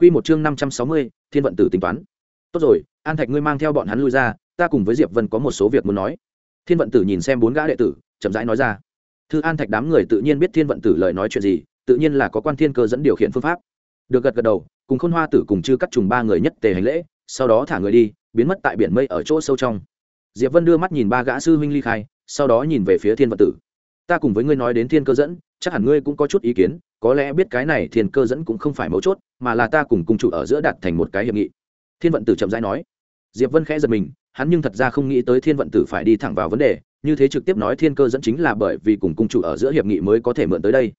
Quy một chương năm trăm sáu mươi, Thiên vận tử tính toán. Tốt rồi, An Thạch ngươi mang theo bọn hắn lui ra, ta cùng với Diệp Vân có một số việc muốn nói. Thiên vận tử nhìn xem bốn gã đệ tử, chậm rãi nói ra. Thư An Thạch đám người tự nhiên biết Thiên vận tử lời nói chuyện gì, tự nhiên là có quan thiên cơ dẫn điều khiển phương pháp. Được gật gật đầu, cùng Khôn Hoa tử cùng chư cắt trùng ba người nhất tề hành lễ, sau đó thả người đi, biến mất tại biển mây ở chỗ sâu trong. Diệp Vân đưa mắt nhìn ba gã sư huynh ly khai, sau đó nhìn về phía Thiên vận tử. Ta cùng với ngươi nói đến Thiên cơ dẫn, chắc hẳn ngươi cũng có chút ý kiến, có lẽ biết cái này Thiên cơ dẫn cũng không phải mấu chốt, mà là ta cùng cung chủ ở giữa đạt thành một cái hiệp nghị. Thiên vận tử chậm rãi nói. Diệp vân khẽ giật mình hắn nhưng thật ra không nghĩ tới thiên vận tử phải đi thẳng vào vấn đề như thế trực tiếp nói thiên cơ dẫn chính là bởi vì cùng cung chủ ở giữa hiệp nghị mới có thể mượn tới đây.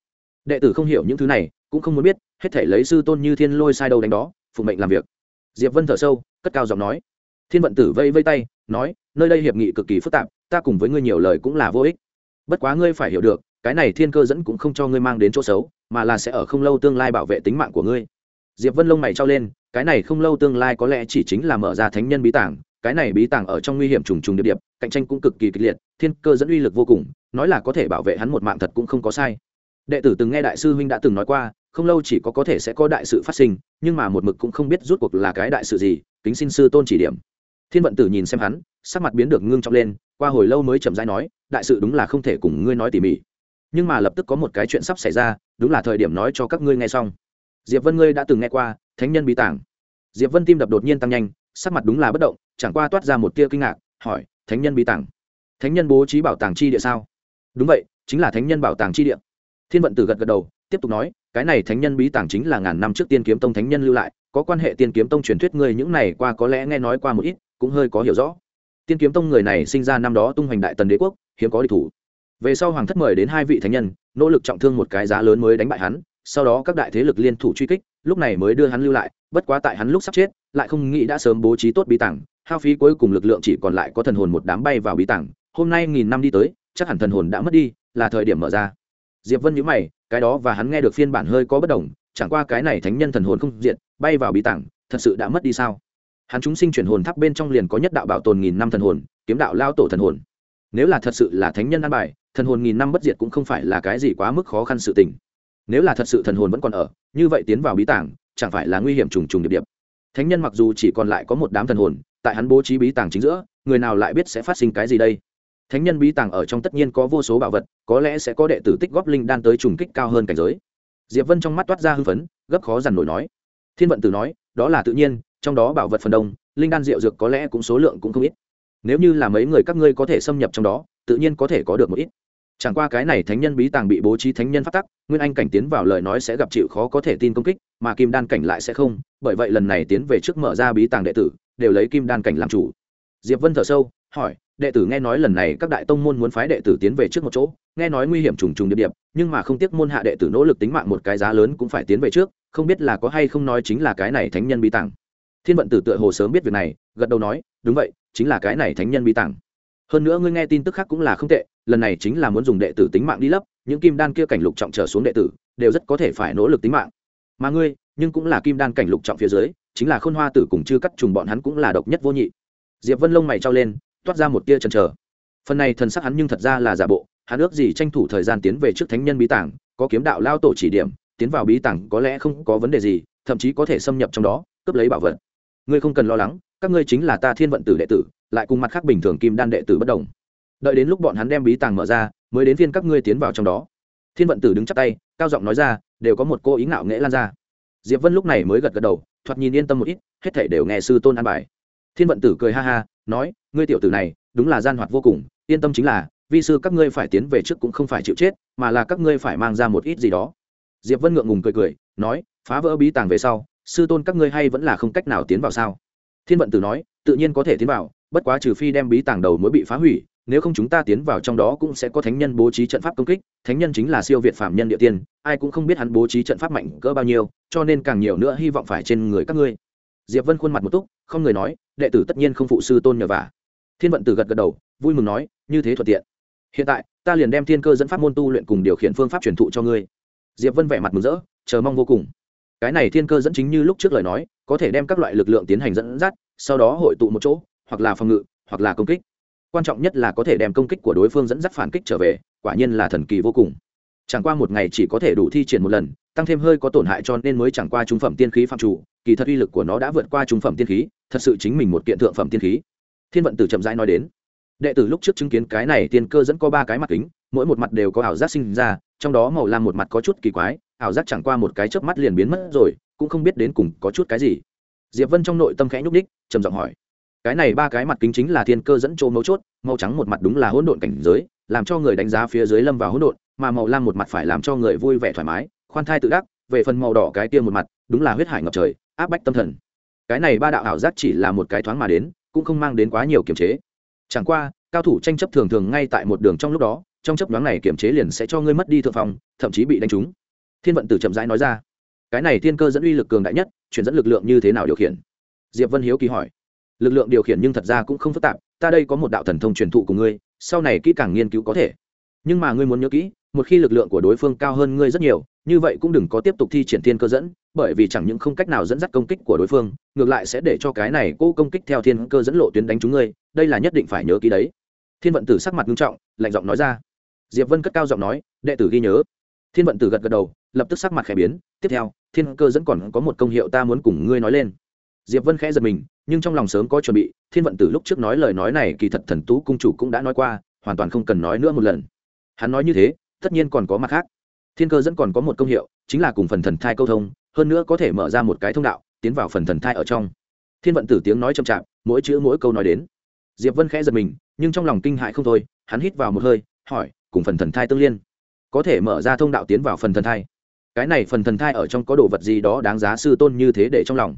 Đệ tử không hiểu những thứ này cũng không muốn biết hết thể lấy sư tôn như thiên lôi sai đâu đánh đó phụ mệnh làm việc. Diệp vân thở sâu cất cao giọng nói. Thiên vận tử vây vây tay nói nơi đây hiệp nghị cực kỳ phức tạp ta cùng với ngươi nhiều lời cũng là vô ích bất quá ngươi phải hiểu được, cái này thiên cơ dẫn cũng không cho ngươi mang đến chỗ xấu, mà là sẽ ở không lâu tương lai bảo vệ tính mạng của ngươi. Diệp vân lông mày trao lên, cái này không lâu tương lai có lẽ chỉ chính là mở ra thánh nhân bí tảng, cái này bí tảng ở trong nguy hiểm trùng trùng điệp điệp, cạnh tranh cũng cực kỳ kịch liệt, thiên cơ dẫn uy lực vô cùng, nói là có thể bảo vệ hắn một mạng thật cũng không có sai. Đệ tử từng nghe đại sư huynh đã từng nói qua, không lâu chỉ có có thể sẽ có đại sự phát sinh, nhưng mà một mực cũng không biết rút cuộc là cái đại sự gì, kính xin sư tôn chỉ điểm. Thiên vận tử nhìn xem hắn, sắc mặt biến được ngưng trọng lên, qua hồi lâu mới chậm rãi nói đại sự đúng là không thể cùng ngươi nói tỉ mỉ. Nhưng mà lập tức có một cái chuyện sắp xảy ra, đúng là thời điểm nói cho các ngươi nghe xong. Diệp vân ngươi đã từng nghe qua, thánh nhân bí tảng diệp vân tim đập đột nhiên tăng nhanh, sắc mặt đúng là bất động, chẳng qua toát ra một tia kinh ngạc, hỏi, thánh nhân bí tảng thánh nhân bố trí bảo tàng chi địa sao? Đúng vậy, chính là thánh nhân bảo tàng chi địa. Thiên vận tử gật gật đầu, tiếp tục nói, cái này thánh nhân bí tàng chính là ngàn năm trước tiên kiếm tông thánh nhân lưu lại, có quan hệ tiên kiếm tông truyền thuyết người những này qua có lẽ nghe nói qua một ít, cũng hơi có hiểu rõ. Tiên kiếm tông người này sinh ra năm đó tung hoành đại tần đế quốc hiếm có địch thủ. Về sau hoàng thất mời đến hai vị thánh nhân, nỗ lực trọng thương một cái giá lớn mới đánh bại hắn, sau đó các đại thế lực liên thủ truy kích, lúc này mới đưa hắn lưu lại, bất quá tại hắn lúc sắp chết, lại không nghĩ đã sớm bố trí tốt bí tảng hao phí cuối cùng lực lượng chỉ còn lại có thần hồn một đám bay vào bí tảng hôm nay nghìn năm đi tới, chắc hẳn thần hồn đã mất đi, là thời điểm mở ra. Diệp vân nhíu mày, cái đó và hắn nghe được phiên bản hơi có bất đồng, chẳng qua cái này thánh nhân thần hồn không diện, bay vào bí tảng thật sự đã mất đi sao? Hắn chúng sinh chuyển hồn tháp bên trong liền có nhất đạo bảo tồn nghìn năm thần hồn, kiếm đạo lao tổ thần hồn nếu là thật sự là thánh nhân ăn bài, thần hồn nghìn năm bất diệt cũng không phải là cái gì quá mức khó khăn sự tình. Nếu là thật sự thần hồn vẫn còn ở, như vậy tiến vào bí tảng chẳng phải là nguy hiểm trùng trùng điệp điệp. Thánh nhân mặc dù chỉ còn lại có một đám thần hồn, tại hắn bố trí bí tàng chính giữa, người nào lại biết sẽ phát sinh cái gì đây? Thánh nhân bí tàng ở trong tất nhiên có vô số bảo vật, có lẽ sẽ có đệ tử tích góp linh đan tới trùng kích cao hơn cảnh giới. Diệp vân trong mắt toát ra hưng phấn, gấp khó dằn nổi nói. Thiên vận tử nói, đó là tự nhiên, trong đó bảo vật phần đông, linh đan rượu dược có lẽ cũng số lượng cũng không ít nếu như là mấy người các ngươi có thể xâm nhập trong đó, tự nhiên có thể có được một ít. Chẳng qua cái này thánh nhân bí tàng bị bố trí thánh nhân phát tắc, nguyên anh cảnh tiến vào lời nói sẽ gặp chịu khó có thể tin công kích, mà kim đan cảnh lại sẽ không, bởi vậy lần này tiến về trước mở ra bí tàng đệ tử, đều lấy kim đan cảnh làm chủ. Diệp vân thở sâu, hỏi, đệ tử nghe nói lần này các đại tông môn muốn phái đệ tử tiến về trước một chỗ, nghe nói nguy hiểm trùng trùng điệp điệp, nhưng mà không tiếc môn hạ đệ tử nỗ lực tính mạng một cái giá lớn cũng phải tiến về trước, không biết là có hay không nói chính là cái này thánh nhân bí tàng. Thiên vận tử tựa hồ sớm biết việc này, gật đầu nói, đúng vậy chính là cái này thánh nhân bí tàng hơn nữa ngươi nghe tin tức khác cũng là không tệ, lần này chính là muốn dùng đệ tử tính mạng đi lấp, những kim đan kia cảnh lục trọng trở xuống đệ tử, đều rất có thể phải nỗ lực tính mạng. Mà ngươi, nhưng cũng là kim đan cảnh lục trọng phía dưới, chính là khôn hoa tử cùng chư cắt trùng bọn hắn cũng là độc nhất vô nhị. Diệp vân lông mày trao lên, toát ra một tia chần chờ. Phần này thần sắc hắn nhưng thật ra là giả bộ, hắn ước gì tranh thủ thời gian tiến về trước thánh nhân bí tảng, có kiếm đạo lao tổ chỉ điểm, tiến vào bí tảng có lẽ không có vấn đề gì, thậm chí có thể xâm nhập trong đó, cướp lấy bảo vật ngươi không cần lo lắng, các ngươi chính là ta thiên vận tử đệ tử, lại cùng mặt khác bình thường kim đan đệ tử bất đồng. Đợi đến lúc bọn hắn đem bí tàng mở ra, mới đến phiên các ngươi tiến vào trong đó. Thiên vận tử đứng chắp tay, cao giọng nói ra, đều có một cô ý ngạo nghễ lan ra. Diệp vân lúc này mới gật gật đầu, thoạt nhìn yên tâm một ít, hết thể đều nghe sư tôn an bài. Thiên vận tử cười ha ha, nói, ngươi tiểu tử này, đúng là gian hoạt vô cùng, yên tâm chính là, vi sư các ngươi phải tiến về trước cũng không phải chịu chết, mà là các ngươi phải mang ra một ít gì đó. Diệp vân ngượng ngùng cười cười, nói, phá vỡ bí tàng về sau sư tôn các ngươi hay vẫn là không cách nào tiến vào sao? Thiên vận tử nói, tự nhiên có thể tiến vào, bất quá trừ phi đem bí tàng đầu mới bị phá hủy, nếu không chúng ta tiến vào trong đó cũng sẽ có thánh nhân bố trí trận pháp công kích, thánh nhân chính là siêu việt phạm nhân địa tiên, ai cũng không biết hắn bố trí trận pháp mạnh cỡ bao nhiêu, cho nên càng nhiều nữa hy vọng phải trên người các ngươi. Diệp vân khuôn mặt một túc, không người nói, đệ tử tất nhiên không phụ sư tôn nhờ vả. Thiên vận tử gật gật đầu, vui mừng nói, như thế thuận tiện. Hiện tại, ta liền đem thiên cơ dẫn pháp môn tu luyện cùng điều khiển phương pháp truyền thụ cho ngươi. Diệp vân vẻ mặt mừng rỡ, chờ mong vô cùng cái này thiên cơ dẫn chính như lúc trước lời nói, có thể đem các loại lực lượng tiến hành dẫn dắt, sau đó hội tụ một chỗ, hoặc là phòng ngự, hoặc là công kích. Quan trọng nhất là có thể đem công kích của đối phương dẫn dắt phản kích trở về, quả nhiên là thần kỳ vô cùng. Chẳng qua một ngày chỉ có thể đủ thi triển một lần, tăng thêm hơi có tổn hại cho nên mới chẳng qua trung phẩm tiên khí phạm chủ, kỳ thật uy lực của nó đã vượt qua trung phẩm tiên khí, thật sự chính mình một kiện thượng phẩm tiên khí. Thiên vận tử chậm rãi nói đến. Đệ tử lúc trước chứng kiến cái này tiên cơ dẫn có ba cái mặt kính, mỗi một mặt đều có ảo giác sinh ra, trong đó màu lam một mặt có chút kỳ quái ảo giác chẳng qua một cái chớp mắt liền biến mất rồi, cũng không biết đến cùng có chút cái gì. Diệp vân trong nội tâm khẽ nhúc ních trầm giọng hỏi. Cái này ba cái mặt kính chính là thiên cơ dẫn chỗ mấu chốt, màu trắng một mặt đúng là hỗn độn cảnh giới, làm cho người đánh giá phía dưới lâm vào hỗn độn, mà màu lam một mặt phải làm cho người vui vẻ thoải mái, khoan thai tự đắc, về phần màu đỏ cái kia một mặt, đúng là huyết hải ngập trời, áp bách tâm thần. Cái này ba đạo ảo giác chỉ là một cái thoáng mà đến, cũng không mang đến quá nhiều kiềm chế. Chẳng qua, cao thủ tranh chấp thường thường ngay tại một đường trong lúc đó, trong chấp đoán này kiềm chế liền sẽ cho ngươi mất đi thượng phòng thậm chí bị đánh trúng thiên vận tử chậm rãi nói ra. Cái này thiên cơ dẫn uy lực cường đại nhất chuyển dẫn lực lượng như thế nào điều khiển? Diệp vân hiếu kỳ hỏi. Lực lượng điều khiển nhưng thật ra cũng không phức tạp, ta đây có một đạo thần thông truyền thụ của ngươi, sau này kỹ càng nghiên cứu có thể. Nhưng mà ngươi muốn nhớ kỹ, một khi lực lượng của đối phương cao hơn ngươi rất nhiều, như vậy cũng đừng có tiếp tục thi triển thiên cơ dẫn, bởi vì chẳng những không cách nào dẫn dắt công kích của đối phương, ngược lại sẽ để cho cái này cô công kích theo thiên cơ dẫn lộ tuyến đánh chúng ngươi, đây là nhất định phải nhớ kỹ đấy. Thiên vận tử sắc mặt nghiêm trọng, lạnh giọng nói ra. Diệp vân cất cao giọng nói, đệ tử ghi nhớ. Thiên vận tử gật gật đầu lập tức sắc mặt khẽ biến, tiếp theo, thiên cơ dẫn còn có một công hiệu ta muốn cùng ngươi nói lên. Diệp vân khẽ giật mình, nhưng trong lòng sớm có chuẩn bị, thiên vận tử lúc trước nói lời nói này kỳ thật thần tú cung chủ cũng đã nói qua, hoàn toàn không cần nói nữa một lần. Hắn nói như thế, tất nhiên còn có mặt khác. Thiên cơ dẫn còn có một công hiệu, chính là cùng phần thần thai câu thông, hơn nữa có thể mở ra một cái thông đạo, tiến vào phần thần thai ở trong. Thiên vận tử tiếng nói chậm chạp, mỗi chữ mỗi câu nói đến. Diệp vân khẽ giật mình, nhưng trong lòng kinh hại không thôi, hắn hít vào một hơi, hỏi, cùng phần thần thai tương liên, có thể mở ra thông đạo tiến vào phần thần thai cái này phần thần thai ở trong có đồ vật gì đó đáng giá sư tôn như thế để trong lòng?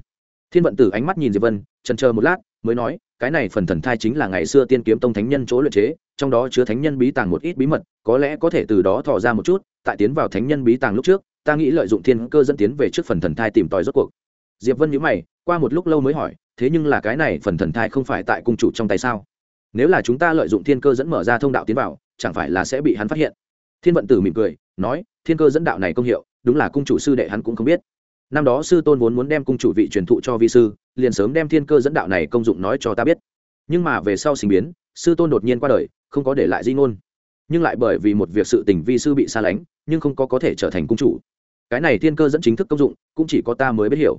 Thiên vận tử ánh mắt nhìn diệp vân trần chờ một lát, mới nói, cái này phần thần thai chính là ngày xưa tiên kiếm tông thánh nhân chỗ luyện chế, trong đó chứa thánh nhân bí tàng một ít bí mật, có lẽ có thể từ đó thò ra một chút, tại tiến vào thánh nhân bí tàng lúc trước, ta nghĩ lợi dụng thiên cơ dẫn tiến về trước phần thần thai tìm tòi rốt cuộc. Diệp vân nhíu mày, qua một lúc lâu mới hỏi, thế nhưng là cái này phần thần thai không phải tại cung chủ trong tay sao? Nếu là chúng ta lợi dụng thiên cơ dẫn mở ra thông đạo tiến vào, chẳng phải là sẽ bị hắn phát hiện? Thiên vận tử mỉm cười, nói, thiên cơ dẫn đạo này công hiệu đúng là cung chủ sư đệ hắn cũng không biết. Năm đó sư tôn vốn muốn đem cung chủ vị truyền thụ cho vi sư, liền sớm đem thiên cơ dẫn đạo này công dụng nói cho ta biết. Nhưng mà về sau sinh biến, sư tôn đột nhiên qua đời, không có để lại di ngôn. Nhưng lại bởi vì một việc sự tình vi sư bị xa lánh, nhưng không có có thể trở thành cung chủ. Cái này thiên cơ dẫn chính thức công dụng, cũng chỉ có ta mới biết hiểu.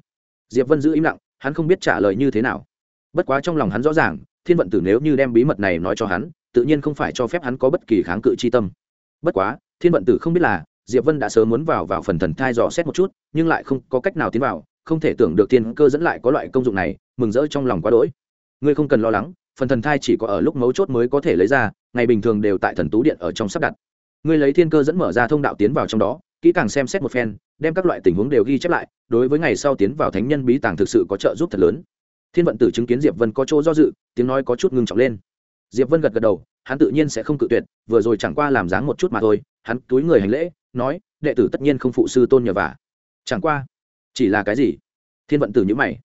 Diệp vân giữ im lặng, hắn không biết trả lời như thế nào. Bất quá trong lòng hắn rõ ràng, thiên vận tử nếu như đem bí mật này nói cho hắn, tự nhiên không phải cho phép hắn có bất kỳ kháng cự chi tâm. Bất quá, thiên vận tử không biết là diệp vân đã sớm muốn vào vào phần thần thai dò xét một chút, nhưng lại không có cách nào tiến vào, không thể tưởng được thiên cơ dẫn lại có loại công dụng này, mừng rỡ trong lòng quá đỗi. Ngươi không cần lo lắng, phần thần thai chỉ có ở lúc mấu chốt mới có thể lấy ra, ngày bình thường đều tại thần tú điện ở trong sắp đặt. Ngươi lấy thiên cơ dẫn mở ra thông đạo tiến vào trong đó, kỹ càng xem xét một phen, đem các loại tình huống đều ghi chép lại, đối với ngày sau tiến vào thánh nhân bí tàng thực sự có trợ giúp thật lớn. Thiên vận tử chứng kiến diệp vân có chỗ do dự, tiếng nói có chút ngưng trọng lên. Diệp vân gật gật đầu, hắn tự nhiên sẽ không cự tuyệt, vừa rồi chẳng qua làm dáng một chút mà thôi, hắn túi người hành lễ nói, đệ tử tất nhiên không phụ sư tôn nhờ vả. Chẳng qua, chỉ là cái gì? Thiên vận tử nhữ mày.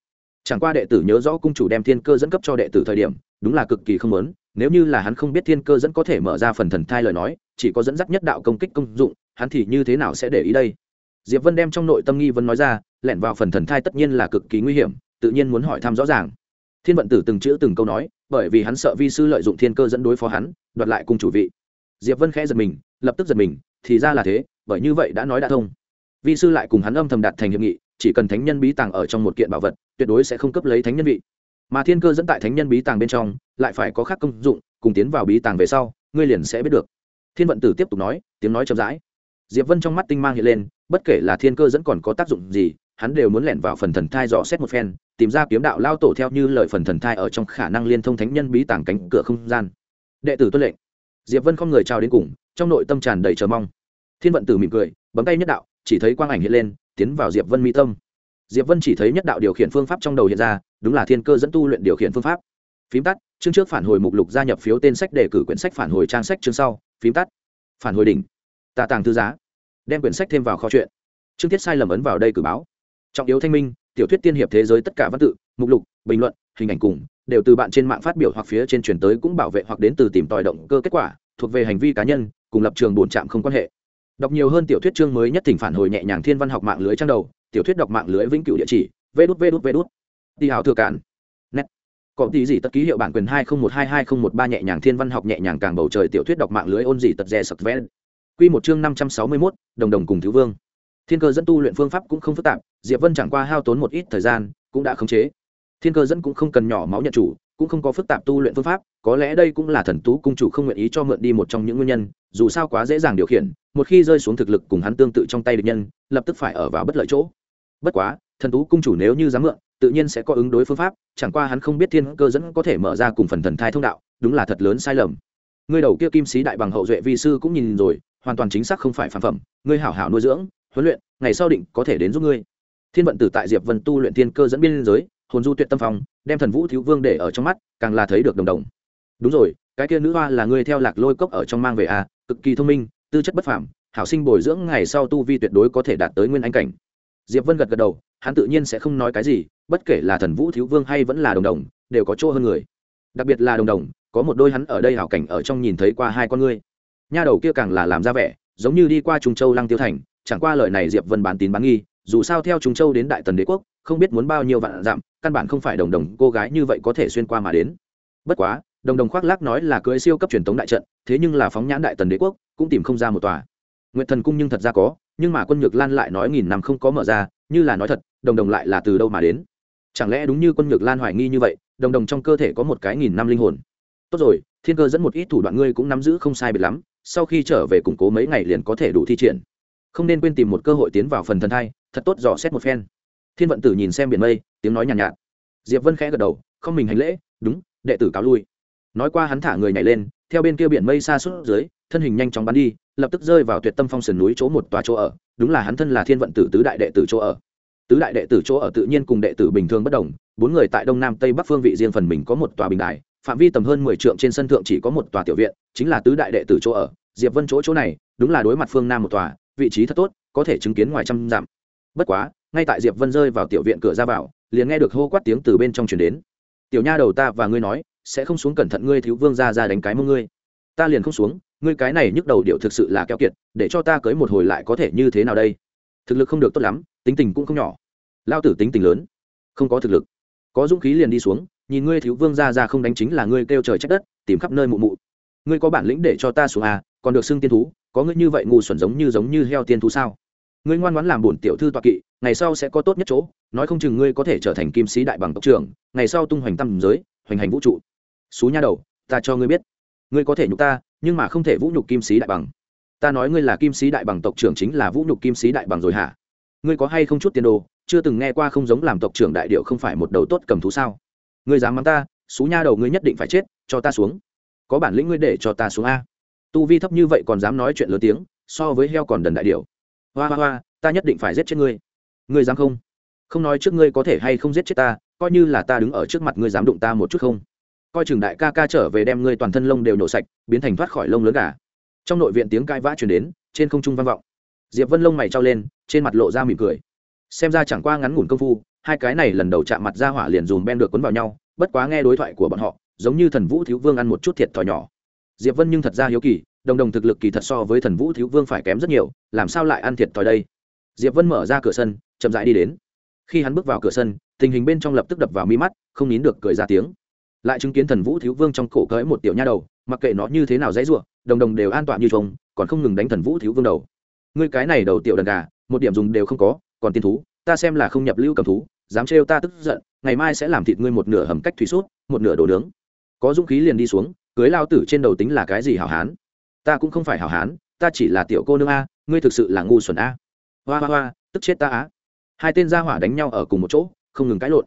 Chẳng qua đệ tử nhớ rõ cung chủ đem thiên cơ dẫn cấp cho đệ tử thời điểm, đúng là cực kỳ không lớn nếu như là hắn không biết thiên cơ dẫn có thể mở ra phần thần thai lời nói, chỉ có dẫn dắt nhất đạo công kích công dụng, hắn thì như thế nào sẽ để ý đây? Diệp vân đem trong nội tâm nghi vấn nói ra, lẻn vào phần thần thai tất nhiên là cực kỳ nguy hiểm, tự nhiên muốn hỏi thăm rõ ràng. Thiên vận tử từng chữ từng câu nói, bởi vì hắn sợ vi sư lợi dụng thiên cơ dẫn đối phó hắn, đoạt lại cung chủ vị. Diệp vân khẽ giật mình, lập tức giật mình, thì ra là thế bởi như vậy đã nói đã thông. Vi sư lại cùng hắn âm thầm đạt thành hiệp nghị, chỉ cần thánh nhân bí tàng ở trong một kiện bảo vật, tuyệt đối sẽ không cấp lấy thánh nhân vị. Mà thiên cơ dẫn tại thánh nhân bí tàng bên trong, lại phải có khác công dụng, cùng tiến vào bí tàng về sau, ngươi liền sẽ biết được. Thiên vận tử tiếp tục nói, tiếng nói chậm rãi. Diệp vân trong mắt tinh mang hiện lên, bất kể là thiên cơ dẫn còn có tác dụng gì, hắn đều muốn lẻn vào phần thần thai dò xét một phen, tìm ra kiếm đạo lao tổ theo như lời phần thần thai ở trong khả năng liên thông thánh nhân bí tàng cánh cửa không gian. Đệ tử tuân lệnh. Diệp vân không người trao đến cùng, trong nội tâm tràn đầy chờ mong thiên vận tử mỉm cười, bấm tay nhất đạo, chỉ thấy quang ảnh hiện lên, tiến vào diệp vân mi tâm. Diệp vân chỉ thấy nhất đạo điều khiển phương pháp trong đầu hiện ra, đúng là thiên cơ dẫn tu luyện điều khiển phương pháp. Phím tắt, chương trước phản hồi mục lục gia nhập phiếu tên sách đề cử quyển sách phản hồi trang sách chương sau. Phím tắt, phản hồi đỉnh. Tà tàng thư giá. Đem quyển sách thêm vào kho chuyện. Chương tiết sai lầm ấn vào đây cử báo. Trọng yếu thanh minh, tiểu thuyết tiên hiệp thế giới tất cả văn tự, mục lục, bình luận, hình ảnh cùng, đều từ bạn trên mạng phát biểu hoặc phía trên truyền tới cũng bảo vệ hoặc đến từ tìm tòi động cơ kết quả, thuộc về hành vi cá nhân, cùng lập trường bổn trạm không quan hệ đọc nhiều hơn tiểu thuyết chương mới nhất thỉnh phản hồi nhẹ nhàng thiên văn học mạng lưới trang đầu tiểu thuyết đọc mạng lưới vĩnh cửu địa chỉ vê đút vê đút vê đút đi hào thừa cản nét có tí gì tất ký hiệu bản quyền hai không một hai hai không một ba nhẹ nhàng thiên văn học nhẹ nhàng càng bầu trời tiểu thuyết đọc mạng lưới ôn gì tật rè sập vẽ. Quy một chương năm trăm sáu mươi 561, đồng đồng cùng thiếu vương. Thiên cơ dẫn tu luyện phương pháp cũng không phức tạp diệp vân chẳng qua hao tốn một ít thời gian cũng đã khống chế. Thiên cơ dẫn cũng không cần nhỏ máu nhận chủ cũng không có phức tạp tu luyện phương pháp, có lẽ đây cũng là thần tú cung chủ không nguyện ý cho mượn đi một trong những nguyên nhân, dù sao quá dễ dàng điều khiển, một khi rơi xuống thực lực cùng hắn tương tự trong tay địch nhân, lập tức phải ở vào bất lợi chỗ. Bất quá, thần tú cung chủ nếu như dám mượn, tự nhiên sẽ có ứng đối phương pháp, chẳng qua hắn không biết thiên cơ dẫn có thể mở ra cùng phần thần thai thông đạo, đúng là thật lớn sai lầm. Ngươi đầu kia kim sĩ đại bằng hậu duệ vi sư cũng nhìn rồi, hoàn toàn chính xác không phải phản phẩm, ngươi hảo hảo nuôi dưỡng, huấn luyện, ngày sau định có thể đến giúp ngươi. Thiên vận tử tại diệp vân tu luyện thiên cơ dẫn biên giới hồn du tuyệt tâm phong, đem thần vũ thiếu vương để ở trong mắt, càng là thấy được đồng đồng. Đúng rồi, cái kia nữ hoa là ngươi theo lạc lôi cốc ở trong mang về à cực kỳ thông minh, tư chất bất phàm, hảo sinh bồi dưỡng ngày sau tu vi tuyệt đối có thể đạt tới nguyên anh cảnh. Diệp vân gật gật đầu, hắn tự nhiên sẽ không nói cái gì, bất kể là thần vũ thiếu vương hay vẫn là đồng đồng, đều có chỗ hơn người. Đặc biệt là đồng đồng, có một đôi hắn ở đây hảo cảnh ở trong nhìn thấy qua hai con ngươi. Nha đầu kia càng là làm ra vẻ, giống như đi qua trung châu lăng tiêu thành, chẳng qua lời này diệp vân bán tín bán nghi, dù sao theo trung châu đến đại tần đế quốc không biết muốn bao nhiêu vạn dặm, căn bản không phải đồng đồng cô gái như vậy có thể xuyên qua mà đến. Bất quá, đồng đồng khoác lác nói là cưới siêu cấp truyền thống đại trận, thế nhưng là phóng nhãn đại tần đế quốc, cũng tìm không ra một tòa. Nguyện thần cung nhưng thật ra có, nhưng mà quân nhược lan lại nói nghìn năm không có mở ra, như là nói thật, đồng đồng lại là từ đâu mà đến? Chẳng lẽ đúng như quân nhược lan hoài nghi như vậy, đồng đồng trong cơ thể có một cái nghìn năm linh hồn? Tốt rồi, thiên cơ dẫn một ít thủ đoạn ngươi cũng nắm giữ không sai biệt lắm, sau khi trở về củng cố mấy ngày liền có thể đủ thi triển. Không nên quên tìm một cơ hội tiến vào phần thần thai, thật tốt dò xét một phen thiên vận tử nhìn xem biển mây tiếng nói nhàn nhạt, nhạt diệp vân khẽ gật đầu không mình hành lễ đúng đệ tử cáo lui. Nói qua hắn thả người nhảy lên theo bên kia biển mây xa suốt dưới thân hình nhanh chóng bắn đi lập tức rơi vào tuyệt tâm phong sườn núi chỗ một tòa chỗ ở đúng là hắn thân là thiên vận tử tứ đại đệ tử chỗ ở. Tứ đại đệ tử chỗ ở tự nhiên cùng đệ tử bình thường bất đồng bốn người tại đông nam tây bắc phương vị riêng phần mình có một tòa bình đài phạm vi tầm hơn mười trượng trên sân thượng chỉ có một tòa tiểu viện chính là tứ đại đệ tử chỗ ở. Diệp vân chỗ chỗ này đúng là đối mặt phương nam một tòa vị trí thật tốt có thể chứng kiến ngoài trăm dặm. Bất quá ngay tại diệp vân rơi vào tiểu viện cửa ra vào, liền nghe được hô quát tiếng từ bên trong truyền đến. Tiểu nha đầu ta và ngươi nói, sẽ không xuống cẩn thận ngươi thiếu vương ra ra đánh cái mông ngươi. Ta liền không xuống, ngươi cái này nhức đầu điệu thực sự là keo kiệt, để cho ta cưới một hồi lại có thể như thế nào đây? Thực lực không được tốt lắm, tính tình cũng không nhỏ. Lao tử tính tình lớn, không có thực lực. Có dũng khí liền đi xuống, nhìn ngươi thiếu vương ra ra không đánh chính là ngươi kêu trời trách đất, tìm khắp nơi mụ mụ. Ngươi có bản lĩnh để cho ta xuống à còn được xưng tiên thú, có ngươi như vậy ngu xuẩn giống như giống như heo tiên thú sao? Ngươi ngoan ngoãn làm bổn tiểu thư toạ kỵ ngày sau sẽ có tốt nhất chỗ, nói không chừng ngươi có thể trở thành kim sĩ đại bằng tộc trưởng, ngày sau tung hoành tâm giới, hoành hành vũ trụ. Xú nha đầu, ta cho ngươi biết, ngươi có thể nhục ta, nhưng mà không thể vũ nhục kim sĩ đại bằng. Ta nói ngươi là kim sĩ đại bằng tộc trưởng chính là vũ nhục kim sĩ đại bằng rồi hả? Ngươi có hay không chút tiền đồ, chưa từng nghe qua không giống làm tộc trưởng đại điệu không phải một đầu tốt cầm thú sao? Ngươi dám mắng ta, xú nha đầu ngươi nhất định phải chết, cho ta xuống. Có bản lĩnh ngươi để cho ta xuống a. Tu vi thấp như vậy còn dám nói chuyện lớn tiếng, so với heo còn đần đại điệu. Hoa hoa hoa, ta nhất định phải giết chết ngươi ngươi dám không? Không nói trước ngươi có thể hay không giết chết ta, coi như là ta đứng ở trước mặt ngươi dám đụng ta một chút không? Coi chừng đại ca ca trở về đem ngươi toàn thân lông đều nổ sạch, biến thành thoát khỏi lông lớn gà. Trong nội viện tiếng cãi vã chuyển đến, trên không trung vang vọng. Diệp vân lông mày trao lên, trên mặt lộ ra mỉm cười. Xem ra chẳng qua ngắn ngủn công phu, hai cái này lần đầu chạm mặt ra hỏa liền dùm ben được quấn vào nhau, bất quá nghe đối thoại của bọn họ, giống như thần vũ thiếu vương ăn một chút thiệt thòi nhỏ. Diệp vân nhưng thật ra hiếu kỳ, đồng đồng thực lực kỳ thật so với thần vũ thiếu vương phải kém rất nhiều, làm sao lại ăn thiệt thòi đây? Diệp vân mở ra cửa sân chậm rãi đi đến. Khi hắn bước vào cửa sân, tình hình bên trong lập tức đập vào mi mắt, không nín được cười ra tiếng. Lại chứng kiến thần vũ thiếu vương trong cổ cưới một tiểu nha đầu, mặc kệ nó như thế nào dãy ruộng đồng đồng đều an toàn như trống, còn không ngừng đánh thần vũ thiếu vương đầu. Ngươi cái này đầu tiểu đần gà, một điểm dùng đều không có, còn tiên thú, ta xem là không nhập lưu cầm thú, dám trêu ta tức giận, ngày mai sẽ làm thịt ngươi một nửa hầm cách thủy sút, một nửa đồ nướng. Có dũng khí liền đi xuống, cưới lao tử trên đầu tính là cái gì hảo hán? Ta cũng không phải hảo hán, ta chỉ là tiểu cô nương a, ngươi thực sự là ngu xuẩn a. Hoa hoa hoa, tức chết ta á hai tên gia hỏa đánh nhau ở cùng một chỗ, không ngừng cãi lộn.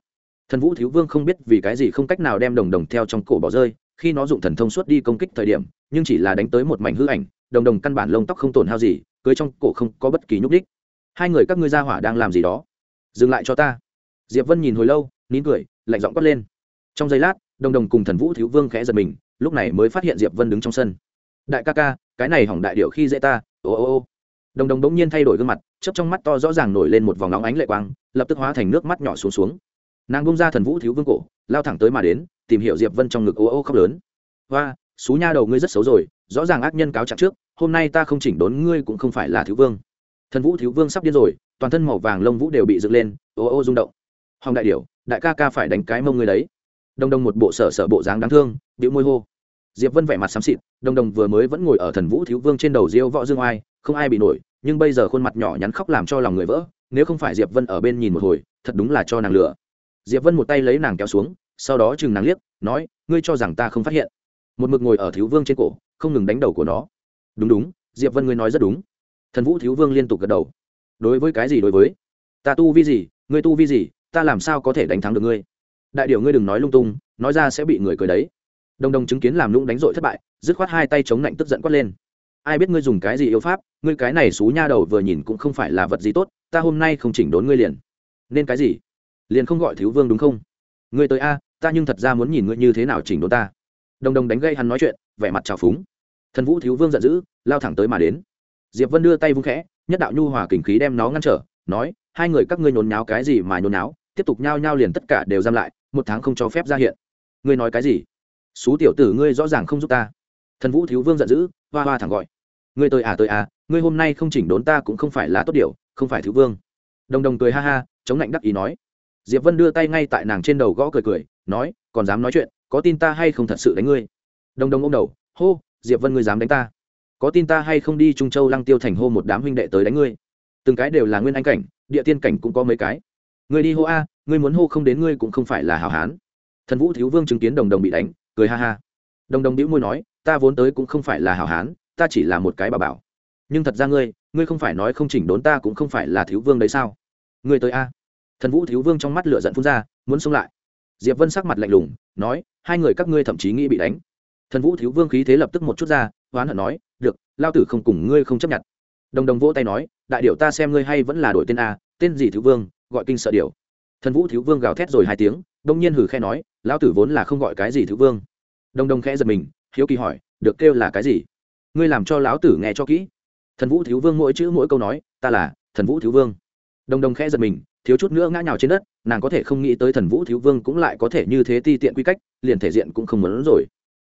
Thần vũ thiếu vương không biết vì cái gì không cách nào đem đồng đồng theo trong cổ bỏ rơi, khi nó dụng thần thông suốt đi công kích thời điểm, nhưng chỉ là đánh tới một mảnh hư ảnh, đồng đồng căn bản lông tóc không tổn hao gì, cưới trong cổ không có bất kỳ nhúc đích hai người các ngươi gia hỏa đang làm gì đó? Dừng lại cho ta. Diệp vân nhìn hồi lâu, nín cười, lạnh giọng quát lên. Trong giây lát, đồng đồng cùng thần vũ thiếu vương khẽ giật mình, lúc này mới phát hiện diệp vân đứng trong sân. Đại ca ca, cái này hỏng đại điệu khi dễ ta, ô ô ô đồng đồng đống nhiên thay đổi gương mặt chấp trong mắt to rõ ràng nổi lên một vòng nóng ánh lệ quang, lập tức hóa thành nước mắt nhỏ xuống xuống. Nàng bông ra thần vũ thiếu vương cổ, lao thẳng tới mà đến, tìm hiểu diệp vân trong ngực ô ô khóc lớn. Hoa xú nha đầu ngươi rất xấu rồi, rõ ràng ác nhân cáo trạng trước, hôm nay ta không chỉnh đốn ngươi cũng không phải là thiếu vương. Thần vũ thiếu vương sắp điên rồi, toàn thân màu vàng lông vũ đều bị dựng lên, ô ô rung động. Hòng đại điểu, đại ca ca phải đánh cái mông ngươi đấy. Đông đông một bộ sở sở bộ dáng đáng thương điệu môi hô diệp vân vẻ mặt xám xịt, đồng đồng vừa mới vẫn ngồi ở thần vũ thiếu vương trên đầu diêu võ dương oai, không ai bị nổi, nhưng bây giờ khuôn mặt nhỏ nhắn khóc làm cho lòng người vỡ, nếu không phải diệp vân ở bên nhìn một hồi, thật đúng là cho nàng lửa. Diệp vân một tay lấy nàng kéo xuống, sau đó chừng nàng liếc, nói, ngươi cho rằng ta không phát hiện? Một mực ngồi ở thiếu vương trên cổ, không ngừng đánh đầu của nó. Đúng đúng, diệp vân ngươi nói rất đúng. Thần vũ thiếu vương liên tục gật đầu. Đối với cái gì đối với? Ta tu vi gì, ngươi tu vi gì, ta làm sao có thể đánh thắng được ngươi? Đại điều ngươi đừng nói lung tung, nói ra sẽ bị người cười đấy đồng đồng chứng kiến làm lũng đánh dội thất bại, dứt khoát hai tay chống lạnh tức giận quát lên. Ai biết ngươi dùng cái gì yêu pháp, ngươi cái này xú nha đầu vừa nhìn cũng không phải là vật gì tốt, ta hôm nay không chỉnh đốn ngươi liền. Nên cái gì? Liền không gọi thiếu vương đúng không? Ngươi tới a, ta nhưng thật ra muốn nhìn ngươi như thế nào chỉnh đốn ta. Đồng đồng đánh gây hắn nói chuyện, vẻ mặt trào phúng. Thần vũ thiếu vương giận dữ, lao thẳng tới mà đến. Diệp vân đưa tay vung khẽ, nhất đạo nhu hòa kình khí đem nó ngăn trở, nói, hai người các ngươi nhốn nháo cái gì mà nhốn nháo, tiếp tục nhao nhao liền tất cả đều giam lại, một tháng không cho phép ra hiện. Ngươi nói cái gì? Xú tiểu tử ngươi rõ ràng không giúp ta. Thần vũ thiếu vương giận dữ, hoa hoa thẳng gọi. Ngươi tới à tới à ngươi hôm nay không chỉnh đốn ta cũng không phải là tốt điều, không phải thiếu vương. Đồng đồng cười ha ha, chống lạnh đắc ý nói. Diệp vân đưa tay ngay tại nàng trên đầu gõ cười cười, nói, còn dám nói chuyện, có tin ta hay không thật sự đánh ngươi? Đồng đồng ôm đầu, hô, diệp vân ngươi dám đánh ta? Có tin ta hay không đi trung châu lăng tiêu thành hô một đám huynh đệ tới đánh ngươi? Từng cái đều là nguyên anh cảnh, địa tiên cảnh cũng có mấy cái. Ngươi đi hô a, ngươi muốn hô không đến ngươi cũng không phải là hảo hán. Thần vũ thiếu vương chứng kiến đồng đồng bị đánh cười ha ha. Đồng đồng đĩu môi nói, ta vốn tới cũng không phải là hảo hán, ta chỉ là một cái bà bảo. Nhưng thật ra ngươi ngươi không phải nói không chỉnh đốn ta cũng không phải là thiếu vương đấy sao? Ngươi tới a. Thần vũ thiếu vương trong mắt lửa giận phun ra, muốn xông lại. Diệp vân sắc mặt lạnh lùng, nói, hai người các ngươi thậm chí nghĩ bị đánh. Thần vũ thiếu vương khí thế lập tức một chút ra, oán hận nói, được, lao tử không cùng ngươi không chấp nhận. Đồng đồng vỗ tay nói, đại điệu ta xem ngươi hay vẫn là đổi tên a, tên gì thiếu vương, gọi kinh sợ điều. thần vũ thiếu vương gào thét rồi hai tiếng đông nhiên hử khe nói, lão tử vốn là không gọi cái gì thứ vương. Đông đông khẽ giật mình, hiếu kỳ hỏi, được kêu là cái gì? Ngươi làm cho lão tử nghe cho kỹ. Thần vũ thiếu vương mỗi chữ mỗi câu nói, ta là thần vũ thiếu vương. Đông đông khẽ giật mình, thiếu chút nữa ngã nhào trên đất, nàng có thể không nghĩ tới thần vũ thiếu vương cũng lại có thể như thế ti tiện quy cách, liền thể diện cũng không muốn rồi.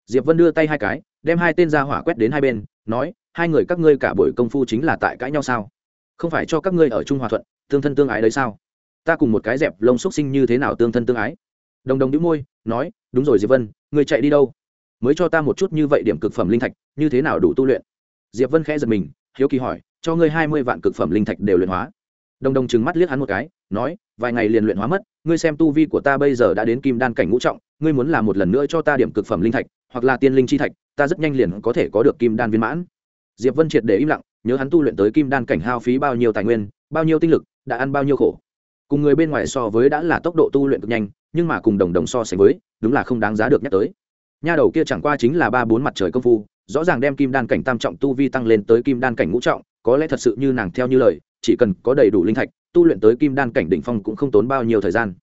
Diệp vân đưa tay hai cái, đem hai tên ra hỏa quét đến hai bên, nói, hai người các ngươi cả buổi công phu chính là tại cãi nhau sao? Không phải cho các ngươi ở trung hòa thuận, tương thân tương ái đấy sao? Ta cùng một cái dẹp lông xúc sinh như thế nào tương thân tương ái? Đồng đồng đĩu môi, nói, đúng rồi diệp vân người chạy đi đâu? Mới cho ta một chút như vậy điểm cực phẩm linh thạch, như thế nào đủ tu luyện? Diệp vân khẽ giật mình, hiếu kỳ hỏi, cho ngươi hai mươi vạn cực phẩm linh thạch đều luyện hóa. Đồng đồng trừng mắt liếc hắn một cái, nói, vài ngày liền luyện hóa mất, ngươi xem tu vi của ta bây giờ đã đến kim đan cảnh ngũ trọng, ngươi muốn làm một lần nữa cho ta điểm cực phẩm linh thạch, hoặc là tiên linh chi thạch, ta rất nhanh liền có thể có được kim đan viên mãn. Diệp vân triệt để im lặng, nhớ hắn tu luyện tới kim đan cảnh hao phí bao nhiêu tài nguyên, bao nhiêu tinh lực, đã ăn bao nhiêu khổ cùng người bên ngoài so với đã là tốc độ tu luyện cực nhanh, nhưng mà cùng đồng đồng so sánh với, đúng là không đáng giá được nhắc tới. Nha đầu kia chẳng qua chính là ba bốn mặt trời công phu, rõ ràng đem kim đan cảnh tam trọng tu vi tăng lên tới kim đan cảnh ngũ trọng, có lẽ thật sự như nàng theo như lời, chỉ cần có đầy đủ linh thạch, tu luyện tới kim đan cảnh đỉnh phong cũng không tốn bao nhiêu thời gian.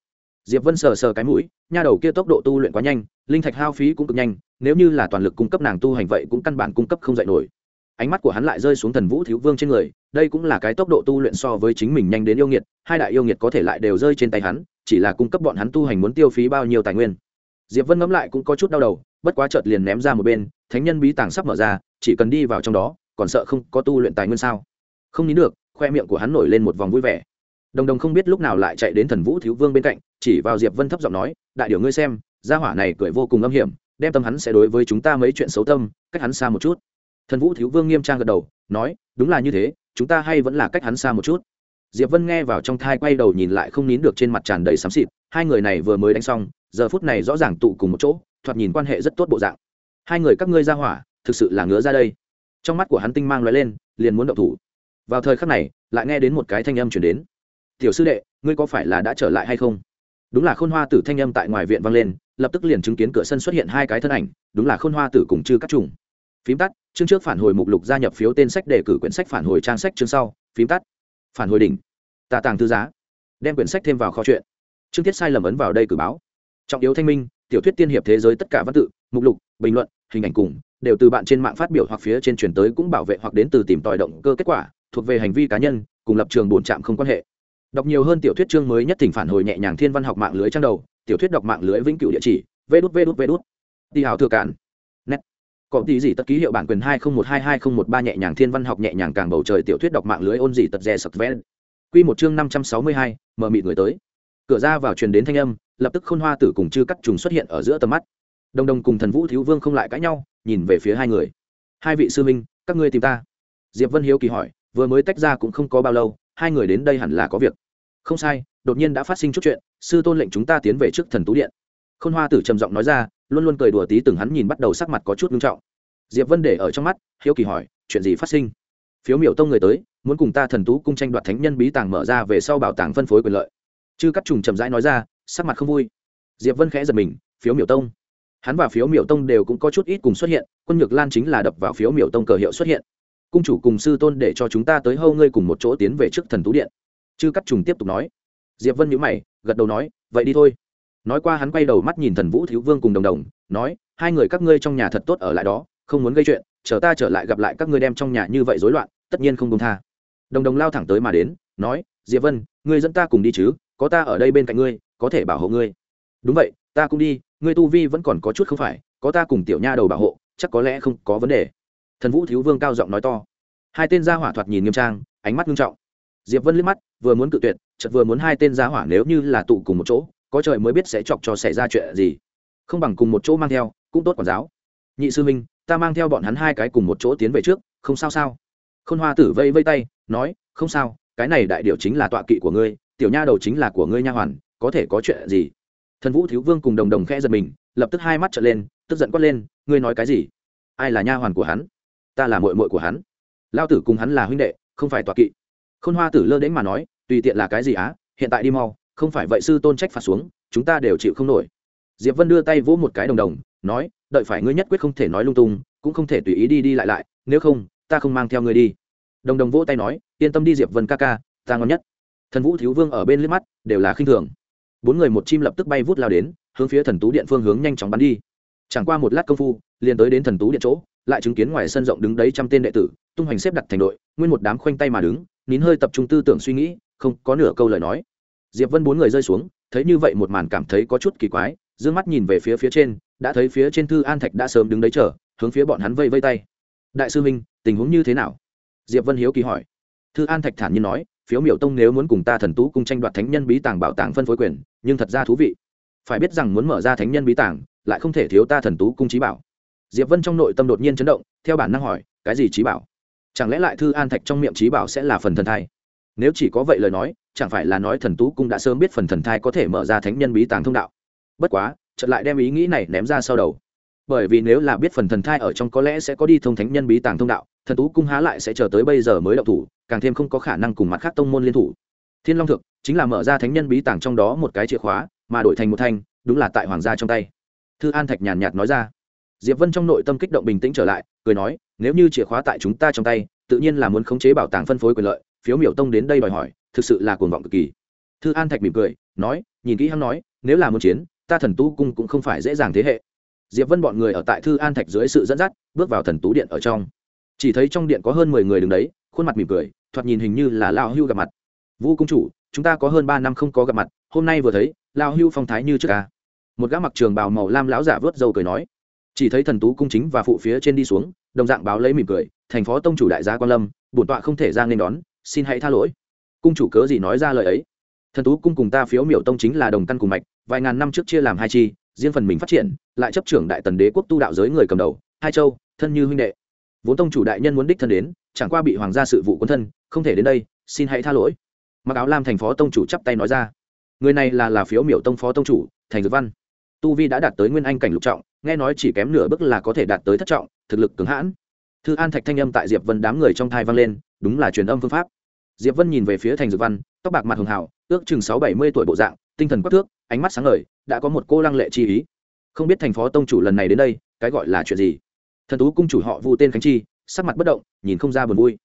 Diệp vân sờ sờ cái mũi, nha đầu kia tốc độ tu luyện quá nhanh, linh thạch hao phí cũng cực nhanh, nếu như là toàn lực cung cấp nàng tu hành vậy cũng căn bản cung cấp không dạy nổi ánh mắt của hắn lại rơi xuống thần vũ thiếu vương trên người, đây cũng là cái tốc độ tu luyện so với chính mình nhanh đến yêu nghiệt, hai đại yêu nghiệt có thể lại đều rơi trên tay hắn, chỉ là cung cấp bọn hắn tu hành muốn tiêu phí bao nhiêu tài nguyên. Diệp vân ngẫm lại cũng có chút đau đầu, bất quá chợt liền ném ra một bên, thánh nhân bí tàng sắp mở ra, chỉ cần đi vào trong đó, còn sợ không có tu luyện tài nguyên sao? Không nín được, khoe miệng của hắn nổi lên một vòng vui vẻ. Đồng đồng không biết lúc nào lại chạy đến thần vũ thiếu vương bên cạnh, chỉ vào diệp vân thấp giọng nói, đại điều ngươi xem, gia hỏa này cười vô cùng âm hiểm, đem tâm hắn sẽ đối với chúng ta mấy chuyện xấu tâm, cách hắn xa một chút thần vũ thiếu vương nghiêm trang gật đầu, nói, đúng là như thế, chúng ta hay vẫn là cách hắn xa một chút. Diệp vân nghe vào trong thai quay đầu nhìn lại không nín được trên mặt tràn đầy xám xịt, hai người này vừa mới đánh xong, giờ phút này rõ ràng tụ cùng một chỗ, thoạt nhìn quan hệ rất tốt bộ dạng. Hai người các ngươi ra hỏa, thực sự là ngứa ra đây. Trong mắt của hắn tinh mang loại lên, liền muốn động thủ. Vào thời khắc này, lại nghe đến một cái thanh âm chuyển đến. Tiểu sư đệ, ngươi có phải là đã trở lại hay không? Đúng là khôn hoa tử thanh âm tại ngoài viện vang lên, lập tức liền chứng kiến cửa sân xuất hiện hai cái thân ảnh, đúng là khôn hoa tử cùng chư các trùng phím tắt, chương trước phản hồi mục lục gia nhập phiếu tên sách đề cử quyển sách phản hồi trang sách chương sau. Phím tắt, phản hồi đỉnh. Tà tàng thư giá. Đem quyển sách thêm vào kho chuyện chương tiết sai lầm ấn vào đây cử báo. Trọng yếu thanh minh, tiểu thuyết tiên hiệp thế giới tất cả văn tự, mục lục, bình luận, hình ảnh cùng, đều từ bạn trên mạng phát biểu hoặc phía trên truyền tới cũng bảo vệ hoặc đến từ tìm tòi động cơ kết quả, thuộc về hành vi cá nhân, cùng lập trường bổn trạm không quan hệ. Đọc nhiều hơn tiểu thuyết chương mới nhất thỉnh phản hồi nhẹ nhàng thiên văn học mạng lưới trang đầu, tiểu thuyết đọc mạng lưới vĩnh cửu địa chỉ, vê đút vê đút vê đút. Đi hào thừa cản có tí gì tất ký hiệu bản quyền hai không một hai hai không một ba nhẹ nhàng thiên văn học nhẹ nhàng càng bầu trời tiểu thuyết đọc mạng lưới ôn gì tật rẻ sập ven quy một chương năm trăm sáu mươi hai mở mịt người tới. Cửa ra vào truyền đến thanh âm, lập tức khôn hoa tử cùng chư cắt trùng xuất hiện ở giữa tầm mắt. Đồng đồng cùng thần vũ thiếu vương không lại cãi nhau, nhìn về phía hai người. Hai vị sư minh, các ngươi tìm ta. Diệp vân hiếu kỳ hỏi, vừa mới tách ra cũng không có bao lâu, hai người đến đây hẳn là có việc. Không sai, đột nhiên đã phát sinh chút chuyện, sư tôn lệnh chúng ta tiến về trước thần tú điện. Khôn hoa tử trầm giọng nói ra luôn luôn cười đùa tí từng hắn nhìn bắt đầu sắc mặt có chút nghiêm trọng. Diệp vân để ở trong mắt, hiếu kỳ hỏi, chuyện gì phát sinh? Phiếu miểu tông người tới, muốn cùng ta thần tú cung tranh đoạt thánh nhân bí tàng mở ra về sau bảo tàng phân phối quyền lợi. Chư cắt trùng chậm rãi nói ra, sắc mặt không vui. Diệp vân khẽ giật mình, phiếu miểu tông? Hắn và phiếu miểu tông đều cũng có chút ít cùng xuất hiện, quân nhược lan chính là đập vào phiếu miểu tông cờ hiệu xuất hiện. Cung chủ cùng sư tôn để cho chúng ta tới hâu ngươi cùng một chỗ tiến về trước thần tú điện. Chư cắt trùng tiếp tục nói. Diệp vân nhíu mày, gật đầu nói, vậy đi thôi nói qua hắn quay đầu mắt nhìn thần vũ thiếu vương cùng đồng đồng, nói, hai người các ngươi trong nhà thật tốt ở lại đó, không muốn gây chuyện, chờ ta trở lại gặp lại các ngươi đem trong nhà như vậy rối loạn, tất nhiên không công tha. Đồng đồng lao thẳng tới mà đến, nói, diệp vân, ngươi dẫn ta cùng đi chứ, có ta ở đây bên cạnh ngươi, có thể bảo hộ ngươi. Đúng vậy, ta cũng đi, ngươi tu vi vẫn còn có chút không phải, có ta cùng tiểu nha đầu bảo hộ, chắc có lẽ không có vấn đề. Thần vũ thiếu vương cao giọng nói to. Hai tên gia hỏa thoạt nhìn nghiêm trang, ánh mắt nghiêm trọng. Diệp vân liếc mắt, vừa muốn cự tuyệt, chợt vừa muốn hai tên gia hỏa nếu như là tụ cùng một chỗ có trời mới biết sẽ chọc cho xảy ra chuyện gì. Không bằng cùng một chỗ mang theo, cũng tốt quản giáo. Nhị sư minh ta mang theo bọn hắn hai cái cùng một chỗ tiến về trước, không sao sao? Khôn hoa tử vây vây tay, nói, không sao, cái này đại điệu chính là tọa kỵ của ngươi, tiểu nha đầu chính là của ngươi nha hoàn, có thể có chuyện gì? Thần vũ thiếu vương cùng đồng đồng khẽ giật mình, lập tức hai mắt trở lên, tức giận quát lên, ngươi nói cái gì? Ai là nha hoàn của hắn? Ta là mội mội của hắn. Lao tử cùng hắn là huynh đệ, không phải tọa kỵ. Khôn hoa tử lơ đến mà nói, tùy tiện là cái gì á? Hiện tại đi mau không phải vậy sư tôn trách phạt xuống, chúng ta đều chịu không nổi. Diệp vân đưa tay vỗ một cái đồng đồng, nói, đợi phải ngươi nhất quyết không thể nói lung tung, cũng không thể tùy ý đi đi lại lại, nếu không, ta không mang theo ngươi đi. Đồng đồng vỗ tay nói, yên tâm đi diệp vân ca ca, ta ngon nhất. Thần vũ thiếu vương ở bên liếc mắt, đều là khinh thường. Bốn người một chim lập tức bay vút lao đến, hướng phía thần tú điện phương hướng nhanh chóng bắn đi. Chẳng qua một lát công phu, liền tới đến thần tú điện chỗ, lại chứng kiến ngoài sân rộng đứng đấy trăm tên đệ tử, tung hoành xếp đặt thành đội, nguyên một đám khoanh tay mà đứng, nín hơi tập trung tư tưởng suy nghĩ, không có nửa câu lời nói diệp vân bốn người rơi xuống, thấy như vậy một màn cảm thấy có chút kỳ quái d mắt nhìn về phía phía trên, đã thấy phía trên thư an thạch đã sớm đứng đấy chờ, hướng phía bọn hắn vây vây tay. Đại sư minh, tình huống như thế nào? Diệp vân hiếu kỳ hỏi. Thư an thạch thản nhiên nói, phiếu miểu tông nếu muốn cùng ta thần tú cùng tranh đoạt thánh nhân bí tàng bảo tàng phân phối quyền, nhưng thật ra thú vị. Phải biết rằng muốn mở ra thánh nhân bí tàng, lại không thể thiếu ta thần tú cung trí bảo. Diệp vân trong nội tâm đột nhiên chấn động, theo bản năng hỏi, cái gì trí bảo? Chẳng lẽ lại thư an thạch trong miệng trí bảo sẽ là phần thần thai? Nếu chỉ có vậy lời nói, chẳng phải là nói thần tú cung đã sớm biết phần thần thai có thể mở ra thánh nhân bí tàng thông đạo. Bất quá, chợt lại đem ý nghĩ này ném ra sau đầu. Bởi vì nếu là biết phần thần thai ở trong có lẽ sẽ có đi thông thánh nhân bí tàng thông đạo, thần tú cung há lại sẽ chờ tới bây giờ mới đậu thủ, càng thêm không có khả năng cùng mặt khác tông môn liên thủ. Thiên long thực chính là mở ra thánh nhân bí tàng trong đó một cái chìa khóa, mà đổi thành một thanh, đúng là tại hoàng gia trong tay. Thư an thạch nhàn nhạt nói ra. Diệp vân trong nội tâm kích động bình tĩnh trở lại, cười nói, nếu như chìa khóa tại chúng ta trong tay, tự nhiên là muốn khống chế bảo tàng phân phối quyền lợi phiếu miểu tông đến đây đòi hỏi, thực sự là cuồng vọng cực kỳ. Thư an thạch mỉm cười, nói, nhìn kỹ hắn nói, nếu là muốn chiến, ta thần tú cung cũng không phải dễ dàng thế hệ. Diệp vân bọn người ở tại thư an thạch dưới sự dẫn dắt, bước vào thần tú điện ở trong. Chỉ thấy trong điện có hơn mười người đứng đấy, khuôn mặt mỉm cười, thoạt nhìn hình như là lao hưu gặp mặt. Vũ công chủ, chúng ta có hơn ba năm không có gặp mặt, hôm nay vừa thấy lao hưu phong thái như trước ca một gã mặc trường bào màu lam lão giả vớt dâu cười nói. Chỉ thấy thần tú cung chính và phụ phía trên đi xuống, đồng dạng báo lấy mỉm cười, thành phó tông chủ đại gia quan lâm, bổn tọa không thể ra nên đón xin hãy tha lỗi. Cung chủ cớ gì nói ra lời ấy? Thần tú cung cùng ta phiếu miểu tông chính là đồng căn cùng mạch, vài ngàn năm trước chia làm hai chi, riêng phần mình phát triển, lại chấp trưởng đại tần đế quốc tu đạo giới người cầm đầu, hai châu, thân như huynh đệ. Vốn tông chủ đại nhân muốn đích thân đến, chẳng qua bị hoàng gia sự vụ quân thân, không thể đến đây, xin hãy tha lỗi. Mặc áo lam thành phó tông chủ chắp tay nói ra. Người này là là phiếu miểu tông phó tông chủ, thành dược văn. Tu vi đã đạt tới nguyên anh cảnh lục trọng, nghe nói chỉ kém nửa bước là có thể đạt tới thất trọng, thực lực cứng hãn. Thư an thạch thanh âm tại diệp vân đám người trong thai vang lên đúng là truyền âm phương pháp. Diệp vân nhìn về phía thành dược văn, tóc bạc mặt hường hào, ước chừng sáu bảy mươi tuổi bộ dạng, tinh thần quắc thước, ánh mắt sáng ngời, đã có một cô lăng lệ chi ý. Không biết thành phó tông chủ lần này đến đây, cái gọi là chuyện gì? Thần tú cung chủ họ vu tên khánh chi, sắc mặt bất động, nhìn không ra buồn vui.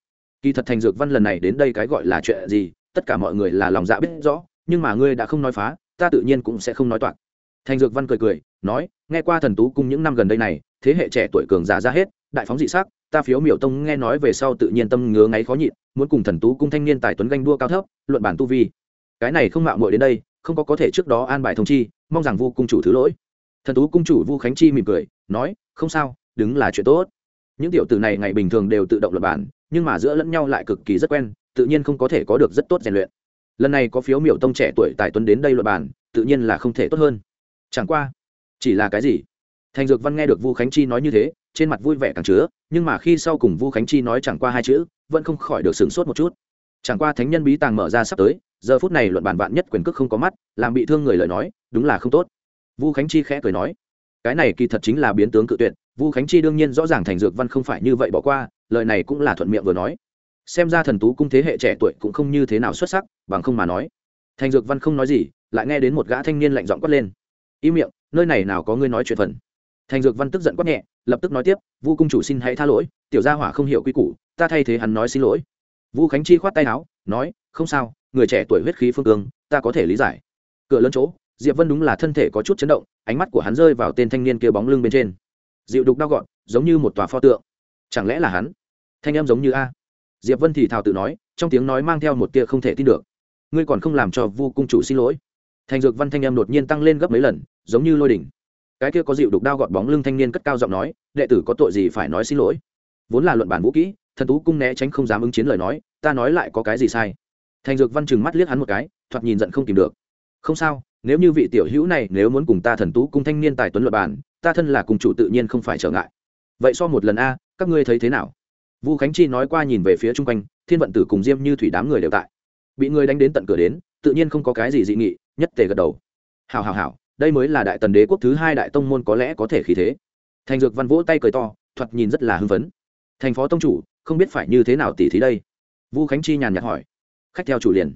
Kỳ thật thành dược văn lần này đến đây cái gọi là chuyện gì, tất cả mọi người là lòng dạ biết rõ, nhưng mà ngươi đã không nói phá, ta tự nhiên cũng sẽ không nói toạc. Thành dược văn cười cười, nói, nghe qua thần tú cung những năm gần đây này, thế hệ trẻ tuổi cường già ra hết, đại phóng dị sắc ta phiếu miểu tông nghe nói về sau tự nhiên tâm ngứa ngáy khó nhịn, muốn cùng thần tú cung thanh niên tài tuấn ganh đua cao thấp, luận bản tu vi. Cái này không mạo muội đến đây, không có có thể trước đó an bài thông chi, mong rằng vu cung chủ thứ lỗi. Thần tú cung chủ vu khánh chi mỉm cười, nói, không sao, đứng là chuyện tốt. Những tiểu tử này ngày bình thường đều tự động luật bản, nhưng mà giữa lẫn nhau lại cực kỳ rất quen, tự nhiên không có thể có được rất tốt rèn luyện. Lần này có phiếu miểu tông trẻ tuổi tài tuấn đến đây luật bản, tự nhiên là không thể tốt hơn. Chẳng qua, chỉ là cái gì? Thành dược văn nghe được vu khánh chi nói như thế, trên mặt vui vẻ càng chứa, nhưng mà khi sau cùng vu khánh chi nói chẳng qua hai chữ, vẫn không khỏi được sửng sốt một chút. Chẳng qua thánh nhân bí tàng mở ra sắp tới, giờ phút này luận bản vạn nhất quyền cước không có mắt, làm bị thương người lời nói, đúng là không tốt. Vu khánh chi khẽ cười nói, cái này kỳ thật chính là biến tướng cự tuyệt, vu khánh chi đương nhiên rõ ràng thành dược văn không phải như vậy bỏ qua, lời này cũng là thuận miệng vừa nói. Xem ra thần tú cung thế hệ trẻ tuổi cũng không như thế nào xuất sắc, bằng không mà nói. Thành dược văn không nói gì, lại nghe đến một gã thanh niên lạnh giọng quát lên. Im miệng, nơi này nào có ngươi nói chuyện phần? Thành dược văn tức giận quát nhẹ, lập tức nói tiếp, vu cung chủ xin hãy tha lỗi, tiểu gia hỏa không hiểu quy củ, ta thay thế hắn nói xin lỗi. Vu khánh chi khoát tay áo, nói, không sao, người trẻ tuổi huyết khí phương cương ta có thể lý giải. Cửa lớn chỗ, diệp vân đúng là thân thể có chút chấn động, ánh mắt của hắn rơi vào tên thanh niên kia bóng lưng bên trên. Dịu đục đau gọn, giống như một tòa pho tượng. Chẳng lẽ là hắn? Thanh em giống như a. Diệp vân thì thào tự nói, trong tiếng nói mang theo một tia không thể tin được. Ngươi còn không làm cho vu cung chủ xin lỗi? Thành dược văn thanh em đột nhiên tăng lên gấp mấy lần, giống như lôi đỉnh cái kia có dịu đục đao gọt bóng lưng thanh niên cất cao giọng nói, đệ tử có tội gì phải nói xin lỗi. Vốn là luận bản vũ kỹ, thần tú cung né tránh không dám ứng chiến lời nói, ta nói lại có cái gì sai? Thành dược văn chừng mắt liếc hắn một cái, thoạt nhìn giận không tìm được. Không sao, nếu như vị tiểu hữu này nếu muốn cùng ta thần tú cung thanh niên tài tuấn luật bản, ta thân là cùng chủ tự nhiên không phải trở ngại. Vậy so một lần a, các ngươi thấy thế nào? Vu khánh chi nói qua nhìn về phía chung quanh, thiên vận tử cùng diêm như thủy đám người đều tại. Bị người đánh đến tận cửa đến, tự nhiên không có cái gì dị nghị, nhất tề gật đầu. Hào hào hào đây mới là đại tần đế quốc thứ hai đại tông môn có lẽ có thể khí thế. Thành dược văn vỗ tay cười to, thoạt nhìn rất là hưng phấn. Thành phó tông chủ, không biết phải như thế nào tỉ thí đây? Vu khánh chi nhàn nhạt hỏi. Khách theo chủ liền.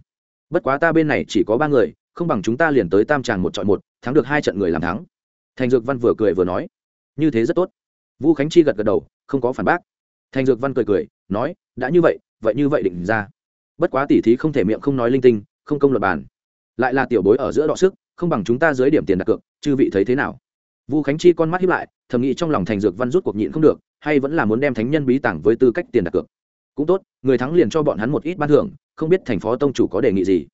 Bất quá ta bên này chỉ có ba người, không bằng chúng ta liền tới tam tràng một chọn một, thắng được hai trận người làm thắng. Thành dược văn vừa cười vừa nói. Như thế rất tốt. Vu khánh chi gật gật đầu, không có phản bác. Thành dược văn cười cười, nói, đã như vậy vậy như vậy định ra. Bất quá tỉ thí không thể miệng không nói linh tinh, không công luật bàn. Lại là tiểu bối ở giữa đọ sức không bằng chúng ta dưới điểm tiền đặt cược, chư vị thấy thế nào? Vu khánh chi con mắt hiếp lại, thầm nghĩ trong lòng thành dược văn rút cuộc nhịn không được, hay vẫn là muốn đem thánh nhân bí tảng với tư cách tiền đặt cược. Cũng tốt, người thắng liền cho bọn hắn một ít ban thưởng, không biết thành phó tông chủ có đề nghị gì.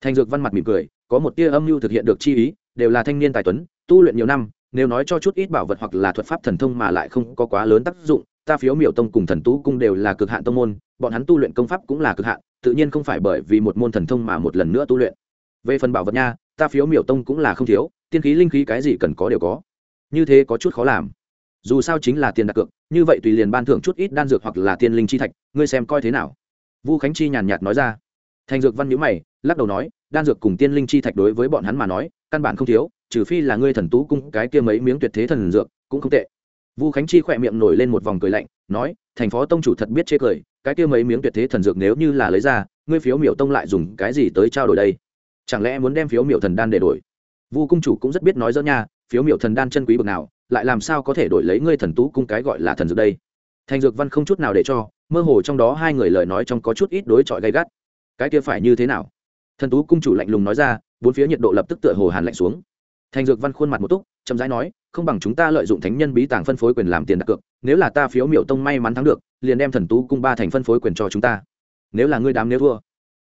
Thành dược văn mặt mỉm cười, có một tia âm mưu thực hiện được chi ý, đều là thanh niên tài tuấn, tu luyện nhiều năm, nếu nói cho chút ít bảo vật hoặc là thuật pháp thần thông mà lại không có quá lớn tác dụng, ta phiếu miểu tông cùng thần tú cung đều là cực hạn tông môn, bọn hắn tu luyện công pháp cũng là cực hạn, tự nhiên không phải bởi vì một môn thần thông mà một lần nữa tu luyện. Về phần bảo vật nha ta phiếu miểu tông cũng là không thiếu, tiên khí linh khí cái gì cần có đều có. Như thế có chút khó làm. Dù sao chính là tiền đặt cược, như vậy tùy liền ban thưởng chút ít đan dược hoặc là tiên linh chi thạch, ngươi xem coi thế nào. Vu khánh chi nhàn nhạt nói ra. Thành dược văn nhữ mày, lắc đầu nói, đan dược cùng tiên linh chi thạch đối với bọn hắn mà nói, căn bản không thiếu, trừ phi là ngươi thần tú cung cái kia mấy miếng tuyệt thế thần dược, cũng không tệ. Vu khánh chi khỏe miệng nổi lên một vòng cười lạnh, nói, thành phó tông chủ thật biết chê cười, cái kia mấy miếng tuyệt thế thần dược nếu như là lấy ra, ngươi phiếu miểu tông lại dùng cái gì tới trao đổi đây? Chẳng lẽ muốn đem phiếu miểu thần đan để đổi? Vu cung chủ cũng rất biết nói dỡ nha, phiếu miểu thần đan chân quý bậc nào, lại làm sao có thể đổi lấy ngươi thần tú cung cái gọi là thần dược đây? Thành dược văn không chút nào để cho, mơ hồ trong đó hai người lời nói trong có chút ít đối chọi gay gắt. Cái kia phải như thế nào? Thần tú cung chủ lạnh lùng nói ra, bốn phía nhiệt độ lập tức tựa hồ hàn lạnh xuống. Thành dược văn khuôn mặt một túc, chậm rãi nói, không bằng chúng ta lợi dụng thánh nhân bí tàng phân phối quyền làm tiền đặt cược, nếu là ta phiếu miểu tông may mắn thắng được, liền đem thần tú cung ba thành phân phối quyền cho chúng ta. Nếu là ngươi đám nếu thua.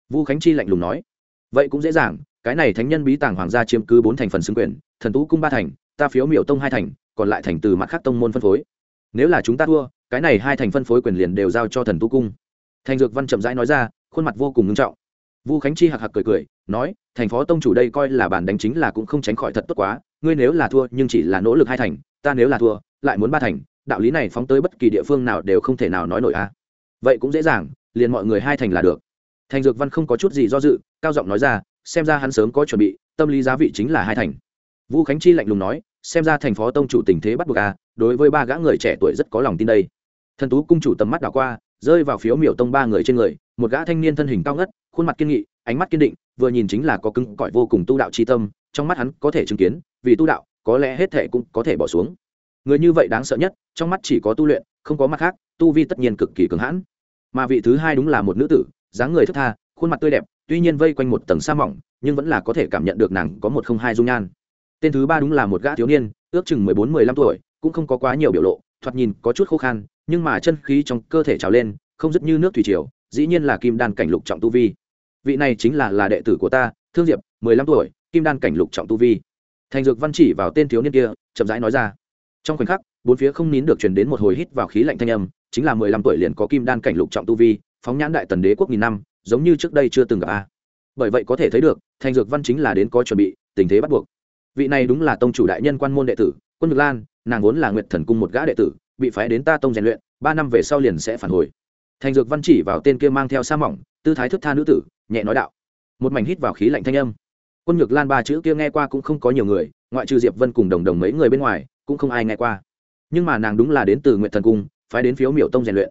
Vu khánh chi lạnh lùng nói vậy cũng dễ dàng, cái này thánh nhân bí tàng hoàng gia chiếm cứ bốn thành phần xứng quyền, thần tú cung ba thành, ta phiếu miểu tông hai thành, còn lại thành từ mặt khác tông môn phân phối. Nếu là chúng ta thua, cái này hai thành phân phối quyền liền đều giao cho thần tú cung. Thành dược văn chậm rãi nói ra, khuôn mặt vô cùng nghiêm trọng. Vu khánh chi hạc hạc cười cười, nói, thành phó tông chủ đây coi là bản đánh chính là cũng không tránh khỏi thật tốt quá, ngươi nếu là thua nhưng chỉ là nỗ lực hai thành, ta nếu là thua, lại muốn ba thành, đạo lý này phóng tới bất kỳ địa phương nào đều không thể nào nói nổi a. Vậy cũng dễ dàng, liền mọi người hai thành là được. Thành dược văn không có chút gì do dự cao giọng nói ra, xem ra hắn sớm có chuẩn bị, tâm lý giá vị chính là hai thành. Vũ khánh chi lạnh lùng nói, xem ra thành phó tông chủ tình thế bắt buộc à đối với ba gã người trẻ tuổi rất có lòng tin đây. Thần tú cung chủ tầm mắt đảo qua, rơi vào phiếu miểu tông ba người trên người, một gã thanh niên thân hình cao ngất, khuôn mặt kiên nghị, ánh mắt kiên định, vừa nhìn chính là có cứng cỏi vô cùng tu đạo chi tâm, trong mắt hắn có thể chứng kiến, vì tu đạo, có lẽ hết thệ cũng có thể bỏ xuống. Người như vậy đáng sợ nhất, trong mắt chỉ có tu luyện, không có mắt khác, tu vi tất nhiên cực kỳ cứng hãn. Mà vị thứ hai đúng là một nữ tử, dáng người thức tha, khuôn mặt tươi đẹp tuy nhiên vây quanh một tầng sa mỏng, nhưng vẫn là có thể cảm nhận được nàng có một không hai dung nhan. Tên thứ ba đúng là một gã thiếu niên, ước chừng mười bốn, mười lăm tuổi, cũng không có quá nhiều biểu lộ, thoạt nhìn có chút khô khan, nhưng mà chân khí trong cơ thể trào lên, không dứt như nước thủy triều, dĩ nhiên là kim đan cảnh lục trọng tu vi. Vị này chính là là đệ tử của ta, thương diệp, mười lăm tuổi, kim đan cảnh lục trọng tu vi. Thành dược văn chỉ vào tên thiếu niên kia, chậm rãi nói ra. Trong khoảnh khắc, bốn phía không nín được truyền đến một hồi hít vào khí lạnh thanh âm, chính là mười lăm tuổi liền có kim đan cảnh lục trọng tu vi, phóng nhãn đại tần đế quốc nghìn năm giống như trước đây chưa từng gặp a. Bởi vậy có thể thấy được, thành dược văn chính là đến có chuẩn bị, tình thế bắt buộc. Vị này đúng là tông chủ đại nhân quan môn đệ tử, quân ngược lan, nàng vốn là nguyệt thần cung một gã đệ tử, bị phái đến ta tông rèn luyện, ba năm về sau liền sẽ phản hồi. Thành dược văn chỉ vào tên kia mang theo sa mỏng, tư thái thức tha nữ tử, nhẹ nói đạo. Một mảnh hít vào khí lạnh thanh âm. Quân nhược lan ba chữ kia nghe qua cũng không có nhiều người, ngoại trừ diệp vân cùng đồng đồng mấy người bên ngoài, cũng không ai nghe qua. Nhưng mà nàng đúng là đến từ nguyện thần cung, phái đến phiếu miểu tông rèn luyện.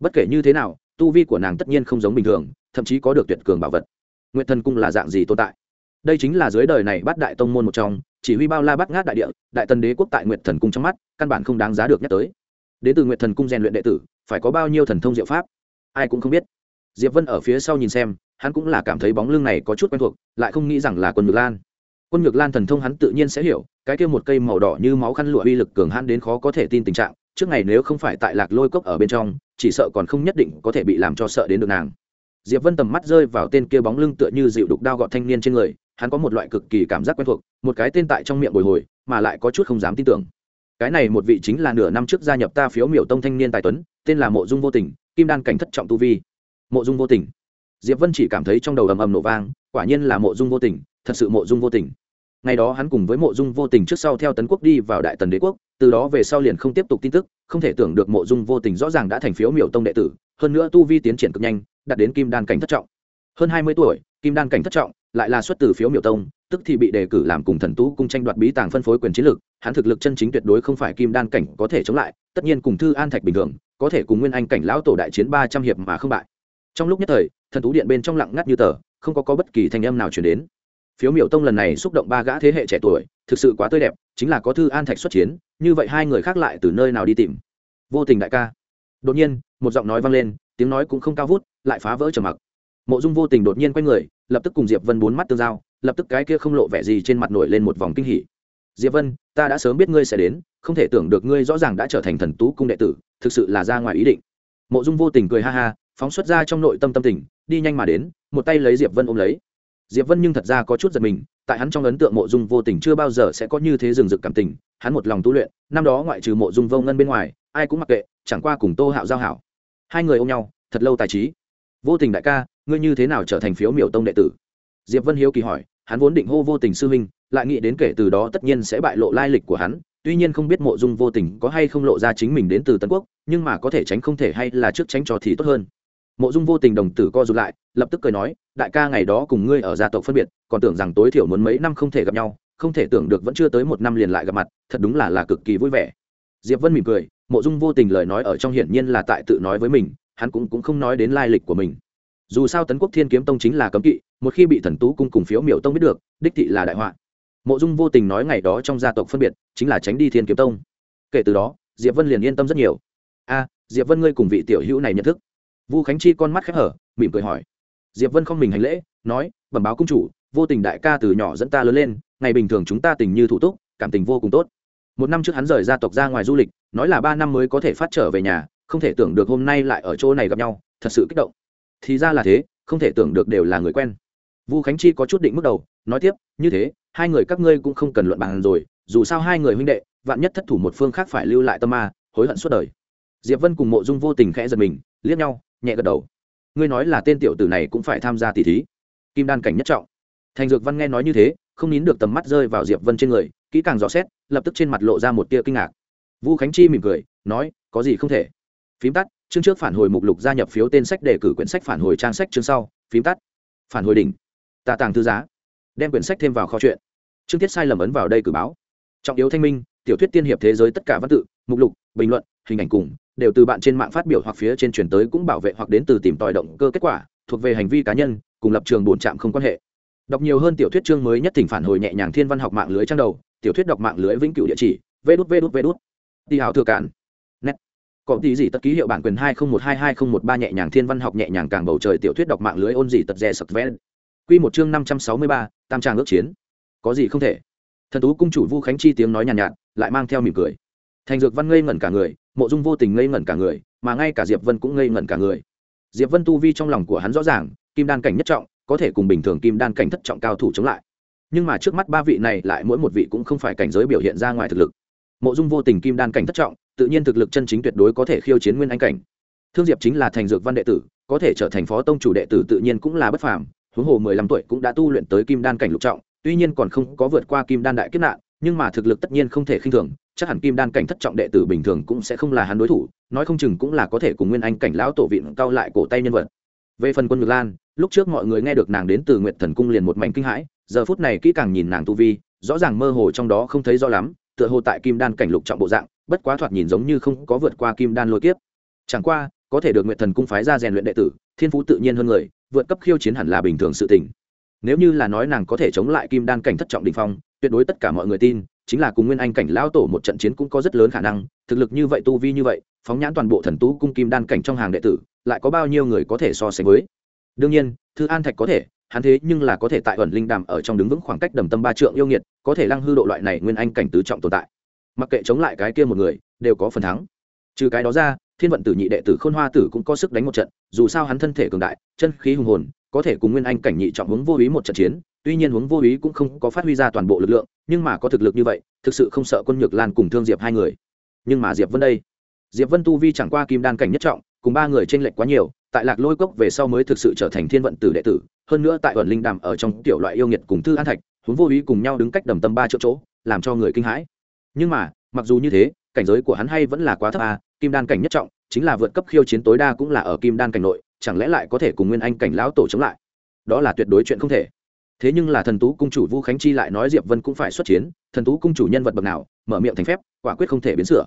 Bất kể như thế nào tu vi của nàng tất nhiên không giống bình thường, thậm chí có được tuyệt cường bảo vật. Nguyện thần cung là dạng gì tồn tại? Đây chính là dưới đời này bắt đại tông môn một trong, chỉ huy bao la bắt ngát đại địa, đại tần đế quốc tại nguyện thần cung trong mắt, căn bản không đáng giá được nhắc tới. Đến từ nguyện thần cung rèn luyện đệ tử, phải có bao nhiêu thần thông diệu pháp? Ai cũng không biết. Diệp vân ở phía sau nhìn xem, hắn cũng là cảm thấy bóng lưng này có chút quen thuộc, lại không nghĩ rằng là quân nhược lan. Quân nhược lan thần thông hắn tự nhiên sẽ hiểu, cái kia một cây màu đỏ như máu khăn lụa uy lực cường hắn đến khó có thể tin tình trạng trước ngày nếu không phải tại lạc lôi cốc ở bên trong, chỉ sợ còn không nhất định có thể bị làm cho sợ đến được nàng. Diệp vân tầm mắt rơi vào tên kia bóng lưng tựa như dịu đục đao gọt thanh niên trên người, hắn có một loại cực kỳ cảm giác quen thuộc, một cái tên tại trong miệng bồi hồi, mà lại có chút không dám tin tưởng. Cái này một vị chính là nửa năm trước gia nhập ta phiếu miểu tông thanh niên tài tuấn, tên là mộ dung vô tình, kim đan cảnh thất trọng tu vi. Mộ dung vô tình. Diệp vân chỉ cảm thấy trong đầu ầm ầm nổ vang, quả nhiên là mộ dung vô tình, thật sự mộ dung vô tình. Ngày đó hắn cùng với mộ dung vô tình trước sau theo tấn quốc đi vào đại tần đế quốc từ đó về sau liền không tiếp tục tin tức không thể tưởng được mộ dung vô tình rõ ràng đã thành phiếu miểu tông đệ tử hơn nữa tu vi tiến triển cực nhanh đạt đến kim đan cảnh thất trọng. Hơn hai mươi tuổi kim đan cảnh thất trọng lại là xuất từ phiếu miểu tông tức thì bị đề cử làm cùng thần tú cung tranh đoạt bí tàng phân phối quyền chiến lược hắn thực lực chân chính tuyệt đối không phải kim đan cảnh có thể chống lại tất nhiên cùng thư an thạch bình thường có thể cùng nguyên anh cảnh lão tổ đại chiến ba trăm hiệp mà không bại. Trong lúc nhất thời thần tú điện bên trong lặng ngắt như tờ không có, có bất kỳ thanh âm nào chuyển đến. Phiếu miểu tông lần này xúc động ba gã thế hệ trẻ tuổi thực sự quá tươi đẹp chính là có thư an thạch xuất chiến như vậy hai người khác lại từ nơi nào đi tìm? Vô tình đại ca. Đột nhiên, một giọng nói vang lên, tiếng nói cũng không cao vút, lại phá vỡ trầm mặc. Mộ dung vô tình đột nhiên quay người, lập tức cùng diệp vân bốn mắt tương giao, lập tức cái kia không lộ vẻ gì trên mặt nổi lên một vòng kinh hỉ. Diệp vân, ta đã sớm biết ngươi sẽ đến, không thể tưởng được ngươi rõ ràng đã trở thành thần tú cung đệ tử, thực sự là ra ngoài ý định. Mộ dung vô tình cười ha ha, phóng xuất ra trong nội tâm tâm tình, đi nhanh mà đến, một tay lấy diệp vân ôm lấy. Diệp vân nhưng thật ra có chút giật mình, tại hắn trong ấn tượng mộ dung vô tình chưa bao giờ sẽ có như thế rừng rực cảm tình hắn một lòng tu luyện, năm đó ngoại trừ mộ dung vô ngân bên ngoài, ai cũng mặc kệ, chẳng qua cùng tô hạo giao hảo. Hai người ôm nhau, thật lâu tài trí. Vô tình đại ca, ngươi như thế nào trở thành phiếu miểu tông đệ tử? Diệp vân hiếu kỳ hỏi, hắn vốn định hô vô tình sư huynh, lại nghĩ đến kể từ đó tất nhiên sẽ bại lộ lai lịch của hắn, tuy nhiên không biết mộ dung vô tình có hay không lộ ra chính mình đến từ tân quốc, nhưng mà có thể tránh không thể hay là trước tránh cho thì tốt hơn. Mộ dung vô tình đồng tử co rụt lại, lập tức cười nói, đại ca ngày đó cùng ngươi ở gia tộc phân biệt, còn tưởng rằng tối thiểu muốn mấy năm không thể gặp nhau không thể tưởng được vẫn chưa tới một năm liền lại gặp mặt thật đúng là là cực kỳ vui vẻ. Diệp vân mỉm cười mộ dung vô tình lời nói ở trong hiển nhiên là tại tự nói với mình hắn cũng, cũng không nói đến lai lịch của mình. Dù sao tấn quốc thiên kiếm tông chính là cấm kỵ một khi bị thần tú cung cùng phiếu miểu tông biết được đích thị là đại họa. Mộ dung vô tình nói ngày đó trong gia tộc phân biệt chính là tránh đi thiên kiếm tông. Kể từ đó diệp vân liền yên tâm rất nhiều. A diệp vân ngươi cùng vị tiểu hữu này nhận thức. Vu khánh chi con mắt khép hở mỉm cười hỏi. Diệp vân không mình hành lễ nói bẩm báo công chủ vô tình đại ca từ nhỏ dẫn ta lớn lên ngày bình thường chúng ta tình như thủ túc, cảm tình vô cùng tốt. Một năm trước hắn rời gia tộc ra ngoài du lịch, nói là ba năm mới có thể phát trở về nhà, không thể tưởng được hôm nay lại ở chỗ này gặp nhau, thật sự kích động. Thì ra là thế, không thể tưởng được đều là người quen. Vu khánh chi có chút định mức đầu, nói tiếp, như thế, hai người các ngươi cũng không cần luận bàn rồi, dù sao hai người huynh đệ, vạn nhất thất thủ một phương khác phải lưu lại tâm ma, hối hận suốt đời. Diệp vân cùng mộ dung vô tình khẽ giật mình, liếc nhau, nhẹ gật đầu. Ngươi nói là tên tiểu tử này cũng phải tham gia tỷ thí. Kim đan cảnh nhất trọng. Thành dược văn nghe nói như thế không nín được tầm mắt rơi vào diệp vân trên người, kỹ càng rõ xét, lập tức trên mặt lộ ra một tia kinh ngạc. Vu khánh chi mỉm cười, nói, có gì không thể. Phím tắt, chương trước phản hồi mục lục gia nhập phiếu tên sách đề cử quyển sách phản hồi trang sách chương sau, phím tắt. Phản hồi đỉnh. Tạ tàng thư giá. Đem quyển sách thêm vào kho chuyện chương tiết sai lầm ấn vào đây cử báo. Trọng yếu thanh minh, tiểu thuyết tiên hiệp thế giới tất cả văn tự, mục lục, bình luận, hình ảnh cùng, đều từ bạn trên mạng phát biểu hoặc phía trên truyền tới cũng bảo vệ hoặc đến từ tìm tòi động cơ kết quả, thuộc về hành vi cá nhân, cùng lập trường bổn trạm không quan hệ đọc nhiều hơn tiểu thuyết chương mới nhất thỉnh phản hồi nhẹ nhàng thiên văn học mạng lưới trang đầu tiểu thuyết đọc mạng lưới vĩnh cửu địa chỉ vê đút vê đút vê đút đi hào thừa cản nét có tí gì tất ký hiệu bản quyền hai không một hai hai không một ba nhẹ nhàng thiên văn học nhẹ nhàng càng bầu trời tiểu thuyết đọc mạng lưới ôn gì tật rè sập vén quy một chương năm trăm sáu mươi ba tam trang ước chiến. Có gì không thể. Thần tú cung chủ vu khánh chi tiếng nói nhàn nhạt, nhạt lại mang theo mỉm cười. Thành dược văn ngây ngẩn cả người mộ dung vô tình ngây ngẩn cả người mà ngay cả diệp vân cũng ngây ngẩn cả người. Diệp vân tu vi trong lòng của hắn rõ ràng kim đan cảnh nhất trọng có thể cùng bình thường kim đan cảnh thất trọng cao thủ chống lại. Nhưng mà trước mắt ba vị này lại mỗi một vị cũng không phải cảnh giới biểu hiện ra ngoài thực lực. Mộ dung vô tình kim đan cảnh thất trọng, tự nhiên thực lực chân chính tuyệt đối có thể khiêu chiến nguyên anh cảnh. Thương diệp chính là thành dược văn đệ tử, có thể trở thành phó tông chủ đệ tử tự nhiên cũng là bất phàm, huống hồ mười lăm tuổi cũng đã tu luyện tới kim đan cảnh lục trọng, tuy nhiên còn không có vượt qua kim đan đại kiếp nạn, nhưng mà thực lực tất nhiên không thể khinh thường, chắc hẳn kim đan cảnh thất trọng đệ tử bình thường cũng sẽ không là hắn đối thủ, nói không chừng cũng là có thể cùng nguyên anh cảnh lão tổ viện cao lại cổ tay nhân vật về phần quân ngược lan, lúc trước mọi người nghe được nàng đến từ nguyện thần cung liền một mảnh kinh hãi, giờ phút này kỹ càng nhìn nàng tu vi, rõ ràng mơ hồ trong đó không thấy rõ lắm, tựa hồ tại kim đan cảnh lục trọng bộ dạng, bất quá thoạt nhìn giống như không có vượt qua kim đan lôi kiếp. Chẳng qua, có thể được nguyện thần cung phái ra rèn luyện đệ tử, thiên phú tự nhiên hơn người, vượt cấp khiêu chiến hẳn là bình thường sự tình. Nếu như là nói nàng có thể chống lại kim đan cảnh thất trọng đình phong, tuyệt đối tất cả mọi người tin, chính là cùng nguyên anh cảnh lão tổ một trận chiến cũng có rất lớn khả năng, thực lực như vậy, tu vi như vậy phóng nhãn toàn bộ thần tú cung kim đan cảnh trong hàng đệ tử, lại có bao nhiêu người có thể so sánh với? Đương nhiên, thư an thạch có thể, hắn thế nhưng là có thể tại ẩn linh đàm ở trong đứng vững khoảng cách đầm tâm ba trượng yêu nghiệt, có thể lăng hư độ loại này nguyên anh cảnh tứ trọng tồn tại. Mặc kệ chống lại cái kia một người, đều có phần thắng. Trừ cái đó ra, thiên vận tử nhị đệ tử khôn hoa tử cũng có sức đánh một trận, dù sao hắn thân thể cường đại, chân khí hùng hồn, có thể cùng nguyên anh cảnh nhị trọng hướng vô ý một trận chiến, tuy nhiên hướng vô ý cũng không có phát huy ra toàn bộ lực lượng, nhưng mà có thực lực như vậy, thực sự không sợ quân nhược lan cùng thương diệp hai người. Nhưng mà diệp vân đây diệp vân tu vi chẳng qua kim đan cảnh nhất trọng, cùng ba người tranh lệch quá nhiều, tại lạc lôi cốc về sau mới thực sự trở thành thiên vận tử đệ tử, hơn nữa tại ẩn linh đàm ở trong tiểu loại yêu nghiệt cùng thư an thạch, huống vô ý cùng nhau đứng cách đầm tâm ba chỗ chỗ, làm cho người kinh hãi. Nhưng mà, mặc dù như thế, cảnh giới của hắn hay vẫn là quá thấp a, kim đan cảnh nhất trọng, chính là vượt cấp khiêu chiến tối đa cũng là ở kim đan cảnh nội, chẳng lẽ lại có thể cùng nguyên anh cảnh lão tổ chống lại? Đó là tuyệt đối chuyện không thể. Thế nhưng là thần tú cung chủ vu khánh chi lại nói diệp vân cũng phải xuất chiến, thần tú cung chủ nhân vật bậc nào, mở miệng thành phép, quả quyết không thể biến sửa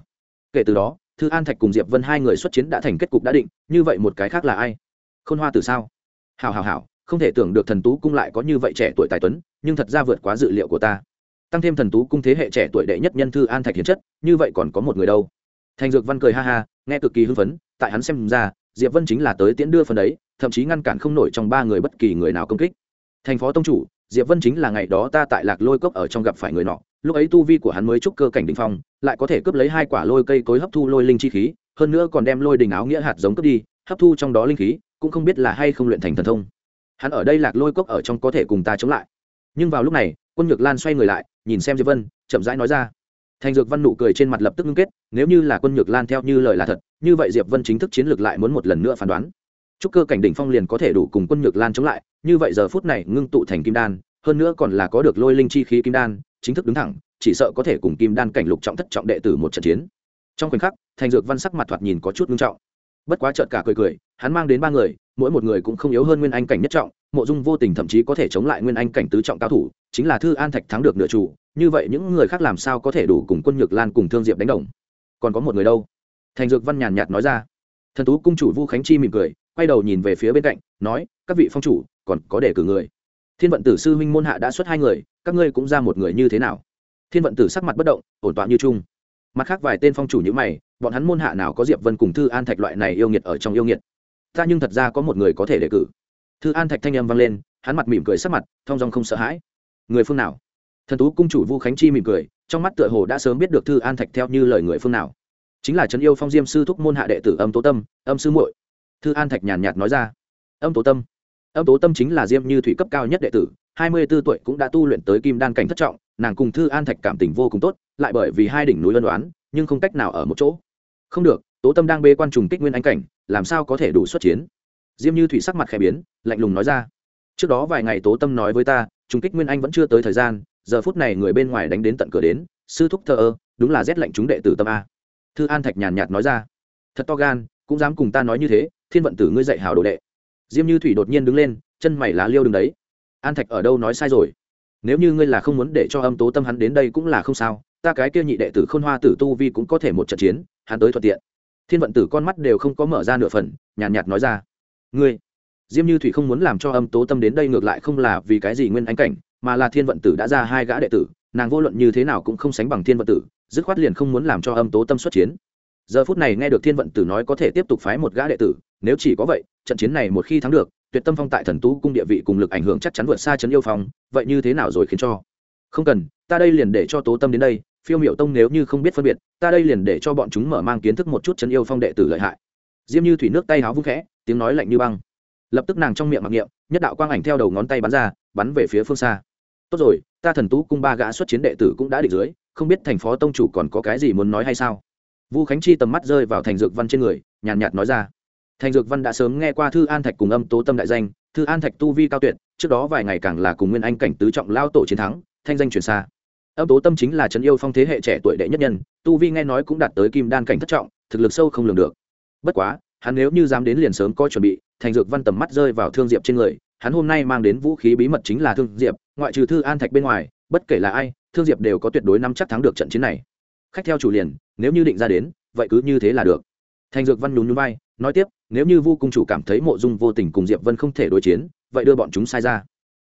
kể từ đó, thư an thạch cùng diệp vân hai người xuất chiến đã thành kết cục đã định, như vậy một cái khác là ai? Khôn hoa từ sao? Hào hào hào không thể tưởng được thần tú cung lại có như vậy trẻ tuổi tài tuấn, nhưng thật ra vượt quá dự liệu của ta. Tăng thêm thần tú cung thế hệ trẻ tuổi đệ nhất nhân thư an thạch hiến chất, như vậy còn có một người đâu? Thành dược văn cười ha ha, nghe cực kỳ hưng phấn, tại hắn xem ra, diệp vân chính là tới tiễn đưa phần đấy, thậm chí ngăn cản không nổi trong ba người bất kỳ người nào công kích. Thành phó tông chủ diệp vân chính là ngày đó ta tại lạc lôi cốc ở trong gặp phải người nọ, lúc ấy tu vi của hắn mới trúc cơ cảnh đỉnh phong, lại có thể cướp lấy hai quả lôi cây cối hấp thu lôi linh chi khí, hơn nữa còn đem lôi đình áo nghĩa hạt giống cướp đi, hấp thu trong đó linh khí, cũng không biết là hay không luyện thành thần thông. Hắn ở đây lạc lôi cốc ở trong có thể cùng ta chống lại. Nhưng vào lúc này, quân nhược lan xoay người lại, nhìn xem diệp vân, chậm rãi nói ra. Thành dược văn nụ cười trên mặt lập tức ngưng kết, nếu như là quân nhược lan theo như lời là thật, như vậy diệp vân chính thức chiến lược lại muốn một lần nữa phán đoán chúc cơ cảnh đỉnh phong liền có thể đủ cùng quân nhược lan chống lại, như vậy giờ phút này ngưng tụ thành kim đan, hơn nữa còn là có được lôi linh chi khí kim đan, chính thức đứng thẳng, chỉ sợ có thể cùng kim đan cảnh lục trọng thất trọng đệ tử một trận chiến. Trong khoảnh khắc, thành dược văn sắc mặt thoạt nhìn có chút ngưng trọng. Bất quá trợt cả cười cười, hắn mang đến ba người, mỗi một người cũng không yếu hơn nguyên anh cảnh nhất trọng, mộ dung vô tình thậm chí có thể chống lại nguyên anh cảnh tứ trọng cao thủ, chính là thư an thạch thắng được nửa chủ, như vậy những người khác làm sao có thể đủ cùng quân nhược lan cùng thương diệp đánh đồng? Còn có một người đâu? Thành dược văn nhàn nhạt nói ra. Thần tú cung chủ vu khánh chi mỉm cười quay đầu nhìn về phía bên cạnh, nói, các vị phong chủ, còn có để cử người. Thiên vận tử sư huynh môn hạ đã xuất hai người, các ngươi cũng ra một người như thế nào? Thiên vận tử sắc mặt bất động, ổn tọa như chung. Mặt khác vài tên phong chủ như mày, bọn hắn môn hạ nào có diệp vân cùng thư an thạch loại này yêu nghiệt ở trong yêu nghiệt? Ta nhưng thật ra có một người có thể đề cử. Thư an thạch thanh âm vang lên, hắn mặt mỉm cười sắc mặt, thong dong không sợ hãi. Người phương nào? Thần tú cung chủ vu khánh chi mỉm cười, trong mắt tựa hồ đã sớm biết được thư an thạch theo như lời người phương nào. Chính là trấn yêu phong diêm sư thúc môn hạ đệ tử âm tố tâm, âm sư muội thư an thạch nhàn nhạt nói ra. Âm tố tâm. Âm tố tâm chính là diêm như thủy cấp cao nhất đệ tử, hai mươi b ố tuổi cũng đã tu luyện tới kim đan cảnh thất trọng, nàng cùng thư an thạch cảm tình vô cùng tốt, lại bởi vì hai đỉnh núi lân đoán nhưng không cách nào ở một chỗ. Không được, tố tâm đang bê quan trùng kích nguyên anh cảnh, làm sao có thể đủ xuất chiến? Diêm như thủy sắc mặt khẽ biến, lạnh lùng nói ra. Trước đó vài ngày tố tâm nói với ta, trùng kích nguyên anh vẫn chưa tới thời gian, giờ phút này người bên ngoài đánh đến tận cửa đến, sư thúc thờ ơ, đúng là rét lạnh chúng đệ tử tâm a. Thư an thạch nhàn nhạt nói ra. Thật to gan, cũng dám cùng ta nói như thế thiên vận tử ngươi dạy hào đồ đệ. Diêm như thủy đột nhiên đứng lên chân mày lá liêu đứng đấy. An thạch ở đâu nói sai rồi? Nếu như ngươi là không muốn để cho âm tố tâm hắn đến đây cũng là không sao ta cái kia nhị đệ tử khôn hoa tử tu vi cũng có thể một trận chiến hắn tới thuận tiện. Thiên vận tử con mắt đều không có mở ra nửa phần nhàn nhạt, nhạt nói ra. Ngươi diêm như thủy không muốn làm cho âm tố tâm đến đây ngược lại không là vì cái gì nguyên ánh cảnh mà là thiên vận tử đã ra hai gã đệ tử nàng vô luận như thế nào cũng không sánh bằng thiên vận tử dứt khoát liền không muốn làm cho âm tố tâm xuất chiến. Giờ phút này nghe được thiên vận tử nói có thể tiếp tục phái một gã đệ tử nếu chỉ có vậy trận chiến này một khi thắng được tuyệt tâm phong tại thần tú cung địa vị cùng lực ảnh hưởng chắc chắn vượt xa trấn yêu phong vậy như thế nào rồi khiến cho? Không cần ta đây liền để cho tố tâm đến đây phiêu miệu tông nếu như không biết phân biệt ta đây liền để cho bọn chúng mở mang kiến thức một chút trấn yêu phong đệ tử lợi hại. Diêm như thủy nước tay háo vung khẽ tiếng nói lạnh như băng. Lập tức nàng trong miệng mặc niệm nhất đạo quang ảnh theo đầu ngón tay bắn ra bắn về phía phương xa. Tốt rồi ta thần tú cung ba gã xuất chiến đệ tử cũng đã định dưới không biết thành phó tông chủ còn có cái gì muốn nói hay sao? Vu khánh chi tầm mắt rơi vào thành dược văn trên người nhàn nhạt, nhạt nói ra thành dược văn đã sớm nghe qua thư an thạch cùng âm tố tâm đại danh, thư an thạch tu vi cao tuyệt, trước đó vài ngày càng là cùng nguyên anh cảnh tứ trọng lao tổ chiến thắng, thanh danh truyền xa. Âm tố tâm chính là trấn yêu phong thế hệ trẻ tuổi đệ nhất nhân, tu vi nghe nói cũng đạt tới kim đan cảnh thất trọng, thực lực sâu không lường được. Bất quá, hắn nếu như dám đến liền sớm có chuẩn bị, thành dược văn tầm mắt rơi vào thương diệp trên người, hắn hôm nay mang đến vũ khí bí mật chính là thương diệp, ngoại trừ thư an thạch bên ngoài, bất kể là ai, thương diệp đều có tuyệt đối nắm chắc thắng được trận chiến này. Khách theo chủ liền, nếu như định ra đến, vậy cứ như thế là được. Thành dược văn nhún nhún vai nói tiếp, nếu như vu cung chủ cảm thấy mộ dung vô tình cùng diệp vân không thể đối chiến, vậy đưa bọn chúng sai ra.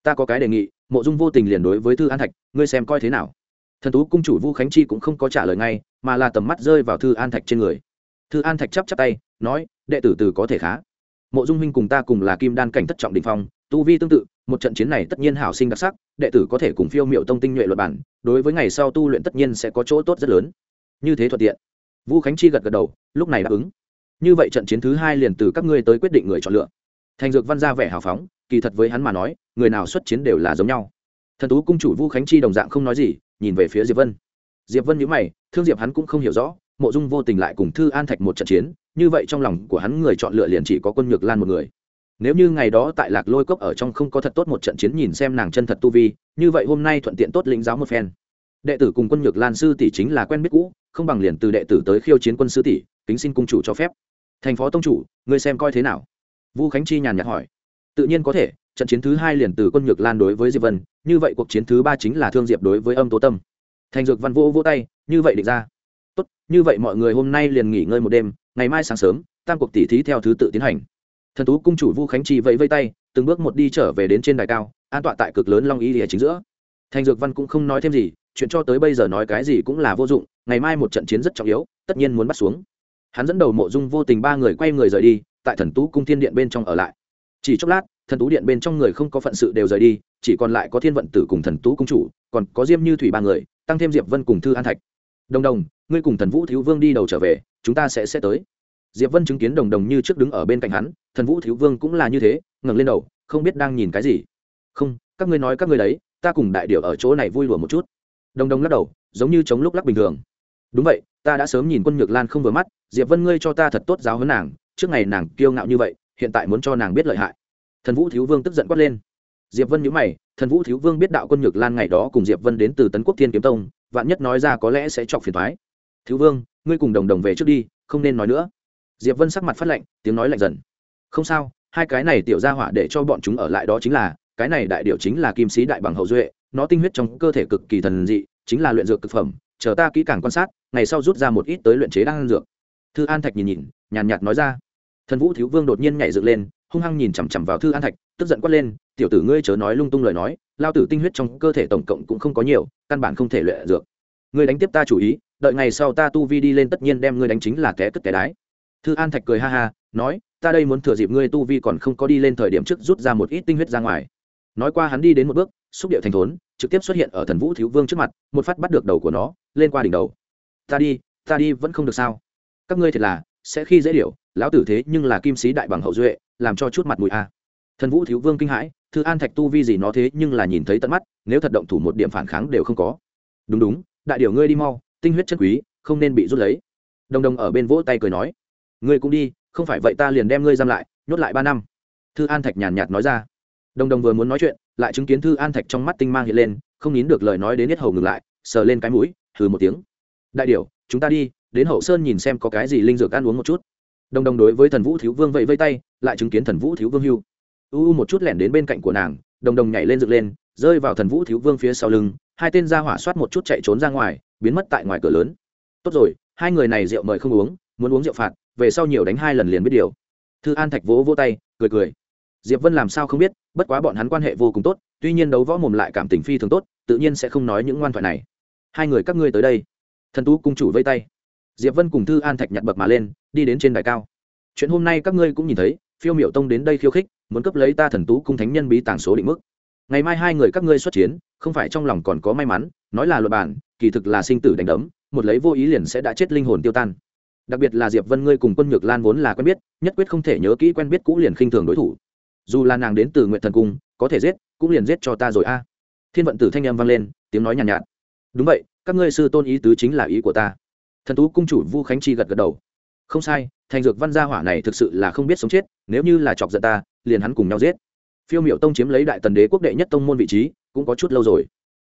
Ta có cái đề nghị, mộ dung vô tình liền đối với thư an thạch, ngươi xem coi thế nào. Thần tú cung chủ vu khánh chi cũng không có trả lời ngay, mà là tầm mắt rơi vào thư an thạch trên người. Thư an thạch chắp chắp tay, nói, đệ tử từ có thể khá. Mộ dung huynh cùng ta cùng là kim đan cảnh thất trọng đình phong, tu vi tương tự, một trận chiến này tất nhiên hảo sinh đặc sắc, đệ tử có thể cùng phiêu miệu tông tinh nhuệ luật bản đối với ngày sau tu luyện tất nhiên sẽ có chỗ tốt rất lớn. Như thế thuận tiện. Vu khánh chi gật gật đầu, lúc này đáp ứng như vậy trận chiến thứ hai liền từ các ngươi tới quyết định người chọn lựa. Thành dược văn ra vẻ hào phóng, kỳ thật với hắn mà nói, người nào xuất chiến đều là giống nhau. Thần tú cung chủ vu khánh chi đồng dạng không nói gì, nhìn về phía diệp vân. Diệp vân nhíu mày, thương diệp hắn cũng không hiểu rõ, mộ dung vô tình lại cùng thư an thạch một trận chiến, như vậy trong lòng của hắn người chọn lựa liền chỉ có quân nhược lan một người. Nếu như ngày đó tại lạc lôi cốc ở trong không có thật tốt một trận chiến nhìn xem nàng chân thật tu vi, như vậy hôm nay thuận tiện tốt lĩnh giáo một phen. Đệ tử cùng quân nhược lan sư tỷ chính là quen biết cũ, không bằng liền từ đệ tử tới khiêu chiến quân sư tỷ, kính xin cung chủ cho phép thành phó tông chủ, ngươi xem coi thế nào? Vu khánh chi nhàn nhạt hỏi. Tự nhiên có thể, trận chiến thứ hai liền từ quân nhược lan đối với diệp vân, như vậy cuộc chiến thứ ba chính là thương diệp đối với âm tố tâm. Thành dược văn vô vô tay, như vậy định ra. Tốt, như vậy mọi người hôm nay liền nghỉ ngơi một đêm, ngày mai sáng sớm, tam cuộc tỉ thí theo thứ tự tiến hành. Thần tú cung chủ vu khánh chi vẫy vây tay, từng bước một đi trở về đến trên đài cao, an tọa tại cực lớn long y lìa chính giữa. Thành dược văn cũng không nói thêm gì, chuyện cho tới bây giờ nói cái gì cũng là vô dụng, ngày mai một trận chiến rất trọng yếu, tất nhiên muốn bắt xuống hắn dẫn đầu mộ dung vô tình ba người quay người rời đi, tại thần tú cung thiên điện bên trong ở lại. Chỉ chốc lát, thần tú điện bên trong người không có phận sự đều rời đi, chỉ còn lại có thiên vận tử cùng thần tú cung chủ, còn có diêm như thủy ba người, tăng thêm diệp vân cùng thư an thạch. Đồng đồng, ngươi cùng thần vũ thiếu vương đi đầu trở về, chúng ta sẽ sẽ tới. Diệp vân chứng kiến đồng đồng như trước đứng ở bên cạnh hắn, thần vũ thiếu vương cũng là như thế, ngẩng lên đầu, không biết đang nhìn cái gì. Không, các ngươi nói các ngươi đấy, ta cùng đại điệu ở chỗ này vui lùa một chút. Đồng đồng lắc đầu, giống như chống lúc lắc bình thường đúng vậy, ta đã sớm nhìn quân nhược lan không vừa mắt, diệp vân ngươi cho ta thật tốt giáo hấn nàng, trước ngày nàng kiêu ngạo như vậy, hiện tại muốn cho nàng biết lợi hại. Thần vũ thiếu vương tức giận quát lên. Diệp vân nhíu mày, thần vũ thiếu vương biết đạo quân nhược lan ngày đó cùng diệp vân đến từ tấn quốc thiên kiếm tông, vạn nhất nói ra có lẽ sẽ chọc phiền thoái thiếu vương, ngươi cùng đồng đồng về trước đi, không nên nói nữa. Diệp vân sắc mặt phát lạnh, tiếng nói lạnh dần. Không sao, hai cái này tiểu ra hỏa để cho bọn chúng ở lại đó chính là, cái này đại điều chính là kim sĩ đại bằng hậu duệ, nó tinh huyết trong cơ thể cực kỳ thần dị, chính là luyện dược cực phẩm, chờ ta kỹ càng quan sát ngày sau rút ra một ít tới luyện chế đan dược. Thư an thạch nhìn nhìn, nhàn nhạt nói ra. Thần vũ thiếu vương đột nhiên nhảy dựng lên, hung hăng nhìn chằm chằm vào thư an thạch, tức giận quát lên, tiểu tử ngươi chớ nói lung tung lời nói, lao tử tinh huyết trong cơ thể tổng cộng cũng không có nhiều, căn bản không thể luyện dược. Ngươi đánh tiếp ta chủ ý, đợi ngày sau ta tu vi đi lên tất nhiên đem ngươi đánh chính là té cất té đái. Thư an thạch cười ha ha, nói, ta đây muốn thừa dịp ngươi tu vi còn không có đi lên thời điểm trước rút ra một ít tinh huyết ra ngoài. Nói qua hắn đi đến một bước, xúc điệu thành thốn, trực tiếp xuất hiện ở thần vũ thiếu vương trước mặt, một phát bắt được đầu của nó, lên qua đỉnh đầu ta đi ta đi vẫn không được sao? Các ngươi thật là, sẽ khi dễ điệu lão tử thế nhưng là kim sĩ đại bằng hậu duệ, làm cho chút mặt mũi a. Thần vũ thiếu vương kinh hãi, thư an thạch tu vi gì nó thế nhưng là nhìn thấy tận mắt, nếu thật động thủ một điểm phản kháng đều không có. Đúng đúng, đại điều ngươi đi mau, tinh huyết chất quý, không nên bị rút lấy. Đồng đồng ở bên vỗ tay cười nói, ngươi cũng đi, không phải vậy ta liền đem ngươi giam lại, nhốt lại ba năm. Thư an thạch nhàn nhạt nói ra. Đồng đồng vừa muốn nói chuyện, lại chứng kiến thư an thạch trong mắt tinh mang hiện lên, không nín được lời nói đến hết hầu ngừng lại, sờ lên cái mũi thử một tiếng đại điều chúng ta đi, đến hậu sơn nhìn xem có cái gì linh dược ăn uống một chút. Đồng đồng đối với thần vũ thiếu vương vẫy vây tay, lại chứng kiến thần vũ thiếu vương hưu. U u một chút lẻn đến bên cạnh của nàng, đồng đồng nhảy lên dựng lên, rơi vào thần vũ thiếu vương phía sau lưng, hai tên ra hỏa soát một chút chạy trốn ra ngoài, biến mất tại ngoài cửa lớn. Tốt rồi, hai người này rượu mời không uống, muốn uống rượu phạt, về sau nhiều đánh hai lần liền biết điều. Thư an thạch vỗ vỗ tay, cười cười. Diệp vân làm sao không biết, bất quá bọn hắn quan hệ vô cùng tốt, tuy nhiên đấu võ mồm lại cảm tình phi thường tốt, tự nhiên sẽ không nói những ngoan thoại này. Hai người các ngươi tới đây thần tú cung chủ vây tay. Diệp vân cùng thư an thạch nhặt bậc mà lên đi đến trên đài cao. Chuyện hôm nay các ngươi cũng nhìn thấy phiêu miểu tông đến đây khiêu khích muốn cấp lấy ta thần tú cung thánh nhân bí tàng số định mức. Ngày mai hai người các ngươi xuất chiến không phải trong lòng còn có may mắn nói là luật bản kỳ thực là sinh tử đánh đấm một lấy vô ý liền sẽ đã chết linh hồn tiêu tan. Đặc biệt là diệp vân ngươi cùng quân nhược lan vốn là quen biết nhất quyết không thể nhớ kỹ quen biết cũ liền khinh thường đối thủ. Dù là nàng đến từ nguyện thần cung có thể giết cũng liền giết cho ta rồi a. Thiên vận tử thanh em vang lên tiếng nói nhàn nhạt, nhạt đúng vậy, các ngươi sư tôn ý tứ chính là ý của ta. Thần tú cung chủ vu khánh chi gật gật đầu. Không sai, thành dược văn gia hỏa này thực sự là không biết sống chết, nếu như là chọc giận ta, liền hắn cùng nhau giết. Phiêu Miệu tông chiếm lấy đại tần đế quốc đệ nhất tông môn vị trí, cũng có chút lâu rồi.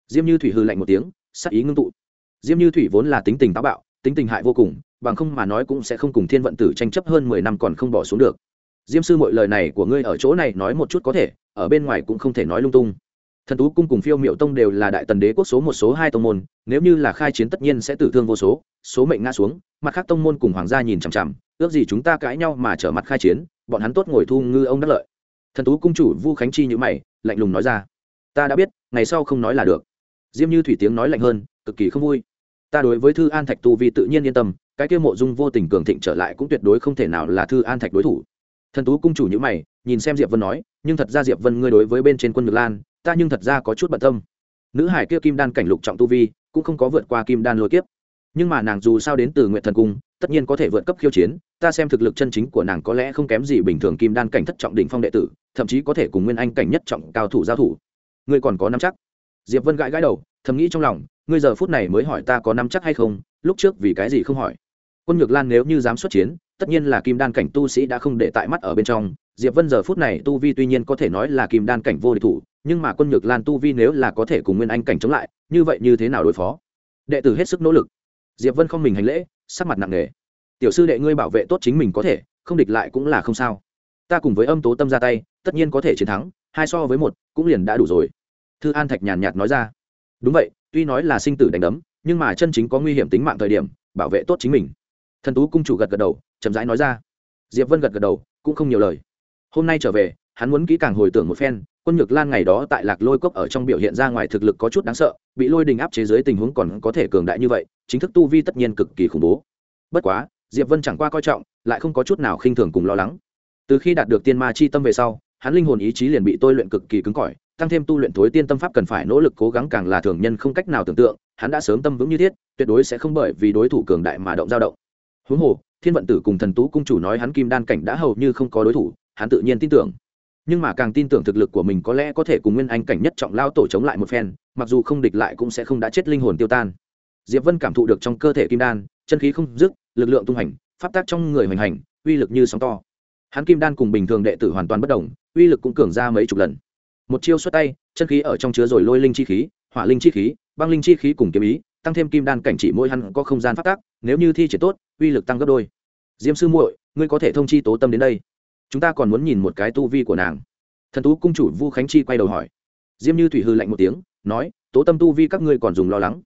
Diêm như thủy hư lạnh một tiếng, sắc ý ngưng tụ. Diêm như thủy vốn là tính tình táo bạo, tính tình hại vô cùng, bằng không mà nói cũng sẽ không cùng thiên vận tử tranh chấp hơn mười năm còn không bỏ xuống được. Diêm sư mọi lời này của ngươi ở chỗ này nói một chút có thể, ở bên ngoài cũng không thể nói lung tung thần tú cung cùng phiêu miệu tông đều là đại tần đế quốc số một, số hai tông môn, nếu như là khai chiến tất nhiên sẽ tử thương vô số số mệnh ngã xuống, mặt khác tông môn cùng hoàng gia nhìn chằm chằm, ước gì chúng ta cãi nhau mà trở mặt khai chiến, bọn hắn tốt ngồi thu ngư ông đắc lợi. Thần tú cung chủ vu khánh chi nhữ mày, lạnh lùng nói ra, ta đã biết, ngày sau không nói là được. Diêm như thủy tiếng nói lạnh hơn, cực kỳ không vui. Ta đối với thư an thạch tu vi tự nhiên yên tâm, cái kia mộ dung vô tình cường thịnh trở lại cũng tuyệt đối không thể nào là thư an thạch đối thủ. Thần tú cung chủ nhữ mày, nhìn xem diệp vân nói, nhưng thật ra diệp vân ngươi đối với bên trên quân ngược lan ta nhưng thật ra có chút bận tâm. Nữ hải kia kim đan cảnh lục trọng tu vi, cũng không có vượt qua kim đan lôi kiếp. Nhưng mà nàng dù sao đến từ nguyện thần cung, tất nhiên có thể vượt cấp khiêu chiến, ta xem thực lực chân chính của nàng có lẽ không kém gì bình thường kim đan cảnh thất trọng đỉnh phong đệ tử, thậm chí có thể cùng nguyên anh cảnh nhất trọng cao thủ giao thủ. Ngươi còn có năm chắc? Diệp vân gãi gãi đầu, thầm nghĩ trong lòng, ngươi giờ phút này mới hỏi ta có năm chắc hay không, lúc trước vì cái gì không hỏi. Quân nhược lan nếu như dám xuất chiến, tất nhiên là kim đan cảnh tu sĩ đã không để tại mắt ở bên trong. Diệp vân giờ phút này tu vi tuy nhiên có thể nói là kim đan cảnh vô địch thủ nhưng mà quân nhược lan tu vi nếu là có thể cùng nguyên anh cảnh chống lại, như vậy như thế nào đối phó? Đệ tử hết sức nỗ lực. Diệp vân không mình hành lễ, sắc mặt nặng nề. Tiểu sư đệ ngươi bảo vệ tốt chính mình có thể, không địch lại cũng là không sao. Ta cùng với âm tố tâm ra tay, tất nhiên có thể chiến thắng, hai so với một, cũng liền đã đủ rồi. Thư an thạch nhàn nhạt nói ra. Đúng vậy, tuy nói là sinh tử đánh đấm, nhưng mà chân chính có nguy hiểm tính mạng thời điểm, bảo vệ tốt chính mình. Thần tú cung chủ gật gật đầu, chậm rãi nói ra. Diệp vân gật gật đầu, cũng không nhiều lời. Hôm nay trở về, hắn muốn kỹ càng hồi tưởng một phen quân nhược lan ngày đó tại lạc lôi cốc ở trong biểu hiện ra ngoài thực lực có chút đáng sợ, bị lôi đình áp chế dưới tình huống còn có thể cường đại như vậy, chính thức tu vi tất nhiên cực kỳ khủng bố. Bất quá, diệp vân chẳng qua coi trọng, lại không có chút nào khinh thường cùng lo lắng. Từ khi đạt được tiên ma chi tâm về sau, hắn linh hồn ý chí liền bị tôi luyện cực kỳ cứng cỏi, tăng thêm tu luyện thối tiên tâm pháp cần phải nỗ lực cố gắng càng là thường nhân không cách nào tưởng tượng, hắn đã sớm tâm vững như thiết, tuyệt đối sẽ không bởi vì đối thủ cường đại mà động dao động. Huống hồ, thiên vận tử cùng thần tú cung chủ nói hắn kim đan cảnh đã hầu như không có đối thủ, hắn tự nhiên tin tưởng nhưng mà càng tin tưởng thực lực của mình có lẽ có thể cùng nguyên anh cảnh nhất trọng lao tổ chống lại một phen, mặc dù không địch lại cũng sẽ không đã chết linh hồn tiêu tan. Diệp vân cảm thụ được trong cơ thể kim đan, chân khí không dứt, lực lượng tung hành pháp tác trong người hoành hành, uy lực như sóng to. Hắn kim đan cùng bình thường đệ tử hoàn toàn bất đồng, uy lực cũng cường ra mấy chục lần. Một chiêu xuất tay, chân khí ở trong chứa rồi lôi linh chi khí, hỏa linh chi khí, băng linh chi khí cùng kiếm ý, tăng thêm kim đan cảnh chỉ mỗi hắn có không gian phát tác, nếu như thi triển tốt, uy lực tăng gấp đôi. Diêm sư muội, ngươi có thể thông chi tố tâm đến đây chúng ta còn muốn nhìn một cái tu vi của nàng. Thần tú cung chủ vu khánh chi quay đầu hỏi. Diêm như thủy hư lạnh một tiếng, nói, tố tâm tu vi các ngươi còn dùng lo lắng.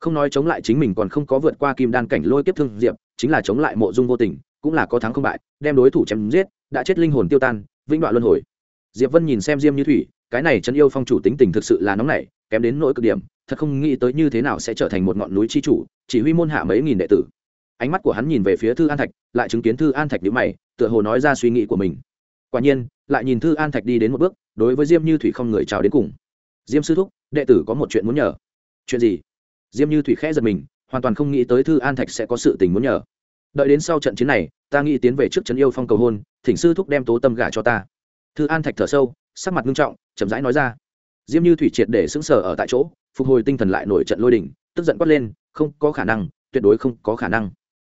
Không nói chống lại chính mình còn không có vượt qua kim đan cảnh lôi kiếp thương diệp, chính là chống lại mộ dung vô tình, cũng là có thắng không bại, đem đối thủ chém giết, đã chết linh hồn tiêu tan, vĩnh đoạn luân hồi. Diệp vân nhìn xem diêm như thủy, cái này chân yêu phong chủ tính tình thực sự là nóng nảy, kém đến nỗi cực điểm, thật không nghĩ tới như thế nào sẽ trở thành một ngọn núi chi chủ, chỉ huy môn hạ mấy nghìn đệ tử. Ánh mắt của hắn nhìn về phía thư an thạch, lại chứng kiến thư an thạch nhữ mày tựa hồ nói ra suy nghĩ của mình. Quả nhiên, lại nhìn thư an thạch đi đến một bước, đối với diêm như thủy không người chào đến cùng. Diêm sư thúc, đệ tử có một chuyện muốn nhờ. Chuyện gì? Diêm như thủy khẽ giật mình, hoàn toàn không nghĩ tới thư an thạch sẽ có sự tình muốn nhờ. Đợi đến sau trận chiến này, ta nghĩ tiến về trước trấn yêu phong cầu hôn, thỉnh sư thúc đem tố tâm gả cho ta. Thư an thạch thở sâu, sắc mặt nghiêm trọng, chậm rãi nói ra. Diêm như thủy triệt để sững sờ ở tại chỗ, phục hồi tinh thần lại nổi trận lôi đỉnh tức giận quát lên, không có khả năng, tuyệt đối không có khả năng.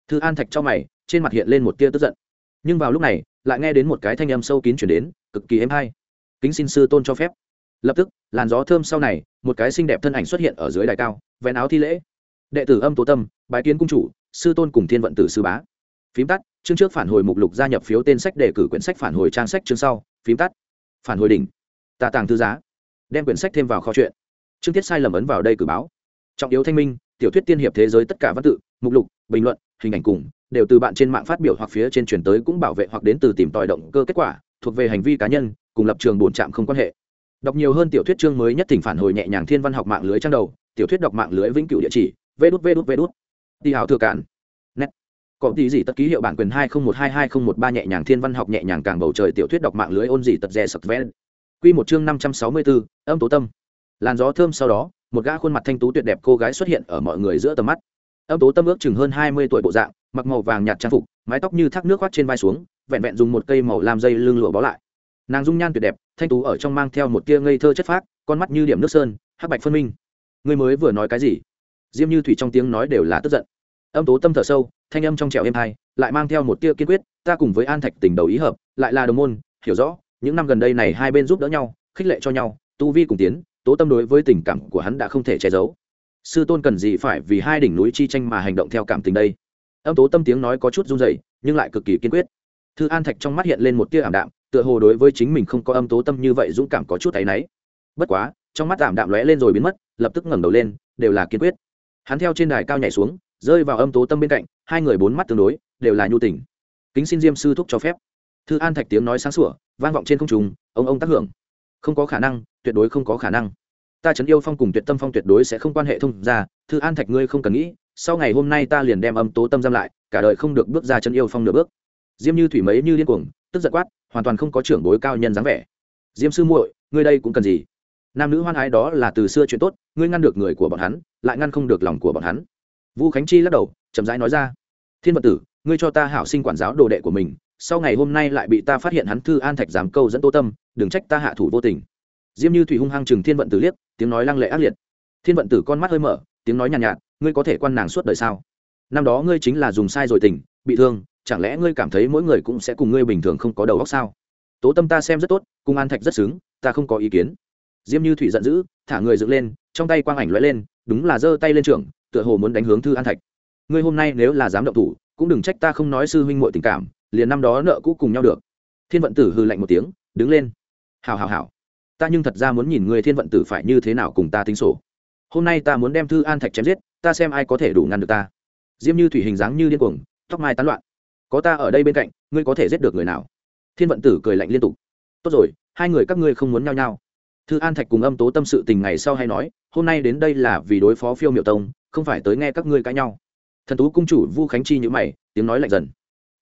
Thư an thạch cho mày, trên mặt hiện lên một tia tức giận nhưng vào lúc này, lại nghe đến một cái thanh âm sâu kín chuyển đến, cực kỳ êm hay. Kính xin sư tôn cho phép. Lập tức, làn gió thơm sau này, một cái xinh đẹp thân ảnh xuất hiện ở dưới đài cao, vén áo thi lễ. Đệ tử âm tố tâm, bái kiến cung chủ, sư tôn cùng thiên vận tử sư bá. Phím tắt, chương trước phản hồi mục lục gia nhập phiếu tên sách đề cử quyển sách phản hồi trang sách chương sau, phím tắt. Phản hồi đỉnh. Tà tàng thư giá. Đem quyển sách thêm vào kho chuyện chương tiết sai lầm ấn vào đây cử báo. Trọng yếu thanh minh, tiểu thuyết tiên hiệp thế giới tất cả văn tự, mục lục, bình luận, hình ảnh cùng đều từ bạn trên mạng phát biểu hoặc phía trên chuyển tới cũng bảo vệ hoặc đến từ tìm tòi động cơ kết quả, thuộc về hành vi cá nhân, cùng lập trường bổn trạm không quan hệ. Đọc nhiều hơn tiểu thuyết chương mới nhất thỉnh phản hồi nhẹ nhàng thiên văn học mạng lưới trang đầu, tiểu thuyết đọc mạng lưới vĩnh cửu địa chỉ vê đút vê đút vê đút đi hào thừa cản net. Có tí gì tất ký hiệu bản quyền hai không một hai hai không một ba nhẹ nhàng thiên văn học nhẹ nhàng càng bầu trời tiểu thuyết đọc mạng lưới ôn gì tật rè sập ven quy một chương năm trăm sáu mươi bốn âm tố tâm. Làn gió thơm sau đó, một gã khuôn mặt thanh tú tuyệt đẹp cô gái xuất hiện ở mọi người giữa tầm mắt. Âm tố tâm ước chừng hơn hai mươi tuổi bộ dạng mặc màu vàng nhạt trang phục, mái tóc như thác nước khoác trên vai xuống, vẹn vẹn dùng một cây màu làm dây lưng lụa bó lại. Nàng dung nhan tuyệt đẹp, thanh tú ở trong mang theo một tia ngây thơ chất phác, con mắt như điểm nước sơn, hắc bạch phân minh. Người mới vừa nói cái gì? Diêm như thủy trong tiếng nói đều là tức giận. Âm tố tâm thở sâu, thanh âm trong trẻo êm hai lại mang theo một tia kiên quyết, ta cùng với an thạch tình đầu ý hợp, lại là đồng môn, hiểu rõ, những năm gần đây này hai bên giúp đỡ nhau, khích lệ cho nhau, tu vi cùng tiến, tố tâm đối với tình cảm của hắn đã không thể che giấu. Sư tôn cần gì phải vì hai đỉnh núi chi tranh mà hành động theo cảm tình đây? Âm tố tâm tiếng nói có chút run rẩy, nhưng lại cực kỳ kiên quyết. Thư an thạch trong mắt hiện lên một tia ảm đạm, tựa hồ đối với chính mình không có âm tố tâm như vậy dũng cảm có chút thấy náy. Bất quá, trong mắt ảm đạm lóe lên rồi biến mất, lập tức ngẩng đầu lên, đều là kiên quyết. Hắn theo trên đài cao nhảy xuống, rơi vào âm tố tâm bên cạnh, hai người bốn mắt tương đối, đều là nhu tình. Kính xin diêm sư thúc cho phép. Thư an thạch tiếng nói sáng sủa, vang vọng trên không trùng ông ông tác hưởng. Không có khả năng, tuyệt đối không có khả năng. Ta chấn yêu phong cùng tuyệt tâm phong tuyệt đối sẽ không quan hệ thông ra thư an thạch ngươi không cần nghĩ sau ngày hôm nay ta liền đem âm tố tâm giam lại cả đời không được bước ra chân yêu phong nửa bước. Diêm như thủy mấy như điên cuồng tức giận quát hoàn toàn không có trưởng bối cao nhân dáng vẻ. Diêm sư muội ngươi đây cũng cần gì? Nam nữ hoan ái đó là từ xưa chuyện tốt ngươi ngăn được người của bọn hắn lại ngăn không được lòng của bọn hắn. Vu khánh chi lắc đầu chậm rãi nói ra thiên vật tử ngươi cho ta hảo sinh quản giáo đồ đệ của mình sau ngày hôm nay lại bị ta phát hiện hắn thư an thạch giám câu dẫn tô tâm đừng trách ta hạ thủ vô tình. Diêm như thủy hung hăng chừng thiên vận tử liếc tiếng nói lăng lệ ác liệt. Thiên vận tử con mắt hơi mở tiếng nói nhàn nhạt, nhạt ngươi có thể quan nàng suốt đời sao? Năm đó ngươi chính là dùng sai rồi tình, bị thương, chẳng lẽ ngươi cảm thấy mỗi người cũng sẽ cùng ngươi bình thường không có đầu óc sao? Tố tâm ta xem rất tốt cung an thạch rất xứng, ta không có ý kiến. Diêm như thủy giận dữ, thả người dựng lên, trong tay quang ảnh lóe lên, đúng là giơ tay lên trưởng, tựa hồ muốn đánh hướng thư an thạch. Ngươi hôm nay nếu là dám động thủ, cũng đừng trách ta không nói sư huynh muội tình cảm, liền năm đó nợ cũ cùng nhau được. Thiên vận tử hư lạnh một tiếng, đứng lên. Hào hào hào ta nhưng thật ra muốn nhìn người thiên vận tử phải như thế nào cùng ta tính sổ hôm nay ta muốn đem thư an thạch chém giết, ta xem ai có thể đủ ngăn được ta. Diêm như thủy hình dáng như điên cuồng, tóc mai tán loạn. Có ta ở đây bên cạnh, ngươi có thể giết được người nào? Thiên vận tử cười lạnh liên tục. Tốt rồi, hai người các ngươi không muốn nhau nhau thư an thạch cùng âm tố tâm sự tình ngày sau hay nói, hôm nay đến đây là vì đối phó phiêu miệu tông, không phải tới nghe các ngươi cãi nhau. Thần tú cung chủ vu khánh chi nhữ mày, tiếng nói lạnh dần.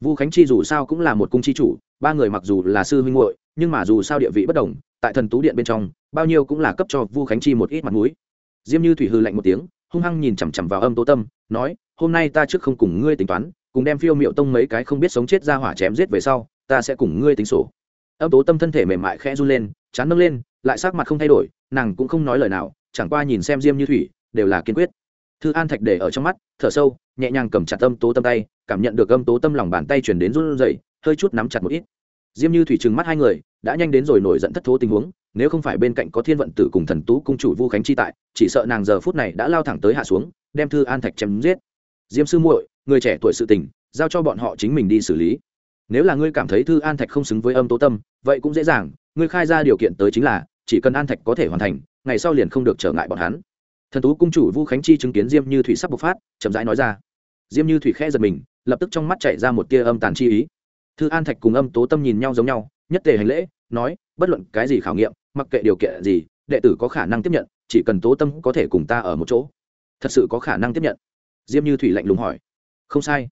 Vu khánh chi dù sao cũng là một cung chi chủ, ba người mặc dù là sư huynh muội, nhưng mà dù sao địa vị bất đồng, tại thần tú điện bên trong, bao nhiêu cũng là cấp cho vu khánh chi một ít mặt mũi diêm như thủy hư lạnh một tiếng, hung hăng nhìn chằm chằm vào âm tố tâm, nói, hôm nay ta trước không cùng ngươi tính toán, cùng đem phiêu miệu tông mấy cái không biết sống chết ra hỏa chém giết về sau, ta sẽ cùng ngươi tính sổ. Âm tố tâm thân thể mềm mại khẽ run lên, chán nâng lên, lại sắc mặt không thay đổi, nàng cũng không nói lời nào, chẳng qua nhìn xem diêm như thủy, đều là kiên quyết. Thư an thạch để ở trong mắt, thở sâu, nhẹ nhàng cầm chặt âm tố tâm tay, cảm nhận được âm tố tâm lòng bàn tay chuyển đến run rẩy, hơi chút nắm chặt một ít. Diêm như thủy trừng mắt hai người, đã nhanh đến rồi nổi giận thất thố tình huống nếu không phải bên cạnh có thiên vận tử cùng thần tú cung chủ vu khánh chi tại, chỉ sợ nàng giờ phút này đã lao thẳng tới hạ xuống, đem thư an thạch chém giết. Diêm sư muội, người trẻ tuổi sự tình, giao cho bọn họ chính mình đi xử lý. Nếu là ngươi cảm thấy thư an thạch không xứng với âm tố tâm, vậy cũng dễ dàng, ngươi khai ra điều kiện tới chính là, chỉ cần an thạch có thể hoàn thành, ngày sau liền không được trở ngại bọn hắn. Thần tú cung chủ vu khánh chi chứng kiến diêm như thủy sắp bộc phát, chậm rãi nói ra. Diêm như thủy khẽ giật mình, lập tức trong mắt chạy ra một tia âm tàn chi ý. Thư an thạch cùng âm tố tâm nhìn nhau giống nhau, nhất tề hành lễ, nói, bất luận cái gì khảo nghiệm mặc kệ điều kiện gì, đệ tử có khả năng tiếp nhận, chỉ cần tố tâm có thể cùng ta ở một chỗ. Thật sự có khả năng tiếp nhận. Diêm như thủy lạnh lùng hỏi. Không sai.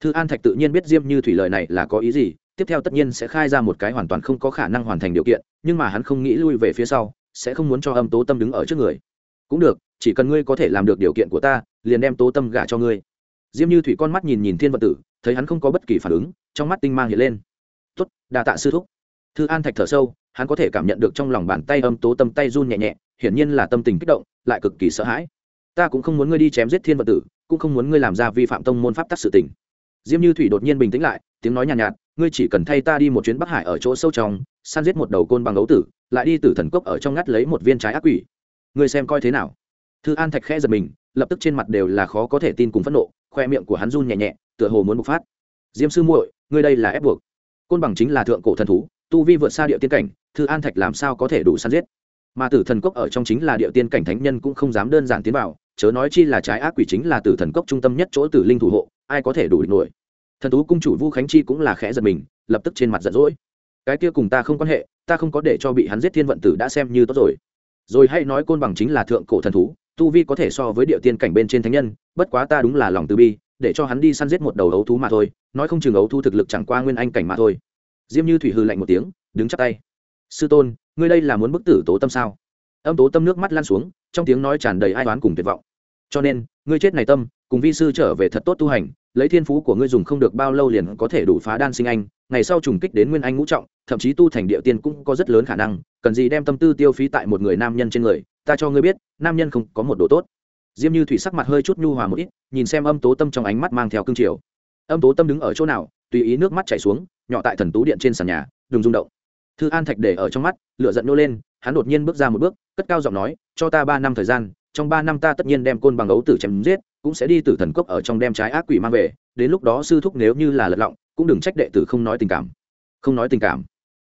Thư an thạch tự nhiên biết diêm như thủy lời này là có ý gì, tiếp theo tất nhiên sẽ khai ra một cái hoàn toàn không có khả năng hoàn thành điều kiện, nhưng mà hắn không nghĩ lui về phía sau, sẽ không muốn cho âm tố tâm đứng ở trước người. Cũng được, chỉ cần ngươi có thể làm được điều kiện của ta, liền đem tố tâm gả cho ngươi. Diêm như thủy con mắt nhìn nhìn thiên vận tử, thấy hắn không có bất kỳ phản ứng, trong mắt tinh mang hiện lên. Tuất đa tạ sư thúc thư an thạch thở sâu hắn có thể cảm nhận được trong lòng bàn tay âm tố tâm tay run nhẹ nhẹ hiển nhiên là tâm tình kích động lại cực kỳ sợ hãi. Ta cũng không muốn ngươi đi chém giết thiên vật tử cũng không muốn ngươi làm ra vi phạm tông môn pháp tắc sự tình. Diêm như thủy đột nhiên bình tĩnh lại tiếng nói nhàn nhạt, nhạt ngươi chỉ cần thay ta đi một chuyến bắc hải ở chỗ sâu trong săn giết một đầu côn bằng ấu tử lại đi từ thần cốc ở trong ngắt lấy một viên trái ác quỷ. Ngươi xem coi thế nào? Thư an thạch khẽ giật mình lập tức trên mặt đều là khó có thể tin cùng phẫn nộ khoe miệng của hắn run nhẹ nhẹ tựa hồ muốn bộc phát. Diêm sư muội ngươi đây là ép buộc. Côn bằng chính là thượng cổ thần thú tu vi vượt xa địa tiên cảnh, thư an thạch làm sao có thể đủ săn giết? Mà tử thần cốc ở trong chính là địa tiên cảnh thánh nhân cũng không dám đơn giản tiến vào, chớ nói chi là trái ác quỷ chính là tử thần cốc trung tâm nhất chỗ tử linh thủ hộ, ai có thể đủ địch nổi? Thần tú cung chủ vu khánh chi cũng là khẽ giật mình, lập tức trên mặt giận dỗi. Cái kia cùng ta không quan hệ, ta không có để cho bị hắn giết thiên vận tử đã xem như tốt rồi. Rồi hãy nói côn bằng chính là thượng cổ thần thú, tu vi có thể so với địa tiên cảnh bên trên thánh nhân, bất quá ta đúng là lòng từ bi, để cho hắn đi săn giết một đầu ấu thú mà thôi, nói không chừng ấu thú thực lực chẳng qua nguyên anh cảnh mà thôi diêm như thủy hư lạnh một tiếng, đứng chắp tay. Sư tôn, ngươi đây là muốn bức tử tố tâm sao? Âm tố tâm nước mắt lan xuống, trong tiếng nói tràn đầy ai toán cùng tuyệt vọng. Cho nên, ngươi chết này tâm, cùng vi sư trở về thật tốt tu hành, lấy thiên phú của ngươi dùng không được bao lâu liền có thể đủ phá đan sinh anh, ngày sau trùng kích đến nguyên anh ngũ trọng, thậm chí tu thành địa tiên cũng có rất lớn khả năng, cần gì đem tâm tư tiêu phí tại một người nam nhân trên người, ta cho ngươi biết, nam nhân không có một đồ tốt. Diêm như thủy sắc mặt hơi chút nhu hòa một ít, nhìn xem âm tố tâm trong ánh mắt mang theo cương triều. Âm tố tâm đứng ở chỗ nào, tùy ý nước mắt chảy xuống nhỏ tại thần tú điện trên sàn nhà đừng rung động. Thư an thạch để ở trong mắt, lửa giận nô lên, hắn đột nhiên bước ra một bước, cất cao giọng nói, cho ta ba năm thời gian, trong ba năm ta tất nhiên đem côn bằng ấu tử chém giết, cũng sẽ đi từ thần cốc ở trong đem trái ác quỷ mang về, đến lúc đó sư thúc nếu như là lật lọng, cũng đừng trách đệ tử không nói tình cảm. Không nói tình cảm.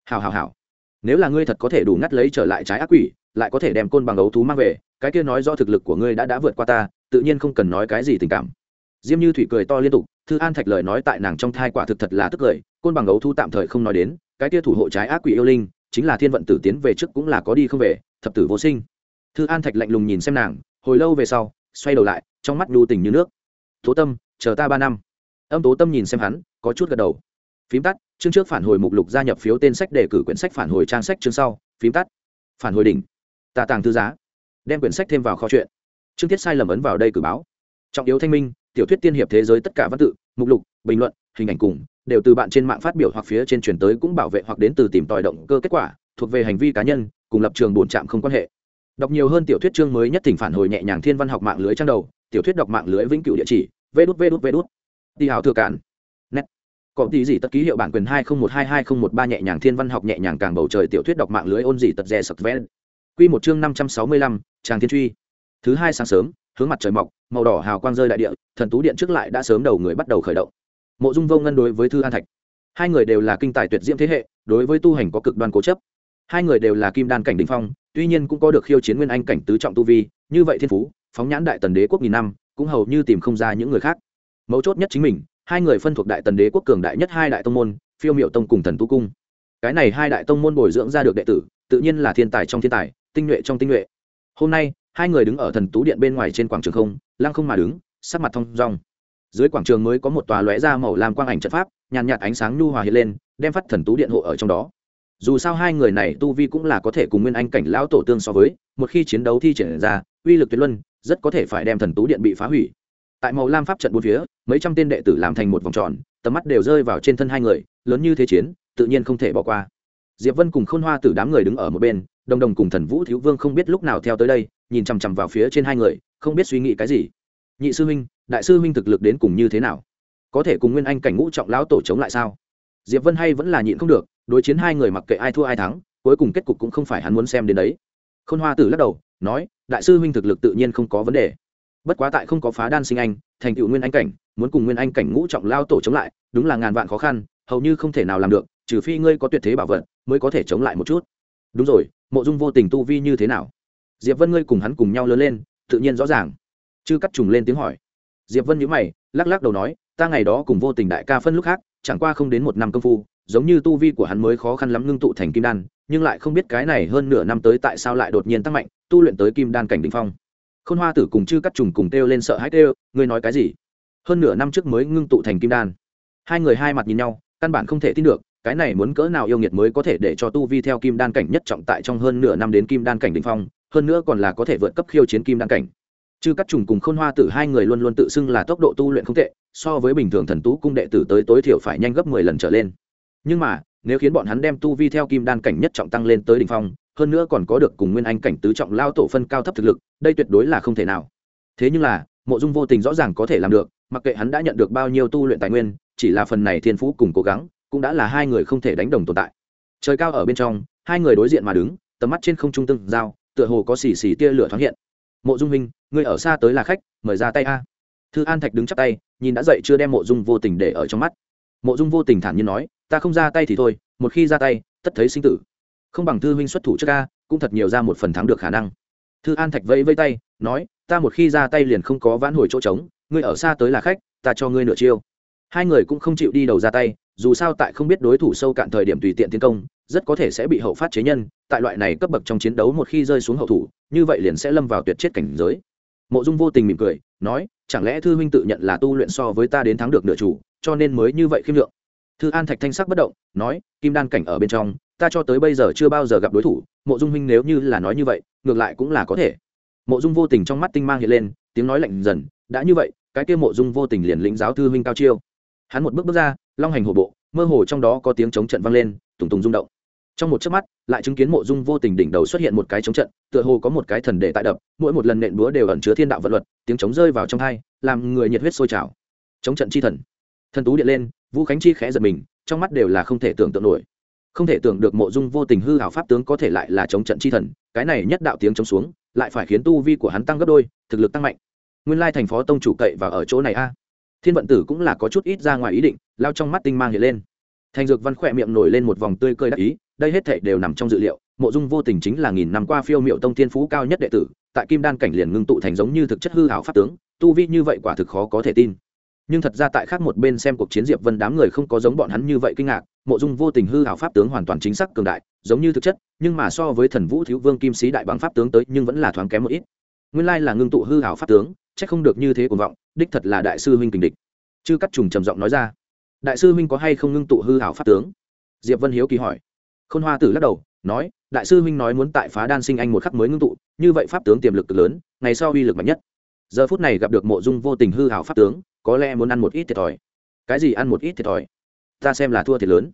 Hào hào hào nếu là ngươi thật có thể đủ ngắt lấy trở lại trái ác quỷ, lại có thể đem côn bằng ấu thú mang về, cái kia nói do thực lực của ngươi đã đã vượt qua ta, tự nhiên không cần nói cái gì tình cảm. Diêm như thủy cười to liên tục thư an thạch lời nói tại nàng trong thai quả thực thật là tức cười côn bằng ấu thu tạm thời không nói đến, cái tia thủ hộ trái ác quỷ yêu linh, chính là thiên vận tử tiến về trước cũng là có đi không về, thập tử vô sinh. Thư an thạch lạnh lùng nhìn xem nàng, hồi lâu về sau, xoay đầu lại, trong mắt nhu tình như nước. Tố tâm, chờ ta ba năm. Âm tố tâm nhìn xem hắn, có chút gật đầu. Phím tắt, chương trước phản hồi mục lục gia nhập phiếu tên sách đề cử quyển sách phản hồi trang sách chương sau, phím tắt. Phản hồi đỉnh. Tạ tàng thư giá. Đem quyển sách thêm vào kho chuyện. Chương tiết sai lầm ấn vào đây cử báo. Trọng yếu thanh minh tiểu thuyết tiên hiệp thế giới tất cả văn tự, mục lục, bình luận, hình ảnh cùng, đều từ bạn trên mạng phát biểu hoặc phía trên truyền tới cũng bảo vệ hoặc đến từ tìm tòi động cơ kết quả, thuộc về hành vi cá nhân, cùng lập trường bổn trạm không quan hệ. Đọc nhiều hơn tiểu thuyết chương mới nhất thỉnh phản hồi nhẹ nhàng thiên văn học mạng lưới trang đầu, tiểu thuyết đọc mạng lưới vĩnh cửu địa chỉ vê đút vê đút vê đút đi hào thừa cản net. Có tí gì tất ký hiệu bản quyền hai không một hai hai không một ba nhẹ nhàng thiên văn học nhẹ nhàng càng bầu trời tiểu thuyết đọc mạng lưới ôn gì tật rè sập vén quy một chương năm trăm sáu mươi lăm, tràng thiên truy. Thứ hai sáng sớm hướng mặt trời mọc, màu đỏ hào quang rơi đại địa, thần tú điện trước lại đã sớm đầu người bắt đầu khởi động. Mộ dung vô ngân đối với thư an thạch, hai người đều là kinh tài tuyệt diễm thế hệ, đối với tu hành có cực đoan cố chấp. Hai người đều là kim đan cảnh đình phong, tuy nhiên cũng có được khiêu chiến nguyên anh cảnh tứ trọng tu vi, như vậy thiên phú, phóng nhãn đại tần đế quốc nghìn năm, cũng hầu như tìm không ra những người khác. Mấu chốt nhất chính mình, hai người phân thuộc đại tần đế quốc cường đại nhất hai đại tông môn, phiêu miệu tông cùng thần tu cung. Cái này hai đại tông môn bồi dưỡng ra được đệ tử, tự nhiên là thiên tài trong thiên tài, tinh nhuệ trong tinh nhuệ. Hôm nay hai người đứng ở thần tú điện bên ngoài trên quảng trường không, lăng không mà đứng, sắc mặt thong rong dưới quảng trường mới có một tòa lóe ra màu làm quang ảnh trận pháp, nhàn nhạt ánh sáng nhu hòa hiện lên, đem phát thần tú điện hộ ở trong đó. Dù sao hai người này tu vi cũng là có thể cùng nguyên anh cảnh lão tổ tương so với, một khi chiến đấu thi triển ra, uy lực tuyệt luân, rất có thể phải đem thần tú điện bị phá hủy. Tại màu lam pháp trận bốn phía, mấy trăm tên đệ tử làm thành một vòng tròn, tầm mắt đều rơi vào trên thân hai người, lớn như thế chiến, tự nhiên không thể bỏ qua. Diệp vân cùng khôn hoa từ đám người đứng ở một bên, đồng đồng cùng thần vũ thiếu vương không biết lúc nào theo tới đây nhìn chằm chằm vào phía trên hai người, không biết suy nghĩ cái gì. Nhị sư huynh, đại sư huynh thực lực đến cùng như thế nào? Có thể cùng nguyên anh cảnh ngũ trọng lão tổ chống lại sao? Diệp vân hay vẫn là nhịn không được, đối chiến hai người mặc kệ ai thua ai thắng, cuối cùng kết cục cũng không phải hắn muốn xem đến đấy. Khôn hoa tử lắc đầu, nói, đại sư huynh thực lực tự nhiên không có vấn đề. Bất quá tại không có phá đan sinh anh, thành tựu nguyên anh cảnh, muốn cùng nguyên anh cảnh ngũ trọng lao tổ chống lại, đúng là ngàn vạn khó khăn, hầu như không thể nào làm được, trừ phi ngươi có tuyệt thế bảo vật, mới có thể chống lại một chút. Đúng rồi, mộ dung vô tình tu vi như thế nào? Diệp vân ngươi cùng hắn cùng nhau lớn lên, tự nhiên rõ ràng. Chư cắt trùng lên tiếng hỏi. Diệp vân nhữ mày, lắc lắc đầu nói, ta ngày đó cùng vô tình đại ca phân lúc khác, chẳng qua không đến một năm công phu, giống như tu vi của hắn mới khó khăn lắm ngưng tụ thành kim đan, nhưng lại không biết cái này hơn nửa năm tới tại sao lại đột nhiên tăng mạnh, tu luyện tới kim đan cảnh đỉnh phong. Khôn hoa tử cùng chư cắt trùng cùng kêu lên sợ hãi kêu, ngươi nói cái gì? Hơn nửa năm trước mới ngưng tụ thành kim đan. Hai người hai mặt nhìn nhau, căn bản không thể tin được, cái này muốn cỡ nào yêu nghiệt mới có thể để cho tu vi theo kim đan cảnh nhất trọng tại trong hơn nửa năm đến kim đan cảnh đỉnh phong hơn nữa còn là có thể vượt cấp khiêu chiến kim đăng cảnh. Chư cắt trùng cùng khôn hoa tử hai người luôn luôn tự xưng là tốc độ tu luyện không tệ, so với bình thường thần tú cung đệ tử tới tối thiểu phải nhanh gấp mười lần trở lên. Nhưng mà, nếu khiến bọn hắn đem tu vi theo kim đan cảnh nhất trọng tăng lên tới đỉnh phong, hơn nữa còn có được cùng nguyên anh cảnh tứ trọng lao tổ phân cao thấp thực lực, đây tuyệt đối là không thể nào. Thế nhưng là, mộ dung vô tình rõ ràng có thể làm được, mặc kệ hắn đã nhận được bao nhiêu tu luyện tài nguyên, chỉ là phần này thiên phú cùng cố gắng, cũng đã là hai người không thể đánh đồng tồn tại. Trời cao ở bên trong, hai người đối diện mà đứng, tầm mắt trên không trung tương giao tựa hồ có xì xì tia lửa thoáng hiện. Mộ dung minh người ở xa tới là khách, mời ra tay a. Thư an thạch đứng chắp tay, nhìn đã dậy chưa đem mộ dung vô tình để ở trong mắt. Mộ dung vô tình thản nhiên nói, ta không ra tay thì thôi, một khi ra tay, tất thấy sinh tử. Không bằng thư huynh xuất thủ trước ca cũng thật nhiều ra một phần thắng được khả năng. Thư an thạch vẫy vây tay, nói, ta một khi ra tay liền không có vãn hồi chỗ trống, ngươi ở xa tới là khách, ta cho ngươi nửa chiêu hai người cũng không chịu đi đầu ra tay, dù sao tại không biết đối thủ sâu cạn thời điểm tùy tiện tiến công, rất có thể sẽ bị hậu phát chế nhân, tại loại này cấp bậc trong chiến đấu một khi rơi xuống hậu thủ, như vậy liền sẽ lâm vào tuyệt chết cảnh giới. Mộ dung vô tình mỉm cười, nói, chẳng lẽ thư huynh tự nhận là tu luyện so với ta đến thắng được nửa chủ, cho nên mới như vậy khiêm lượng? Thư an thạch thanh sắc bất động, nói, kim đan cảnh ở bên trong, ta cho tới bây giờ chưa bao giờ gặp đối thủ, mộ dung huynh nếu như là nói như vậy, ngược lại cũng là có thể. Mộ dung vô tình trong mắt tinh mang hiện lên, tiếng nói lạnh dần, đã như vậy, cái kia mộ dung vô tình liền lĩnh giáo thư huynh cao chiêu hắn một bước bước ra, long hành hổ bộ, mơ hồ trong đó có tiếng chống trận vang lên, tùng tùng rung động. Trong một chớp mắt, lại chứng kiến mộ dung vô tình đỉnh đầu xuất hiện một cái chống trận, tựa hồ có một cái thần để tại đập, mỗi một lần nện búa đều ẩn chứa thiên đạo vận luật, tiếng chống rơi vào trong hai, làm người nhiệt huyết sôi trào. Chống trận chi thần. Thần tú điện lên, vũ khánh chi khẽ giật mình, trong mắt đều là không thể tưởng tượng nổi. Không thể tưởng được mộ dung vô tình hư hảo pháp tướng có thể lại là chống trận chi thần, cái này nhất đạo tiếng chống xuống, lại phải khiến tu vi của hắn tăng gấp đôi, thực lực tăng mạnh. Nguyên lai thành phó tông chủ cậy và ở chỗ này a thiên vận tử cũng là có chút ít ra ngoài ý định, lao trong mắt tinh mang hiện lên. Thành dược văn khỏe miệng nổi lên một vòng tươi cười đắc ý, đây hết thệ đều nằm trong dự liệu, mộ dung vô tình chính là nghìn năm qua phiêu miệu tông thiên phú cao nhất đệ tử, tại kim đan cảnh liền ngưng tụ thành giống như thực chất hư hảo pháp tướng, tu vi như vậy quả thực khó có thể tin. Nhưng thật ra tại khác một bên xem cuộc chiến diệp vân đám người không có giống bọn hắn như vậy kinh ngạc, mộ dung vô tình hư hảo pháp tướng hoàn toàn chính xác cường đại, giống như thực chất, nhưng mà so với thần vũ thiếu vương kim sĩ đại bằng pháp tướng tới nhưng vẫn là thoáng kém một ít. Nguyên lai là ngưng tụ hư hảo pháp tướng chắc không được như thế cuồng vọng, đích thật là đại sư huynh kình địch. Chư cắt trùng trầm giọng nói ra. Đại sư huynh có hay không ngưng tụ hư hảo pháp tướng? Diệp vân hiếu kỳ hỏi. Khôn hoa tử lắc đầu, nói, đại sư huynh nói muốn tại phá đan sinh anh một khắc mới ngưng tụ, như vậy pháp tướng tiềm lực cực lớn, ngày sau uy lực mạnh nhất. Giờ phút này gặp được mộ dung vô tình hư hảo pháp tướng, có lẽ muốn ăn một ít thiệt thòi. Cái gì ăn một ít thiệt thòi? Ta xem là thua thiệt lớn.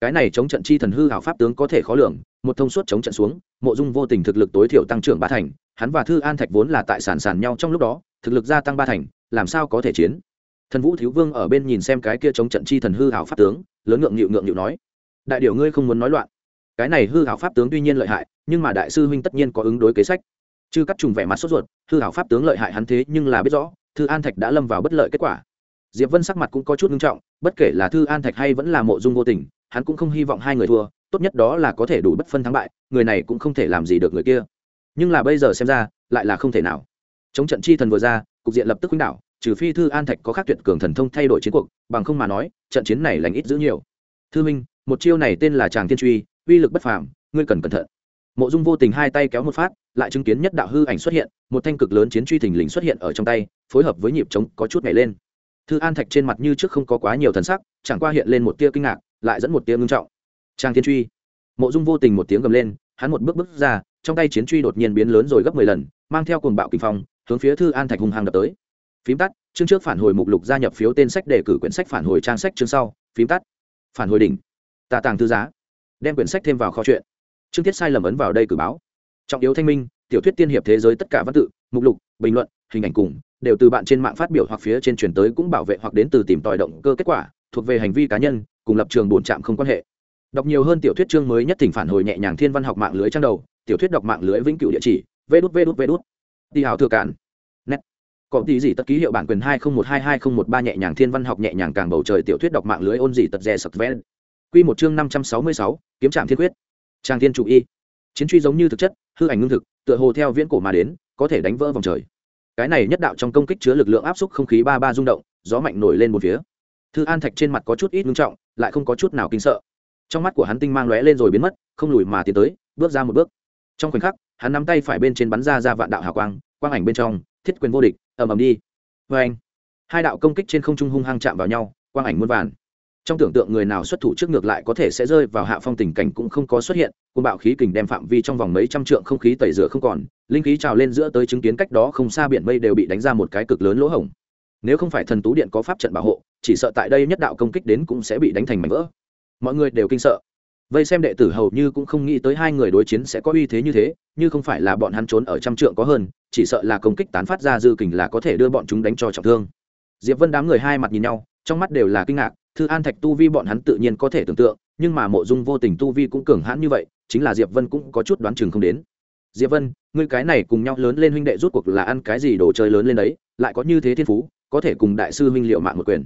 Cái này chống trận chi thần hư hảo pháp tướng có thể khó lường, một thông suốt chống trận xuống, mộ dung vô tình thực lực tối thiểu tăng trưởng ba thành hắn và thư an thạch vốn là tại sản sản nhau trong lúc đó, thực lực gia tăng ba thành, làm sao có thể chiến? Thần vũ thiếu vương ở bên nhìn xem cái kia chống trận chi thần hư hảo pháp tướng, lớn ngượng nghịu ngượng nghịu nói, đại điệu ngươi không muốn nói loạn. Cái này hư hảo pháp tướng tuy nhiên lợi hại, nhưng mà đại sư huynh tất nhiên có ứng đối kế sách. Chư cắt trùng vẻ mặt sốt ruột, hư hảo pháp tướng lợi hại hắn thế, nhưng là biết rõ, thư an thạch đã lâm vào bất lợi kết quả. Diệp vân sắc mặt cũng có chút nghiêm trọng, bất kể là thư an thạch hay vẫn là mộ dung vô tình, hắn cũng không hy vọng hai người thua, tốt nhất đó là có thể đủ bất phân thắng bại, người này cũng không thể làm gì được người kia nhưng là bây giờ xem ra, lại là không thể nào. Chống trận chi thần vừa ra, cục diện lập tức khuynh đảo, trừ phi thư an thạch có khác tuyệt cường thần thông thay đổi chiến cuộc, bằng không mà nói, trận chiến này lành ít giữ nhiều. Thư minh, một chiêu này tên là tràng thiên truy, uy lực bất phàm, ngươi cần cẩn thận. Mộ dung vô tình hai tay kéo một phát, lại chứng kiến nhất đạo hư ảnh xuất hiện, một thanh cực lớn chiến truy thình lình xuất hiện ở trong tay, phối hợp với nhịp trống có chút nhảy lên. Thư an thạch trên mặt như trước không có quá nhiều thần sắc, chẳng qua hiện lên một tia kinh ngạc, lại dẫn một tia ngưng trọng. Trang thiên truy. Mộ dung vô tình một tiếng gầm lên, hắn một bước bước ra trong tay chiến truy đột nhiên biến lớn rồi gấp mười lần, mang theo cuồng bạo kinh phong, hướng phía thư an thạch hung hăng đập tới. Phím tắt, chương trước phản hồi mục lục gia nhập phiếu tên sách đề cử quyển sách phản hồi trang sách chương sau. Phím tắt, phản hồi đỉnh. Tà tàng thư giá. Đem quyển sách thêm vào kho chuyện chương tiết sai lầm ấn vào đây cử báo. Trọng yếu thanh minh, tiểu thuyết tiên hiệp thế giới tất cả văn tự, mục lục, bình luận, hình ảnh cùng, đều từ bạn trên mạng phát biểu hoặc phía trên truyền tới cũng bảo vệ hoặc đến từ tìm tòi động cơ kết quả, thuộc về hành vi cá nhân, cùng lập trường bổn trạm không quan hệ. Đọc nhiều hơn tiểu thuyết chương mới nhất thỉnh phản hồi nhẹ nhàng thiên văn học mạng lưới trang đầu tiểu thuyết đọc mạng lưới vĩnh cửu địa chỉ vê đút vê đút vê đút đi hào thừa cản nét có tí gì tất ký hiệu bản quyền hai không một hai hai không một ba nhẹ nhàng thiên văn học nhẹ nhàng càng bầu trời tiểu thuyết đọc mạng lưới ôn gì tật dè sập ven quy một chương năm trăm sáu mươi sáu, kiếm trạm thiên quyết. Trang thiên chủ y. Chiến truy giống như thực chất, hư ảnh ngưng thực, tựa hồ theo viễn cổ mà đến, có thể đánh vỡ vòng trời. Cái này nhất đạo trong công kích chứa lực lượng áp suất không khí ba ba rung động, gió mạnh nổi lên một phía. Thư an thạch trên mặt có chút ít ngưng trọng, lại không có chút nào kinh sợ. Trong mắt của hắn tinh mang lóe lên rồi biến mất, không lùi mà tiến tới, bước ra một bước trong khoảnh khắc, hắn nắm tay phải bên trên bắn ra ra vạn đạo hào quang quang ảnh bên trong, thiết quyền vô địch, ầm ầm đi. Vê anh, hai đạo công kích trên không trung hung hăng chạm vào nhau, quang ảnh muôn vàn. Trong tưởng tượng người nào xuất thủ trước ngược lại có thể sẽ rơi vào hạ phong tình cảnh cũng không có xuất hiện, côn bạo khí kình đem phạm vi trong vòng mấy trăm trượng không khí tẩy rửa không còn, linh khí trào lên giữa tới chứng kiến cách đó không xa biển mây đều bị đánh ra một cái cực lớn lỗ hổng. Nếu không phải thần tú điện có pháp trận bảo hộ, chỉ sợ tại đây nhất đạo công kích đến cũng sẽ bị đánh thành mảnh vỡ. Mọi người đều kinh sợ vây xem đệ tử hầu như cũng không nghĩ tới hai người đối chiến sẽ có uy thế như thế, như không phải là bọn hắn trốn ở trăm trượng có hơn, chỉ sợ là công kích tán phát ra dư kình là có thể đưa bọn chúng đánh cho trọng thương. Diệp vân đám người hai mặt nhìn nhau, trong mắt đều là kinh ngạc, thư an thạch tu vi bọn hắn tự nhiên có thể tưởng tượng, nhưng mà mộ dung vô tình tu vi cũng cường hãn như vậy, chính là diệp vân cũng có chút đoán chừng không đến. Diệp vân, ngươi cái này cùng nhau lớn lên huynh đệ rút cuộc là ăn cái gì đồ chơi lớn lên đấy, lại có như thế thiên phú, có thể cùng đại sư huynh liệu mạng một quyền.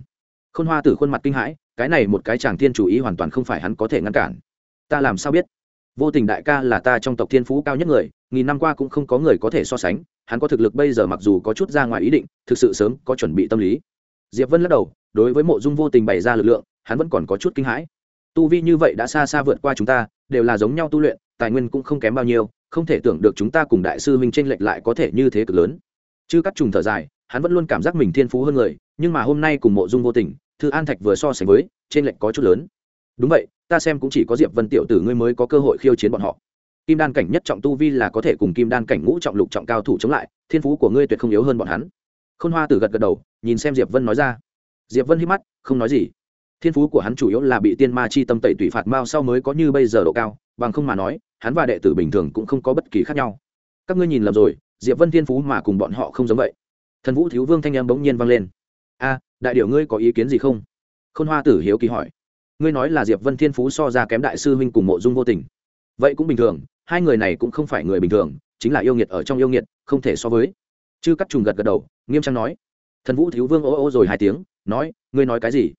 Khôn hoa tử khuôn mặt kinh hãi, cái này một cái chàng thiên chủ ý hoàn toàn không phải hắn có thể ngăn cản ta làm sao biết? Vô tình đại ca là ta trong tộc thiên phú cao nhất người, nghìn năm qua cũng không có người có thể so sánh, hắn có thực lực bây giờ mặc dù có chút ra ngoài ý định, thực sự sớm có chuẩn bị tâm lý. Diệp vân lắc đầu, đối với mộ dung vô tình bày ra lực lượng, hắn vẫn còn có chút kinh hãi. Tu vi như vậy đã xa xa vượt qua chúng ta, đều là giống nhau tu luyện, tài nguyên cũng không kém bao nhiêu, không thể tưởng được chúng ta cùng đại sư huynh tranh lệch lại có thể như thế cực lớn. Chứ cắt trùng thở dài, hắn vẫn luôn cảm giác mình thiên phú hơn người, nhưng mà hôm nay cùng mộ dung vô tình, thư an thạch vừa so sánh với trên lệch có chút lớn đúng vậy, ta xem cũng chỉ có diệp vân tiểu tử ngươi mới có cơ hội khiêu chiến bọn họ. Kim đan cảnh nhất trọng tu vi là có thể cùng kim đan cảnh ngũ trọng lục trọng cao thủ chống lại, thiên phú của ngươi tuyệt không yếu hơn bọn hắn. Khôn hoa tử gật gật đầu, nhìn xem diệp vân nói ra. Diệp vân hít mắt, không nói gì. Thiên phú của hắn chủ yếu là bị tiên ma chi tâm tẩy tủy phạt mao sau mới có như bây giờ độ cao, bằng không mà nói, hắn và đệ tử bình thường cũng không có bất kỳ khác nhau. Các ngươi nhìn lầm rồi, diệp vân thiên phú mà cùng bọn họ không giống vậy. Thần vũ thiếu vương thanh em bỗng nhiên vang lên. A, đại điệu ngươi có ý kiến gì không? Khôn hoa tử hiếu kỳ hỏi ngươi nói là diệp vân thiên phú so ra kém đại sư huynh cùng mộ dung vô tình. Vậy cũng bình thường, hai người này cũng không phải người bình thường, chính là yêu nghiệt ở trong yêu nghiệt, không thể so với. Chư cắt trùng gật gật đầu, nghiêm trang nói. Thần vũ thiếu vương ô ô rồi hai tiếng, nói, ngươi nói cái gì?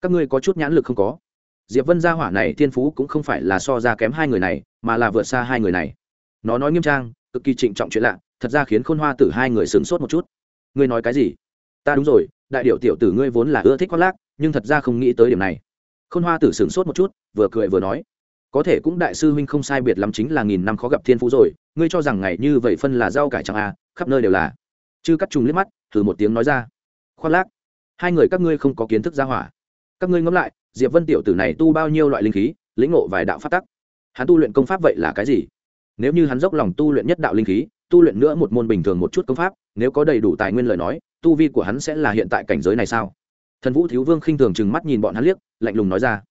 Các ngươi có chút nhãn lực không có. Diệp vân gia hỏa này thiên phú cũng không phải là so ra kém hai người này, mà là vượt xa hai người này. Nó nói nghiêm trang, cực kỳ trịnh trọng chuyện lạ, thật ra khiến khôn hoa tử hai người sửng sốt một chút. Ngươi nói cái gì? Ta đúng rồi, đại điệu tiểu tử ngươi vốn là ưa thích khoác lác, nhưng thật ra không nghĩ tới điểm này khôn hoa tử sửng sốt một chút, vừa cười vừa nói, có thể cũng đại sư huynh không sai biệt lắm chính là nghìn năm khó gặp thiên phú rồi, ngươi cho rằng ngày như vậy phân là rau cải chẳng à khắp nơi đều là. Chư cắt trùng liếc mắt, thử một tiếng nói ra khoác lác, hai người các ngươi không có kiến thức gia hỏa. Các ngươi ngẫm lại, diệp vân tiểu tử này tu bao nhiêu loại linh khí, lĩnh ngộ vài đạo phát tắc. Hắn tu luyện công pháp vậy là cái gì? Nếu như hắn dốc lòng tu luyện nhất đạo linh khí, tu luyện nữa một môn bình thường một chút công pháp, nếu có đầy đủ tài nguyên lời nói, tu vi của hắn sẽ là hiện tại cảnh giới này sao? Thần vũ thiếu vương khinh thường chừng mắt nhìn bọn hắn liếc, lạnh lùng nói ra.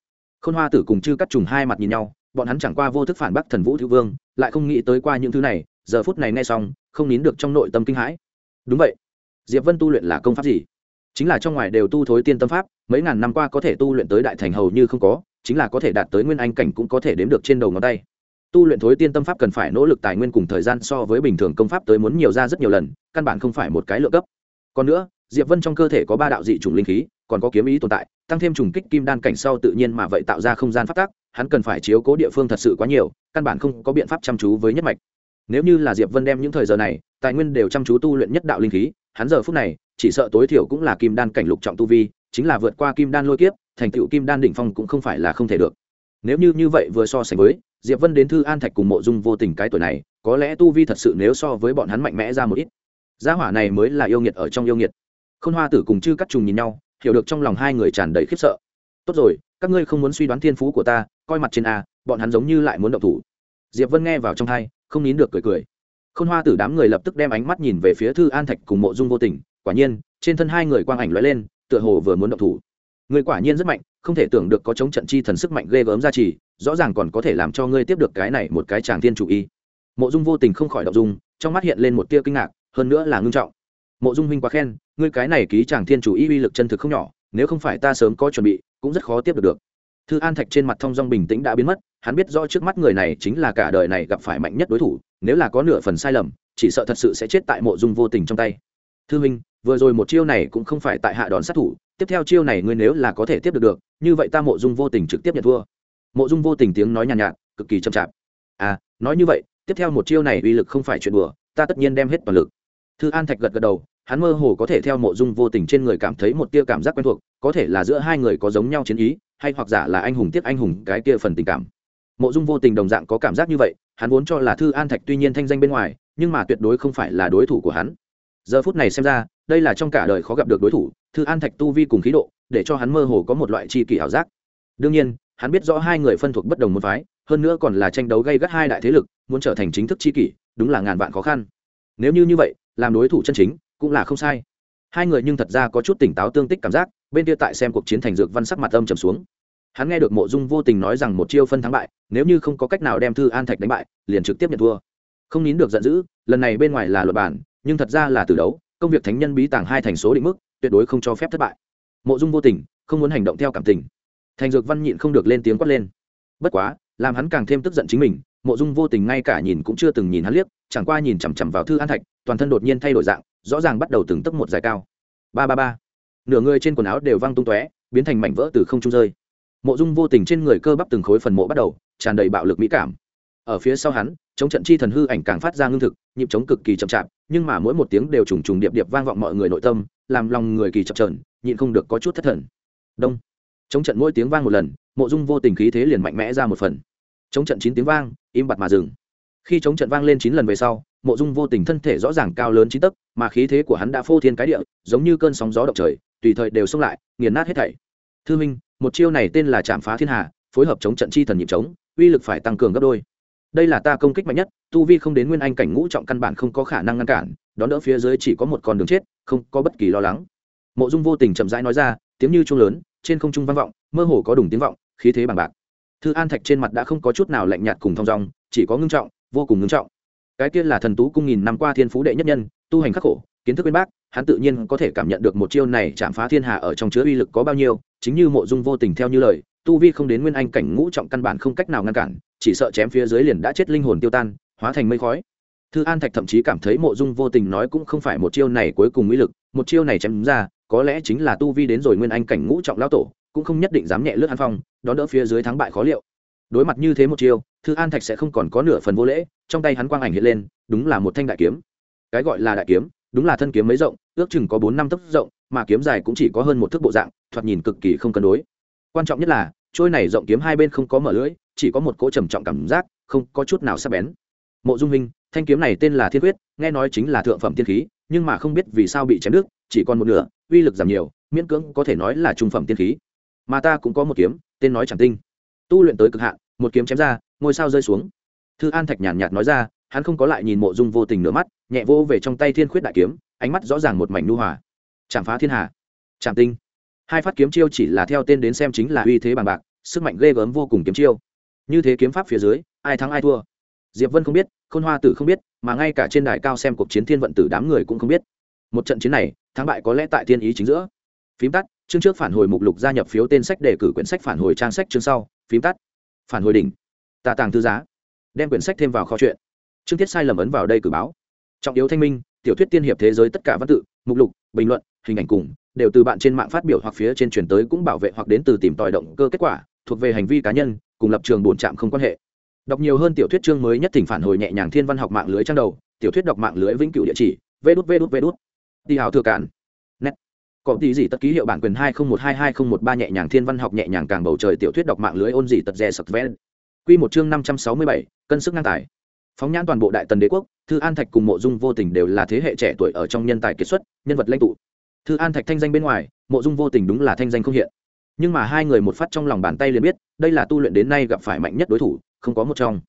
Khôn hoa tử cùng chư cắt trùng hai mặt nhìn nhau, bọn hắn chẳng qua vô thức phản bác thần vũ thiếu vương, lại không nghĩ tới qua những thứ này, giờ phút này nghe xong, không nín được trong nội tâm kinh hãi. Đúng vậy. Diệp vân tu luyện là công pháp gì? Chính là trong ngoài đều tu thối tiên tâm pháp, mấy ngàn năm qua có thể tu luyện tới đại thành hầu như không có, chính là có thể đạt tới nguyên anh cảnh cũng có thể đếm được trên đầu ngón tay. Tu luyện thối tiên tâm pháp cần phải nỗ lực tài nguyên cùng thời gian so với bình thường công pháp tới muốn nhiều ra rất nhiều lần, căn bản không phải một cái lượng cấp còn nữa diệp vân trong cơ thể có ba đạo dị trùng linh khí, còn có kiếm ý tồn tại, tăng thêm trùng kích kim đan cảnh sau tự nhiên mà vậy tạo ra không gian phát tác hắn cần phải chiếu cố địa phương thật sự quá nhiều, căn bản không có biện pháp chăm chú với nhất mạch. Nếu như là diệp vân đem những thời giờ này, tài nguyên đều chăm chú tu luyện nhất đạo linh khí, hắn giờ phút này, chỉ sợ tối thiểu cũng là kim đan cảnh lục trọng tu vi, chính là vượt qua kim đan lôi kiếp, thành tựu kim đan đỉnh phong cũng không phải là không thể được. Nếu như như vậy vừa so sánh với, diệp vân đến thư an thạch cùng mộ dung vô tình cái tuổi này, có lẽ tu vi thật sự nếu so với bọn hắn mạnh mẽ ra một ít. Gia hỏa này mới là yêu nghiệt ở trong yêu nghiệt khôn hoa tử cùng chư cắt trùng nhìn nhau, hiểu được trong lòng hai người tràn đầy khiếp sợ. Tốt rồi, các ngươi không muốn suy đoán thiên phú của ta, coi mặt trên a, bọn hắn giống như lại muốn động thủ. Diệp vân nghe vào trong thai không nín được cười cười. Khôn hoa tử đám người lập tức đem ánh mắt nhìn về phía thư an thạch cùng mộ dung vô tình, quả nhiên, trên thân hai người quang ảnh lóe lên, tựa hồ vừa muốn động thủ. Người quả nhiên rất mạnh, không thể tưởng được có chống trận chi thần sức mạnh ghê gớm ra trì, rõ ràng còn có thể làm cho ngươi tiếp được cái này một cái chàng thiên chủ y. Mộ dung vô tình không khỏi động dung, trong mắt hiện lên một tia kinh ngạc, hơn nữa là ngưng trọng. Mộ dung huynh quá khen ngươi cái này ký chàng thiên chủ y uy lực chân thực không nhỏ nếu không phải ta sớm có chuẩn bị cũng rất khó tiếp được được. Thư an thạch trên mặt thông dong bình tĩnh đã biến mất hắn biết rõ trước mắt người này chính là cả đời này gặp phải mạnh nhất đối thủ nếu là có nửa phần sai lầm chỉ sợ thật sự sẽ chết tại mộ dung vô tình trong tay. Thư huynh vừa rồi một chiêu này cũng không phải tại hạ đòn sát thủ tiếp theo chiêu này ngươi nếu là có thể tiếp được được như vậy ta mộ dung vô tình trực tiếp nhận thua. Mộ dung vô tình tiếng nói nhàn nhạt, nhạt cực kỳ chậm chạp. À nói như vậy tiếp theo một chiêu này uy lực không phải chuyện đùa ta tất nhiên đem hết toàn lực. Thư an thạch gật gật đầu hắn mơ hồ có thể theo mộ dung vô tình trên người cảm thấy một tia cảm giác quen thuộc, có thể là giữa hai người có giống nhau chiến ý, hay hoặc giả là anh hùng tiếp anh hùng, cái kia phần tình cảm. Mộ dung vô tình đồng dạng có cảm giác như vậy, hắn vốn cho là thư an thạch tuy nhiên thanh danh bên ngoài, nhưng mà tuyệt đối không phải là đối thủ của hắn. Giờ phút này xem ra, đây là trong cả đời khó gặp được đối thủ, thư an thạch tu vi cùng khí độ, để cho hắn mơ hồ có một loại tri kỷ ảo giác. Đương nhiên, hắn biết rõ hai người phân thuộc bất đồng môn phái, hơn nữa còn là tranh đấu gây gắt hai đại thế lực, muốn trở thành chính thức tri kỷ, đúng là ngàn vạn khó khăn. Nếu như như vậy, làm đối thủ chân chính cũng là không sai. Hai người nhưng thật ra có chút tỉnh táo tương tích cảm giác, bên kia tại xem cuộc chiến thành dược văn sắc mặt âm trầm xuống. Hắn nghe được mộ dung vô tình nói rằng một chiêu phân thắng bại, nếu như không có cách nào đem thư an thạch đánh bại, liền trực tiếp nhận thua. Không nín được giận dữ, lần này bên ngoài là luật bản, nhưng thật ra là từ đấu, công việc thánh nhân bí tàng hai thành số định mức, tuyệt đối không cho phép thất bại. Mộ dung vô tình, không muốn hành động theo cảm tình. Thành dược văn nhịn không được lên tiếng quát lên. Bất quá, làm hắn càng thêm tức giận chính mình mộ dung vô tình ngay cả nhìn cũng chưa từng nhìn hắn liếc, chẳng qua nhìn chằm chằm vào thư an thạch, toàn thân đột nhiên thay đổi dạng, rõ ràng bắt đầu từng tấc một dài cao. Ba ba ba. Nửa người trên quần áo đều văng tung tóe, biến thành mảnh vỡ từ không trung rơi. Mộ dung vô tình trên người cơ bắp từng khối phần mộ bắt đầu, tràn đầy bạo lực mỹ cảm. Ở phía sau hắn, chống trận chi thần hư ảnh càng phát ra ngưng thực, nhịp chống cực kỳ chậm chạp, nhưng mà mỗi một tiếng đều trùng trùng điệp điệp vang vọng mọi người nội tâm, làm lòng người kỳ chậm trờn nhịn không được có chút thất thần. Đông. Chống trận mỗi tiếng vang một lần, mộ dung vô tình khí thế liền mạnh mẽ ra một phần chống trận chín tiếng vang, im bặt mà dừng. Khi chống trận vang lên chín lần về sau, mộ dung vô tình thân thể rõ ràng cao lớn chín tấc, mà khí thế của hắn đã phô thiên cái địa, giống như cơn sóng gió động trời, tùy thời đều xông lại, nghiền nát hết thảy. Thư minh, một chiêu này tên là chạm phá thiên hà, phối hợp chống trận chi thần nhịp chống, uy lực phải tăng cường gấp đôi. Đây là ta công kích mạnh nhất, tu vi không đến nguyên anh cảnh ngũ trọng căn bản không có khả năng ngăn cản, đón đỡ phía dưới chỉ có một con đường chết, không có bất kỳ lo lắng. Mộ dung vô tình chậm rãi nói ra, tiếng như chuông lớn, trên không trung vang vọng, mơ hồ có đùng tiếng vọng, khí thế bằng bạc thư an thạch trên mặt đã không có chút nào lạnh nhạt cùng thong dong, chỉ có ngưng trọng, vô cùng ngưng trọng. Cái kia là thần tú cung nghìn năm qua thiên phú đệ nhất nhân, tu hành khắc khổ, kiến thức bên bác, hắn tự nhiên có thể cảm nhận được một chiêu này chạm phá thiên hạ ở trong chứa uy lực có bao nhiêu, chính như mộ dung vô tình theo như lời, tu vi không đến nguyên anh cảnh ngũ trọng căn bản không cách nào ngăn cản, chỉ sợ chém phía dưới liền đã chết linh hồn tiêu tan, hóa thành mây khói. Thư an thạch thậm chí cảm thấy mộ dung vô tình nói cũng không phải một chiêu này cuối cùng uy lực, một chiêu này chém ra, có lẽ chính là tu vi đến rồi nguyên anh cảnh ngũ trọng lão tổ cũng không nhất định dám nhẹ lướt an phong đón đỡ phía dưới thắng bại khó liệu. Đối mặt như thế một chiêu thư an thạch sẽ không còn có nửa phần vô lễ trong tay hắn quang ảnh hiện lên đúng là một thanh đại kiếm. Cái gọi là đại kiếm đúng là thân kiếm mấy rộng ước chừng có bốn năm tấc rộng mà kiếm dài cũng chỉ có hơn một thước bộ dạng thoạt nhìn cực kỳ không cân đối. Quan trọng nhất là trôi này rộng kiếm hai bên không có mở lưỡi chỉ có một cỗ trầm trọng cảm giác không có chút nào sắc bén. Mộ dung minh thanh kiếm này tên là thiên huyết, nghe nói chính là thượng phẩm tiên khí nhưng mà không biết vì sao bị chém đứt chỉ còn một nửa uy lực giảm nhiều miễn cưỡng có thể nói là trung phẩm tiên khí mà ta cũng có một kiếm, tên nói chẳng tinh. Tu luyện tới cực hạn, một kiếm chém ra, ngôi sao rơi xuống. Thư an thạch nhàn nhạt nói ra, hắn không có lại nhìn mộ dung vô tình nửa mắt, nhẹ vô về trong tay thiên khuyết đại kiếm, ánh mắt rõ ràng một mảnh nu hòa. Chạm phá thiên hà. Chạm tinh. Hai phát kiếm chiêu chỉ là theo tên đến xem chính là uy thế bằng bạc, sức mạnh ghê gớm vô cùng kiếm chiêu. Như thế kiếm pháp phía dưới, ai thắng ai thua. Diệp vân không biết, khôn hoa tử không biết, mà ngay cả trên đài cao xem cuộc chiến thiên vận tử đám người cũng không biết. Một trận chiến này, thắng bại có lẽ tại thiên ý chính giữa. Phím tắt chương trước phản hồi mục lục gia nhập phiếu tên sách đề cử quyển sách phản hồi trang sách chương sau, phím tắt. Phản hồi đỉnh. Tà tàng thư giá. Đem quyển sách thêm vào kho chuyện. Chương tiết sai lầm ấn vào đây cử báo. Trọng yếu thanh minh, tiểu thuyết tiên hiệp thế giới tất cả văn tự, mục lục, bình luận, hình ảnh cùng, đều từ bạn trên mạng phát biểu hoặc phía trên truyền tới cũng bảo vệ hoặc đến từ tìm tòi động cơ kết quả, thuộc về hành vi cá nhân, cùng lập trường bổn trạm không quan hệ. Đọc nhiều hơn tiểu thuyết chương mới nhất thỉnh phản hồi nhẹ nhàng thiên văn học mạng lưới trang đầu, tiểu thuyết đọc mạng lưới vĩnh cửu địa chỉ, vê đút vê đút vê đút. Đi hào thừa cản có tí gì tất ký hiệu bản quyền hai không một hai hai không một ba nhẹ nhàng thiên văn học nhẹ nhàng càng bầu trời tiểu thuyết đọc mạng lưới ôn gì tật rẻ sập vén quy một chương năm trăm sáu mươi bảy, cân sức ngang tài. Phóng nhãn toàn bộ đại tần đế quốc, thư an thạch cùng mộ dung vô tình đều là thế hệ trẻ tuổi ở trong nhân tài kiệt xuất, nhân vật lãnh tụ. Thư an thạch thanh danh bên ngoài, mộ dung vô tình đúng là thanh danh không hiện. Nhưng mà hai người một phát trong lòng bàn tay liền biết, đây là tu luyện đến nay gặp phải mạnh nhất đối thủ, không có một trong.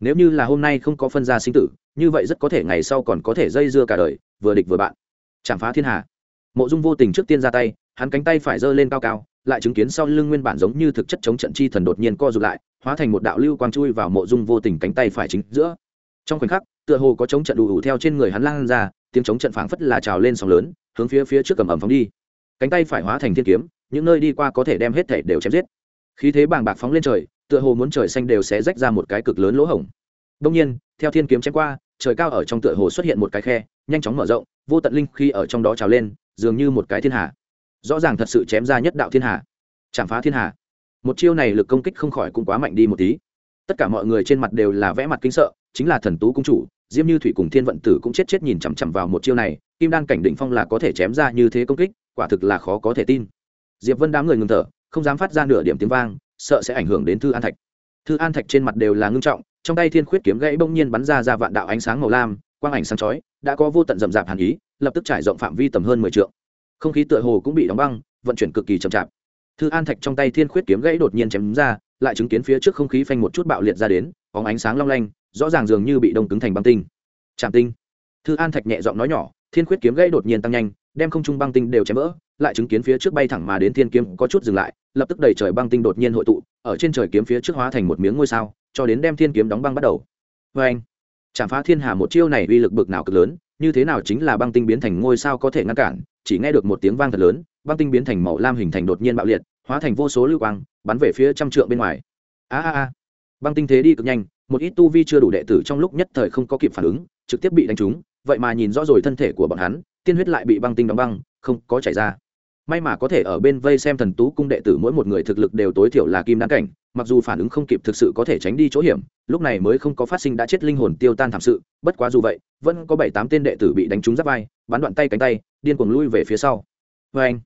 Nếu như là hôm nay không có phân gia sinh tử, như vậy rất có thể ngày sau còn có thể dây dưa cả đời, vừa địch vừa bạn. Chạm phá thiên hà mộ dung vô tình trước tiên ra tay, hắn cánh tay phải giơ lên cao cao, lại chứng kiến sau lưng nguyên bản giống như thực chất chống trận chi thần đột nhiên co rụt lại, hóa thành một đạo lưu quang chui vào mộ dung vô tình cánh tay phải chính giữa. Trong khoảnh khắc, tựa hồ có chống trận đủ ủ theo trên người hắn lan ra, tiếng chống trận phảng phất là trào lên sóng lớn, hướng phía phía trước cầm ẩm phóng đi. Cánh tay phải hóa thành thiên kiếm, những nơi đi qua có thể đem hết thể đều chém giết. Khí thế bàng bạc phóng lên trời, tựa hồ muốn trời xanh đều sẽ rách ra một cái cực lớn lỗ hổng. Đông nhiên, theo thiên kiếm chém qua, trời cao ở trong tựa hồ xuất hiện một cái khe, nhanh chóng mở rộng, vô tận linh khi ở trong đó trào lên dường như một cái thiên hà. Rõ ràng thật sự chém ra nhất đạo thiên hà. Chạm phá thiên hà. Một chiêu này lực công kích không khỏi cũng quá mạnh đi một tí. Tất cả mọi người trên mặt đều là vẽ mặt kinh sợ, chính là thần tú cung chủ, diêm như thủy cùng thiên vận tử cũng chết chết nhìn chằm chằm vào một chiêu này, kim đan cảnh định phong là có thể chém ra như thế công kích, quả thực là khó có thể tin. Diệp vân đám người ngừng thở, không dám phát ra nửa điểm tiếng vang, sợ sẽ ảnh hưởng đến thư an thạch. Thư an thạch trên mặt đều là ngưng trọng, trong tay thiên khuyết kiếm gãy bỗng nhiên bắn ra ra vạn đạo ánh sáng màu lam, quang ảnh sáng chói đã có vô tận rậm rạp hàn ý, lập tức trải rộng phạm vi tầm hơn mười trượng. Không khí tựa hồ cũng bị đóng băng, vận chuyển cực kỳ chậm chạp. Thư an thạch trong tay thiên khuyết kiếm gãy đột nhiên chém ra, lại chứng kiến phía trước không khí phanh một chút bạo liệt ra đến, bóng ánh sáng long lanh, rõ ràng dường như bị đông cứng thành băng tinh. Chạm tinh. Thư an thạch nhẹ giọng nói nhỏ, thiên khuyết kiếm gãy đột nhiên tăng nhanh, đem không trung băng tinh đều chém vỡ, lại chứng kiến phía trước bay thẳng mà đến thiên kiếm có chút dừng lại, lập tức đầy trời băng tinh đột nhiên hội tụ, ở trên trời kiếm phía trước hóa thành một miếng ngôi sao, cho đến đem thiên kiếm đóng băng bắt đầu. Vê anh chạm phá thiên hà một chiêu này uy lực bực nào cực lớn, như thế nào chính là băng tinh biến thành ngôi sao có thể ngăn cản, chỉ nghe được một tiếng vang thật lớn, băng tinh biến thành màu lam hình thành đột nhiên bạo liệt, hóa thành vô số lưu quang, bắn về phía trăm trượng bên ngoài. A a a. Băng tinh thế đi cực nhanh, một ít tu vi chưa đủ đệ tử trong lúc nhất thời không có kịp phản ứng, trực tiếp bị đánh trúng, vậy mà nhìn rõ rồi thân thể của bọn hắn, tiên huyết lại bị băng tinh đóng băng, không có chảy ra. May mà có thể ở bên vây xem thần tú cung đệ tử mỗi một người thực lực đều tối thiểu là kim đan cảnh mặc dù phản ứng không kịp thực sự có thể tránh đi chỗ hiểm, lúc này mới không có phát sinh đã chết linh hồn tiêu tan thảm sự, bất quá dù vậy, vẫn có bảy tám tên đệ tử bị đánh trúng giáp vai, bắn đoạn tay cánh tay, điên cuồng lui về phía sau. Vê anh,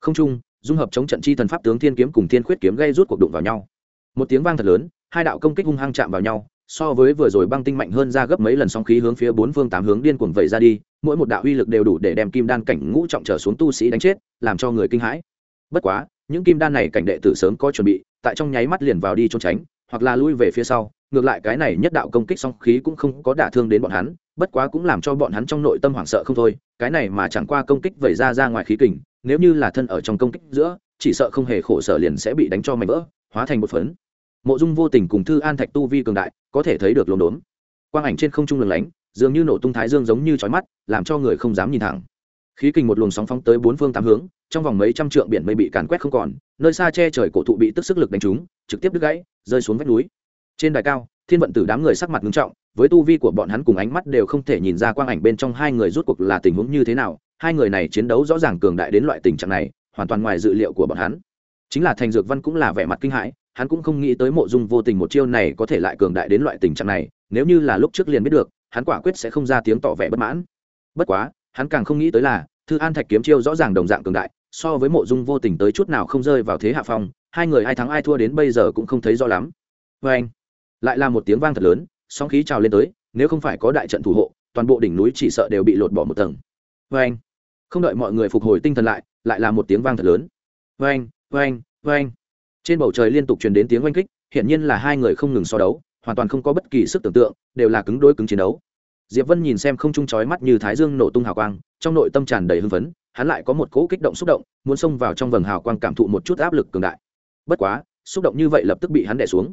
không trung, dung hợp chống trận chi thần pháp tướng thiên kiếm cùng thiên khuyết kiếm gây rút cuộc đụng vào nhau. Một tiếng vang thật lớn, hai đạo công kích hung hăng chạm vào nhau, so với vừa rồi băng tinh mạnh hơn ra gấp mấy lần sóng khí hướng phía bốn phương tám hướng điên cuồng vẩy ra đi, mỗi một đạo uy lực đều đủ để đem kim đan cảnh ngũ trọng trở xuống tu sĩ đánh chết, làm cho người kinh hãi. Bất quá, những kim đan này cảnh đệ tử sớm có chuẩn bị tại trong nháy mắt liền vào đi trốn tránh, hoặc là lui về phía sau, ngược lại cái này nhất đạo công kích song khí cũng không có đả thương đến bọn hắn, bất quá cũng làm cho bọn hắn trong nội tâm hoảng sợ không thôi, cái này mà chẳng qua công kích vẩy ra ra ngoài khí kình, nếu như là thân ở trong công kích giữa, chỉ sợ không hề khổ sở liền sẽ bị đánh cho mảnh vỡ, hóa thành một phấn. Mộ dung vô tình cùng thư an thạch tu vi cường đại, có thể thấy được lồn đốn quang ảnh trên không trung lừng lánh, dường như nổ tung thái dương giống như chói mắt, làm cho người không dám nhìn thẳng khí kình một luồng sóng phóng tới bốn phương tám hướng, trong vòng mấy trăm trượng biển mây bị càn quét không còn, nơi xa che trời cổ thụ bị tức sức lực đánh trúng, trực tiếp đứt gãy, rơi xuống vách núi. Trên đài cao, thiên vận tử đám người sắc mặt nghiêm trọng, với tu vi của bọn hắn cùng ánh mắt đều không thể nhìn ra quang ảnh bên trong hai người rút cuộc là tình huống như thế nào, hai người này chiến đấu rõ ràng cường đại đến loại tình trạng này, hoàn toàn ngoài dự liệu của bọn hắn. Chính là thành dược văn cũng là vẻ mặt kinh hãi, hắn cũng không nghĩ tới mộ dung vô tình một chiêu này có thể lại cường đại đến loại tình trạng này, nếu như là lúc trước liền biết được, hắn quả quyết sẽ không ra tiếng tỏ vẻ bất mãn. Bất quá hắn càng không nghĩ tới là, thư an thạch kiếm chiêu rõ ràng đồng dạng cường đại, so với mộ dung vô tình tới chút nào không rơi vào thế hạ phong, hai người ai thắng ai thua đến bây giờ cũng không thấy rõ lắm. Vê anh, lại là một tiếng vang thật lớn, sóng khí trào lên tới, nếu không phải có đại trận thủ hộ, toàn bộ đỉnh núi chỉ sợ đều bị lột bỏ một tầng. Vê anh, không đợi mọi người phục hồi tinh thần lại lại là một tiếng vang thật lớn. Vê anh vê anh vê anh. Trên bầu trời liên tục truyền đến tiếng oanh kích hiện nhiên là hai người không ngừng so đấu, hoàn toàn không có bất kỳ sức tưởng tượng, đều là cứng đối cứng chiến đấu diệp vân nhìn xem không trung chói mắt như thái dương nổ tung hào quang, trong nội tâm tràn đầy hưng phấn, hắn lại có một cỗ kích động xúc động, muốn xông vào trong vầng hào quang cảm thụ một chút áp lực cường đại. Bất quá, xúc động như vậy lập tức bị hắn đè xuống.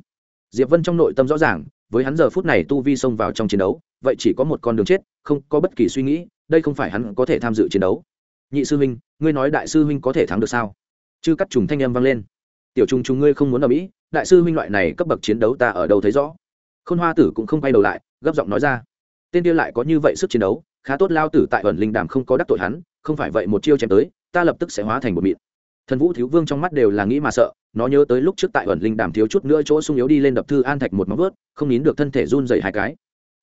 Diệp vân trong nội tâm rõ ràng, với hắn giờ phút này tu vi xông vào trong chiến đấu, vậy chỉ có một con đường chết, không có bất kỳ suy nghĩ, đây không phải hắn có thể tham dự chiến đấu. Nhị sư huynh, ngươi nói đại sư huynh có thể thắng được sao? Chư cắt trùng thanh âm vang lên. Tiểu trùng trùng ngươi không muốn ở mỹ, đại sư huynh loại này cấp bậc chiến đấu ta ở đâu thấy rõ? Khôn hoa tử cũng không quay đầu lại, gấp giọng nói ra tên kia lại có như vậy sức chiến đấu, khá tốt lao tử tại ẩn linh đàm không có đắc tội hắn, không phải vậy một chiêu chém tới, ta lập tức sẽ hóa thành một mịn. Thần vũ thiếu vương trong mắt đều là nghĩ mà sợ, nó nhớ tới lúc trước tại ẩn linh đàm thiếu chút nữa chỗ sung yếu đi lên đập thư an thạch một móng vớt không nín được thân thể run dày hai cái.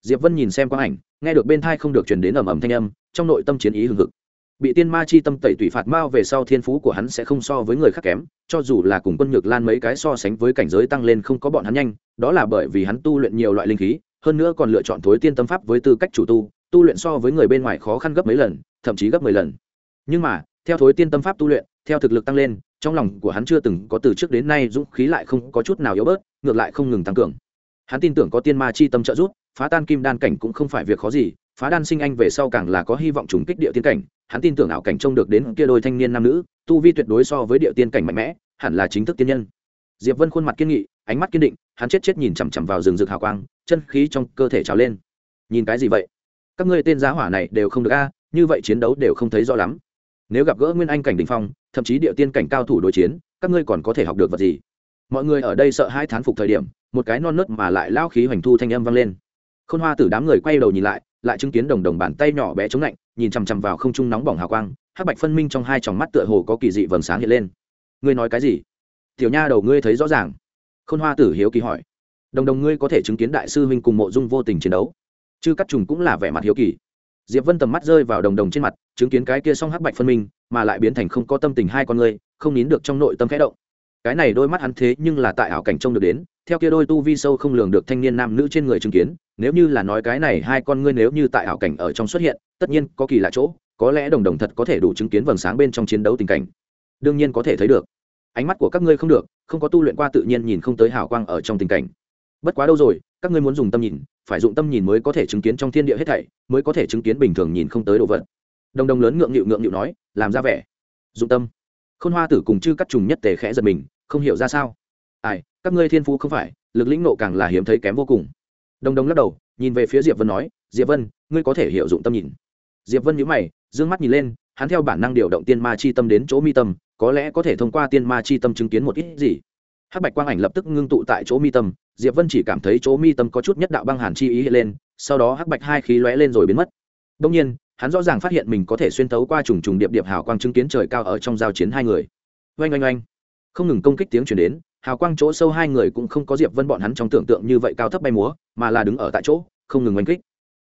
Diệp vân nhìn xem quang ảnh, nghe được bên thai không được chuyển đến ầm ầm thanh âm, trong nội tâm chiến ý hừng hực. Bị tiên ma chi tâm tẩy tủy phạt mao về sau thiên phú của hắn sẽ không so với người khác kém, cho dù là cùng quân nhược lan mấy cái so sánh với cảnh giới tăng lên không có bọn hắn nhanh, đó là bởi vì hắn tu luyện nhiều loại linh khí hơn nữa còn lựa chọn thối tiên tâm pháp với tư cách chủ tu tu luyện so với người bên ngoài khó khăn gấp mấy lần, thậm chí gấp mười lần. Nhưng mà, theo thối tiên tâm pháp tu luyện, theo thực lực tăng lên, trong lòng của hắn chưa từng có từ trước đến nay dũng khí lại không có chút nào yếu bớt, ngược lại không ngừng tăng cường. Hắn tin tưởng có tiên ma chi tâm trợ giúp, phá tan kim đan cảnh cũng không phải việc khó gì, phá đan sinh anh về sau càng là có hy vọng trùng kích địa tiên cảnh. Hắn tin tưởng ảo cảnh trông được đến kia đôi thanh niên nam nữ, tu vi tuyệt đối so với địa tiên cảnh mạnh mẽ, hẳn là chính thức tiên nhân. Diệp vân khuôn mặt kiên nghị ánh mắt kiên định, hắn chết chết nhìn chằm chằm vào rừng rực hào quang, chân khí trong cơ thể trào lên. Nhìn cái gì vậy? Các ngươi tên giá hỏa này đều không được a, như vậy chiến đấu đều không thấy rõ lắm. Nếu gặp gỡ nguyên anh cảnh đình phong, thậm chí địa tiên cảnh cao thủ đối chiến, các ngươi còn có thể học được vật gì? Mọi người ở đây sợ hai thán phục thời điểm, một cái non nớt mà lại lao khí hoành thu thanh âm vang lên. Khôn hoa tử đám người quay đầu nhìn lại lại chứng kiến đồng đồng bàn tay nhỏ bé chống lạnh, nhìn chằm chằm vào không trung nóng bỏng hào quang, hắc bạch phân minh trong hai tròng mắt tựa hồ có kỳ dị vầng sáng hiện lên. Ngươi nói cái gì? Tiểu nha đầu ngươi thấy rõ ràng khôn hoa tử hiếu kỳ hỏi. Đồng đồng ngươi có thể chứng kiến đại sư huynh cùng mộ dung vô tình chiến đấu. Chứ cắt trùng cũng là vẻ mặt hiếu kỳ. Diệp vân tầm mắt rơi vào đồng đồng trên mặt, chứng kiến cái kia song hắc bạch phân minh, mà lại biến thành không có tâm tình hai con ngươi, không nín được trong nội tâm khẽ động. Cái này đôi mắt hắn thế nhưng là tại ảo cảnh trông được đến, theo kia đôi tu vi sâu không lường được thanh niên nam nữ trên người chứng kiến, nếu như là nói cái này hai con ngươi nếu như tại ảo cảnh ở trong xuất hiện, tất nhiên có kỳ lạ chỗ, có lẽ đồng đồng thật có thể đủ chứng kiến vầng sáng bên trong chiến đấu tình cảnh. Đương nhiên có thể thấy được. Ánh mắt của các ngươi không được không có tu luyện qua tự nhiên nhìn không tới hào quang ở trong tình cảnh. Bất quá đâu rồi, các ngươi muốn dùng tâm nhìn, phải dụng tâm nhìn mới có thể chứng kiến trong thiên địa hết thảy, mới có thể chứng kiến bình thường nhìn không tới đồ vật. Đồng đồng lớn ngượng nghịu ngượng nghịu nói, làm ra vẻ. Dụng tâm. Khôn hoa tử cùng chư cắt trùng nhất tề khẽ giật mình, không hiểu ra sao. Ai, các ngươi thiên phú không phải, lực lĩnh nộ càng là hiếm thấy kém vô cùng. Đồng đồng lắc đầu, nhìn về phía diệp vân nói, diệp vân, ngươi có thể hiểu dụng tâm nhìn. Diệp vân nhíu mày, dương mắt nhìn lên hắn theo bản năng điều động tiên ma chi tâm đến chỗ mi tâm, có lẽ có thể thông qua tiên ma chi tâm chứng kiến một ít gì. Hắc bạch quang ảnh lập tức ngưng tụ tại chỗ mi tâm, diệp vân chỉ cảm thấy chỗ mi tâm có chút nhất đạo băng hàn chi ý hiện lên, sau đó hắc bạch hai khí lóe lên rồi biến mất. Đông nhiên, hắn rõ ràng phát hiện mình có thể xuyên tấu qua trùng trùng điệp điệp hào quang chứng kiến trời cao ở trong giao chiến hai người. Oanh oanh oanh. Không ngừng công kích tiếng chuyển đến, hào quang chỗ sâu hai người cũng không có diệp vân bọn hắn trong tưởng tượng như vậy cao thấp bay múa, mà là đứng ở tại chỗ, không ngừng oanh kích.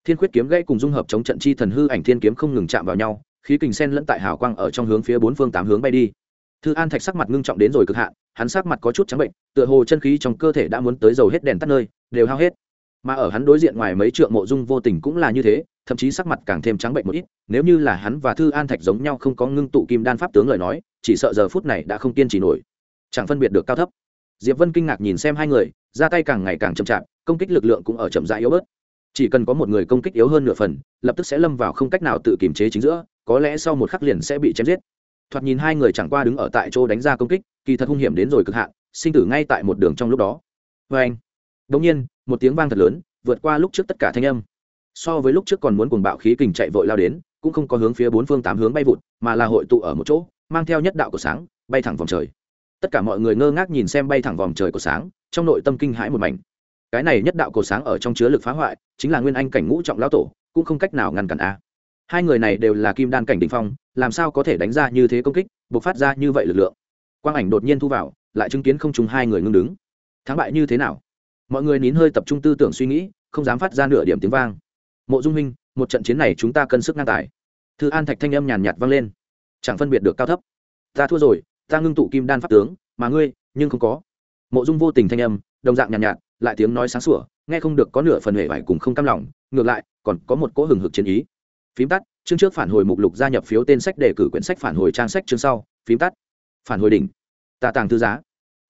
Thiên khuyết kiếm gãy cùng dung hợp chống trận chi thần hư ảnh thiên kiếm không ngừng chạm vào nhau khí kình sen lẫn tại hào quang ở trong hướng phía bốn phương tám hướng bay đi. Thư an thạch sắc mặt ngưng trọng đến rồi cực hạn, hắn sắc mặt có chút trắng bệnh, tựa hồ chân khí trong cơ thể đã muốn tới dầu hết đèn tắt nơi, đều hao hết. Mà ở hắn đối diện ngoài mấy trượng mộ dung vô tình cũng là như thế, thậm chí sắc mặt càng thêm trắng bệnh một ít, nếu như là hắn và thư an thạch giống nhau không có ngưng tụ kim đan pháp tướng lời nói, chỉ sợ giờ phút này đã không kiên trì nổi. Chẳng phân biệt được cao thấp. Diệp vân kinh ngạc nhìn xem hai người, ra tay càng ngày càng chậm chạp, công kích lực lượng cũng ở chậm rãi yếu bớt. Chỉ cần có một người công kích yếu hơn nửa phần, lập tức sẽ lâm vào không cách nào tự kiềm chế chính giữa có lẽ sau một khắc liền sẽ bị chém giết. Thoạt nhìn hai người chẳng qua đứng ở tại chỗ đánh ra công kích, kỳ thật hung hiểm đến rồi cực hạn, sinh tử ngay tại một đường trong lúc đó. Vê anh đông nhiên, một tiếng vang thật lớn, vượt qua lúc trước tất cả thanh âm. So với lúc trước còn muốn cuồng bạo khí kình chạy vội lao đến, cũng không có hướng phía bốn phương tám hướng bay vụt, mà là hội tụ ở một chỗ, mang theo nhất đạo của sáng, bay thẳng vòng trời. Tất cả mọi người ngơ ngác nhìn xem bay thẳng vòng trời của sáng, trong nội tâm kinh hãi một mảnh. Cái này nhất đạo cổ sáng ở trong chứa lực phá hoại, chính là nguyên anh cảnh ngũ trọng lão tổ, cũng không cách nào ngăn cản a hai người này đều là kim đan cảnh đỉnh phong làm sao có thể đánh ra như thế công kích bộc phát ra như vậy lực lượng? Quang ảnh đột nhiên thu vào lại chứng kiến không trùng hai người ngưng đứng. Thắng bại như thế nào? Mọi người nín hơi tập trung tư tưởng suy nghĩ không dám phát ra nửa điểm tiếng vang. Mộ dung minh một trận chiến này chúng ta cân sức ngang tài. Thư an thạch thanh âm nhàn nhạt vang lên. Chẳng phân biệt được cao thấp. Ta thua rồi ta ngưng tụ kim đan pháp tướng mà ngươi nhưng không có. Mộ dung vô tình thanh âm đồng dạng nhàn nhạt, nhạt lại tiếng nói sáng sủa nghe không được có nửa phần hệ vải cùng không cam lòng ngược lại còn có một cỗ hừng hực chiến ý phím tắt, chương trước phản hồi mục lục gia nhập phiếu tên sách đề cử quyển sách phản hồi trang sách chương sau. Phím tắt, phản hồi đỉnh tạ tàng thư giá.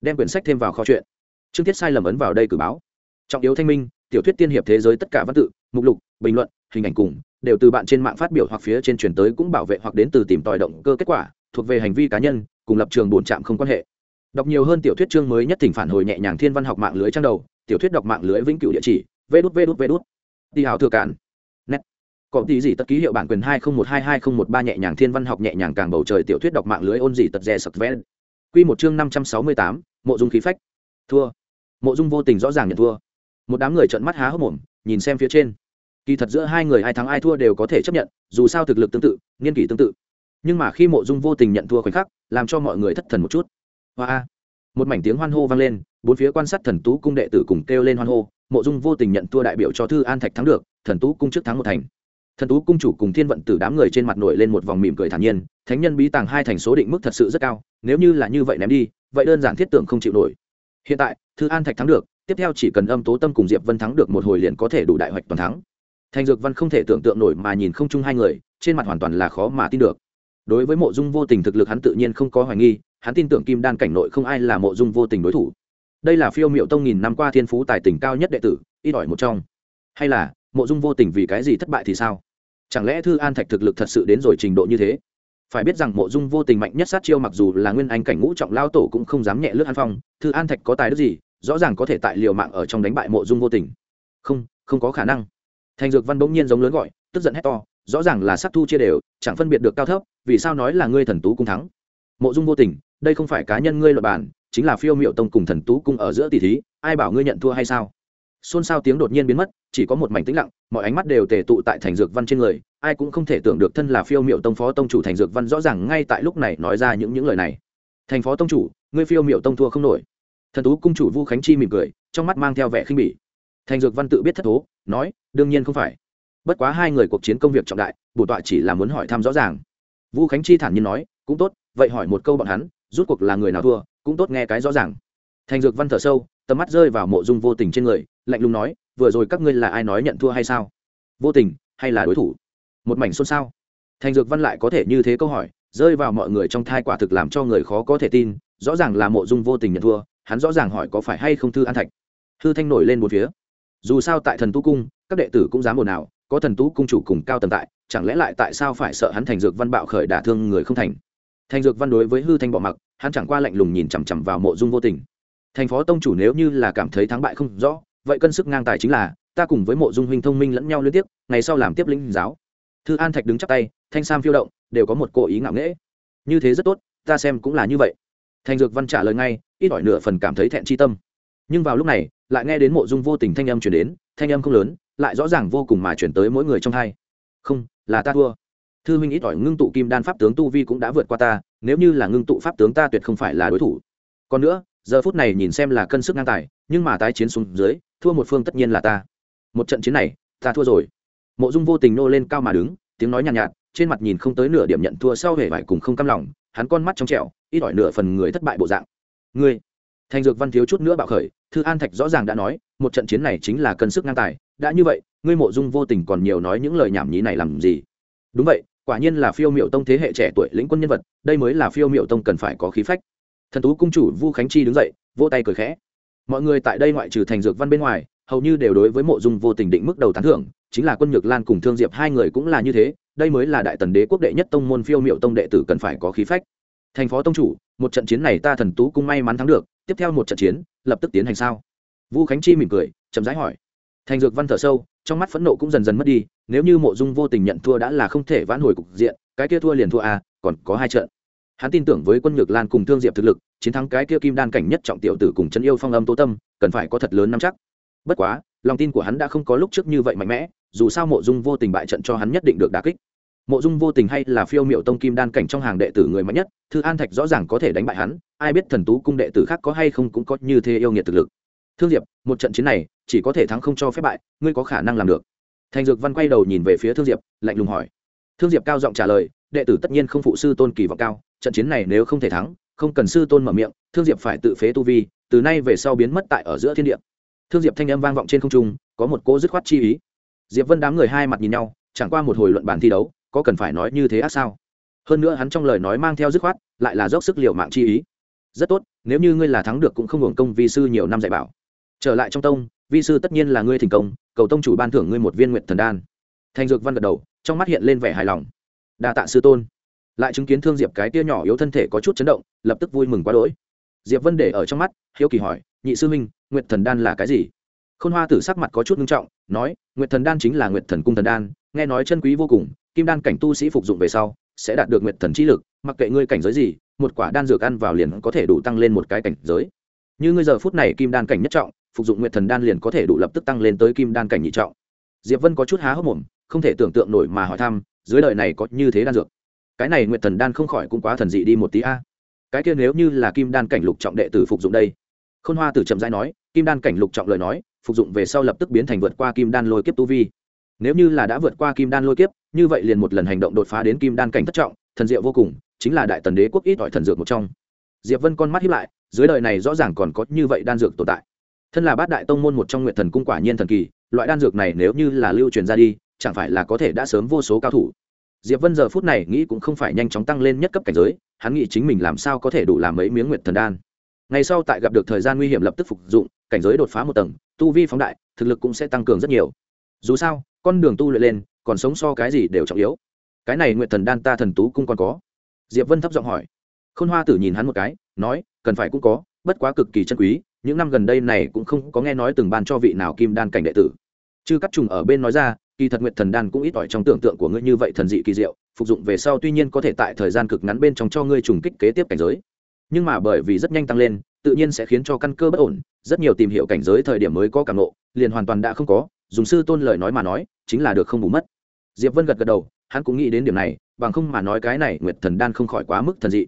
Đem quyển sách thêm vào kho chuyện chương tiết sai lầm ấn vào đây cử báo. Trọng yếu thanh minh, tiểu thuyết tiên hiệp thế giới tất cả văn tự, mục lục, bình luận, hình ảnh cùng, đều từ bạn trên mạng phát biểu hoặc phía trên truyền tới cũng bảo vệ hoặc đến từ tìm tòi động cơ kết quả, thuộc về hành vi cá nhân, cùng lập trường bổn trạm không quan hệ. Đọc nhiều hơn tiểu thuyết chương mới nhất thỉnh phản hồi nhẹ nhàng thiên văn học mạng lưới trang đầu, tiểu thuyết đọc mạng lưới vĩnh cửu địa chỉ, vê đút vê đút vê đút. Đi hào thừa cản có tí gì tất ký hiệu bản quyền hai không một hai hai không một ba nhẹ nhàng thiên văn học nhẹ nhàng càng bầu trời tiểu thuyết đọc mạng lưới ôn gì tật rẻ sập vén quy một chương năm trăm sáu mươi tám, mộ dung khí phách. Thua. Mộ dung vô tình rõ ràng nhận thua. Một đám người trợn mắt há hốc mồm, nhìn xem phía trên. Kỳ thật giữa hai người ai thắng ai thua đều có thể chấp nhận, dù sao thực lực tương tự niên kỷ tương tự. Nhưng mà khi mộ dung vô tình nhận thua khoảnh khắc, làm cho mọi người thất thần một chút. Hoa một mảnh tiếng hoan hô vang lên, bốn phía quan sát thần tú cung đệ tử cùng kêu lên hoan hô, mộ dung vô tình nhận thua đại biểu cho thư an thạch thắng được, thần tú cung trước thắng một thành thần tú cung chủ cùng thiên vận tử đám người trên mặt nổi lên một vòng mỉm cười thản nhiên, thánh nhân bí tàng hai thành số định mức thật sự rất cao, nếu như là như vậy ném đi, vậy đơn giản thiết tưởng không chịu nổi. Hiện tại, thư an thạch thắng được, tiếp theo chỉ cần âm tố tâm cùng diệp vân thắng được một hồi liền có thể đủ đại hoạch toàn thắng. Thành dược văn không thể tưởng tượng nổi mà nhìn không chung hai người, trên mặt hoàn toàn là khó mà tin được. Đối với mộ dung vô tình thực lực hắn tự nhiên không có hoài nghi, hắn tin tưởng kim đan cảnh nội không ai là mộ dung vô tình đối thủ. Đây là phiêu miệu tông nghìn năm qua thiên phú tài tình cao nhất đệ tử, ít ỏi một trong. Hay là, mộ dung vô tình vì cái gì thất bại thì sao? Chẳng lẽ thư an thạch thực lực thật sự đến rồi trình độ như thế? Phải biết rằng mộ dung vô tình mạnh nhất sát chiêu mặc dù là nguyên anh cảnh ngũ trọng lao tổ cũng không dám nhẹ lướt an phong, thư an thạch có tài đức gì, rõ ràng có thể tại liều mạng ở trong đánh bại mộ dung vô tình. Không không có khả năng. Thành dược văn bỗng nhiên giống lớn gọi, tức giận hét to, rõ ràng là sát thu chia đều, chẳng phân biệt được cao thấp, vì sao nói là ngươi thần tú cung thắng? Mộ dung vô tình, đây không phải cá nhân ngươi luật bản chính là phiêu miệu tông cùng thần tú cung ở giữa tỷ thí, ai bảo ngươi nhận thua hay sao? Xôn xao tiếng đột nhiên biến mất, chỉ có một mảnh tĩnh lặng, mọi ánh mắt đều tề tụ tại thành dược văn trên người, ai cũng không thể tưởng được thân là phiêu miệu tông phó tông chủ thành dược văn rõ ràng ngay tại lúc này nói ra những những lời này. Thành phó tông chủ, ngươi phiêu miệu tông thua không nổi. Thần tú cung chủ vu khánh chi mỉm cười, trong mắt mang theo vẻ khinh bỉ. Thành dược văn tự biết thất thố, nói, đương nhiên không phải. Bất quá hai người cuộc chiến công việc trọng đại, bổ tọa chỉ là muốn hỏi thăm rõ ràng. Vu khánh chi thản nhiên nói, cũng tốt, vậy hỏi một câu bọn hắn, rút cuộc là người nào thua, cũng tốt nghe cái rõ ràng. Thành dược văn thở sâu, tầm mắt rơi vào mộ dung vô tình trên người lạnh lùng nói, vừa rồi các ngươi là ai nói nhận thua hay sao? Vô tình hay là đối thủ? Một mảnh xôn xao. Thành dược văn lại có thể như thế câu hỏi, rơi vào mọi người trong thai quả thực làm cho người khó có thể tin, rõ ràng là mộ dung vô tình nhận thua, hắn rõ ràng hỏi có phải hay không thư an thạch. Hư thanh nổi lên một phía. Dù sao tại thần tú cung, các đệ tử cũng dám ồn ào, có thần tú cung chủ cùng cao tầm tại, chẳng lẽ lại tại sao phải sợ hắn thành dược văn bạo khởi đả thương người không thành? Thành dược văn đối với hư thanh bỏ mặc, hắn chẳng qua lạnh lùng nhìn chằm chằm vào mộ dung vô tình. Thành phó tông chủ nếu như là cảm thấy thắng bại không rõ vậy cân sức ngang tài chính là, ta cùng với mộ dung huynh thông minh lẫn nhau liên tiếp, ngày sau làm tiếp linh giáo. Thư an thạch đứng chắc tay, thanh sam phiêu động, đều có một cố ý ngạo nghễ. Như thế rất tốt, ta xem cũng là như vậy. Thành dược văn trả lời ngay, ít ỏi nửa phần cảm thấy thẹn chi tâm. Nhưng vào lúc này, lại nghe đến mộ dung vô tình thanh âm chuyển đến, thanh âm không lớn, lại rõ ràng vô cùng mà chuyển tới mỗi người trong hai. Không, là ta thua. Thư huynh ít ỏi ngưng tụ kim đan pháp tướng tu vi cũng đã vượt qua ta, nếu như là ngưng tụ pháp tướng ta tuyệt không phải là đối thủ. Còn nữa, giờ phút này nhìn xem là cân sức ngang tài, nhưng mà tái chiến xuống dưới thua một phương tất nhiên là ta. Một trận chiến này ta thua rồi. Mộ dung vô tình nô lên cao mà đứng tiếng nói nhàn nhạt, nhạt trên mặt nhìn không tới nửa điểm nhận thua sau hề vải cùng không cam lòng hắn con mắt trong trẻo ít ỏi nửa phần người thất bại bộ dạng. Ngươi thành dược văn thiếu chút nữa bạo khởi thư an thạch rõ ràng đã nói một trận chiến này chính là cân sức ngang tài đã như vậy ngươi mộ dung vô tình còn nhiều nói những lời nhảm nhí này làm gì? Đúng vậy quả nhiên là phiêu miệu tông thế hệ trẻ tuổi lĩnh quân nhân vật đây mới là phiêu miệu tông cần phải có khí phách. Thần tú cung chủ vu khánh chi đứng dậy vỗ tay cười khẽ mọi người tại đây ngoại trừ thành dược văn bên ngoài, hầu như đều đối với mộ dung vô tình định mức đầu tán thưởng, chính là quân nhược lan cùng thương diệp hai người cũng là như thế, đây mới là đại tần đế quốc đệ nhất tông môn phiêu miệu tông đệ tử cần phải có khí phách. Thành phó tông chủ, một trận chiến này ta thần tú cung may mắn thắng được, tiếp theo một trận chiến, lập tức tiến hành sao? Vu khánh chi mỉm cười, chậm rãi hỏi. Thành dược văn thở sâu, trong mắt phẫn nộ cũng dần dần mất đi, nếu như mộ dung vô tình nhận thua đã là không thể vãn hồi cục diện, cái kia thua liền thua à còn có hai trận hắn tin tưởng với quân nhược lan cùng thương diệp thực lực, chiến thắng cái kia kim đan cảnh nhất trọng tiểu tử cùng chân yêu phong âm tố tâm, cần phải có thật lớn nắm chắc. Bất quá, lòng tin của hắn đã không có lúc trước như vậy mạnh mẽ, dù sao mộ dung vô tình bại trận cho hắn nhất định được đà kích. Mộ dung vô tình hay là phiêu m i ệ u tông kim đan cảnh trong hàng đệ tử người mạnh nhất, thư an thạch rõ ràng có thể đánh bại hắn, ai biết thần tú cung đệ tử khác có hay không cũng có như thế yêu nghiệt thực lực. Thương diệp, một trận chiến này, chỉ có thể thắng không cho phép bại, ngươi có khả năng làm được. Thành dược văn quay đầu nhìn về phía thương diệp, lạnh lùng hỏi. Thương diệp cao giọng trả lời đệ tử tất nhiên không phụ sư tôn kỳ vọng cao, trận chiến này nếu không thể thắng, không cần sư tôn mở miệng, thương diệp phải tự phế tu vi, từ nay về sau biến mất tại ở giữa thiên địa. Thương diệp thanh âm vang vọng trên không trung, có một cô dứt khoát chi ý. Diệp vân đám người hai mặt nhìn nhau, chẳng qua một hồi luận bàn thi đấu, có cần phải nói như thế ác sao? Hơn nữa hắn trong lời nói mang theo dứt khoát, lại là dốc sức liệu mạng chi ý. Rất tốt, nếu như ngươi là thắng được cũng không hưởng công vi sư nhiều năm dạy bảo. Trở lại trong tông, vi sư tất nhiên là ngươi thành công, cầu tông chủ ban thưởng ngươi một viên nguyện thần đan. Thành dược văn gật đầu, trong mắt hiện lên vẻ hài lòng đa tạ sư tôn. Lại chứng kiến thương diệp cái tia nhỏ yếu thân thể có chút chấn động, lập tức vui mừng quá đỗi. Diệp vân để ở trong mắt, hiếu kỳ hỏi, nhị sư minh nguyệt thần đan là cái gì? Khôn hoa tử sắc mặt có chút nghiêm trọng, nói, nguyệt thần đan chính là nguyệt thần cung thần đan, nghe nói chân quý vô cùng, kim đan cảnh tu sĩ phục dụng về sau, sẽ đạt được nguyệt thần trí lực, mặc kệ ngươi cảnh giới gì, một quả đan dược ăn vào liền có thể đủ tăng lên một cái cảnh giới. Như ngươi giờ phút này kim đan cảnh nhất trọng, phục dụng nguyện thần đan liền có thể đủ lập tức tăng lên tới kim đan cảnh nhị trọng. Diệp vân có chút há hốc mồm, không thể tưởng tượng nổi mà hỏi thăm dưới đời này có như thế đan dược. Cái này nguyện thần đan không khỏi cũng quá thần dị đi một tí a. Cái kia nếu như là kim đan cảnh lục trọng đệ tử phục dụng đây. Khôn hoa tử chậm rãi nói, kim đan cảnh lục trọng lời nói, phục dụng về sau lập tức biến thành vượt qua kim đan lôi kiếp tu vi. Nếu như là đã vượt qua kim đan lôi kiếp, như vậy liền một lần hành động đột phá đến kim đan cảnh thất trọng, thần diệu vô cùng, chính là đại tần đế quốc ít ỏi thần dược một trong. Diệp vân con mắt hiếp lại, dưới đời này rõ ràng còn có như vậy đan dược tồn tại. Thân là bát đại tông môn một trong nguyện thần cung quả nhiên thần kỳ, loại đan dược này nếu như là lưu truyền ra đi chẳng phải là có thể đã sớm vô số cao thủ. Diệp vân giờ phút này nghĩ cũng không phải nhanh chóng tăng lên nhất cấp cảnh giới, hắn nghĩ chính mình làm sao có thể đủ làm mấy miếng nguyệt thần đan. Ngày sau tại gặp được thời gian nguy hiểm lập tức phục dụng, cảnh giới đột phá một tầng, tu vi phóng đại, thực lực cũng sẽ tăng cường rất nhiều. Dù sao, con đường tu luyện lên, còn sống so cái gì đều trọng yếu. Cái này nguyệt thần đan ta thần tú cung còn có. Diệp vân thấp giọng hỏi. Khôn hoa tử nhìn hắn một cái, nói, cần phải cũng có, bất quá cực kỳ chân quý, những năm gần đây này cũng không có nghe nói từng ban cho vị nào kim đan cảnh đệ tử chư cắt trùng ở bên nói ra, kỳ thật nguyệt thần đan cũng ít ỏi trong tưởng tượng của ngươi như vậy thần dị kỳ diệu, phục dụng về sau tuy nhiên có thể tại thời gian cực ngắn bên trong cho ngươi trùng kích kế tiếp cảnh giới. Nhưng mà bởi vì rất nhanh tăng lên, tự nhiên sẽ khiến cho căn cơ bất ổn, rất nhiều tìm hiểu cảnh giới thời điểm mới có cảm nộ liền hoàn toàn đã không có, dùng sư tôn lời nói mà nói, chính là được không bù mất. Diệp vân gật gật đầu, hắn cũng nghĩ đến điểm này, bằng không mà nói cái này nguyệt thần đan không khỏi quá mức thần dị.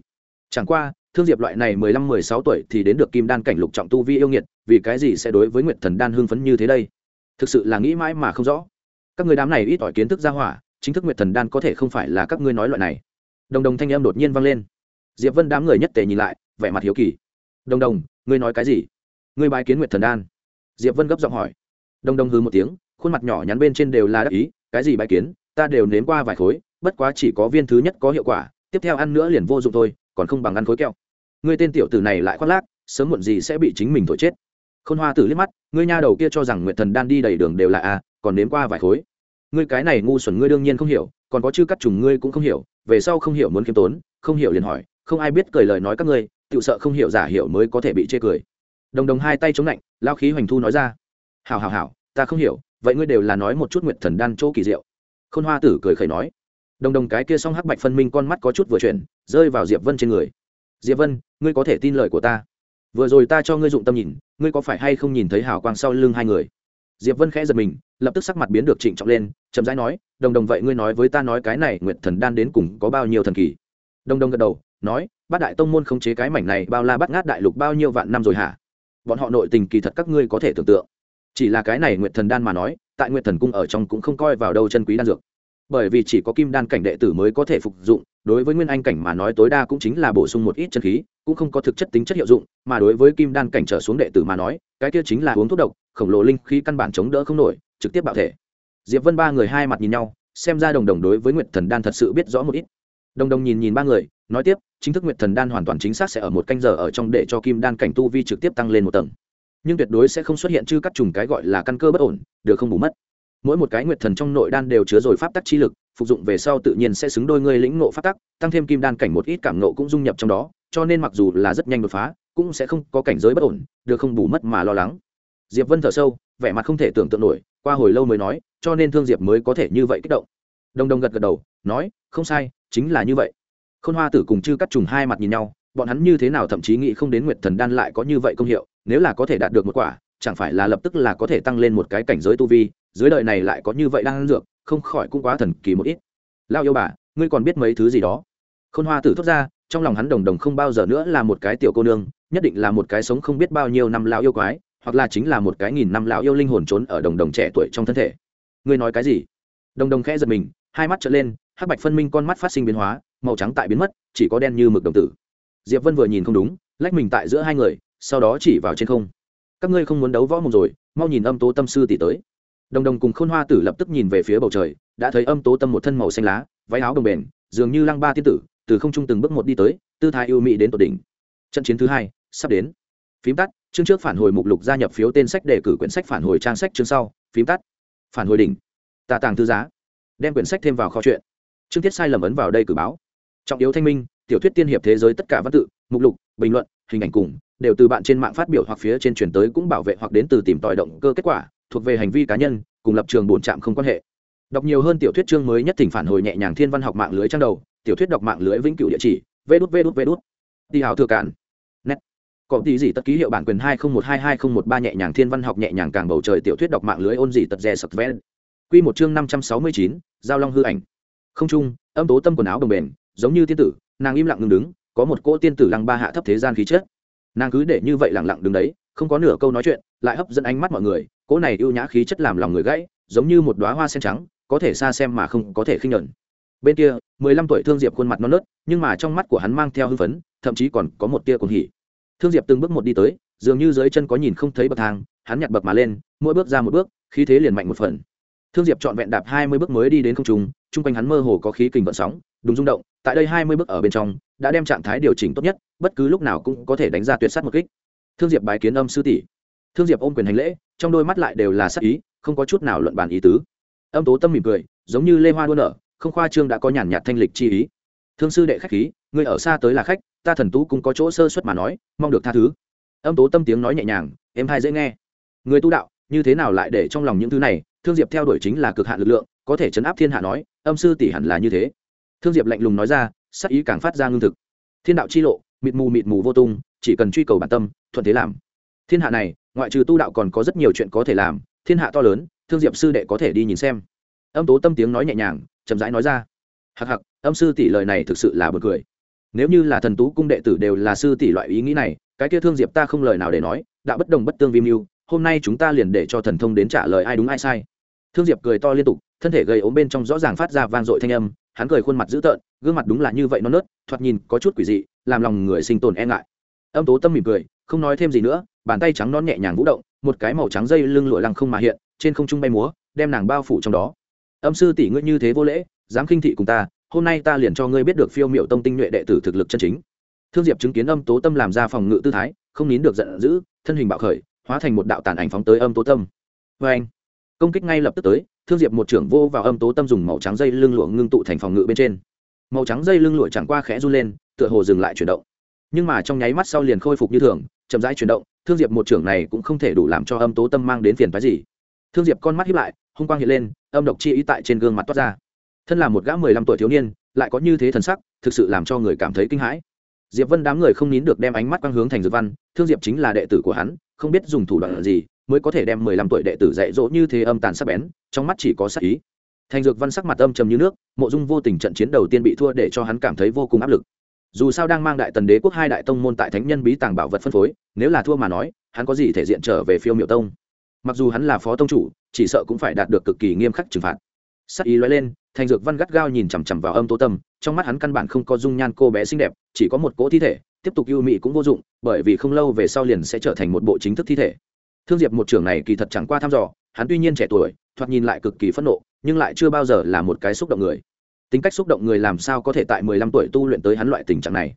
Chẳng qua, thương diệp loại này mười lăm mười sáu tuổi thì đến được kim đan cảnh lục trọng tu vi yêu nghiệt, vì cái gì sẽ đối với nguyệt thần đan hưng phấn như thế đây? Thực sự là nghĩ mãi mà không rõ. Các người đám này ít ỏi kiến thức ra hỏa, chính thức nguyệt thần đan có thể không phải là các ngươi nói loại này. Đồng đồng thanh em đột nhiên vang lên. Diệp vân đám người nhất tề nhìn lại, vẻ mặt hiếu kỳ. Đồng đồng, ngươi nói cái gì? Ngươi bái kiến nguyệt thần đan. Diệp vân gấp giọng hỏi. Đồng đồng hư một tiếng, khuôn mặt nhỏ nhắn bên trên đều là đắc ý, cái gì bái kiến, ta đều nếm qua vài khối, bất quá chỉ có viên thứ nhất có hiệu quả, tiếp theo ăn nữa liền vô dụng thôi, còn không bằng ăn khối kẹo. Ngươi tên tiểu tử này lại khoác lác, sớm muộn gì sẽ bị chính mình thổi chết khôn hoa tử liếc mắt, ngươi nha đầu kia cho rằng nguyệt thần đan đi đầy đường đều là a còn nếm qua vài khối. Ngươi cái này ngu xuẩn ngươi đương nhiên không hiểu, còn có chư cắt trùng ngươi cũng không hiểu, về sau không hiểu muốn kiếm tốn, không hiểu liền hỏi, không ai biết cười lời nói các ngươi, tự sợ không hiểu giả hiểu mới có thể bị chê cười. Đồng đồng hai tay chống lạnh, lao khí hoành thu nói ra. Hào hào hào ta không hiểu, vậy ngươi đều là nói một chút nguyệt thần đan chỗ kỳ diệu. Khôn hoa tử cười khẩy nói. Đồng đồng cái kia song hắc bạch phân minh con mắt có chút vừa chuyển, rơi vào diệp vân trên người. Diệp vân, ngươi có thể tin lời của ta vừa rồi ta cho ngươi dụng tâm nhìn, ngươi có phải hay không nhìn thấy hào quang sau lưng hai người? Diệp vân khẽ giật mình, lập tức sắc mặt biến được trịnh trọng lên, chậm rãi nói, đồng đồng vậy ngươi nói với ta nói cái này nguyệt thần đan đến cùng có bao nhiêu thần kỳ? Đồng đồng gật đầu, nói, bát đại tông môn không chế cái mảnh này bao la bắt ngát đại lục bao nhiêu vạn năm rồi hả? Bọn họ nội tình kỳ thật các ngươi có thể tưởng tượng. Chỉ là cái này nguyệt thần đan mà nói, tại nguyệt thần cung ở trong cũng không coi vào đâu chân quý đan dược. Bởi vì chỉ có kim đan cảnh đệ tử mới có thể phục dụng, đối với nguyên anh cảnh mà nói tối đa cũng chính là bổ sung một ít chân khí cũng không có thực chất tính chất hiệu dụng, mà đối với kim đan cảnh trở xuống đệ tử mà nói, cái kia chính là uống thuốc độc, khổng lồ linh khí căn bản chống đỡ không nổi, trực tiếp bạo thể. Diệp vân ba người hai mặt nhìn nhau, xem ra đồng đồng đối với nguyệt thần đan thật sự biết rõ một ít. Đồng đồng nhìn nhìn ba người, nói tiếp, chính thức nguyệt thần đan hoàn toàn chính xác sẽ ở một canh giờ ở trong để cho kim đan cảnh tu vi trực tiếp tăng lên một tầng. Nhưng tuyệt đối sẽ không xuất hiện chư các trùng cái gọi là căn cơ bất ổn, được không bù mất. Mỗi một cái nguyệt thần trong nội đan đều chứa rồi pháp tắc chi lực, phục dụng về sau tự nhiên sẽ xứng đôi ngươi lĩnh ngộ pháp tắc, tăng thêm kim đan cảnh một ít cảm nộ cũng dung nhập trong đó cho nên mặc dù là rất nhanh đột phá, cũng sẽ không có cảnh giới bất ổn, được không bù mất mà lo lắng. Diệp vân thở sâu, vẻ mặt không thể tưởng tượng nổi, qua hồi lâu mới nói, cho nên thương diệp mới có thể như vậy kích động. Đồng đồng gật gật đầu, nói, không sai, chính là như vậy. Khôn hoa tử cùng chư cắt trùng hai mặt nhìn nhau, bọn hắn như thế nào thậm chí nghĩ không đến nguyệt thần đan lại có như vậy công hiệu, nếu là có thể đạt được một quả, chẳng phải là lập tức là có thể tăng lên một cái cảnh giới tu vi, dưới đời này lại có như vậy đang dược, không khỏi cũng quá thần kỳ một ít. Lao yêu bà, ngươi còn biết mấy thứ gì đó? Khôn hoa tử thốt ra trong lòng hắn đồng đồng không bao giờ nữa là một cái tiểu cô nương, nhất định là một cái sống không biết bao nhiêu năm lão yêu quái, hoặc là chính là một cái nghìn năm lão yêu linh hồn trốn ở đồng đồng trẻ tuổi trong thân thể. Ngươi nói cái gì? Đồng đồng khẽ giật mình, hai mắt trở lên, hắc bạch phân minh con mắt phát sinh biến hóa, màu trắng tại biến mất, chỉ có đen như mực đồng tử. Diệp vân vừa nhìn không đúng, lách mình tại giữa hai người, sau đó chỉ vào trên không. Các ngươi không muốn đấu võ mồm rồi, mau nhìn âm tố tâm sư tỷ tới. Đồng đồng cùng khôn hoa tử lập tức nhìn về phía bầu trời, đã thấy âm tố tâm một thân màu xanh lá, váy áo đồng bền, dường như lăng ba tiên tử từ không trung từng bước một đi tới, tư thái ưu mỹ đến tột đỉnh. Trận chiến thứ hai, sắp đến. Phím tắt, chương trước phản hồi mục lục gia nhập phiếu tên sách đề cử quyển sách phản hồi trang sách chương sau, phím tắt. Phản hồi đỉnh. Tà tàng thư giá. Đem quyển sách thêm vào kho chuyện. Chương tiết sai lầm ấn vào đây cử báo. Trọng yếu thanh minh, tiểu thuyết tiên hiệp thế giới tất cả văn tự, mục lục, bình luận, hình ảnh cùng, đều từ bạn trên mạng phát biểu hoặc phía trên truyền tới cũng bảo vệ hoặc đến từ tìm tòi động cơ kết quả, thuộc về hành vi cá nhân, cùng lập trường bổn trạm không quan hệ. Đọc nhiều hơn tiểu thuyết chương mới nhất thỉnh phản hồi nhẹ nhàng thiên văn học mạng lưới trang đầu tiểu thuyết đọc mạng lưới vĩnh cửu địa chỉ vê đút vê đút vê đút đi hào thừa cản Net. có tí gì tất ký hiệu bản quyền hai không một hai hai không một ba nhẹ nhàng thiên văn học nhẹ nhàng càng bầu trời tiểu thuyết đọc mạng lưới ôn gì tật rè sập vén quy một chương năm trăm sáu mươi chín, giao long hư ảnh. Không trung, âm tố tâm quần áo đồng bền, giống như tiên tử, nàng im lặng ngừng đứng, có một cỗ tiên tử lăng ba hạ thấp thế gian khí chất. Nàng cứ để như vậy lặng lặng đứng đấy, không có nửa câu nói chuyện, lại hấp dẫn ánh mắt mọi người, cỗ này ưu nhã khí chất làm lòng người gãy, giống như một đoá hoa sen trắng, có thể xa xem mà không có thể khinh nhẫn bên kia, mười lăm tuổi thương diệp khuôn mặt non nớt, nhưng mà trong mắt của hắn mang theo hưng phấn, thậm chí còn có một tia cuồng hỉ. Thương diệp từng bước một đi tới, dường như dưới chân có nhìn không thấy bậc thang, hắn nhặt bậc mà lên, mỗi bước ra một bước, khí thế liền mạnh một phần. Thương diệp trọn vẹn đạp hai mươi bước mới đi đến không trung, chung quanh hắn mơ hồ có khí kình vận sóng đúng rung động, tại đây hai mươi bước ở bên trong, đã đem trạng thái điều chỉnh tốt nhất, bất cứ lúc nào cũng có thể đánh ra tuyệt sát một kích. Thương diệp bái kiến âm sư tỷ. Thương diệp ôm quyền hành lễ, trong đôi mắt lại đều là sắc ý, không có chút nào luận bàn ý tứ. Âm tố tâm mỉm cười, giống như lê hoa đua nở không khoa trương đã có nhàn nhạt thanh lịch chi ý. Thương sư đệ khách khí, người ở xa tới là khách, ta thần tú cũng có chỗ sơ suất mà nói, mong được tha thứ. Âm tố tâm tiếng nói nhẹ nhàng, em hai dễ nghe. Người tu đạo, như thế nào lại để trong lòng những thứ này? Thương diệp theo đuổi chính là cực hạn lực lượng, có thể chấn áp thiên hạ nói, âm sư tỷ hẳn là như thế. Thương diệp lạnh lùng nói ra, sắc ý càng phát ra ngưng thực. Thiên đạo chi lộ, mịt mù mịt mù vô tung, chỉ cần truy cầu bản tâm, thuận thế làm. Thiên hạ này, ngoại trừ tu đạo còn có rất nhiều chuyện có thể làm, thiên hạ to lớn, thương diệp sư đệ có thể đi nhìn xem. Âm tố tâm tiếng nói nhẹ nhàng chậm rãi nói ra. Hặc hặc âm sư tỷ lời này thực sự là b u ồ n cười. Nếu như là thần tú cung đệ tử đều là sư tỷ loại ý nghĩ này, cái kia thương diệp ta không lời nào để nói, đã bất đồng bất tương vi mưu, hôm nay chúng ta liền để cho thần thông đến trả lời ai đúng ai sai. Thương diệp cười to liên tục, thân thể gây ốm bên trong rõ ràng phát ra vang dội thanh âm, hắn cười khuôn mặt dữ tợn, gương mặt đúng là như vậy non nớt, thoạt nhìn có chút quỷ dị, làm lòng người sinh tồn e ngại. Âm tố tâm mỉm cười, không nói thêm gì nữa, bàn tay trắng non nhẹ nhàng vũ động, một cái màu trắng dây lưng lụa lăng không mà hiện, trên không trung bay múa, đem nàng bao phủ trong đó âm sư tỷ ngươi như thế vô lễ, dám khinh thị cùng ta, hôm nay ta liền cho ngươi biết được phiêu miệu tông tinh nhuệ đệ tử thực lực chân chính. Thương diệp chứng kiến âm tố tâm làm ra phòng ngự tư thái, không nín được giận dữ, thân hình bạo khởi, hóa thành một đạo tàn ảnh phóng tới âm tố tâm. Vê anh công kích ngay lập tức tới, thương diệp một trưởng vô vào âm tố tâm dùng màu trắng dây lưng lụa ngưng tụ thành phòng ngự bên trên. Màu trắng dây lưng lụa chẳng qua khẽ run lên, tựa hồ dừng lại chuyển động. Nhưng mà trong nháy mắt sau liền khôi phục như thường, chậm rãi chuyển động, thương diệp một trưởng này cũng không thể đủ làm cho âm tố tâm mang đến phiền phái gì. Thương diệp con mắt hiếp lại, hung quang hiện lên âm độc chi ý tại trên gương mặt toát ra. Thân là một gã mười lăm tuổi thiếu niên, lại có như thế thần sắc, thực sự làm cho người cảm thấy kinh hãi. Diệp vân đám người không nín được đem ánh mắt quang hướng thành dược văn, thương diệp chính là đệ tử của hắn, không biết dùng thủ đoạn gì mới có thể đem mười lăm tuổi đệ tử dạy dỗ như thế âm tàn sắc bén, trong mắt chỉ có sắc ý. Thành dược văn sắc mặt âm trầm như nước, mộ dung vô tình trận chiến đầu tiên bị thua để cho hắn cảm thấy vô cùng áp lực. Dù sao đang mang đại tần đế quốc hai đại tông môn tại thánh nhân bí tàng bảo vật phân phối, nếu là thua mà nói, hắn có gì thể diện trở về phiêu miệu tông? Mặc dù hắn là phó tông chủ, chỉ sợ cũng phải đạt được cực kỳ nghiêm khắc trừng phạt. Sắc ý loay lên, thành dược văn gắt gao nhìn chằm chằm vào âm tố tâm, trong mắt hắn căn bản không có dung nhan cô bé xinh đẹp, chỉ có một cỗ thi thể, tiếp tục ưu mị cũng vô dụng, bởi vì không lâu về sau liền sẽ trở thành một bộ chính thức thi thể. Thương diệp một trưởng này kỳ thật chẳng qua thăm dò, hắn tuy nhiên trẻ tuổi, thoạt nhìn lại cực kỳ phẫn nộ, nhưng lại chưa bao giờ là một cái xúc động người. Tính cách xúc động người làm sao có thể tại mười lăm tuổi tu luyện tới hắn loại tình trạng này?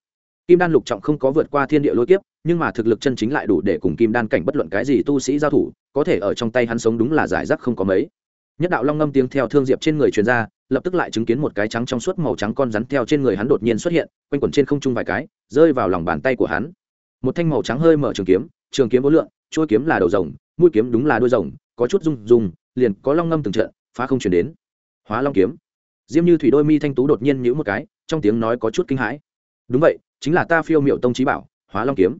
Kim đan lục trọng không có vượt qua thiên địa lôi kiếp, nhưng mà thực lực chân chính lại đủ để cùng kim đan cảnh bất luận cái gì tu sĩ giao thủ, có thể ở trong tay hắn sống đúng là giải rác không có mấy. Nhất đạo long ngâm tiếng theo thương diệp trên người truyền ra, lập tức lại chứng kiến một cái trắng trong suốt màu trắng con rắn theo trên người hắn đột nhiên xuất hiện, quanh quẩn trên không trung vài cái, rơi vào lòng bàn tay của hắn. Một thanh màu trắng hơi mở trường kiếm trường kiếm vô lượng, chuôi kiếm là đầu rồng, mũi kiếm đúng là đuôi rồng, có chút rung rung, liền có long ngâm từng trận, phá không chuyển đến. Hóa long kiếm. Diêm như thủy đôi mi thanh tú đột nhiên nhữ một cái, trong tiếng nói có chút kinh hãi. Đúng vậy chính là ta phiêu miệu tông trí bảo, hóa long kiếm.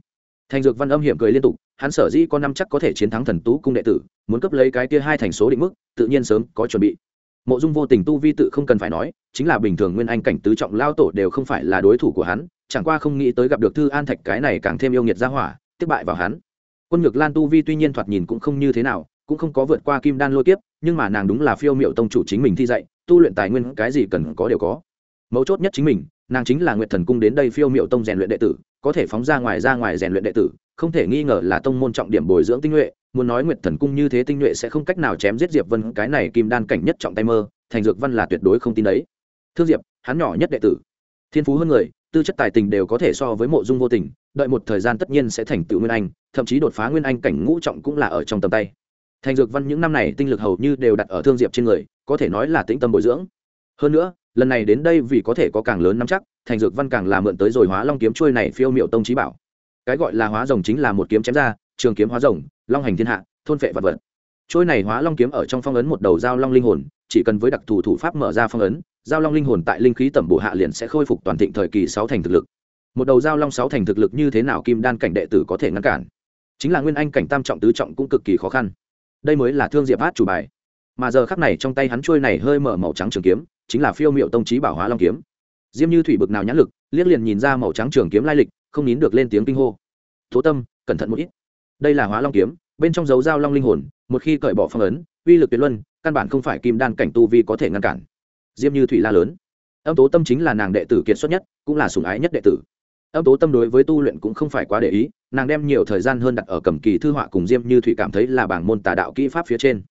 Thành dược văn âm hiểm cười liên tục, hắn sở dĩ có năm chắc có thể chiến thắng thần tú cung đệ tử, muốn cấp lấy cái kia hai thành số định mức, tự nhiên sớm có chuẩn bị. Mộ dung vô tình tu vi tự không cần phải nói, chính là bình thường nguyên anh cảnh tứ trọng lao tổ đều không phải là đối thủ của hắn, chẳng qua không nghĩ tới gặp được thư an thạch cái này càng thêm yêu nghiệt ra hỏa, tiếp bại vào hắn. Quân nhược lan tu vi tuy nhiên thoạt nhìn cũng không như thế nào, cũng không có vượt qua kim đan lôi kiếp, nhưng mà nàng đúng là phiêu miệu tông chủ chính mình thi dạy, tu luyện tài nguyên cái gì cần có đều có. Mấu chốt nhất chính mình nàng chính là nguyệt thần cung đến đây phiêu miệu tông rèn luyện đệ tử, có thể phóng ra ngoài ra ngoài rèn luyện đệ tử, không thể nghi ngờ là tông môn trọng điểm bồi dưỡng tinh nhuệ, muốn nói nguyệt thần cung như thế tinh nhuệ sẽ không cách nào chém giết diệp vân, cái này kim đan cảnh nhất trọng tay mơ, thành dược văn là tuyệt đối không tin đấy. Thương diệp, hắn nhỏ nhất đệ tử. Thiên phú hơn người, tư chất tài tình đều có thể so với mộ dung vô tình, đợi một thời gian tất nhiên sẽ thành tựu nguyên anh, thậm chí đột phá nguyên anh cảnh ngũ trọng cũng là ở trong tầm tay. Thành dược văn những năm này tinh lực hầu như đều đặt ở thương diệp trên người, có thể nói là tĩnh tâm bồi dưỡng hơn nữa, lần này đến đây vì có thể có càng lớn nắm chắc, thành dược văn càng là mượn tới rồi hóa long kiếm trôi này phiêu miệu tông trí bảo. Cái gọi là hóa rồng chính là một kiếm chém ra, trường kiếm hóa rồng, long hành thiên hạ, thôn phệ vật vật. Trôi này hóa long kiếm ở trong phong ấn một đầu giao long linh hồn, chỉ cần với đặc thù thủ pháp mở ra phong ấn, giao long linh hồn tại linh khí tẩm bổ hạ liền sẽ khôi phục toàn thịnh thời kỳ sáu thành thực lực. Một đầu giao long sáu thành thực lực như thế nào kim đan cảnh đệ tử có thể ngăn cản? Chính là nguyên anh cảnh tam trọng tứ trọng cũng cực kỳ khó khăn. Đây mới là thương diệp hát chủ bài. Mà giờ khắc này trong tay hắn trôi này hơi mở màu trắng trường kiếm chính là phiêu miệu tông trí bảo hóa long kiếm. Diêm như thủy bực nào nhãn lực, liếc liền nhìn ra màu trắng trường kiếm lai lịch, không nín được lên tiếng kinh hô. Tố tâm, cẩn thận một ít. Đây là hóa long kiếm, bên trong dấu dao long linh hồn, một khi cởi bỏ phong ấn, uy lực tuyệt luân, căn bản không phải kim đan cảnh tu vi có thể ngăn cản. Diêm như thủy la lớn. Âm tố tâm chính là nàng đệ tử kiệt xuất nhất, cũng là sùng ái nhất đệ tử. Âm tố tâm đối với tu luyện cũng không phải quá để ý, nàng đem nhiều thời gian hơn đặt ở cầm kỳ thư họa cùng diêm như thủy cảm thấy là bảng môn tà đạo kỹ pháp phía trên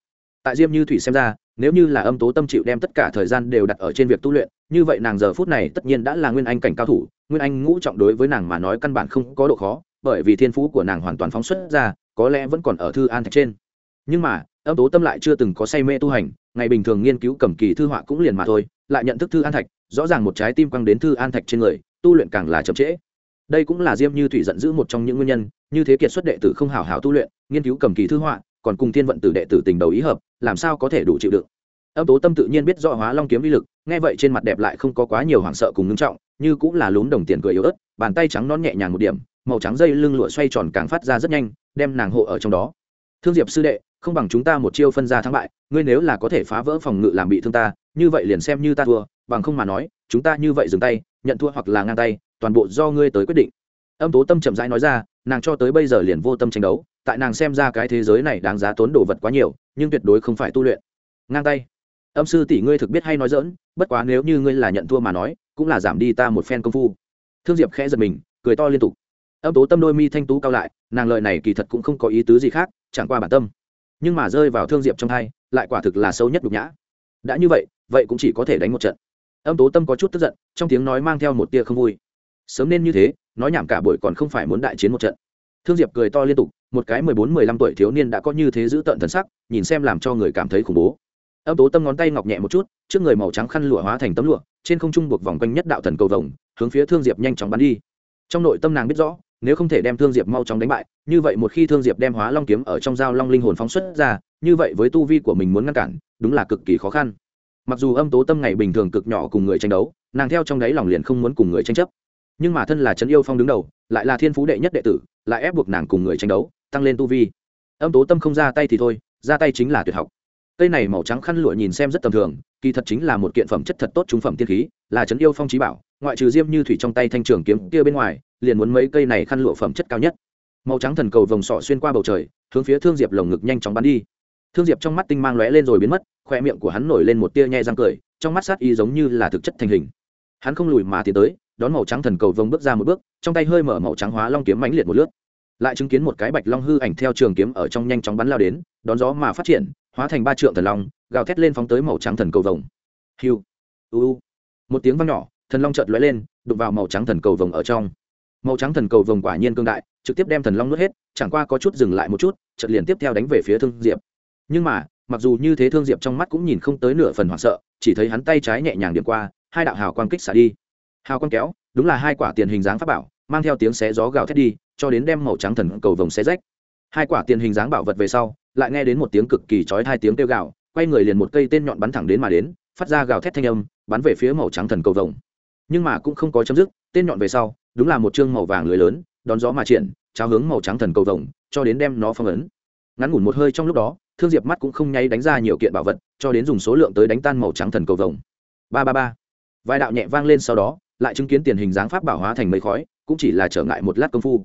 tại diêm như thủy xem ra, nếu như là âm tố tâm chịu đem tất cả thời gian đều đặt ở trên việc tu luyện, như vậy nàng giờ phút này tất nhiên đã là nguyên anh cảnh cao thủ, nguyên anh ngũ trọng đối với nàng mà nói căn bản không có độ khó, bởi vì thiên phú của nàng hoàn toàn phóng xuất ra, có lẽ vẫn còn ở thư an thạch trên. Nhưng mà, âm tố tâm lại chưa từng có say mê tu hành, ngày bình thường nghiên cứu cầm kỳ thư họa cũng liền mà thôi, lại nhận thức thư an thạch, rõ ràng một trái tim quăng đến thư an thạch trên người, tu luyện càng là chậm trễ. Đây cũng là diêm như thủy giận giữ một trong những nguyên nhân, như thế kiệt xuất đệ tử không hào hào tu luyện, nghiên cứu cầm kỳ thư họa còn cùng thiên vận tử đệ tử tình đầu ý hợp, làm sao có thể đủ chịu đựng? Âm tố tâm tự nhiên biết rõ hóa long kiếm vi lực, nghe vậy trên mặt đẹp lại không có quá nhiều hoảng sợ cùng ngưng trọng, như cũng là lún đồng tiền cười yếu ớt, bàn tay trắng non nhẹ nhàng một điểm, màu trắng dây lưng lụa xoay tròn càng phát ra rất nhanh, đem nàng hộ ở trong đó. Thương diệp sư đệ, không bằng chúng ta một chiêu phân ra thắng bại, ngươi nếu là có thể phá vỡ phòng ngự làm bị thương ta, như vậy liền xem như ta thua, bằng không mà nói, chúng ta như vậy dừng tay, nhận thua hoặc là ngang tay, toàn bộ do ngươi tới quyết định. Âm tố tâm chậm rãi nói ra nàng cho tới bây giờ liền vô tâm tranh đấu, tại nàng xem ra cái thế giới này đáng giá tốn đồ vật quá nhiều, nhưng tuyệt đối không phải tu luyện. Ngang tay. Âm sư tỷ ngươi thực biết hay nói dỡn bất quá nếu như ngươi là nhận thua mà nói, cũng là giảm đi ta một phen công phu. Thương diệp khẽ giật mình, cười to liên tục. Âm tố tâm đôi mi thanh tú cao lại, nàng lợi này kỳ thật cũng không có ý tứ gì khác, chẳng qua bản tâm. Nhưng mà rơi vào thương diệp trong hai, lại quả thực là sâu nhất nhục nhã. Đã như vậy vậy cũng chỉ có thể đánh một trận. Âm tố tâm có chút tức giận, trong tiếng nói mang theo một tia không vui sớm nên như thế, nói nhảm cả buổi còn không phải muốn đại chiến một trận. Thương diệp cười to liên tục, một cái mười bốn, mười lăm tuổi thiếu niên đã có như thế giữ tợn thần sắc, nhìn xem làm cho người cảm thấy khủng bố. Âm tố tâm ngón tay ngọc nhẹ một chút, trước người màu trắng khăn lụa hóa thành tấm lụa, trên không trung buộc vòng quanh nhất đạo thần cầu vồng, hướng phía thương diệp nhanh chóng bắn đi. Trong nội tâm nàng biết rõ, nếu không thể đem thương diệp mau chóng đánh bại, như vậy một khi thương diệp đem hóa long kiếm ở trong dao long linh hồn phóng xuất ra, như vậy với tu vi của mình muốn ngăn cản, đúng là cực kỳ khó khăn. Mặc dù âm tố tâm ngày bình thường cực nhỏ cùng người tranh đấu, nàng theo trong đáy lòng liền không muốn cùng người tranh chấp nhưng mà thân là trấn yêu phong đứng đầu, lại là thiên phú đệ nhất đệ tử, lại ép buộc nàng cùng người tranh đấu, tăng lên tu vi. Âm tố tâm không ra tay thì thôi, ra tay chính là tuyệt học. Cây này màu trắng khăn lụa nhìn xem rất tầm thường, kỳ thật chính là một kiện phẩm chất thật tốt trung phẩm tiên khí, là trấn yêu phong trí bảo, ngoại trừ diêm như thủy trong tay thanh trường kiếm kia bên ngoài, liền muốn mấy cây này khăn lụa phẩm chất cao nhất. Màu trắng thần cầu vòng sọ xuyên qua bầu trời, hướng phía thương diệp lồng ngực nhanh chóng bắn đi. Thương diệp trong mắt tinh mang lóe lên rồi biến mất, khoe miệng của hắn nổi lên một tia nhẹ răng cười, trong mắt sát y giống như là thực chất thành hình. Hắn không lùi mà tiến tới đón màu trắng thần cầu vông bước ra một bước, trong tay hơi mở màu trắng hóa long kiếm mãnh liệt một lướt. Lại chứng kiến một cái bạch long hư ảnh theo trường kiếm ở trong nhanh chóng bắn lao đến, đón gió mà phát triển, hóa thành ba trượng thần long, gào thét lên phóng tới màu trắng thần cầu vồng hiu, u một tiếng vang nhỏ, thần long chợt lóe lên, đụng vào màu trắng thần cầu vồng ở trong. Màu trắng thần cầu vồng quả nhiên cương đại, trực tiếp đem thần long nuốt hết, chẳng qua có chút dừng lại một chút, chợt liền tiếp theo đánh về phía thương diệp. Nhưng mà, mặc dù như thế thương diệp trong mắt cũng nhìn không tới nửa phần hoảng sợ, chỉ thấy hắn tay trái nhẹ nhàng điểm qua, hai đạo hào quang kích xả đi hào quang kéo, đúng là hai quả tiền hình dáng pháp bảo, mang theo tiếng xé gió gào thét đi, cho đến đem màu trắng thần cầu vồng xé rách. Hai quả tiền hình dáng bảo vật về sau, lại nghe đến một tiếng cực kỳ chói hai tiếng kêu gào, quay người liền một cây tên nhọn bắn thẳng đến mà đến, phát ra gào thét thanh âm, bắn về phía màu trắng thần cầu vồng. Nhưng mà cũng không có chấm dứt, tên nhọn về sau, đúng là một chương màu vàng lưới lớn, đón gió mà triển, trao hướng màu trắng thần cầu vồng, cho đến đem nó phong ấn. Ngắn ngủn một hơi trong lúc đó, thương diệp mắt cũng không nháy đánh ra nhiều kiện bảo vật, cho đến dùng số lượng tới đánh tan màu trắng thần cầu vồng. Ba ba ba. Vài đạo nhẹ vang lên sau đó lại chứng kiến tiền hình dáng pháp bảo hóa thành mây khói, cũng chỉ là trở ngại một lát công phu.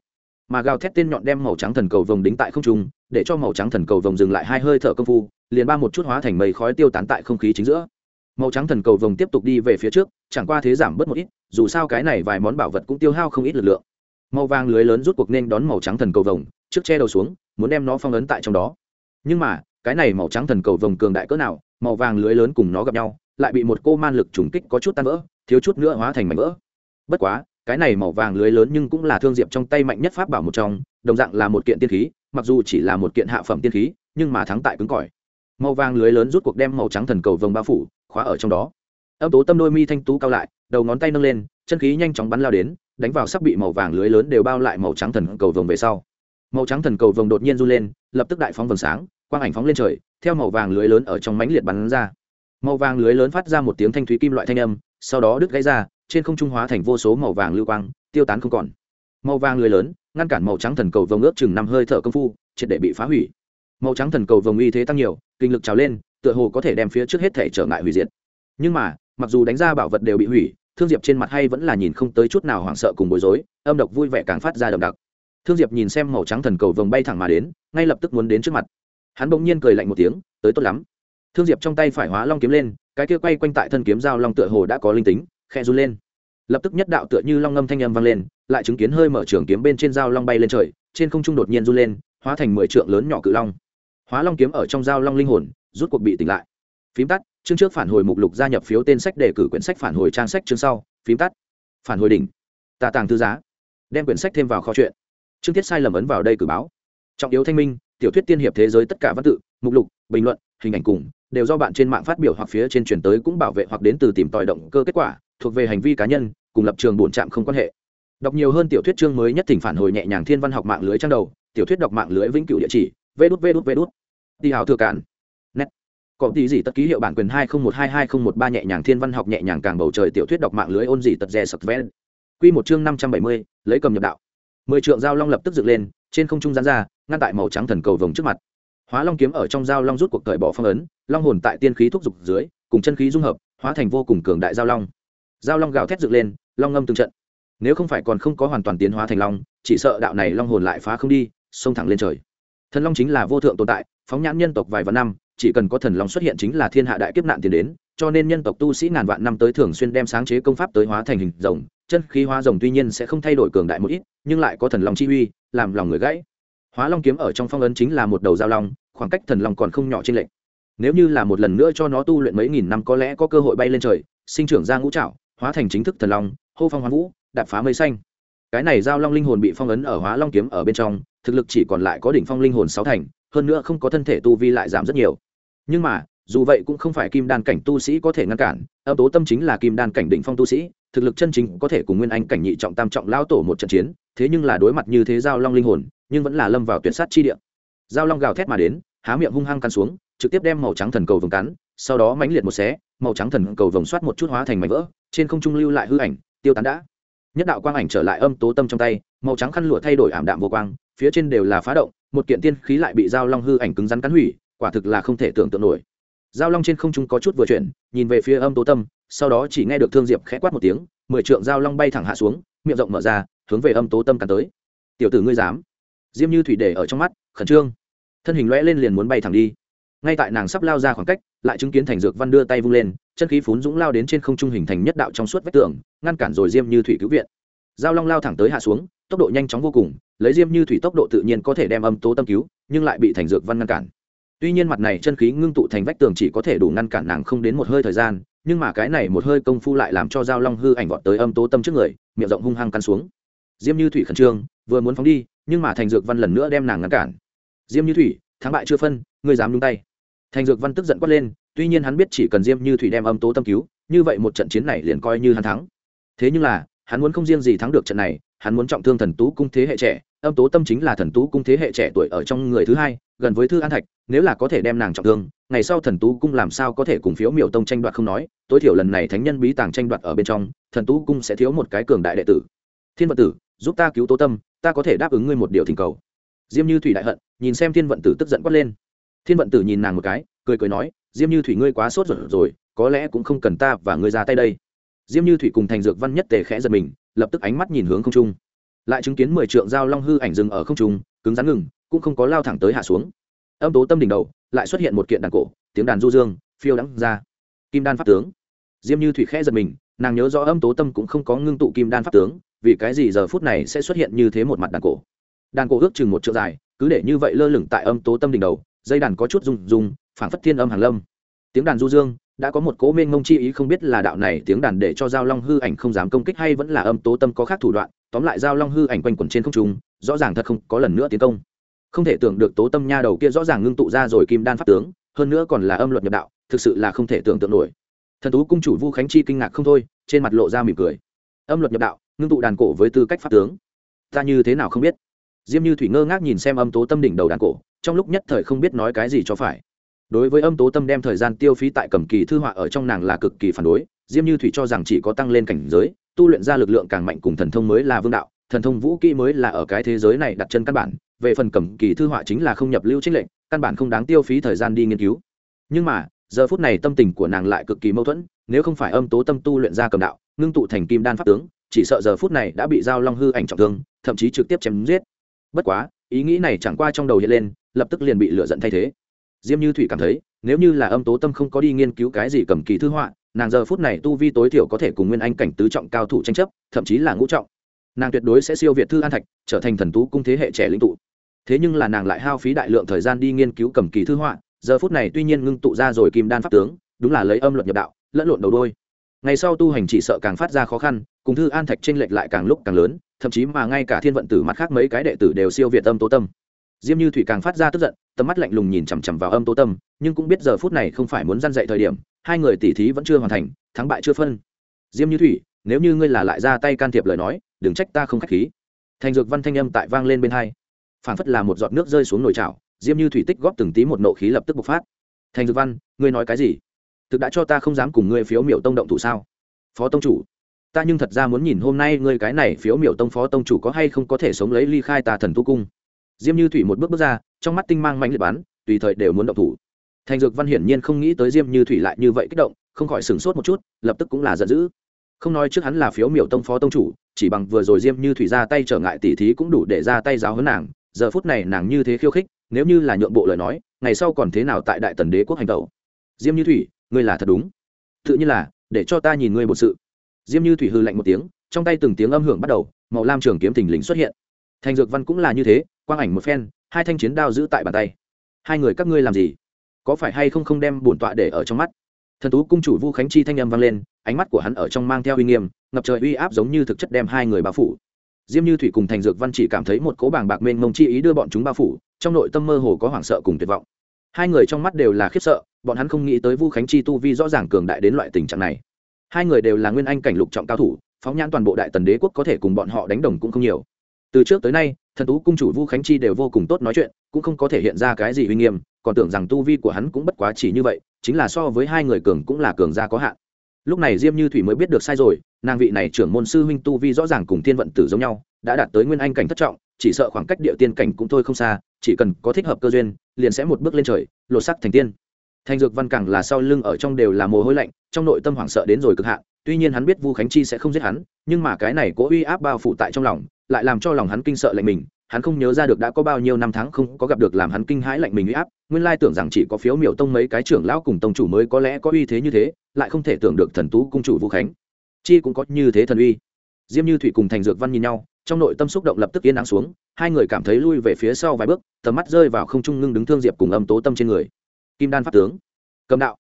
Mà gào thét tên nhọn đem màu trắng thần cầu vồng đính tại không trung, để cho màu trắng thần cầu vồng dừng lại hai hơi thở công phu, liền ba một chút hóa thành mây khói tiêu tán tại không khí chính giữa. Màu trắng thần cầu vồng tiếp tục đi về phía trước, chẳng qua thế giảm bớt một ít, dù sao cái này vài món bảo vật cũng tiêu hao không ít lực lượng. Màu vàng lưới lớn rút cuộc nên đón màu trắng thần cầu vồng, trước che đầu xuống, muốn đem nó phong ấn tại trong đó. Nhưng mà, cái này màu trắng thần cầu vồng cường đại cỡ nào, màu vàng lưới lớn cùng nó gặp nhau, lại bị một cô man lực trùng kích có chút tan vỡ thiếu chút nữa hóa thành mảnh vỡ. Bất quá, cái này màu vàng lưới lớn nhưng cũng là thương diệp trong tay mạnh nhất pháp bảo một trong, đồng dạng là một kiện tiên khí, mặc dù chỉ là một kiện hạ phẩm tiên khí, nhưng mà thắng tại cứng cỏi. Màu vàng lưới lớn rút cuộc đem màu trắng thần cầu vồng bao phủ, khóa ở trong đó. Âm tố tâm đôi mi thanh tú cao lại, đầu ngón tay nâng lên, chân khí nhanh chóng bắn lao đến, đánh vào sắp bị màu vàng lưới lớn đều bao lại màu trắng thần cầu vồng về sau. Màu trắng thần cầu vồng đột nhiên du lên, lập tức đại phóng vầng sáng, quang ảnh phóng lên trời, theo màu vàng lưới lớn ở trong mánh liệt bắn ra. Màu vàng lưới lớn phát ra một tiếng thanh thúy kim loại thanh âm sau đó đứt gãy ra, trên không trung hóa thành vô số màu vàng lưu quang, tiêu tán không còn. Màu vàng lưới lớn, ngăn cản màu trắng thần cầu vồng ước chừng năm hơi thở công phu, triệt để bị phá hủy. Màu trắng thần cầu vồng uy thế tăng nhiều, kinh lực trào lên, tựa hồ có thể đem phía trước hết thể trở ngại hủy diệt. Nhưng mà, mặc dù đánh ra bảo vật đều bị hủy, thương diệp trên mặt hay vẫn là nhìn không tới chút nào hoảng sợ cùng bối rối, âm độc vui vẻ càng phát ra đậm đặc. Thương diệp nhìn xem màu trắng thần cầu vồng bay thẳng mà đến, ngay lập tức muốn đến trước mặt. Hắn bỗng nhiên cười lạnh một tiếng, tới tốt lắm. Thương diệp trong tay phải hóa long kiếm lên cái kia quay quanh tại thân kiếm dao long tựa hồ đã có linh tính khe run lên. Lập tức nhất đạo tựa như long ngâm thanh âm vang lên, lại chứng kiến hơi mở trường kiếm bên trên dao long bay lên trời, trên không trung đột nhiên run lên, hóa thành mười trượng lớn nhỏ cự long. Hóa long kiếm ở trong dao long linh hồn, rút cuộc bị tỉnh lại. Phím tắt, chương trước phản hồi mục lục gia nhập phiếu tên sách đề cử quyển sách phản hồi trang sách chương sau, phím tắt. Phản hồi đỉnh. Tà tàng thư giá. Đem quyển sách thêm vào kho chuyện chương tiết sai lầm ấn vào đây cử báo. Trọng yếu thanh minh, tiểu thuyết tiên hiệp thế giới tất cả văn tự, mục lục, bình luận, hình ảnh cùng đều do bạn trên mạng phát biểu hoặc phía trên truyền tới cũng bảo vệ hoặc đến từ tìm tòi động cơ kết quả, thuộc về hành vi cá nhân, cùng lập trường bổn trạm không quan hệ. Đọc nhiều hơn tiểu thuyết chương mới nhất thỉnh phản hồi nhẹ nhàng thiên văn học mạng lưới trang đầu, tiểu thuyết đọc mạng lưới vĩnh cửu địa chỉ, vê đút vê đút vê đút. Đi hào thừa cản net. Có tí gì tất ký hiệu bản quyền hai không một hai hai không một ba nhẹ nhàng thiên văn học nhẹ nhàng càng bầu trời tiểu thuyết đọc mạng lưới ôn gì tật rè sập ven quy một chương năm trăm bảy mươi, lấy cầm nhập đạo. Mười trượng giao long lập tức dựng lên, trên không trung gián ra, ngăn tại màu trắng thần cầu vồng trước mặt hóa long kiếm ở trong dao long rút cuộc cởi bỏ phong ấn, long hồn tại tiên khí thúc giục dưới, cùng chân khí dung hợp, hóa thành vô cùng cường đại dao long. Dao long gào thét dựng lên, long ngâm từng trận. Nếu không phải còn không có hoàn toàn tiến hóa thành long, chỉ sợ đạo này long hồn lại phá không đi, xông thẳng lên trời. Thần long chính là vô thượng tồn tại, phóng nhãn nhân tộc vài vạn năm, chỉ cần có thần long xuất hiện chính là thiên hạ đại kiếp nạn tiền đến, cho nên nhân tộc tu sĩ ngàn vạn năm tới thường xuyên đem sáng chế công pháp tới hóa thành hình rồng, chân khí hóa rồng tuy nhiên sẽ không thay đổi cường đại một ít, nhưng lại có thần long chi uy, làm lòng người gãy hóa long kiếm ở trong phong ấn chính là một đầu giao long, khoảng cách thần long còn không nhỏ trên lệnh nếu như là một lần nữa cho nó tu luyện mấy nghìn năm có lẽ có cơ hội bay lên trời, sinh trưởng ra ngũ trạo hóa thành chính thức thần long, hô phong hoán vũ, đạp phá mây xanh. Cái này giao long linh hồn bị phong ấn ở hóa long kiếm ở bên trong, thực lực chỉ còn lại có đỉnh phong linh hồn sáu thành, hơn nữa không có thân thể tu vi lại giảm rất nhiều. Nhưng mà, dù vậy cũng không phải kim đan cảnh tu sĩ có thể ngăn cản, âm tố tâm chính là kim đan cảnh đỉnh phong tu sĩ, thực lực chân chính có thể cùng nguyên anh cảnh nhị trọng tam trọng lao tổ một trận chiến, thế nhưng là đối mặt như thế giao long linh hồn nhưng vẫn là lâm vào tuyệt sát chi địa. Giao long gào thét mà đến, há miệng hung hăng cắn xuống, trực tiếp đem màu trắng thần cầu vồng cắn, sau đó mãnh liệt một xé, màu trắng thần cầu vồng xoát một chút hóa thành mảnh vỡ, trên không trung lưu lại hư ảnh, tiêu tán đã. Nhất đạo quang ảnh trở lại âm tố tâm trong tay, màu trắng khăn lụa thay đổi ảm đạm vô quang, phía trên đều là phá động, một kiện tiên khí lại bị giao long hư ảnh cứng rắn cắn hủy, quả thực là không thể tưởng tượng nổi. Giao long trên không trung có chút vừa chuyển, nhìn về phía âm tố tâm, sau đó chỉ nghe được thương diệp khẽ quát một tiếng, mười trượng giao long bay thẳng hạ xuống, miệng rộng mở ra, hướng về âm tố tâm cắn tới. Tiểu tử ngươi dám! Diêm như thủy để ở trong mắt, khẩn trương. Thân hình lõe lên liền muốn bay thẳng đi. Ngay tại nàng sắp lao ra khoảng cách, lại chứng kiến thành dược văn đưa tay vung lên, chân khí phún dũng lao đến trên không trung hình thành nhất đạo trong suốt vách tường, ngăn cản rồi diêm như thủy cứu viện. Giao long lao thẳng tới hạ xuống, tốc độ nhanh chóng vô cùng, lấy diêm như thủy tốc độ tự nhiên có thể đem âm tố tâm cứu, nhưng lại bị thành dược văn ngăn cản. Tuy nhiên mặt này chân khí ngưng tụ thành vách tường chỉ có thể đủ ngăn cản nàng không đến một hơi thời gian, nhưng mà cái này một hơi công phu lại làm cho giao long hư ảnh vọt tới âm tố tâm trước người, miệng rộng hung hăng căn xuống. Diêm như thủy khẩn trương, vừa muốn phóng đi nhưng mà thành dược văn lần nữa đem nàng ngăn cản. Diêm như thủy, thắng bại chưa phân, ngươi dám nhúng tay. Thành dược văn tức giận quát lên, tuy nhiên hắn biết chỉ cần diêm như thủy đem âm tố tâm cứu, như vậy một trận chiến này liền coi như hắn thắng. Thế nhưng là, hắn muốn không riêng gì thắng được trận này, hắn muốn trọng thương thần tú cung thế hệ trẻ, âm tố tâm chính là thần tú cung thế hệ trẻ tuổi ở trong người thứ hai, gần với thư an thạch, nếu là có thể đem nàng trọng thương, ngày sau thần tú cung làm sao có thể cùng phiếu miểu tông tranh đoạt không nói, tối thiểu lần này thánh nhân bí tàng tranh đoạt ở bên trong, thần tú cung sẽ thiếu một cái cường đại đệ tử. Thiên vật tử, giúp ta cứu tố tâm ta có thể đáp ứng ngươi một điều thỉnh cầu. Diêm như thủy đại hận, nhìn xem thiên vận tử tức giận quát lên. Thiên vận tử nhìn nàng một cái, cười cười nói, diêm như thủy ngươi quá sốt ruột rồi, có lẽ cũng không cần ta và ngươi ra tay đây. Diêm như thủy cùng thành dược văn nhất tề khẽ giật mình, lập tức ánh mắt nhìn hướng không trung. Lại chứng kiến mười trượng dao long hư ảnh dừng ở không trung, cứng rắn ngừng, cũng không có lao thẳng tới hạ xuống. Âm tố tâm đỉnh đầu, lại xuất hiện một kiện đàn cổ, tiếng đàn du dương, phiêu đắng ra. Kim đan pháp tướng. Diêm như thủy khẽ giật mình, nàng nhớ rõ âm tố tâm cũng không có ngưng tụ kim đan pháp tướng vì cái gì giờ phút này sẽ xuất hiện như thế một mặt đàn cổ? Đàn cổ ước chừng một chữ dài, cứ để như vậy lơ lửng tại âm tố tâm đỉnh đầu, dây đàn có chút rung rung, phảng phất thiên âm hàng lâm. Tiếng đàn du dương, đã có một cố mênh mông chi ý không biết là đạo này tiếng đàn để cho giao long hư ảnh không dám công kích hay vẫn là âm tố tâm có khác thủ đoạn, tóm lại giao long hư ảnh quanh quẩn trên không trung, rõ ràng thật không có lần nữa tiến công. Không thể tưởng được tố tâm nha đầu kia rõ ràng ngưng tụ ra rồi kim đan pháp tướng, hơn nữa còn là âm luật nhập đạo, thực sự là không thể tưởng tượng nổi. Thần tú cung chủ vu khánh chi kinh ngạc không thôi, trên mặt lộ ra mỉm cười. Âm luật nhập đạo ngưng tụ đàn cổ với tư cách pháp tướng. Ta như thế nào không biết? Diêm như thủy ngơ ngác nhìn xem âm tố tâm đỉnh đầu đàn cổ, trong lúc nhất thời không biết nói cái gì cho phải. Đối với âm tố tâm đem thời gian tiêu phí tại cầm kỳ thư họa ở trong nàng là cực kỳ phản đối, diêm như thủy cho rằng chỉ có tăng lên cảnh giới, tu luyện ra lực lượng càng mạnh cùng thần thông mới là vương đạo, thần thông vũ kỹ mới là ở cái thế giới này đặt chân căn bản, về phần cầm kỳ thư họa chính là không nhập lưu trích lệnh căn bản không đáng tiêu phí thời gian đi nghiên cứu. Nhưng mà, giờ phút này tâm tình của nàng lại cực kỳ mâu thuẫn, nếu không phải âm tố tâm tu luyện ra cầm đạo, ngưng tụ thành kim đan pháp tướng chỉ sợ giờ phút này đã bị giao long hư ảnh trọng thương, thậm chí trực tiếp chém giết. Bất quá, ý nghĩ này chẳng qua trong đầu hiện lên, lập tức liền bị lựa giận thay thế. Diêm như thủy cảm thấy, nếu như là âm tố tâm không có đi nghiên cứu cái gì cầm kỳ thư họa, nàng giờ phút này tu vi tối thiểu có thể cùng nguyên anh cảnh tứ trọng cao thủ tranh chấp, thậm chí là ngũ trọng. Nàng tuyệt đối sẽ siêu việt thư an thạch, trở thành thần tú cung thế hệ trẻ lĩnh tụ. Thế nhưng là nàng lại hao phí đại lượng thời gian đi nghiên cứu cầm kỳ thư họa, giờ phút này tuy nhiên ngưng tụ ra rồi kim đan pháp tướng, đúng là lấy âm luật nhập đạo, lẫn lộn đầu đôi ngày sau tu hành chỉ sợ càng phát ra khó khăn, cùng thư an thạch tranh lệch lại càng lúc càng lớn, thậm chí mà ngay cả thiên vận tử mặt khác mấy cái đệ tử đều siêu việt âm tố tâm. Diêm như thủy càng phát ra tức giận, tầm mắt lạnh lùng nhìn chằm chằm vào âm tố tâm, nhưng cũng biết giờ phút này không phải muốn dăn dậy thời điểm, hai người tỉ thí vẫn chưa hoàn thành, thắng bại chưa phân. Diêm như thủy, nếu như ngươi là lại ra tay can thiệp lời nói, đừng trách ta không k h á c h khí. Thành dược văn thanh âm tại vang lên bên hai. Phản phất là một giọt nước rơi xuống nồi chảo, diêm như thủy tích góp từng tí một nộ khí lập tức bộc phát. Thành dược văn, ngươi nói cái gì? Thực đã cho ta không dám cùng ngươi phiếu miểu tông động thủ sao? Phó tông chủ, ta nhưng thật ra muốn nhìn hôm nay ngươi cái này phiếu miểu tông phó tông chủ có hay không có thể sống lấy ly khai tà thần tu cung. Diêm như thủy một bước bước ra, trong mắt tinh mang mạnh liệt bắn, tùy thời đều muốn động thủ. Thành dược văn hiển nhiên không nghĩ tới diêm như thủy lại như vậy kích động, không khỏi sửng sốt một chút, lập tức cũng là giận dữ. Không nói trước hắn là phiếu miểu tông phó tông chủ, chỉ bằng vừa rồi diêm như thủy ra tay trở ngại tỉ thí cũng đủ để ra tay giáo hấn nàng, giờ phút này nàng như thế khiêu khích, nếu như là nhượng bộ lời nói, ngày sau còn thế nào tại đại tần đế quốc hành tẩu? Diêm như thủy ngươi là thật đúng. Tự nhiên là, để cho ta nhìn ngươi một sự. Diêm như thủy hư lạnh một tiếng, trong tay từng tiếng âm hưởng bắt đầu, màu lam trường kiếm thình lình xuất hiện. Thành dược văn cũng là như thế, quang ảnh một phen, hai thanh chiến đao giữ tại bàn tay. Hai người các ngươi làm gì? Có phải hay không không đem bổn tọa để ở trong mắt? Thần tú cung chủ vu khánh chi thanh âm vang lên, ánh mắt của hắn ở trong mang theo uy nghiêm, ngập trời uy áp giống như thực chất đem hai người bao phủ. Diêm như thủy cùng thành dược văn chỉ cảm thấy một cố bảng bạc mênh mông chi ý đưa bọn chúng bao phủ, trong nội tâm mơ hồ có hoảng sợ cùng tuyệt vọng hai người trong mắt đều là khiếp sợ, bọn hắn không nghĩ tới vu khánh chi tu vi rõ ràng cường đại đến loại tình trạng này. Hai người đều là nguyên anh cảnh lục trọng cao thủ, phóng nhãn toàn bộ đại tần đế quốc có thể cùng bọn họ đánh đồng cũng không nhiều. Từ trước tới nay, thần tú cung chủ vu khánh chi đều vô cùng tốt nói chuyện, cũng không có thể hiện ra cái gì uy nghiêm, còn tưởng rằng tu vi của hắn cũng bất quá chỉ như vậy, chính là so với hai người cường cũng là cường gia có hạn. Lúc này diêm như thủy mới biết được sai rồi, nàng vị này trưởng môn sư huynh tu vi rõ ràng cùng thiên vận tử giống nhau, đã đạt tới nguyên anh cảnh thất trọng, chỉ sợ khoảng cách địa tiên cảnh cũng thôi không xa chỉ cần có thích hợp cơ duyên, liền sẽ một bước lên trời, lột sắc thành tiên. Thành dược văn càng là sau lưng ở trong đều là mồ hôi lạnh, trong nội tâm hoảng sợ đến rồi cực hạn, tuy nhiên hắn biết vu khánh chi sẽ không giết hắn, nhưng mà cái này cố uy áp bao phủ tại trong lòng, lại làm cho lòng hắn kinh sợ lạnh mình, hắn không nhớ ra được đã có bao nhiêu năm tháng không có gặp được làm hắn kinh hãi lạnh mình uy áp, nguyên lai tưởng rằng chỉ có phiếu miểu tông mấy cái trưởng lão cùng tông chủ mới có lẽ có uy thế như thế, lại không thể tưởng được thần tú cung chủ vũ khánh. Chi cũng có như thế thần uy. Diêm như thủy cùng thành dược văn nhìn nhau, trong nội tâm xúc động lập tức yên nắng xuống hai người cảm thấy lui về phía sau vài bước, tầm mắt rơi vào không trung ngưng đứng thương diệp cùng âm tố tâm trên người. Kim đan pháp tướng. Cầm đạo.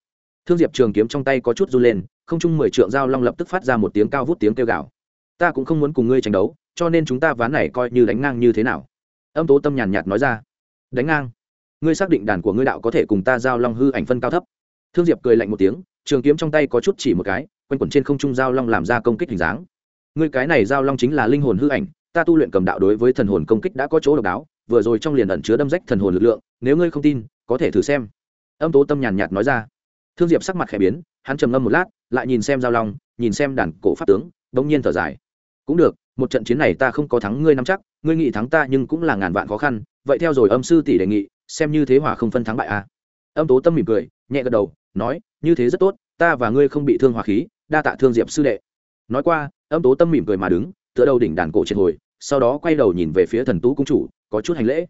Thương diệp trường kiếm trong tay có chút run lên, không trung mười trượng dao long lập tức phát ra một tiếng cao vút tiếng kêu gào. Ta cũng không muốn cùng ngươi tranh đấu, cho nên chúng ta ván này coi như đánh ngang như thế nào? Âm tố tâm nhàn nhạt nói ra. Đánh ngang. Ngươi xác định đàn của ngươi đạo có thể cùng ta giao long hư ảnh phân cao thấp. Thương diệp cười lạnh một tiếng, trường kiếm trong tay có chút chỉ một cái, quanh quẩn trên không trung giao long làm ra công kích hình dáng. Ngươi cái này giao long chính là linh hồn hư ảnh ta tu luyện cầm đạo đối với thần hồn công kích đã có chỗ độc đáo, vừa rồi trong liền ẩn chứa đâm rách thần hồn lực lượng, nếu ngươi không tin, có thể thử xem. Âm tố tâm nhàn nhạt nói ra. Thương diệp sắc mặt khẽ biến, hắn trầm ngâm một lát, lại nhìn xem giao long, nhìn xem đàn cổ pháp tướng bỗng nhiên thở dài. Cũng được, một trận chiến này ta không có thắng ngươi nắm chắc, ngươi nghĩ thắng ta nhưng cũng là ngàn vạn khó khăn, vậy theo rồi âm sư tỷ đề nghị, xem như thế hòa không phân thắng bại à. âm tố tâm mỉm cười, nhẹ gật đầu, nói, như thế rất tốt, ta và ngươi không bị thương hòa khí, đa tạ thương diệp sư đệ. Nói qua, âm tố tâm mỉm cười mà đứng tựa đầu đỉnh đàn cổ triệt hồi, sau đó quay đầu nhìn về phía thần tú cung chủ, có chút hành lễ.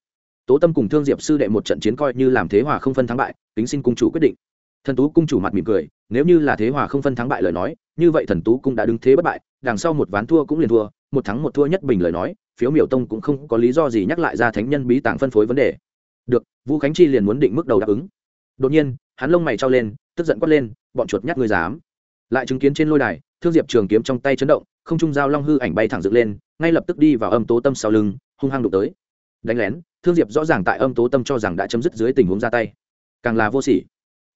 Tố tâm cùng thương diệp sư đệ một trận chiến coi như làm thế hòa không phân thắng bại tính xin cung chủ quyết định. Thần tú cung chủ mặt mỉm cười, nếu như là thế hòa không phân thắng bại lời nói, như vậy thần tú cung đã đứng thế bất bại, đằng sau một ván thua cũng liền thua, một thắng một thua nhất bình lời nói, phiếu miểu tông cũng không có lý do gì nhắc lại ra thánh nhân bí tàng phân phối vấn đề. Được, vũ khánh chi liền muốn định mức đầu đáp ứng. Đột nhiên, hắn lông mày trao lên, tức giận quát lên, bọn chuột nhắt ngươi dám. Lại chứng kiến trên lôi đài, thương diệp trường kiếm trong tay chấn động không trung giao long hư ảnh bay thẳng dựng lên, ngay lập tức đi vào âm tố tâm sau lưng, hung hăng đụng tới. Đánh lén, thương diệp rõ ràng tại âm tố tâm cho rằng đã chấm dứt dưới tình huống ra tay. Càng là vô sỉ.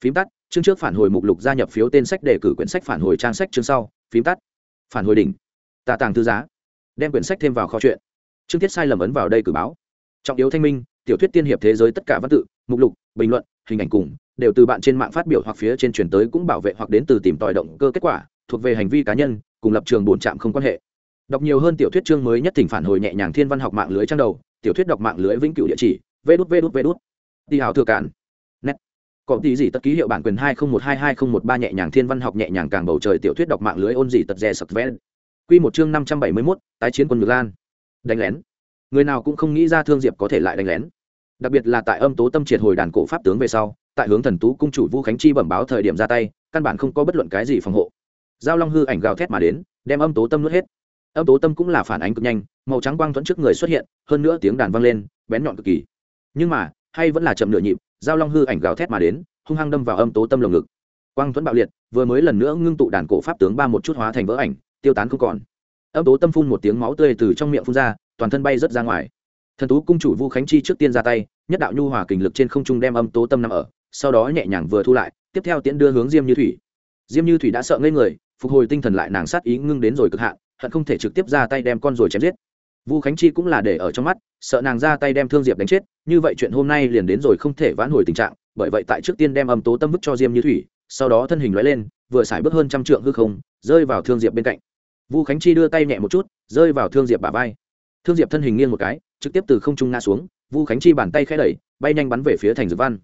Phím tắt, chương trước phản hồi mục lục gia nhập phiếu tên sách đề cử quyển sách phản hồi trang sách chương sau, phím tắt. Phản hồi đỉnh. Tà tàng thư giá. Đem quyển sách thêm vào kho chuyện chương tiết sai lầm ấn vào đây cử báo. Trọng yếu thanh minh, tiểu thuyết tiên hiệp thế giới tất cả văn tự, mục lục, bình luận, hình ảnh cùng, đều từ bạn trên mạng phát biểu hoặc phía trên truyền tới cũng bảo vệ hoặc đến từ tìm tòi động cơ kết quả, thuộc về hành vi cá nhân cùng lập trường bổn trạm không quan hệ. Đọc nhiều hơn tiểu thuyết chương mới nhất thỉnh phản hồi nhẹ nhàng thiên văn học mạng lưới trang đầu tiểu thuyết đọc mạng lưới vĩnh cửu địa chỉ vê đút vê đút vê đút đi hào thừa cản net. Có tí gì tất ký hiệu bản quyền hai không một hai hai không một ba nhẹ nhàng thiên văn học nhẹ nhàng càng bầu trời tiểu thuyết đọc mạng lưới ôn gì tật rẻ sập vẽ. Quy một chương năm trăm bảy mươi 571, tái chiến quân ngược lan. Đánh lén. Người nào cũng không nghĩ ra thương diệp có thể lại đánh lén. Đặc biệt là tại âm tố tâm triệt hồi đàn cổ pháp tướng về sau tại hướng thần tú cung chủ vu khánh chi bẩm báo thời điểm ra tay căn bản không có bất luận cái gì phòng hộ giao long hư ảnh gào thét mà đến, đem âm tố tâm nuốt hết. Âm tố tâm cũng là phản ánh cực nhanh, màu trắng quang thuẫn trước người xuất hiện, hơn nữa tiếng đàn vang lên, bén nhọn cực kỳ. Nhưng mà, hay vẫn là chậm nửa nhịp, giao long hư ảnh gào thét mà đến, hung hăng đâm vào âm tố tâm lồng ngực. Quang thuẫn bạo liệt, vừa mới lần nữa ngưng tụ đàn cổ pháp tướng ba một chút hóa thành vỡ ảnh, tiêu tán không còn. Âm tố tâm phun một tiếng máu tươi từ trong miệng phun ra, toàn thân bay rớt ra ngoài. Thần tú cung chủ vu khánh chi trước tiên ra tay, nhất đạo nhu hòa kình lực trên không trung đem âm tố tâm nằm ở, sau đó nhẹ nhàng vừa thu lại, tiếp theo tiễn đưa hướng diêm như thủy. Diêm như thủy đã sợ ngây người phục hồi tinh thần lại nàng sát ý ngưng đến rồi cực hạn, hận không thể trực tiếp ra tay đem con rồi chém giết. Vu khánh chi cũng là để ở trong mắt, sợ nàng ra tay đem thương diệp đánh chết, như vậy chuyện hôm nay liền đến rồi không thể vãn hồi tình trạng, bởi vậy tại trước tiên đem âm tố tâm vứt cho diêm như thủy, sau đó thân hình lóe lên, vừa xài bước hơn trăm trượng hư không, rơi vào thương diệp bên cạnh. Vu khánh chi đưa tay nhẹ một chút, rơi vào thương diệp bả vai. Thương diệp thân hình nghiêng một cái, trực tiếp từ không trung ngã xuống, vu khánh chi bàn tay khẽ đẩy, bay nhanh bắn về phía thành dược văn.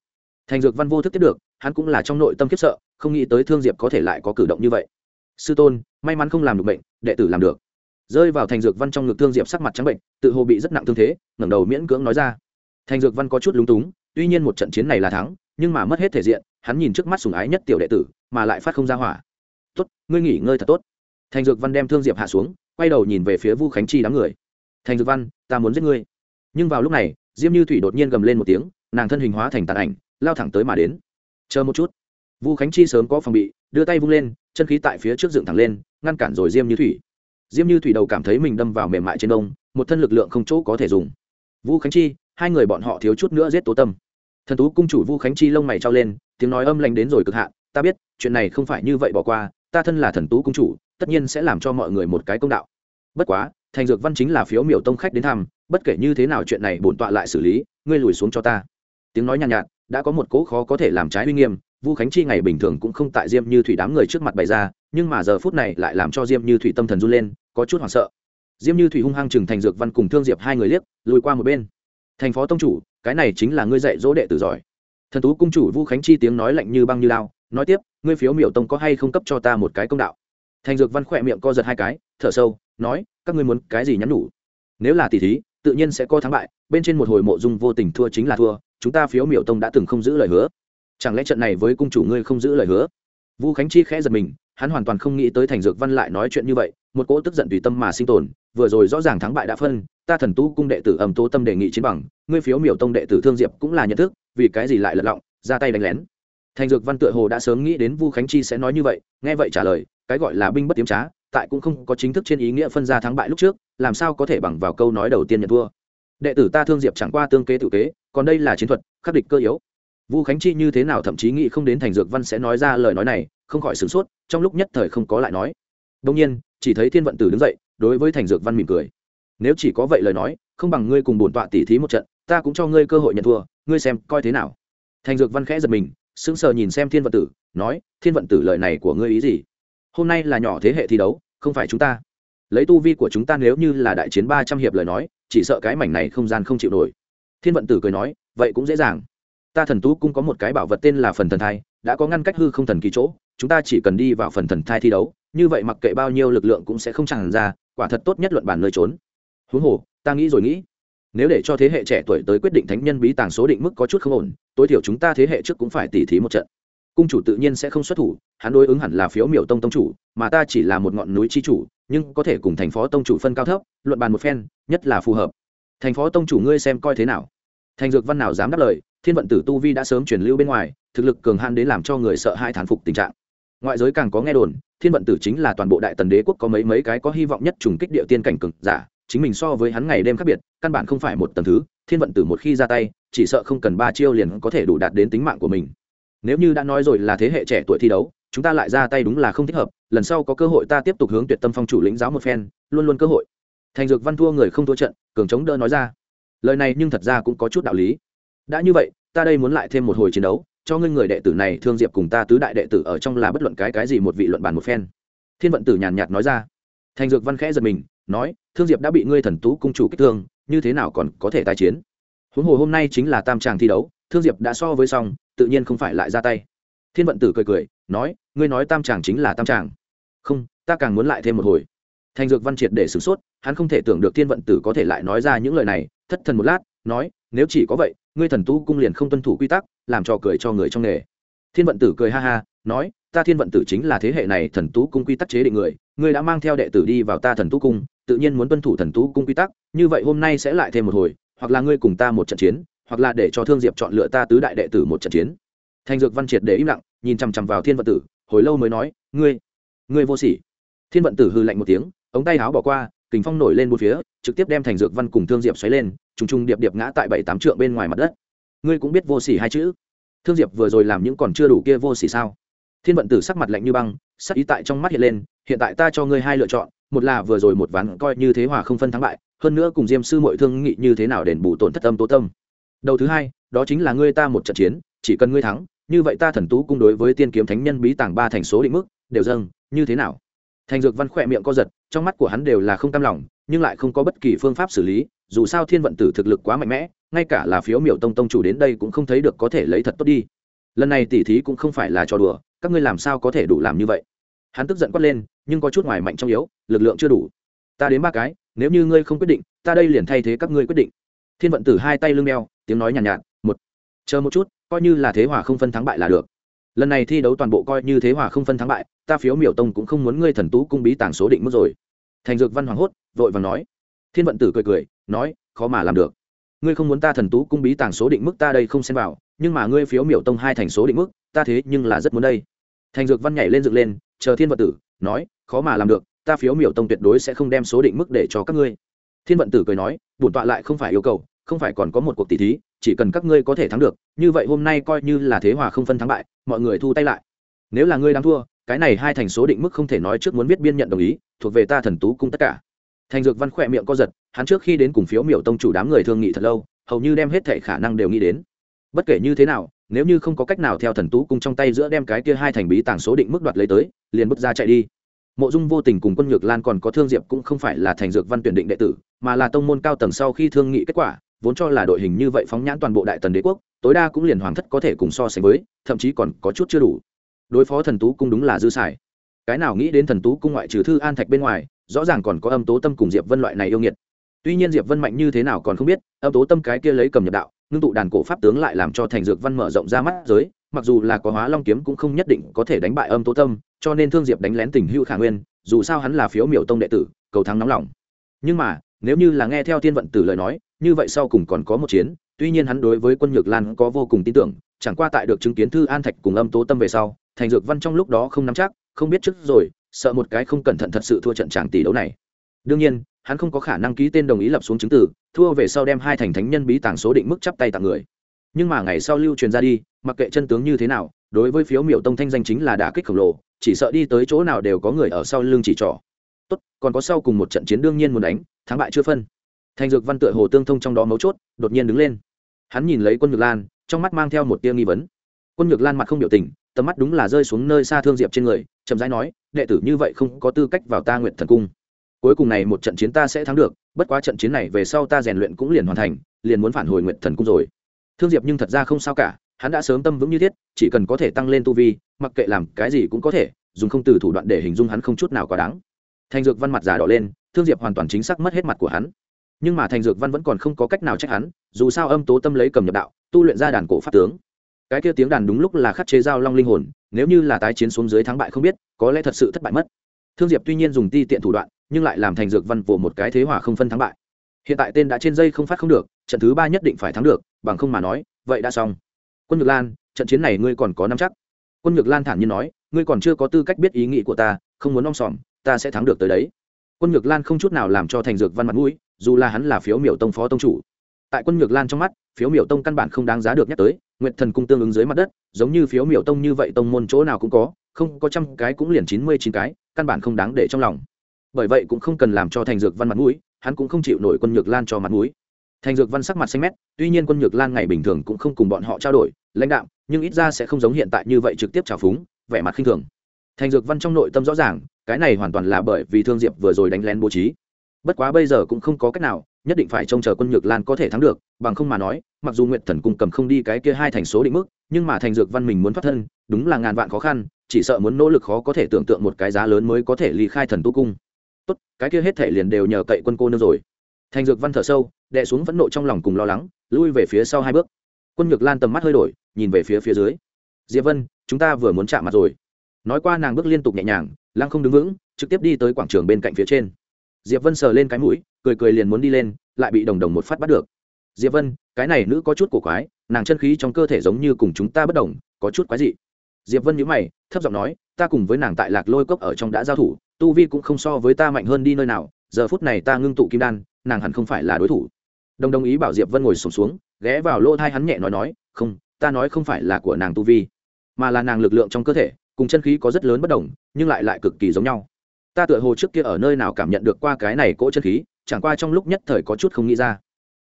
Thành dược văn vô thức tiếp được, hắn cũng là trong nội tâm kiếp sợ, không nghĩ tới thương diệp có thể lại có cử động như vậy sư tôn, may mắn không làm được bệnh, đệ tử làm được. Rơi vào thành dược văn trong ngực thương diệp sắc mặt trắng bệnh, tự hồ bị rất nặng thương thế, ngẩng đầu miễn cưỡng nói ra. Thành dược văn có chút lúng túng, tuy nhiên một trận chiến này là thắng, nhưng mà mất hết thể diện, hắn nhìn trước mắt sùng ái nhất tiểu đệ tử, mà lại phát không ra hỏa. Tốt, ngươi nghỉ ngơi thật tốt. Thành dược văn đem thương diệp hạ xuống, quay đầu nhìn về phía vu khánh chi đám người. Thành dược văn, ta muốn giết ngươi. Nhưng vào lúc này, diêm như thủy đột nhiên gầm lên một tiếng, nàng thân hình hóa thành tàn ảnh, lao thẳng tới mà đến. Chờ một chút vu khánh chi sớm có phòng bị đưa tay vung lên chân khí tại phía trước dựng thẳng lên ngăn cản rồi diêm như thủy. Diêm như thủy đầu cảm thấy mình đâm vào mềm mại trên đông một thân lực lượng không chỗ có thể dùng. Vu khánh chi hai người bọn họ thiếu chút nữa giết tố tâm. Thần tú cung chủ vu khánh chi lông mày trao lên tiếng nói âm lành đến rồi cực hạn ta biết chuyện này không phải như vậy bỏ qua ta thân là thần tú cung chủ tất nhiên sẽ làm cho mọi người một cái công đạo. Bất quá thành dược văn chính là phiếu miểu tông khách đến thăm bất kể như thế nào chuyện này bổn tọa lại xử lý ngươi lùi xuống cho ta. Tiếng nói nhàn nhạt, nhạt đã có một cố khó có thể làm trái uy nghiêm vu khánh chi ngày bình thường cũng không tại diêm như thủy đám người trước mặt bày ra, nhưng mà giờ phút này lại làm cho diêm như thủy tâm thần run lên, có chút hoảng sợ. Diêm như thủy hung hăng chừng thành dược văn cùng thương diệp hai người liếc, lùi qua một bên. Thành phó tông chủ, cái này chính là ngươi dạy dỗ đệ tử giỏi. Thần tú cung chủ vu khánh chi tiếng nói lạnh như băng như lao, nói tiếp, ngươi phiếu miểu tông có hay không cấp cho ta một cái công đạo? Thành dược văn khỏe miệng co giật hai cái, thở sâu, nói, các ngươi muốn cái gì nhắn nhủ? Nếu là tỷ thí, tự nhiên sẽ có thắng bại, bên trên một hồi mộ dung vô tình thua chính là thua, chúng ta phiếu miểu tông đã từng không giữ lời hứa chẳng lẽ trận này với cung chủ ngươi không giữ lời hứa? Vu khánh chi khẽ giật mình, hắn hoàn toàn không nghĩ tới thành dược văn lại nói chuyện như vậy, một cỗ tức giận tùy tâm mà sinh tồn, vừa rồi rõ ràng thắng bại đã phân, ta thần tu cung đệ tử ầm tố tâm đề nghị chiến bằng, ngươi phiếu miểu tông đệ tử thương diệp cũng là nhận thức, vì cái gì lại lật lọng, ra tay đánh lén. Thành dược văn tựa hồ đã sớm nghĩ đến vu khánh chi sẽ nói như vậy, nghe vậy trả lời, cái gọi là binh bất tiếm trá, tại cũng không có chính thức trên ý nghĩa phân ra thắng bại lúc trước, làm sao có thể bằng vào câu nói đầu tiên nhận thua. Đệ tử ta thương diệp chẳng qua tương kế tự kế, còn đây là chiến thuật, khắc địch cơ yếu vu khánh chi như thế nào thậm chí nghĩ không đến thành dược văn sẽ nói ra lời nói này, không khỏi sửng sốt, trong lúc nhất thời không có lại nói. Đông nhiên, chỉ thấy thiên vận tử đứng dậy, đối với thành dược văn mỉm cười. Nếu chỉ có vậy lời nói, không bằng ngươi cùng bổn tọa tỉ thí một trận, ta cũng cho ngươi cơ hội nhận thua, ngươi xem coi thế nào. Thành dược văn khẽ giật mình, sững sờ nhìn xem thiên vận tử, nói, thiên vận tử lời này của ngươi ý gì? Hôm nay là nhỏ thế hệ thi đấu, không phải chúng ta. Lấy tu vi của chúng ta nếu như là đại chiến ba trăm hiệp lời nói, chỉ sợ cái mảnh này không gian không chịu nổi. Thiên vận tử cười nói, vậy cũng dễ dàng ta thần tú cũng có một cái bảo vật tên là phần thần thai, đã có ngăn cách hư không thần kỳ chỗ, chúng ta chỉ cần đi vào phần thần thai thi đấu, như vậy mặc kệ bao nhiêu lực lượng cũng sẽ không chẳng ra, quả thật tốt nhất luận bản nơi trốn. Huống hồ, ta nghĩ rồi nghĩ, nếu để cho thế hệ trẻ tuổi tới quyết định thánh nhân bí tàng số định mức có chút không ổn, tối thiểu chúng ta thế hệ trước cũng phải tỉ thí một trận. Cung chủ tự nhiên sẽ không xuất thủ, hắn đối ứng hẳn là phiếu miểu tông tông chủ, mà ta chỉ là một ngọn núi chi chủ, nhưng có thể cùng thành phó tông chủ phân cao thấp, luận bàn một phen, nhất là phù hợp. Thành phó tông chủ ngươi xem coi thế nào? Thành dược văn nào dám đáp lời thiên vận tử tu vi đã sớm truyền lưu bên ngoài, thực lực cường han đến làm cho người sợ hai thán phục tình trạng. Ngoại giới càng có nghe đồn, thiên vận tử chính là toàn bộ đại tần đế quốc có mấy mấy cái có hy vọng nhất trùng kích địa tiên cảnh cực giả, chính mình so với hắn ngày đêm khác biệt, căn bản không phải một tầng thứ, thiên vận tử một khi ra tay, chỉ sợ không cần ba chiêu liền có thể đủ đạt đến tính mạng của mình. Nếu như đã nói rồi là thế hệ trẻ tuổi thi đấu, chúng ta lại ra tay đúng là không thích hợp, lần sau có cơ hội ta tiếp tục hướng tuyệt tâm phong chủ lĩnh giáo một phen, luôn luôn cơ hội. Thành dược văn thua người không thua trận, cường chống đỡ nói ra. Lời này nhưng thật ra cũng có chút đạo lý đã như vậy, ta đây muốn lại thêm một hồi chiến đấu, cho ngươi người đệ tử này thương diệp cùng ta tứ đại đệ tử ở trong là bất luận cái cái gì một vị luận bàn một phen. Thiên vận tử nhàn nhạt nói ra. Thành dược văn khẽ giật mình, nói, thương diệp đã bị ngươi thần tú cung chủ kích thương, như thế nào còn có thể tái chiến? Huống hồ hôm nay chính là tam tràng thi đấu, thương diệp đã so với xong, tự nhiên không phải lại ra tay. Thiên vận tử cười cười, nói, ngươi nói tam tràng chính là tam tràng. Không, ta càng muốn lại thêm một hồi. Thành dược văn triệt để sửng sốt, hắn không thể tưởng được thiên vận tử có thể lại nói ra những lời này, thất thần một lát, nói, nếu chỉ có vậy ngươi thần tu cung liền không tuân thủ quy tắc, làm trò cười cho người trong nghề. Thiên vận tử cười ha ha, nói, ta thiên vận tử chính là thế hệ này thần tú cung quy tắc chế định người, ngươi đã mang theo đệ tử đi vào ta thần tú cung, tự nhiên muốn tuân thủ thần tú cung quy tắc, như vậy hôm nay sẽ lại thêm một hồi, hoặc là ngươi cùng ta một trận chiến, hoặc là để cho thương diệp chọn lựa ta tứ đại đệ tử một trận chiến. Thành dược văn triệt để im lặng, nhìn chằm chằm vào thiên vận tử, hồi lâu mới nói, ngươi ngươi vô sỉ. Thiên vận tử hư lạnh một tiếng, ống tay áo bỏ qua kình phong nổi lên bốn phía, trực tiếp đem thành dược văn cùng thương diệp xoáy lên, trùng trùng điệp điệp ngã tại bảy tám trượng bên ngoài mặt đất. Ngươi cũng biết vô sỉ hai chữ. Thương diệp vừa rồi làm những còn chưa đủ kia vô sỉ sao? Thiên vận tử sắc mặt lạnh như băng, sắc ý tại trong mắt hiện lên, hiện tại ta cho ngươi hai lựa chọn, một là vừa rồi một ván coi như thế hòa không phân thắng bại, hơn nữa cùng diêm sư mọi thương nghị như thế nào đền bù tổn thất âm tố tâm. Đầu thứ hai, đó chính là ngươi ta một trận chiến, chỉ cần ngươi thắng, như vậy ta thần tú cung đối với tiên kiếm thánh nhân bí tàng ba thành số định mức, đều dâng, như thế nào? Thành dược văn khỏe miệng co giật trong mắt của hắn đều là không cam lòng nhưng lại không có bất kỳ phương pháp xử lý dù sao thiên vận tử thực lực quá mạnh mẽ ngay cả là phiếu miểu tông tông chủ đến đây cũng không thấy được có thể lấy thật tốt đi. Lần này tỉ thí cũng không phải là trò đùa các ngươi làm sao có thể đủ làm như vậy? Hắn tức giận quát lên nhưng có chút ngoài mạnh trong yếu lực lượng chưa đủ. Ta đến ba cái nếu như ngươi không quyết định ta đây liền thay thế các ngươi quyết định. Thiên vận tử hai tay lưng đeo tiếng nói nhàn nhạt, nhạt một chờ một chút coi như là thế hòa không phân thắng bại là được. Lần này thi đấu toàn bộ coi như thế hòa không phân thắng bại ta phiếu miểu tông cũng không muốn ngươi thần tú cung bí tàng số định mức rồi. Thành dược văn hoàng hốt, vội vàng nói. Thiên vận tử cười cười, nói, khó mà làm được. Ngươi không muốn ta thần tú cung bí tàng số định mức ta đây không xem vào, nhưng mà ngươi phiếu miểu tông hai thành số định mức, ta thế nhưng là rất muốn đây. Thành dược văn nhảy lên dựng lên, chờ thiên vận tử, nói, khó mà làm được, ta phiếu miểu tông tuyệt đối sẽ không đem số định mức để cho các ngươi. Thiên vận tử cười nói, bổn tọa lại không phải yêu cầu, không phải còn có một cuộc tỷ thí, chỉ cần các ngươi có thể thắng được, như vậy hôm nay coi như là thế hòa không phân thắng bại, mọi người thu tay lại. Nếu là ngươi đang thua cái này hai thành số định mức không thể nói trước muốn viết biên nhận đồng ý, thuộc về ta thần tú cung tất cả. Thành dược văn khỏe miệng co giật, hắn trước khi đến cùng phiếu miểu tông chủ đám người thương nghị thật lâu, hầu như đem hết thể khả năng đều nghĩ đến. Bất kể như thế nào, nếu như không có cách nào theo thần tú cung trong tay giữa đem cái kia hai thành bí tàng số định mức đoạt lấy tới, liền bước ra chạy đi. Mộ dung vô tình cùng quân nhược lan còn có thương diệp cũng không phải là thành dược văn tuyển định đệ tử, mà là tông môn cao tầng sau khi thương nghị kết quả, vốn cho là đội hình như vậy phóng nhãn toàn bộ đại tần đế quốc, tối đa cũng liền hoàng thất có thể cùng so sánh với, thậm chí còn có chút chưa đủ đối phó thần tú cung đúng là dư xài. Cái nào nghĩ đến thần tú cung ngoại trừ thư an thạch bên ngoài, rõ ràng còn có âm tố tâm cùng diệp vân loại này yêu nghiệt. Tuy nhiên diệp vân mạnh như thế nào còn không biết, âm tố tâm cái kia lấy cầm nhập đạo, ngưng tụ đàn cổ pháp tướng lại làm cho thành dược văn mở rộng ra mắt giới, mặc dù là có hóa long kiếm cũng không nhất định có thể đánh bại âm tố tâm, cho nên thương diệp đánh lén tình hữu khả nguyên, dù sao hắn là phiếu miểu tông đệ tử, cầu thắng nóng lòng. Nhưng mà, nếu như là nghe theo thiên vận tử lời nói, như vậy sau cùng còn có một chiến, tuy nhiên hắn đối với quân nhược lan có vô cùng tin tưởng, chẳng qua tại được chứng kiến thư an thạch cùng âm tố tâm về sau thành dược văn trong lúc đó không nắm chắc, không biết trước rồi, sợ một cái không cẩn thận thật sự thua trận tràng tỷ đấu này. Đương nhiên, hắn không có khả năng ký tên đồng ý lập xuống chứng từ, thua về sau đem hai thành thánh nhân bí tàng số định mức chắp tay tặng người. Nhưng mà ngày sau lưu truyền ra đi, mặc kệ chân tướng như thế nào, đối với phiếu miểu tông thanh danh chính là đả kích khổng lồ, chỉ sợ đi tới chỗ nào đều có người ở sau lưng chỉ trỏ. Tốt, còn có sau cùng một trận chiến đương nhiên muốn đánh, thắng bại chưa phân. Thành dược văn tựa hồ tương thông trong đó mấu chốt, đột nhiên đứng lên. Hắn nhìn lấy quân nhược lan, trong mắt mang theo một tia nghi vấn. Quân nhược lan mặt không biểu tình tầm mắt đúng là rơi xuống nơi xa thương diệp trên người, chậm rãi nói, đệ tử như vậy không có tư cách vào ta nguyện thần cung. Cuối cùng này một trận chiến ta sẽ thắng được, bất quá trận chiến này về sau ta rèn luyện cũng liền hoàn thành, liền muốn phản hồi nguyện thần cung rồi. Thương diệp nhưng thật ra không sao cả, hắn đã sớm tâm vững như thiết, chỉ cần có thể tăng lên tu vi, mặc kệ làm cái gì cũng có thể, dùng không từ thủ đoạn để hình dung hắn không chút nào quá đáng. Thành dược văn mặt giả đỏ lên, thương diệp hoàn toàn chính xác mất hết mặt của hắn. Nhưng mà thành dược văn vẫn còn không có cách nào trách hắn, dù sao âm tố tâm lấy cầm nhập đạo, tu luyện ra đàn cổ pháp tướng cái kia tiếng đàn đúng lúc là khắc chế giao long linh hồn, nếu như là tái chiến xuống dưới thắng bại không biết, có lẽ thật sự thất bại mất. Thương diệp tuy nhiên dùng ti tiện thủ đoạn, nhưng lại làm thành dược văn vồ một cái thế hỏa không phân thắng bại. Hiện tại tên đã trên dây không phát không được, trận thứ ba nhất định phải thắng được, bằng không mà nói, vậy đã xong. Quân nhược lan, trận chiến này ngươi còn có năm chắc? Quân nhược lan thản nhiên nói, ngươi còn chưa có tư cách biết ý nghĩ của ta, không muốn om sòm, ta sẽ thắng được tới đấy. Quân nhược lan không chút nào làm cho thành dược văn mặt mũi, dù là hắn là phiếu miểu tông phó tông chủ. Tại quân nhược lan trong mắt phiếu miểu tông căn bản không đáng giá được nhắc tới nguyện thần cung tương ứng dưới mặt đất, giống như phiếu miểu tông như vậy tông môn chỗ nào cũng có, không có trăm cái cũng liền chín mươi chín cái, căn bản không đáng để trong lòng. Bởi vậy cũng không cần làm cho thành dược văn mặt mũi, hắn cũng không chịu nổi quân nhược lan cho mặt mũi. Thành dược văn sắc mặt xanh mét, tuy nhiên quân nhược lan ngày bình thường cũng không cùng bọn họ trao đổi, lãnh đạo nhưng ít ra sẽ không giống hiện tại như vậy trực tiếp trào phúng, vẻ mặt khinh thường. Thành dược văn trong nội tâm rõ ràng, cái này hoàn toàn là bởi vì thương diệp vừa rồi đánh lén bố trí. Bất quá bây giờ cũng không có cách nào nhất định phải trông chờ quân nhược lan có thể thắng được, bằng không mà nói, mặc dù nguyện thần cung cầm không đi cái kia hai thành số định mức, nhưng mà thành dược văn mình muốn thoát thân, đúng là ngàn vạn khó khăn, chỉ sợ muốn nỗ lực khó có thể tưởng tượng một cái giá lớn mới có thể ly khai thần tu cung. Tốt, cái kia hết thể liền đều nhờ cậy quân cô nương rồi. Thành dược văn thở sâu, đè xuống phẫn nộ trong lòng cùng lo lắng, lui về phía sau hai bước. Quân nhược lan tầm mắt hơi đổi, nhìn về phía phía dưới. Diệp vân, chúng ta vừa muốn chạm mặt rồi. Nói qua nàng bước liên tục nhẹ nhàng, lăng không đứng vững, trực tiếp đi tới quảng trường bên cạnh phía trên. Diệp vân sờ lên cái mũi cười cười liền muốn đi lên lại bị đồng đồng một phát bắt được. Diệp vân cái này nữ có chút cổ quái nàng chân khí trong cơ thể giống như cùng chúng ta bất đồng có chút quái dị. Diệp vân nhíu mày thấp giọng nói ta cùng với nàng tại lạc lôi cốc ở trong đã giao thủ tu vi cũng không so với ta mạnh hơn đi nơi nào giờ phút này ta ngưng tụ kim đan nàng hẳn không phải là đối thủ. Đồng đồng ý bảo diệp vân ngồi sùng xuống, xuống ghé vào lỗ thai hắn nhẹ nói nói không ta nói không phải là của nàng tu vi mà là nàng lực lượng trong cơ thể cùng chân khí có rất lớn bất đồng nhưng lại lại cực kỳ giống nhau. Ta tựa hồ trước kia ở nơi nào cảm nhận được qua cái này cỗ chân khí chẳng qua trong lúc nhất thời có chút không nghĩ ra.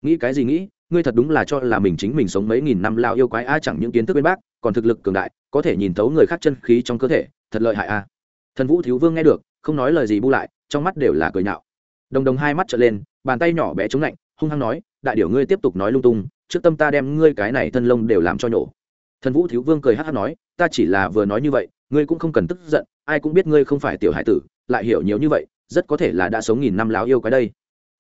Nghĩ cái gì nghĩ, ngươi thật đúng là cho là mình chính mình sống mấy nghìn năm lao yêu quái, a, chẳng những kiến thức bên bác, còn thực lực cường đại, có thể nhìn thấu người khác chân khí trong cơ thể, thật lợi hại, a. Thần vũ thiếu vương nghe được, không nói lời gì bu lại, trong mắt đều là cười nhạo. Đồng đồng hai mắt trở lên, bàn tay nhỏ bé chống lạnh, hung hăng nói, đại điểu ngươi tiếp tục nói lung tung, trước tâm ta đem ngươi cái này thân lông đều làm cho nhổ. Thần vũ thiếu vương cười hát hát nói, ta chỉ là vừa nói như vậy, ngươi cũng không cần tức giận, ai cũng biết ngươi không phải tiểu hải tử, lại hiểu nhiều như vậy, rất có thể là đã sống nghìn năm láo yêu cái đây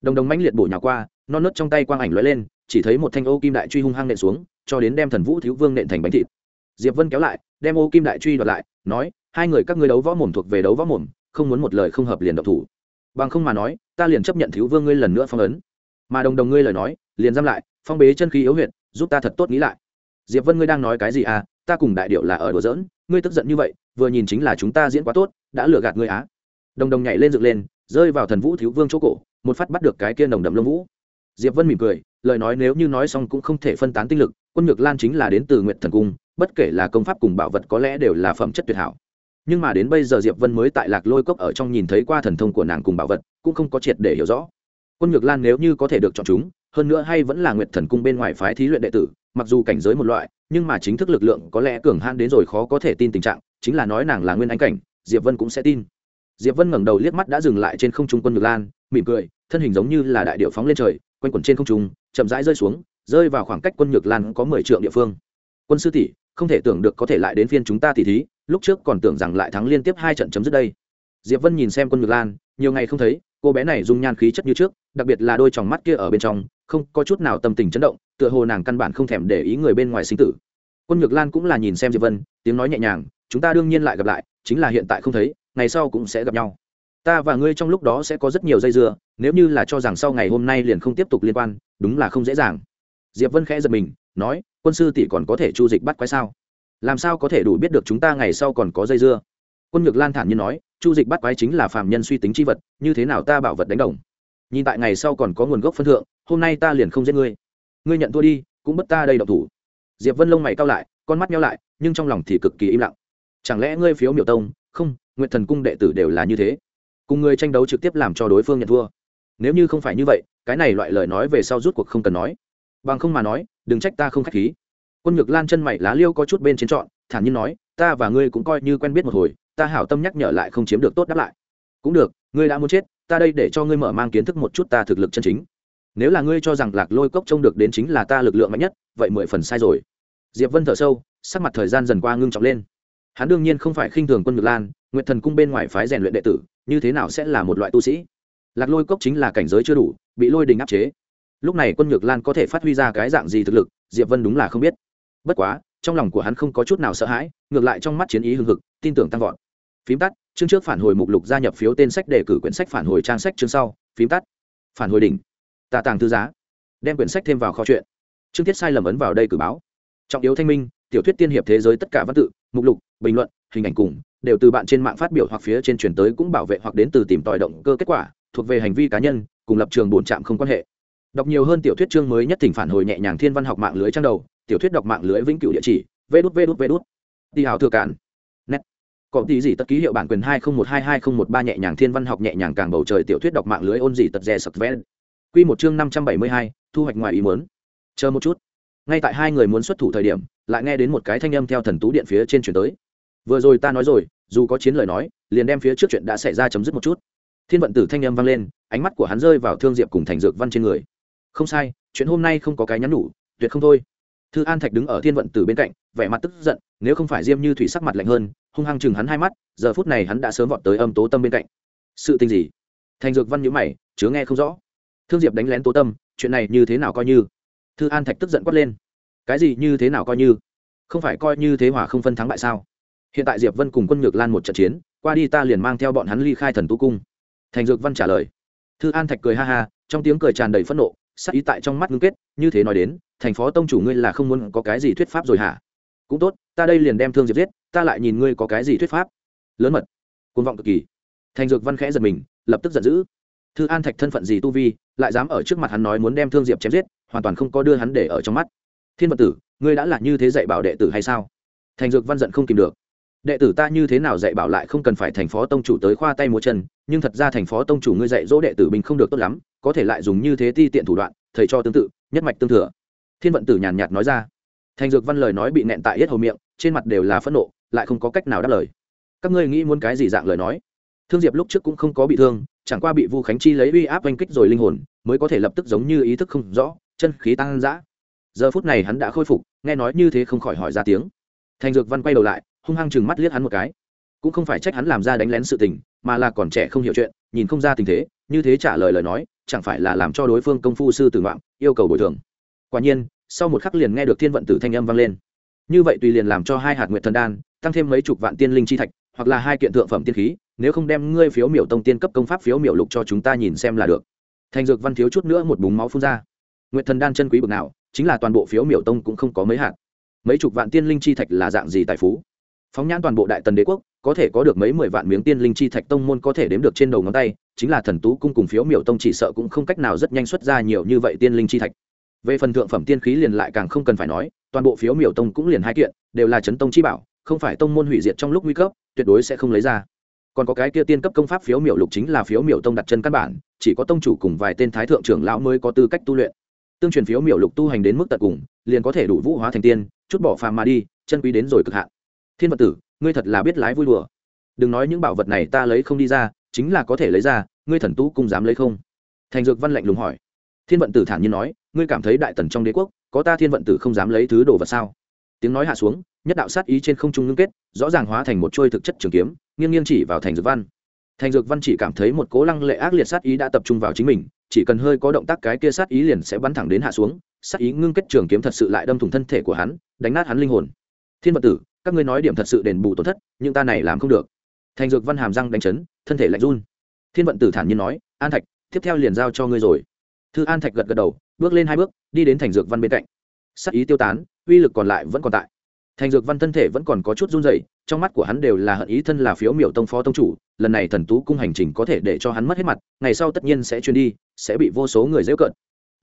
đồng đồng mãnh liệt bổ nhào qua, non nớt trong tay quang ảnh lóe lên, chỉ thấy một thanh ô kim đại truy hung hăng nện xuống, cho đến đem thần vũ thiếu vương nện thành bánh thịt. Diệp vân kéo lại, đem ô kim đại truy đoạt lại, nói, hai người các ngươi đấu võ mồm thuộc về đấu võ mồm, không muốn một lời không hợp liền độc thủ. Bằng không mà nói, ta liền chấp nhận thiếu vương ngươi lần nữa phong ấn. Mà đồng đồng ngươi lời nói, liền giam lại, phong bế chân khí yếu huyệt, giúp ta thật tốt nghĩ lại. Diệp vân ngươi đang nói cái gì à? Ta cùng đại điệu là ở đùa giỡn, ngươi tức giận như vậy, vừa nhìn chính là chúng ta diễn quá tốt, đã lừa gạt ngươi á. Đồng đồng nhảy lên dựng lên, rơi vào thần vũ thiếu vương chỗ cổ một phát bắt được cái kia nồng đậm lông vũ. Diệp vân mỉm cười, lời nói nếu như nói xong cũng không thể phân tán tinh lực, quân nhược lan chính là đến từ nguyện thần cung, bất kể là công pháp cùng bảo vật có lẽ đều là phẩm chất tuyệt hảo. Nhưng mà đến bây giờ diệp vân mới tại lạc lôi cốc ở trong nhìn thấy qua thần thông của nàng cùng bảo vật, cũng không có triệt để hiểu rõ. Quân nhược lan nếu như có thể được chọn chúng, hơn nữa hay vẫn là nguyệt thần cung bên ngoài phái thí luyện đệ tử, mặc dù cảnh giới một loại, nhưng mà chính thức lực lượng có lẽ cường han đến rồi khó có thể tin tình trạng, chính là nói nàng là nguyên anh cảnh, diệp vân cũng sẽ tin. Diệp vân ngẩng đầu liếc mắt đã dừng lại trên không trung quân nhược lan mỉm cười, thân hình giống như là đại điệu phóng lên trời, quanh quẩn trên không trung, chậm rãi rơi xuống, rơi vào khoảng cách quân nhược lan có mười triệu địa phương. Quân sư tỷ, không thể tưởng được có thể lại đến phiên chúng ta tỷ thí, lúc trước còn tưởng rằng lại thắng liên tiếp hai trận chấm dứt đây. Diệp vân nhìn xem quân nhược lan, nhiều ngày không thấy, cô bé này dung nhan khí chất như trước, đặc biệt là đôi tròng mắt kia ở bên trong, không có chút nào tâm tình chấn động, tựa hồ nàng căn bản không thèm để ý người bên ngoài sinh tử. Quân nhược lan cũng là nhìn xem diệp vân, tiếng nói nhẹ nhàng, chúng ta đương nhiên lại gặp lại, chính là hiện tại không thấy, ngày sau cũng sẽ gặp nhau ta và ngươi trong lúc đó sẽ có rất nhiều dây dưa, nếu như là cho rằng sau ngày hôm nay liền không tiếp tục liên quan, đúng là không dễ dàng. Diệp vân khẽ giật mình, nói, quân sư tỷ còn có thể chu dịch bắt quái sao? Làm sao có thể đủ biết được chúng ta ngày sau còn có dây dưa? Quân nhược lan thản nhiên nói, chu dịch bắt quái chính là phàm nhân suy tính c h i vật, như thế nào ta bảo vật đánh đồng? Nhìn tại ngày sau còn có nguồn gốc phân thượng, hôm nay ta liền không giết ngươi. Ngươi nhận thua đi, cũng bất ta đây độc thủ. Diệp vân lông mày cao lại, con mắt nhau lại, nhưng trong lòng thì cực kỳ im lặng. Chẳng lẽ ngươi phiếu miểu tông? Không nguyện thần cung đệ tử đều là như thế cùng người tranh đấu trực tiếp làm cho đối phương nhận thua. Nếu như không phải như vậy, cái này loại lời nói về sau rút cuộc không cần nói. Bằng không mà nói, đừng trách ta không k h á c h khí. Quân ngược lan chân mày lá liêu có chút bên trên trọn, thản nhiên nói, ta và ngươi cũng coi như quen biết một hồi, ta hảo tâm nhắc nhở lại không chiếm được tốt đáp lại. Cũng được, ngươi đã muốn chết, ta đây để cho ngươi mở mang kiến thức một chút ta thực lực chân chính. Nếu là ngươi cho rằng lạc lôi cốc trông được đến chính là ta lực lượng mạnh nhất, vậy mười phần sai rồi. Diệp vân thở sâu, sắc mặt thời gian dần qua ngưng trọng lên. Hắn đương nhiên không phải khinh thường quân ngược lan nguyện thần cung bên ngoài phái rèn luyện đệ tử như thế nào sẽ là một loại tu sĩ? Lạc lôi cốc chính là cảnh giới chưa đủ, bị lôi đình áp chế. Lúc này quân nhược lan có thể phát huy ra cái dạng gì thực lực, diệp vân đúng là không biết. Bất quá, trong lòng của hắn không có chút nào sợ hãi, ngược lại trong mắt chiến ý hưng hực, tin tưởng tăng vọt. Phím tắt, chương trước phản hồi mục lục gia nhập phiếu tên sách đề cử quyển sách phản hồi trang sách chương sau, phím tắt. Phản hồi đỉnh. Tà tàng thư giá. Đem quyển sách thêm vào kho chuyện chương tiết sai lầm ấn vào đây cử báo. Trọng yếu thanh minh, tiểu thuyết tiên hiệp thế giới tất cả văn tự, mục lục, bình luận, hình ảnh cùng đều từ bạn trên mạng phát biểu hoặc phía trên truyền tới cũng bảo vệ hoặc đến từ tìm tòi động cơ kết quả, thuộc về hành vi cá nhân, cùng lập trường bổn trạm không quan hệ. Đọc nhiều hơn tiểu thuyết chương mới nhất thỉnh phản hồi nhẹ nhàng thiên văn học mạng lưới trang đầu, tiểu thuyết đọc mạng lưới vĩnh cửu địa chỉ, vê đút vê đút vê đút. Đi hào thừa cản net. Có tí gì tất ký hiệu bản quyền hai không một hai hai không một ba nhẹ nhàng thiên văn học nhẹ nhàng càng bầu trời tiểu thuyết đọc mạng lưới ôn gì tật rè sập vén quy một chương năm trăm bảy mươi hai, thu hoạch ngoài ý muốn. Chờ một chút. Ngay tại hai người muốn xuất thủ thời điểm, lại nghe đến một cái thanh âm theo thần tú điện phía trên chuyển tới vừa rồi ta nói rồi, dù có chiến lời nói, liền đem phía trước chuyện đã xảy ra chấm dứt một chút. Thiên vận tử thanh âm vang lên, ánh mắt của hắn rơi vào thương diệp cùng thành dược văn trên người. Không sai, chuyện hôm nay không có cái nhắn nhủ, tuyệt không thôi. Thư an thạch đứng ở thiên vận tử bên cạnh, vẻ mặt tức giận, nếu không phải diêm như thủy sắc mặt lạnh hơn, hung hăng chừng hắn hai mắt, giờ phút này hắn đã sớm vọt tới âm tố tâm bên cạnh. Sự tình gì? Thành dược văn nhữ mày, chứa nghe không rõ. Thương diệp đánh lén tố tâm, chuyện này như thế nào coi như? Thư an thạch tức giận quát lên. Cái gì như thế nào coi như? Không phải coi như thế hỏa không phân thắng bại sao? Hiện tại diệp vân cùng quân nhược lan một trận chiến, qua đi ta liền mang theo bọn hắn ly khai thần tú cung. Thành dược văn trả lời. Thư an thạch cười ha ha, trong tiếng cười tràn đầy phẫn nộ, sắc ý tại trong mắt ngưng kết, như thế nói đến, thành phó tông chủ ngươi là không muốn có cái gì thuyết pháp rồi hả? Cũng tốt, ta đây liền đem thương diệp giết, ta lại nhìn ngươi có cái gì thuyết pháp. Lớn mật. Côn vọng cực kỳ. Thành dược văn khẽ giật mình, lập tức giận dữ. Thư an thạch thân phận gì tu vi, lại dám ở trước mặt hắn nói muốn đem thương diệp chém giết, hoàn toàn không có đưa hắn để ở trong mắt. Thiên vật tử, ngươi đã là như thế dạy bảo đệ tử hay sao? Thành dược văn giận không kìm được đệ tử ta như thế nào dạy bảo lại không cần phải thành phó tông chủ tới khoa tay múa chân, nhưng thật ra thành phó tông chủ ngươi dạy dỗ đệ tử mình không được tốt lắm, có thể lại dùng như thế ti tiện thủ đoạn, thầy cho tương tự, nhất mạch tương thừa. Thiên vận tử nhàn nhạt nói ra. Thành dược văn lời nói bị nẹn tại hết hầu miệng, trên mặt đều là phẫn nộ, lại không có cách nào đáp lời. Các ngươi nghĩ muốn cái gì dạng lời nói? Thương diệp lúc trước cũng không có bị thương, chẳng qua bị vu khánh chi lấy uy áp oanh kích rồi linh hồn, mới có thể lập tức giống như ý thức không rõ, chân khí tăng dã. Giờ phút này hắn đã khôi phục, nghe nói như thế không khỏi hỏi ra tiếng thành dược văn quay đầu lại, hung hăng chừng mắt liếc hắn một cái. Cũng không phải trách hắn làm ra đánh lén sự tình, mà là còn trẻ không hiểu chuyện, nhìn không ra tình thế, như thế trả lời lời nói, chẳng phải là làm cho đối phương công phu sư tử ngoạn yêu cầu bồi thường. Quả nhiên, sau một khắc liền nghe được thiên vận tử thanh âm vang lên. Như vậy tùy liền làm cho hai hạt nguyện thần đan, tăng thêm mấy chục vạn tiên linh chi thạch, hoặc là hai kiện thượng phẩm tiên khí, nếu không đem ngươi phiếu miểu tông tiên cấp công pháp phiếu miểu lục cho chúng ta nhìn xem là được. Thành dược văn thiếu chút nữa một búng máu phun ra. Nguyện thần đan chân quý bực nào, chính là toàn bộ phiếu miểu tông cũng không có mấy hạt mấy chục vạn tiên linh chi thạch là dạng gì tài phú? Phóng nhãn toàn bộ đại tần đế quốc, có thể có được mấy mười vạn miếng tiên linh chi thạch tông môn có thể đếm được trên đầu ngón tay, chính là thần tú cung cùng phiếu miểu tông chỉ sợ cũng không cách nào rất nhanh xuất ra nhiều như vậy tiên linh chi thạch. Về phần thượng phẩm tiên khí liền lại càng không cần phải nói, toàn bộ phiếu miểu tông cũng liền hai kiện, đều là chấn tông chi bảo, không phải tông môn hủy diệt trong lúc nguy cấp, tuyệt đối sẽ không lấy ra. Còn có cái kia tiên cấp công pháp phiếu miểu lục chính là phiếu miểu tông đặt chân căn bản, chỉ có tông chủ cùng vài tên thái thượng trưởng lão mới có tư cách tu luyện. Tương truyền phiếu miểu lục tu hành đến mức tận cùng, liền có thể đủ vũ hóa thành tiên chút bỏ phàm mà đi, chân quý đến rồi cực hạn. Thiên vật tử, ngươi thật là biết lái vui đùa. Đừng nói những bảo vật này ta lấy không đi ra, chính là có thể lấy ra, ngươi thần tú cung dám lấy không? Thành dược văn lạnh lùng hỏi. Thiên vận tử thản nhiên nói, ngươi cảm thấy đại tần trong đế quốc, có ta thiên vận tử không dám lấy thứ đồ vật sao? Tiếng nói hạ xuống, nhất đạo sát ý trên không trung ngưng kết, rõ ràng hóa thành một trôi thực chất trường kiếm, nghiêng nghiêng chỉ vào thành dược văn. Thành dược văn chỉ cảm thấy một cố lăng lệ ác liệt sát ý đã tập trung vào chính mình, chỉ cần hơi có động tác cái kia sát ý liền sẽ bắn thẳng đến hạ xuống Sắc ý ngưng kết trường kiếm thật sự lại đâm thủng thân thể của hắn, đánh nát hắn linh hồn. Thiên vật tử, các ngươi nói điểm thật sự đền bù tổn thất, nhưng ta này làm không được. Thành dược văn hàm răng đánh chấn, thân thể lạnh run. Thiên vận tử thản nhiên nói, an thạch, tiếp theo liền giao cho ngươi rồi. Thư an thạch gật gật đầu, bước lên hai bước, đi đến thành dược văn bên cạnh. Sắc ý tiêu tán, uy lực còn lại vẫn còn tại. Thành dược văn thân thể vẫn còn có chút run dày trong mắt của hắn đều là hận ý thân là phiếu miểu tông phó tông chủ, lần này thần tú cung hành trình có thể để cho hắn mất hết mặt, ngày sau tất nhiên sẽ chuyên đi, sẽ bị vô số người dễ cận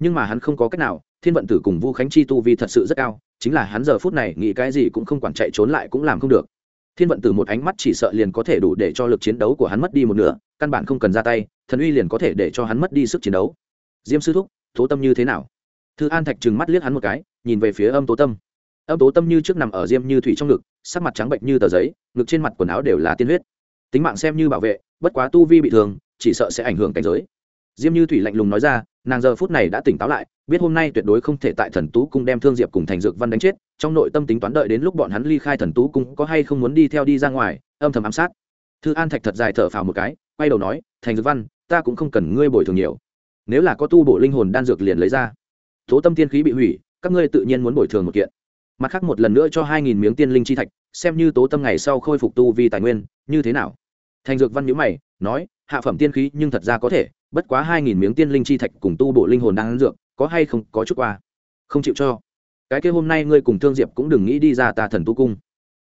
nhưng mà hắn không có cách nào thiên vận tử cùng vu khánh chi tu vi thật sự rất cao, chính là hắn giờ phút này nghĩ cái gì cũng không quản chạy trốn lại cũng làm không được. Thiên vận tử một ánh mắt chỉ sợ liền có thể đủ để cho lực chiến đấu của hắn mất đi một nửa, căn bản không cần ra tay, thần uy liền có thể để cho hắn mất đi sức chiến đấu. Diêm sư thúc, tố tâm như thế nào? Thư an thạch trừng mắt liếc hắn một cái, nhìn về phía âm tố tâm. Âm tố tâm như trước nằm ở diêm như thủy trong ngực, sắc mặt trắng bệnh như tờ giấy, ngực trên mặt quần áo đều là tiên huyết. Tính mạng xem như bảo vệ, bất quá tu vi bị thương, chỉ sợ sẽ ảnh hưởng cảnh giới diêm như thủy lạnh lùng nói ra, nàng giờ phút này đã tỉnh táo lại, biết hôm nay tuyệt đối không thể tại thần tú cung đem thương diệp cùng thành dược văn đánh chết, trong nội tâm tính toán đợi đến lúc bọn hắn ly khai thần tú cung có hay không muốn đi theo đi ra ngoài, âm thầm ám sát. Thư an thạch thật dài thở phào một cái, quay đầu nói, thành dược văn, ta cũng không cần ngươi bồi thường nhiều. Nếu là có tu bổ linh hồn đan dược liền lấy ra. Tố tâm tiên khí bị hủy, các ngươi tự nhiên muốn bồi thường một kiện. Mặt khác một lần nữa cho hai nghìn miếng tiên linh chi thạch, xem như tố tâm ngày sau khôi phục tu vi tài nguyên, như thế nào? Thành dược văn nhữ mày, nói, hạ phẩm tiên khí nhưng thật ra có thể bất quá hai nghìn miếng tiên linh chi thạch cùng tu bộ linh hồn đang ăn dược, có hay không, có chút qua. Không chịu cho. Cái kia hôm nay ngươi cùng thương diệp cũng đừng nghĩ đi ra ta thần tu cung.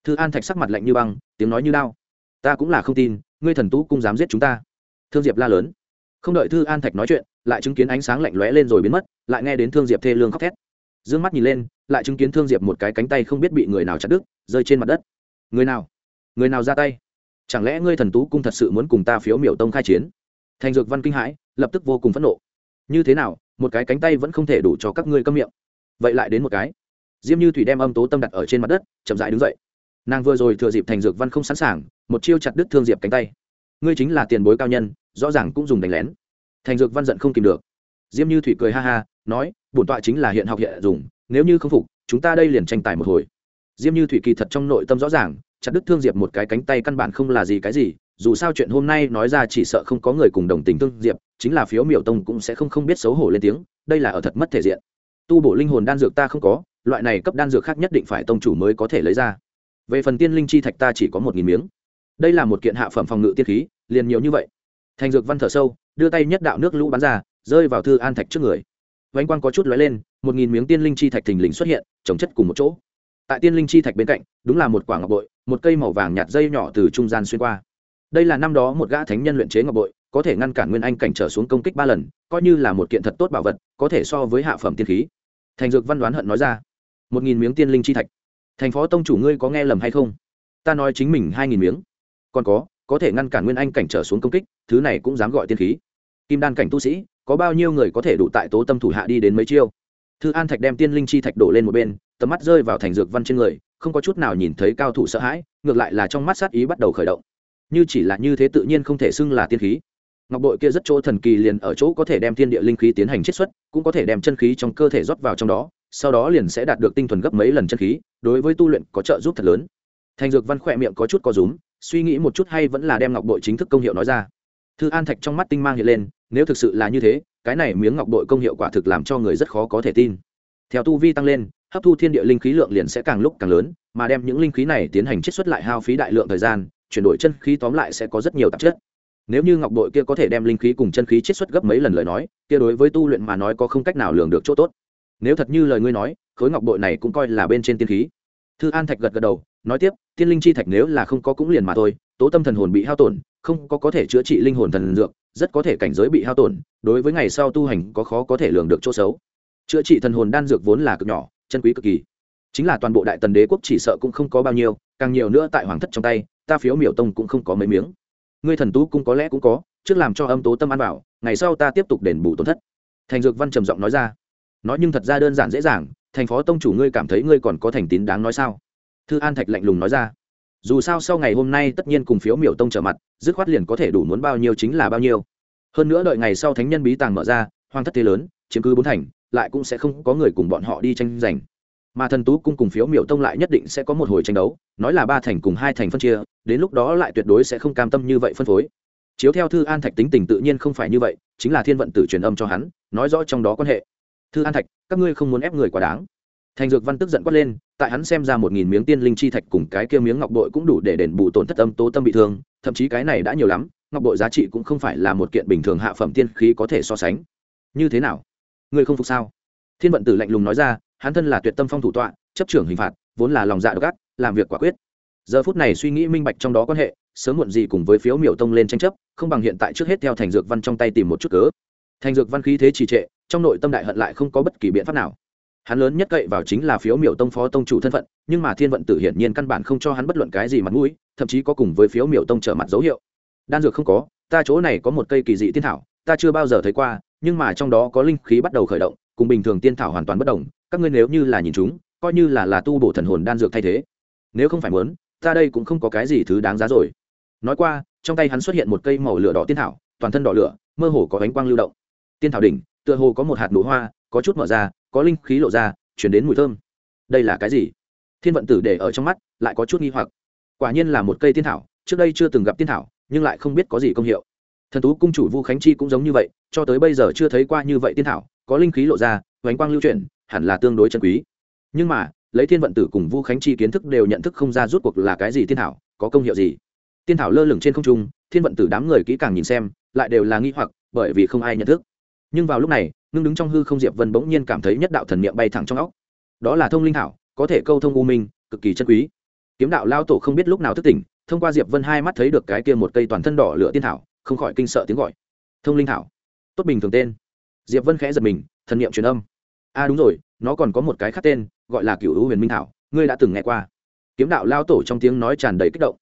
Thư an thạch sắc mặt lạnh như băng, tiếng nói như đao. Ta cũng là không tin, ngươi thần tu cung dám giết chúng ta. Thương diệp la lớn. Không đợi thư an thạch nói chuyện, lại chứng kiến ánh sáng lạnh lóe lên rồi biến mất, lại nghe đến thương diệp thê lương khóc thét. D ư ơ n g mắt nhìn lên, lại chứng kiến thương diệp một cái cánh tay không biết bị người nào chặt đứt, rơi trên mặt đất. Người nào? Người nào ra tay? Chẳng lẽ ngươi thần tú cung thật sự muốn cùng ta phiếu miểu tông khai chiến? Thành dược văn kinh hãi, lập tức vô cùng phẫn nộ. Như thế nào, một cái cánh tay vẫn không thể đủ cho các ngươi câm miệng? Vậy lại đến một cái. Diêm như thủy đem âm tố tâm đặt ở trên mặt đất, chậm dại đứng dậy. Nàng vừa rồi thừa dịp thành dược văn không sẵn sàng, một chiêu chặt đứt thương diệp cánh tay. Ngươi chính là tiền bối cao nhân, rõ ràng cũng dùng đánh lén. Thành dược văn giận không kìm được. Diêm như thủy cười ha ha, nói, bổn tọa chính là hiện học hiện dùng, nếu như không phục, chúng ta đây liền tranh tài một hồi. Diêm như thủy kỳ thật trong nội tâm rõ ràng, chặt đứt thương diệp một cái cánh tay căn bản không là gì cái gì dù sao chuyện hôm nay nói ra chỉ sợ không có người cùng đồng tình tương diệp, chính là phiếu miểu tông cũng sẽ không không biết xấu hổ lên tiếng, đây là ở thật mất thể diện. Tu bổ linh hồn đan dược ta không có, loại này cấp đan dược khác nhất định phải tông chủ mới có thể lấy ra. Về phần tiên linh chi thạch ta chỉ có một nghìn miếng. Đây là một kiện hạ phẩm phòng ngự tiên khí, liền nhiều như vậy. Thành dược văn thở sâu, đưa tay nhất đạo nước lũ bắn ra, rơi vào thư an thạch trước người. Vánh quang có chút lóe lên, một nghìn miếng tiên linh chi thạch thình lình xuất hiện trồng chất cùng một chỗ. Tại tiên linh chi thạch bên cạnh, đúng là một quả ngọc bội, một cây màu vàng nhạt dây nhỏ từ trung gian xuyên qua đây là năm đó một gã thánh nhân luyện chế ngọc bội, có thể ngăn cản nguyên anh cảnh trở xuống công kích ba lần, coi như là một kiện thật tốt bảo vật, có thể so với hạ phẩm tiên khí. Thành dược văn đoán hận nói ra, một nghìn miếng tiên linh chi thạch. Thành phó tông chủ ngươi có nghe lầm hay không? Ta nói chính mình hai nghìn miếng. Còn có có thể ngăn cản nguyên anh cảnh trở xuống công kích, thứ này cũng dám gọi tiên khí. Kim đan cảnh tu sĩ, có bao nhiêu người có thể đủ tại tố tâm thủ hạ đi đến mấy chiêu? Thư an thạch đem tiên linh chi thạch đổ lên một bên, tầm mắt rơi vào thành dược văn trên người, không có chút nào nhìn thấy cao thủ sợ hãi, ngược lại là trong mắt sát ý bắt đầu khởi động như chỉ là như thế tự nhiên không thể xưng là tiên khí. Ngọc bội kia rất chỗ thần kỳ liền ở chỗ có thể đem thiên địa linh khí tiến hành chiết xuất, cũng có thể đem chân khí trong cơ thể rót vào trong đó, sau đó liền sẽ đạt được tinh thuần gấp mấy lần chân khí, đối với tu luyện có trợ giúp thật lớn. Thành dược văn khỏe miệng có chút có rúm, suy nghĩ một chút hay vẫn là đem ngọc bội chính thức công hiệu nói ra. Thư an thạch trong mắt tinh mang hiện lên, nếu thực sự là như thế, cái này miếng ngọc bội công hiệu quả thực làm cho người rất khó có thể tin. Theo tu vi tăng lên, hấp thu thiên địa linh khí lượng liền sẽ càng lúc càng lớn, mà đem những linh khí này tiến hành chiết xuất lại hao phí đại lượng thời gian chuyển đổi chân khí tóm lại sẽ có rất nhiều tạp chất. Nếu như ngọc bội kia có thể đem linh khí cùng chân khí chiết xuất gấp mấy lần lời nói, kia đối với tu luyện mà nói có không cách nào lường được chỗ tốt. Nếu thật như lời ngươi nói, khối ngọc bội này cũng coi là bên trên tiên khí. Thư an thạch gật gật đầu, nói tiếp, tiên linh chi thạch nếu là không có cũng liền mà thôi, tố tâm thần hồn bị hao tổn, không có có thể chữa trị linh hồn thần dược, rất có thể cảnh giới bị hao tổn, đối với ngày sau tu hành có khó có thể lường được chỗ xấu. Chữa trị thần hồn đan dược vốn là cực nhỏ, chân quý cực kỳ. Chính là toàn bộ đại tần đế quốc chỉ sợ cũng không có bao nhiêu, càng nhiều nữa tại hoàng thất trong tay ta phiếu miểu tông cũng không có mấy miếng. Ngươi thần tú cũng có lẽ cũng có, trước làm cho âm tố tâm ăn bảo ngày sau ta tiếp tục đền bù tổn thất. Thành dược văn trầm giọng nói ra. Nói nhưng thật ra đơn giản dễ dàng, thành phó tông chủ ngươi cảm thấy ngươi còn có thành tín đáng nói sao? Thư an thạch lạnh lùng nói ra. Dù sao sau ngày hôm nay tất nhiên cùng phiếu miểu tông trở mặt, dứt khoát liền có thể đủ muốn bao nhiêu chính là bao nhiêu. Hơn nữa đợi ngày sau thánh nhân bí tàng mở ra hoang thất thế lớn, chiếm cứ bốn thành, lại cũng sẽ không có người cùng bọn họ đi tranh giành mà thần tú cung cùng phiếu miểu tông lại nhất định sẽ có một hồi tranh đấu, nói là ba thành cùng hai thành phân chia, đến lúc đó lại tuyệt đối sẽ không cam tâm như vậy phân phối. Chiếu theo thư an thạch tính tình tự nhiên không phải như vậy, chính là thiên vận tử truyền âm cho hắn, nói rõ trong đó quan hệ. Thư an thạch, các ngươi không muốn ép người quá đáng. Thành dược văn tức giận quát lên, tại hắn xem ra một nghìn miếng tiên linh chi thạch cùng cái kia miếng ngọc bội cũng đủ để đền bù tổn thất âm tố tâm bị thương, thậm chí cái này đã nhiều lắm, ngọc bội giá trị cũng không phải là một kiện bình thường hạ phẩm tiên khí có thể so sánh. Như thế nào? Ngươi không phục sao? Thiên vận tử lạnh lùng nói ra hắn thân là tuyệt tâm phong thủ tọa, chấp trưởng hình phạt, vốn là lòng dạ độc ác, làm việc quả quyết. Giờ phút này suy nghĩ minh bạch trong đó quan hệ, sớm muộn gì cùng với phiếu miểu tông lên tranh chấp, không bằng hiện tại trước hết theo thành dược văn trong tay tìm một chút cớ. Thành dược văn khí thế trì trệ, trong nội tâm đại hận lại không có bất kỳ biện pháp nào. Hắn lớn nhất cậy vào chính là phiếu miểu tông phó tông chủ thân phận, nhưng mà thiên vận tử hiển nhiên căn bản không cho hắn bất luận cái gì mặt mũi, thậm chí có cùng với phiếu miểu tông trở mặt dấu hiệu. Đan dược không có, ta chỗ này có một cây kỳ dị tiên thảo, ta chưa bao giờ thấy qua, nhưng mà trong đó có linh khí bắt đầu khởi động cùng bình thường tiên thảo hoàn toàn bất đồng, các ngươi nếu như là nhìn chúng, coi như là là tu bổ thần hồn đan dược thay thế. Nếu không phải muốn, ta đây cũng không có cái gì thứ đáng giá rồi. Nói qua, trong tay hắn xuất hiện một cây màu lửa đỏ tiên thảo, toàn thân đỏ lửa, mơ hồ có ánh quang lưu động. Tiên thảo đỉnh, tựa hồ có một hạt nụ hoa, có chút mở ra, có linh khí lộ ra, chuyển đến mùi thơm. Đây là cái gì? Thiên vận tử để ở trong mắt, lại có chút nghi hoặc. Quả nhiên là một cây tiên thảo, trước đây chưa từng gặp tiên thảo, nhưng lại không biết có gì công hiệu. Thần tú cung chủ vu khánh chi cũng giống như vậy, cho tới bây giờ chưa thấy qua như vậy tiên thảo có linh khí lộ ra, hoành quang lưu chuyển, hẳn là tương đối chân quý. Nhưng mà, lấy thiên vận tử cùng vu khánh chi kiến thức đều nhận thức không ra rút cuộc là cái gì tiên thảo, có công hiệu gì. Tiên thảo lơ lửng trên không trung, thiên vận tử đám người kỹ càng nhìn xem, lại đều là nghi hoặc, bởi vì không ai nhận thức. Nhưng vào lúc này, ngưng đứng trong hư không diệp vân bỗng nhiên cảm thấy nhất đạo thần niệm bay thẳng trong óc. Đó là thông linh thảo, có thể câu thông u minh, cực kỳ chân quý. Kiếm đạo lao tổ không biết lúc nào thức tỉnh, thông qua diệp vân hai mắt thấy được cái kia một cây toàn thân đỏ lửa tiên thảo, không khỏi kinh sợ tiếng gọi. Thông linh thảo. Tốt bình thường tên diệp vân khẽ giật mình, thần niệm truyền âm. A à đúng rồi, nó còn có một cái khác tên, gọi là cựu hữu huyền minh thảo, ngươi đã từng nghe qua. Kiếm đạo lao tổ trong tiếng nói tràn đầy kích động.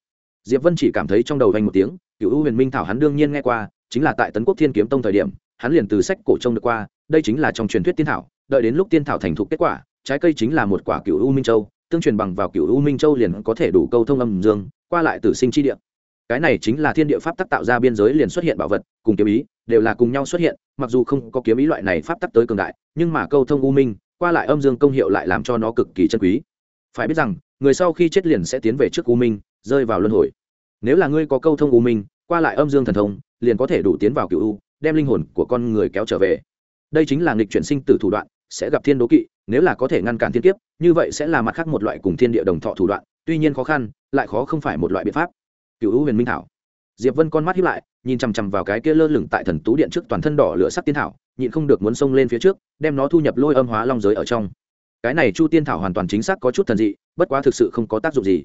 Diệp vân chỉ cảm thấy trong đầu vanh một tiếng cựu hữu huyền minh thảo hắn đương nhiên nghe qua, chính là tại tấn quốc thiên kiếm tông thời điểm, hắn liền từ sách cổ trông được qua, đây chính là trong truyền thuyết tiên thảo, đợi đến lúc tiên thảo thành thục kết quả, trái cây chính là một quả cựu u minh châu, tương truyền bằng vào cựu u minh châu liền có thể đủ câu thông âm dương, qua lại tử sinh chi địa cái này chính là thiên địa pháp tắc tạo ra biên giới liền xuất hiện bảo vật, cùng kiếm ý, đều là cùng nhau xuất hiện, mặc dù không có kiếm ý loại này pháp tắc tới cường đại, nhưng mà câu thông u minh, qua lại âm dương công hiệu lại làm cho nó cực kỳ chân quý. Phải biết rằng, người sau khi chết liền sẽ tiến về trước u minh, rơi vào luân hồi. Nếu là ngươi có câu thông u minh, qua lại âm dương thần thông, liền có thể đủ tiến vào cựu u, đem linh hồn của con người kéo trở về. Đây chính là nghịch chuyển sinh tử thủ đoạn, sẽ gặp thiên đố kỵ, nếu là có thể ngăn cản thiên kiếp, như vậy sẽ là mặt khác một loại cùng thiên địa đồng thọ thủ đoạn, tuy nhiên khó khăn, lại khó không phải một loại biện pháp cựu huyền minh thảo. Diệp vân con mắt hiếp lại, nhìn chằm chằm vào cái kia lơ lửng tại thần tú điện trước toàn thân đỏ lửa sắc tiên thảo, nhịn không được muốn xông lên phía trước, đem nó thu nhập lôi âm hóa long giới ở trong. Cái này chu tiên thảo hoàn toàn chính xác có chút thần dị, bất quá thực sự không có tác dụng gì.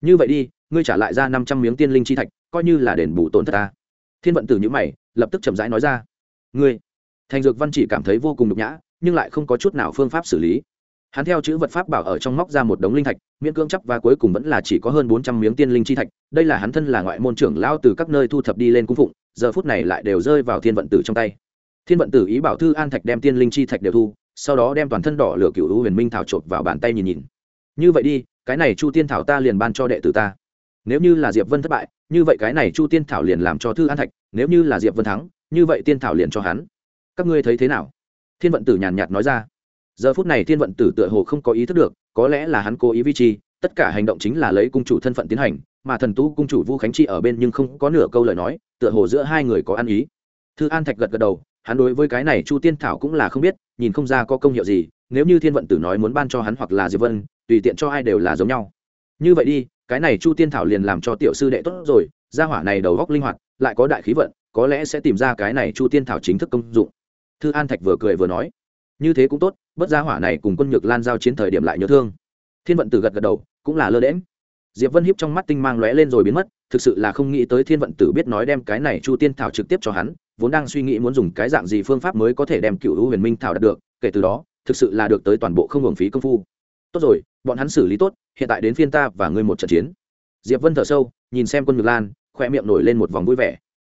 Như vậy đi, ngươi trả lại ra năm trăm miếng tiên linh chi thạch, coi như là đền bù tổn thất ta. Thiên vận tử nhữ mày, lập tức chậm rãi nói ra. Ngươi. Thành dược văn chỉ cảm thấy vô cùng nhục nhã, nhưng lại không có chút nào phương pháp xử lý hắn theo chữ vật pháp bảo ở trong móc ra một đống linh thạch, miễn cưỡng chấp và cuối cùng vẫn là chỉ có hơn bốn trăm miếng tiên linh chi thạch. Đây là hắn thân là ngoại môn trưởng lao từ các nơi thu thập đi lên cung phụng, giờ phút này lại đều rơi vào thiên vận tử trong tay. Thiên vận tử ý bảo thư an thạch đem tiên linh chi thạch đều thu, sau đó đem toàn thân đỏ lửa cựu hữu huyền minh thảo chộp vào bàn tay nhìn nhìn. Như vậy đi, cái này chu tiên thảo ta liền ban cho đệ tử ta. Nếu như là diệp vân thất bại, như vậy cái này chu tiên thảo liền làm cho thư an thạch, nếu như là diệp vân thắng, như vậy tiên thảo liền cho hắn. Các ngươi thấy thế nào? Thiên vận tử nhàn nhạt nói ra giờ phút này thiên vận tử tựa hồ không có ý thức được, có lẽ là hắn cố ý vi chi, tất cả hành động chính là lấy cung chủ thân phận tiến hành, mà thần tú cung chủ vu khánh chi ở bên nhưng không có nửa câu lời nói, tựa hồ giữa hai người có ăn ý. Thư an thạch gật gật đầu, hắn đối với cái này chu tiên thảo cũng là không biết, nhìn không ra có công hiệu gì, nếu như thiên vận tử nói muốn ban cho hắn hoặc là diệp vân, tùy tiện cho ai đều là giống nhau. Như vậy đi, cái này chu tiên thảo liền làm cho tiểu sư đệ tốt rồi, gia hỏa này đầu góc linh hoạt, lại có đại khí vận, có lẽ sẽ tìm ra cái này chu tiên thảo chính thức công dụng. Thư an thạch vừa cười vừa nói, như thế cũng tốt bất gia hỏa này cùng quân nhược lan giao chiến thời điểm lại nhớ thương. Thiên vận tử gật gật đầu, cũng là lơ đễm diệp vân hiếp trong mắt tinh mang lóe lên rồi biến mất, thực sự là không nghĩ tới thiên vận tử biết nói đem cái này chu tiên thảo trực tiếp cho hắn, vốn đang suy nghĩ muốn dùng cái dạng gì phương pháp mới có thể đem cựu hữu huyền minh thảo đạt được, kể từ đó, thực sự là được tới toàn bộ không hưởng phí công phu. Tốt rồi, bọn hắn xử lý tốt, hiện tại đến phiên ta và ngươi một trận chiến. Diệp vân thở sâu, nhìn xem quân nhược lan khoe miệng nổi lên một vòng vui vẻ.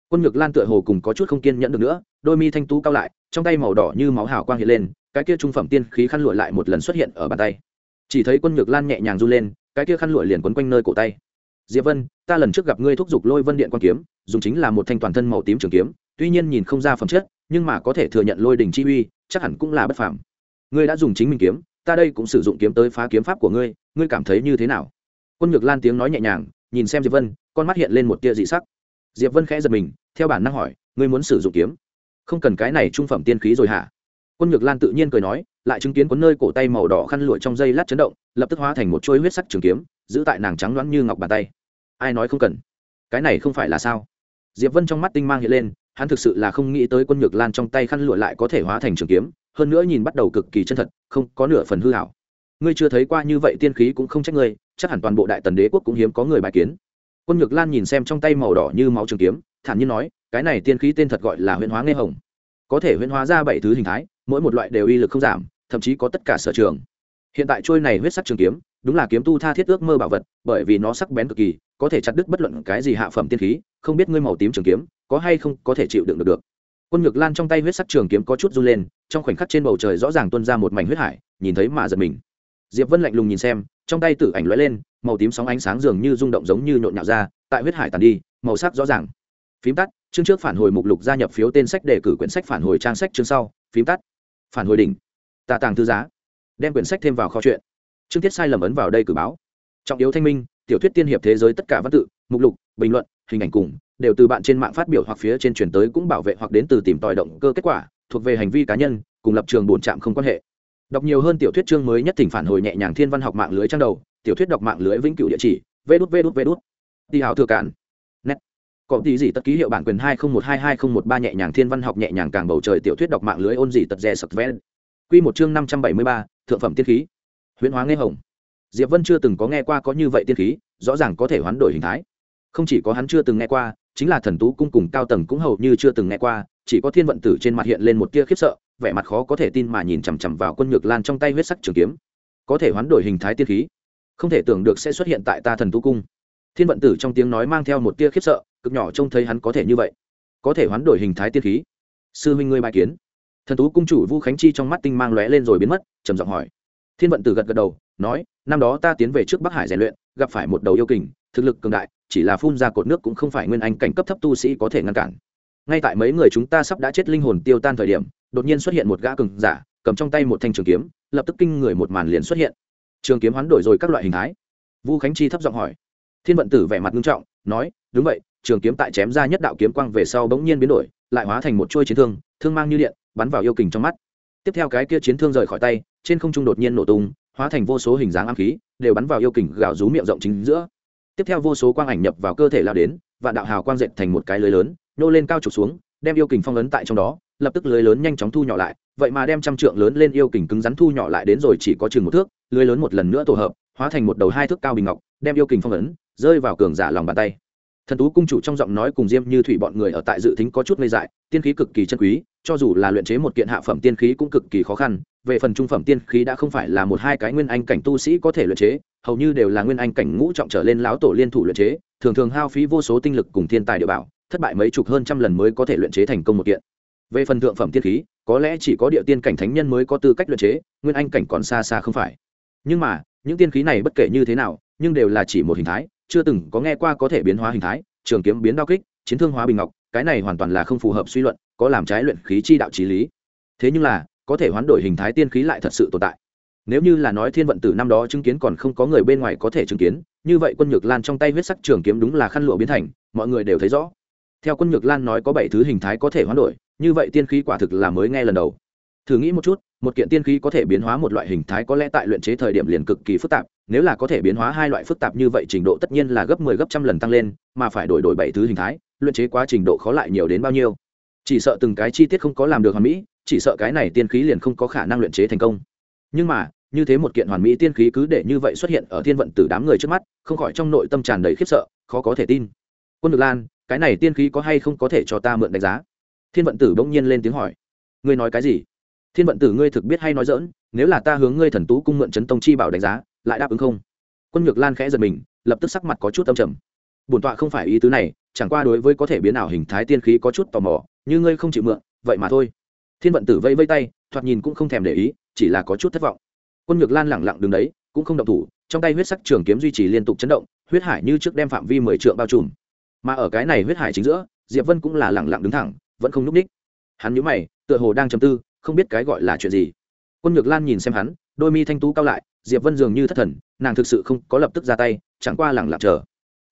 Quân nhược lan tựa hồ cùng có chút không kiên nhẫn được nữa, đôi mi thanh tú cao lại, trong tay màu đỏ như máu hào quang hiện lên cái kia trung phẩm tiên khí khăn lụa lại một lần xuất hiện ở bàn tay. Chỉ thấy quân nhược lan nhẹ nhàng run lên, cái kia khăn lụa liền quấn quanh nơi cổ tay. Diệp vân, ta lần trước gặp ngươi thúc giục lôi vân điện quan kiếm, dùng chính là một thanh toàn thân màu tím trường kiếm, tuy nhiên nhìn không ra phẩm chất, nhưng mà có thể thừa nhận lôi đình chi uy, chắc hẳn cũng là bất phàm. Ngươi đã dùng chính mình kiếm, ta đây cũng sử dụng kiếm tới phá kiếm pháp của ngươi ngươi cảm thấy như thế nào? Quân nhược lan tiếng nói nhẹ nhàng, nhìn xem diệp vân, con mắt hiện lên một tia dị sắc. Diệp vân khẽ giật mình, theo bản năng hỏi, ngươi muốn sử dụng kiếm? Không cần cái này trung phẩm tiên khí rồi hả? Quân nhược lan tự nhiên cười nói, lại chứng kiến cuốn nơi cổ tay màu đỏ khăn lụa trong dây lát chấn động, lập tức hóa thành một chuôi huyết sắc trường kiếm, giữ tại nàng trắng loãng như ngọc bàn tay. Ai nói không cần? Cái này không phải là sao? Diệp vân trong mắt tinh mang hiện lên, hắn thực sự là không nghĩ tới quân nhược lan trong tay khăn lụa lại có thể hóa thành trường kiếm, hơn nữa nhìn bắt đầu cực kỳ chân thật, không có nửa phần hư hảo ngươi chưa thấy qua như vậy tiên khí cũng không trách ngươi, chắc hẳn toàn bộ đại tần đế quốc cũng hiếm có người bài kiến. Quân nhược lan nhìn xem trong tay màu đỏ như máu trường kiếm, thản nhiên nói, cái này tiên khí tên thật gọi là huyễn hóa nghe hồng có thể huyễn hóa ra bảy thứ hình thái, mỗi một loại đều uy lực không giảm, thậm chí có tất cả sở trường. Hiện tại trôi này huyết sắc trường kiếm, đúng là kiếm tu tha thiết ước mơ bảo vật, bởi vì nó sắc bén cực kỳ, có thể chặt đứt bất luận cái gì hạ phẩm tiên khí, không biết ngươi màu tím trường kiếm, có hay không có thể chịu đựng được được. Quân ngược lan trong tay huyết sắc trường kiếm có chút run lên, trong khoảnh khắc trên bầu trời rõ ràng tuôn ra một mảnh huyết hải, nhìn thấy mà giật mình. Diệp vân lạnh lùng nhìn xem, trong tay tử ảnh lóe lên, màu tím sóng ánh sáng dường như rung động giống như nhộn nhạo ra, tại huyết hải tàn đi, màu sắc rõ ràng. Phím tắt chương trước phản hồi mục lục gia nhập phiếu tên sách đề cử quyển sách phản hồi trang sách chương sau, phím tắt. Phản hồi đỉnh. Tạ tàng thư giá. Đem quyển sách thêm vào kho chuyện chương tiết sai lầm ấn vào đây cử báo. Trọng yếu thanh minh, tiểu thuyết tiên hiệp thế giới tất cả văn tự, mục lục, bình luận, hình ảnh cùng, đều từ bạn trên mạng phát biểu hoặc phía trên truyền tới cũng bảo vệ hoặc đến từ tìm tòi động cơ kết quả, thuộc về hành vi cá nhân, cùng lập trường bổn trạm không quan hệ. Đọc nhiều hơn tiểu thuyết chương mới nhất thỉnh phản hồi nhẹ nhàng thiên văn học mạng lưới trang đầu, tiểu thuyết đọc mạng lưới vĩnh cửu địa chỉ, vê đút vê đút vê đút. Đi hào thừa cản có tí gì tất ký hiệu bản quyền hai không một hai hai không một ba nhẹ nhàng thiên văn học nhẹ nhàng càng bầu trời tiểu thuyết đọc mạng lưới ôn gì tật rẻ sập vén quy một chương năm trăm bảy mươi ba, thượng phẩm tiên khí. Huyễn hóa nghe hồng. Diệp vân chưa từng có nghe qua có như vậy tiên khí, rõ ràng có thể hoán đổi hình thái. Không chỉ có hắn chưa từng nghe qua, chính là thần tú cung cùng cao tầng cũng hầu như chưa từng nghe qua, chỉ có thiên vận tử trên mặt hiện lên một tia khiếp sợ, vẻ mặt khó có thể tin mà nhìn chằm chằm vào quân nhược lan trong tay huyết sắc trường kiếm. Có thể hoán đổi hình thái tiên khí. Không thể tưởng được sẽ xuất hiện tại ta thần tú cung. Thiên vận tử trong tiếng nói mang theo một tia khiếp sợ cực nhỏ trông thấy hắn có thể như vậy. Có thể hoán đổi hình thái tiên khí. Sư huynh ngươi bài kiến. Thần tú cung chủ vu khánh chi trong mắt tinh mang lóe lên rồi biến mất, trầm giọng hỏi. Thiên vận tử gật gật đầu, nói, năm đó ta tiến về trước bắc hải rèn luyện, gặp phải một đầu yêu kình, thực lực cường đại, chỉ là phun ra cột nước cũng không phải nguyên anh cảnh cấp thấp tu sĩ có thể ngăn cản. Ngay tại mấy người chúng ta sắp đã chết linh hồn tiêu tan thời điểm, đột nhiên xuất hiện một gã cường giả, cầm trong tay một thanh trường kiếm, lập tức kinh người một màn liền xuất hiện. Trường kiếm hoán đổi rồi các loại hình thái. Vu khánh chi thấp giọng hỏi. Thiên vận tử vẻ mặt nghiêm trọng, nói, đúng vậy trường kiếm tại chém ra nhất đạo kiếm quang về sau bỗng nhiên biến đổi, lại hóa thành một chuôi chiến thương thương mang như điện, bắn vào yêu kình trong mắt. Tiếp theo cái kia chiến thương rời khỏi tay, trên không trung đột nhiên nổ tung, hóa thành vô số hình dáng am khí, đều bắn vào yêu kình gào rú miệng rộng chính giữa. Tiếp theo vô số quang ảnh nhập vào cơ thể lao đến và đạo hào quang dệt thành một cái lưới lớn nhô lên cao trục xuống, đem yêu kình phong ấn tại trong đó, lập tức lưới lớn nhanh chóng thu nhỏ lại, vậy mà đem trăm trượng lớn lên yêu kình cứng rắn thu nhỏ lại đến rồi chỉ có chừng một thước, lưới lớn một lần nữa tổ hợp, hóa thành một đầu hai thước cao bình ngọc, đem yêu kình phong ấn, rơi vào cường giả lòng bàn tay thần tú cung chủ trong giọng nói cùng diêm như thủy bọn người ở tại dự tính có chút ngây dại, tiên khí cực kỳ chân quý, cho dù là luyện chế một kiện hạ phẩm tiên khí cũng cực kỳ khó khăn, về phần trung phẩm tiên khí đã không phải là một hai cái nguyên anh cảnh tu sĩ có thể luyện chế, hầu như đều là nguyên anh cảnh ngũ trọng trở lên lão tổ liên thủ luyện chế, thường thường hao phí vô số tinh lực cùng thiên tài địa bảo, thất bại mấy chục hơn trăm lần mới có thể luyện chế thành công một kiện. Về phần thượng phẩm tiên khí, có lẽ chỉ có địa tiên cảnh thánh nhân mới có tư cách luyện chế, nguyên anh cảnh còn xa xa không phải. Nhưng mà, những tiên khí này bất kể như thế nào, nhưng đều là chỉ một hình thái chưa từng có nghe qua có thể biến hóa hình thái, trường kiếm biến đao kích, chiến thương hóa bình ngọc, cái này hoàn toàn là không phù hợp suy luận, có làm trái luyện khí chi đạo trí lý. Thế nhưng là, có thể hoán đổi hình thái tiên khí lại thật sự tồn tại. Nếu như là nói thiên vận tử năm đó chứng kiến còn không có người bên ngoài có thể chứng kiến, như vậy quân nhược lan trong tay huyết sắc trường kiếm đúng là khăn lụa biến thành, mọi người đều thấy rõ. Theo quân nhược lan nói có bảy thứ hình thái có thể hoán đổi, như vậy tiên khí quả thực là mới nghe lần đầu. Thử nghĩ một chút, một kiện tiên khí có thể biến hóa một loại hình thái có lẽ tại luyện chế thời điểm liền cực kỳ phức tạp nếu là có thể biến hóa hai loại phức tạp như vậy, trình độ tất nhiên là gấp mười 10 gấp trăm lần tăng lên, mà phải đổi đổi bảy thứ hình thái, luyện chế quá trình độ khó lại nhiều đến bao nhiêu. Chỉ sợ từng cái chi tiết không có làm được hoàn mỹ, chỉ sợ cái này tiên khí liền không có khả năng luyện chế thành công. Nhưng mà, như thế một kiện hoàn mỹ tiên khí cứ để như vậy xuất hiện ở thiên vận tử đám người trước mắt, không khỏi trong nội tâm tràn đầy khiếp sợ, khó có thể tin. Quân được lan, cái này tiên khí có hay không có thể cho ta mượn đánh giá? Thiên vận tử bỗng nhiên lên tiếng hỏi. Ngươi nói cái gì? Thiên vận tử ngươi thực biết hay nói dỡn nếu là ta hướng ngươi thần tú cung mượn chấn tông chi bảo đánh giá lại đáp ứng không? Quân nhược lan khẽ giật mình, lập tức sắc mặt có chút âm trầm. Bổn tọa không phải ý tứ này, chẳng qua đối với có thể biến ảo hình thái tiên khí có chút tò mò, như ngươi không chịu mượn, vậy mà thôi. Thiên vận tử vây vây tay, thoạt nhìn cũng không thèm để ý, chỉ là có chút thất vọng. Quân nhược lan lẳng lặng đứng đấy, cũng không động thủ, trong tay huyết sắc trường kiếm duy trì liên tục chấn động, huyết hải như trước đem phạm vi mười trượng bao trùm. Mà ở cái này huyết hải chính giữa, diệp vân cũng là lẳng lặng đứng thẳng, vẫn không núp ních. Hắn nhíu mày, tựa hồ đang trầm tư, không biết cái gọi là chuyện gì. Quân nhược lan nhìn xem hắn, đôi mi thanh tú cao lại diệp vân dường như thất thần, nàng thực sự không có lập tức ra tay, chẳng qua lẳng lặng chờ.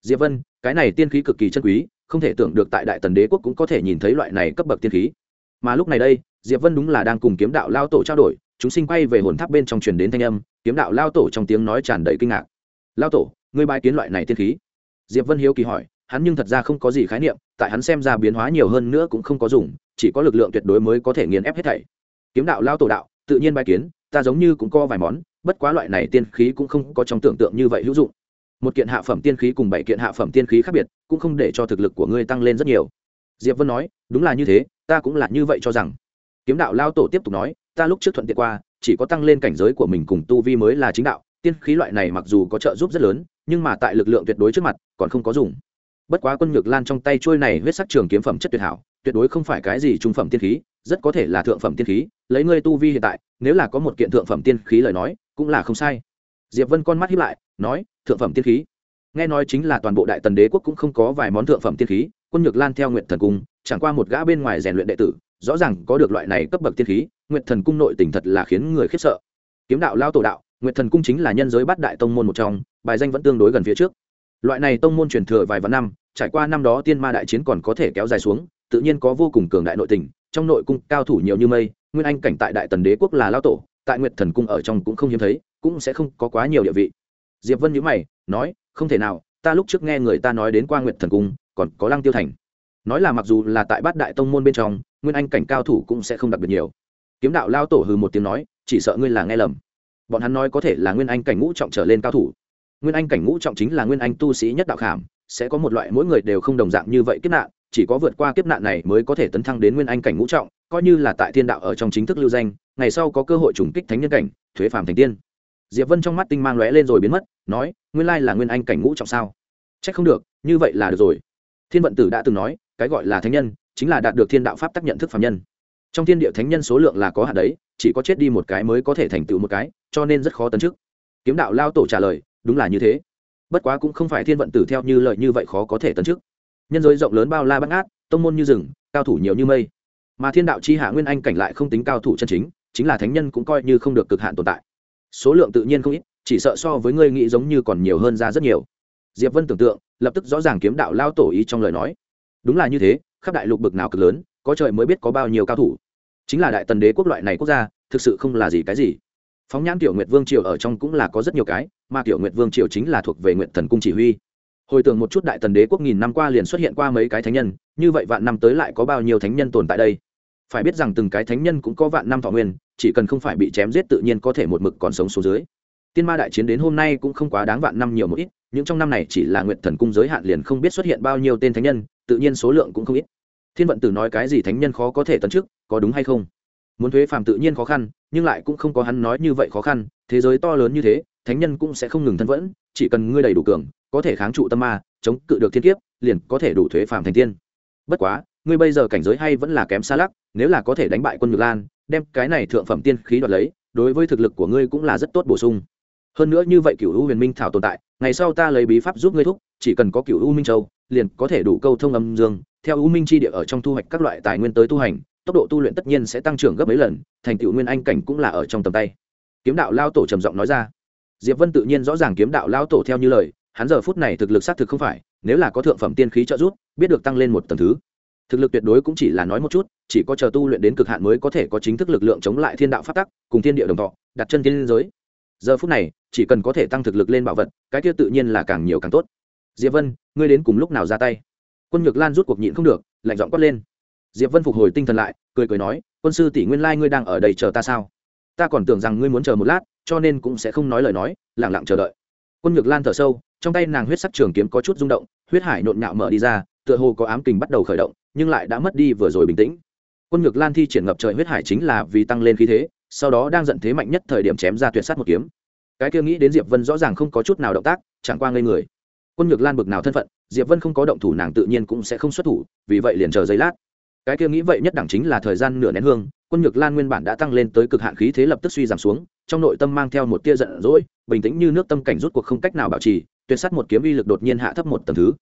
Diệp vân, cái này tiên khí cực kỳ chân quý, không thể tưởng được tại đại tần đế quốc cũng có thể nhìn thấy loại này cấp bậc tiên khí. Mà lúc này đây, diệp vân đúng là đang cùng kiếm đạo lao tổ trao đổi, chúng sinh quay về hồn tháp bên trong truyền đến thanh âm, kiếm đạo lao tổ trong tiếng nói tràn đầy kinh ngạc. Lao tổ, ngươi bài kiến loại này tiên khí? Diệp vân hiếu kỳ hỏi, hắn nhưng thật ra không có gì khái niệm, tại hắn xem ra biến hóa nhiều hơn nữa cũng không có dùng, chỉ có lực lượng tuyệt đối mới có thể nghiền ép hết thảy. Kiếm đạo lao tổ đạo, tự nhiên bài kiến, ta giống như cũng có vài món bất quá loại này tiên khí cũng không có trong tưởng tượng như vậy hữu dụng. Một kiện hạ phẩm tiên khí cùng bảy kiện hạ phẩm tiên khí khác biệt, cũng không để cho thực lực của ngươi tăng lên rất nhiều. Diệp vân nói, đúng là như thế, ta cũng là như vậy cho rằng. Kiếm đạo lao tổ tiếp tục nói, ta lúc trước thuận tiện qua, chỉ có tăng lên cảnh giới của mình cùng tu vi mới là chính đạo, tiên khí loại này mặc dù có trợ giúp rất lớn, nhưng mà tại lực lượng tuyệt đối trước mặt, còn không có dùng. Bất quá quân nhược lan trong tay trôi này huyết sắc trường kiếm phẩm chất tuyệt hảo, tuyệt đối không phải cái gì trung phẩm tiên khí, rất có thể là thượng phẩm tiên khí, lấy ngươi tu vi hiện tại, nếu là có một kiện thượng phẩm tiên khí lời nói cũng là không sai. Diệp vân con mắt hiếp lại, nói, thượng phẩm tiên khí. Nghe nói chính là toàn bộ đại tần đế quốc cũng không có vài món thượng phẩm tiên khí, quân nhược lan theo nguyện thần cung, chẳng qua một gã bên ngoài rèn luyện đệ tử, rõ ràng có được loại này cấp bậc tiên khí, nguyệt thần cung nội tình thật là khiến người khiếp sợ. Kiếm đạo lao tổ đạo, nguyệt thần cung chính là nhân giới bát đại tông môn một trong, bài danh vẫn tương đối gần phía trước. Loại này tông môn truyền thừa vài vạn năm, trải qua năm đó tiên ma đại chiến còn có thể kéo dài xuống, tự nhiên có vô cùng cường đại nội tình, trong nội cung cao thủ nhiều như mây, nguyên anh cảnh tại đại tần đế quốc là lao tổ tại nguyệt thần cung ở trong cũng không hiếm thấy, cũng sẽ không có quá nhiều địa vị. Diệp vân nhữ mày, nói, không thể nào, ta lúc trước nghe người ta nói đến qua nguyệt thần cung, còn có lăng tiêu thành. Nói là mặc dù là tại bát đại tông môn bên trong, nguyên anh cảnh cao thủ cũng sẽ không đặc biệt nhiều. Kiếm đạo lao tổ hừ một tiếng nói, chỉ sợ ngươi là nghe lầm. Bọn hắn nói có thể là nguyên anh cảnh ngũ trọng trở lên cao thủ. Nguyên anh cảnh ngũ trọng chính là nguyên anh tu sĩ nhất đạo khảm, sẽ có một loại mỗi người đều không đồng dạng như vậy kiếp nạn, chỉ có vượt qua kiếp nạn này mới có thể tấn thăng đến nguyên anh cảnh ngũ trọng, coi như là tại thiên đạo ở trong chính thức lưu danh ngày sau có cơ hội trùng kích thánh nhân cảnh, thuế phàm thành tiên. Diệp vân trong mắt tinh mang lóe lên rồi biến mất, nói, nguyên lai là nguyên anh cảnh ngũ trọng sao? Trách không được, như vậy là được rồi. Thiên vận tử đã từng nói, cái gọi là thánh nhân, chính là đạt được thiên đạo pháp tác nhận thức phạm nhân. Trong thiên địa thánh nhân số lượng là có hạn đấy, chỉ có chết đi một cái mới có thể thành tựu một cái, cho nên rất khó tấn chức. Kiếm đạo lao tổ trả lời, đúng là như thế. Bất quá cũng không phải thiên vận tử theo như lời như vậy khó có thể tấn chức. Nhân giới rộng lớn bao la bắt ngát tông môn như rừng, cao thủ nhiều như mây. Mà thiên đạo chi hạ nguyên anh cảnh lại không tính cao thủ chân chính chính là thánh nhân cũng coi như không được cực hạn tồn tại. Số lượng tự nhiên không ít, chỉ sợ so với ngươi nghĩ giống như còn nhiều hơn ra rất nhiều. Diệp vân tưởng tượng, lập tức rõ ràng kiếm đạo lao tổ ý trong lời nói. Đúng là như thế, khắp đại lục bực nào cực lớn, có trời mới biết có bao nhiêu cao thủ. Chính là đại tần đế quốc loại này quốc gia, thực sự không là gì cái gì. Phóng nhãn tiểu nguyệt vương triều ở trong cũng là có rất nhiều cái, mà tiểu nguyệt vương triều chính là thuộc về nguyện thần cung chỉ huy. Hồi tưởng một chút đại tần đế quốc nghìn năm qua liền xuất hiện qua mấy cái thánh nhân, như vậy vạn năm tới lại có bao nhiêu thánh nhân tồn tại đây? Phải biết rằng từng cái thánh nhân cũng có vạn năm thọ nguyên, chỉ cần không phải bị chém giết tự nhiên có thể một mực còn sống xuống dưới. Tiên ma đại chiến đến hôm nay cũng không quá đáng vạn năm nhiều một ít, những trong năm này chỉ là nguyện thần cung giới hạn liền không biết xuất hiện bao nhiêu tên thánh nhân, tự nhiên số lượng cũng không ít. Thiên vận tử nói cái gì thánh nhân khó có thể tấn chức, có đúng hay không? Muốn thuế phàm tự nhiên khó khăn, nhưng lại cũng không có hắn nói như vậy khó khăn, thế giới to lớn như thế, thánh nhân cũng sẽ không ngừng thân vẫn, chỉ cần ngươi đầy đủ cường, có thể kháng trụ tâm ma, chống cự được thiên kiếp, liền có thể đủ thuế phàm thành tiên. Bất quá ngươi bây giờ cảnh giới hay vẫn là kém xa lắc, nếu là có thể đánh bại quân ngược lan, đem cái này thượng phẩm tiên khí đoạt lấy, đối với thực lực của ngươi cũng là rất tốt bổ sung. Hơn nữa như vậy cựu u huyền minh thảo tồn tại, ngày sau ta lấy bí pháp giúp ngươi thúc, chỉ cần có cựu u minh châu, liền có thể đủ câu thông âm dương. Theo u minh chi địa ở trong thu hoạch các loại tài nguyên tới tu hành, tốc độ tu luyện tất nhiên sẽ tăng trưởng gấp mấy lần, thành tựu nguyên anh cảnh cũng là ở trong tầm tay. Kiếm đạo lao tổ trầm giọng nói ra. Diệp vân tự nhiên rõ ràng kiếm đạo lao tổ theo như lời, hắn giờ phút này thực lực xác thực không phải, nếu là có thượng phẩm tiên khí trợ giúp, biết được tăng lên một tầng thứ thực lực tuyệt đối cũng chỉ là nói một chút, chỉ có chờ tu luyện đến cực hạn mới có thể có chính thức lực lượng chống lại thiên đạo phát tắc, cùng thiên địa đồng thọ, đặt chân thiên giới. Giờ phút này, chỉ cần có thể tăng thực lực lên bảo vật, cái kia tự nhiên là càng nhiều càng tốt. Diệp vân, ngươi đến cùng lúc nào ra tay? Quân nhược lan rút cuộc nhịn không được, lạnh giọng quát lên. Diệp vân phục hồi tinh thần lại, cười cười nói, quân sư tỷ nguyên lai ngươi đang ở đây chờ ta sao? Ta còn tưởng rằng ngươi muốn chờ một lát, cho nên cũng sẽ không nói lời nói lẳng lặng chờ đợi. Quân nhược lan thở sâu, trong tay nàng huyết sắc trường kiếm có chút rung động, huyết hải nhộn nhạo mở đi ra, tựa hồ có ám kình bắt đầu khởi động nhưng lại đã mất đi vừa rồi bình tĩnh. Quân ngược lan thi triển ngập trời huyết hải chính là vì tăng lên khí thế, sau đó đang giận thế mạnh nhất thời điểm chém ra tuyệt sát một kiếm. Cái kia nghĩ đến diệp vân rõ ràng không có chút nào động tác, chẳng qua ngây người. Quân ngược lan bực nào thân phận, diệp vân không có động thủ nàng tự nhiên cũng sẽ không xuất thủ, vì vậy liền chờ giây lát. Cái kia nghĩ vậy nhất đẳng chính là thời gian nửa nén hương, quân nhược lan nguyên bản đã tăng lên tới cực hạn khí thế lập tức suy giảm xuống, trong nội tâm mang theo một tia giận dỗi, bình tĩnh như nước tâm cảnh rút cuộc không cách nào bảo trì, tuyệt sắt một kiếm uy lực đột nhiên hạ thấp một tầng thứ.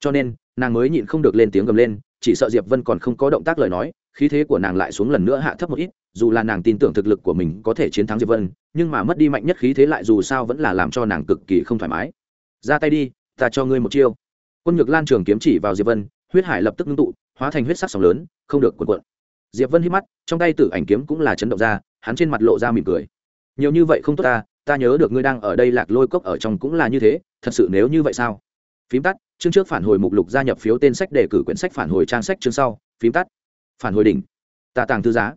Cho nên, nàng mới nhịn không được lên tiếng gầm lên chỉ sợ diệp vân còn không có động tác lời nói, khí thế của nàng lại xuống lần nữa hạ thấp một ít, dù là nàng tin tưởng thực lực của mình có thể chiến thắng diệp vân, nhưng mà mất đi mạnh nhất khí thế lại dù sao vẫn là làm cho nàng cực kỳ không thoải mái. Ra tay đi, ta cho ngươi một chiêu. Quân nhược lan trường kiếm chỉ vào diệp vân, huyết hải lập tức ngưng tụ, hóa thành huyết sắc sóng lớn, không được cuộn cuộn. Diệp vân hít mắt, trong tay tử ảnh kiếm cũng là chấn động ra, hắn trên mặt lộ ra mỉm cười. Nhiều như vậy không tốt ta ta nhớ được ngươi đang ở đây lạc lôi cốc ở trong cũng là như thế, thật sự nếu như vậy sao? Phím tắt, chương trước phản hồi mục lục gia nhập phiếu tên sách đề cử quyển sách phản hồi trang sách chương sau, phím tắt, phản hồi đỉnh, tà tàng thư giá,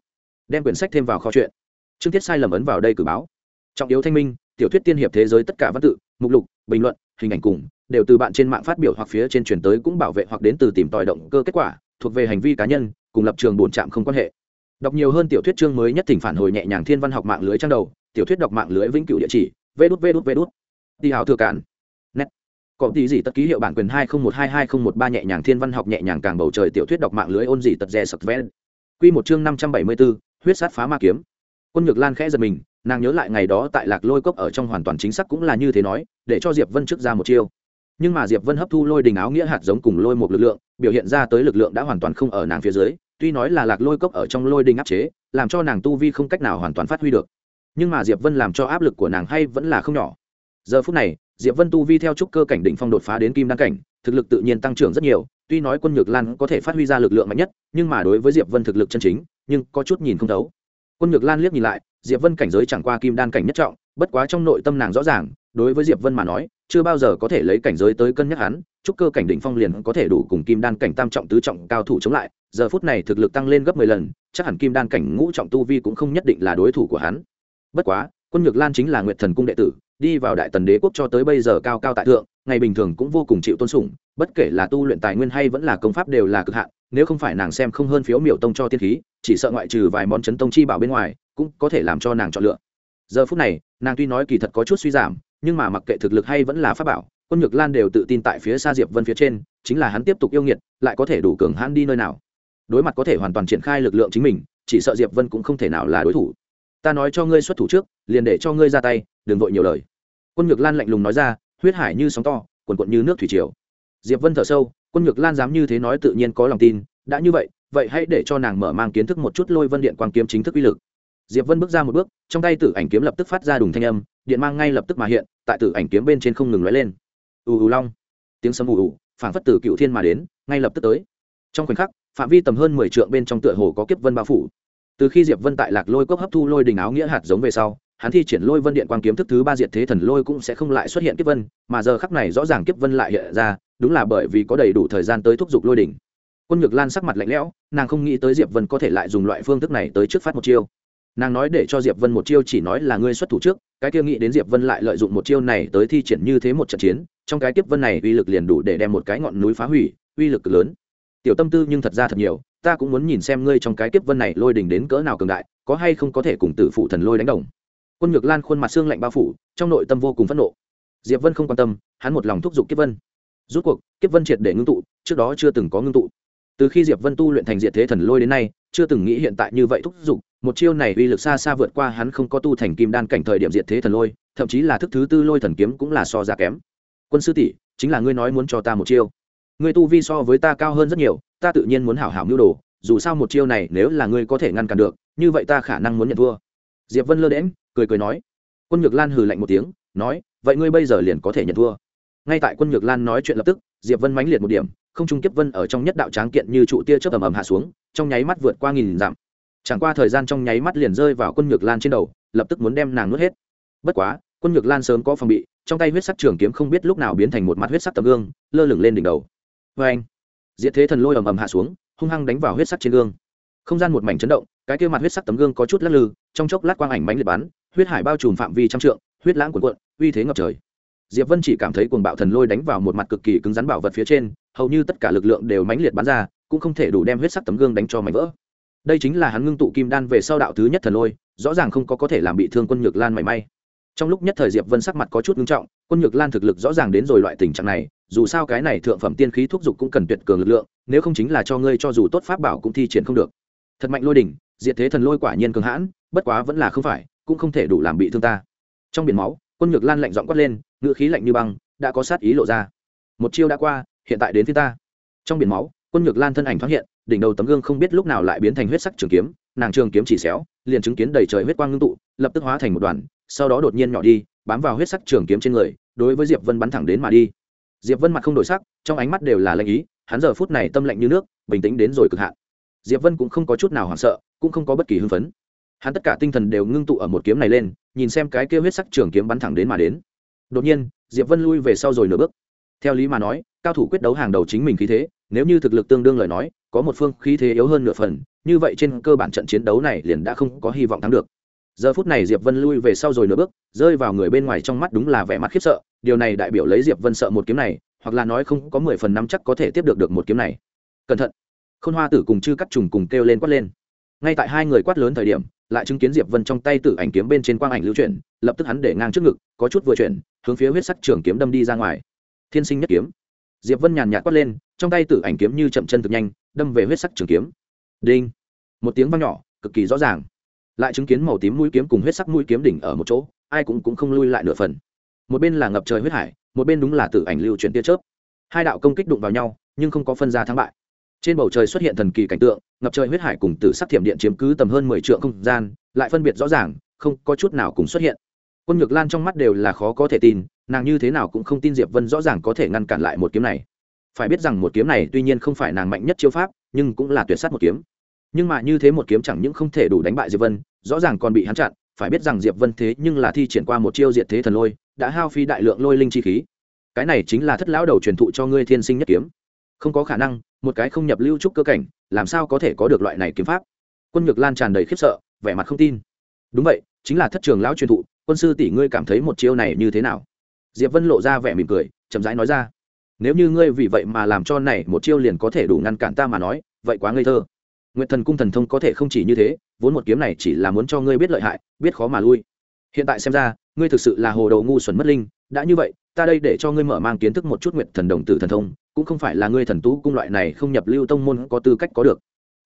đem quyển sách thêm vào kho chuyện chương tiết sai lầm ấn vào đây cử báo. Trọng yếu thanh minh, tiểu thuyết tiên hiệp thế giới tất cả văn tự, mục lục, bình luận, hình ảnh cùng, đều từ bạn trên mạng phát biểu hoặc phía trên truyền tới cũng bảo vệ hoặc đến từ tìm tòi động cơ kết quả, thuộc về hành vi cá nhân, cùng lập trường bổn trạm không quan hệ. Đọc nhiều hơn tiểu thuyết chương mới nhất thỉnh phản hồi nhẹ nhàng thiên văn học mạng lưới trang đầu, tiểu thuyết đọc mạng lưới vĩnh cửu địa chỉ, vê đút vê đút vê đút. Đi hào thừa cản có tí gì tất ký hiệu bản quyền hai không một hai hai không một ba nhẹ nhàng thiên văn học nhẹ nhàng càng bầu trời tiểu thuyết đọc mạng lưới ôn gì tật rè sập ven quy một chương năm trăm bảy mươi 574, huyết sát phá ma kiếm. Quân nhược lan khẽ giật mình nàng nhớ lại ngày đó tại lạc lôi cốc ở trong hoàn toàn chính xác cũng là như thế nói để cho diệp vân trước ra một chiêu. Nhưng mà diệp vân hấp thu lôi đình áo nghĩa hạt giống cùng lôi một lực lượng biểu hiện ra tới lực lượng đã hoàn toàn không ở nàng phía dưới tuy nói là lạc lôi cốc ở trong lôi đình áp chế làm cho nàng tu vi không cách nào hoàn toàn phát huy được. Nhưng mà diệp vân làm cho áp lực của nàng hay vẫn là không nhỏ. Giờ phút này diệp vân tu vi theo trúc cơ cảnh đỉnh phong đột phá đến kim đăng cảnh, thực lực tự nhiên tăng trưởng rất nhiều, tuy nói quân nhược lan có thể phát huy ra lực lượng mạnh nhất, nhưng mà đối với diệp vân thực lực chân chính, nhưng có chút nhìn không thấu. Quân nhược lan liếc nhìn lại, diệp vân cảnh giới chẳng qua kim đan cảnh nhất trọng, bất quá trong nội tâm nàng rõ ràng, đối với diệp vân mà nói, chưa bao giờ có thể lấy cảnh giới tới cân nhắc hắn, trúc cơ cảnh đỉnh phong liền có thể đủ cùng kim đan cảnh tam trọng tứ trọng cao thủ chống lại, giờ phút này thực lực tăng lên gấp mười lần, chắc hẳn kim đan cảnh ngũ trọng tu vi cũng không nhất định là đối thủ của hắn. Bất quá, quân nhược lan chính là nguyệt thần cung đệ tử đi vào đại tần đế quốc cho tới bây giờ cao cao tại thượng, ngày bình thường cũng vô cùng chịu tôn sủng bất kể là tu luyện tài nguyên hay vẫn là công pháp đều là cực hạn, nếu không phải nàng xem không hơn phiếu miểu tông cho tiên khí, chỉ sợ ngoại trừ vài món chấn tông chi bảo bên ngoài, cũng có thể làm cho nàng chọn lựa. Giờ phút này, nàng tuy nói kỳ thật có chút suy giảm, nhưng mà mặc kệ thực lực hay vẫn là pháp bảo, quân nhược lan đều tự tin tại phía xa diệp vân phía trên, chính là hắn tiếp tục yêu nghiệt, lại có thể đủ cường hãn đi nơi nào. Đối mặt có thể hoàn toàn triển khai lực lượng chính mình, chỉ sợ diệp vân cũng không thể nào là đối thủ. Ta nói cho ngươi xuất thủ trước, liền để cho ngươi ra tay đừng vội nhiều lời. Quân nhược lan lạnh lùng nói ra, huyết hải như sóng to quần quận như nước thủy triều. Diệp vân thở sâu, quân nhược lan dám như thế nói tự nhiên có lòng tin, đã như vậy vậy hãy để cho nàng mở mang kiến thức một chút lôi vân điện quang kiếm chính thức uy lực. Diệp vân bước ra một bước, trong tay tử ảnh kiếm lập tức phát ra đùng thanh âm, điện mang ngay lập tức mà hiện, tại tử ảnh kiếm bên trên không ngừng lóe lên. Ù ù long. Tiếng sấm ù ù, phảng phất từ cựu thiên mà đến, ngay lập tức tới. Trong khoảnh khắc, phạm vi tầm hơn mười trượng bên trong tựa hồ có kiếp vân bao phủ. Từ khi diệp vân tại lạc lôi cốc hấp thu lôi đình áo nghĩa hạt giống về sau hắn thi triển lôi vân điện quang kiếm thức thứ ba diệt thế thần lôi cũng sẽ không lại xuất hiện kiếp vân, mà giờ khắc này rõ ràng kiếp vân lại hiện ra, đúng là bởi vì có đầy đủ thời gian tới thúc giục lôi đỉnh. Quân ngược lan sắc mặt lạnh lẽo, nàng không nghĩ tới diệp vân có thể lại dùng loại phương thức này tới trước phát một chiêu. Nàng nói để cho diệp vân một chiêu chỉ nói là ngươi xuất thủ trước, cái kia nghĩ đến diệp vân lại lợi dụng một chiêu này tới thi triển như thế một trận chiến, trong cái kiếp vân này uy lực liền đủ để đem một cái ngọn núi phá hủy, uy lực cực lớn. Tiểu tâm tư nhưng thật ra thật nhiều, ta cũng muốn nhìn xem ngươi trong cái kiếp vân này lôi đỉnh đến cỡ nào cường đại, có hay không có thể cùng tử phụ thần lôi đánh đồng quân nhược lan khuôn mặt xương lạnh bao phủ, trong nội tâm vô cùng phẫn nộ. Diệp vân không quan tâm, hắn một lòng thúc giục kiếp vân. Rút cuộc, kiếp vân triệt để ngưng tụ, trước đó chưa từng có ngưng tụ. Từ khi diệp vân tu luyện thành diệt thế thần lôi đến nay, chưa từng nghĩ hiện tại như vậy thúc giục, một chiêu này uy lực xa xa vượt qua hắn không có tu thành kim đan cảnh thời điểm diệt thế thần lôi, thậm chí là thức thứ tư lôi thần kiếm cũng là so ra kém. Quân sư tỷ, chính là ngươi nói muốn cho ta một chiêu. Ngươi tu vi so với ta cao hơn rất nhiều, ta tự nhiên muốn hảo hảo mưu đồ, dù sao một chiêu này nếu là ngươi có thể ngăn cản được, như vậy ta khả năng muốn nhận thua diệp vân lơ đễm cười cười nói. Quân nhược lan hừ lạnh một tiếng, nói, vậy ngươi bây giờ liền có thể nhận thua. Ngay tại quân nhược lan nói chuyện lập tức, diệp vân mãnh liệt một điểm, không trung kiếp vân ở trong nhất đạo tráng kiện như trụ tia chớp ầm ầm hạ xuống, trong nháy mắt vượt qua nghìn dặm. Chẳng qua thời gian trong nháy mắt liền rơi vào quân nhược lan trên đầu, lập tức muốn đem nàng nuốt hết. Bất quá, quân nhược lan sớm có phòng bị, trong tay huyết sắc trường kiếm không biết lúc nào biến thành một mặt huyết sắc tấm gương, lơ lửng lên đỉnh đầu. Vê anh diệt thế thần lôi ầm ầm hạ xuống, hung hăng đánh vào huyết sắc trên gương. Không gian một mảnh chấn động cái kia mặt huyết sắc tấm gương có chút lắc lư, trong chốc lát quang ảnh mánh liệt bắn, huyết hải bao trùm phạm vi trăm trượng, huyết lãng cuồn cuộn, uy thế ngập trời. Diệp vân chỉ cảm thấy cuồng bạo thần lôi đánh vào một mặt cực kỳ cứng rắn bảo vật phía trên, hầu như tất cả lực lượng đều mánh liệt bắn ra, cũng không thể đủ đem huyết sắc tấm gương đánh cho mảnh vỡ. Đây chính là hắn ngưng tụ kim đan về sau đạo thứ nhất thần lôi, rõ ràng không có có thể làm bị thương quân nhược lan mảy may. Trong lúc nhất thời diệp vân sắc mặt có chút ngưng trọng, quân nhược lan thực lực rõ ràng đến rồi loại tình trạng này, dù sao cái này thượng phẩm tiên khí thúc giục cũng cần tuyệt cường lực lượng, nếu không chính là cho ngươi cho dù tốt pháp bảo cũng thi triển không được. Thật mạnh lôi đỉnh diệt thế thần lôi quả nhiên cường hãn, bất quá vẫn là không phải, cũng không thể đủ làm bị thương ta. Trong biển máu, quân nhược lan lạnh giọng quát lên ngựa khí lạnh như băng, đã có sát ý lộ ra. Một chiêu đã qua, hiện tại đến phía ta. Trong biển máu, quân nhược lan thân ảnh thoáng hiện, đỉnh đầu tấm gương không biết lúc nào lại biến thành huyết sắc trường kiếm, nàng trường kiếm chỉ xéo, liền chứng kiến đầy trời huyết quang ngưng tụ, lập tức hóa thành một đoàn, sau đó đột nhiên nhỏ đi, bám vào huyết sắc trường kiếm trên người, đối với diệp vân bắn thẳng đến mà đi. Diệp vân mặt không đổi sắc, trong ánh mắt đều là lạnh ý, hắn giờ phút này tâm lạnh như nước, bình tĩnh đến rồi cực hạn. Diệp vân cũng không có chút nào hoảng sợ cũng không có bất kỳ hưng phấn. Hắn tất cả tinh thần đều ngưng tụ ở một kiếm này lên, nhìn xem cái kia huyết sắc trường kiếm bắn thẳng đến mà đến. Đột nhiên, diệp vân lui về sau rồi nửa bước. Theo lý mà nói, cao thủ quyết đấu hàng đầu chính mình khí thế, nếu như thực lực tương đương lời nói, có một phương khí thế yếu hơn nửa phần, như vậy trên cơ bản trận chiến đấu này liền đã không có hy vọng thắng được. Giờ phút này diệp vân lui về sau rồi nửa bước, rơi vào người bên ngoài trong mắt đúng là vẻ mặt khiếp sợ, điều này đại biểu lấy diệp vân sợ một kiếm này, hoặc là nói không có mười phần năm chắc có thể tiếp được được một kiếm này. Cẩn thận! Khôn hoa tử cùng chư cắt trùng cùng kêu lên quát lên ngay tại hai người quát lớn thời điểm, lại chứng kiến diệp vân trong tay tử ảnh kiếm bên trên quang ảnh lưu chuyển, lập tức hắn để ngang trước ngực, có chút vừa chuyển, hướng phía huyết sắc trường kiếm đâm đi ra ngoài. Thiên sinh nhất kiếm. Diệp vân nhàn nhạt quát lên, trong tay tử ảnh kiếm như chậm chân thực nhanh, đâm về huyết sắc trường kiếm. Đinh. Một tiếng vang nhỏ, cực kỳ rõ ràng. Lại chứng kiến màu tím mũi kiếm cùng huyết sắc mũi kiếm đỉnh ở một chỗ, ai cũng cũng không lui lại nửa phần. Một bên là ngập trời huyết hải, một bên đúng là tử ảnh lưu chuyển tia chớp. Hai đạo công kích đụng vào nhau, nhưng không có phân ra thắng bại trên bầu trời xuất hiện thần kỳ cảnh tượng, ngập trời huyết hải cùng tử sắc thiểm điện chiếm cứ tầm hơn mười triệu không gian, lại phân biệt rõ ràng, không có chút nào cùng xuất hiện. Quân nhược lan trong mắt đều là khó có thể tin, nàng như thế nào cũng không tin diệp vân rõ ràng có thể ngăn cản lại một kiếm này. Phải biết rằng một kiếm này tuy nhiên không phải nàng mạnh nhất chiêu pháp, nhưng cũng là tuyệt s á t một kiếm. Nhưng mà như thế một kiếm chẳng những không thể đủ đánh bại diệp vân, rõ ràng còn bị hắn chặn, phải biết rằng diệp vân thế nhưng là thi triển qua một chiêu diệt thế thần lôi, đã hao phí đại lượng lôi linh chi khí. Cái này chính là thất lão đầu truyền thụ cho ngươi thiên sinh nhất kiếm. Không có khả năng một cái không nhập lưu trúc cơ cảnh, làm sao có thể có được loại này kiếm pháp? Quân nhược lan tràn đầy khiếp sợ, vẻ mặt không tin. Đúng vậy, chính là thất trường lão truyền thụ, quân sư tỷ ngươi cảm thấy một chiêu này như thế nào? Diệp vân lộ ra vẻ mỉm cười, chậm rãi nói ra. Nếu như ngươi vì vậy mà làm cho này một chiêu liền có thể đủ ngăn cản ta mà nói, vậy quá ngây thơ. Nguyện thần cung thần thông có thể không chỉ như thế, vốn một kiếm này chỉ là muốn cho ngươi biết lợi hại, biết khó mà lui. Hiện tại xem ra, ngươi thực sự là hồ đầu ngu xuẩn mất linh, đã như vậy ta đây để cho ngươi mở mang kiến thức một chút nguyện thần đồng tử thần thông, cũng không phải là ngươi thần tú cung loại này không nhập lưu tông môn có tư cách có được.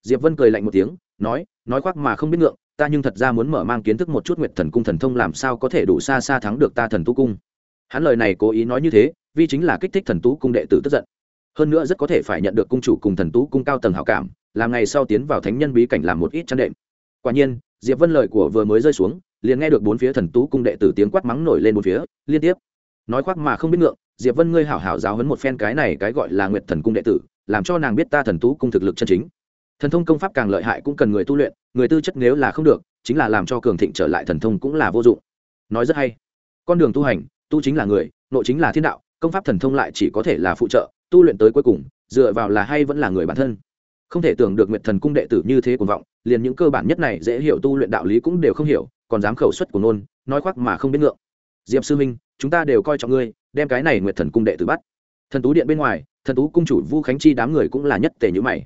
Diệp vân cười lạnh một tiếng, nói nói khoác mà không biết ngượng, ta nhưng thật ra muốn mở mang kiến thức một chút nguyện thần cung thần thông làm sao có thể đủ xa xa thắng được ta thần tú cung. Hắn lời này cố ý nói như thế, vì chính là kích thích thần tú cung đệ tử tức giận. Hơn nữa rất có thể phải nhận được cung chủ cùng thần tú cung cao tầng hảo cảm, làm ngày sau tiến vào thánh nhân bí cảnh làm một ít chăn đệm. Quả nhiên, diệp vân lời của vừa mới rơi xuống, liền nghe được bốn phía thần tú cung đệ tử tiếng quát mắng nổi lên một phía, liên tiếp nói khoác mà không biết ngượng, diệp vân ngươi hảo hảo giáo hấn một phen cái này cái gọi là nguyệt thần cung đệ tử, làm cho nàng biết ta thần tú cung thực lực chân chính. Thần thông công pháp càng lợi hại cũng cần người tu luyện, người tư chất nếu là không được, chính là làm cho cường thịnh trở lại thần thông cũng là vô dụng. Nói rất hay. Con đường tu hành, tu chính là người, nội chính là thiên đạo, công pháp thần thông lại chỉ có thể là phụ trợ, tu luyện tới cuối cùng, dựa vào là hay vẫn là người bản thân. Không thể tưởng được nguyệt thần cung đệ tử như thế cuồng vọng, liền những cơ bản nhất này dễ hiểu tu luyện đạo lý cũng đều không hiểu, còn dám khẩu xuất của nôn nói khoác mà không biết ngượng. Diệp sư minh chúng ta đều coi trọng ngươi, đem cái này nguyệt thần cung đệ tử bắt. Thần tú điện bên ngoài, thần tú cung chủ vu khánh chi đám người cũng là nhất tề như mày.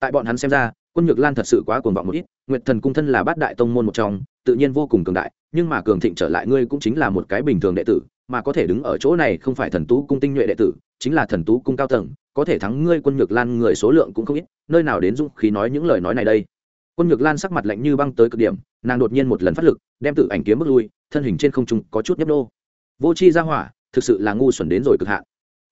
Tại bọn hắn xem ra, quân nhược lan thật sự quá cuồng vọng một ít, nguyệt thần cung thân là bát đại tông môn một trong, tự nhiên vô cùng cường đại, nhưng mà cường thịnh trở lại ngươi cũng chính là một cái bình thường đệ tử, mà có thể đứng ở chỗ này không phải thần tú cung tinh nhuệ đệ tử, chính là thần tú cung cao tầng, có thể thắng ngươi quân nhược lan người số lượng cũng không ít, nơi nào đến dũng khí nói những lời nói này đây. Quân nhược lan sắc mặt lạnh như băng tới cực điểm, nàng đột nhiên một lần phát lực, đem tự ảnh kiếm bước lui, thân hình trên không trung có chút nhấp nô vô c h i ra hỏa, thực sự là ngu xuẩn đến rồi cực hạn.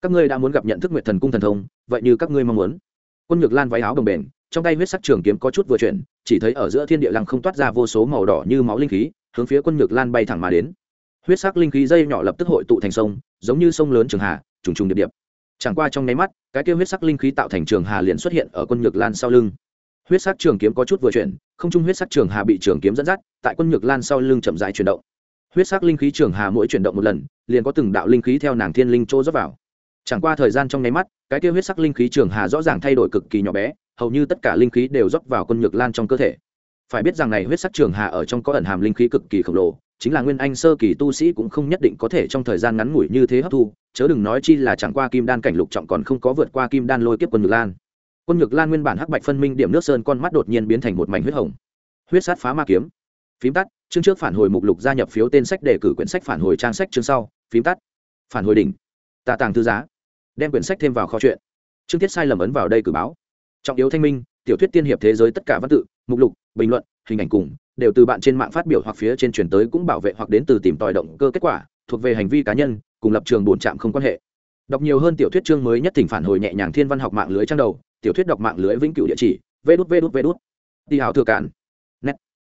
Các ngươi đã muốn gặp nhận thức nguyện thần cung thần thông, vậy như các ngươi mong muốn. Quân nhược lan váy áo đồng bền, trong tay huyết sắc trường kiếm có chút vừa chuyển, chỉ thấy ở giữa thiên địa lăng không toát ra vô số màu đỏ như máu linh khí, hướng phía quân nhược lan bay thẳng mà đến. Huyết sắc linh khí dây nhỏ lập tức hội tụ thành sông, giống như sông lớn trường hà trùng trùng điệp điệp. Chẳng qua trong nháy mắt, cái kia huyết sắc linh khí tạo thành trường hà liền xuất hiện ở quân nhược lan sau lưng. Huyết sắc trường kiếm có chút vừa chuyển, không trung huyết sắc trường hà bị trường kiếm dẫn dắt, tại quân nhược lan sau lưng chậm dài chuyển động huyết sắc linh khí trường hà mỗi chuyển động một lần, liền có từng đạo linh khí theo nàng thiên linh chỗ rót vào. Chẳng qua thời gian trong nháy mắt, cái kia huyết sắc linh khí trường hà rõ ràng thay đổi cực kỳ nhỏ bé, hầu như tất cả linh khí đều rót vào quân nhược lan trong cơ thể. Phải biết rằng này huyết sắc trường hà ở trong có ẩn hàm linh khí cực kỳ khổng lồ, chính là nguyên anh sơ kỳ tu sĩ cũng không nhất định có thể trong thời gian ngắn ngủi như thế hấp thu, chớ đừng nói chi là chẳng qua kim đan cảnh lục trọng còn không có vượt qua kim đan lôi kiếp quân nhược lan. Quân nhược lan nguyên bản hắc bạch phân minh điểm nước sơn con mắt đột nhiên biến thành một mảnh huyết hồng. Huyết sát phá ma kiếm. Phím tắt chương trước phản hồi mục lục gia nhập phiếu tên sách đề cử quyển sách phản hồi trang sách chương sau, phím tắt. Phản hồi đỉnh. Tạ tàng thư giá. Đem quyển sách thêm vào kho chuyện chương tiết sai lầm ấn vào đây cử báo. Trọng yếu thanh minh, tiểu thuyết tiên hiệp thế giới tất cả văn tự, mục lục, bình luận, hình ảnh cùng, đều từ bạn trên mạng phát biểu hoặc phía trên truyền tới cũng bảo vệ hoặc đến từ tìm tòi động cơ kết quả, thuộc về hành vi cá nhân, cùng lập trường bổn trạm không quan hệ. Đọc nhiều hơn tiểu thuyết chương mới nhất thỉnh phản hồi nhẹ nhàng thiên văn học mạng lưới trang đầu, tiểu thuyết đọc mạng lưới vĩnh cửu địa chỉ, vê đút vê đút vê đút. Đi hào thừa cản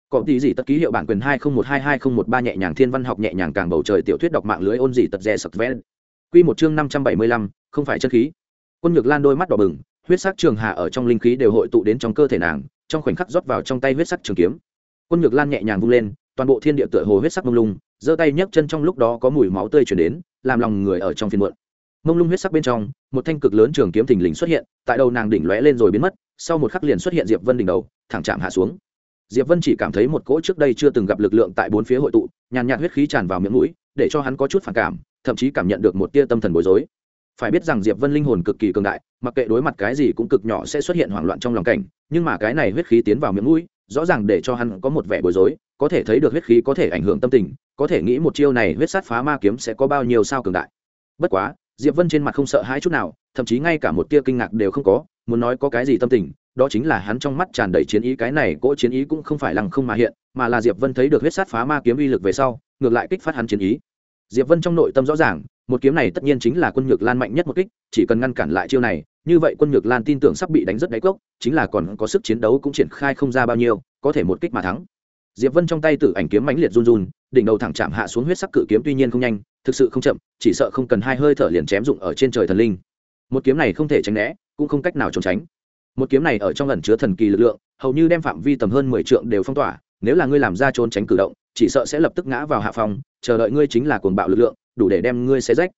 có tí gì tất ký hiệu bản quyền hai không một hai hai không một ba nhẹ nhàng thiên văn học nhẹ nhàng càng bầu trời tiểu thuyết đọc mạng lưới ôn gì tật rè sập vẽ. Quy một chương năm trăm bảy mươi lăm, không phải chân khí. Quân nhược lan đôi mắt đỏ bừng, huyết sắc trường hà ở trong linh khí đều hội tụ đến trong cơ thể nàng, trong khoảnh khắc rót vào trong tay huyết sắc trường kiếm. Quân nhược lan nhẹ nhàng vung lên, toàn bộ thiên địa tựa hồ huyết sắc mông lung, giơ tay nhấc chân trong lúc đó có mùi máu tươi chuyển đến, làm lòng người ở trong phiên muộn. Mông lung huyết sắc bên trong, một thanh cực lớn trường kiếm thình lình xuất hiện, tại đầu nàng đỉnh lóe lên rồi biến mất, sau một khắc liền xuất hiện diệp vân đỉnh đầu, thẳng chạm hạ xuống diệp vân chỉ cảm thấy một cỗ trước đây chưa từng gặp lực lượng tại bốn phía hội tụ, nhàn nhạt huyết khí tràn vào miệng mũi, để cho hắn có chút phản cảm, thậm chí cảm nhận được một tia tâm thần bối rối. Phải biết rằng diệp vân linh hồn cực kỳ cường đại, mặc kệ đối mặt cái gì cũng cực nhỏ sẽ xuất hiện hoảng loạn trong lòng cảnh, nhưng mà cái này huyết khí tiến vào miệng mũi, rõ ràng để cho hắn có một vẻ bối rối, có thể thấy được huyết khí có thể ảnh hưởng tâm tình, có thể nghĩ một chiêu này huyết sát phá ma kiếm sẽ có bao nhiêu sao cường đại. Bất quá, diệp vân trên mặt không sợ hãi chút nào, thậm chí ngay cả một tia kinh ngạc đều không có, muốn nói có cái gì tâm tình đó chính là hắn trong mắt tràn đầy chiến ý, cái này cỗ chiến ý cũng không phải lăng không mà hiện, mà là diệp vân thấy được huyết sát phá ma kiếm uy lực về sau, ngược lại kích phát hắn chiến ý. Diệp vân trong nội tâm rõ ràng, một kiếm này tất nhiên chính là quân nhược lan mạnh nhất một kích, chỉ cần ngăn cản lại chiêu này, như vậy quân nhược lan tin tưởng sắp bị đánh rất đáy cốc, chính là còn có sức chiến đấu cũng triển khai không ra bao nhiêu, có thể một kích mà thắng. Diệp vân trong tay tự ảnh kiếm mãnh liệt run run, đỉnh đầu thẳng chạm hạ xuống huyết sắc cự kiếm tuy nhiên không nhanh, thực sự không chậm, chỉ sợ không cần hai hơi thở liền chém dụng ở trên trời thần linh. Một kiếm này không thể tránh né, cũng không cách nào trốn tránh một kiếm này ở trong lần chứa thần kỳ lực lượng, hầu như đem phạm vi tầm hơn mười trượng đều phong tỏa, nếu là ngươi làm ra trốn tránh cử động, chỉ sợ sẽ lập tức ngã vào hạ phòng, chờ đợi ngươi chính là cuồng bạo lực lượng, đủ để đem ngươi xé rách.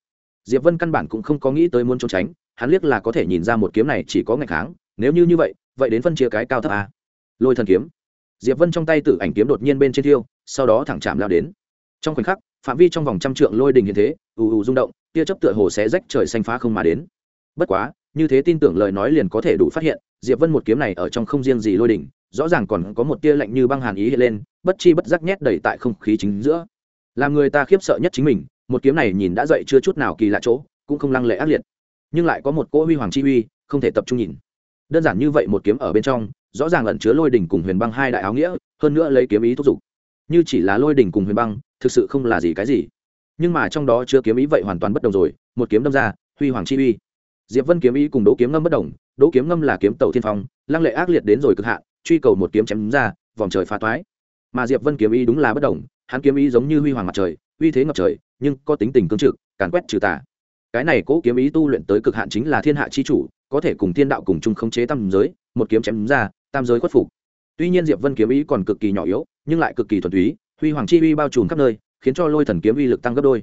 Diệp vân căn bản cũng không có nghĩ tới muốn trốn tránh, hắn liếc là có thể nhìn ra một kiếm này chỉ có ngày kháng, nếu như như vậy vậy đến phân chia cái cao thấp a. Lôi thần kiếm. Diệp vân trong tay tự ảnh kiếm đột nhiên bên trên thiêu, sau đó thẳng chạm lao đến. Trong khoảnh khắc, phạm vi trong vòng trăm trượng lôi đình hiện thế, ù ù rung động, tia chớp tựa hồ xé rách trời xanh phá không mà đến. Bất quá như thế tin tưởng lời nói liền có thể đủ phát hiện, diệp vân một kiếm này ở trong không riêng gì lôi đỉnh, rõ ràng còn có một tia lạnh như băng hàn ý hiện lên, bất chi bất giác nhét đầy tại không khí chính giữa. Làm người ta khiếp sợ nhất chính mình, một kiếm này nhìn đã dậy chưa chút nào kỳ lạ chỗ, cũng không lăng lệ ác liệt. Nhưng lại có một cỗ huy hoàng chi uy, không thể tập trung nhìn. Đơn giản như vậy một kiếm ở bên trong, rõ ràng ẩn chứa lôi đỉnh cùng huyền băng hai đại áo nghĩa, hơn nữa lấy kiếm ý thúc giục. Như chỉ là lôi đỉnh cùng huyền băng, thực sự không là gì cái gì. Nhưng mà trong đó chứa kiếm ý vậy hoàn toàn bất đồng rồi, một kiếm đâm ra, huy hoàng chi uy diệp vân kiếm ý cùng đỗ kiếm ngâm bất đồng, đỗ kiếm ngâm là kiếm tàu thiên phong, lăng lệ ác liệt đến rồi cực hạn, truy cầu một kiếm chém ra, vòng trời phá toái. Mà diệp vân kiếm ý đúng là bất đồng, hắn kiếm ý giống như huy hoàng mặt trời, uy thế ngập trời, nhưng có tính tình cương trực, càn quét trừ tà. Cái này cố kiếm ý tu luyện tới cực hạn chính là thiên hạ chi chủ, có thể cùng thiên đạo cùng chung khống chế tam giới, một kiếm chém ra, tam giới khuất phục. Tuy nhiên diệp vân kiếm ý còn cực kỳ nhỏ yếu, nhưng lại cực kỳ thuần túy, huy hoàng chi uy bao trùm khắp nơi, khiến cho lôi thần kiếm uy lực tăng gấp đôi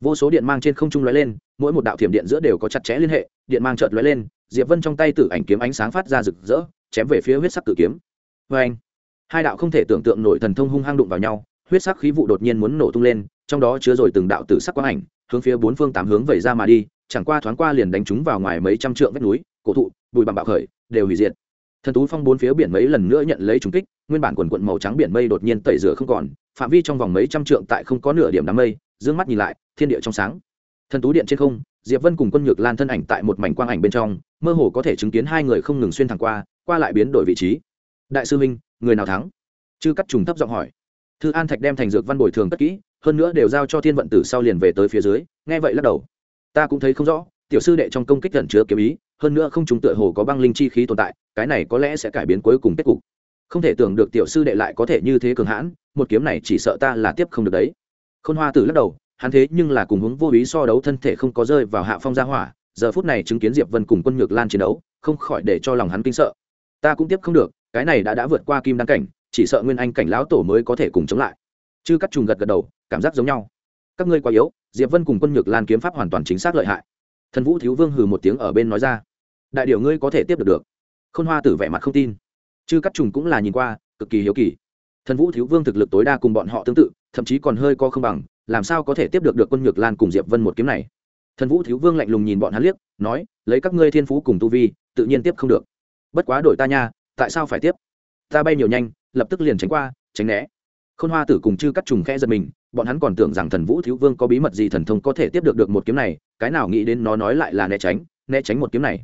vô số điện mang trên không trung lóe lên, mỗi một đạo thiểm điện giữa đều có chặt chẽ liên hệ, điện mang chợt lóe lên, diệp vân trong tay tử ảnh kiếm ánh sáng phát ra rực rỡ, chém về phía huyết sắc cự kiếm. Vê anh hai đạo không thể tưởng tượng nổi thần thông hung hăng đụng vào nhau, huyết sắc khí vụ đột nhiên muốn nổ tung lên, trong đó chứa rồi từng đạo tử sắc quang ảnh, hướng phía bốn phương tám hướng vẩy ra mà đi, chẳng qua thoáng qua liền đánh chúng vào ngoài mấy trăm trượng vách núi, cổ thụ, bụi bặm bạo khởi, đều hủy diệt. Thần tú phong bốn phía biển mấy lần nữa nhận lấy trúng kích, nguyên bản quần quận màu trắng biển mây đột nhiên tẩy rửa không còn, phạm vi trong vòng mấy trăm trượng tại không có nửa điểm đám mây dương mắt nhìn lại, thiên địa trong sáng. Thần tú điện trên không, diệp vân cùng quân nhược lan thân ảnh tại một mảnh quang ảnh bên trong, mơ hồ có thể chứng kiến hai người không ngừng xuyên thẳng qua qua lại biến đổi vị trí. Đại sư minh, người nào thắng? Chư cắt trùng thấp giọng hỏi. Thư an thạch đem thành dược văn bồi thường tất kỹ, hơn nữa đều giao cho thiên vận tử sau liền về tới phía dưới, nghe vậy lắc đầu. Ta cũng thấy không rõ, tiểu sư đệ trong công kích gần chứa kiếm ý, hơn nữa không chúng tựa hồ có băng linh chi khí tồn tại, cái này có lẽ sẽ cải biến cuối cùng kết cục. Không thể tưởng được tiểu sư đệ lại có thể như thế cường hãn, một kiếm này chỉ sợ ta là tiếp không được đấy khôn hoa tử lắc đầu, hắn thế nhưng là cùng hướng vô ý so đấu thân thể không có rơi vào hạ phong gia hỏa, giờ phút này chứng kiến diệp vân cùng quân nhược lan chiến đấu, không khỏi để cho lòng hắn kinh sợ. Ta cũng tiếp không được, cái này đã đã vượt qua kim đăng cảnh, chỉ sợ nguyên anh cảnh lão tổ mới có thể cùng chống lại. Chư cắt trùng gật gật đầu, cảm giác giống nhau. Các ngươi quá yếu, diệp vân cùng quân nhược lan kiếm pháp hoàn toàn chính xác lợi hại. Thần vũ thiếu vương hừ một tiếng ở bên nói ra. Đại điều ngươi có thể tiếp được được. Khôn hoa tử vẻ mặt không tin. Chư cắt trùng cũng là nhìn qua, cực kỳ hiếu kỳ. Thần vũ thiếu vương thực lực tối đa cùng bọn họ tương tự thậm chí còn hơi co không bằng, làm sao có thể tiếp được được quân nhược lan cùng diệp vân một kiếm này? Thần vũ thiếu vương lạnh lùng nhìn bọn hắn liếc, nói, lấy các ngươi thiên phú cùng tu vi, tự nhiên tiếp không được. Bất quá đổi ta nha, tại sao phải tiếp? Ta bay nhiều nhanh, lập tức liền tránh qua, tránh né. Khôn hoa tử cùng chư cắt trùng khe giật mình, bọn hắn còn tưởng rằng thần vũ thiếu vương có bí mật gì thần thông có thể tiếp được được một kiếm này, cái nào nghĩ đến nó nói lại là né tránh né tránh một kiếm này.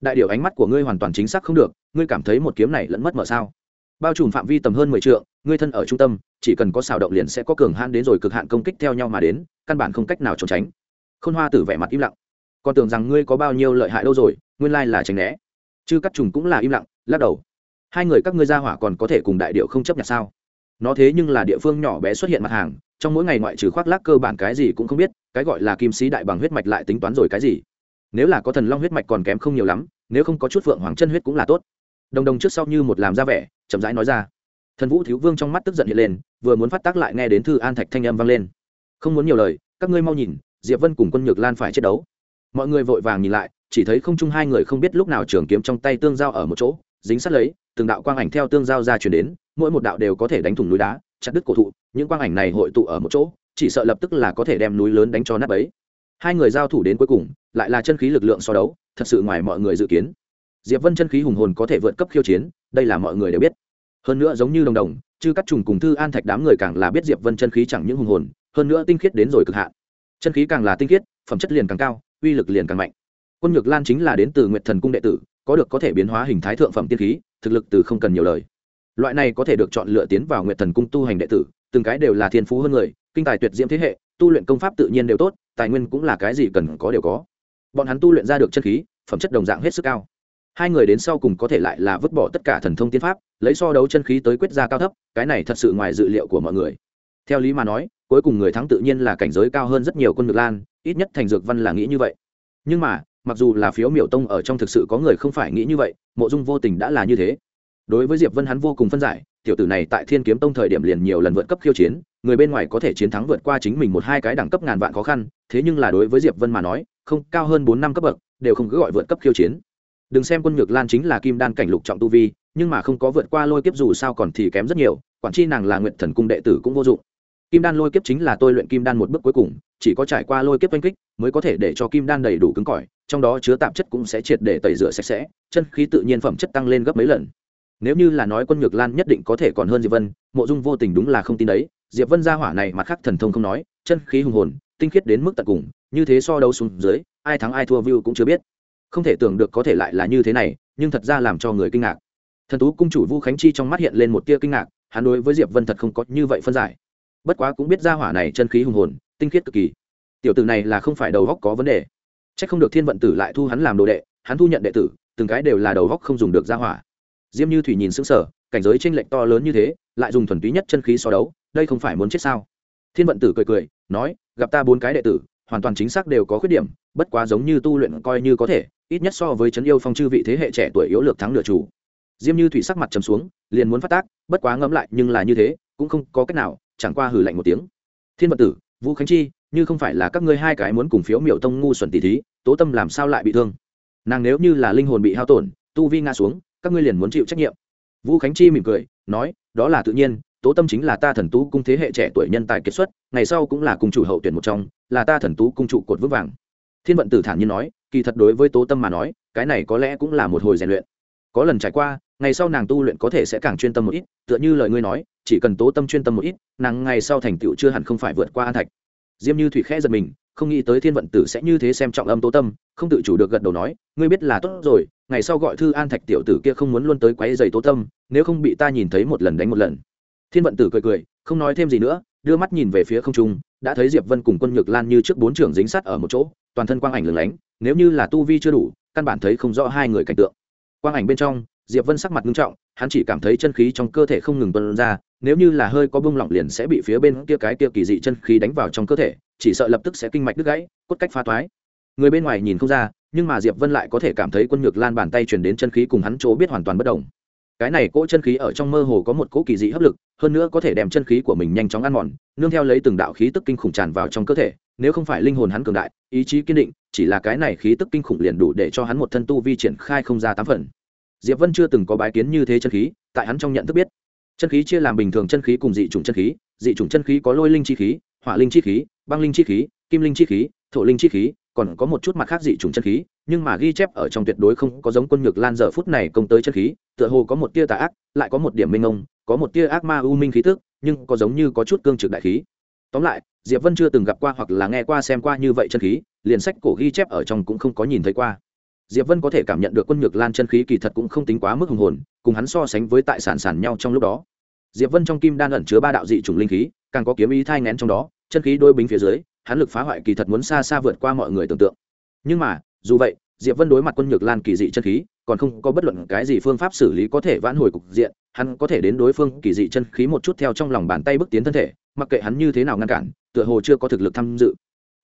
Đại điều ánh mắt của ngươi hoàn toàn chính xác không được, ngươi cảm thấy một kiếm này lẫn mất mở sao? Bao trùm phạm vi tầm hơn mười t ngươi thân ở trung tâm chỉ cần có xào động liền sẽ có cường hãn đến rồi cực hạn công kích theo nhau mà đến, căn bản không cách nào trốn tránh. Khôn hoa tử vẻ mặt im lặng. Con tưởng rằng ngươi có bao nhiêu lợi hại đâu rồi, nguyên lai là tránh né. Chứ các trùng cũng là im lặng, lắc đầu. Hai người các ngươi ra hỏa còn có thể cùng đại điệu không chấp nhận sao? Nó thế nhưng là địa phương nhỏ bé xuất hiện mặt hàng, trong mỗi ngày ngoại trừ khoác lác cơ bản cái gì cũng không biết, cái gọi là kim sĩ đại bằng huyết mạch lại tính toán rồi cái gì? Nếu là có thần long huyết mạch còn kém không nhiều lắm, nếu không có chút phượng hoàng chân huyết cũng là tốt. Đồng đồng trước sau như một làm ra vẻ, chậm rãi nói ra thần vũ thiếu vương trong mắt tức giận hiện lên, vừa muốn phát tác lại nghe đến thư an thạch thanh âm vang lên. Không muốn nhiều lời, các ngươi mau nhìn, diệp vân cùng quân nhược lan phải chiến đấu. Mọi người vội vàng nhìn lại, chỉ thấy không chung hai người không biết lúc nào trường kiếm trong tay tương giao ở một chỗ, dính sát lấy, từng đạo quang ảnh theo tương giao ra chuyển đến, mỗi một đạo đều có thể đánh thủng núi đá, chặt đứt cổ thụ, những quang ảnh này hội tụ ở một chỗ, chỉ sợ lập tức là có thể đem núi lớn đánh cho nắp ấy hai người giao thủ đến cuối cùng, lại là chân khí lực lượng so đấu, thật sự ngoài mọi người dự kiến. Diệp vân chân khí hùng hồn có thể vượt cấp khiêu chiến, đây là mọi người đều biết hơn nữa giống như đồng đồng chứ các trùng cùng thư an thạch đám người càng là biết diệp vân chân khí chẳng những hùng hồn, hơn nữa tinh khiết đến rồi cực hạn. Chân khí càng là tinh khiết, phẩm chất liền càng cao, uy lực liền càng mạnh. Quân nhược lan chính là đến từ nguyệt thần cung đệ tử, có được có thể biến hóa hình thái thượng phẩm tiên khí, thực lực từ không cần nhiều lời. Loại này có thể được chọn lựa tiến vào nguyệt thần cung tu hành đệ tử, từng cái đều là thiên phú hơn người, kinh tài tuyệt diễm thế hệ, tu luyện công pháp tự nhiên đều tốt, tài nguyên cũng là cái gì cần có đều có. Bọn hắn tu luyện ra được chân khí, phẩm chất đồng dạng hết sức cao hai người đến sau cùng có thể lại là vứt bỏ tất cả thần thông tiên pháp, lấy so đấu chân khí tới quyết ra cao thấp, cái này thật sự ngoài dự liệu của mọi người. Theo lý mà nói, cuối cùng người thắng tự nhiên là cảnh giới cao hơn rất nhiều quân ngược lan, ít nhất thành dược văn là nghĩ như vậy. Nhưng mà, mặc dù là phiếu miểu tông ở trong thực sự có người không phải nghĩ như vậy, mộ dung vô tình đã là như thế. Đối với diệp vân hắn vô cùng phân giải, tiểu tử này tại thiên kiếm tông thời điểm liền nhiều lần vượt cấp khiêu chiến, người bên ngoài có thể chiến thắng vượt qua chính mình một hai cái đẳng cấp ngàn vạn khó khăn, thế nhưng là đối với diệp vân mà nói, không, cao hơn bốn năm cấp bậc, đều không cứ gọi vượt cấp khiêu chiến đừng xem quân nhược lan chính là kim đan cảnh lục trọng tu vi, nhưng mà không có vượt qua lôi kiếp dù sao còn thì kém rất nhiều, quản chi nàng là nguyện thần cung đệ tử cũng vô dụng. Kim đan lôi kiếp chính là tôi luyện kim đan một bước cuối cùng, chỉ có trải qua lôi kiếp oanh kích mới có thể để cho kim đan đầy đủ cứng cỏi, trong đó chứa tạp chất cũng sẽ triệt để tẩy rửa sạch sẽ, chân khí tự nhiên phẩm chất tăng lên gấp mấy lần. Nếu như là nói quân nhược lan nhất định có thể còn hơn diệp vân, mộ dung vô tình đúng là không tin đấy. Diệp vân ra hỏa này mặt khác thần thông không nói, chân khí hùng hồn, tinh khiết đến mức tận cùng, như thế so đấu xuống dưới, ai thắng ai thua view cũng chưa biết không thể tưởng được có thể lại là như thế này, nhưng thật ra làm cho người kinh ngạc. Thần tú cung chủ vu khánh chi trong mắt hiện lên một tia kinh ngạc, hắn đối với diệp vân thật không có như vậy phân giải. Bất quá cũng biết ra hỏa này chân khí hùng hồn, tinh khiết cực kỳ. Tiểu tử này là không phải đầu góc có vấn đề. C h ắ c không được thiên vận tử lại thu hắn làm đồ đệ, hắn thu nhận đệ tử, từng cái đều là đầu góc không dùng được ra hỏa. Diêm như thủy nhìn xứng sở cảnh giới tranh lệch to lớn như thế, lại dùng thuần túy nhất chân khí so đấu, đây không phải muốn chết sao? Thiên vận tử cười cười, nói, gặp ta bốn cái đệ tử, hoàn toàn chính xác đều có khuyết điểm, bất quá giống như tu luyện coi như có thể ít nhất so với trấn yêu phong chư vị thế hệ trẻ tuổi yếu lược thắng nửa chủ. Diêm như thủy sắc mặt trầm xuống, liền muốn phát tác, bất quá ngẫm lại, nhưng là như thế, cũng không có cách nào, chẳng qua hử lạnh một tiếng. Thiên vật tử, vũ khánh chi, như không phải là các ngươi hai cái muốn cùng phiếu miểu tông ngu xuẩn tỷ thí, tố tâm làm sao lại bị thương? Nàng nếu như là linh hồn bị hao tổn, tu vi ngã xuống, các ngươi liền muốn chịu trách nhiệm. Vũ khánh chi mỉm cười, nói, đó là tự nhiên, tố tâm chính là ta thần tú cung thế hệ trẻ tuổi nhân tài kiệt xuất, ngày sau cũng là cung chủ hậu tuyển một trong, là ta thần tú cung trụ cột vững vàng. Thiên vận tử thản nhiên nói kỳ thật đối với tố tâm mà nói, cái này có lẽ cũng là một hồi rèn luyện. Có lần trải qua, ngày sau nàng tu luyện có thể sẽ càng chuyên tâm một ít, tựa như lời ngươi nói, chỉ cần tố tâm chuyên tâm một ít, nàng ngày sau thành tựu chưa hẳn không phải vượt qua an thạch. Diêm như thủy khẽ giật mình, không nghĩ tới thiên vận tử sẽ như thế xem trọng âm tố tâm, không tự chủ được gật đầu nói, ngươi biết là tốt rồi, ngày sau gọi thư an thạch tiểu tử kia không muốn luôn tới quấy giày tố tâm, nếu không bị ta nhìn thấy một lần đánh một lần. Thiên vận tử cười cười, không nói thêm gì nữa, đưa mắt nhìn về phía không trung, đã thấy diệp vân cùng quân nhược lan như trước bốn trưởng dính sắt ở một chỗ, toàn thân quang ảnh lửng lánh nếu như là tu vi chưa đủ, căn bản thấy không rõ hai người cảnh tượng. Quang ảnh bên trong, diệp vân sắc mặt nghiêm trọng, hắn chỉ cảm thấy chân khí trong cơ thể không ngừng tuân ra, nếu như là hơi có bông lỏng liền sẽ bị phía bên kia cái kia kỳ dị chân khí đánh vào trong cơ thể, chỉ sợ lập tức sẽ kinh mạch đứt gãy, cốt cách phá toái. Người bên ngoài nhìn không ra, nhưng mà diệp vân lại có thể cảm thấy quân nhược lan bàn tay truyền đến chân khí cùng hắn chỗ biết hoàn toàn bất đồng cái này cỗ chân khí ở trong mơ hồ có một cỗ kỳ dị hấp lực, hơn nữa có thể đem chân khí của mình nhanh chóng ăn mòn, nương theo lấy từng đạo khí tức kinh khủng tràn vào trong cơ thể nếu không phải linh hồn hắn cường đại, ý chí kiên định, chỉ là cái này khí tức kinh khủng liền đủ để cho hắn một thân tu vi triển khai không ra tám phần. Diệp vân chưa từng có bái kiến như thế chân khí, tại hắn trong nhận thức biết, chân khí chia làm bình thường chân khí cùng dị chủng chân khí, dị chủng chân khí có lôi linh chi khí, hỏa linh chi khí, băng linh chi khí, kim linh chi khí, thổ linh chi khí, còn có một chút mặt khác dị chủng chân khí, nhưng mà ghi chép ở trong tuyệt đối không có giống quân nhược lan giờ phút này công tới chân khí, tựa hồ có một tia tà ác, lại có một điểm minh ông có một tia ác ma u minh khí tức, nhưng có giống như có chút cương trực đại khí. Tóm lại diệp vân chưa từng gặp qua hoặc là nghe qua xem qua như vậy chân khí, liền sách cổ ghi chép ở trong cũng không có nhìn thấy qua. Diệp vân có thể cảm nhận được quân nhược lan chân khí kỳ thật cũng không tính quá mức hùng hồn, cùng hắn so sánh với tại sản sản nhau trong lúc đó. Diệp vân trong kim đan ẩn chứa ba đạo dị chủng linh khí, càng có kiếm ý thai ngén trong đó, chân khí đôi bính phía dưới, hắn lực phá hoại kỳ thật muốn xa xa vượt qua mọi người tưởng tượng. Nhưng mà, dù vậy, diệp vân đối mặt quân nhược lan kỳ dị chân khí, còn không có bất luận cái gì phương pháp xử lý có thể vãn hồi cục diện, hắn có thể đến đối phương kỳ dị chân khí một chút theo trong lòng bàn tay bước tiến thân thể, mặc kệ hắn như thế nào ngăn cản tựa hồ chưa có thực lực tham dự.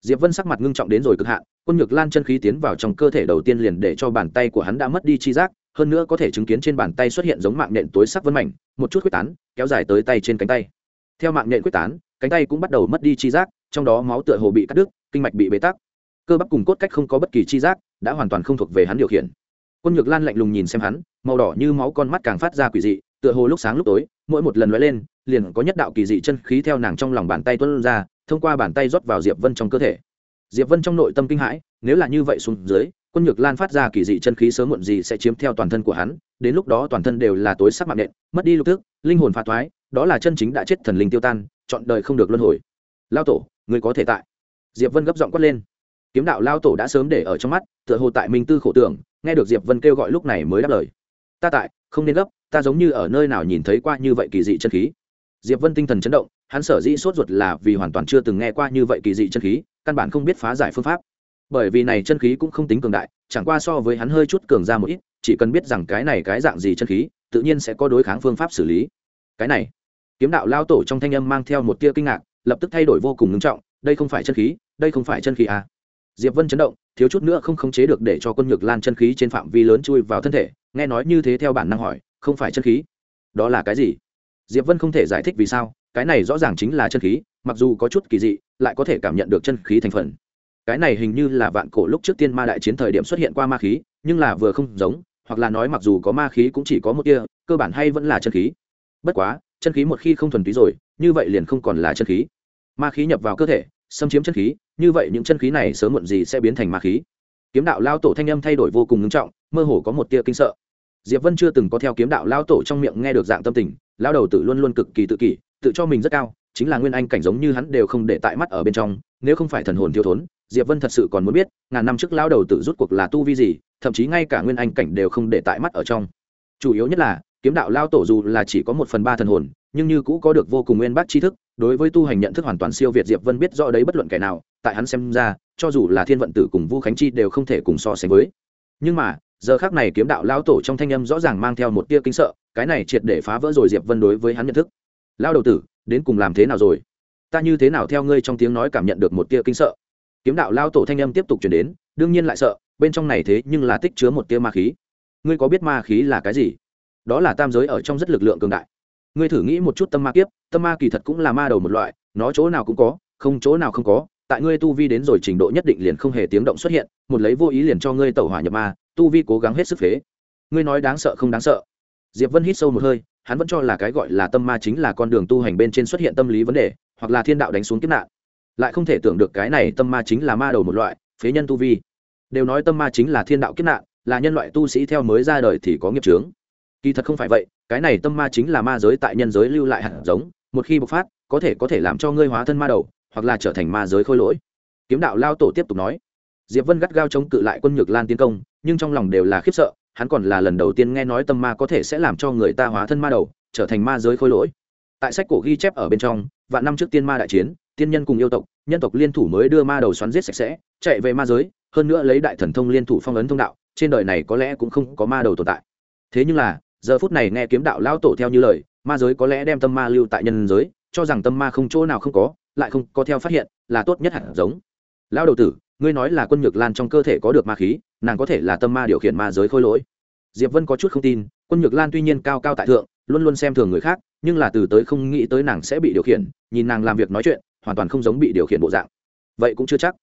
Diệp vân sắc mặt ngưng trọng đến rồi cực hạn, quân nhược lan chân khí tiến vào trong cơ thể đầu tiên liền để cho bàn tay của hắn đã mất đi chi giác, hơn nữa có thể chứng kiến trên bàn tay xuất hiện giống mạng nện tối sắc vân mảnh, một chút quyết tán, kéo dài tới tay trên cánh tay. Theo mạng nện quyết tán, cánh tay cũng bắt đầu mất đi chi giác, trong đó máu tựa hồ bị cắt đứt, kinh mạch bị bế tắc. Cơ bắp cùng cốt cách không có bất kỳ chi giác, đã hoàn toàn không thuộc về hắn điều khiển. Quân nhược lan lạnh lùng nhìn xem hắn màu đỏ như máu con mắt càng phát ra quỷ dị, tựa hồ lúc sáng lúc tối, mỗi một lần lóe lên, liền có nhất đạo kỳ dị chân khí theo nàng trong lòng bàn tay tuôn ra, thông qua bàn tay rót vào diệp vân trong cơ thể. Diệp vân trong nội tâm kinh hãi, nếu là như vậy xuống dưới, quân nhược lan phát ra kỳ dị chân khí sớm muộn gì sẽ chiếm theo toàn thân của hắn, đến lúc đó toàn thân đều là tối sắc mạng nện, mất đi lục thức, linh hồn phá thoái, đó là chân chính đã chết thần linh tiêu tan, chọn đời không được luân hồi. Lao tổ, người có thể tại. Diệp vân gấp giọng quát lên. Kiếm đạo lao tổ đã sớm để ở trong mắt, tựa hồ tại minh tư khổ tưởng, nghe được diệp vân kêu gọi lúc này mới đáp lời ta tại, không nên gấp, ta giống như ở nơi nào nhìn thấy qua như vậy kỳ dị chân khí. Diệp vân tinh thần chấn động, hắn sở dĩ sốt ruột là vì hoàn toàn chưa từng nghe qua như vậy kỳ dị chân khí, căn bản không biết phá giải phương pháp. Bởi vì này chân khí cũng không tính cường đại, chẳng qua so với hắn hơi chút cường ra một ít, chỉ cần biết rằng cái này cái dạng gì chân khí, tự nhiên sẽ có đối kháng phương pháp xử lý. Cái này, kiếm đạo lao tổ trong thanh âm mang theo một tia kinh ngạc, lập tức thay đổi vô cùng ngưng trọng, đây không phải chân khí, đây không phải chân khí à. diệp vân chấn động, thiếu chút nữa không khống chế được để cho quân nhược lan chân khí trên phạm vi lớn chui vào thân thể nghe nói như thế theo bản năng hỏi, không phải chân khí? Đó là cái gì? Diệp vân không thể giải thích vì sao, cái này rõ ràng chính là chân khí, mặc dù có chút kỳ dị, lại có thể cảm nhận được chân khí thành phần. Cái này hình như là vạn cổ lúc trước tiên ma đại chiến thời điểm xuất hiện qua ma khí, nhưng là vừa không giống, hoặc là nói mặc dù có ma khí cũng chỉ có một tia, cơ bản hay vẫn là chân khí. Bất quá, chân khí một khi không thuần túy rồi, như vậy liền không còn là chân khí. Ma khí nhập vào cơ thể, xâm chiếm chân khí, như vậy những chân khí này sớm muộn gì sẽ biến thành ma khí. Kiếm đạo lao tổ thanh âm thay đổi vô cùng ngưng trọng, mơ hồ có một tia kinh sợ diệp vân chưa từng có theo kiếm đạo lao tổ trong miệng nghe được dạng tâm tình, lao đầu tử luôn luôn cực kỳ tự kỷ, tự cho mình rất cao, chính là nguyên anh cảnh giống như hắn đều không để tại mắt ở bên trong, nếu không phải thần hồn thiếu thốn, diệp vân thật sự còn muốn biết, ngàn năm trước lao đầu tử rút cuộc là tu vi gì, thậm chí ngay cả nguyên anh cảnh đều không để tại mắt ở trong. Chủ yếu nhất là, kiếm đạo lao tổ dù là chỉ có một phần ba thần hồn, nhưng như cũ có được vô cùng nguyên bác tri thức, đối với tu hành nhận thức hoàn toàn siêu việt diệp vân biết rõ đấy bất luận kẻ nào, tại hắn xem ra, cho dù là thiên vận tử cùng vu khánh chi đều không thể cùng so sánh với. Nhưng mà giờ khác này kiếm đạo lao tổ trong thanh âm rõ ràng mang theo một tia kinh sợ, cái này triệt để phá vỡ rồi diệp vân đối với hắn nhận thức. Lao đầu tử, đến cùng làm thế nào rồi? Ta như thế nào theo ngươi trong tiếng nói cảm nhận được một tia kinh sợ? Kiếm đạo lao tổ thanh âm tiếp tục chuyển đến, đương nhiên lại sợ, bên trong này thế nhưng là tích chứa một tia ma khí. Ngươi có biết ma khí là cái gì? Đó là tam giới ở trong rất lực lượng cường đại. Ngươi thử nghĩ một chút tâm ma kiếp, tâm ma kỳ thật cũng là ma đầu một loại, nó chỗ nào cũng có, không chỗ nào không có, tại ngươi tu vi đến rồi trình độ nhất định liền không hề tiếng động xuất hiện, một lấy vô ý liền cho ngươi tẩu hỏa nhập ma tu vi cố gắng hết sức phế. Ngươi nói đáng sợ không đáng sợ? Diệp vân hít sâu một hơi, hắn vẫn cho là cái gọi là tâm ma chính là con đường tu hành bên trên xuất hiện tâm lý vấn đề, hoặc là thiên đạo đánh xuống kiếp nạn. Lại không thể tưởng được cái này tâm ma chính là ma đầu một loại, phế nhân tu vi. Đều nói tâm ma chính là thiên đạo kiếp nạn, là nhân loại tu sĩ theo mới ra đời thì có nghiệp trướng kỳ thật không phải vậy, cái này tâm ma chính là ma giới tại nhân giới lưu lại hạt giống, một khi bộc phát, có thể có thể làm cho ngươi hóa thân ma đầu, hoặc là trở thành ma giới khôi lỗi. Kiếm đạo lao tổ tiếp tục nói. Diệp vân gắt gao chống cự lại quân nhược lan tiến công nhưng trong lòng đều là khiếp sợ, hắn còn là lần đầu tiên nghe nói tâm ma có thể sẽ làm cho người ta hóa thân ma đầu, trở thành ma giới khôi lỗi. Tại sách cổ ghi chép ở bên trong, vạn năm trước tiên ma đại chiến, tiên nhân cùng yêu tộc, nhân tộc liên thủ mới đưa ma đầu xoắn giết sạch sẽ, chạy về ma giới, hơn nữa lấy đại thần thông liên thủ phong ấn thông đạo, trên đời này có lẽ cũng không có ma đầu tồn tại. Thế nhưng là, giờ phút này nghe kiếm đạo lão tổ theo như lời, ma giới có lẽ đem tâm ma lưu tại nhân giới, cho rằng tâm ma không chỗ nào không có, lại không có theo phát hiện, là tốt nhất hẳn giống. Lão đầu tử ngươi nói là quân nhược lan trong cơ thể có được ma khí, nàng có thể là tâm ma điều khiển ma giới khôi lỗi. Diệp vân có chút không tin, quân nhược lan tuy nhiên cao cao tại thượng, luôn luôn xem thường người khác, nhưng là từ tới không nghĩ tới nàng sẽ bị điều khiển, nhìn nàng làm việc nói chuyện, hoàn toàn không giống bị điều khiển bộ dạng. Vậy cũng chưa chắc.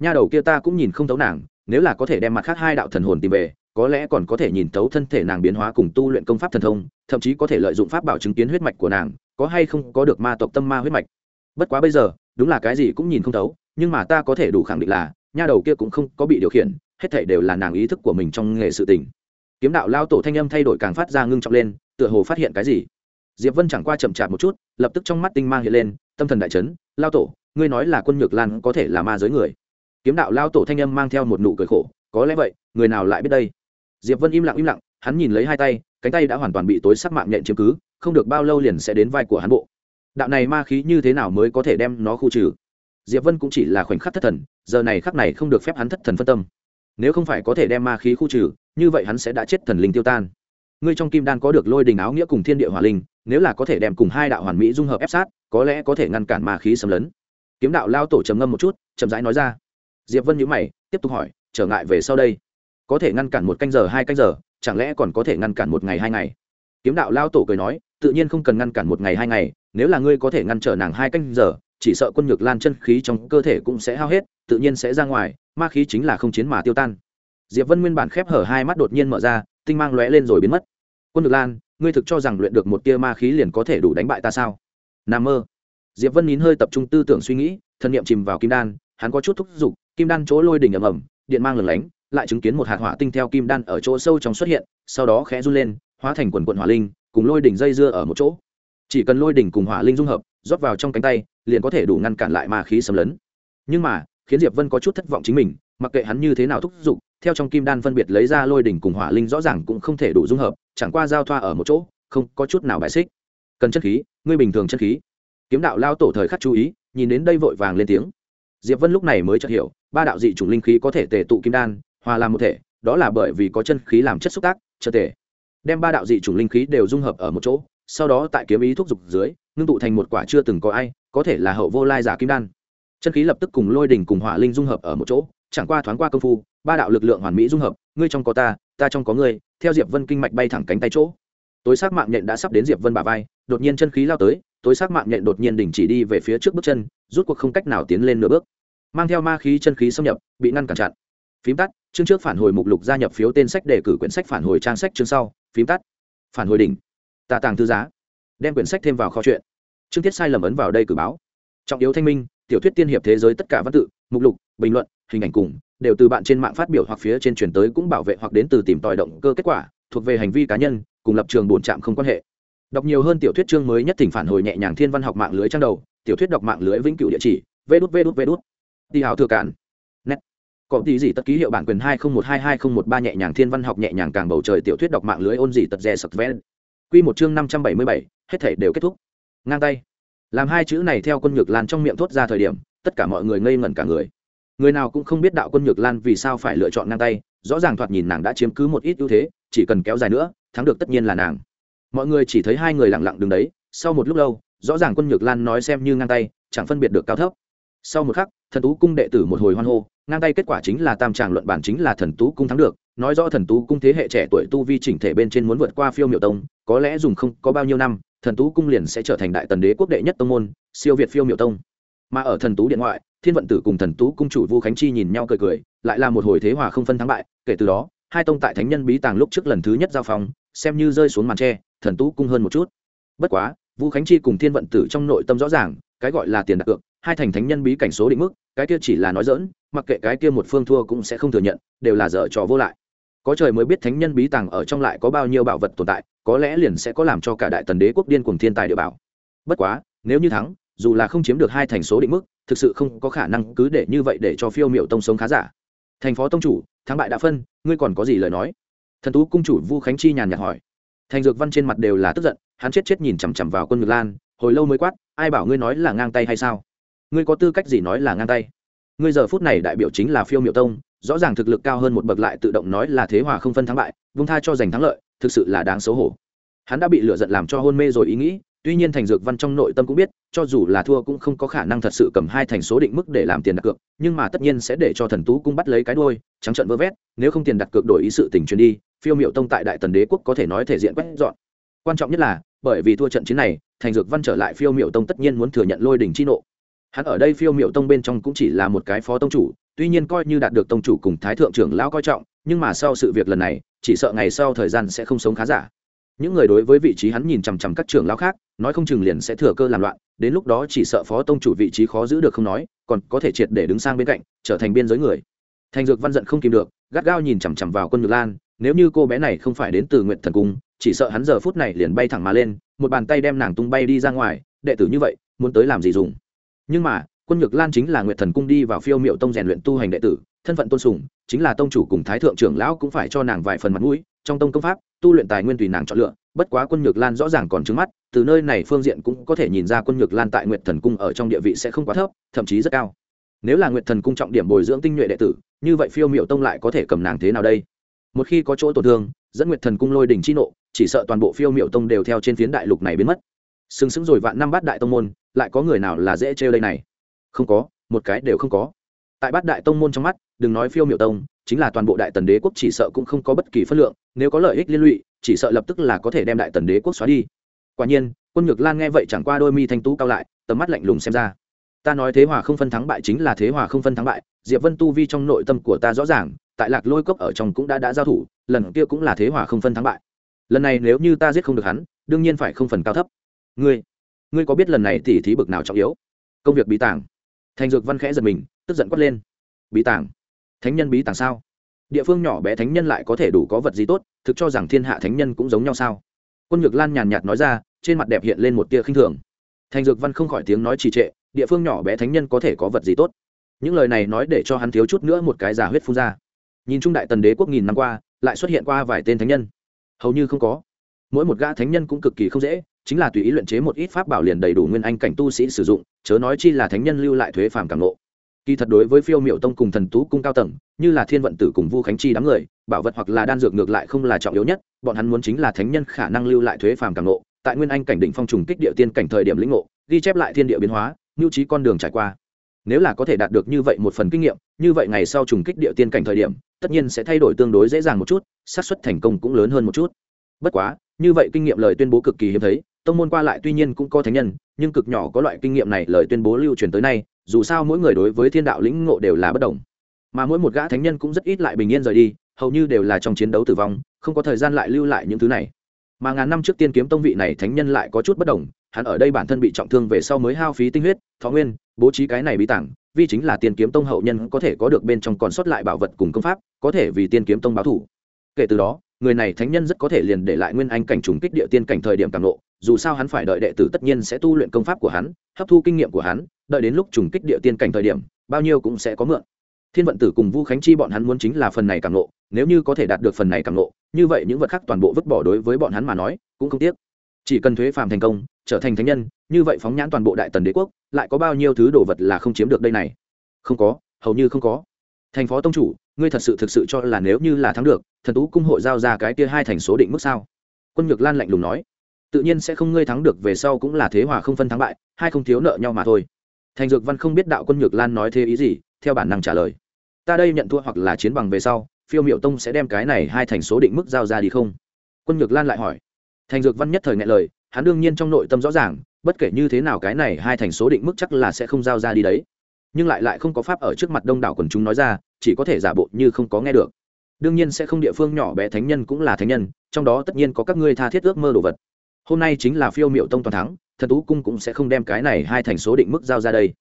Nha đầu kia ta cũng nhìn không thấu nàng, nếu là có thể đem mặt khác hai đạo thần hồn tìm về, có lẽ còn có thể nhìn thấu thân thể nàng biến hóa cùng tu luyện công pháp thần thông, thậm chí có thể lợi dụng pháp bảo chứng kiến huyết mạch của nàng, có hay không có được ma tộc tâm ma huyết mạch. Bất quá bây giờ, đúng là cái gì cũng nhìn không thấu, nhưng mà ta có thể đủ khẳng định là nha đầu kia cũng không có bị điều khiển, hết thảy đều là nàng ý thức của mình trong nghề sự tình. Kiếm đạo lao tổ thanh âm thay đổi càng phát ra ngưng trọng lên, tựa hồ phát hiện cái gì. Diệp vân chẳng qua chậm chạp một chút, lập tức trong mắt tinh mang hiện lên, tâm thần đại chấn, lao tổ, ngươi nói là quân nhược lan có thể là ma giới người? Kiếm đạo lao tổ thanh âm mang theo một nụ cười khổ, có lẽ vậy, người nào lại biết đây? Diệp vân im lặng im lặng, hắn nhìn lấy hai tay, cánh tay đã hoàn toàn bị tối sắc mạng nhện chiếm cứ, không được bao lâu liền sẽ đến vai của hắn bộ. Đạo này ma khí như thế nào mới có thể đem nó khu trừ? Diệp vân cũng chỉ là khoảnh khắc thất thần, giờ này khắc này không được phép hắn thất thần phân tâm. Nếu không phải có thể đem ma khí khu trừ, như vậy hắn sẽ đã chết thần linh tiêu tan. Ngươi trong kim đan có được lôi đình áo nghĩa cùng thiên địa hỏa linh, nếu là có thể đem cùng hai đạo hoàn mỹ dung hợp ép sát, có lẽ có thể ngăn cản ma khí xâm lấn. Kiếm đạo lao tổ trầm ngâm một chút, chậm rãi nói ra. Diệp vân nhíu mày, tiếp tục hỏi, trở ngại về sau đây? Có thể ngăn cản một canh giờ, hai canh giờ, chẳng lẽ còn có thể ngăn cản một ngày, hai ngày? Kiếm đạo lao tổ cười nói, tự nhiên không cần ngăn cản một ngày, hai ngày, nếu là ngươi có thể ngăn trở nàng hai canh giờ chỉ sợ quân nhược lan chân khí trong cơ thể cũng sẽ hao hết, tự nhiên sẽ ra ngoài, ma khí chính là không chiến mà tiêu tan. Diệp vân nguyên bản khép hở hai mắt đột nhiên mở ra, tinh mang lóe lên rồi biến mất. Quân nhược lan, ngươi thực cho rằng luyện được một tia ma khí liền có thể đủ đánh bại ta sao? N mơ. Diệp vân nín hơi tập trung tư tưởng suy nghĩ thân niệm chìm vào kim đan, hắn có chút thúc giục, kim đan chỗ lôi đỉnh ầm ầm, điện mang lửng lánh, lại chứng kiến một hạt hỏa tinh theo kim đan ở chỗ sâu trong xuất hiện, sau đó khẽ run lên, hóa thành quần quận hỏa linh, cùng lôi đỉnh dây dưa ở một chỗ. Chỉ cần lôi đỉnh cùng hỏa linh dung hợp, rót vào trong cánh tay liền có thể đủ ngăn cản lại ma khí xâm lấn. Nhưng mà, khiến diệp vân có chút thất vọng chính mình, mặc kệ hắn như thế nào thúc giục, theo trong kim đan phân biệt lấy ra lôi đỉnh cùng hỏa linh rõ ràng cũng không thể đủ dung hợp, chẳng qua giao thoa ở một chỗ, không có chút nào bài xích. Cần chân khí, ngươi bình thường chân khí. Kiếm đạo lao tổ thời khắc chú ý, nhìn đến đây vội vàng lên tiếng. Diệp vân lúc này mới chợt hiểu, ba đạo dị chủng linh khí có thể tề tụ kim đan, hòa làm một thể, đó là bởi vì có chân khí làm chất xúc tác trợ tề. Đem ba đạo dị chủng linh khí đều dung hợp ở một chỗ, sau đó tại kiếm ý thúc dục dưới ngưng tụ thành một quả chưa từng có ai, có thể là hậu vô lai giả kim đan. Chân khí lập tức cùng lôi đỉnh cùng hỏa linh dung hợp ở một chỗ, chẳng qua thoáng qua công phu, ba đạo lực lượng hoàn mỹ dung hợp, ngươi trong có ta ta trong có ngươi, theo diệp vân kinh mạch bay thẳng cánh tay chỗ. Tối sát mạng nhện đã sắp đến diệp vân bả vai, đột nhiên chân khí lao tới, tối sát mạng nhện đột nhiên đình chỉ đi về phía trước bước chân, rút cuộc không cách nào tiến lên nửa bước. Mang theo ma khí chân khí xâm nhập, bị ngăn cản chặn. Phím tắt, chương trước phản hồi mục lục gia nhập phiếu tên sách để cử quyển sách phản hồi trang sách chương sau. Phím tắt, phản hồi đỉnh. Tạ tàng thư giá đem quyển sách thêm vào kho chuyện. Chương tiết sai lầm ấn vào đây cử báo. Trọng yếu thanh minh, tiểu thuyết tiên hiệp thế giới tất cả văn tự, mục lục, bình luận, hình ảnh cùng, đều từ bạn trên mạng phát biểu hoặc phía trên truyền tới cũng bảo vệ hoặc đến từ tìm tòi động cơ kết quả, thuộc về hành vi cá nhân, cùng lập trường bổn trạm không quan hệ. Đọc nhiều hơn tiểu thuyết chương mới nhất thỉnh phản hồi nhẹ nhàng thiên văn học mạng lưới trang đầu, tiểu thuyết đọc mạng lưới vĩnh cửu địa chỉ vê đút vê đút vê đút đi hào thừa cản nét có tí gì tất ký hiệu bản quyền hai không một hai hai không một ba nhẹ nhàng thiên văn học nhẹ nhàng càng bầu trời tiểu thuyết đọc mạng lưới ôn gì tật rè sập ven quy một chương năm trăm bảy mươi bảy, hết thể đều kết thúc. Ngang tay. Làm hai chữ này theo quân nhược lan trong miệng thốt ra thời điểm, tất cả mọi người ngây ngẩn cả người. Người nào cũng không biết đạo quân nhược lan vì sao phải lựa chọn ngang tay, rõ ràng thoạt nhìn nàng đã chiếm cứ một ít ưu thế, chỉ cần kéo dài nữa, thắng được tất nhiên là nàng. Mọi người chỉ thấy hai người lặng lặng đứng đấy, sau một lúc lâu, rõ ràng quân nhược lan nói xem như ngang tay, chẳng phân biệt được cao thấp. Sau một khắc, thần tú cung đệ tử một hồi hoan hô ngang tay kết quả chính là tam tràng luận bản chính là thần tú cung thắng được, nói rõ thần tú cung thế hệ trẻ tuổi tu vi chỉnh thể bên trên muốn vượt qua phiêu miệu tông, có lẽ dùng không có bao nhiêu năm, thần tú cung liền sẽ trở thành đại tần đế quốc đệ nhất tông môn, siêu việt phiêu miệu tông. Mà ở thần tú điện ngoại, thiên vận tử cùng thần tú cung chủ vu khánh chi nhìn nhau cười cười, lại là một hồi thế hòa không phân thắng bại, kể từ đó, hai tông tại thánh nhân bí tàng lúc trước lần thứ nhất giao phòng xem như rơi xuống màn tre, thần tú cung hơn một chút. Bất quá, vu khánh chi cùng thiên vận tử trong nội tâm rõ ràng, cái gọi là tiền đặt cược, hai thành thánh nhân bí cảnh số định mức, cái kia chỉ là nói dỡn mặc kệ cái kia một phương thua cũng sẽ không thừa nhận, đều là dở trò vô lại. Có trời mới biết thánh nhân bí tàng ở trong lại có bao nhiêu bảo vật tồn tại, có lẽ liền sẽ có làm cho cả đại tần đế quốc điên cùng thiên tài địa bảo. Bất quá, nếu như thắng, dù là không chiếm được hai thành số định mức, thực sự không có khả năng cứ để như vậy để cho phiêu miệu tông sống khá giả. Thành phó tông chủ, thắng bại đã phân, ngươi còn có gì lời nói? Thần tú cung chủ vu khánh chi nhàn nhạt hỏi. Thành dược văn trên mặt đều là tức giận, hắn chết chết nhìn chằm chằm vào quân ngược lan, hồi lâu mới quát, ai bảo ngươi nói là ngang tay hay sao? Ngươi có tư cách gì nói là ngang tay? Ngươi giờ phút này đại biểu chính là phiêu miệu tông, rõ ràng thực lực cao hơn một bậc lại tự động nói là thế hòa không phân thắng bại, vung tha cho giành thắng lợi, thực sự là đáng xấu hổ. Hắn đã bị lựa giận làm cho hôn mê rồi ý nghĩ, tuy nhiên thành dược văn trong nội tâm cũng biết, cho dù là thua cũng không có khả năng thật sự cầm hai thành số định mức để làm tiền đặt cược, nhưng mà tất nhiên sẽ để cho thần tú cung bắt lấy cái đôi trắng trận vơ vét, nếu không tiền đặt cược đổi ý sự tình truyền đi, phiêu miệu tông tại đại tần đế quốc có thể nói thể diện quét dọn. Quan trọng nhất là, bởi vì thua trận chiến này, thành dược văn trở lại phiêu miệu tông tất nhiên muốn thừa nhận lôi đình chi nộ hắn ở đây phiêu miệu tông bên trong cũng chỉ là một cái phó tông chủ, tuy nhiên coi như đạt được tông chủ cùng thái thượng trưởng lão coi trọng, nhưng mà sau sự việc lần này, chỉ sợ ngày sau thời gian sẽ không sống khá giả. Những người đối với vị trí hắn nhìn chằm chằm các trưởng lão khác, nói không chừng liền sẽ thừa cơ làm loạn, đến lúc đó chỉ sợ phó tông chủ vị trí khó giữ được không nói, còn có thể triệt để đứng sang bên cạnh, trở thành biên giới người. Thành dược văn giận không kìm được, gắt gao nhìn chằm chằm vào quân nhược lan, nếu như cô bé này không phải đến từ nguyện thần cung, chỉ sợ hắn giờ phút này liền bay thẳng mà lên, một bàn tay đem nàng tung bay đi ra ngoài, đệ tử như vậy, muốn tới làm gì dùng? Nhưng mà, quân nhược lan chính là nguyện thần cung đi vào phiêu miệu tông rèn luyện tu hành đệ tử, thân phận tôn sùng, chính là tông chủ cùng thái thượng trưởng lão cũng phải cho nàng vài phần mặt mũi, trong tông công pháp, tu luyện tài nguyên tùy nàng chọn lựa, bất quá quân nhược lan rõ ràng còn trứng mắt, từ nơi này phương diện cũng có thể nhìn ra quân nhược lan tại nguyệt thần cung ở trong địa vị sẽ không quá thấp, thậm chí rất cao. Nếu là nguyệt thần cung trọng điểm bồi dưỡng tinh nhuệ đệ tử, như vậy phiêu miệu tông lại có thể cầm nàng thế nào đây? Một khi có chỗ tổn thương, dẫn nguyệt thần cung lôi đình chi nộ, chỉ sợ toàn bộ phiêu miệu tông đều theo trên phiến đại lục này biến mất. Xứng sững rồi vạn năm bát đại tông môn lại có người nào là dễ trêu đây này? Không có, một cái đều không có. Tại bát đại tông môn trong mắt, đừng nói phiêu miểu tông, chính là toàn bộ đại tần đế quốc chỉ sợ cũng không có bất kỳ phân lượng, nếu có lợi ích liên lụy, chỉ sợ lập tức là có thể đem đại tần đế quốc xóa đi. Quả nhiên, quân nhược lan nghe vậy chẳng qua đôi mi thanh tú cao lại, tầm mắt lạnh lùng xem ra. Ta nói thế hòa không phân thắng bại chính là thế hòa không phân thắng bại, diệp vân tu vi trong nội tâm của ta rõ ràng, tại lạc lôi cốc ở trong cũng đã đã giao thủ, lần kia cũng là thế hòa không phân thắng bại. Lần này nếu như ta giết không được hắn, đương nhiên phải không phần cao thấp. Ngươi ngươi có biết lần này tỉ thí bực nào trọng yếu? Công việc bí tàng. Thành dược văn khẽ giật mình, tức giận quát lên. Bí tàng? Thánh nhân bí tàng sao? Địa phương nhỏ bé thánh nhân lại có thể đủ có vật gì tốt, thực cho rằng thiên hạ thánh nhân cũng giống nhau sao? Quân nhược lan nhàn nhạt nói ra, trên mặt đẹp hiện lên một tia khinh thường. Thành dược văn không khỏi tiếng nói trì trệ, địa phương nhỏ bé thánh nhân có thể có vật gì tốt? Những lời này nói để cho hắn thiếu chút nữa một cái giả huyết phun ra. Nhìn trung đại tần đế quốc nghìn năm qua, lại xuất hiện qua vài tên thánh nhân. Hầu như không có. Mỗi một gã thánh nhân cũng cực kỳ không dễ chính là tùy ý luyện chế một ít pháp bảo liền đầy đủ nguyên anh cảnh tu sĩ sử dụng, chớ nói chi là thánh nhân lưu lại thuế phàm cảm nộ kỳ thật đối với phiêu miệu tông cùng thần tú cung cao tầng, như là thiên vận tử cùng vu khánh chi đám người, bảo vật hoặc là đan dược ngược lại không là trọng yếu nhất, bọn hắn muốn chính là thánh nhân khả năng lưu lại thuế phàm cảm nộ tại nguyên anh cảnh định phong trùng kích địa tiên cảnh thời điểm lĩnh ngộ, ghi chép lại thiên địa biến hóa, nhu trí con đường trải qua. Nếu là có thể đạt được như vậy một phần kinh nghiệm, như vậy ngày sau trùng kích địa tiên cảnh thời điểm, tất nhiên sẽ thay đổi tương đối dễ dàng một chút, xác suất thành công cũng lớn hơn một chút. Bất quá, như vậy kinh nghiệm lời tuyên bố cực kỳ hiếm thấy tông môn qua lại tuy nhiên cũng có thánh nhân, nhưng cực nhỏ có loại kinh nghiệm này lời tuyên bố lưu truyền tới nay, dù sao mỗi người đối với thiên đạo lĩnh ngộ đều là bất đồng. Mà mỗi một gã thánh nhân cũng rất ít lại bình yên rời đi, hầu như đều là trong chiến đấu tử vong, không có thời gian lại lưu lại những thứ này. Mà ngàn năm trước tiên kiếm tông vị này thánh nhân lại có chút bất đồng, hắn ở đây bản thân bị trọng thương về sau mới hao phí tinh huyết, thọ nguyên, bố trí cái này bí tảng, vì chính là tiên kiếm tông hậu nhân có thể có được bên trong còn sót lại bảo vật cùng công pháp, có thể vì tiên kiếm tông báo thủ. Kể từ đó người này thánh nhân rất có thể liền để lại nguyên anh cảnh trùng kích địa tiên cảnh thời điểm càng nộ, dù sao hắn phải đợi đệ tử tất nhiên sẽ tu luyện công pháp của hắn, hấp thu kinh nghiệm của hắn, đợi đến lúc trùng kích địa tiên cảnh thời điểm, bao nhiêu cũng sẽ có mượn. Thiên vận tử cùng vu khánh chi bọn hắn muốn chính là phần này càng nộ, nếu như có thể đạt được phần này càng nộ, như vậy những vật khác toàn bộ vứt bỏ đối với bọn hắn mà nói, cũng không tiếc. Chỉ cần thuế phàm thành công, trở thành thánh nhân, như vậy phóng nhãn toàn bộ đại tần đế quốc, lại có bao nhiêu thứ đồ vật là không chiếm được đây này? Không có, hầu như không có. Thành phó tông chủ, ngươi thật sự thực sự cho là nếu như là thắng được thần tú cung hội giao ra cái kia hai thành số định mức sao? Quân nhược lan lạnh lùng nói. Tự nhiên sẽ không ngươi thắng được, về sau cũng là thế hòa không phân thắng bại, hai không thiếu nợ nhau mà thôi. Thành dược văn không biết đạo quân nhược lan nói thế ý gì, theo bản năng trả lời. Ta đây nhận thua hoặc là chiến bằng về sau, phiêu miệu tông sẽ đem cái này hai thành số định mức giao ra đi không? Quân nhược lan lại hỏi. Thành dược văn nhất thời ngại lời, hắn đương nhiên trong nội tâm rõ ràng, bất kể như thế nào cái này hai thành số định mức chắc là sẽ không giao ra đi đấy. Nhưng lại lại không có pháp ở trước mặt đông đảo quần chúng nói ra, chỉ có thể giả bộ như không có nghe được đương nhiên sẽ không địa phương nhỏ bé thánh nhân cũng là thánh nhân, trong đó tất nhiên có các ngươi tha thiết ước mơ đồ vật. Hôm nay chính là phiêu miệu tông toàn thắng, thần tú cung cũng sẽ không đem cái này hai thành số định mức giao ra đây.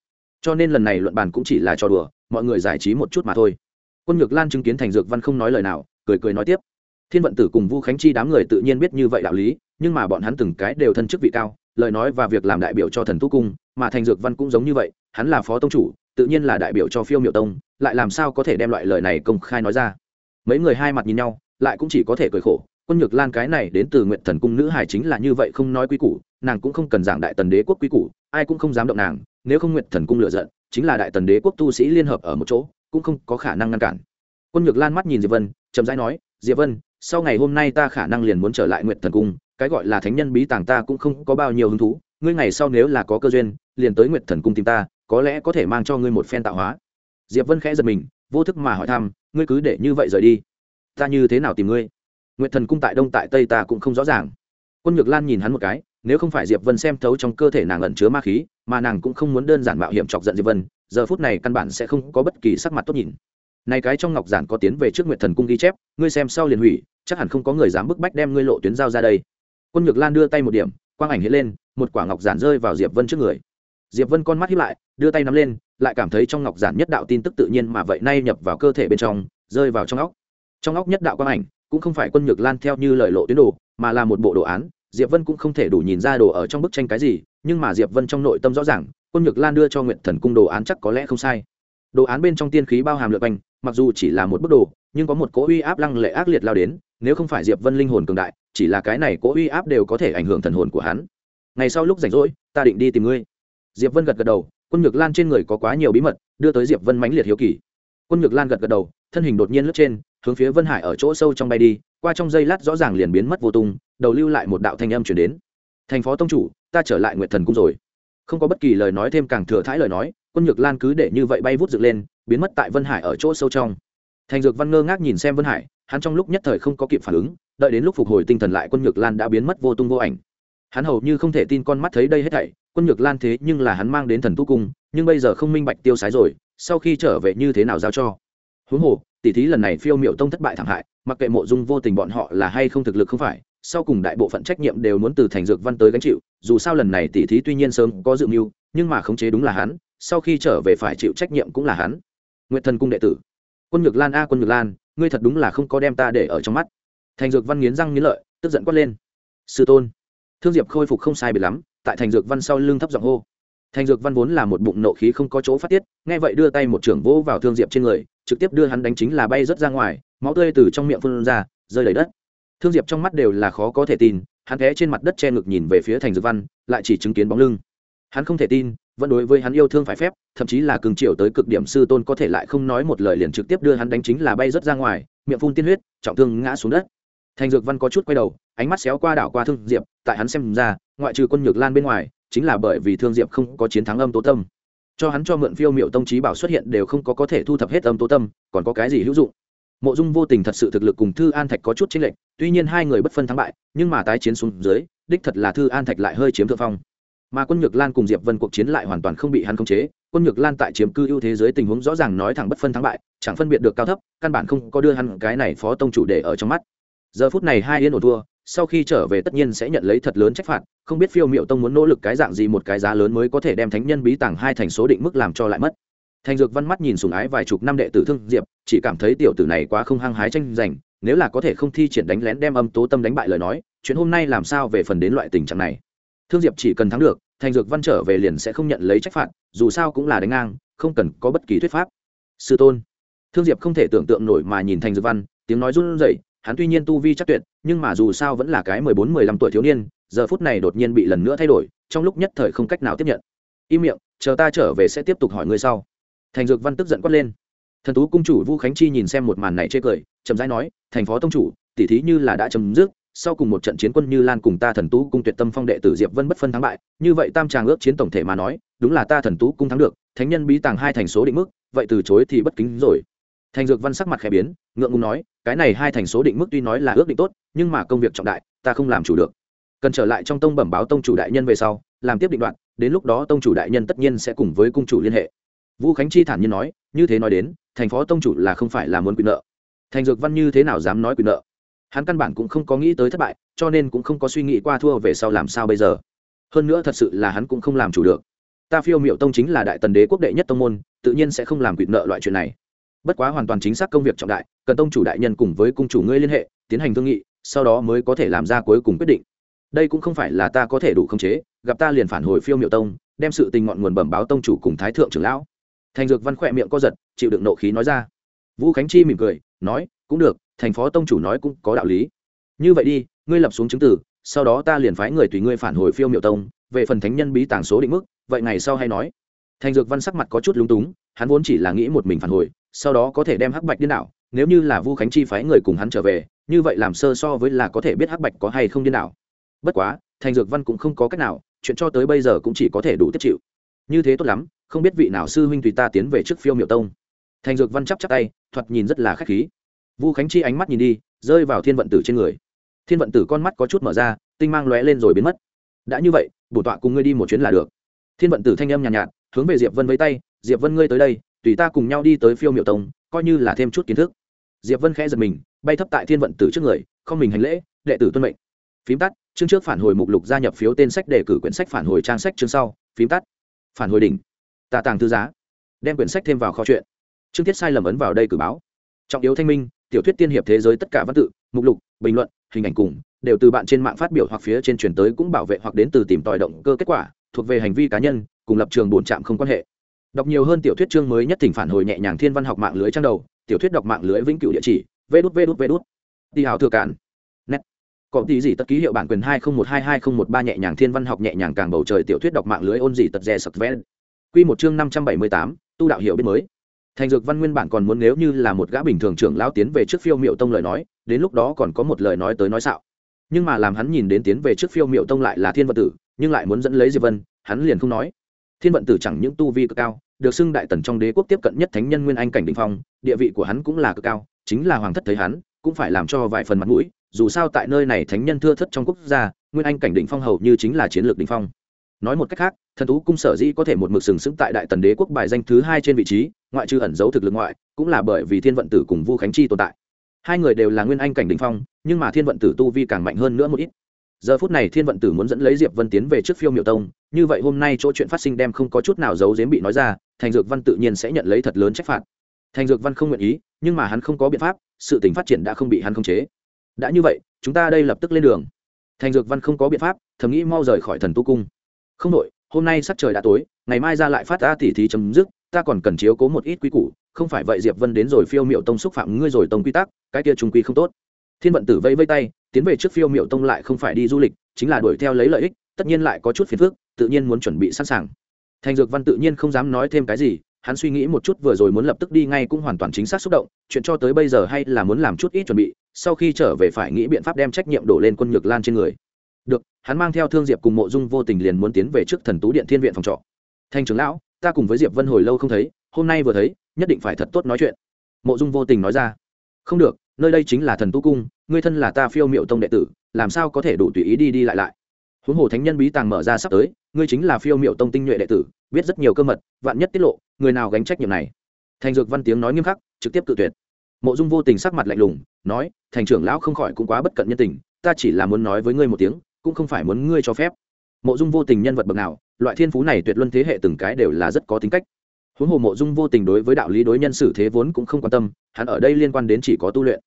Cho nên lần này luận bàn cũng chỉ là trò đùa, mọi người giải trí một chút mà thôi. Quân nhược lan chứng kiến thành dược văn không nói lời nào, cười cười nói tiếp. Thiên vận tử cùng vu khánh chi đám người tự nhiên biết như vậy đạo lý, nhưng mà bọn hắn từng cái đều thân chức vị cao, lời nói và việc làm đại biểu cho thần tú cung, mà thành dược văn cũng giống như vậy, hắn là phó tông chủ, tự nhiên là đại biểu cho phiêu miệu tông, lại làm sao có thể đem loại lời này công khai nói ra? Mấy người hai mặt nhìn nhau, lại cũng chỉ có thể cười khổ. Quân nhược lan cái này đến từ nguyện thần cung nữ hải chính là như vậy không nói quy củ, nàng cũng không cần giảng đại tần đế quốc quy củ, ai cũng không dám động nàng, nếu không nguyện thần cung lựa giận, chính là đại tần đế quốc tu sĩ liên hợp ở một chỗ, cũng không có khả năng ngăn cản. Quân nhược lan mắt nhìn diệp vân, chậm rãi nói, diệp vân, sau ngày hôm nay ta khả năng liền muốn trở lại nguyện thần cung, cái gọi là thánh nhân bí tàng ta cũng không có bao nhiêu hứng thú, ngươi ngày sau nếu là có cơ duyên, liền tới nguyện thần cung tìm ta, có lẽ có thể mang cho ngươi một phen tạo hóa. Diệp vân khẽ giật mình, vô thức mà hỏi thăm ngươi cứ để như vậy rời đi. Ta như thế nào tìm ngươi? Nguyện thần cung tại đông tại tây ta cũng không rõ ràng. Quân nhược lan nhìn hắn một cái, nếu không phải diệp vân xem thấu trong cơ thể nàng ẩn chứa ma khí, mà nàng cũng không muốn đơn giản mạo hiểm chọc giận diệp vân, giờ phút này căn bản sẽ không có bất kỳ sắc mặt tốt nhìn. Này cái trong ngọc giản có tiến về trước nguyệt thần cung ghi chép, ngươi xem sau liền hủy, chắc hẳn không có người dám bức bách đem ngươi lộ tuyến giao ra đây. Quân nhược lan đưa tay một điểm, quang ảnh hiện lên, một quả ngọc giản rơi vào diệp vân trước người. Diệp vân con mắt hiếp lại, đưa tay nắm lên lại cảm thấy trong ngọc giản nhất đạo tin tức tự nhiên mà vậy nay nhập vào cơ thể bên trong, rơi vào trong óc. Trong óc nhất đạo quang ảnh cũng không phải quân nhược lan theo như lời lộ tuyến đồ, mà là một bộ đồ án, diệp vân cũng không thể đủ nhìn ra đồ ở trong bức tranh cái gì, nhưng mà diệp vân trong nội tâm rõ ràng, quân nhược lan đưa cho nguyện thần cung đồ án chắc có lẽ không sai. Đồ án bên trong tiên khí bao hàm lượng anh mặc dù chỉ là một bức đồ, nhưng có một cỗ uy áp lăng lệ ác liệt lao đến, nếu không phải diệp vân linh hồn cường đại, chỉ là cái này cỗ uy áp đều có thể ảnh hưởng thần hồn của hắn. Ngày sau lúc rảnh rỗi, ta định đi tìm ngươi. Diệp vân gật gật đầu quân nhược lan trên người có quá nhiều bí mật, đưa tới diệp vân mãnh liệt hiếu kỳ. Quân nhược lan gật gật đầu, thân hình đột nhiên lướt trên, hướng phía vân hải ở chỗ sâu trong bay đi, qua trong giây lát rõ ràng liền biến mất vô tung, đầu lưu lại một đạo thanh âm chuyển đến. Thành phó tông chủ, ta trở lại nguyệt thần cung rồi. Không có bất kỳ lời nói thêm càng thừa thãi lời nói, quân nhược lan cứ để như vậy bay vút dựng lên, biến mất tại vân hải ở chỗ sâu trong. Thành dược văn ngơ ngác nhìn xem vân hải, hắn trong lúc nhất thời không có kịp phản ứng, đợi đến lúc phục hồi tinh thần lại, quân nhược lan đã biến mất vô tung vô ảnh. Hắn hầu như không thể tin con mắt thấy đây hết thảy quân nhược lan thế nhưng là hắn mang đến thần tu cung, nhưng bây giờ không minh bạch tiêu sái rồi, sau khi trở về như thế nào giao cho? Huống hồ, tỷ thí lần này phiêu miệu tông thất bại thảm hại, mặc kệ mộ dung vô tình bọn họ là hay không thực lực không phải, sau cùng đại bộ phận trách nhiệm đều muốn từ thành dược văn tới gánh chịu, dù sao lần này tỷ thí tuy nhiên sớm có dự mưu, nhưng mà khống chế đúng là hắn, sau khi trở về phải chịu trách nhiệm cũng là hắn. Nguyện thần cung đệ tử, quân nhược lan a, quân nhược lan, ngươi thật đúng là không có đem ta để ở trong mắt. Thành dược văn nghiến răng nghiến lợi, tức giận quát lên. Sư tôn, thương diệp khôi phục không sai bị lắm tại thành dược văn sau lưng thấp giọng hô. Thành dược văn vốn là một bụng nộ khí không có chỗ phát tiết, nghe vậy đưa tay một trưởng vỗ vào thương diệp trên người, trực tiếp đưa hắn đánh chính là bay rớt ra ngoài, máu tươi từ trong miệng phun ra, rơi đầy đất. Thương diệp trong mắt đều là khó có thể tin, hắn ghé trên mặt đất che ngực nhìn về phía thành dược văn, lại chỉ chứng kiến bóng lưng. Hắn không thể tin, vẫn đối với hắn yêu thương phải phép, thậm chí là cường triều tới cực điểm sư tôn có thể lại không nói một lời liền trực tiếp đưa hắn đánh chính là bay rớt ra ngoài, miệng phun tiên huyết, trọng thương ngã xuống đất thành dược văn có chút quay đầu, ánh mắt xéo qua đảo qua thương diệp, tại hắn xem ra, ngoại trừ quân nhược lan bên ngoài, chính là bởi vì thương diệp không có chiến thắng âm tố tâm. Cho hắn cho mượn phiêu miệu tông trí bảo xuất hiện đều không có có thể thu thập hết âm tố tâm, còn có cái gì hữu dụng? Mộ dung vô tình thật sự thực lực cùng thư an thạch có chút chênh lệch, tuy nhiên hai người bất phân thắng bại, nhưng mà tái chiến xuống dưới, đích thật là thư an thạch lại hơi chiếm thượng phong. Mà quân nhược lan cùng diệp vân cuộc chiến lại hoàn toàn không bị hắn khống chế, quân nhược lan tại chiếm cư ưu thế giới tình huống rõ ràng nói thẳng bất phân thắng bại, chẳng phân biệt được cao thấp, căn bản không có đưa hắn cái này phó tông chủ để ở trong mắt giờ phút này hai yên ổn thua, sau khi trở về tất nhiên sẽ nhận lấy thật lớn trách phạt, không biết phiêu miệu tông muốn nỗ lực cái dạng gì một cái giá lớn mới có thể đem thánh nhân bí tàng hai thành số định mức làm cho lại mất. Thành dược văn mắt nhìn sùng ái vài chục năm đệ tử thương diệp, chỉ cảm thấy tiểu tử này quá không hăng hái tranh giành, nếu là có thể không thi triển đánh lén đem âm tố tâm đánh bại lời nói, chuyện hôm nay làm sao về phần đến loại tình trạng này. Thương diệp chỉ cần thắng được, thành dược văn trở về liền sẽ không nhận lấy trách phạt, dù sao cũng là đánh ngang, không cần có bất kỳ thuyết pháp. Sư tôn. Thương diệp không thể tưởng tượng nổi mà nhìn thành dược văn, tiếng nói run rẩy hắn tuy nhiên tu vi chắc tuyệt, nhưng mà dù sao vẫn là cái mười bốn, mười lăm tuổi thiếu niên, giờ phút này đột nhiên bị lần nữa thay đổi, trong lúc nhất thời không cách nào tiếp nhận. Im miệng, chờ ta trở về sẽ tiếp tục hỏi ngươi sau. Thành dược văn tức giận quát lên. Thần tú cung chủ vu khánh chi nhìn xem một màn này chê cười, chậm rãi nói, thành phó tông chủ, tỉ thí như là đã chấm dứt, sau cùng một trận chiến quân như lan cùng ta thần tú cung tuyệt tâm phong đệ tử diệp vân bất phân thắng bại, như vậy tam tràng ước chiến tổng thể mà nói, đúng là ta thần tú cung thắng được, thánh nhân bí tàng hai thành số định mức, vậy từ chối thì bất kính rồi thành dược văn sắc mặt khẽ biến, ngượng ngùng nói, cái này hai thành số định mức tuy nói là ước định tốt, nhưng mà công việc trọng đại, ta không làm chủ được. Cần trở lại trong tông bẩm báo tông chủ đại nhân về sau, làm tiếp định đoạn, đến lúc đó tông chủ đại nhân tất nhiên sẽ cùng với cung chủ liên hệ. Vũ khánh chi thản nhiên nói, như thế nói đến, thành phó tông chủ là không phải là muốn quyền nợ. Thành dược văn như thế nào dám nói quyền nợ? Hắn căn bản cũng không có nghĩ tới thất bại, cho nên cũng không có suy nghĩ qua thua về sau làm sao bây giờ. Hơn nữa thật sự là hắn cũng không làm chủ được. Ta phiêu miệu tông chính là đại tần đế quốc đệ nhất tông môn, tự nhiên sẽ không làm quyền nợ loại chuyện này bất quá hoàn toàn chính xác công việc trọng đại, cần tông chủ đại nhân cùng với cung chủ ngươi liên hệ, tiến hành thương nghị, sau đó mới có thể làm ra cuối cùng quyết định. Đây cũng không phải là ta có thể đủ khống chế, gặp ta liền phản hồi phiêu miệu tông, đem sự tình ngọn nguồn bẩm báo tông chủ cùng thái thượng trưởng lão. Thành dược văn khỏe miệng co giật, chịu đựng nộ khí nói ra. Vũ khánh chi mỉm cười, nói, cũng được, thành phó tông chủ nói cũng có đạo lý. Như vậy đi, ngươi lập xuống chứng tử sau đó ta liền phái người tùy ngươi phản hồi phiêu miệu tông, về phần thánh nhân bí tàng số định mức, vậy ngày sau hay nói. Thành dược văn sắc mặt có chút lúng túng hắn vốn chỉ là nghĩ một mình phản hồi sau đó có thể đem hắc bạch điên đảo nếu như là vu khánh chi phái người cùng hắn trở về như vậy làm sơ so với là có thể biết hắc bạch có hay không điên đảo. Bất quá thành dược văn cũng không có cách nào chuyện cho tới bây giờ cũng chỉ có thể đủ tiếp chịu. Như thế tốt lắm không biết vị nào sư huynh tùy ta tiến về trước phiêu miệu tông. Thành dược văn chắp chắp tay thoạt nhìn rất là k h á c h khí. Vu khánh chi ánh mắt nhìn đi rơi vào thiên vận tử trên người. Thiên vận tử con mắt có chút mở ra tinh mang lóe lên rồi biến mất. Đã như vậy bổ tọa cùng ngươi đi một chuyến là được. Thiên vận tử thanh âm nhàn nhạt, nhạt hướng về diệp vân với tay diệp vân ngươi tới đây, tùy ta cùng nhau đi tới phiêu miệu tông, coi như là thêm chút kiến thức. Diệp vân khẽ giật mình, bay thấp tại thiên vận tử trước người, không mình hành lễ, đệ tử tuân mệnh. Phím tắt, chương trước phản hồi mục lục gia nhập phiếu tên sách đề cử quyển sách phản hồi trang sách chương sau, phím tắt. Phản hồi đỉnh. Tà tàng thư giá. Đem quyển sách thêm vào kho chuyện. Chương Thiết sai lầm ấn vào đây cử báo. Trọng yếu thanh minh, tiểu thuyết tiên hiệp thế giới tất cả văn tự, mục lục, bình luận, hình ảnh cùng, đều từ bạn trên mạng phát biểu hoặc phía trên truyền tới cũng bảo vệ hoặc đến từ tìm tòi động cơ kết quả, thuộc về hành vi cá nhân, cùng lập trường bổn trạm không quan hệ đọc nhiều hơn tiểu thuyết chương mới nhất thỉnh phản hồi nhẹ nhàng thiên văn học mạng lưới trang đầu, tiểu thuyết đọc mạng lưới vĩnh cửu địa chỉ vê đút vê đút vê đút đi hào thừa cản net có tí gì tất ký hiệu bản quyền hai không một hai hai không một ba nhẹ nhàng thiên văn học nhẹ nhàng càng bầu trời tiểu thuyết đọc mạng lưới ôn gì tật rè sập ven quy một chương năm trăm bảy mươi tám, tu đạo hiệu biết mới. Thành dược văn nguyên bản còn muốn nếu như là một gã bình thường trưởng lão tiến về trước phiêu miệu tông lời nói, đến lúc đó còn có một lời nói tới nói xạo. Nhưng mà làm hắn nhìn đến tiến về trước phiêu miệu tông lại là thiên vật tử, nhưng lại muốn dẫn lấy diệp vân, hắn liền không nói thiên vận tử chẳng những tu vi cực cao, được xưng đại tần trong đế quốc tiếp cận nhất thánh nhân nguyên anh cảnh đình phong, địa vị của hắn cũng là cực cao, chính là hoàng thất thấy hắn, cũng phải làm cho vài phần mặt mũi, dù sao tại nơi này thánh nhân thưa thất trong quốc gia, nguyên anh cảnh đỉnh phong hầu như chính là chiến lược đỉnh phong. Nói một cách khác, thần tú cung sở dĩ có thể một mực sừng sững tại đại tần đế quốc bài danh thứ hai trên vị trí, ngoại trừ ẩn giấu thực lực ngoại, cũng là bởi vì thiên vận tử cùng vu khánh chi tồn tại. Hai người đều là nguyên anh cảnh đỉnh phong, nhưng mà thiên vận tử tu vi càng mạnh hơn nữa một ít giờ phút này thiên vận tử muốn dẫn lấy diệp vân tiến về trước phiêu miệu tông, như vậy hôm nay chỗ chuyện phát sinh đem không có chút nào giấu giếm bị nói ra, thành dược văn tự nhiên sẽ nhận lấy thật lớn trách phạt. Thành dược văn không nguyện ý, nhưng mà hắn không có biện pháp, sự tình phát triển đã không bị hắn khống chế. Đã như vậy, chúng ta đây lập tức lên đường. Thành dược văn không có biện pháp, thầm nghĩ mau rời khỏi thần tu cung. Không đội hôm nay sắc trời đã tối, ngày mai ra lại phát ta tỉ thí chấm dứt, ta còn cần chiếu cố một ít quy củ, không phải vậy diệp vân đến rồi phiêu miệu tông xúc phạm ngươi rồi tông quy tắc, cái kia trung quy không tốt. Thiên vận tử vây vây tay tiến về trước phiêu miệu tông lại không phải đi du lịch, chính là đuổi theo lấy lợi ích, tất nhiên lại có chút phiền phức, tự nhiên muốn chuẩn bị sẵn sàng. Thành dược văn tự nhiên không dám nói thêm cái gì, hắn suy nghĩ một chút vừa rồi muốn lập tức đi ngay cũng hoàn toàn chính xác xúc động, chuyện cho tới bây giờ hay là muốn làm chút ít chuẩn bị, sau khi trở về phải nghĩ biện pháp đem trách nhiệm đổ lên quân nhược lan trên người. Được, hắn mang theo thương diệp cùng mộ dung vô tình liền muốn tiến về trước thần tú điện thiên viện phòng trọ. Thanh trưởng lão, ta cùng với diệp vân hồi lâu không thấy, hôm nay vừa thấy, nhất định phải thật tốt nói chuyện. Mộ dung vô tình nói ra. Không được, nơi đây chính là thần tú cung ngươi thân là ta phiêu miệu tông đệ tử, làm sao có thể đủ tùy ý đi đi lại lại? Huống hồ thánh nhân bí tàng mở ra sắp tới, ngươi chính là phiêu miệu tông tinh nhuệ đệ tử, biết rất nhiều cơ mật, vạn nhất tiết lộ, người nào gánh trách nhiệm này? Thành dược văn tiếng nói nghiêm khắc, trực tiếp cự tuyệt. Mộ dung vô tình sắc mặt lạnh lùng, nói, thành trưởng lão không khỏi cũng quá bất cận nhân tình, ta chỉ là muốn nói với ngươi một tiếng, cũng không phải muốn ngươi cho phép. Mộ dung vô tình nhân vật bậc nào, loại thiên phú này tuyệt luân thế hệ từng cái đều là rất có tính cách. Huống hồ mộ dung vô tình đối với đạo lý đối nhân xử thế vốn cũng không quan tâm, hắn ở đây liên quan đến chỉ có tu luyện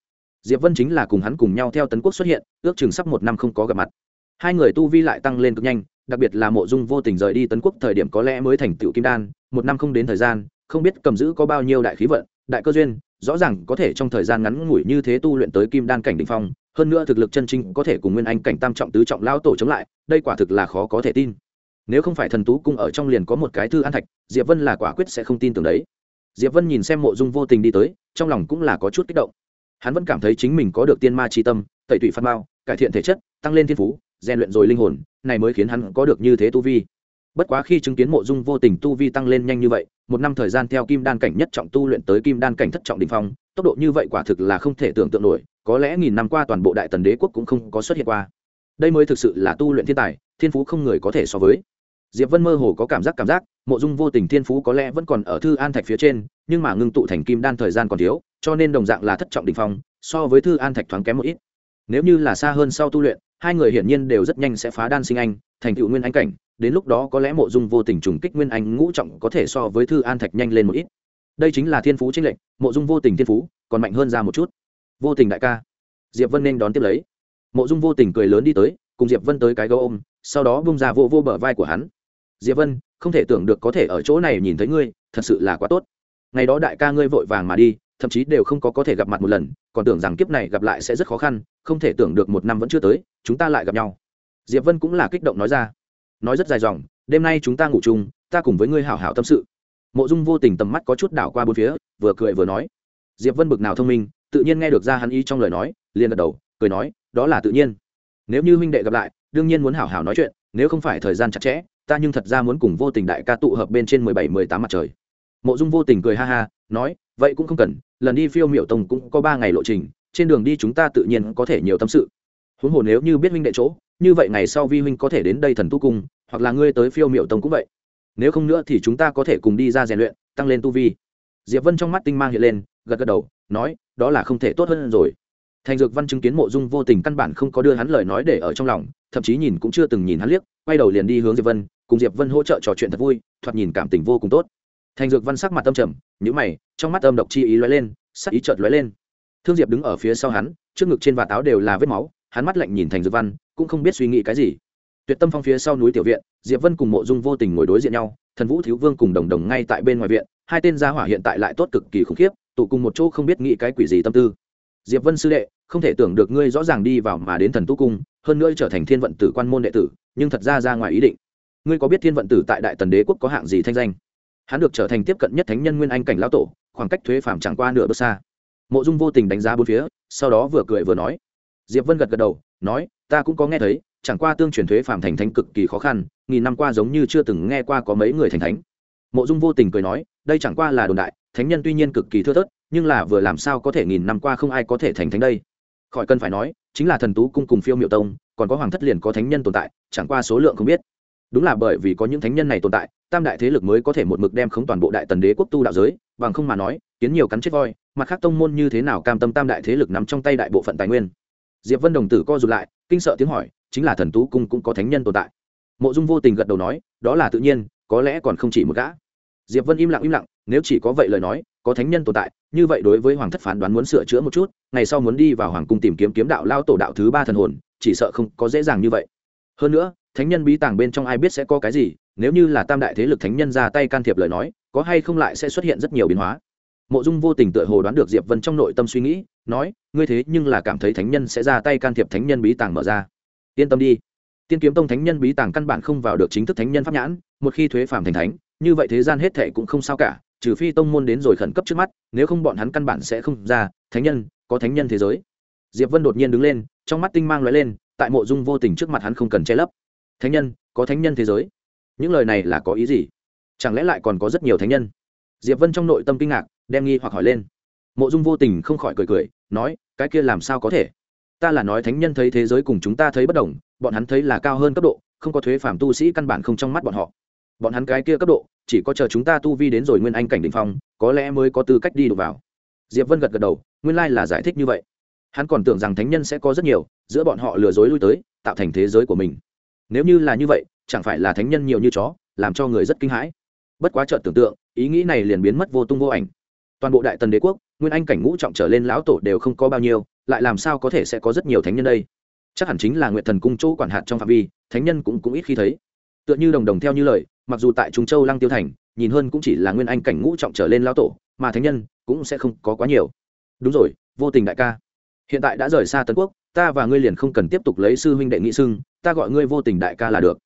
diệp vân chính là cùng hắn cùng nhau theo tấn quốc xuất hiện, ước chừng sắp một năm không có gặp mặt. Hai người tu vi lại tăng lên cực nhanh, đặc biệt là mộ dung vô tình rời đi tấn quốc thời điểm có lẽ mới thành tựu kim đan, một năm không đến thời gian, không biết cầm giữ có bao nhiêu đại khí vận, đại cơ duyên, rõ ràng có thể trong thời gian ngắn ngủi như thế tu luyện tới kim đan cảnh đ ỉ n h phong, hơn nữa thực lực chân chính có thể cùng nguyên anh cảnh tam trọng tứ trọng lao tổ chống lại, đây quả thực là khó có thể tin. Nếu không phải thần tú cung ở trong liền có một cái thư an thạch, diệp vân là quả quyết sẽ không tin tưởng đấy. Diệp vân nhìn xem mộ dung vô tình đi tới, trong lòng cũng là có chút kích động hắn vẫn cảm thấy chính mình có được tiên ma tri tâm, tẩy tụy phát mao cải thiện thể chất, tăng lên thiên phú, rèn luyện rồi linh hồn, này mới khiến hắn có được như thế tu vi. Bất quá khi chứng kiến mộ dung vô tình tu vi tăng lên nhanh như vậy, một năm thời gian theo kim đan cảnh nhất trọng tu luyện tới kim đan cảnh thất trọng đình phong, tốc độ như vậy quả thực là không thể tưởng tượng nổi, có lẽ nghìn năm qua toàn bộ đại tần đế quốc cũng không có xuất hiện qua. Đây mới thực sự là tu luyện thiên tài, thiên phú không người có thể so với. Diệp vân mơ hồ có cảm giác cảm giác, mộ dung vô tình thiên phú có lẽ vẫn còn ở thư an thạch phía trên, nhưng mà ngưng tụ thành kim đan thời gian còn thiếu cho nên đồng dạng là thất trọng đỉnh phong, so với thư an thạch thoáng kém một ít. Nếu như là xa hơn sau tu luyện, hai người hiển nhiên đều rất nhanh sẽ phá đan sinh anh, thành tựu nguyên anh cảnh, đến lúc đó có lẽ mộ dung vô tình trùng kích nguyên anh ngũ trọng có thể so với thư an thạch nhanh lên một ít. Đây chính là thiên phú tranh lệnh mộ dung vô tình thiên phú còn mạnh hơn ra một chút. Vô tình đại ca. Diệp vân nên đón tiếp lấy. Mộ dung vô tình cười lớn đi tới, cùng diệp vân tới cái gấu ôm, sau đó bung ra vô vô bờ vai của hắn. Diệp vân, không thể tưởng được có thể ở chỗ này nhìn thấy ngươi, thật sự là quá tốt. Ngày đó đại ca ngươi vội vàng mà đi thậm chí đều không có có thể gặp mặt một lần, còn tưởng rằng kiếp này gặp lại sẽ rất khó khăn, không thể tưởng được một năm vẫn chưa tới, chúng ta lại gặp nhau. Diệp vân cũng là kích động nói ra. Nói rất dài dòng, đêm nay chúng ta ngủ chung, ta cùng với ngươi hảo hảo tâm sự. Mộ dung vô tình tầm mắt có chút đảo qua bốn phía, vừa cười vừa nói. Diệp vân bực nào thông minh, tự nhiên nghe được ra hắn ý trong lời nói, liền gật đầu, cười nói, đó là tự nhiên. Nếu như huynh đệ gặp lại, đương nhiên muốn hảo hảo nói chuyện, nếu không phải thời gian chặt chẽ, ta nhưng thật ra muốn cùng vô tình đại ca tụ hợp bên trên mười bảy, mười tám mặt trời. Mộ dung vô tình cười ha ha, nói, vậy cũng không cần lần đi phiêu miểu tông cũng có ba ngày lộ trình, trên đường đi chúng ta tự nhiên có thể nhiều tâm sự. Huống hồ nếu như biết huynh đệ chỗ, như vậy ngày sau vi huynh có thể đến đây thần tu cung hoặc là ngươi tới phiêu miểu tông cũng vậy. Nếu không nữa thì chúng ta có thể cùng đi ra rèn luyện, tăng lên tu vi. Diệp vân trong mắt tinh mang hiện lên, gật gật đầu, nói, đó là không thể tốt hơn rồi. Thành dược văn chứng kiến mộ dung vô tình căn bản không có đưa hắn lời nói để ở trong lòng, thậm chí nhìn cũng chưa từng nhìn hắn liếc, quay đầu liền đi hướng diệp vân, cùng diệp vân hỗ trợ trò chuyện thật vui, thoạt nhìn cảm tình vô cùng tốt thành dược văn sắc mặt tâm trầm nhữ mày, trong mắt âm độc chi ý lóe lên, sắc ý chợt lóe lên. Thương diệp đứng ở phía sau hắn, trước ngực trên vạt áo đều là vết máu, hắn mắt lạnh nhìn thành dược văn, cũng không biết suy nghĩ cái gì. Tuyệt tâm phong phía sau núi tiểu viện, diệp vân cùng mộ dung vô tình ngồi đối diện nhau, thần vũ thiếu vương cùng đồng đồng ngay tại bên ngoài viện, hai tên gia hỏa hiện tại lại tốt cực kỳ khủng khiếp, tụ cùng một chỗ không biết nghĩ cái quỷ gì tâm tư. Diệp vân sư đệ, không thể tưởng được ngươi rõ ràng đi vào mà đến thần tu cung, hơn nữa trở thành thiên vận tử quan môn đệ tử, nhưng thật ra ra ngoài ý định. Ngươi có biết thiên vận tử tại đại tần đế quốc có hạng gì thanh danh? Hắn được trở thành tiếp cận nhất thánh nhân nguyên anh cảnh lão tổ, khoảng cách thuế phàm chẳng qua nửa bước xa. Mộ dung vô tình đánh giá bốn phía, sau đó vừa cười vừa nói. Diệp vân gật gật đầu, nói, ta cũng có nghe thấy, chẳng qua tương truyền thuế phàm thành thánh cực kỳ khó khăn, nghìn năm qua giống như chưa từng nghe qua có mấy người thành thánh. Mộ dung vô tình cười nói, đây chẳng qua là đồn đại, thánh nhân tuy nhiên cực kỳ thưa thớt, nhưng là vừa làm sao có thể nghìn năm qua không ai có thể thành thánh đây? Khỏi cần phải nói, chính là thần tú cung cùng phiêu miệu tông, còn có hoàng thất liền có thánh nhân tồn tại, chẳng qua số lượng không biết đúng là bởi vì có những thánh nhân này tồn tại, tam đại thế lực mới có thể một mực đem khống toàn bộ đại tần đế quốc tu đạo giới, bằng không mà nói, kiến nhiều cắn chết voi, mặt khác tông môn như thế nào cam tâm tam đại thế lực nắm trong tay đại bộ phận tài nguyên. Diệp vân đồng tử co rụt lại, kinh sợ tiếng hỏi, chính là thần tú cung cũng có thánh nhân tồn tại. Mộ dung vô tình gật đầu nói, đó là tự nhiên, có lẽ còn không chỉ một gã. Diệp vân im lặng im lặng, nếu chỉ có vậy lời nói, có thánh nhân tồn tại, như vậy đối với hoàng thất phán đoán muốn sửa chữa một chút, ngày sau muốn đi vào hoàng cung tìm kiếm kiếm đạo lao tổ đạo thứ ba thần hồn, chỉ sợ không có dễ dàng như vậy. Hơn nữa thánh nhân bí tàng bên trong ai biết sẽ có cái gì, nếu như là tam đại thế lực thánh nhân ra tay can thiệp lời nói, có hay không lại sẽ xuất hiện rất nhiều biến hóa. Mộ dung vô tình tựa hồ đoán được diệp vân trong nội tâm suy nghĩ, nói, ngươi thế nhưng là cảm thấy thánh nhân sẽ ra tay can thiệp thánh nhân bí tàng mở ra. Yên tâm đi. Tiên kiếm tông thánh nhân bí tàng căn bản không vào được chính thức thánh nhân pháp nhãn, một khi thuế phàm thành thánh, như vậy thế gian hết thệ cũng không sao cả, trừ phi tông môn đến rồi khẩn cấp trước mắt, nếu không bọn hắn căn bản sẽ không ra, thánh nhân, có thánh nhân thế giới. Diệp vân đột nhiên đứng lên, trong mắt tinh mang lóe lên, tại mộ dung vô tình trước mặt hắn không cần che lấp thánh nhân, có thánh nhân thế giới. Những lời này là có ý gì? Chẳng lẽ lại còn có rất nhiều thánh nhân? Diệp vân trong nội tâm kinh ngạc, đem nghi hoặc hỏi lên. Mộ dung vô tình không khỏi cười cười, nói, cái kia làm sao có thể? Ta là nói thánh nhân thấy thế giới cùng chúng ta thấy bất đồng, bọn hắn thấy là cao hơn cấp độ, không có thuế phàm tu sĩ căn bản không trong mắt bọn họ. Bọn hắn cái kia cấp độ, chỉ có chờ chúng ta tu vi đến rồi nguyên anh cảnh đ ỉ n h phong, có lẽ mới có tư cách đi đụng vào. Diệp vân gật gật đầu, nguyên lai là giải thích như vậy. Hắn còn tưởng rằng thánh nhân sẽ có rất nhiều, giữa bọn họ lừa dối lui tới, tạo thành thế giới của mình nếu như là như vậy, chẳng phải là thánh nhân nhiều như chó, làm cho người rất kinh hãi. Bất quá trợn tưởng tượng, ý nghĩ này liền biến mất vô tung vô ảnh. Toàn bộ đại tần đế quốc, nguyên anh cảnh ngũ trọng trở lên lão tổ đều không có bao nhiêu, lại làm sao có thể sẽ có rất nhiều thánh nhân đây? Chắc hẳn chính là nguyện thần cung chỗ quản hạt trong phạm vi, thánh nhân cũng cũng ít khi thấy. Tựa như đồng đồng theo như lời, mặc dù tại trung châu lăng tiêu thành, nhìn hơn cũng chỉ là nguyên anh cảnh ngũ trọng trở lên lão tổ, mà thánh nhân cũng sẽ không có quá nhiều. Đúng rồi, vô tình đại ca. Hiện tại đã rời xa tấn quốc, ta và ngươi liền không cần tiếp tục lấy sư huynh đệ nghị xưng ta gọi ngươi vô tình đại ca là được.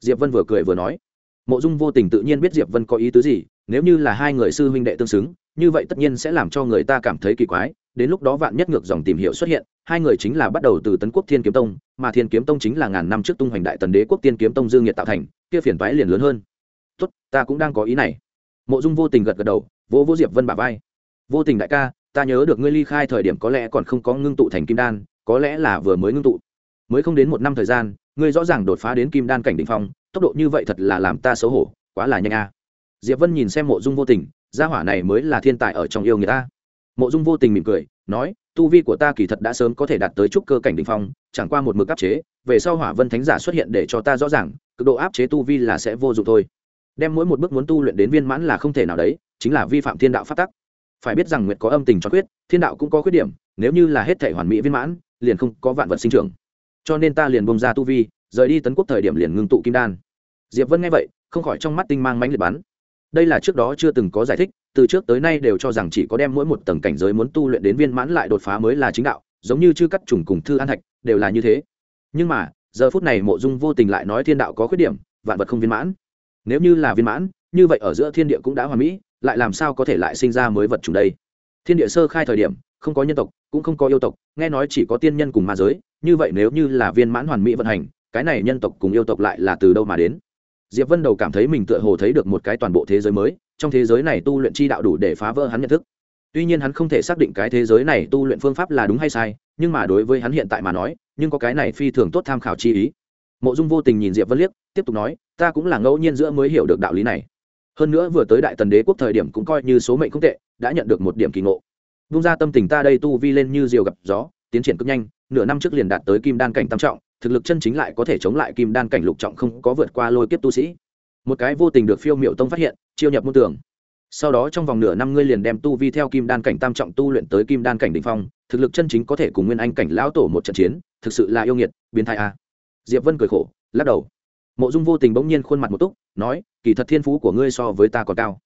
Diệp vân vừa cười vừa nói. Mộ dung vô tình tự nhiên biết diệp vân có ý tứ gì, nếu như là hai người sư huynh đệ tương xứng, như vậy tất nhiên sẽ làm cho người ta cảm thấy kỳ quái. Đến lúc đó vạn nhất ngược dòng tìm hiểu xuất hiện, hai người chính là bắt đầu từ tấn quốc thiên kiếm tông, mà thiên kiếm tông chính là ngàn năm trước tung hoành đại tần đế quốc tiên kiếm tông dương nhiệt tạo thành, kia phiền toái liền lớn hơn. Tốt, ta cũng đang có ý này. Mộ dung vô tình gật gật đầu, vỗ vỗ diệp vân bả vai. Vô tình đại ca, ta nhớ được ngươi ly khai thời điểm có lẽ còn không có ngưng tụ thành kim đan, có lẽ là vừa mới ngưng tụ. Mới không đến một năm thời gian ngươi rõ ràng đột phá đến kim đan cảnh đ ỉ n h phong, tốc độ như vậy thật là làm ta xấu hổ, quá là nhanh a. Diệp vân nhìn xem mộ dung vô tình, gia hỏa này mới là thiên tài ở trong yêu người ta mộ dung vô tình mỉm cười, nói, tu vi của ta kỳ thật đã sớm có thể đạt tới trúc cơ cảnh đ ỉ n h phong, chẳng qua một mực áp chế, về sau hỏa vân thánh giả xuất hiện để cho ta rõ ràng, cực độ áp chế tu vi là sẽ vô dụng thôi. Đem mỗi một bước muốn tu luyện đến viên mãn là không thể nào đấy, chính là vi phạm thiên đạo phát tắc. Phải biết rằng nguyệt có âm tình cho quyết, thiên đạo cũng có khuyết điểm, nếu như là hết thể hoàn mỹ viên mãn, liền không có vạn vật sinh trưởng cho nên ta liền bông ra tu vi, rời đi tấn quốc thời điểm liền ngưng tụ kim đan. Diệp vân nghe vậy, không khỏi trong mắt tinh mang mãnh liệt bắn. Đây là trước đó chưa từng có giải thích, từ trước tới nay đều cho rằng chỉ có đem mỗi một tầng cảnh giới muốn tu luyện đến viên mãn lại đột phá mới là chính đạo, giống như chư cắt trùng cùng thư an thạch, đều là như thế. Nhưng mà, giờ phút này mộ dung vô tình lại nói thiên đạo có khuyết điểm, vạn vật không viên mãn. Nếu như là viên mãn, như vậy ở giữa thiên địa cũng đã hoàn mỹ, lại làm sao có thể lại sinh ra mới vật chủng đây? Thiên địa sơ khai thời điểm không có nhân tộc, cũng không có yêu tộc, nghe nói chỉ có tiên nhân cùng ma giới, như vậy nếu như là viên mãn hoàn mỹ vận hành, cái này nhân tộc cùng yêu tộc lại là từ đâu mà đến? Diệp vân đầu cảm thấy mình tựa hồ thấy được một cái toàn bộ thế giới mới, trong thế giới này tu luyện chi đạo đủ để phá vỡ hắn nhận thức. Tuy nhiên hắn không thể xác định cái thế giới này tu luyện phương pháp là đúng hay sai, nhưng mà đối với hắn hiện tại mà nói, nhưng có cái này phi thường tốt tham khảo chi ý. Mộ dung vô tình nhìn diệp vân liếc, tiếp tục nói, ta cũng là ngẫu nhiên giữa mới hiểu được đạo lý này. Hơn nữa vừa tới đại tần đế quốc thời điểm cũng coi như số mệnh không tệ, đã nhận được một điểm kỳ ngộ vung ra tâm tình ta đây tu vi lên như diều gặp gió, tiến triển cực nhanh, nửa năm trước liền đạt tới kim đan cảnh tam trọng, thực lực chân chính lại có thể chống lại kim đan cảnh lục trọng không có vượt qua lôi kiếp tu sĩ. Một cái vô tình được phiêu miệu tông phát hiện, chiêu nhập môn tưởng sau đó trong vòng nửa năm ngươi liền đem tu vi theo kim đan cảnh tam trọng tu luyện tới kim đan cảnh đ ỉ n h phong, thực lực chân chính có thể cùng nguyên anh cảnh lão tổ một trận chiến, thực sự là yêu nghiệt, biến thái a. Diệp vân cười khổ, lắc đầu. Mộ dung vô tình bỗng nhiên khuôn mặt một túc, nói, kỳ thật thiên phú của ngươi so với ta còn cao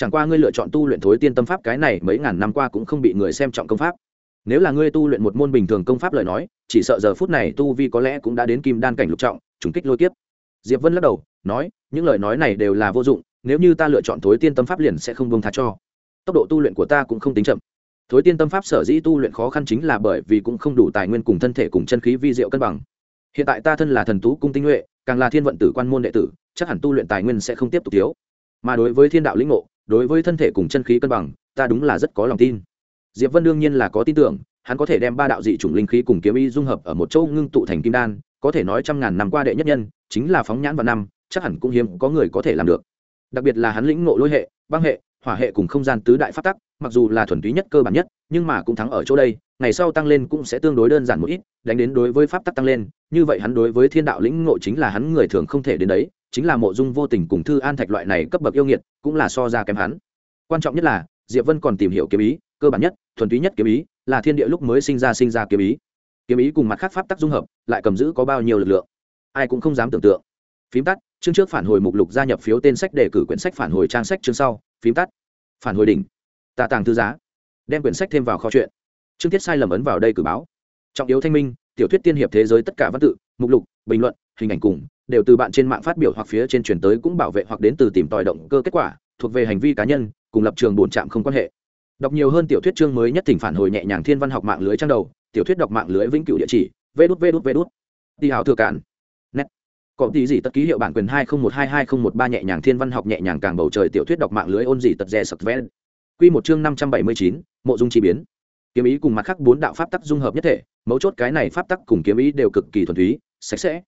chẳng qua ngươi lựa chọn tu luyện thối tiên tâm pháp cái này mấy ngàn năm qua cũng không bị người xem trọng công pháp. Nếu là ngươi tu luyện một môn bình thường công pháp lời nói, chỉ sợ giờ phút này tu vi có lẽ cũng đã đến kim đan cảnh lục trọng, trùng kích lôi kiếp. Diệp vân lắc đầu, nói, những lời nói này đều là vô dụng, nếu như ta lựa chọn thối tiên tâm pháp liền sẽ không bông tha cho. Tốc độ tu luyện của ta cũng không tính chậm. Thối tiên tâm pháp sở dĩ tu luyện khó khăn chính là bởi vì cũng không đủ tài nguyên cùng thân thể cùng chân khí vi diệu cân bằng. Hiện tại ta thân là thần tú cung tinh nhuệ, càng là thiên vận tử quan môn đệ tử, chắc hẳn tu luyện tài nguyên sẽ không tiếp tục thiếu. Mà đối với thiên đạo lĩnh ngộ đối với thân thể cùng chân khí cân bằng, ta đúng là rất có lòng tin. Diệp vân đương nhiên là có tin tưởng, hắn có thể đem ba đạo dị chủng linh khí cùng kiếm y dung hợp ở một chỗ ngưng tụ thành kim đan, có thể nói trăm ngàn năm qua đệ nhất nhân, chính là phóng nhãn vào năm, chắc hẳn cũng hiếm có người có thể làm được. Đặc biệt là hắn lĩnh ngộ lôi hệ, băng hệ, hỏa hệ cùng không gian tứ đại pháp tắc, mặc dù là thuần túy nhất cơ bản nhất, nhưng mà cũng thắng ở chỗ đây, ngày sau tăng lên cũng sẽ tương đối đơn giản một ít, đánh đến đối với pháp tắc tăng lên, như vậy hắn đối với thiên đạo lĩnh ngộ chính là hắn người thường không thể đến đấy chính là mộ dung vô tình cùng thư an thạch loại này cấp bậc yêu nghiệt, cũng là so ra kém hắn. Quan trọng nhất là, diệp vân còn tìm hiểu kiếm ý, cơ bản nhất, thuần túy nhất kiếm ý, là thiên địa lúc mới sinh ra sinh ra kiếm ý. Kiếm ý cùng mặt khác pháp tắc dung hợp, lại cầm giữ có bao nhiêu lực lượng? Ai cũng không dám tưởng tượng. Phím tắt, chương trước phản hồi mục lục gia nhập phiếu tên sách đề cử quyển sách phản hồi trang sách chương sau. Phím tắt. Phản hồi đỉnh. Tà tàng thư giá. Đem quyển sách thêm vào kho chuyện chương tiết sai lầm ấn vào đây cử báo. Trọng yếu thanh minh, tiểu thuyết tiên hiệp thế giới tất cả văn tự, mục lục, bình luận, hình ảnh cùng đều từ bạn trên mạng phát biểu hoặc phía trên truyền tới cũng bảo vệ hoặc đến từ tìm tòi động cơ kết quả, thuộc về hành vi cá nhân, cùng lập trường bổn trạm không quan hệ. Đọc nhiều hơn tiểu thuyết chương mới nhất thỉnh phản hồi nhẹ nhàng thiên văn học mạng lưới trang đầu, tiểu thuyết đọc mạng lưới vĩnh cửu địa chỉ vê đút vê đút vê đút đi hào thừa cản net. Có tí gì tất ký hiệu bản quyền hai không một hai hai không một ba nhẹ nhàng thiên văn học nhẹ nhàng càng bầu trời tiểu thuyết đọc mạng lưới ôn gì tật rè sập ven quy một chương năm trăm bảy mươi chín, mộ dung chi biến. Kiếm ý cùng mặt khác bốn đạo pháp tắc dung hợp nhất thể, mấu chốt cái này pháp tắc cùng kiếm ý đều cực kỳ thuần túy, sạch sẽ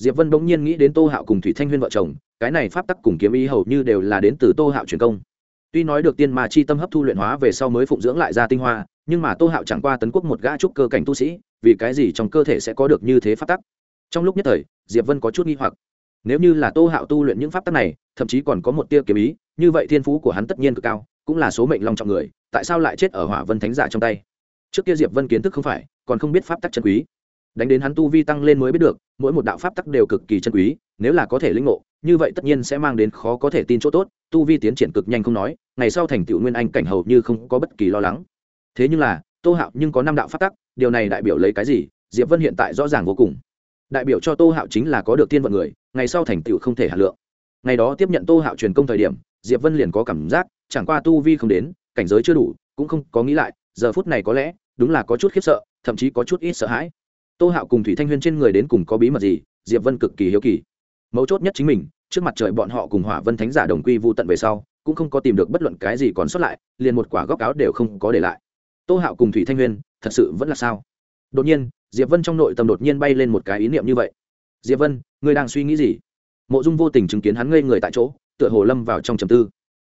diệp vân bỗng nhiên nghĩ đến tô hạo cùng thủy thanh huyên vợ chồng, cái này pháp tắc cùng kiếm ý hầu như đều là đến từ tô hạo truyền công. Tuy nói được tiên mà chi tâm hấp thu luyện hóa về sau mới phụng dưỡng lại ra tinh hoa, nhưng mà tô hạo chẳng qua tấn quốc một gã trúc cơ cảnh tu sĩ, vì cái gì trong cơ thể sẽ có được như thế pháp tắc? Trong lúc nhất thời, diệp vân có chút nghi hoặc. Nếu như là tô hạo tu luyện những pháp tắc này, thậm chí còn có một tia kiếm ý, như vậy thiên phú của hắn tất nhiên cực cao, cũng là số mệnh long trọng người, tại sao lại chết ở hỏa vân thánh giả trong tay? Trước kia diệp vân kiến thức không phải, còn không biết pháp tắc chân quý đánh đến hắn tu vi tăng lên mới biết được, mỗi một đạo pháp tắc đều cực kỳ chân quý, nếu là có thể linh ngộ, như vậy tất nhiên sẽ mang đến khó có thể tin chỗ tốt, tu vi tiến triển cực nhanh không nói, ngày sau thành tựu nguyên anh cảnh hầu như không có bất kỳ lo lắng. Thế nhưng là, tô hạo nhưng có năm đạo pháp tắc, điều này đại biểu lấy cái gì? Diệp vân hiện tại rõ ràng vô cùng. Đại biểu cho tô hạo chính là có được tiên vận người, ngày sau thành tựu không thể hà lượng. Ngày đó tiếp nhận tô hạo truyền công thời điểm, diệp vân liền có cảm giác, chẳng qua tu vi không đến, cảnh giới chưa đủ, cũng không có nghĩ lại, giờ phút này có lẽ, đúng là có chút khiếp sợ, thậm chí có chút ít sợ hãi tô hạo cùng thủy thanh huyên trên người đến cùng có bí mật gì, diệp vân cực kỳ hiếu kỳ. Mấu chốt nhất chính mình, trước mặt trời bọn họ cùng hỏa vân thánh giả đồng quy vô tận về sau, cũng không có tìm được bất luận cái gì còn sót lại, liền một quả góc áo đều không có để lại. Tô hạo cùng thủy thanh huyên, thật sự vẫn là sao? Đột nhiên, diệp vân trong nội tâm đột nhiên bay lên một cái ý niệm như vậy. Diệp vân, ngươi đang suy nghĩ gì? Mộ dung vô tình chứng kiến hắn ngây người tại chỗ, tựa hồ lâm vào trong trầm tư.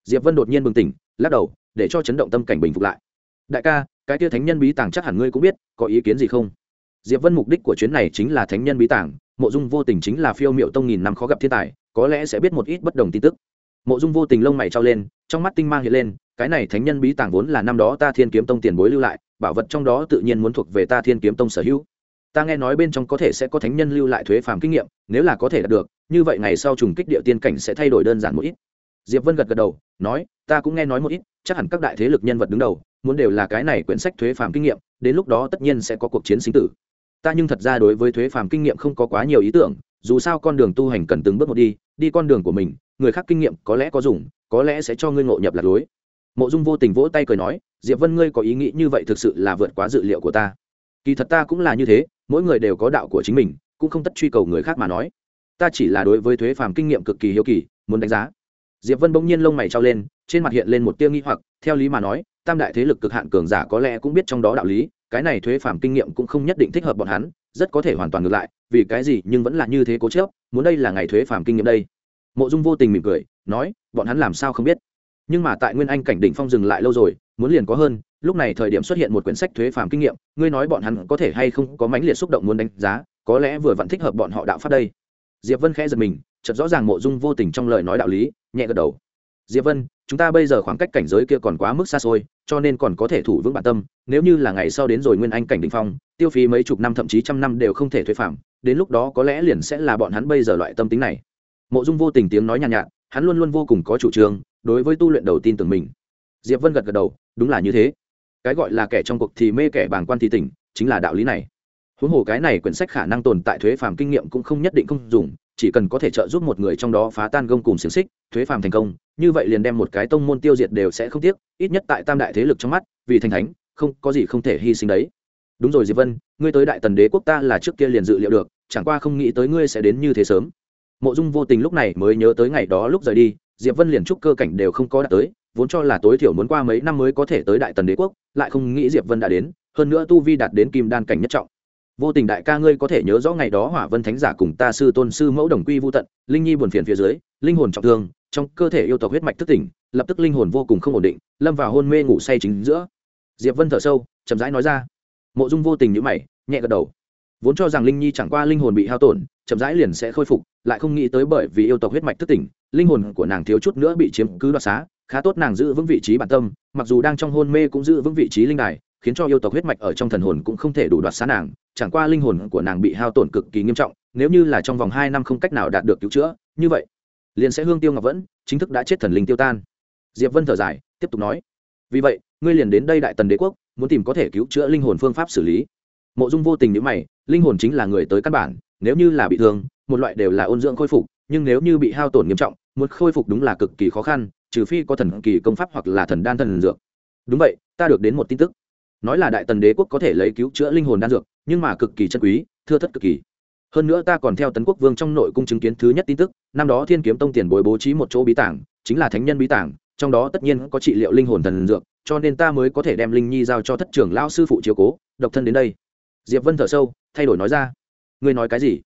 Diệp vân đột nhiên bừng tỉnh, lắc đầu, để cho chấn động tâm cảnh bình phục lại. Đại ca, cái tia thánh nhân bí tàng chắc hẳn ngươi cũng biết, có ý kiến gì không? Diệp vân mục đích của chuyến này chính là thánh nhân bí tàng mộ dung vô tình chính là phiêu miệu tông nghìn năm khó gặp thiên tài, có lẽ sẽ biết một ít bất đồng tin tức. Mộ dung vô tình lông mày trao lên, trong mắt tinh mang hiện lên, cái này thánh nhân bí tàng vốn là năm đó ta thiên kiếm tông tiền bối lưu lại, bảo vật trong đó tự nhiên muốn thuộc về ta thiên kiếm tông sở hữu. Ta nghe nói bên trong có thể sẽ có thánh nhân lưu lại thuế phàm kinh nghiệm, nếu là có thể đạt được, như vậy ngày sau trùng kích địa tiên cảnh sẽ thay đổi đơn giản một ít. Diệp vân gật gật đầu, nói, ta cũng nghe nói một ít, chắc hẳn các đại thế lực nhân vật đứng đầu, muốn đều là cái này quyển sách thuế phàm kinh nghiệm, đến lúc đó tất nhiên sẽ có cuộc chiến sinh tử ta nhưng thật ra đối với thuế phàm kinh nghiệm không có quá nhiều ý tưởng, dù sao con đường tu hành cần từng bước một đi đi con đường của mình, người khác kinh nghiệm có lẽ có dùng, có lẽ sẽ cho ngươi ngộ nhập lạc lối. Mộ dung vô tình vỗ tay cười nói, diệp vân ngươi có ý nghĩ như vậy thực sự là vượt quá dự liệu của ta. Kỳ thật ta cũng là như thế, mỗi người đều có đạo của chính mình, cũng không tất truy cầu người khác mà nói. Ta chỉ là đối với thuế phàm kinh nghiệm cực kỳ hiếu kỳ, muốn đánh giá. Diệp vân bỗng nhiên lông mày trao lên, trên mặt hiện lên một tiêu nghi hoặc, theo lý mà nói, tam đại thế lực cực hạn cường giả có lẽ cũng biết trong đó đạo lý cái này thuế phàm kinh nghiệm cũng không nhất định thích hợp bọn hắn, rất có thể hoàn toàn ngược lại, vì cái gì nhưng vẫn là như thế cố chớp muốn đây là ngày thuế phàm kinh nghiệm đây. Mộ dung vô tình mỉm cười, nói, bọn hắn làm sao không biết? Nhưng mà tại nguyên anh cảnh đỉnh phong dừng lại lâu rồi, muốn liền có hơn, lúc này thời điểm xuất hiện một quyển sách thuế phàm kinh nghiệm, ngươi nói bọn hắn có thể hay không có mãnh liệt xúc động muốn đánh giá, có lẽ vừa vẫn thích hợp bọn họ đạo pháp đây. Diệp vân khẽ giật mình, chợt rõ ràng mộ dung vô tình trong lời nói đạo lý, nhẹ gật đầu diệp vân chúng ta bây giờ khoảng cách cảnh giới kia còn quá mức xa xôi cho nên còn có thể thủ vững bản tâm nếu như là ngày sau đến rồi nguyên anh cảnh đình phong tiêu phí mấy chục năm thậm chí trăm năm đều không thể thuế phạm đến lúc đó có lẽ liền sẽ là bọn hắn bây giờ loại tâm tính này. Mộ dung vô tình tiếng nói nhàn nhạt, nhạt hắn luôn luôn vô cùng có chủ trương đối với tu luyện đầu tin tưởng mình. Diệp vân gật gật đầu đúng là như thế. Cái gọi là kẻ trong cuộc thì mê kẻ bàng quan thì tỉnh chính là đạo lý này. Huống hồ cái này quyển sách khả năng tồn tại thuế phàm kinh nghiệm cũng không nhất định không dùng chỉ cần có thể trợ giúp một người trong đó phá tan gông cùng xiềng xích, thuế phàm thành công, như vậy liền đem một cái tông môn tiêu diệt đều sẽ không tiếc, ít nhất tại tam đại thế lực trong mắt, vì thành thánh, không, có gì không thể hy sinh đấy. Đúng rồi diệp vân, ngươi tới đại tần đế quốc ta là trước kia liền dự liệu được, chẳng qua không nghĩ tới ngươi sẽ đến như thế sớm. Mộ dung vô tình lúc này mới nhớ tới ngày đó lúc rời đi, diệp vân liền chúc cơ cảnh đều không có đạt tới, vốn cho là tối thiểu muốn qua mấy năm mới có thể tới đại tần đế quốc, lại không nghĩ diệp vân đã đến, hơn nữa tu vi đạt đến kim đan cảnh nhất trọng vô tình đại ca ngươi có thể nhớ rõ ngày đó hỏa vân thánh giả cùng ta sư tôn sư mẫu đồng quy vô tận, linh nhi buồn phiền phía dưới, linh hồn trọng thương, trong cơ thể yêu tộc huyết mạch thức tỉnh, lập tức linh hồn vô cùng không ổn định, lâm vào hôn mê ngủ say chính giữa. Diệp vân thở sâu, chậm rãi nói ra. Mộ dung vô tình nhữ mày, nhẹ gật đầu. Vốn cho rằng linh nhi chẳng qua linh hồn bị hao tổn, chậm rãi liền sẽ khôi phục, lại không nghĩ tới bởi vì yêu tộc huyết mạch thức tỉnh, linh hồn của nàng thiếu chút nữa bị chiếm cứ đoạt xá, khá tốt nàng giữ vững vị trí bản tâm, mặc dù đang trong hôn mê cũng giữ vững vị trí linh đài khiến cho yêu tộc huyết mạch ở trong thần hồn cũng không thể đủ đoạt xá nàng, chẳng qua linh hồn của nàng bị hao tổn cực kỳ nghiêm trọng, nếu như là trong vòng hai năm không cách nào đạt được cứu chữa, như vậy, liền sẽ hương tiêu ngọc vẫn chính thức đã chết thần linh tiêu tan. Diệp vân thở dài, tiếp tục nói, vì vậy, ngươi liền đến đây đại tần đế quốc, muốn tìm có thể cứu chữa linh hồn phương pháp xử lý. Mộ dung vô tình nhữ mày, linh hồn chính là người tới căn bản, nếu như là bị thương, một loại đều là ôn dưỡng khôi phục, nhưng nếu như bị hao tổn nghiêm trọng, muốn khôi phục đúng là cực kỳ khó khăn, trừ phi có thần kỳ công pháp hoặc là thần đan thần dược. Đúng vậy, ta được đến một tin tức nói là đại tần đế quốc có thể lấy cứu chữa linh hồn đan dược, nhưng mà cực kỳ chân quý, thưa thất cực kỳ. Hơn nữa ta còn theo tấn quốc vương trong nội cung chứng kiến thứ nhất tin tức, năm đó thiên kiếm tông tiền bối bố trí một chỗ bí tảng, chính là thánh nhân bí tảng, trong đó tất nhiên có trị liệu linh hồn thần dược, cho nên ta mới có thể đem linh nhi giao cho thất trưởng lao sư phụ chiếu cố, độc thân đến đây. Diệp vân thở sâu, thay đổi nói ra. Ngươi nói cái gì?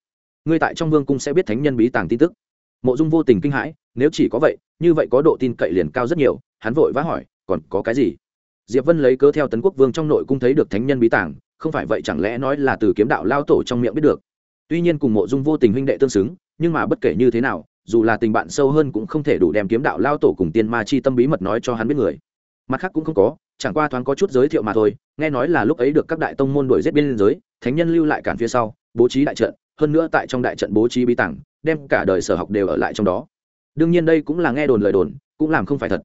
Ngươi tại trong vương cung sẽ biết thánh nhân bí tàng tin tức. Mộ dung vô tình kinh hãi, nếu chỉ có vậy, như vậy có độ tin cậy liền cao rất nhiều, hắn vội vã hỏi, còn có cái gì? Diệp vân lấy cớ theo tấn quốc vương trong nội cung thấy được thánh nhân bí tàng, không phải vậy chẳng lẽ nói là từ kiếm đạo lao tổ trong miệng biết được? Tuy nhiên cùng mộ dung vô tình huynh đệ tương xứng, nhưng mà bất kể như thế nào, dù là tình bạn sâu hơn cũng không thể đủ đem kiếm đạo lao tổ cùng tiên ma chi tâm bí mật nói cho hắn biết người. Mặt khác cũng không có, chẳng qua thoáng có chút giới thiệu mà thôi, nghe nói là lúc ấy được các đại tông môn đuổi giết biên giới, thánh nhân lưu lại cản phía sau, bố trí đại trận, hơn nữa tại trong đại trận bố trí bí tảng đem cả đời sở học đều ở lại trong đó. Đương nhiên đây cũng là nghe đồn lời đồn, cũng làm không phải thật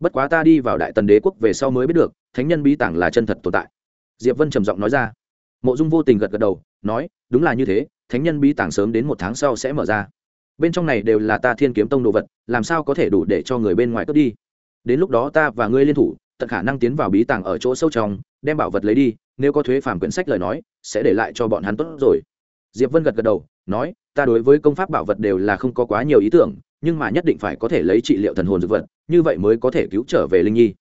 bất quá ta đi vào đại tần đế quốc về sau mới biết được, thánh nhân bí tảng là chân thật tồn tại. Diệp vân trầm giọng nói ra. Mộ dung vô tình gật gật đầu, nói, đúng là như thế, thánh nhân bí tảng sớm đến một tháng sau sẽ mở ra. Bên trong này đều là ta thiên kiếm tông đồ vật, làm sao có thể đủ để cho người bên ngoài cướp đi? Đến lúc đó ta và ngươi liên thủ, tận khả năng tiến vào bí tàng ở chỗ sâu trong, đem bảo vật lấy đi, nếu có thuế phản quyển sách lời nói, sẽ để lại cho bọn hắn tốt rồi. Diệp vân gật gật đầu, nói, ta đối với công pháp bảo vật đều là không có quá nhiều ý tưởng nhưng mà nhất định phải có thể lấy trị liệu thần hồn dược vật, như vậy mới có thể cứu trở về linh nhi.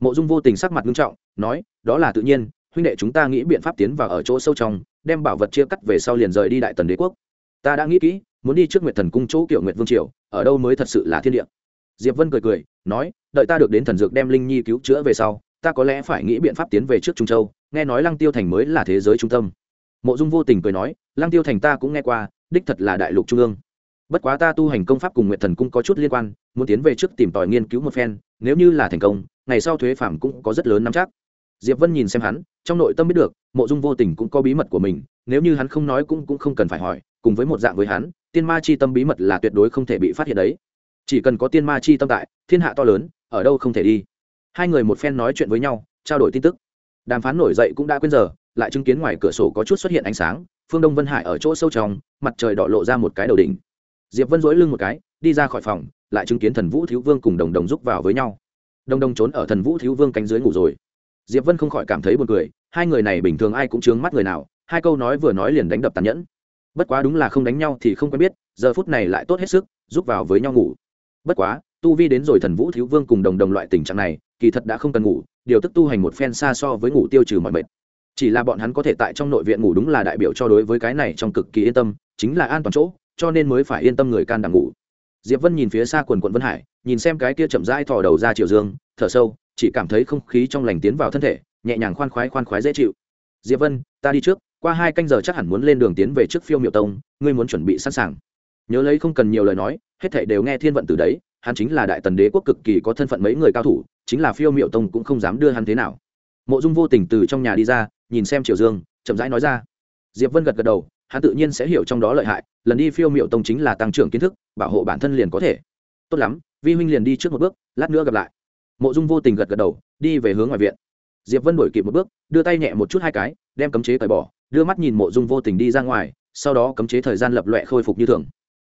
Mộ dung vô tình sắc mặt nghiêm trọng, nói, đó là tự nhiên, huynh đệ chúng ta nghĩ biện pháp tiến vào ở chỗ sâu trong, đem bảo vật chia cắt về sau liền rời đi đại tần đế quốc. Ta đã nghĩ kỹ, muốn đi trước nguyệt thần cung chỗ kiểu nguyệt vương triều, ở đâu mới thật sự là thiên địa. Diệp vân cười cười, nói, đợi ta được đến thần dược đem linh nhi cứu chữa về sau, ta có lẽ phải nghĩ biện pháp tiến về trước trung châu, nghe nói lăng tiêu thành mới là thế giới trung tâm. Mộ dung vô tình cười nói, lăng tiêu thành ta cũng nghe qua, đích thật là đại lục trung ương bất quá ta tu hành công pháp cùng nguyệt thần cung có chút liên quan, muốn tiến về trước tìm tòi nghiên cứu một phen, nếu như là thành công, ngày sau thuế phàm cũng có rất lớn nắm chắc. Diệp vân nhìn xem hắn, trong nội tâm biết được, mộ dung vô tình cũng có bí mật của mình, nếu như hắn không nói cũng cũng không cần phải hỏi, cùng với một dạng với hắn, tiên ma chi tâm bí mật là tuyệt đối không thể bị phát hiện đấy. Chỉ cần có tiên ma chi tâm tại, thiên hạ to lớn, ở đâu không thể đi. Hai người một phen nói chuyện với nhau, trao đổi tin tức. Đàm phán nổi dậy cũng đã quên giờ, lại chứng kiến ngoài cửa sổ có chút xuất hiện ánh sáng, phương đông vân hải ở chỗ sâu trong, mặt trời đỏ lộ ra một cái đầu đỉnh diệp vân dối lưng một cái, đi ra khỏi phòng, lại chứng kiến thần vũ thiếu vương cùng đồng đồng rúc vào với nhau. Đồng đồng trốn ở thần vũ thiếu vương cánh dưới ngủ rồi. Diệp vân không khỏi cảm thấy buồn cười, hai người này bình thường ai cũng chướng mắt người nào, hai câu nói vừa nói liền đánh đập tàn nhẫn. Bất quá đúng là không đánh nhau thì không quen biết, giờ phút này lại tốt hết sức, giúp vào với nhau ngủ. Bất quá, tu vi đến rồi thần vũ thiếu vương cùng đồng đồng loại tình trạng này, kỳ thật đã không cần ngủ, điều tức tu hành một phen xa so với ngủ tiêu trừ mọi mệt. Chỉ là bọn hắn có thể tại trong nội viện ngủ đúng là đại biểu cho đối với cái này trong cực kỳ yên tâm, chính là an toàn chỗ cho nên mới phải yên tâm người can đảm ngủ. Diệp vân nhìn phía xa quần quận vân hải, nhìn xem cái kia chậm rãi thò đầu ra chiều dương, thở sâu, chỉ cảm thấy không khí trong lành tiến vào thân thể, nhẹ nhàng khoan khoái khoan khoái dễ chịu. Diệp vân, ta đi trước, qua hai canh giờ chắc hẳn muốn lên đường tiến về trước phiêu miệu tông, ngươi muốn chuẩn bị sẵn sàng. Nhớ lấy không cần nhiều lời nói, hết thảy đều nghe thiên vận từ đấy, hắn chính là đại tần đế quốc cực kỳ có thân phận mấy người cao thủ, chính là phiêu miệu tông cũng không dám đưa hắn thế nào. Mộ dung vô tình từ trong nhà đi ra, nhìn xem triều dương, chậm rãi nói ra. Diệp vân gật gật đầu hắn tự nhiên sẽ hiểu trong đó lợi hại, lần đi phiêu miệu tông chính là tăng trưởng kiến thức, bảo hộ bản thân liền có thể. Tốt lắm, vi huynh liền đi trước một bước, lát nữa gặp lại. Mộ dung vô tình gật gật đầu, đi về hướng ngoài viện. Diệp vân đổi kịp một bước, đưa tay nhẹ một chút hai cái, đem cấm chế cởi bỏ, đưa mắt nhìn mộ dung vô tình đi ra ngoài, sau đó cấm chế thời gian lập loẹ khôi phục như thường.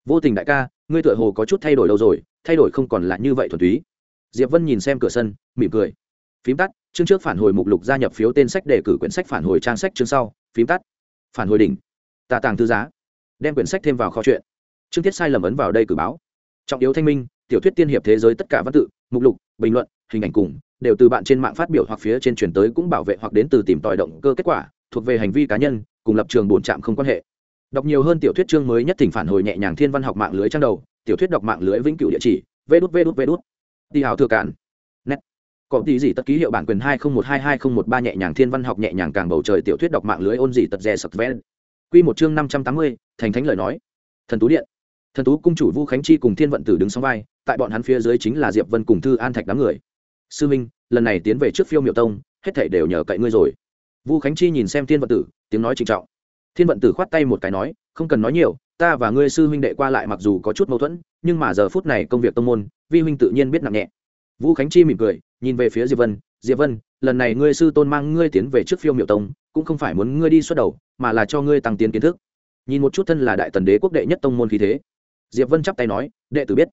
Vô tình đại ca, ngươi tựa hồ có chút thay đổi đâu rồi, thay đổi không còn là như vậy thuần túy. Diệp vân nhìn xem cửa sân, mỉm cười. Phím tắt, chương trước phản hồi mục lục gia nhập phiếu tên sách đề cử quyển sách phản hồi trang sách chương sau, phím tắt. Phản hồi đỉnh tà tàng thư giá. Đem quyển sách thêm vào kho chuyện chương tiết sai lầm ấn vào đây cử báo. Trọng yếu thanh minh, tiểu thuyết tiên hiệp thế giới tất cả văn tự, mục lục, bình luận, hình ảnh cùng, đều từ bạn trên mạng phát biểu hoặc phía trên truyền tới cũng bảo vệ hoặc đến từ tìm tòi động cơ kết quả, thuộc về hành vi cá nhân, cùng lập trường bổn trạm không quan hệ. Đọc nhiều hơn tiểu thuyết chương mới nhất thỉnh phản hồi nhẹ nhàng thiên văn học mạng lưới trang đầu, tiểu thuyết đọc mạng lưới vĩnh cửu địa chỉ vê đút vê đút vê đút đi hào thừa cản nét có tí gì tất ký hiệu bản quyền hai không một hai hai không một ba nhẹ nhàng thiên văn học nhẹ nhàng càng bầu trời tiểu thuyết đọc mạng lưới ôn gì tật rè sập ven quy một chương năm trăm tám mươi, thành thánh lời nói. Thần tú điện. Thần tú cung chủ vu khánh chi cùng thiên vận tử đứng song vai, tại bọn hắn phía dưới chính là diệp vân cùng thư an thạch đám người. Sư minh, lần này tiến về trước phiêu miệu tông, hết thảy đều nhờ cậy ngươi rồi. Vu khánh chi nhìn xem thiên vận tử, tiếng nói trịnh trọng. Thiên vận tử khoát tay một cái nói, không cần nói nhiều, ta và ngươi sư huynh đệ qua lại mặc dù có chút mâu thuẫn, nhưng mà giờ phút này công việc tông môn, vi huynh tự nhiên biết nặng nhẹ. Vũ khánh chi mỉm cười, nhìn về phía diệp vân diệp vân lần này ngươi sư tôn mang ngươi tiến về trước phiêu miệu tông, cũng không phải muốn ngươi đi xuất đầu, mà là cho ngươi tăng tiến kiến thức. Nhìn một chút thân là đại tần đế quốc đệ nhất tông môn khí thế. Diệp vân chắp tay nói, đệ tử biết.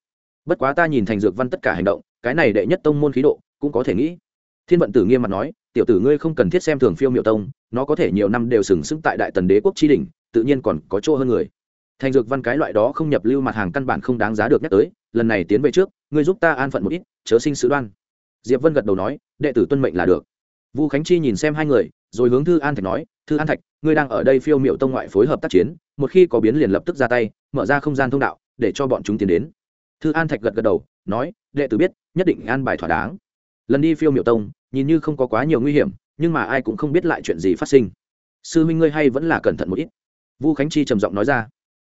Bất quá ta nhìn thành dược văn tất cả hành động, cái này đệ nhất tông môn khí độ, cũng có thể nghĩ. Thiên vận tử nghiêm mặt nói, tiểu tử ngươi không cần thiết xem thường phiêu miệu tông, nó có thể nhiều năm đều sừng sững tại đại tần đế quốc tri đình tự nhiên còn có chỗ hơn người. Thành dược văn cái loại đó không nhập lưu mặt hàng căn bản không đáng giá được nhắc tới, lần này tiến về trước, ngươi giúp ta an phận một ít, chớ sinh sự đoan diệp vân gật đầu nói, đệ tử tuân mệnh là được. Vu khánh chi nhìn xem hai người, rồi hướng thư an thạch nói, thư an thạch, ngươi đang ở đây phiêu miệu tông ngoại phối hợp tác chiến, một khi có biến liền lập tức ra tay, mở ra không gian thông đạo, để cho bọn chúng tiến đến. Thư an thạch gật gật đầu, nói, đệ tử biết, nhất định an bài thỏa đáng. Lần đi phiêu miệu tông, nhìn như không có quá nhiều nguy hiểm, nhưng mà ai cũng không biết lại chuyện gì phát sinh. Sư huynh ngươi hay vẫn là cẩn thận một ít. Vu khánh chi trầm giọng nói ra.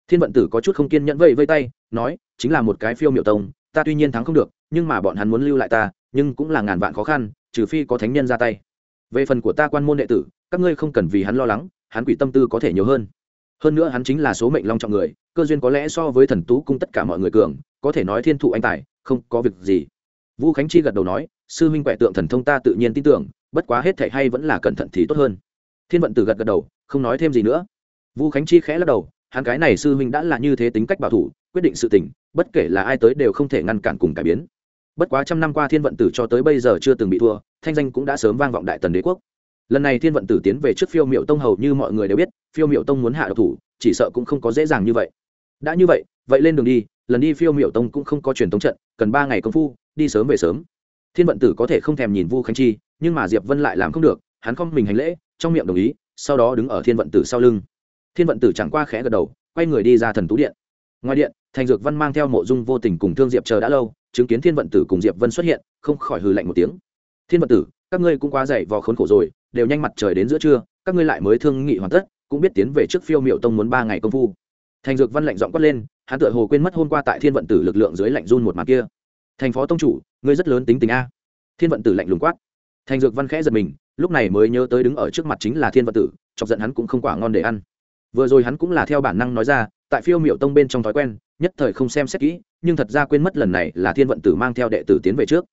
Thiên vận tử có chút không kiên nhẫn vây vây tay, nói, chính là một cái phiêu miệu tông, ta tuy nhiên thắng không được, nhưng mà bọn hắn muốn lưu lại ta nhưng cũng là ngàn vạn khó khăn, trừ phi có thánh nhân ra tay. Về phần của ta quan môn đệ tử, các ngươi không cần vì hắn lo lắng, hắn quỷ tâm tư có thể nhiều hơn. Hơn nữa hắn chính là số mệnh long trọng người, cơ duyên có lẽ so với thần tú cung tất cả mọi người cường, có thể nói thiên thụ anh tài, không có việc gì. Vũ khánh chi gật đầu nói, sư huynh quẻ tượng thần thông ta tự nhiên tin tưởng, bất quá hết thảy hay vẫn là cẩn thận thì tốt hơn. Thiên vận tử gật gật đầu, không nói thêm gì nữa. Vũ khánh chi khẽ lắc đầu, hắn cái này sư huynh đã là như thế tính cách bảo thủ, quyết định sự tình, bất kể là ai tới đều không thể ngăn cản cùng cải biến bất quá trăm năm qua thiên vận tử cho tới bây giờ chưa từng bị thua, thanh danh cũng đã sớm vang vọng đại tần đế quốc. Lần này thiên vận tử tiến về trước phiêu miệu tông hầu như mọi người đều biết, phiêu miệu tông muốn hạ độc thủ, chỉ sợ cũng không có dễ dàng như vậy. Đã như vậy vậy lên đường đi, lần đi phiêu miệu tông cũng không có truyền thống trận, cần ba ngày công phu, đi sớm về sớm. Thiên vận tử có thể không thèm nhìn vu khánh chi, nhưng mà diệp vân lại làm không được, hắn không mình hành lễ, trong miệng đồng ý, sau đó đứng ở thiên vận tử sau lưng. Thiên vận tử chẳng qua khẽ gật đầu, quay người đi ra thần tú điện. Ngoài điện thành dược văn mang theo mộ dung vô tình cùng thương diệp chờ đã lâu, chứng kiến thiên vận tử cùng diệp vân xuất hiện, không khỏi hừ lạnh một tiếng. Thiên vận tử, các ngươi cũng quá dậy vò khốn khổ rồi, đều nhanh mặt trời đến giữa trưa, các ngươi lại mới thương nghị hoàn tất, cũng biết tiến về trước phiêu miệu tông muốn ba ngày công phu. Thành dược văn lạnh giọng quát lên, hắn tựa hồ quên mất hôm qua tại thiên vận tử lực lượng dưới lạnh run một mặt kia. Thành phó tông chủ, ngươi rất lớn tính tình a. Thiên vận tử lạnh lùng quát. Thành dược văn khẽ giật mình, lúc này mới nhớ tới đứng ở trước mặt chính là thiên vận tử, chọc giận hắn cũng không quả ngon để ăn. Vừa rồi hắn cũng là theo bản năng nói ra, tại phiêu miệu tông bên trong thói quen nhất thời không xem xét kỹ, nhưng thật ra quên mất lần này là thiên vận tử mang theo đệ tử tiến về trước.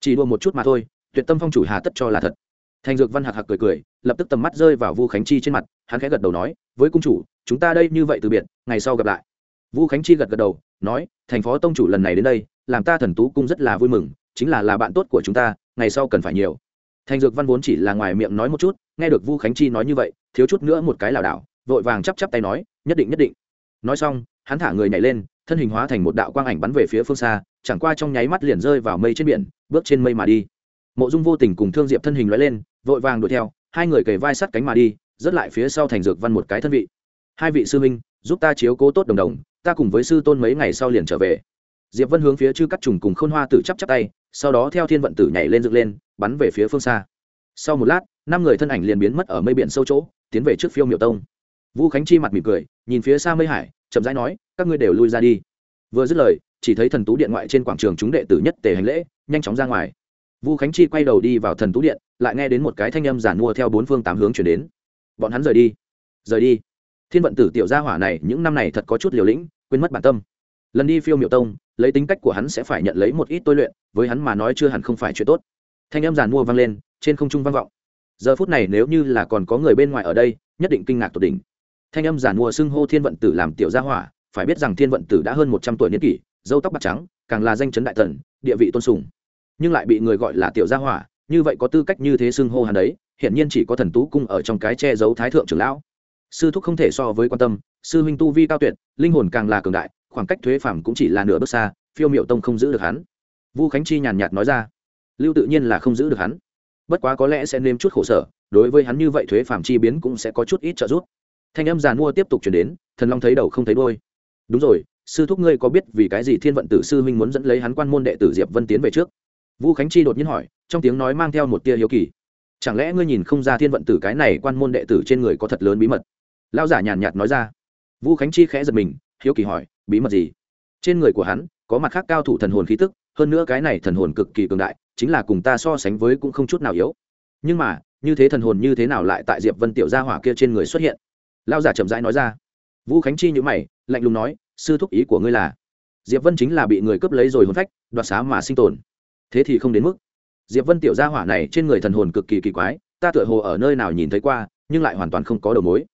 Chỉ đua một chút mà thôi, tuyệt tâm phong chủ hà tất cho là thật. Thành dược văn hạc hạc cười cười, lập tức tầm mắt rơi vào vu khánh chi trên mặt, hắn khẽ gật đầu nói, với cung chủ, chúng ta đây như vậy từ biệt, ngày sau gặp lại. Vu khánh chi gật gật đầu, nói, thành phó tông chủ lần này đến đây, làm ta thần tú cung rất là vui mừng, chính là là bạn tốt của chúng ta, ngày sau cần phải nhiều. Thành dược văn vốn chỉ là ngoài miệng nói một chút, nghe được vu khánh chi nói như vậy, thiếu chút nữa một cái lảo đảo, vội vàng chắp chắp tay nói, nhất định nhất định. Nói xong, hắn thả người nhảy lên thân hình hóa thành một đạo quang ảnh bắn về phía phương xa, chẳng qua trong nháy mắt liền rơi vào mây trên biển, bước trên mây mà đi. Mộ dung vô tình cùng thương diệp thân hình loại lên, vội vàng đuổi theo, hai người kề vai sắt cánh mà đi rớt lại phía sau thành dược văn một cái thân vị. Hai vị sư minh giúp ta chiếu cố tốt đồng đồng, ta cùng với sư tôn mấy ngày sau liền trở về. Diệp vân hướng phía chư cắt trùng cùng khôn hoa tử chắp chắp tay, sau đó theo thiên vận tử nhảy lên dựng lên, bắn về phía phương xa. Sau một lát, năm người thân ảnh liền biến mất ở mây biển sâu chỗ, tiến về trước phiêu miệu tông. Vũ khánh chi mặt mỉm cười, nhìn phía xa mây hải, chậm rãi nói các ngươi đều lui ra đi. Vừa dứt lời, chỉ thấy thần tú điện ngoại trên quảng trường chúng đệ tử nhất tề hành lễ, nhanh chóng ra ngoài. Vu khánh chi quay đầu đi vào thần tú điện, lại nghe đến một cái thanh âm giản mua theo bốn phương tám hướng chuyển đến. Bọn hắn rời đi. Rời đi. Thiên vận tử tiểu gia hỏa này, những năm này thật có chút liều lĩnh, quên mất bản tâm. Lần đi phiêu miệu tông, lấy tính cách của hắn sẽ phải nhận lấy một ít tôi luyện, với hắn mà nói chưa hẳn không phải chuyện tốt. Thanh âm giản mua vang lên, trên không trung vang vọng. Giờ phút này nếu như là còn có người bên ngoài ở đây, nhất định kinh ngạc tột đỉnh. Thanh âm giản mua xưng hô thiên vận tử làm tiểu gia hỏa phải biết rằng thiên vận tử đã hơn một trăm tuổi niên kỷ, dâu tóc bạc trắng, càng là danh chấn đại tần địa vị tôn sùng. Nhưng lại bị người gọi là tiểu gia hỏa, như vậy có tư cách như thế xưng hô hắn đấy hiện nhiên chỉ có thần tú cung ở trong cái che giấu thái thượng trưởng lão. Sư thúc không thể so với quan tâm, sư huynh tu vi cao tuyệt, linh hồn càng là cường đại, khoảng cách thuế phàm cũng chỉ là nửa bước xa, phiêu miệu tông không giữ được hắn. Vu khánh chi nhàn nhạt nói ra, lưu tự nhiên là không giữ được hắn. Bất quá có lẽ sẽ nêm chút khổ sở, đối với hắn như vậy thuế phàm chi biến cũng sẽ có chút ít trợ giúp. Thanh âm giàn mua tiếp tục chuyển đến, thần long thấy đầu không thấy đôi đúng rồi, sư thúc ngươi có biết vì cái gì thiên vận tử sư huynh muốn dẫn lấy hắn quan môn đệ tử diệp vân tiến về trước? Vu khánh chi đột nhiên hỏi, trong tiếng nói mang theo một tia hiếu kỳ. Chẳng lẽ ngươi nhìn không ra thiên vận tử cái này quan môn đệ tử trên người có thật lớn bí mật? Lao giả nhàn nhạt nói ra. Vu khánh chi khẽ giật mình, hiếu kỳ hỏi, bí mật gì? Trên người của hắn, có mặt khác cao thủ thần hồn khí tức, hơn nữa cái này thần hồn cực kỳ cường đại, chính là cùng ta so sánh với cũng không chút nào yếu. Nhưng mà, như thế thần hồn như thế nào lại tại diệp vân tiểu gia hỏa kia trên người xuất hiện? Lao giả chậm rãi nói ra vũ khánh chi nhữ mày, lạnh lùng nói, sư thúc ý của ngươi là, diệp vân chính là bị người cướp lấy rồi hồn phách, đoạt xá mà sinh tồn. Thế thì không đến mức. Diệp vân tiểu gia hỏa này trên người thần hồn cực kỳ kỳ quái, ta tựa hồ ở nơi nào nhìn thấy qua, nhưng lại hoàn toàn không có đầu mối.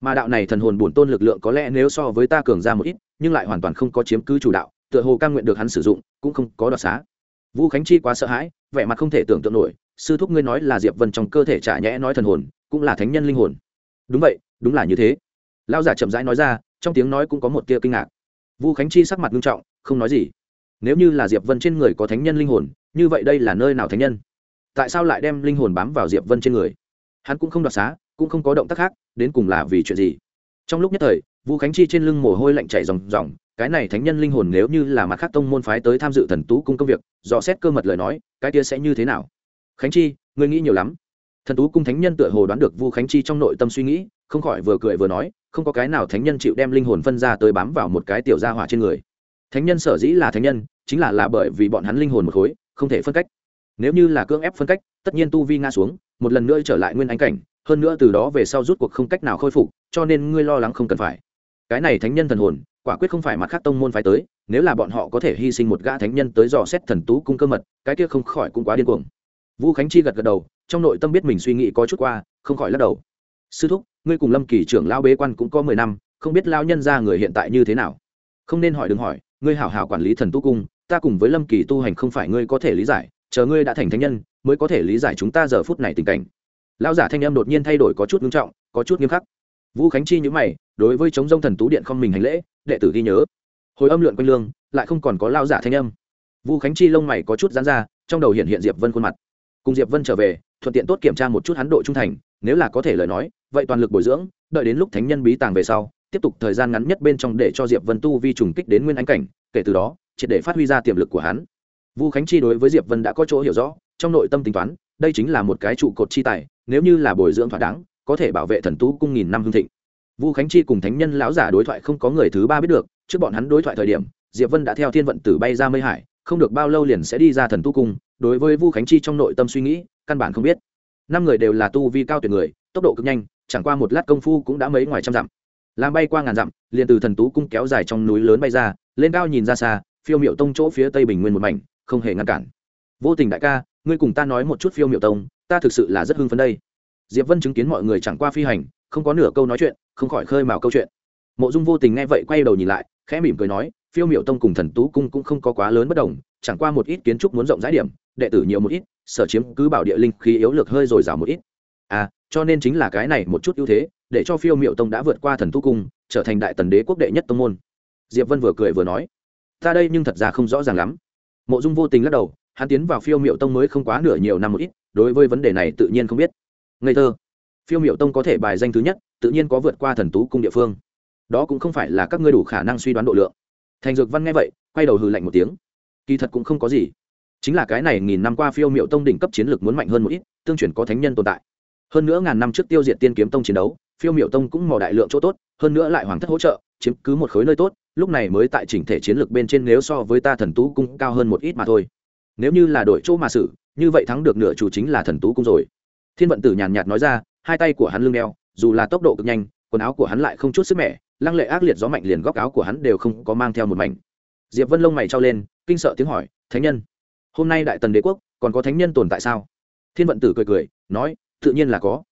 Mà đạo này thần hồn bổn tôn lực lượng có lẽ nếu so với ta cường ra một ít, nhưng lại hoàn toàn không có chiếm cứ chủ đạo, tựa hồ cai nguyện được hắn sử dụng, cũng không có đoạt xá. Vu khánh chi quá sợ hãi, vẻ mặt không thể tưởng tượng nổi, sư thúc ngươi nói là diệp vân trong cơ thể trả nhẽ nói thần hồn, cũng là thánh nhân linh hồn. Đúng vậy, đúng là như thế lão giả chậm rãi nói ra, trong tiếng nói cũng có một tia kinh ngạc. Vu khánh chi sắc mặt nghiêm trọng, không nói gì. Nếu như là diệp vân trên người có thánh nhân linh hồn, như vậy đây là nơi nào thánh nhân? Tại sao lại đem linh hồn bám vào diệp vân trên người? Hắn cũng không đoạt xá, cũng không có động tác khác, đến cùng là vì chuyện gì? Trong lúc nhất thời, vu khánh chi trên lưng mồ hôi lạnh chảy ròng ròng, cái này thánh nhân linh hồn nếu như là mặt khác tông môn phái tới tham dự thần tú cung công việc, dò xét cơ mật lời nói, cái kia sẽ như thế nào? Khánh chi, ngươi nghĩ nhiều lắm thần tú cung thánh nhân tựa hồ đoán được vu khánh chi trong nội tâm suy nghĩ, không khỏi vừa cười vừa nói, không có cái nào thánh nhân chịu đem linh hồn phân ra tới bám vào một cái tiểu gia hỏa trên người. Thánh nhân sở dĩ là thánh nhân, chính là là bởi vì bọn hắn linh hồn một khối, không thể phân cách. Nếu như là cưỡng ép phân cách, tất nhiên tu vi ngã xuống, một lần nữa trở lại nguyên ánh cảnh, hơn nữa từ đó về sau rút cuộc không cách nào khôi phục, cho nên ngươi lo lắng không cần phải. Cái này thánh nhân thần hồn, quả quyết không phải mặt khác tông môn phái tới, nếu là bọn họ có thể hy sinh một gã thánh nhân tới dò xét thần tú cung cơ mật, cái kia không khỏi cũng quá điên cuồng. Vu khánh chi gật gật đầu trong nội tâm biết mình suy nghĩ có chút qua, không khỏi lắc đầu. Sư thúc, ngươi cùng lâm kỳ trưởng lao bế quan cũng có mười năm, không biết lao nhân ra người hiện tại như thế nào? Không nên hỏi đừng hỏi, ngươi hảo hảo quản lý thần tú cung, ta cùng với lâm kỳ tu hành không phải ngươi có thể lý giải, chờ ngươi đã thành thánh nhân, mới có thể lý giải chúng ta giờ phút này tình cảnh. Lão giả thanh âm đột nhiên thay đổi có chút nghiêm trọng, có chút nghiêm khắc. Vũ khánh chi nhữ mày, đối với chống dông thần tú điện không mình hành lễ, đệ tử ghi nhớ. Hồi âm lượn quanh lương, lại không còn có lao giả thanh âm. Vũ khánh chi lông mày có chút dán ra, trong đầu hiện hiện diệp vân khuôn mặt. Cùng diệp vân trở về thuận tiện tốt kiểm tra một chút hắn độ trung thành, nếu là có thể lời nói, vậy toàn lực bồi dưỡng, đợi đến lúc thánh nhân bí tàng về sau, tiếp tục thời gian ngắn nhất bên trong để cho diệp vân tu vi trùng kích đến nguyên ánh cảnh, kể từ đó, triệt để phát huy ra tiềm lực của hắn. Vu khánh chi đối với diệp vân đã có chỗ hiểu rõ, trong nội tâm tính toán, đây chính là một cái trụ cột chi tài, nếu như là bồi dưỡng thỏa đáng, có thể bảo vệ thần tú cung nghìn năm hương thịnh. Vu khánh chi cùng thánh nhân lão giả đối thoại không có người thứ ba biết được, trước bọn hắn đối thoại thời điểm, diệp vân đã theo thiên vận tử bay ra mây hải, không được bao lâu liền sẽ đi ra thần tu cung, đối với vu khánh chi trong nội tâm suy nghĩ căn bản không biết. Năm người đều là tu vi cao tuyệt người, tốc độ cực nhanh, chẳng qua một lát công phu cũng đã mấy ngoài trăm dặm. Làm bay qua ngàn dặm, liền từ thần tú cung kéo dài trong núi lớn bay ra, lên cao nhìn ra xa, phiêu miệu tông chỗ phía tây bình nguyên một mảnh, không hề ngăn cản. Vô tình đại ca, ngươi cùng ta nói một chút phiêu miệu tông, ta thực sự là rất hưng phấn đây. Diệp vân chứng kiến mọi người chẳng qua phi hành, không có nửa câu nói chuyện, không khỏi khơi mào câu chuyện. Mộ dung vô tình nghe vậy quay đầu nhìn lại, khẽ mỉm cười nói, phiêu miệu tông cùng thần tú cung cũng không có quá lớn bất đồng, chẳng qua một ít kiến trúc muốn rộng rãi điểm, đệ tử nhiều một ít sở chiếm cứ bảo địa linh khí yếu lược hơi dồi dào một ít. À cho nên chính là cái này một chút ưu thế, để cho phiêu miệu tông đã vượt qua thần tú cung, trở thành đại tần đế quốc đệ nhất tông môn. Diệp vân vừa cười vừa nói, ta đây nhưng thật ra không rõ ràng lắm. Mộ dung vô tình lắc đầu, hắn tiến vào phiêu miệu tông mới không quá nửa nhiều năm một ít, đối với vấn đề này tự nhiên không biết. Ngây thơ. Phiêu miệu tông có thể bài danh thứ nhất, tự nhiên có vượt qua thần tú cung địa phương. Đó cũng không phải là các ngươi đủ khả năng suy đoán độ lượng. Thành dược văn nghe vậy, quay đầu hừ lạnh một tiếng. Kỳ thật cũng không có gì chính là cái này nghìn năm qua phiêu miệu tông đỉnh cấp chiến lược muốn mạnh hơn một ít, tương truyền có thánh nhân tồn tại. Hơn nữa ngàn năm trước tiêu diệt tiên kiếm tông chiến đấu, phiêu miệu tông cũng mò đại lượng chỗ tốt, hơn nữa lại hoàng thất hỗ trợ, chiếm cứ một khối nơi tốt, lúc này mới tại chỉnh thể chiến lược bên trên nếu so với ta thần tú cung cao hơn một ít mà thôi. Nếu như là đội chỗ mà xử, như vậy thắng được nửa chủ chính là thần tú cung rồi. Thiên vận tử nhàn nhạt nói ra, hai tay của hắn lưng đeo, dù là tốc độ cực nhanh, quần áo của hắn lại không chút sức mẻ, lăng lệ ác liệt gió mạnh liền góc áo của hắn đều không có mang theo một mảnh. Diệp vân lông mày trao lên, kinh sợ tiếng hỏi, thánh nhân hôm nay đại tần đế quốc, còn có thánh nhân tồn tại sao? Thiên vận tử cười cười, nói, tự nhiên là có.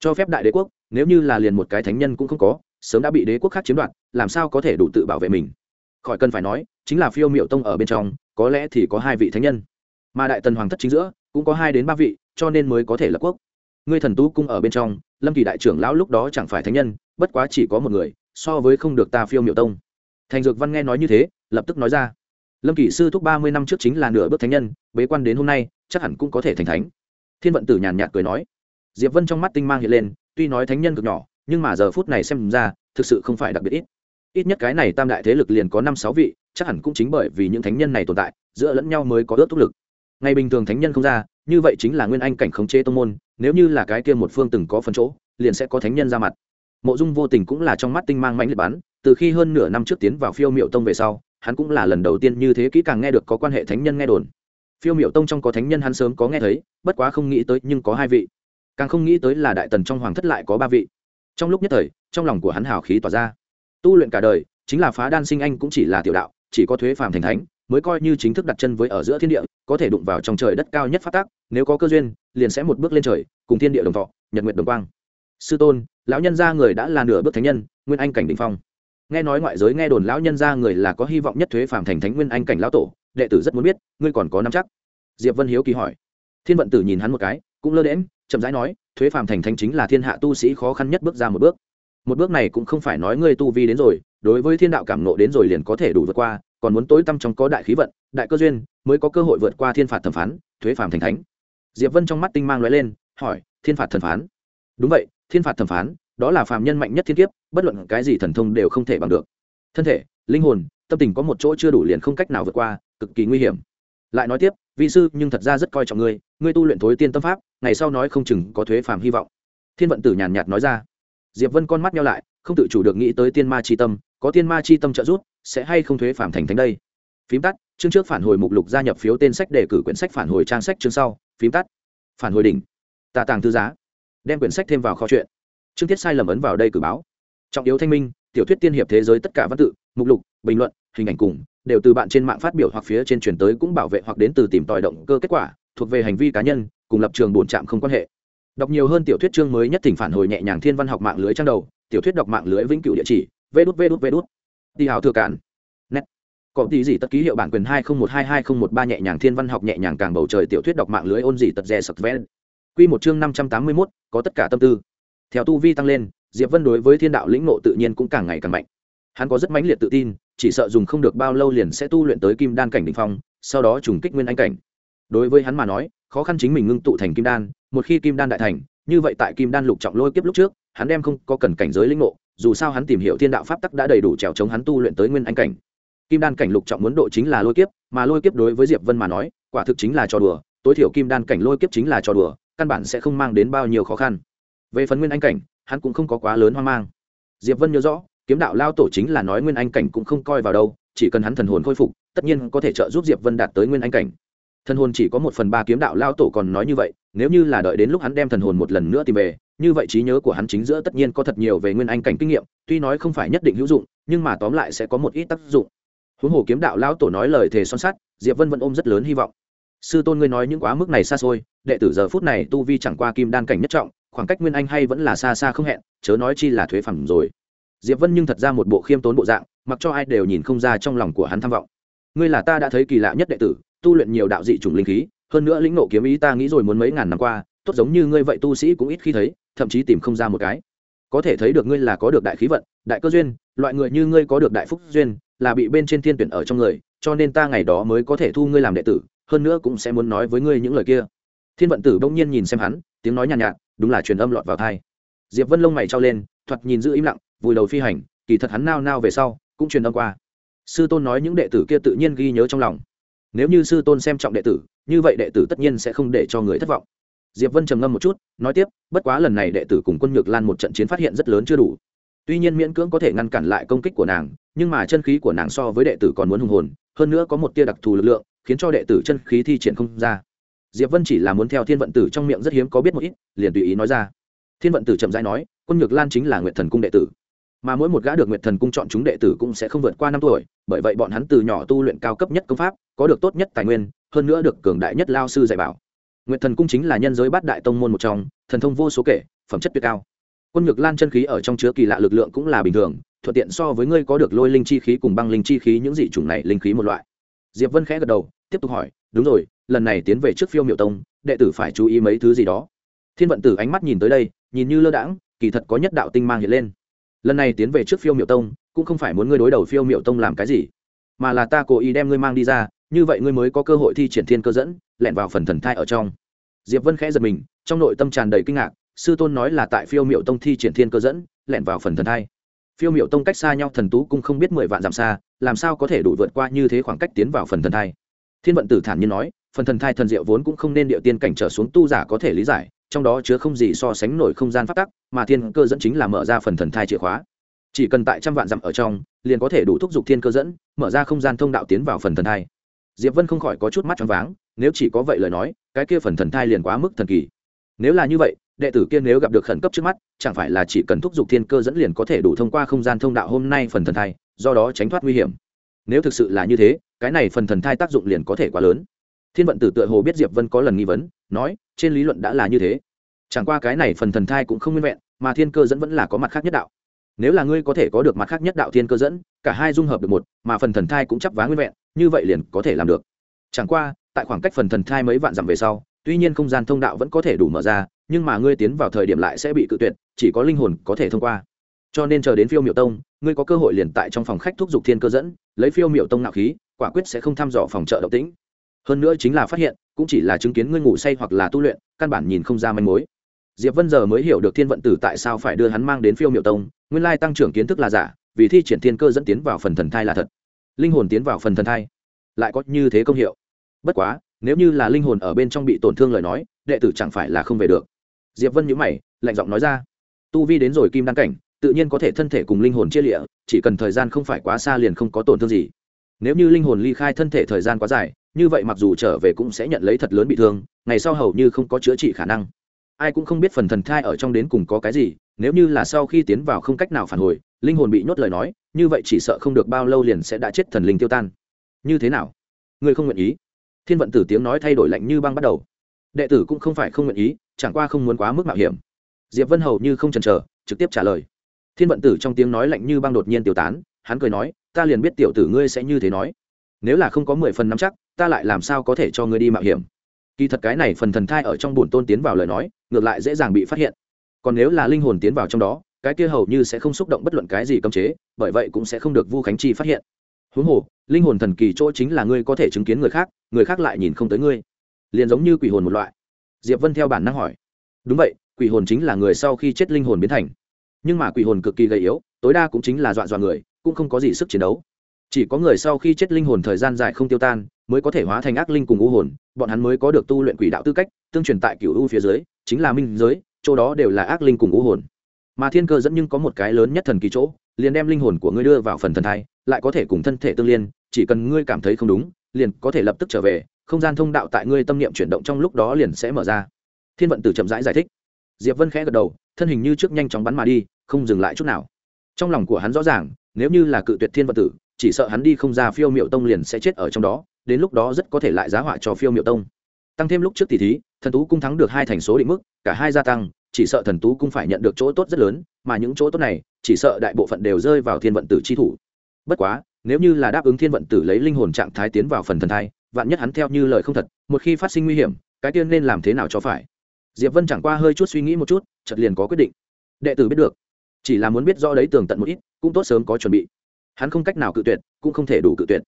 Cho phép đại đế quốc, nếu như là liền một cái thánh nhân cũng không có, sớm đã bị đế quốc khác chiếm đoạt, làm sao có thể đủ tự bảo vệ mình? Khỏi cần phải nói, chính là phiêu miệu tông ở bên trong, có lẽ thì có hai vị thánh nhân. Mà đại tần hoàng thất chính giữa, cũng có hai đến ba vị, cho nên mới có thể lập quốc. Ngươi thần tú cung ở bên trong, lâm kỳ đại trưởng lão lúc đó chẳng phải thánh nhân, bất quá chỉ có một người, so với không được ta phiêu miệu tông. Thành dược văn nghe nói như thế, lập tức nói ra lâm kỷ sư thúc ba mươi năm trước chính là nửa bước thánh nhân, bế quan đến hôm nay, chắc hẳn cũng có thể thành thánh. Thiên vận tử nhàn nhạt cười nói. Diệp vân trong mắt tinh mang hiện lên, tuy nói thánh nhân cực nhỏ, nhưng mà giờ phút này xem ra, thực sự không phải đặc biệt ít. Ít nhất cái này tam đại thế lực liền có năm sáu vị, chắc hẳn cũng chính bởi vì những thánh nhân này tồn tại, giữa lẫn nhau mới có ước thúc lực. Ngày bình thường thánh nhân không ra, như vậy chính là nguyên anh cảnh khống chế tông môn, nếu như là cái kia một phương từng có phần chỗ, liền sẽ có thánh nhân ra mặt. Mộ dung vô tình cũng là trong mắt tinh mang mãnh liệt bắn, từ khi hơn nửa năm trước tiến vào phiêu miệu tông về sau hắn cũng là lần đầu tiên như thế kỹ càng nghe được có quan hệ thánh nhân nghe đồn. Phiêu miểu tông trong có thánh nhân hắn sớm có nghe thấy, bất quá không nghĩ tới nhưng có hai vị. Càng không nghĩ tới là đại tần trong hoàng thất lại có ba vị. Trong lúc nhất thời, trong lòng của hắn hào khí tỏa ra. Tu luyện cả đời, chính là phá đan sinh anh cũng chỉ là tiểu đạo, chỉ có thuế phàm thành thánh, mới coi như chính thức đặt chân với ở giữa thiên địa, có thể đụng vào trong trời đất cao nhất phát tác, nếu có cơ duyên, liền sẽ một bước lên trời, cùng thiên địa đồng thọ, nhật nguyện đồng quang. Sư tôn, lão nhân gia người đã là nửa bước thánh nhân, nguyên anh cảnh đ phong nghe nói ngoại giới nghe đồn lão nhân gia người là có hy vọng nhất thuế phàm thành thánh nguyên anh cảnh lão tổ, đệ tử rất muốn biết, ngươi còn có năm chắc? Diệp vân hiếu kỳ hỏi. Thiên vận tử nhìn hắn một cái, cũng lơ đễm chậm rãi nói, thuế phàm thành thánh chính là thiên hạ tu sĩ khó khăn nhất bước ra một bước. Một bước này cũng không phải nói ngươi tu vi đến rồi, đối với thiên đạo cảm nộ đến rồi liền có thể đủ vượt qua, còn muốn tối tâm trong có đại khí vận, đại cơ duyên, mới có cơ hội vượt qua thiên phạt thẩm phán, thuế phàm thành thánh. Diệp vân trong mắt tinh mang lóe lên, hỏi, thiên phạt thẩm phán? Đúng vậy, thiên phạt thẩm phán đó là phàm nhân mạnh nhất thiên kiếp, bất luận cái gì thần thông đều không thể bằng được. Thân thể, linh hồn, tâm tình có một chỗ chưa đủ liền không cách nào vượt qua, cực kỳ nguy hiểm. Lại nói tiếp vị sư, nhưng thật ra rất coi trọng ngươi ngươi tu luyện thối tiên tâm pháp, ngày sau nói không chừng có thuế phàm hy vọng. Thiên vận tử nhàn nhạt nói ra. Diệp vân con mắt nhau lại, không tự chủ được nghĩ tới tiên ma chi tâm, có tiên ma chi tâm trợ giúp, sẽ hay không thuế phàm thành thánh đây? Phím tắt, chương trước phản hồi mục lục gia nhập phiếu tên sách đề cử quyển sách phản hồi trang sách chương sau. Phím tắt, phản hồi đỉnh tạ tàng thư giá, đem quyển sách thêm vào kho chuyện chương tiết sai lầm ấn vào đây cử báo. Trọng yếu thanh minh tiểu thuyết tiên hiệp thế giới tất cả văn tự mục lục bình luận hình ảnh cùng đều từ bạn trên mạng phát biểu hoặc phía trên truyền tới cũng bảo vệ hoặc đến từ tìm tòi động cơ kết quả thuộc về hành vi cá nhân cùng lập trường bổn trạm không quan hệ. Đọc nhiều hơn tiểu thuyết chương mới nhất thỉnh phản hồi nhẹ nhàng thiên văn học mạng lưới trang đầu tiểu thuyết đọc mạng lưới vĩnh cửu địa chỉ vê đút vê đút vê đút. Đi hào thừa cản net. Có tí gì tất ký hiệu bản quyền hai không một hai hai không một ba nhẹ nhàng thiên văn học nhẹ nhàng càng bầu trời tiểu thuyết đọc mạng lưới ôn gì tật rè sập ven quy một chương năm trăm tám mươi 581, có tất cả tâm tư theo tu vi tăng lên, diệp vân đối với thiên đạo lĩnh ngộ tự nhiên cũng càng ngày càng mạnh. Hắn có rất mãnh liệt tự tin, chỉ sợ dùng không được bao lâu liền sẽ tu luyện tới kim đan cảnh đ ỉ n h phong, sau đó trùng kích nguyên anh cảnh. Đối với hắn mà nói, khó khăn chính mình ngưng tụ thành kim đan, một khi kim đan đại thành, như vậy tại kim đan lục trọng lôi kiếp lúc trước, hắn đem không có cần cảnh giới lĩnh ngộ, dù sao hắn tìm hiểu thiên đạo pháp tắc đã đầy đủ trèo chống hắn tu luyện tới nguyên anh cảnh. Kim đan cảnh lục trọng muốn độ chính là lôi kiếp, mà lôi kiếp đối với diệp vân mà nói, quả thực chính là trò đùa, tối thiểu kim đan cảnh lôi kiếp chính là trò đùa, căn bản sẽ không mang đến bao nhiêu khó khăn về phần nguyên anh cảnh, hắn cũng không có quá lớn hoang mang. Diệp vân nhớ rõ, kiếm đạo lao tổ chính là nói nguyên anh cảnh cũng không coi vào đâu, chỉ cần hắn thần hồn khôi phục, tất nhiên có thể trợ giúp diệp vân đạt tới nguyên anh cảnh. Thần hồn chỉ có một phần ba kiếm đạo lao tổ còn nói như vậy, nếu như là đợi đến lúc hắn đem thần hồn một lần nữa tìm về, như vậy trí nhớ của hắn chính giữa tất nhiên có thật nhiều về nguyên anh cảnh kinh nghiệm, tuy nói không phải nhất định hữu dụng, nhưng mà tóm lại sẽ có một ít tác dụng. Huống hồ kiếm đạo lao tổ nói lời thề son sắt, diệp vân vẫn ôm rất lớn hy vọng. Sư tôn ngươi nói những quá mức này xa xôi, đệ tử giờ phút này tu vi chẳng qua kim đan cảnh nhất trọng khoảng cách nguyên anh hay vẫn là xa xa không hẹn chớ nói chi là thuế phẩm rồi. Diệp vân nhưng thật ra một bộ khiêm tốn bộ dạng mặc cho ai đều nhìn không ra trong lòng của hắn tham vọng. Ngươi là ta đã thấy kỳ lạ nhất đệ tử tu luyện nhiều đạo dị chủng linh khí hơn nữa lĩnh nộ kiếm ý ta nghĩ rồi muốn mấy ngàn năm qua tốt giống như ngươi vậy tu sĩ cũng ít khi thấy thậm chí tìm không ra một cái. Có thể thấy được ngươi là có được đại khí vận đại cơ duyên loại người như ngươi có được đại phúc duyên là bị bên trên thiên tuyển ở trong người cho nên ta ngày đó mới có thể thu ngươi làm đệ tử hơn nữa cũng sẽ muốn nói với ngươi những lời kia. Thiên vận tử bỗng nhiên nhìn xem hắn tiếng nói nhàn nhạt, nhạt đúng là truyền âm lọt vào thai. Diệp vân lông mày trao lên, thoạt nhìn giữ im lặng, vùi đầu phi hành, kỳ thật hắn nao nao về sau, cũng truyền âm qua. Sư tôn nói những đệ tử kia tự nhiên ghi nhớ trong lòng. Nếu như sư tôn xem trọng đệ tử, như vậy đệ tử tất nhiên sẽ không để cho người thất vọng. Diệp vân trầm ngâm một chút, nói tiếp, bất quá lần này đệ tử cùng quân nhược lan một trận chiến phát hiện rất lớn chưa đủ. Tuy nhiên miễn cưỡng có thể ngăn cản lại công kích của nàng, nhưng mà chân khí của nàng so với đệ tử còn muốn hùng hồn, hơn nữa có một tia đặc thù lực lượng, khiến cho đệ tử chân khí thi triển không ra diệp vân chỉ là muốn theo thiên vận tử trong miệng rất hiếm có biết một ít, liền tùy ý nói ra. Thiên vận tử chậm rãi nói, quân nhược lan chính là nguyện thần cung đệ tử. Mà mỗi một gã được nguyện thần cung chọn chúng đệ tử cũng sẽ không vượt qua năm tuổi, bởi vậy bọn hắn từ nhỏ tu luyện cao cấp nhất công pháp, có được tốt nhất tài nguyên, hơn nữa được cường đại nhất lao sư dạy bảo. Nguyện thần cung chính là nhân giới bát đại tông môn một trong, thần thông vô số kể, phẩm chất tuyệt cao. Quân nhược lan chân khí ở trong chứa kỳ lạ lực lượng cũng là bình thường, thuận tiện so với ngươi có được lôi linh chi khí cùng băng linh chi khí những dị chủng này linh khí một loại. Diệp vân khẽ gật đầu, tiếp tục hỏi đúng rồi, lần này tiến về trước phiêu miệu tông, đệ tử phải chú ý mấy thứ gì đó. Thiên vận tử ánh mắt nhìn tới đây, nhìn như lơ đãng, kỳ thật có nhất đạo tinh mang hiện lên. Lần này tiến về trước phiêu miệu tông, cũng không phải muốn ngươi đối đầu phiêu miệu tông làm cái gì, mà là ta cố ý đem ngươi mang đi ra, như vậy ngươi mới có cơ hội thi triển thiên cơ dẫn lẹn vào phần thần thai ở trong. Diệp vân khẽ giật mình, trong nội tâm tràn đầy kinh ngạc, sư tôn nói là tại phiêu miệu tông thi triển thiên cơ dẫn lẹn vào phần thần thai. Phiêu miệu tông cách xa nhau thần tú cũng không biết mười vạn dặm xa, làm sao có thể đủ vượt qua như thế khoảng cách tiến vào phần thần thai? Thiên vận tử thản nhiên nói, phần thần thai thần diệu vốn cũng không nên địa tiên cảnh trở xuống tu giả có thể lý giải, trong đó chứa không gì so sánh nổi không gian phát tắc, mà thiên cơ dẫn chính là mở ra phần thần thai chìa khóa. Chỉ cần tại trăm vạn dặm ở trong, liền có thể đủ thúc giục thiên cơ dẫn, mở ra không gian thông đạo tiến vào phần thần thai. Diệp vân không khỏi có chút mắt choáng váng, nếu chỉ có vậy lời nói, cái kia phần thần thai liền quá mức thần kỳ. Nếu là như vậy, đệ tử kia nếu gặp được khẩn cấp trước mắt, chẳng phải là chỉ cần thúc giục thiên cơ dẫn liền có thể đủ thông qua không gian thông đạo hôm nay phần thần thai, do đó tránh thoát nguy hiểm nếu thực sự là như thế, cái này phần thần thai tác dụng liền có thể quá lớn. Thiên vận tử tựa hồ biết diệp vân có lần nghi vấn, nói, trên lý luận đã là như thế. Chẳng qua cái này phần thần thai cũng không nguyên vẹn, mà thiên cơ dẫn vẫn là có mặt khác nhất đạo. Nếu là ngươi có thể có được mặt khác nhất đạo thiên cơ dẫn, cả hai dung hợp được một, mà phần thần thai cũng chấp vá nguyên vẹn, như vậy liền có thể làm được. Chẳng qua, tại khoảng cách phần thần thai mấy vạn dặm về sau, tuy nhiên không gian thông đạo vẫn có thể đủ mở ra, nhưng mà ngươi tiến vào thời điểm lại sẽ bị cự tuyệt, chỉ có linh hồn có thể thông qua. Cho nên chờ đến phiêu miệu tông ngươi có cơ hội liền tại trong phòng khách thúc giục thiên cơ dẫn, lấy phiêu miệu tông nạo khí, quả quyết sẽ không thăm dò phòng trợ động tĩnh. Hơn nữa chính là phát hiện, cũng chỉ là chứng kiến ngươi ngủ say hoặc là tu luyện, căn bản nhìn không ra manh mối. Diệp vân giờ mới hiểu được thiên vận tử tại sao phải đưa hắn mang đến phiêu miệu tông, nguyên lai tăng trưởng kiến thức là giả, vì thi triển thiên cơ dẫn tiến vào phần thần thai là thật. Linh hồn tiến vào phần thần thai, lại có như thế công hiệu. Bất quá, nếu như là linh hồn ở bên trong bị tổn thương lời nói, đệ tử chẳng phải là không về được. Diệp vân nhữ mày, lạnh giọng nói ra. Tu vi đến rồi kim đăng cảnh tự nhiên có thể thân thể cùng linh hồn chia lịa, chỉ cần thời gian không phải quá xa liền không có tổn thương gì. Nếu như linh hồn ly khai thân thể thời gian quá dài, như vậy mặc dù trở về cũng sẽ nhận lấy thật lớn bị thương, ngày sau hầu như không có chữa trị khả năng. Ai cũng không biết phần thần thai ở trong đến cùng có cái gì, nếu như là sau khi tiến vào không cách nào phản hồi, linh hồn bị nhốt lời nói, như vậy chỉ sợ không được bao lâu liền sẽ đã chết thần linh tiêu tan. Như thế nào? Người không nguyện ý? Thiên vận tử tiếng nói thay đổi lạnh như băng bắt đầu. Đệ tử cũng không phải không nguyện ý, chẳng qua không muốn quá mức mạo hiểm. Diệp vân hầu như không chần chờ, trực tiếp trả lời thiên vận tử trong tiếng nói lạnh như băng đột nhiên tiêu tán, hắn cười nói, ta liền biết tiểu tử ngươi sẽ như thế nói. Nếu là không có mười phần nắm chắc, ta lại làm sao có thể cho ngươi đi mạo hiểm? Kỳ thật cái này phần thần thai ở trong bổn tôn tiến vào lời nói, ngược lại dễ dàng bị phát hiện. Còn nếu là linh hồn tiến vào trong đó, cái kia hầu như sẽ không xúc động bất luận cái gì cấm chế, bởi vậy cũng sẽ không được vu khánh chi phát hiện. Huống hồ, linh hồn thần kỳ chỗ chính là ngươi có thể chứng kiến người khác người khác lại nhìn không tới ngươi. Liền giống như quỷ hồn một loại. Diệp vân theo bản năng hỏi. Đúng vậy, quỷ hồn chính là người sau khi chết linh hồn biến thành nhưng mà quỷ hồn cực kỳ gầy yếu tối đa cũng chính là dọa dọa người cũng không có gì sức chiến đấu. Chỉ có người sau khi chết linh hồn thời gian dài không tiêu tan mới có thể hóa thành ác linh cùng u hồn bọn hắn mới có được tu luyện quỷ đạo tư cách tương truyền tại cựu u phía dưới chính là minh giới chỗ đó đều là ác linh cùng u hồn. Mà thiên cơ dẫn nhưng có một cái lớn nhất thần kỳ chỗ liền đem linh hồn của ngươi đưa vào phần thần thai lại có thể cùng thân thể tương liên chỉ cần ngươi cảm thấy không đúng liền có thể lập tức trở về không gian thông đạo tại ngươi tâm niệm chuyển động trong lúc đó liền sẽ mở ra. Thiên vận tử chậm rãi giải, giải thích. Diệp vân khẽ gật đầu thân hình như trước nhanh chóng bắn mà đi không dừng lại chút nào. Trong lòng của hắn rõ ràng, nếu như là cự tuyệt thiên vận tử, chỉ sợ hắn đi không ra phiêu miệu tông liền sẽ chết ở trong đó, đến lúc đó rất có thể lại giá họa cho phiêu miệu tông. Tăng thêm lúc trước tỷ thí, thần tú cung thắng được hai thành số định mức, cả hai gia tăng, chỉ sợ thần tú cung phải nhận được chỗ tốt rất lớn, mà những chỗ tốt này, chỉ sợ đại bộ phận đều rơi vào thiên vận tử chi thủ. Bất quá, nếu như là đáp ứng thiên vận tử lấy linh hồn trạng thái tiến vào phần thần thai, vạn nhất hắn theo như lời không thật, một khi phát sinh nguy hiểm, cái tiên nên làm thế nào cho phải? Diệp vân chẳng qua hơi chút suy nghĩ một chút, chợt liền có quyết định. Đệ tử biết được chỉ là muốn biết rõ đấy tường tận một ít, cũng tốt sớm có chuẩn bị. Hắn không cách nào cự tuyệt, cũng không thể đủ cự tuyệt.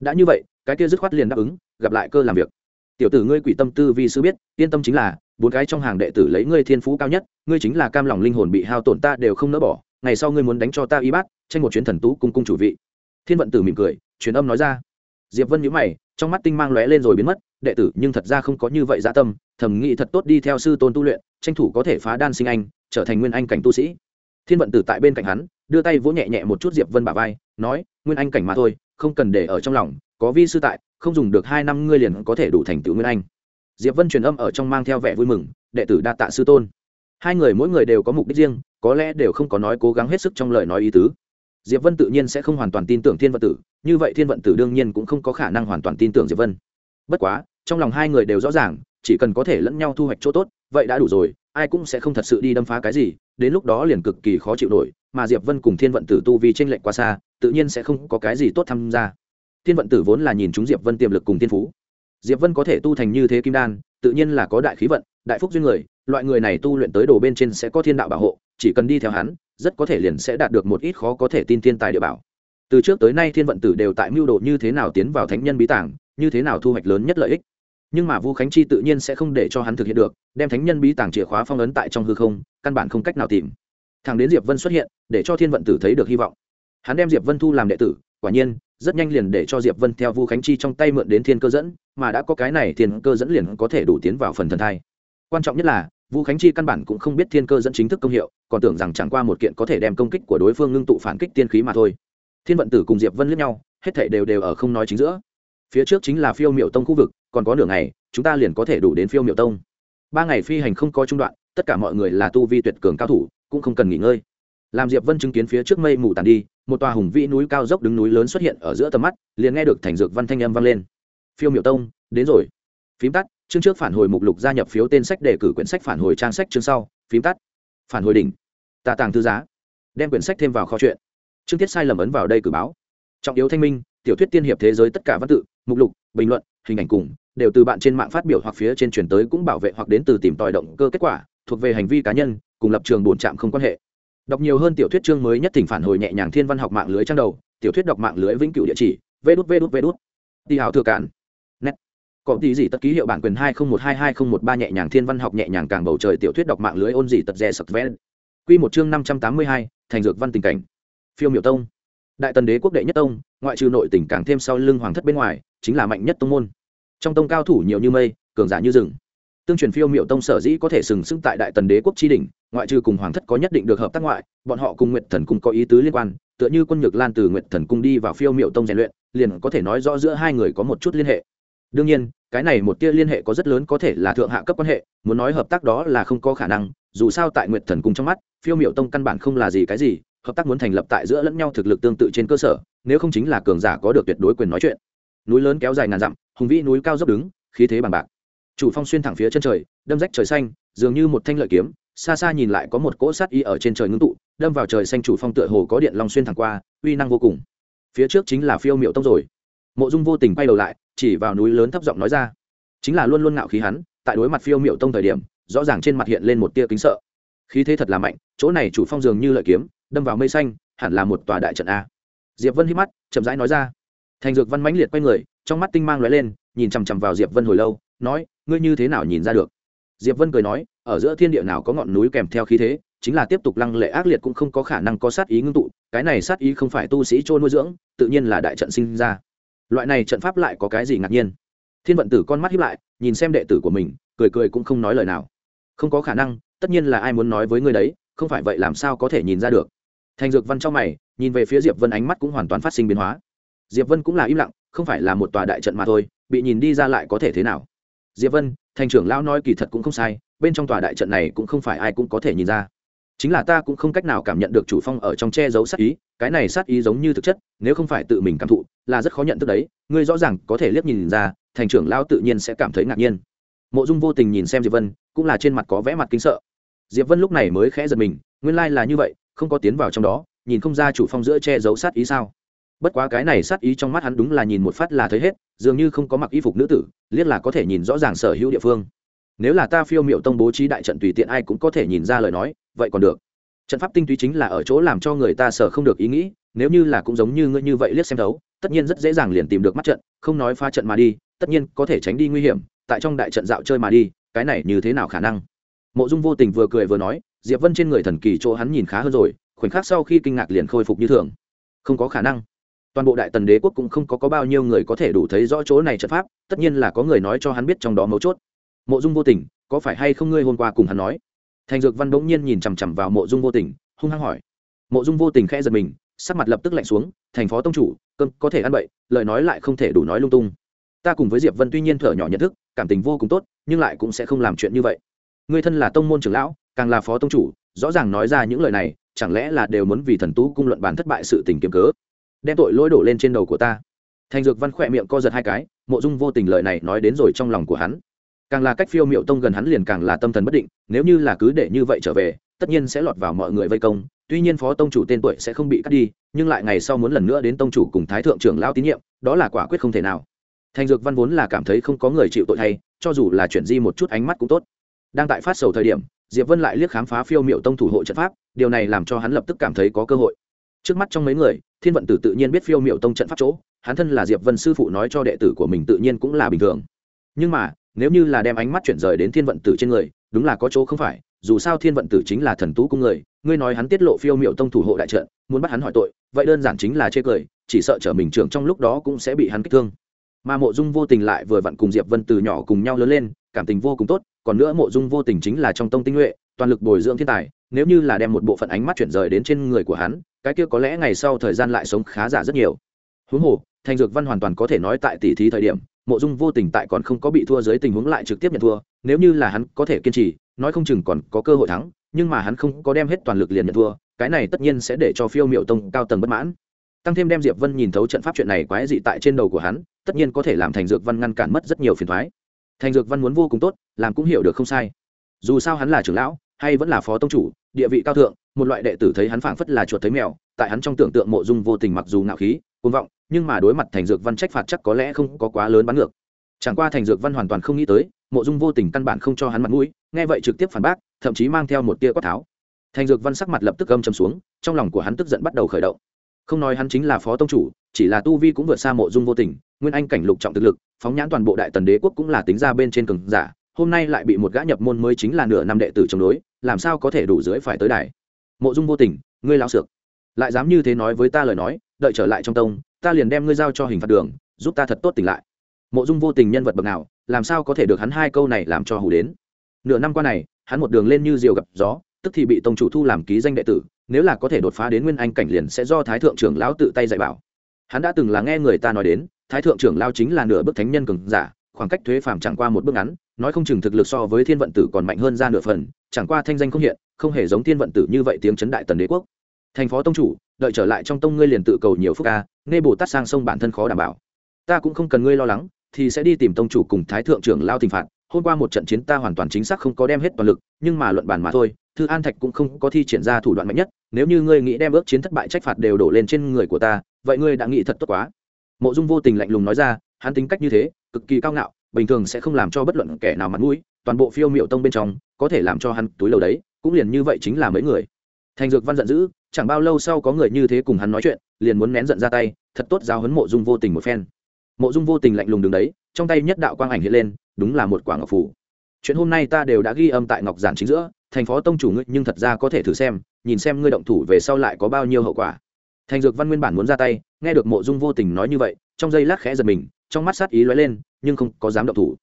Đã như vậy, cái kia dứt khoát liền đáp ứng, gặp lại cơ làm việc. Tiểu tử ngươi quỷ tâm tư vi sư biết, yên tâm chính là, bốn cái trong hàng đệ tử lấy ngươi thiên phú cao nhất, ngươi chính là cam lòng linh hồn bị hao tổn ta đều không nỡ bỏ, ngày sau ngươi muốn đánh cho ta y bát, tranh một chuyến thần tú cung cung chủ vị. Thiên vận tử mỉm cười, truyền âm nói ra. Diệp vân nhíu mày, trong mắt tinh mang lóe lên rồi biến mất, đệ tử nhưng thật ra không có như vậy dạ tâm, thầm nghĩ thật tốt đi theo sư tôn tu luyện, tranh thủ có thể phá đan sinh anh, trở thành nguyên anh cảnh tu sĩ thiên vận tử tại bên cạnh hắn, đưa tay vỗ nhẹ nhẹ một chút diệp vân bà vai, nói, nguyên anh cảnh mà thôi, không cần để ở trong lòng, có vi sư tại, không dùng được hai năm ngươi liền có thể đủ thành tựu nguyên anh. Diệp vân truyền âm ở trong mang theo vẻ vui mừng, đệ tử đa tạ sư tôn. Hai người mỗi người đều có mục đích riêng, có lẽ đều không có nói cố gắng hết sức trong lời nói ý tứ. Diệp vân tự nhiên sẽ không hoàn toàn tin tưởng thiên vận tử, như vậy thiên vận tử đương nhiên cũng không có khả năng hoàn toàn tin tưởng diệp vân. Bất quá, trong lòng hai người đều rõ ràng chỉ cần có thể lẫn nhau thu hoạch chỗ tốt, vậy đã đủ rồi, ai cũng sẽ không thật sự đi đâm phá cái gì, đến lúc đó liền cực kỳ khó chịu nổi, mà diệp vân cùng thiên vận tử tu vì tranh lệch quá xa, tự nhiên sẽ không có cái gì tốt tham gia. Thiên vận tử vốn là nhìn chúng diệp vân tiềm lực cùng thiên phú. Diệp vân có thể tu thành như thế kim đan, tự nhiên là có đại khí vận, đại phúc duyên người, loại người này tu luyện tới đồ bên trên sẽ có thiên đạo bảo hộ, chỉ cần đi theo hắn, rất có thể liền sẽ đạt được một ít khó có thể tin thiên tài địa bảo. Từ trước tới nay thiên vận tử đều tại mưu đồ như thế nào tiến vào thánh nhân bí tảng, như thế nào thu hoạch lớn nhất lợi ích nhưng mà vu khánh chi tự nhiên sẽ không để cho hắn thực hiện được, đem thánh nhân bí tàng chìa khóa phong ấn tại trong hư không, căn bản không cách nào tìm. Thằng đến diệp vân xuất hiện, để cho thiên vận tử thấy được hy vọng. Hắn đem diệp vân thu làm đệ tử, quả nhiên, rất nhanh liền để cho diệp vân theo vu khánh chi trong tay mượn đến thiên cơ dẫn, mà đã có cái này thiên cơ dẫn liền có thể đủ tiến vào phần thần thai. Quan trọng nhất là, vu khánh chi căn bản cũng không biết thiên cơ dẫn chính thức công hiệu, còn tưởng rằng chẳng qua một kiện có thể đem công kích của đối phương ngưng tụ phản kích tiên khí mà thôi. Thiên vận tử cùng diệp vân lướt nhau, hết thảy đều đều ở không nói chính giữa phía trước chính là phiêu miệu tông khu vực, còn có nửa ngày, chúng ta liền có thể đủ đến phiêu miệu tông. Ba ngày phi hành không có trung đoạn, tất cả mọi người là tu vi tuyệt cường cao thủ, cũng không cần nghỉ ngơi. Làm diệp vân chứng kiến phía trước mây mù tàn đi, một tòa hùng vĩ núi cao dốc đứng núi lớn xuất hiện ở giữa tầm mắt, liền nghe được thành dược văn thanh âm vang lên. Phiêu miểu tông, đến rồi. Phím tắt. Chương trước phản hồi mục lục gia nhập phiếu tên sách đề cử quyển sách phản hồi trang sách chương sau. Phím tắt. Phản hồi đỉnh. Tà tàng thư giá. Đem quyển sách thêm vào kho chuyện. Chương tiết sai lầm ấn vào đây cử báo. Trọng yếu thanh minh, tiểu thuyết tiên hiệp thế giới tất cả văn tự mục lục, bình luận, hình ảnh cùng, đều từ bạn trên mạng phát biểu hoặc phía trên truyền tới cũng bảo vệ hoặc đến từ tìm tòi động cơ kết quả, thuộc về hành vi cá nhân, cùng lập trường bổn trạm không quan hệ. Đọc nhiều hơn tiểu thuyết chương mới nhất thỉnh phản hồi nhẹ nhàng thiên văn học mạng lưới trang đầu, tiểu thuyết đọc mạng lưới vĩnh cửu địa chỉ vê đút vê đút vê đút đi hào thừa cản net. Có tí gì tất ký hiệu bản quyền hai không một hai hai không một ba nhẹ nhàng thiên văn học nhẹ nhàng càng bầu trời tiểu thuyết đọc mạng lưới ôn gì tật rè sập ven quy một chương năm trăm tám mươi hai, thành dược văn tình cảnh. Phiêu miểu tông đại tần đế quốc đệ nhất tông, ngoại trừ nội tỉnh càng thêm sau lưng hoàng thất bên ngoài, chính là mạnh nhất tông môn. Trong tông cao thủ nhiều như mây, cường giả như rừng. Tương truyền phiêu miệu tông sở dĩ có thể sừng sững tại đại tần đế quốc tri đình ngoại trừ cùng hoàng thất có nhất định được hợp tác ngoại, bọn họ cùng nguyện thần cung có ý tứ liên quan, tựa như quân nhược lan từ nguyện thần cung đi vào phiêu miệu tông rèn luyện, liền có thể nói rõ giữa hai người có một chút liên hệ. Đương nhiên, cái này một tia liên hệ có rất lớn có thể là thượng hạ cấp quan hệ, muốn nói hợp tác đó là không có khả năng, dù sao tại nguyện thần cung trong mắt, phiêu miệu tông căn bản không là gì cái gì hợp tác muốn thành lập tại giữa lẫn nhau thực lực tương tự trên cơ sở, nếu không chính là cường giả có được tuyệt đối quyền nói chuyện. Núi lớn kéo dài ngàn dặm, hùng vĩ núi cao dốc đứng, khí thế bằng bạc. Chủ phong xuyên thẳng phía chân trời, đâm rách trời xanh, dường như một thanh lợi kiếm, xa xa nhìn lại có một cỗ sát y ở trên trời ngưng tụ, đâm vào trời xanh chủ phong tựa hồ có điện long xuyên thẳng qua, uy năng vô cùng. Phía trước chính là phiêu miệu tông rồi. Mộ dung vô tình quay đầu lại, chỉ vào núi lớn thấp giọng nói ra. Chính là luôn luôn ngạo khí hắn, tại đối mặt phiêu miệu tông thời điểm, rõ ràng trên mặt hiện lên một tia kính sợ khí thế thật là mạnh, chỗ này chủ phong dường như lợi kiếm, đâm vào mây xanh, hẳn là một tòa đại trận a. Diệp vân hít mắt, chậm rãi nói ra. Thành dược văn mãnh liệt quay người, trong mắt tinh mang lóe lên, nhìn chằm chằm vào diệp vân hồi lâu, nói, ngươi như thế nào nhìn ra được? Diệp vân cười nói, ở giữa thiên địa nào có ngọn núi kèm theo khí thế, chính là tiếp tục lăng lệ ác liệt cũng không có khả năng có sát ý ngưng tụ, cái này sát ý không phải tu sĩ trôi nuôi dưỡng, tự nhiên là đại trận sinh ra. Loại này trận pháp lại có cái gì ngạc nhiên? Thiên vận tử con mắt hiếp lại, nhìn xem đệ tử của mình, cười cười cũng không nói lời nào. Không có khả năng tất nhiên là ai muốn nói với ngươi đấy, không phải vậy làm sao có thể nhìn ra được. Thành dược văn trong mày, nhìn về phía diệp vân ánh mắt cũng hoàn toàn phát sinh biến hóa. Diệp vân cũng là im lặng, không phải là một tòa đại trận mà thôi, bị nhìn đi ra lại có thể thế nào? Diệp vân, thành trưởng lão nói kỳ thật cũng không sai, bên trong tòa đại trận này cũng không phải ai cũng có thể nhìn ra. Chính là ta cũng không cách nào cảm nhận được chủ phong ở trong che giấu sát ý, cái này sát ý giống như thực chất, nếu không phải tự mình cảm thụ, là rất khó nhận thức đấy. Ngươi rõ ràng có thể liếc nhìn ra, thành trưởng lão tự nhiên sẽ cảm thấy ngạc nhiên. Mộ dung vô tình nhìn xem diệp vân, cũng là trên mặt có vẽ mặt kính sợ diệp vân lúc này mới khẽ giật mình, nguyên lai là như vậy, không có tiến vào trong đó, nhìn không ra chủ phong giữa che giấu sát ý sao. Bất quá cái này sát ý trong mắt hắn đúng là nhìn một phát là thấy hết, dường như không có mặc y phục nữ tử, liếc là có thể nhìn rõ ràng sở hữu địa phương. Nếu là ta phiêu miệu tông bố trí đại trận tùy tiện ai cũng có thể nhìn ra lời nói, vậy còn được. Trận pháp tinh túy chính là ở chỗ làm cho người ta sở không được ý nghĩ, nếu như là cũng giống như ngươi như vậy liếc xem thấu, tất nhiên rất dễ dàng liền tìm được mắt trận, không nói pha trận mà đi, tất nhiên có thể tránh đi nguy hiểm, tại trong đại trận dạo chơi mà đi, cái này như thế nào khả năng? Mộ dung vô tình vừa cười vừa nói diệp vân trên người thần kỳ chỗ hắn nhìn khá hơn rồi khoảnh khắc sau khi kinh ngạc liền khôi phục như thường. Không có khả năng. Toàn bộ đại tần đế quốc cũng không có, có bao nhiêu người có thể đủ thấy rõ chỗ này trận pháp tất nhiên là có người nói cho hắn biết trong đó mấu chốt. Mộ dung vô tình có phải hay không ngươi hôm qua cùng hắn nói? Thành dược văn bỗng nhiên nhìn chằm chằm vào mộ dung vô tình hung hăng hỏi. Mộ dung vô tình khẽ giật mình sắc mặt lập tức lạnh xuống thành phó tông chủ cơm có thể ăn bậy lời nói lại không thể đủ nói lung tung. Ta cùng với diệp vân tuy nhiên thở nhỏ nhận thức cảm tình vô cùng tốt nhưng lại cũng sẽ không làm chuyện như vậy ngươi thân là tông môn trưởng lão, càng là phó tông chủ, rõ ràng nói ra những lời này, chẳng lẽ là đều muốn vì thần tú cung luận bàn thất bại sự tình kiếm cớ? Đem tội lỗi đổ lên trên đầu của ta. Thành dược văn khỏe miệng co giật hai cái, mộ dung vô tình lời này nói đến rồi trong lòng của hắn. Càng là cách phiêu miệu tông gần hắn liền càng là tâm thần bất định, nếu như là cứ để như vậy trở về, tất nhiên sẽ lọt vào mọi người vây công, tuy nhiên phó tông chủ tên tuổi sẽ không bị cắt đi, nhưng lại ngày sau muốn lần nữa đến tông chủ cùng thái thượng trưởng lao tín nhiệm, đó là quả quyết không thể nào. Thành dược văn vốn là cảm thấy không có người chịu tội thay, cho dù là chuyển di một chút ánh mắt cũng tốt đang tại phát sầu thời điểm, diệp vân lại liếc khám phá phiêu miệu tông thủ hộ trận pháp, điều này làm cho hắn lập tức cảm thấy có cơ hội. Trước mắt trong mấy người, thiên vận tử tự nhiên biết phiêu miệu tông trận pháp chỗ, hắn thân là diệp vân sư phụ nói cho đệ tử của mình tự nhiên cũng là bình thường. Nhưng mà, nếu như là đem ánh mắt chuyển rời đến thiên vận tử trên người, đúng là có chỗ không phải, dù sao thiên vận tử chính là thần tú cung người, ngươi nói hắn tiết lộ phiêu miệu tông thủ hộ đại trận, muốn bắt hắn hỏi tội, vậy đơn giản chính là chê cười, chỉ sợ trở mình trưởng trong lúc đó cũng sẽ bị hắn kích thương. Mà mộ dung vô tình lại vừa vặn cùng diệp vân từ nhỏ cùng nhau lớn lên, cảm tình vô cùng tốt còn nữa mộ dung vô tình chính là trong tông tinh nhuệ, toàn lực bồi dưỡng thiên tài, nếu như là đem một bộ phận ánh mắt chuyển rời đến trên người của hắn, cái kia có lẽ ngày sau thời gian lại sống khá giả rất nhiều. Huống hồ, thành dược văn hoàn toàn có thể nói tại tỷ thí thời điểm, mộ dung vô tình tại còn không có bị thua dưới tình huống lại trực tiếp nhận thua, nếu như là hắn có thể kiên trì, nói không chừng còn có cơ hội thắng, nhưng mà hắn không có đem hết toàn lực liền nhận thua, cái này tất nhiên sẽ để cho phiêu miệu tông cao tầng bất mãn. Tăng thêm đem diệp vân nhìn thấu trận pháp chuyện này quái dị tại trên đầu của hắn, tất nhiên có thể làm thành dược văn ngăn cản mất rất nhiều phiền thoái thành dược văn muốn vô cùng tốt, làm cũng hiểu được không sai. Dù sao hắn là trưởng lão, hay vẫn là phó tông chủ, địa vị cao thượng, một loại đệ tử thấy hắn phảng phất là chuột thấy mèo, tại hắn trong tưởng tượng mộ dung vô tình mặc dù ngạo khí côn vọng, nhưng mà đối mặt thành dược văn trách phạt chắc có lẽ không có quá lớn bắn ngược. Chẳng qua thành dược văn hoàn toàn không nghĩ tới, mộ dung vô tình căn bản không cho hắn mặt mũi, nghe vậy trực tiếp phản bác, thậm chí mang theo một tia quát tháo. Thành dược văn sắc mặt lập tức âm chầm xuống, trong lòng của hắn tức giận bắt đầu khởi động. Không nói hắn chính là phó tông chủ, chỉ là tu vi cũng vượt xa mộ dung vô tình nguyên anh cảnh lục trọng thực lực, phóng nhãn toàn bộ đại tần đế quốc cũng là tính ra bên trên cường giả, hôm nay lại bị một gã nhập môn mới chính là nửa năm đệ tử chống đối, làm sao có thể đủ dưới phải tới đài? Mộ dung vô tình, ngươi lao sược, lại dám như thế nói với ta lời nói, đợi trở lại trong tông, ta liền đem ngươi giao cho hình phạt đường, giúp ta thật tốt tỉnh lại. Mộ dung vô tình nhân vật bậc nào, làm sao có thể được hắn hai câu này làm cho hủ đến? Nửa năm qua này, hắn một đường lên như diều gặp gió, tức thì bị tông chủ thu làm ký danh đệ tử, nếu là có thể đột phá đến nguyên anh cảnh liền sẽ do thái thượng trưởng lão tự tay dạy bảo. Hắn đã từng là nghe người ta nói đến thái thượng trưởng lao chính là nửa bước thánh nhân cường giả, khoảng cách thuế phàm chẳng qua một bước ngắn, nói không chừng thực lực so với thiên vận tử còn mạnh hơn ra nửa phần, chẳng qua thanh danh không hiện, không hề giống thiên vận tử như vậy tiếng chấn đại tần đế quốc. Thành phó tông chủ, đợi trở lại trong tông ngươi liền tự cầu nhiều phúc ca nghe bồ tát sang sông bản thân khó đảm bảo. Ta cũng không cần ngươi lo lắng, thì sẽ đi tìm tông chủ cùng thái thượng trưởng lao thình phạt, hôm qua một trận chiến ta hoàn toàn chính xác không có đem hết toàn lực, nhưng mà luận bản mà thôi, thư an thạch cũng không có thi triển ra thủ đoạn mạnh nhất, nếu như ngươi nghĩ đem ước chiến thất bại trách phạt đều đổ lên trên người của ta, vậy ngươi đã nghĩ thật tốt quá mộ dung vô tình lạnh lùng nói ra, hắn tính cách như thế, cực kỳ cao ngạo, bình thường sẽ không làm cho bất luận kẻ nào mặt mũi, toàn bộ phiêu miệu tông bên trong, có thể làm cho hắn túi lầu đấy, cũng liền như vậy chính là mấy người. Thành dược văn giận dữ, chẳng bao lâu sau có người như thế cùng hắn nói chuyện, liền muốn nén giận ra tay, thật tốt giao hấn mộ dung vô tình một phen. Mộ dung vô tình lạnh lùng đứng đấy, trong tay nhất đạo quang ảnh hiện lên, đúng là một quả ngọc phủ chuyện hôm nay ta đều đã ghi âm tại ngọc giản chính giữa, thành phó tông chủ ngươi nhưng thật ra có thể thử xem, nhìn xem ngươi động thủ về sau lại có bao nhiêu hậu quả thành dược văn nguyên bản muốn ra tay, nghe được mộ dung vô tình nói như vậy, trong giây lát khẽ giật mình, trong mắt sát ý lóe lên, nhưng không có dám động thủ.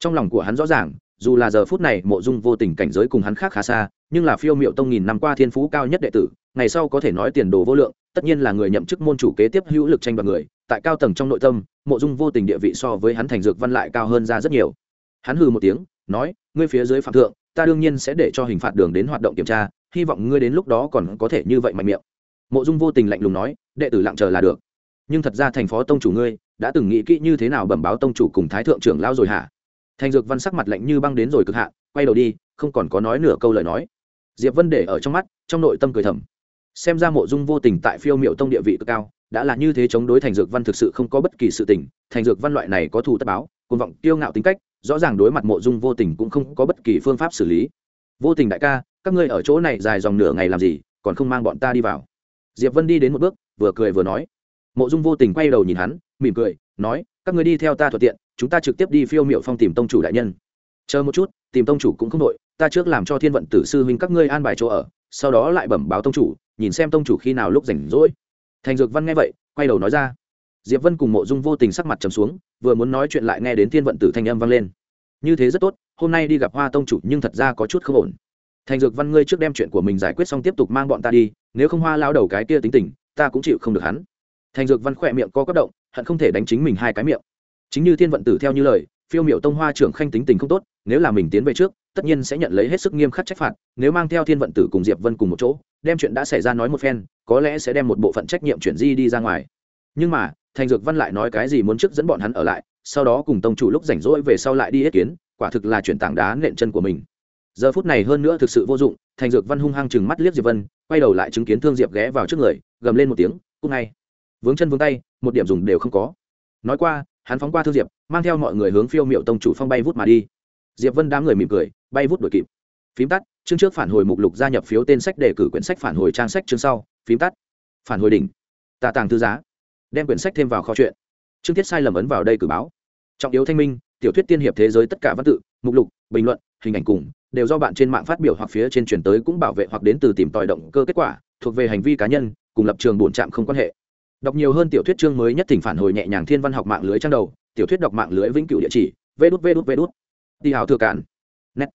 Trong lòng của hắn rõ ràng, dù là giờ phút này mộ dung vô tình cảnh giới cùng hắn khác khá xa, nhưng là phiêu miệu tông nghìn năm qua thiên phú cao nhất đệ tử, ngày sau có thể nói tiền đồ vô lượng, tất nhiên là người nhậm chức môn chủ kế tiếp hữu lực tranh đoạt người, tại cao tầng trong nội tâm, mộ dung vô tình địa vị so với hắn thành dược văn lại cao hơn ra rất nhiều. Hắn hừ một tiếng, nói, ngươi phía dưới phạm thượng, ta đương nhiên sẽ để cho hình phạt đường đến hoạt động kiểm tra, hy vọng ngươi đến lúc đó còn có thể như vậy mạnh miệng mộ dung vô tình lạnh lùng nói, đệ tử lặng chờ là được. Nhưng thật ra thành phó tông chủ ngươi đã từng nghĩ kỹ như thế nào bẩm báo tông chủ cùng thái thượng trưởng lao rồi hả? Thành dược văn sắc mặt lạnh như băng đến rồi cực hạ quay đầu đi, không còn có nói nửa câu lời nói. Diệp vân để ở trong mắt, trong nội tâm cười thầm. Xem ra mộ dung vô tình tại phiêu miệu tông địa vị cực cao, đã là như thế chống đối thành dược văn thực sự không có bất kỳ sự tình, thành dược văn loại này có thù tất báo côn vọng tiêu ngạo tính cách, rõ ràng đối mặt mộ dung vô tình cũng không có bất kỳ phương pháp xử lý. Vô tình đại ca, các ngươi ở chỗ này dài dòng nửa ngày làm gì, còn không mang bọn ta đi vào? Diệp vân đi đến một bước, vừa cười vừa nói. Mộ dung vô tình quay đầu nhìn hắn, mỉm cười, nói, các ngươi đi theo ta thuận tiện, chúng ta trực tiếp đi phiêu miệu phong tìm tông chủ đại nhân. Chờ một chút, tìm tông chủ cũng không đội ta trước làm cho thiên vận tử sư huynh các ngươi an bài chỗ ở, sau đó lại bẩm báo tông chủ, nhìn xem tông chủ khi nào lúc rảnh rỗi. Thành dược văn nghe vậy, quay đầu nói ra. Diệp vân cùng mộ dung vô tình sắc mặt trầm xuống, vừa muốn nói chuyện lại nghe đến thiên vận tử thanh âm vang lên. Như thế rất tốt, hôm nay đi gặp hoa tông chủ nhưng thật ra có chút không ổn thành dược văn ngươi trước đem chuyện của mình giải quyết xong tiếp tục mang bọn ta đi, nếu không hoa lao đầu cái kia tính tình, ta cũng chịu không được hắn. Thành dược văn khỏe miệng co quất động, hận không thể đánh chính mình hai cái miệng. Chính như thiên vận tử theo như lời, phiêu miệu tông hoa trưởng khanh tính tình không tốt, nếu là mình tiến về trước, tất nhiên sẽ nhận lấy hết sức nghiêm khắc trách phạt, nếu mang theo thiên vận tử cùng diệp vân cùng một chỗ, đem chuyện đã xảy ra nói một phen, có lẽ sẽ đem một bộ phận trách nhiệm chuyển di đi ra ngoài. Nhưng mà, thành dược văn lại nói cái gì muốn trước dẫn bọn hắn ở lại, sau đó cùng tông chủ lúc rảnh rỗi về sau lại đi ý kiến, quả thực là chuyển tảng đá nện chân của mình giờ phút này hơn nữa thực sự vô dụng, thành dược văn hung hăng chừng mắt liếc diệp vân, quay đầu lại chứng kiến thương diệp ghé vào trước người, gầm lên một tiếng cúc ngay. Vướng chân vướng tay, một điểm dùng đều không có. Nói qua, hắn phóng qua thương diệp, mang theo mọi người hướng phiêu miệu tông chủ phong bay vút mà đi. Diệp vân đám người mỉm cười, bay vút đuổi kịp. Phím tắt, chương trước phản hồi mục lục gia nhập phiếu tên sách đề cử quyển sách phản hồi trang sách chương sau, phím tắt. Phản hồi đỉnh. Tà tàng thư giá. Đem quyển sách thêm vào kho chuyện chương tiết sai lầm ấn vào đây cử báo. Trọng yếu thanh minh, tiểu thuyết tiên hiệp thế giới tất cả văn tự, mục lục, bình luận, hình ảnh cùng đều do bạn trên mạng phát biểu hoặc phía trên truyền tới cũng bảo vệ hoặc đến từ tìm tòi động cơ kết quả, thuộc về hành vi cá nhân, cùng lập trường bổn trạm không quan hệ. Đọc nhiều hơn tiểu thuyết chương mới nhất thỉnh phản hồi nhẹ nhàng thiên văn học mạng lưới trang đầu, tiểu thuyết đọc mạng lưới vĩnh cửu địa chỉ vê đút vê đút vê đút đi hào thừa cản nét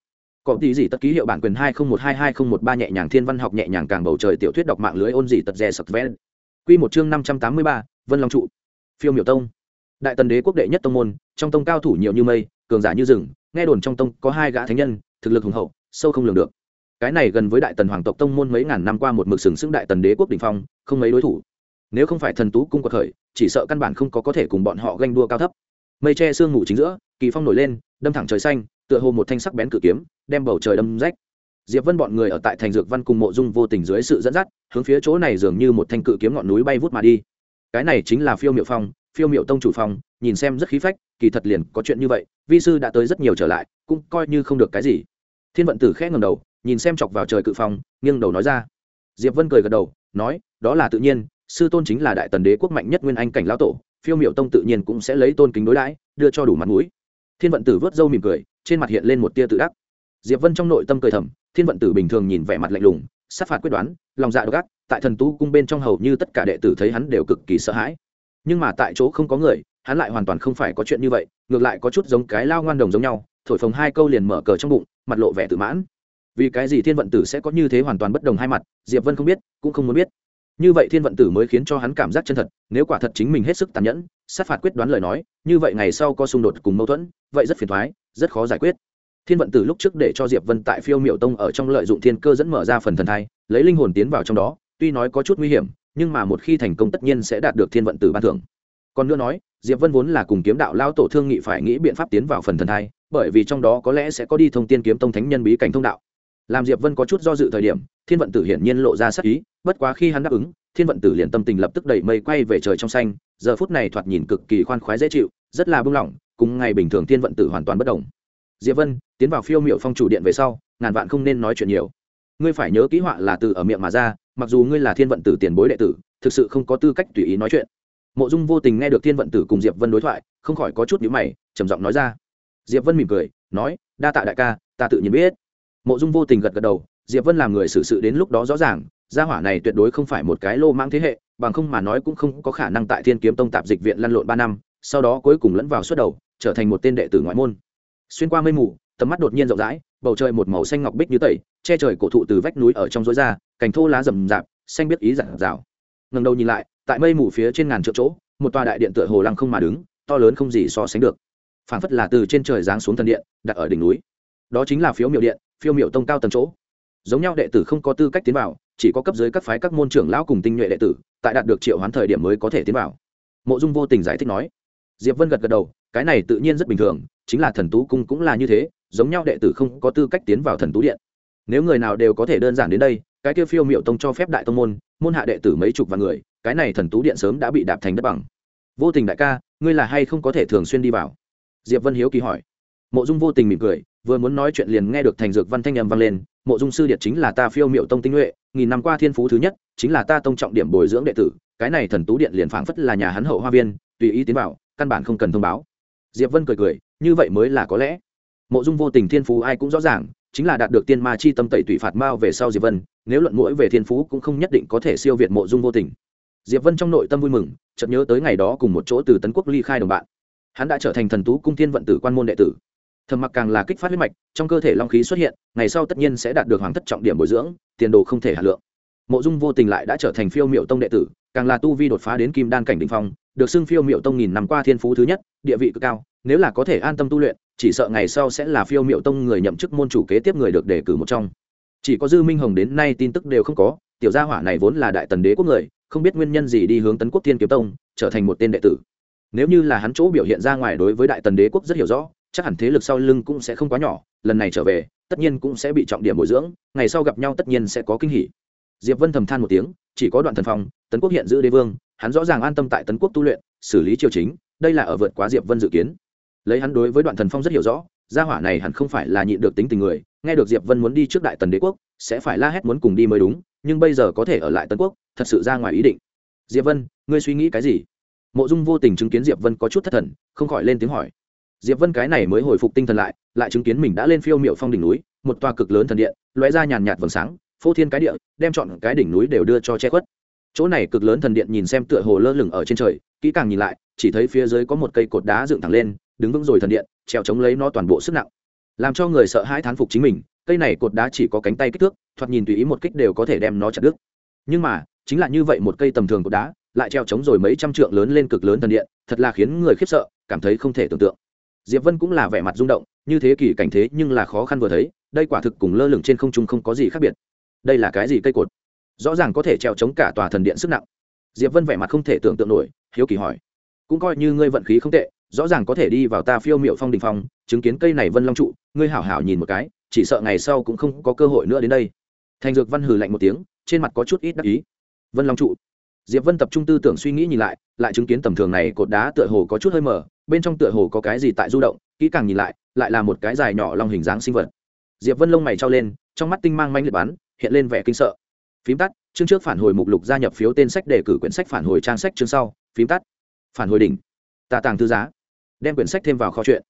có tí gì tất ký hiệu bản quyền hai không một hai hai không một ba nhẹ nhàng thiên văn học nhẹ nhàng càng bầu trời tiểu thuyết đọc mạng lưới ôn gì tật rè sập ven quy một chương năm trăm tám mươi ba, vân long trụ. Phiêu miểu tông. Đại tần đế quốc đệ nhất tông môn, trong tông cao thủ nhiều như mây, cường giả như rừng, nghe đồn trong tông có hai gã thánh nhân thực lực hùng hậu, sâu không lường được. Cái này gần với đại tần hoàng tộc tông môn mấy ngàn năm qua một mực sừng sững đại tần đế quốc đình phong, không mấy đối thủ. Nếu không phải thần tú cung quật khởi, chỉ sợ căn bản không có có thể cùng bọn họ ganh đua cao thấp. Mây che sương ngủ chính giữa, kỳ phong nổi lên, đâm thẳng trời xanh, tựa hồ một thanh sắc bén cự kiếm, đem bầu trời đâm rách. Diệp vân bọn người ở tại thành dược văn cùng mộ dung vô tình dưới sự dẫn dắt, hướng phía chỗ này dường như một thanh cự kiếm ngọn núi bay vút mà đi. Cái này chính là phiêu miệu phong, phiêu miệu tông chủ phong, nhìn xem rất khí phách, kỳ thật liền có chuyện như vậy, vi sư đã tới rất nhiều trở lại, cũng coi như không được cái gì thiên vận tử khẽ ngầm đầu, nhìn xem chọc vào trời cự phong, nghiêng đầu nói ra. Diệp vân cười gật đầu, nói, đó là tự nhiên, sư tôn chính là đại tần đế quốc mạnh nhất nguyên anh cảnh lão tổ, phiêu miểu tông tự nhiên cũng sẽ lấy tôn kính đối đãi, đưa cho đủ mặt mũi. Thiên vận tử vớt râu mỉm cười, trên mặt hiện lên một tia tự đắc. Diệp vân trong nội tâm cười thầm, thiên vận tử bình thường nhìn vẻ mặt lạnh lùng, sát phạt quyết đoán, lòng dạ độc ác, tại thần tú cung bên trong hầu như tất cả đệ tử thấy hắn đều cực kỳ sợ hãi. Nhưng mà tại chỗ không có người, hắn lại hoàn toàn không phải có chuyện như vậy, ngược lại có chút giống cái lao ngoan đồng giống nhau thổi phồng hai câu liền mở cờ trong bụng, mặt lộ vẻ tự mãn. Vì cái gì thiên vận tử sẽ có như thế hoàn toàn bất đồng hai mặt, diệp vân không biết, cũng không muốn biết. Như vậy thiên vận tử mới khiến cho hắn cảm giác chân thật, nếu quả thật chính mình hết sức tàn nhẫn, sát phạt quyết đoán lời nói, như vậy ngày sau có xung đột cùng mâu thuẫn, vậy rất phiền thoái rất khó giải quyết. Thiên vận tử lúc trước để cho diệp vân tại phiêu miệu tông ở trong lợi dụng thiên cơ dẫn mở ra phần thần thai, lấy linh hồn tiến vào trong đó, tuy nói có chút nguy hiểm, nhưng mà một khi thành công tất nhiên sẽ đạt được thiên vận tử ban thưởng. Còn nữa nói, diệp vân vốn là cùng kiếm đạo lao tổ thương nghị phải nghĩ biện pháp tiến vào phần thần thai bởi vì trong đó có lẽ sẽ có đi thông tiên kiếm tông thánh nhân bí cảnh thông đạo. Làm diệp vân có chút do dự thời điểm, thiên vận tử hiển nhiên lộ ra sắc ý, bất quá khi hắn đáp ứng, thiên vận tử liền tâm tình lập tức đẩy mây quay về trời trong xanh, giờ phút này thoạt nhìn cực kỳ khoan khoái dễ chịu, rất là buông lỏng, cùng ngày bình thường thiên vận tử hoàn toàn bất đồng. Diệp vân, tiến vào phiêu miệu phong chủ điện về sau, ngàn vạn không nên nói chuyện nhiều. Ngươi phải nhớ kỹ họa là từ ở miệng mà ra, mặc dù ngươi là thiên vận tử tiền bối đệ tử, thực sự không có tư cách tùy ý nói chuyện. Mộ dung vô tình nghe được thiên vận tử cùng diệp vân đối thoại, không khỏi có chút nhíu mày, trầm giọng nói ra diệp vân mỉm cười, nói, đa tạ đại ca, ta tự nhiên biết. Mộ dung vô tình gật gật đầu, diệp vân làm người xử sự đến lúc đó rõ ràng, gia hỏa này tuyệt đối không phải một cái lô mang thế hệ, bằng không mà nói cũng không có khả năng tại thiên kiếm tông tạp dịch viện lăn lộn ba năm, sau đó cuối cùng lẫn vào suốt đầu, trở thành một tên đệ tử ngoại môn. Xuyên qua mây mù, tầm mắt đột nhiên rộng rãi, bầu trời một màu xanh ngọc bích như tẩy, che trời cổ thụ từ vách núi ở trong rối ra, cành thô lá rầm rạp, xanh biết ý giản rào ngần đầu nhìn lại, tại mây mù phía trên ngàn triệu chỗ, một tòa đại điện tựa hồ lăng không mà đứng, to lớn không gì so sánh được phảng phất là từ trên trời giáng xuống thần điện, đặt ở đỉnh núi. Đó chính là phiếu miệu điện, phiêu miệu tông cao tầng chỗ. Giống nhau đệ tử không có tư cách tiến vào, chỉ có cấp dưới các phái các môn trưởng lão cùng tinh nhuệ đệ tử, tại đạt được triệu hoán thời điểm mới có thể tiến vào. Mộ dung vô tình giải thích nói. Diệp vân gật gật đầu, cái này tự nhiên rất bình thường, chính là thần tú cung cũng là như thế, giống nhau đệ tử không có tư cách tiến vào thần tú điện. Nếu người nào đều có thể đơn giản đến đây, cái kia phiêu miệu tông cho phép đại tông môn môn hạ đệ tử mấy chục vạn người, cái này thần tú điện sớm đã bị đạp thành đất bằng. Vô tình đại ca, ngươi là hay không có thể thường xuyên đi vào? Diệp vân hiếu kỳ hỏi. Mộ dung vô tình mỉm cười, vừa muốn nói chuyện liền nghe được thành dược văn thanh âm vang lên, mộ dung sư điệt chính là ta phiêu miệu tông tinh nhuệ, nghìn năm qua thiên phú thứ nhất, chính là ta tông trọng điểm bồi dưỡng đệ tử, cái này thần tú điện liền phảng phất là nhà hắn hậu hoa viên, tùy ý tiến vào, căn bản không cần thông báo. Diệp vân cười cười, như vậy mới là có lẽ. Mộ dung vô tình thiên phú ai cũng rõ ràng, chính là đạt được tiên ma chi tâm tẩy tủy phạt mao về sau diệp vân, nếu luận mũi về thiên phú cũng không nhất định có thể siêu việt mộ dung vô tình. Diệp vân trong nội tâm vui mừng, chợt nhớ tới ngày đó cùng một chỗ từ tấn quốc ly khai đồng bạn hắn đã trở thành thần tú cung thiên vận tử quan môn đệ tử. Thầm mặc càng là kích phát huyết mạch, trong cơ thể long khí xuất hiện, ngày sau tất nhiên sẽ đạt được hoàng thất trọng điểm bồi dưỡng, tiền đồ không thể hà lượng. Mộ dung vô tình lại đã trở thành phiêu miệu tông đệ tử, càng là tu vi đột phá đến kim đan cảnh đ ỉ n h phong, được xưng phiêu miệu tông nghìn năm qua thiên phú thứ nhất, địa vị cực cao, nếu là có thể an tâm tu luyện, chỉ sợ ngày sau sẽ là phiêu miệu tông người nhậm chức môn chủ kế tiếp người được đề cử một trong. Chỉ có dư minh hồng đến nay tin tức đều không có, tiểu gia hỏa này vốn là đại tần đế quốc người, không biết nguyên nhân gì đi hướng tấn quốc thiên kiếm tông, trở thành một tên đệ tử nếu như là hắn chỗ biểu hiện ra ngoài đối với đại tần đế quốc rất hiểu rõ, chắc hẳn thế lực sau lưng cũng sẽ không quá nhỏ, lần này trở về, tất nhiên cũng sẽ bị trọng điểm bồi dưỡng, ngày sau gặp nhau tất nhiên sẽ có kinh hỉ. Diệp vân thầm than một tiếng, chỉ có đoạn thần phong, tấn quốc hiện giữ đế vương, hắn rõ ràng an tâm tại tấn quốc tu luyện, xử lý triều chính, đây là ở vượt quá diệp vân dự kiến. Lấy hắn đối với đoạn thần phong rất hiểu rõ, gia hỏa này hẳn không phải là nhịn được tính tình người, nghe được diệp vân muốn đi trước đại tần đế quốc, sẽ phải la hét muốn cùng đi mới đúng, nhưng bây giờ có thể ở lại tấn quốc, thật sự ra ngoài ý định. Diệp vân, ngươi suy nghĩ cái gì? Mộ dung vô tình chứng kiến diệp vân có chút thất thần, không khỏi lên tiếng hỏi. Diệp vân cái này mới hồi phục tinh thần lại lại chứng kiến mình đã lên phiêu miệu phong đỉnh núi, một tòa cực lớn thần điện loé ra nhàn nhạt vầng sáng, phô thiên cái địa, đem chọn cái đỉnh núi đều đưa cho che khuất. Chỗ này cực lớn thần điện nhìn xem tựa hồ lơ lửng ở trên trời, kỹ càng nhìn lại, chỉ thấy phía dưới có một cây cột đá dựng thẳng lên, đứng vững rồi thần điện, treo chống lấy nó toàn bộ sức nặng. Làm cho người sợ hãi thán phục chính mình, cây này cột đá chỉ có cánh tay kích thước, thoạt nhìn tùy ý một kích đều có thể đem nó chặt đứt. Nhưng mà, chính là như vậy một cây tầm thường cột đá lại treo chống rồi mấy trăm trượng lớn lên cực lớn thần điện, thật là khiến người khiếp sợ, cảm thấy không thể tưởng tượng. Diệp vân cũng là vẻ mặt rung động, như thế kỳ cảnh thế nhưng là khó khăn vừa thấy, đây quả thực cùng lơ lửng trên không trung không có gì khác biệt. Đây là cái gì cây cột? Rõ ràng có thể treo chống cả tòa thần điện sức nặng. Diệp vân vẻ mặt không thể tưởng tượng nổi, hiếu kỳ hỏi. Cũng coi như ngươi vận khí không tệ, rõ ràng có thể đi vào ta phiêu miệu phong đình phong, chứng kiến cây này vân long trụ, ngươi hảo hảo nhìn một cái, chỉ sợ ngày sau cũng không có cơ hội nữa đến đây. Thành dược văn hừ lạnh một tiếng, trên mặt có chút ít đắc ý. Vân long trụ diệp vân tập trung tư tưởng suy nghĩ nhìn lại lại chứng kiến tầm thường này cột đá tựa hồ có chút hơi mở, bên trong tựa hồ có cái gì tại du động, kỹ càng nhìn lại lại là một cái dài nhỏ long hình dáng sinh vật. Diệp vân lông mày trao lên, trong mắt tinh mang manh liệt bắn, hiện lên vẻ kinh sợ. Phím tắt, chương trước phản hồi mục lục gia nhập phiếu tên sách đề cử quyển sách phản hồi trang sách chương sau, phím tắt. Phản hồi đỉnh. Tà tàng thư giá. Đem quyển sách thêm vào kho chuyện.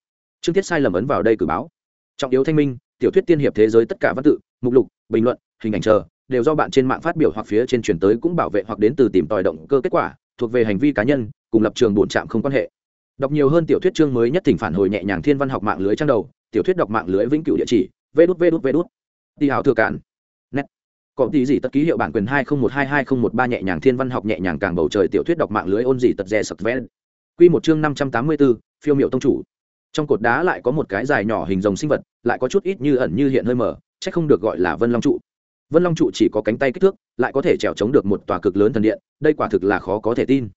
Chương tiết sai lầm ấn vào đây cử báo. Trọng yếu thanh minh, tiểu thuyết tiên hiệp thế giới tất cả văn tự, mục lục, bình luận, hình ảnh chờ đều do bạn trên mạng phát biểu hoặc phía trên chuyển tới cũng bảo vệ hoặc đến từ tìm tòi động cơ kết quả, thuộc về hành vi cá nhân, cùng lập trường bổn trạm không quan hệ. Đọc nhiều hơn tiểu thuyết chương mới nhất thỉnh phản hồi nhẹ nhàng thiên văn học mạng lưới trang đầu, tiểu thuyết đọc mạng lưới vĩnh cửu địa chỉ vê đút vê đút vê đút đi hào thừa cản net. Có tí gì tất ký hiệu bản quyền hai không một hai hai không một ba nhẹ nhàng thiên văn học nhẹ nhàng càng bầu trời tiểu thuyết đọc mạng lưới ôn gì tật rè sập ven quy một chương năm trăm tám mươi bốn phiêu miệu tông chủ. Trong cột đá lại có một cái dài nhỏ hình rồng sinh vật, lại có chút ít như ẩn như hiện hơi mở, chắc không được gọi là vân long trụ vân long trụ chỉ có cánh tay kích thước, lại có thể trèo chống được một tòa cực lớn thần điện, đây quả thực là khó có thể tin.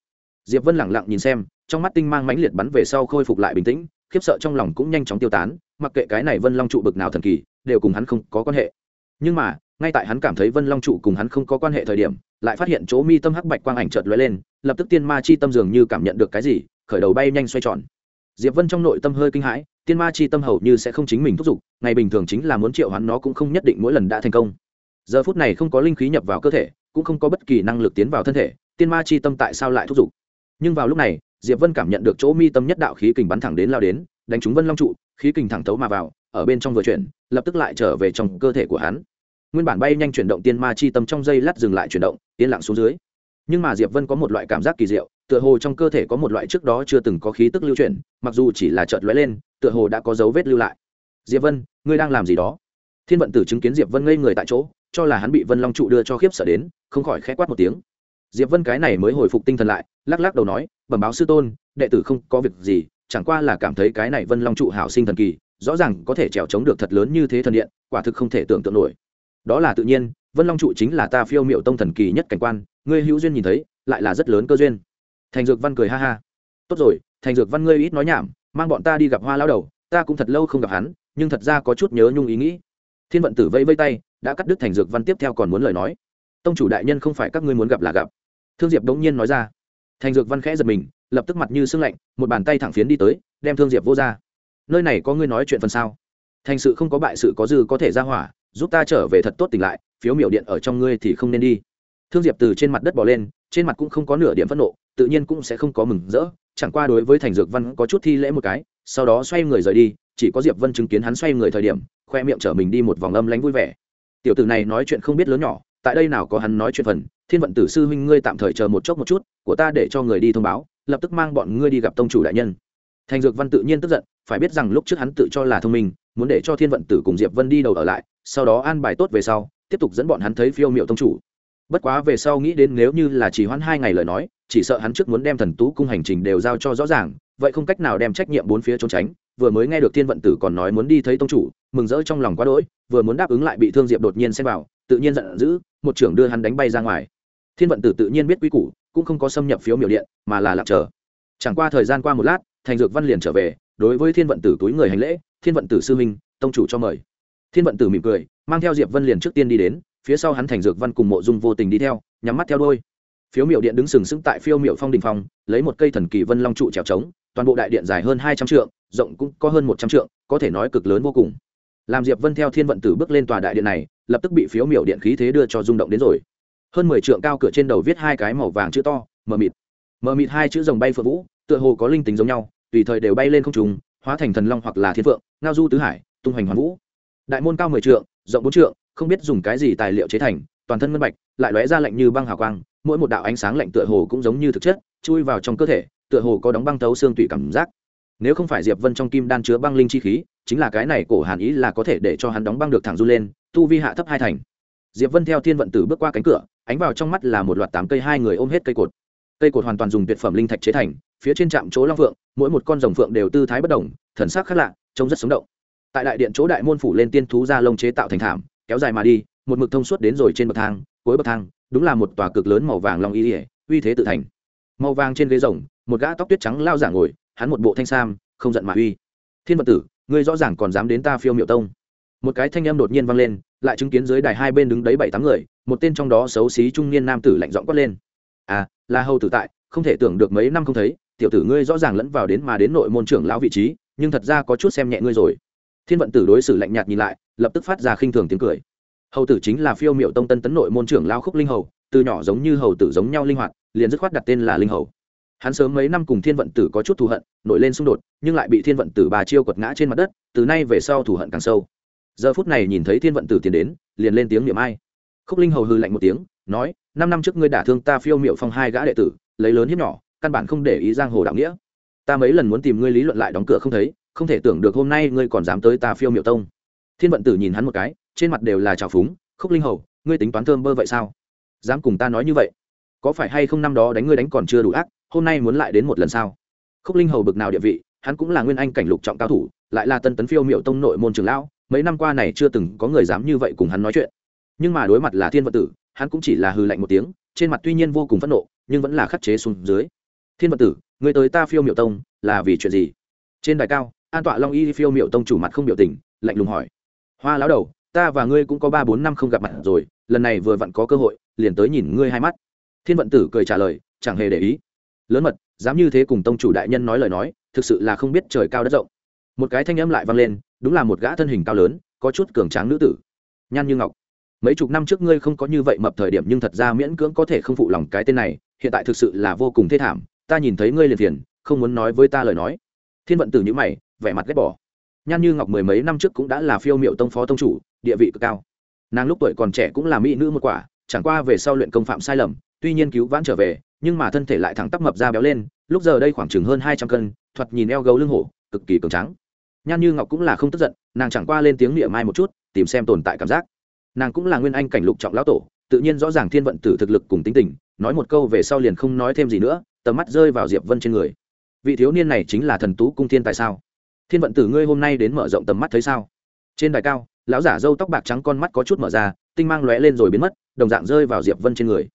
Diệp vân lẳng lặng nhìn xem, trong mắt tinh mang mãnh liệt bắn về sau khôi phục lại bình tĩnh, khiếp sợ trong lòng cũng nhanh chóng tiêu tán, mặc kệ cái này vân long trụ bực nào thần kỳ, đều cùng hắn không có quan hệ. Nhưng mà, ngay tại hắn cảm thấy vân long trụ cùng hắn không có quan hệ thời điểm, lại phát hiện chỗ mi tâm hắc bạch quang ảnh chợt lóe lên, lập tức tiên ma chi tâm dường như cảm nhận được cái gì, khởi đầu bay nhanh xoay tròn. Diệp vân trong nội tâm hơi kinh hãi, tiên ma chi tâm hầu như sẽ không chính mình thúc giục, ngày bình thường chính là muốn triệu hắn nó cũng không nhất định mỗi lần đã thành công giờ phút này không có linh khí nhập vào cơ thể, cũng không có bất kỳ năng lực tiến vào thân thể, tiên ma chi tâm tại sao lại thúc giục? Nhưng vào lúc này, diệp vân cảm nhận được chỗ mi tâm nhất đạo khí kình bắn thẳng đến lao đến, đánh trúng vân long trụ, khí kình thẳng thấu mà vào, ở bên trong vừa chuyển, lập tức lại trở về trong cơ thể của hắn. Nguyên bản bay nhanh chuyển động tiên ma chi tâm trong dây lát dừng lại chuyển động, yên lặng xuống dưới. Nhưng mà diệp vân có một loại cảm giác kỳ diệu, tựa hồ trong cơ thể có một loại trước đó chưa từng có khí tức lưu chuyển, mặc dù chỉ là chợt lóe lên, tựa hồ đã có dấu vết lưu lại. Diệp vân, ngươi đang làm gì đó? Thiên vận tử chứng kiến diệp vân ngây người tại chỗ cho là hắn bị vân long trụ đưa cho khiếp sợ đến, không khỏi khẽ quát một tiếng. Diệp vân cái này mới hồi phục tinh thần lại, lắc lắc đầu nói, bẩm báo sư tôn, đệ tử không có việc gì, chẳng qua là cảm thấy cái này vân long trụ hảo sinh thần kỳ, rõ ràng có thể trèo chống được thật lớn như thế thần điện, quả thực không thể tưởng tượng nổi. Đó là tự nhiên, vân long trụ chính là ta phiêu miệu tông thần kỳ nhất cảnh quan, ngươi hữu duyên nhìn thấy, lại là rất lớn cơ duyên. Thành dược văn cười ha ha. Tốt rồi, thành dược văn ngươi ít nói nhảm, mang bọn ta đi gặp hoa lao đầu, ta cũng thật lâu không gặp hắn, nhưng thật ra có chút nhớ nhung ý nghĩ thiên vận tử vẫy vây tay đã cắt đứt thành dược văn tiếp theo còn muốn lời nói. Tông chủ đại nhân không phải các ngươi muốn gặp là gặp. Thương diệp đống nhiên nói ra. Thành dược văn khẽ giật mình lập tức mặt như sưng lạnh một bàn tay thẳng phiến đi tới đem thương diệp vô ra. Nơi này có ngươi nói chuyện phần sau, thành sự không có bại sự có dư có thể ra hỏa giúp ta trở về thật tốt tỉnh lại phiếu miểu điện ở trong ngươi thì không nên đi. Thương diệp từ trên mặt đất bỏ lên trên mặt cũng không có nửa điểm phẫn nộ tự nhiên cũng sẽ không có mừng rỡ chẳng qua đối với thành dược văn có chút thi lễ một cái sau đó xoay người rời đi chỉ có diệp vân chứng kiến hắn xoay người thời điểm khoe miệng chở mình đi một vòng âm lánh vui vẻ. Tiểu tử này nói chuyện không biết lớn nhỏ, tại đây nào có hắn nói chuyện phần, thiên vận tử sư huynh ngươi tạm thời chờ một chốc một chút, của ta để cho người đi thông báo, lập tức mang bọn ngươi đi gặp tông chủ đại nhân. Thành dược văn tự nhiên tức giận, phải biết rằng lúc trước hắn tự cho là thông minh, muốn để cho thiên vận tử cùng diệp vân đi đầu ở lại, sau đó an bài tốt về sau, tiếp tục dẫn bọn hắn thấy phiêu miệu tông chủ. Bất quá về sau nghĩ đến nếu như là chỉ hoãn hai ngày lời nói, chỉ sợ hắn trước muốn đem thần tú cung hành trình đều giao cho rõ ràng, vậy không cách nào đem trách nhiệm bốn phía trốn tránh vừa mới nghe được thiên vận tử còn nói muốn đi thấy tông chủ, mừng rỡ trong lòng quá đỗi, vừa muốn đáp ứng lại bị thương diệp đột nhiên xem vào, tự nhiên giận dữ, một trưởng đưa hắn đánh bay ra ngoài. Thiên vận tử tự nhiên biết quy củ, cũng không có xâm nhập phiếu miểu điện, mà là lạc chờ. Chẳng qua thời gian qua một lát, thành dược văn liền trở về, đối với thiên vận tử túi người hành lễ, thiên vận tử sư minh tông chủ cho mời. Thiên vận tử mỉm cười, mang theo diệp vân liền trước tiên đi đến, phía sau hắn thành dược văn cùng mộ dung vô tình đi theo, nhắm mắt theo đôi phiếu miểu điện đứng sừng sững tại phiêu miểu phong đình phong, lấy một cây thần kỳ vân long trụ trèo trống, toàn bộ đại điện dài hơn hai trăm trượng rộng cũng có hơn một trăm trượng, có thể nói cực lớn vô cùng. Làm diệp vân theo thiên vận tử bước lên tòa đại điện này, lập tức bị phiếu miểu điện khí thế đưa cho rung động đến rồi. Hơn mười trượng cao cửa trên đầu viết hai cái màu vàng chữ to, mờ mịt. Mờ mịt hai chữ rồng bay phượng vũ, tựa hồ có linh tính giống nhau, tùy thời đều bay lên không trùng hóa thành thần long hoặc là thiên phượng, ngao du tứ hải, tung hoành hoàn vũ. Đại môn cao mười trượng, rộng bốn trượng, không biết dùng cái gì tài liệu chế thành, toàn thân ngân bạch, lại lóe ra lạnh như băng hào quang, mỗi một đạo ánh sáng lạnh tựa hồ cũng giống như thực chất, chui vào trong cơ thể, tựa hồ có đóng băng tấu xương tủy cảm giác nếu không phải diệp vân trong kim đan chứa băng linh chi khí, chính là cái này cổ hàn ý là có thể để cho hắn đóng băng được thẳng du lên, tu vi hạ thấp hai thành. Diệp vân theo thiên vận tử bước qua cánh cửa, ánh vào trong mắt là một loạt tám cây hai người ôm hết cây cột. Cây cột hoàn toàn dùng tuyệt phẩm linh thạch chế thành, phía trên trạm chỗ long phượng, mỗi một con rồng phượng đều tư thái bất đồng, thần sắc khác lạ, trông rất sống động. Tại đại điện chỗ đại môn phủ lên tiên thú ra lông chế tạo thành thảm, kéo dài mà đi, một mực thông suốt đến rồi trên bậc thang, cuối bậc thang, đúng là một tòa cực lớn màu vàng long y, uy thế tự thành. Màu vàng trên ghế rồng, một gã tóc tuyết trắng lao giả ngồi hắn một bộ thanh sam, không giận mà uy. Thiên vật tử, ngươi rõ ràng còn dám đến ta phiêu miệu tông. Một cái thanh âm đột nhiên vang lên, lại chứng kiến dưới đài hai bên đứng đấy bảy tám người, một tên trong đó xấu xí trung niên nam tử lạnh giọng quát lên. À là hầu tử tại, không thể tưởng được mấy năm không thấy, tiểu tử ngươi rõ ràng lẫn vào đến mà đến nội môn trưởng lão vị trí, nhưng thật ra có chút xem nhẹ ngươi rồi. Thiên vận tử đối xử lạnh nhạt nhìn lại, lập tức phát ra khinh thường tiếng cười. Hầu tử chính là phiêu miệu tông tân tấn nội môn trưởng lao khúc linh hầu, từ nhỏ giống như hầu tử giống nhau linh hoạt, liền dứt khoát đặt tên là linh hầu hắn sớm mấy năm cùng thiên vận tử có chút thù hận, nổi lên xung đột, nhưng lại bị thiên vận tử bà chiêu quật ngã trên mặt đất, từ nay về sau thù hận càng sâu. Giờ phút này nhìn thấy thiên vận tử tiến đến, liền lên tiếng niệm ai. Khúc linh hầu hư lạnh một tiếng, nói, năm năm trước ngươi đả thương ta phiêu miệu phong hai gã đệ tử, lấy lớn hiếp nhỏ, căn bản không để ý giang hồ đạo nghĩa. Ta mấy lần muốn tìm ngươi lý luận lại đóng cửa không thấy, không thể tưởng được hôm nay ngươi còn dám tới ta phiêu miệu tông. Thiên vận tử nhìn hắn một cái, trên mặt đều là trào phúng, khúc linh hầu, ngươi tính toán thơm bơ vậy sao? Dám cùng ta nói như vậy? Có phải hay không năm đó đánh ngươi đánh còn chưa đủ ác? Hôm nay muốn lại đến một lần sao? Khúc linh hầu bực nào địa vị, hắn cũng là nguyên anh cảnh lục trọng cao thủ, lại là tân tấn phiêu miệu tông nội môn trường lão, mấy năm qua này chưa từng có người dám như vậy cùng hắn nói chuyện. Nhưng mà đối mặt là thiên vận tử, hắn cũng chỉ là hư lạnh một tiếng, trên mặt tuy nhiên vô cùng phẫn nộ, nhưng vẫn là khắc chế xuống dưới. Thiên vận tử người tới ta phiêu miệu tông, là vì chuyện gì? Trên đài cao, an tọa long y phiêu miệu tông chủ mặt không biểu tình, lạnh lùng hỏi. Hoa lão đầu, ta và ngươi cũng có ba bốn năm không gặp mặt rồi, lần này vừa vặn có cơ hội, liền tới nhìn ngươi hai mắt. Thiên vận tử cười trả lời, chẳng hề để ý lớn mật, dám như thế cùng tông chủ đại nhân nói lời nói, thực sự là không biết trời cao đất rộng. Một cái thanh âm lại vang lên, đúng là một gã thân hình cao lớn, có chút cường tráng nữ tử. Nhan như ngọc, mấy chục năm trước ngươi không có như vậy mập thời điểm nhưng thật ra miễn cưỡng có thể không phụ lòng cái tên này, hiện tại thực sự là vô cùng thê thảm, ta nhìn thấy ngươi liền phiền, không muốn nói với ta lời nói. Thiên vận tử nhữ mày, vẻ mặt ghét bỏ. Nhan như ngọc mười mấy năm trước cũng đã là phiêu miệu tông phó tông chủ, địa vị cực cao. Nàng lúc tuổi còn trẻ cũng là mỹ nữ một quả, chẳng qua về sau luyện công phạm sai lầm, tuy nhiên cứu vãn trở về nhưng mà thân thể lại thẳng tắp mập ra béo lên, lúc giờ đây khoảng chừng hơn hai trăm cân, thoạt nhìn eo gấu lưng hổ, cực kỳ cường trắng nhan như ngọc cũng là không tức giận, nàng chẳng qua lên tiếng niệm mai một chút, tìm xem tồn tại cảm giác. Nàng cũng là nguyên anh cảnh lục trọng lão tổ, tự nhiên rõ ràng thiên vận tử thực lực cùng tính tình, nói một câu về sau liền không nói thêm gì nữa, tầm mắt rơi vào diệp vân trên người. Vị thiếu niên này chính là thần tú cung thiên tại sao? Thiên vận tử ngươi hôm nay đến mở rộng tầm mắt thấy sao? Trên đài cao, lão giả râu tóc bạc trắng con mắt có chút mở ra, tinh mang lóe lên rồi biến mất, đồng dạng rơi vào diệp vân trên người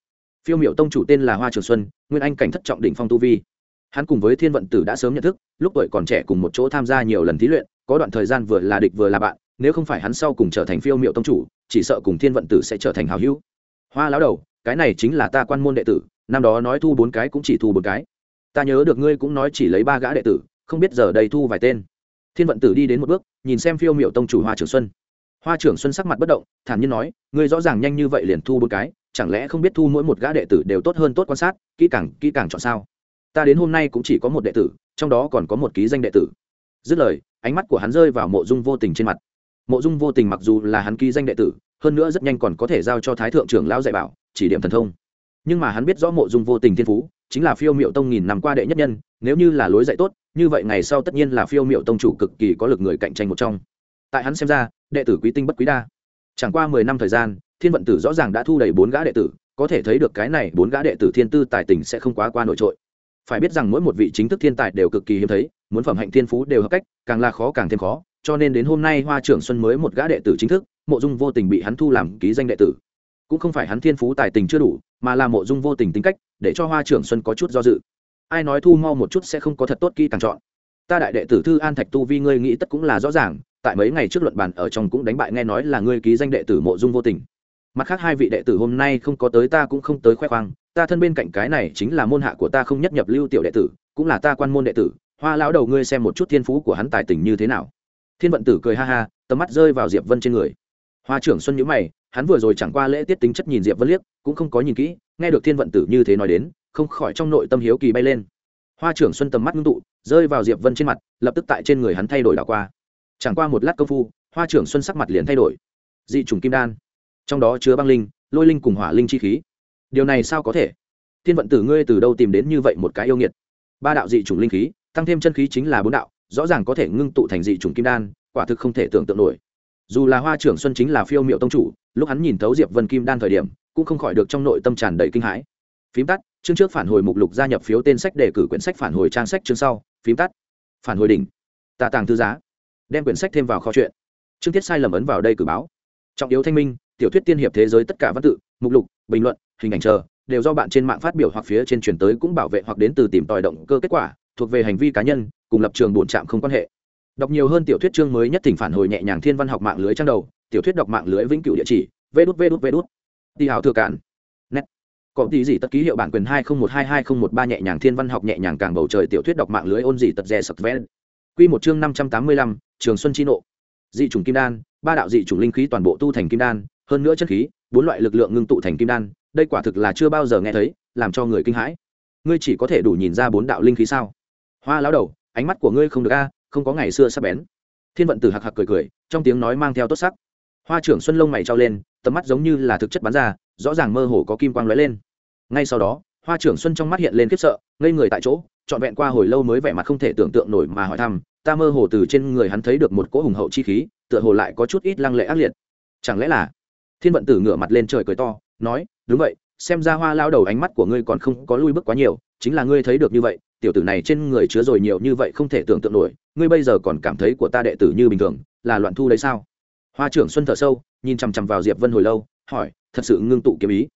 phiêu miệu tông chủ tên là hoa trường xuân, nguyên anh cảnh thất trọng đỉnh phong tu vi. Hắn cùng với thiên vận tử đã sớm nhận thức, lúc tuổi còn trẻ cùng một chỗ tham gia nhiều lần thí luyện, có đoạn thời gian vừa là địch vừa là bạn, nếu không phải hắn sau cùng trở thành phiêu miệu tông chủ, chỉ sợ cùng thiên vận tử sẽ trở thành hào hữu. Hoa lão đầu, cái này chính là ta quan môn đệ tử, năm đó nói thu bốn cái cũng chỉ thu bốn cái. Ta nhớ được ngươi cũng nói chỉ lấy ba gã đệ tử, không biết giờ đây thu vài tên. Thiên vận tử đi đến một bước, nhìn xem phiêu miệu tông chủ hoa Trường xuân hoa trưởng xuân sắc mặt bất động, thản nhiên nói, ngươi rõ ràng nhanh như vậy liền thu bốn cái, chẳng lẽ không biết thu mỗi một gã đệ tử đều tốt hơn tốt quan sát, kỹ càng kỹ càng chọn sao? Ta đến hôm nay cũng chỉ có một đệ tử, trong đó còn có một ký danh đệ tử. Dứt lời, ánh mắt của hắn rơi vào mộ dung vô tình trên mặt. Mộ dung vô tình mặc dù là hắn ký danh đệ tử, hơn nữa rất nhanh còn có thể giao cho thái thượng trưởng lão dạy bảo, chỉ điểm thần thông. Nhưng mà hắn biết rõ mộ dung vô tình thiên phú, chính là phiêu miệu tông nghìn năm qua đệ nhất nhân, nếu như là lối dạy tốt, như vậy ngày sau tất nhiên là phiêu miệu tông chủ cực kỳ có lực người cạnh tranh một trong. Tại hắn xem ra đệ tử quý tinh bất quý đa. Chẳng qua mười năm thời gian, thiên vận tử rõ ràng đã thu đầy bốn gã đệ tử, có thể thấy được cái này bốn gã đệ tử thiên tư tài tình sẽ không quá qua nổi trội. Phải biết rằng mỗi một vị chính thức thiên tài đều cực kỳ hiếm thấy, muốn phẩm hạnh thiên phú đều hợp cách, càng là khó càng thêm khó, cho nên đến hôm nay hoa trưởng xuân mới một gã đệ tử chính thức, mộ dung vô tình bị hắn thu làm ký danh đệ tử. Cũng không phải hắn thiên phú tài tình chưa đủ, mà là mộ dung vô tình tính cách, để cho hoa trưởng xuân có chút do dự. Ai nói thu mau một chút sẽ không có thật tốt kỹ càng chọn ta đại đệ tử thư an thạch tu vi ngươi nghĩ tất cũng là rõ ràng, tại mấy ngày trước luận bàn ở trong cũng đánh bại nghe nói là ngươi ký danh đệ tử mộ dung vô tình. Mặt khác hai vị đệ tử hôm nay không có tới ta cũng không tới khoe khoang, ta thân bên cạnh cái này chính là môn hạ của ta không nhất nhập lưu tiểu đệ tử, cũng là ta quan môn đệ tử, hoa lão đầu ngươi xem một chút thiên phú của hắn tài tình như thế nào. Thiên vận tử cười ha ha, tầm mắt rơi vào diệp vân trên người. Hoa trưởng xuân nhữ mày, hắn vừa rồi chẳng qua lễ tiết tính chất nhìn diệp vân liếc, cũng không có nhìn kỹ, nghe được thiên vận tử như thế nói đến, không khỏi trong nội tâm hiếu kỳ bay lên hoa trưởng xuân tầm mắt ngưng tụ, rơi vào diệp vân trên mặt, lập tức tại trên người hắn thay đổi đảo qua. Chẳng qua một lát công phu, hoa trưởng xuân sắc mặt liền thay đổi. Dị trùng kim đan. Trong đó chứa băng linh, lôi linh cùng hỏa linh chi khí. Điều này sao có thể? Thiên vận tử ngươi từ đâu tìm đến như vậy một cái yêu nghiệt? Ba đạo dị trùng linh khí, tăng thêm chân khí chính là bốn đạo, rõ ràng có thể ngưng tụ thành dị trùng kim đan, quả thực không thể tưởng tượng nổi. Dù là hoa trưởng xuân chính là phiêu miệu tông chủ, lúc hắn nhìn thấu diệp vân kim đan thời điểm, cũng không khỏi được trong nội tâm tràn đầy kinh hãi phím tắt, chương trước phản hồi mục lục gia nhập phiếu tên sách đề cử quyển sách phản hồi trang sách chương sau. Phím tắt, phản hồi đỉnh. Tạ tàng thư giá. Đem quyển sách thêm vào kho chuyện. Chương tiết sai lầm ấn vào đây cử báo. Trọng yếu thanh minh, tiểu thuyết tiên hiệp thế giới tất cả văn tự, mục lục, bình luận, hình ảnh chờ, đều do bạn trên mạng phát biểu hoặc phía trên truyền tới cũng bảo vệ hoặc đến từ tìm tòi động cơ kết quả, thuộc về hành vi cá nhân, cùng lập trường bổn trạm không quan hệ. Đọc nhiều hơn tiểu thuyết chương mới nhất thỉnh phản hồi nhẹ nhàng thiên văn học mạng lưới trang đầu, tiểu thuyết đọc mạng lưới vĩnh cửu địa chỉ, vê đút vê đút vê đút. Đi hào thừa cản có tí gì tất ký hiệu bản quyền hai không một hai hai không một ba nhẹ nhàng thiên văn học nhẹ nhàng càng bầu trời tiểu thuyết đọc mạng lưới ôn gì tật rẻ sập ven quy một chương năm trăm tám mươi lăm, trường xuân chi nộ. Dị chủng kim đan, ba đạo dị chủng linh khí toàn bộ tu thành kim đan, hơn nữa chất khí, bốn loại lực lượng ngưng tụ thành kim đan, đây quả thực là chưa bao giờ nghe thấy, làm cho người kinh hãi. Ngươi chỉ có thể đủ nhìn ra bốn đạo linh khí sao? Hoa lão đầu, ánh mắt của ngươi không được a, không có ngày xưa sắp bén. Thiên vận tử hạc hạc cười cười, trong tiếng nói mang theo tốt sắc. Hoa trưởng xuân lông mày trao lên, tầm mắt giống như là thực chất bắn ra rõ ràng mơ hồ có kim quang lóe lên. Ngay sau đó, hoa trưởng xuân trong mắt hiện lên khiếp sợ, ngây người tại chỗ, trọn vẹn qua hồi lâu mới vẻ mặt không thể tưởng tượng nổi mà hỏi thăm, ta mơ hồ từ trên người hắn thấy được một cỗ hùng hậu chi khí, tựa hồ lại có chút ít lăng lệ ác liệt. Chẳng lẽ là thiên vận tử ngửa mặt lên trời cười to, nói, đúng vậy, xem ra hoa lao đầu ánh mắt của ngươi còn không có lui bước quá nhiều, chính là ngươi thấy được như vậy, tiểu tử này trên người chứa rồi nhiều như vậy không thể tưởng tượng nổi, ngươi bây giờ còn cảm thấy của ta đệ tử như bình thường, là loạn thu đấy sao? Hoa trưởng xuân thở sâu, nhìn chằm chằm vào diệp vân hồi lâu hỏi, thật sự ngưng tụ kiếm ý.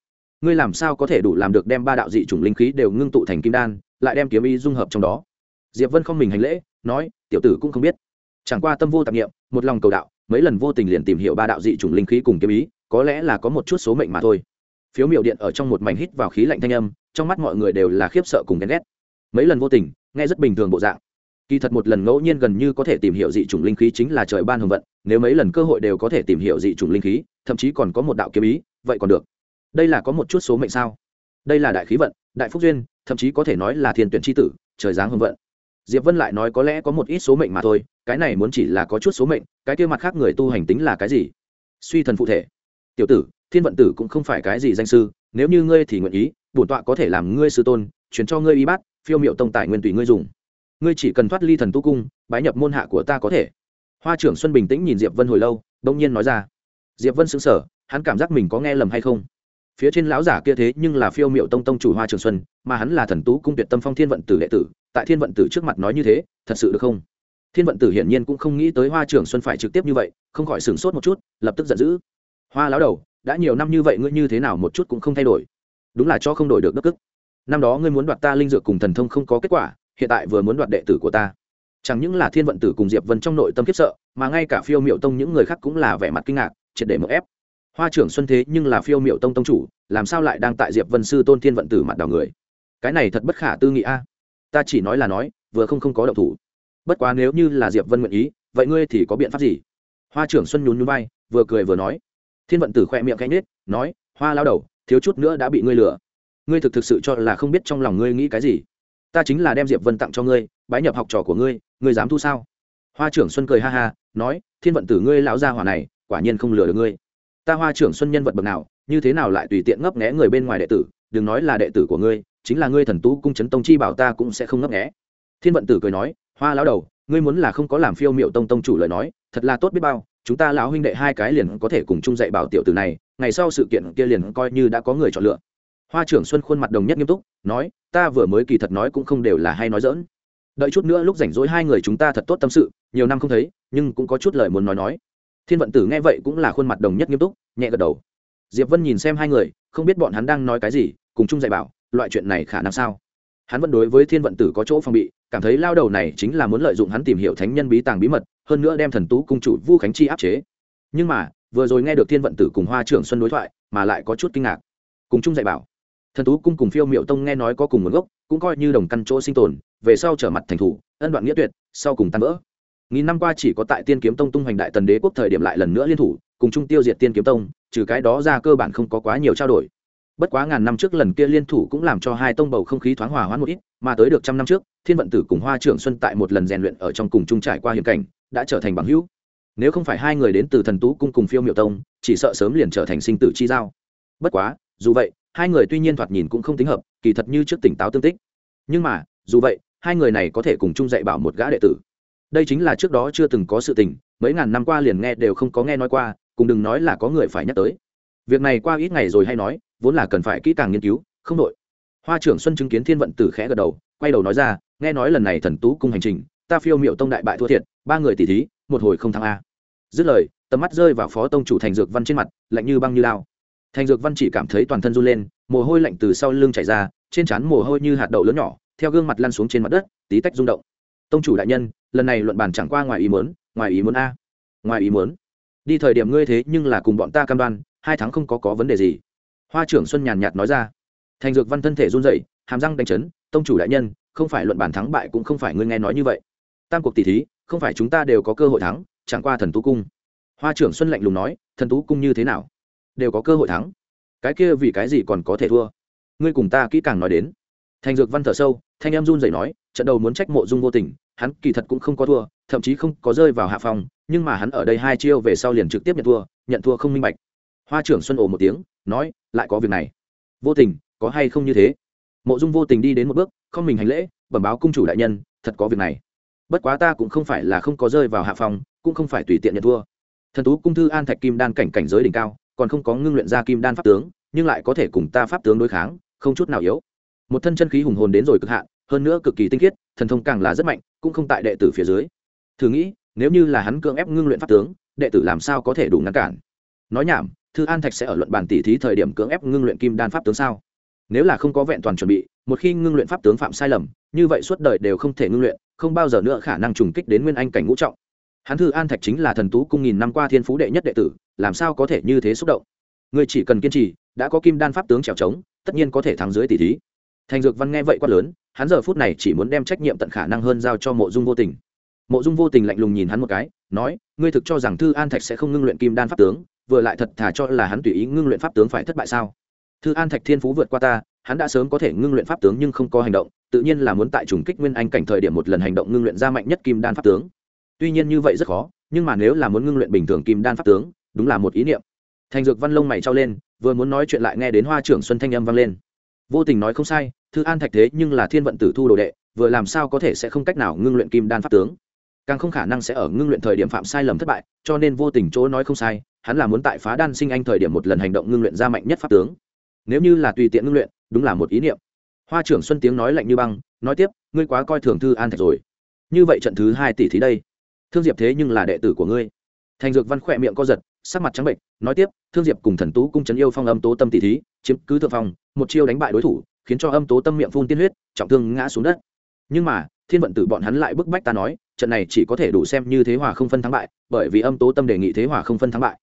Ngươi làm sao có thể đủ làm được đem ba đạo dị chủng linh khí đều ngưng tụ thành kim đan, lại đem kiếm ý dung hợp trong đó? Diệp vân không mình hành lễ, nói, tiểu tử cũng không biết. Chẳng qua tâm vô tạp nghiệm một lòng cầu đạo, mấy lần vô tình liền tìm hiểu ba đạo dị chủng linh khí cùng kiếm ý, có lẽ là có một chút số mệnh mà thôi. Phiếu miểu điện ở trong một mảnh hít vào khí lạnh thanh âm, trong mắt mọi người đều là khiếp sợ cùng ghen ghét. Mấy lần vô tình, nghe rất bình thường bộ dạng. Kỳ thật một lần ngẫu nhiên gần như có thể tìm hiểu dị chủng linh khí chính là trời ban hồng vận, nếu mấy lần cơ hội đều có thể tìm hiểu dị chủng linh khí thậm chí còn có một đạo kiếm ý, vậy còn được. Đây là có một chút số mệnh sao? Đây là đại khí vận, đại phúc duyên, thậm chí có thể nói là thiên tuyển tri tử, trời giáng hưng vận. Diệp vân lại nói có lẽ có một ít số mệnh mà thôi, cái này muốn chỉ là có chút số mệnh, cái kia mặt khác người tu hành tính là cái gì? Suy thần phụ thể. Tiểu tử, thiên vận tử cũng không phải cái gì danh sư, nếu như ngươi thì nguyện ý bổn tọa có thể làm ngươi sư tôn chuyển cho ngươi y bát, phiêu miệu tông tài nguyên tùy ngươi dùng. Ngươi chỉ cần thoát ly thần tu cung, bái nhập môn hạ của ta có thể. Hoa trưởng xuân bình tĩnh nhìn diệp vân hồi lâu, đông nhiên nói ra diệp vân xứng sở hắn cảm giác mình có nghe lầm hay không? Phía trên lão giả kia thế nhưng là phiêu miệu tông tông chủ hoa trường xuân, mà hắn là thần tú cung tuyệt tâm phong thiên vận tử đệ tử, tại thiên vận tử trước mặt nói như thế, thật sự được không? Thiên vận tử hiển nhiên cũng không nghĩ tới hoa trường xuân phải trực tiếp như vậy, không khỏi sửng sốt một chút, lập tức giận dữ. Hoa lão đầu, đã nhiều năm như vậy ngươi như thế nào một chút cũng không thay đổi. Đúng là cho không đổi được đất cức năm đó ngươi muốn đoạt ta linh dược cùng thần thông không có kết quả, hiện tại vừa muốn đoạt đệ tử của ta. Chẳng những là thiên vận tử cùng diệp vân trong nội tâm khiếp sợ, mà ngay cả phiêu miệu tông những người khác cũng là vẻ mặt kinh ngạc triệt để một ép. Hoa trưởng xuân thế nhưng là phiêu miệu tông tông chủ, làm sao lại đang tại diệp vân sư tôn thiên vận tử mặt đào người? Cái này thật bất khả tư nghị a. Ta chỉ nói là nói, vừa không không có động thủ. Bất quá nếu như là diệp vân nguyện ý, vậy ngươi thì có biện pháp gì? Hoa trưởng xuân nhún nhún vai, vừa cười vừa nói. Thiên vận tử khoe miệng canh nết nói, hoa lao đầu, thiếu chút nữa đã bị ngươi lừa. Ngươi thực thực sự cho là không biết trong lòng ngươi nghĩ cái gì? Ta chính là đem diệp vân tặng cho ngươi, bái nhập học trò của ngươi ngươi dám thu sao? Hoa trưởng xuân cười ha ha, nói, thiên vận tử ngươi lão gia hỏa này quả nhiên không lừa được ngươi. Ta hoa trưởng xuân nhân vật bậc nào, như thế nào lại tùy tiện ngấp nghé người bên ngoài đệ tử? Đừng nói là đệ tử của ngươi, chính là ngươi thần tú cung trấn tông chi bảo ta cũng sẽ không ngấp nghé. Thiên vận tử cười nói, hoa lão đầu, ngươi muốn là không có làm phiêu miệu tông tông chủ lời nói, thật là tốt biết bao, chúng ta lão huynh đệ hai cái liền có thể cùng chung dạy bảo tiểu tử này, ngày sau sự kiện kia liền coi như đã có người chọn lựa. Hoa trưởng xuân khuôn mặt đồng nhất nghiêm túc, nói, ta vừa mới kỳ thật nói cũng không đều là hay nói dỡn đợi chút nữa lúc rảnh rỗi hai người chúng ta thật tốt tâm sự, nhiều năm không thấy, nhưng cũng có chút lời muốn nói nói thiên vận tử nghe vậy cũng là khuôn mặt đồng nhất nghiêm túc, nhẹ gật đầu. Diệp vân nhìn xem hai người, không biết bọn hắn đang nói cái gì, cùng chung dạy bảo, loại chuyện này khả năng sao? Hắn vẫn đối với thiên vận tử có chỗ phòng bị, cảm thấy lao đầu này chính là muốn lợi dụng hắn tìm hiểu thánh nhân bí tàng bí mật, hơn nữa đem thần tú cung chủ vu khánh chi áp chế. Nhưng mà, vừa rồi nghe được thiên vận tử cùng hoa trưởng xuân đối thoại, mà lại có chút kinh ngạc. Cùng chung dạy bảo. Thần tú cung cùng phiêu miệu tông nghe nói có cùng nguồn gốc, cũng coi như đồng căn chỗ sinh tồn, về sau trở mặt thành thủ, ân đoạn nghĩa tuyệt, sau cùng tan vỡ nghìn năm qua chỉ có tại tiên kiếm tông tung hoành đại tần đế quốc thời điểm lại lần nữa liên thủ, cùng chung tiêu diệt tiên kiếm tông, trừ cái đó ra cơ bản không có quá nhiều trao đổi. Bất quá ngàn năm trước lần kia liên thủ cũng làm cho hai tông bầu không khí thoáng hòa hoãn một ít, mà tới được trăm năm trước, thiên vận tử cùng hoa trưởng xuân tại một lần rèn luyện ở trong cùng chung trải qua hiểm cảnh, đã trở thành bằng hữu. Nếu không phải hai người đến từ thần tú cung cùng phiêu miệu tông, chỉ sợ sớm liền trở thành sinh tử chi giao. Bất quá, dù vậy, hai người tuy nhiên thoạt nhìn cũng không tính hợp, kỳ thật như trước tỉnh táo tương tích. Nhưng mà, dù vậy, hai người này có thể cùng chung dạy bảo một gã đệ tử đây chính là trước đó chưa từng có sự tình, mấy ngàn năm qua liền nghe đều không có nghe nói qua, cùng đừng nói là có người phải nhắc tới. Việc này qua ít ngày rồi hay nói, vốn là cần phải kỹ càng nghiên cứu, không đội hoa trưởng xuân chứng kiến thiên vận tử khẽ gật đầu, quay đầu nói ra, nghe nói lần này thần tú cung hành trình, ta phiêu miệu tông đại bại thua thiệt, ba người tỷ thí, một hồi không thắng a. Dứt lời, tầm mắt rơi vào phó tông chủ thành dược văn trên mặt, lạnh như băng như lao. Thành dược văn chỉ cảm thấy toàn thân run lên, mồ hôi lạnh từ sau lưng chảy ra, trên trán mồ hôi như hạt đậu lớn nhỏ, theo gương mặt lăn xuống trên mặt đất, tí tách rung động tông chủ đại nhân, lần này luận bàn chẳng qua ngoài ý muốn, ngoài ý muốn a. Ngoài ý muốn. Đi thời điểm ngươi thế nhưng là cùng bọn ta cam đoan, hai tháng không có có vấn đề gì. Hoa trưởng xuân nhàn nhạt nói ra. Thành dược văn thân thể run dậy hàm răng đánh chấn, tông chủ đại nhân, không phải luận bàn thắng bại cũng không phải ngươi nghe nói như vậy. Tam cuộc tỷ thí, không phải chúng ta đều có cơ hội thắng, chẳng qua thần tú cung. Hoa trưởng xuân lạnh lùng nói, thần tú cung như thế nào? Đều có cơ hội thắng. Cái kia vì cái gì còn có thể thua? Ngươi cùng ta kỹ càng nói đến. Thành dược văn thở sâu, thanh em run rẩy nói trận đầu muốn trách mộ dung vô tình, hắn kỳ thật cũng không có thua, thậm chí không có rơi vào hạ phòng nhưng mà hắn ở đây hai chiêu về sau liền trực tiếp nhận thua nhận thua không minh bạch. Hoa trưởng xuân ồ một tiếng, nói, lại có việc này. Vô tình, có hay không như thế? Mộ dung vô tình đi đến một bước, không mình hành lễ, bẩm báo cung chủ đại nhân, thật có việc này. Bất quá ta cũng không phải là không có rơi vào hạ phòng cũng không phải tùy tiện nhận thua. Thần tú cung thư an thạch kim đan cảnh cảnh giới đỉnh cao, còn không có ngưng luyện ra kim đan pháp tướng, nhưng lại có thể cùng ta pháp tướng đối kháng, không chút nào yếu. Một thân chân khí hùng hồn đến rồi cực hạn hơn nữa cực kỳ tinh khiết, thần thông càng là rất mạnh, cũng không tại đệ tử phía dưới. Thử nghĩ, nếu như là hắn cưỡng ép ngưng luyện pháp tướng, đệ tử làm sao có thể đủ ngăn cản? Nói nhảm, thư an thạch sẽ ở luận bàn tỷ thí thời điểm cưỡng ép ngưng luyện kim đan pháp tướng sao? Nếu là không có vẹn toàn chuẩn bị, một khi ngưng luyện pháp tướng phạm sai lầm, như vậy suốt đời đều không thể ngưng luyện, không bao giờ nữa khả năng trùng kích đến nguyên anh cảnh ngũ trọng. Hắn thư an thạch chính là thần tú cung nghìn năm qua thiên phú đệ nhất đệ tử, làm sao có thể như thế xúc động? Người chỉ cần kiên trì, đã có kim đan pháp tướng trèo trống, tất nhiên có thể thắng dưới tỷ thí thành dược văn nghe vậy quát lớn, hắn giờ phút này chỉ muốn đem trách nhiệm tận khả năng hơn giao cho mộ dung vô tình. Mộ dung vô tình lạnh lùng nhìn hắn một cái, nói, ngươi thực cho rằng thư an thạch sẽ không ngưng luyện kim đan pháp tướng, vừa lại thật thà cho là hắn tùy ý ngưng luyện pháp tướng phải thất bại sao? Thư an thạch thiên phú vượt qua ta, hắn đã sớm có thể ngưng luyện pháp tướng nhưng không có hành động, tự nhiên là muốn tại trùng kích nguyên anh cảnh thời điểm một lần hành động ngưng luyện ra mạnh nhất kim đan pháp tướng. Tuy nhiên như vậy rất khó, nhưng mà nếu là muốn ngưng luyện bình thường kim đan pháp tướng, đúng là một ý niệm. Thành dược văn lông mày trao lên, vừa muốn nói chuyện lại nghe đến hoa trưởng xuân thanh âm vang lên vô tình nói không sai, thư an thạch thế nhưng là thiên vận tử thu đồ đệ, vừa làm sao có thể sẽ không cách nào ngưng luyện kim đan pháp tướng? Càng không khả năng sẽ ở ngưng luyện thời điểm phạm sai lầm thất bại, cho nên vô tình chỗ nói không sai, hắn là muốn tại phá đan sinh anh thời điểm một lần hành động ngưng luyện ra mạnh nhất pháp tướng. Nếu như là tùy tiện ngưng luyện, đúng là một ý niệm. Hoa trưởng xuân tiếng nói lạnh như băng, nói tiếp, ngươi quá coi thường thư an thạch rồi. Như vậy trận thứ hai tỷ thí đây. Thương diệp thế nhưng là đệ tử của ngươi. Thành dược văn khỏe miệng co giật sắc mặt trắng bệnh, nói tiếp, thương diệp cùng thần tú cung trấn yêu phong âm tố tâm tỷ thí, chiếm cứ thượng phong, một chiêu đánh bại đối thủ, khiến cho âm tố tâm miệng phun tiên huyết, trọng thương ngã xuống đất. Nhưng mà, thiên vận tử bọn hắn lại bức bách ta nói, trận này chỉ có thể đủ xem như thế hòa không phân thắng bại, bởi vì âm tố tâm đề nghị thế hòa không phân thắng bại.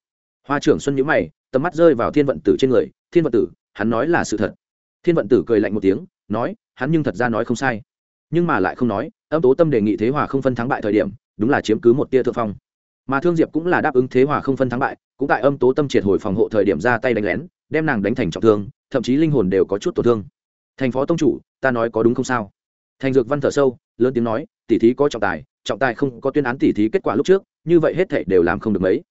Hoa trưởng xuân nhữ mày, tầm mắt rơi vào thiên vận tử trên người, thiên vận tử, hắn nói là sự thật. Thiên vận tử cười lạnh một tiếng, nói, hắn nhưng thật ra nói không sai. Nhưng mà lại không nói, âm tố tâm đề nghị thế hòa không phân thắng bại thời điểm, đúng là chiếm cứ một tia thượng phong mà thương diệp cũng là đáp ứng thế hòa không phân thắng bại, cũng tại âm tố tâm triệt hồi phòng hộ thời điểm ra tay đánh lén, đem nàng đánh thành trọng thương, thậm chí linh hồn đều có chút tổn thương. Thành phó tông chủ, ta nói có đúng không sao? Thành dược văn thở sâu, lớn tiếng nói tỉ thí có trọng tài trọng tài không có tuyên án tỉ thí kết quả lúc trước, như vậy hết thể đều làm không được mấy.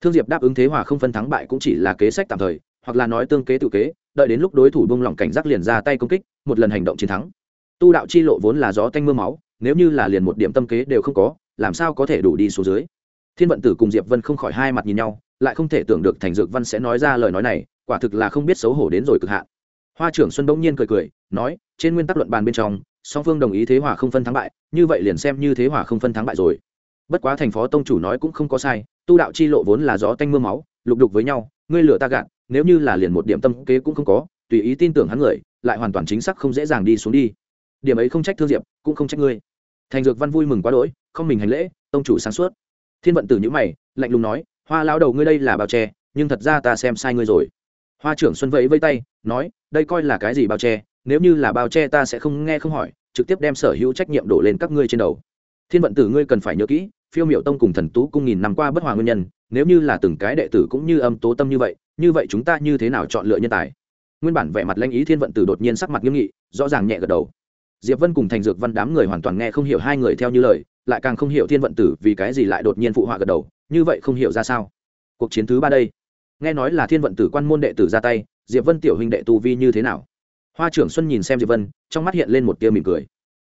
Thương diệp đáp ứng thế hòa không phân thắng bại cũng chỉ là kế sách tạm thời, hoặc là nói tương kế tự kế, đợi đến lúc đối thủ bông lỏng cảnh giác liền ra tay công kích, một lần hành động chiến thắng. Tu đạo chi lộ vốn là gió tanh m ư a máu, nếu như là liền một điểm tâm kế đều không có, làm sao có thể đủ đi xuống dưới? Thiên vận tử cùng diệp vân không khỏi hai mặt nhìn nhau, lại không thể tưởng được thành dược văn sẽ nói ra lời nói này, quả thực là không biết xấu hổ đến rồi cực hạn. Hoa trưởng xuân bỗng nhiên cười cười, nói, trên nguyên tắc luận bàn bên trong, song phương đồng ý thế hòa không phân thắng bại, như vậy liền xem như thế hòa không phân thắng bại rồi. Bất quá thành phó tông chủ nói cũng không có sai, tu đạo chi lộ vốn là gió tanh m ư a máu, lục đục với nhau, ngươi lửa ta gạn nếu như là liền một điểm tâm kế cũng không có, tùy ý tin tưởng hắn người, lại hoàn toàn chính xác không dễ dàng đi xuống đi. Điểm ấy không trách thương diệp, cũng không trách ngươi. Thành dược văn vui mừng quá đỗi, không mình hành lễ, tông chủ sáng suốt thiên vận tử nhữ mày, lạnh lùng nói, hoa lao đầu ngươi đây là bao che, nhưng thật ra ta xem sai ngươi rồi. Hoa trưởng xuân vẫy vây tay, nói, đây coi là cái gì bao che? Nếu như là bao che ta sẽ không nghe không hỏi, trực tiếp đem sở hữu trách nhiệm đổ lên các ngươi trên đầu. Thiên vận tử ngươi cần phải nhớ kỹ, phiêu miệu tông cùng thần tú cung nghìn năm qua bất hòa nguyên nhân, nếu như là từng cái đệ tử cũng như âm tố tâm như vậy như vậy chúng ta như thế nào chọn lựa nhân tài? Nguyên bản vẻ mặt lãnh ý thiên vận tử đột nhiên sắc mặt nghiêm nghị, rõ ràng nhẹ gật đầu. Diệp vân cùng thành dược văn đám người hoàn toàn nghe không hiểu hai người theo như lời lại càng không hiểu thiên vận tử vì cái gì lại đột nhiên phụ họa gật đầu, như vậy không hiểu ra sao. Cuộc chiến thứ ba đây. Nghe nói là thiên vận tử quan môn đệ tử ra tay, diệp vân tiểu huynh đệ tu vi như thế nào? Hoa trưởng xuân nhìn xem diệp vân, trong mắt hiện lên một tia mỉm cười.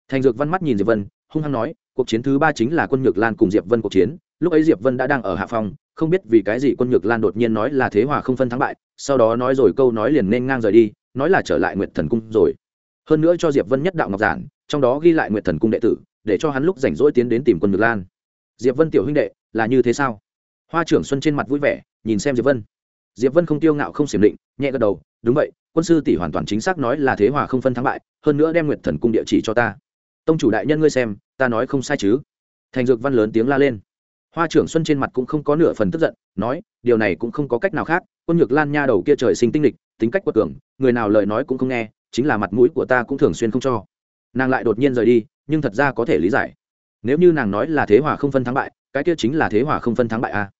Thành dược văn mắt nhìn diệp vân, hung hăng nói, cuộc chiến thứ ba chính là quân nhược lan cùng diệp vân cuộc chiến, lúc ấy diệp vân đã đang ở hạ phòng, không biết vì cái gì quân nhược lan đột nhiên nói là thế hòa không phân thắng bại, sau đó nói rồi câu nói liền nên ngang rời đi, nói là trở lại nguyệt thần cung rồi. Hơn nữa cho diệp vân nhất đạo ngọc giản, trong đó ghi lại nguyệt thần cung đệ tử để cho hắn lúc rảnh rỗi tiến đến tìm quân nhược lan. Diệp vân tiểu huynh đệ, là như thế sao? Hoa trưởng xuân trên mặt vui vẻ, nhìn xem diệp vân. Diệp vân không tiêu ngạo, không xiểm định, nhẹ gật đầu, đúng vậy, quân sư tỷ hoàn toàn chính xác nói là thế hòa không phân thắng bại, hơn nữa đem nguyệt thần cung địa chỉ cho ta. Tông chủ đại nhân ngươi xem, ta nói không sai chứ? Thành dược văn lớn tiếng la lên. Hoa trưởng xuân trên mặt cũng không có nửa phần tức giận, nói, điều này cũng không có cách nào khác, quân nhược lan nha đầu kia trời sinh tinh lịch, tính cách quật cường, người nào lời nói cũng không nghe, chính là mặt mũi của ta cũng thường xuyên không cho nàng lại đột nhiên rời đi, nhưng thật ra có thể lý giải. Nếu như nàng nói là thế hòa không phân thắng bại, cái kia chính là thế hòa không phân thắng bại a.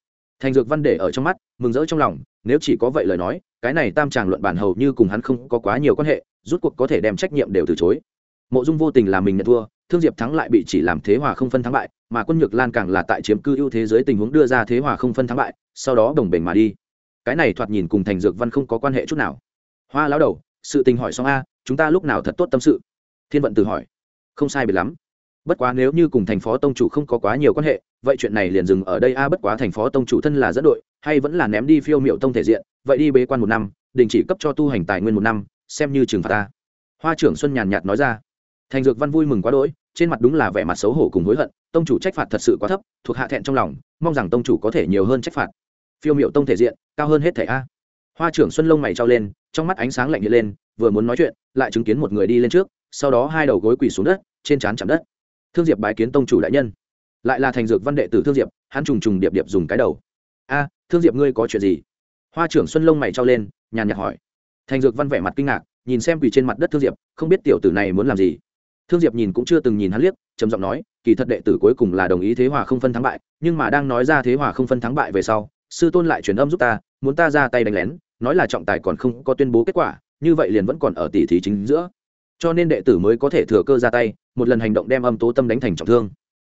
Thành dược văn để ở trong mắt, mừng rỡ trong lòng, nếu chỉ có vậy lời nói, cái này tam tràng luận bản hầu như cùng hắn không có quá nhiều quan hệ, rút cuộc có thể đem trách nhiệm đều từ chối. Mộ dung vô tình là mình nhận thua, thương diệp thắng lại bị chỉ làm thế hòa không phân thắng bại, mà quân nhược lan càng là tại chiếm cư ưu thế giới tình huống đưa ra thế hòa không phân thắng bại, sau đó đồng bền mà đi. Cái này thoạt nhìn cùng thành dược văn không có quan hệ chút nào. Hoa lão đầu, sự tình hỏi xong a, chúng ta lúc nào thật tốt tâm sự? Thiên vận tử hỏi. Không sai biệt lắm. Bất quá nếu như cùng thành phó tông chủ không có quá nhiều quan hệ, vậy chuyện này liền dừng ở đây. A, bất quá thành phó tông chủ thân là dẫn đội, hay vẫn là ném đi phiêu miệu tông thể diện, vậy đi bế quan một năm, đình chỉ cấp cho tu hành tài nguyên một năm, xem như trừng phạt ta hoa trưởng xuân nhàn nhạt nói ra. Thành dược văn vui mừng quá đỗi, trên mặt đúng là vẻ mặt xấu hổ cùng hối hận, tông chủ trách phạt thật sự quá thấp, thuộc hạ thẹn trong lòng, mong rằng tông chủ có thể nhiều hơn trách phạt. Phiêu miệu tông thể diện, cao hơn hết thể a. Hoa trưởng xuân lông mày trao lên, trong mắt ánh sáng lạnh hiện lên, vừa muốn nói chuyện, lại chứng kiến một người đi lên trước sau đó hai đầu gối quỳ xuống đất, trên trán chạm đất. Thương diệp bái kiến tông chủ đại nhân. Lại là thành dược văn đệ tử thương diệp, hắn trùng trùng điệp điệp dùng cái đầu. A, thương diệp ngươi có chuyện gì? Hoa trưởng xuân lông mày trao lên, nhàn nhạt hỏi. Thành dược văn vẻ mặt kinh ngạc, nhìn xem quỳ trên mặt đất thương diệp, không biết tiểu tử này muốn làm gì. Thương diệp nhìn cũng chưa từng nhìn hắn liếc, trầm giọng nói, kỳ thật đệ tử cuối cùng là đồng ý thế hòa không phân thắng bại, nhưng mà đang nói ra thế hòa không phân thắng bại về sau, sư tôn lại truyền âm giúp ta, muốn ta ra tay đánh lén, nói là trọng tài còn không có tuyên bố kết quả, như vậy liền vẫn còn ở tỷ thí chính giữa cho nên đệ tử mới có thể thừa cơ ra tay một lần hành động đem âm tố tâm đánh thành trọng thương.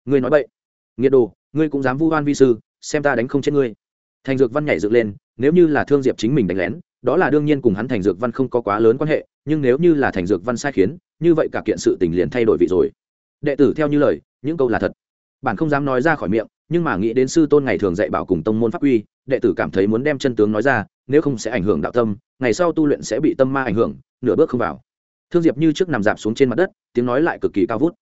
Ngươi nói vậy nghiệt đồ ngươi cũng dám vu oan vi sư xem ta đánh không chết ngươi. Thành dược văn nhảy dựng lên nếu như là thương diệp chính mình đánh lén đó là đương nhiên cùng hắn thành dược văn không có quá lớn quan hệ nhưng nếu như là thành dược văn sai khiến như vậy cả kiện sự tình liền thay đổi vị rồi. Đệ tử theo như lời những câu là thật. Bản không dám nói ra khỏi miệng nhưng mà nghĩ đến sư tôn ngày thường dạy bảo cùng tông môn pháp uy, đệ tử cảm thấy muốn đem chân tướng nói ra nếu không sẽ ảnh hưởng đạo tâm ngày sau tu luyện sẽ bị tâm ma ảnh hưởng nửa bước không vào thương diệp như trước nằm dạp xuống trên mặt đất, tiếng nói lại cực kỳ cao vút.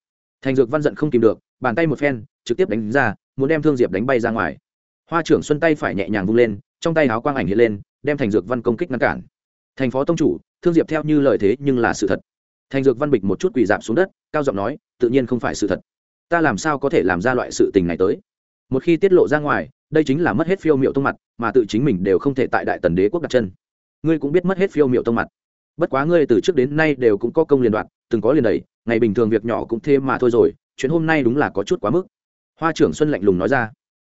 Thành dược văn giận không kìm được, bàn tay một phen, trực tiếp đánh ra, muốn đem thương diệp đánh bay ra ngoài. Hoa trưởng xuân tay phải nhẹ nhàng vung lên, trong tay áo quang ảnh hiện lên, đem thành dược văn công kích ngăn cản. Thành phó tông chủ, thương diệp theo như lời thế nhưng là sự thật. Thành dược văn bịch một chút quỳ dạp xuống đất, cao giọng nói, tự nhiên không phải sự thật. Ta làm sao có thể làm ra loại sự tình này tới? Một khi tiết lộ ra ngoài, đây chính là mất hết phiêu miệu tông mặt, mà tự chính mình đều không thể tại đại tần đế quốc đặt chân. Ngươi cũng biết mất hết phiêu miệu tông mặt bất quá ngươi từ trước đến nay đều cũng có công liên đoạn, từng có liền đầy ngày bình thường việc nhỏ cũng thêm mà thôi rồi, chuyện hôm nay đúng là có chút quá mức. Hoa trưởng xuân lạnh lùng nói ra.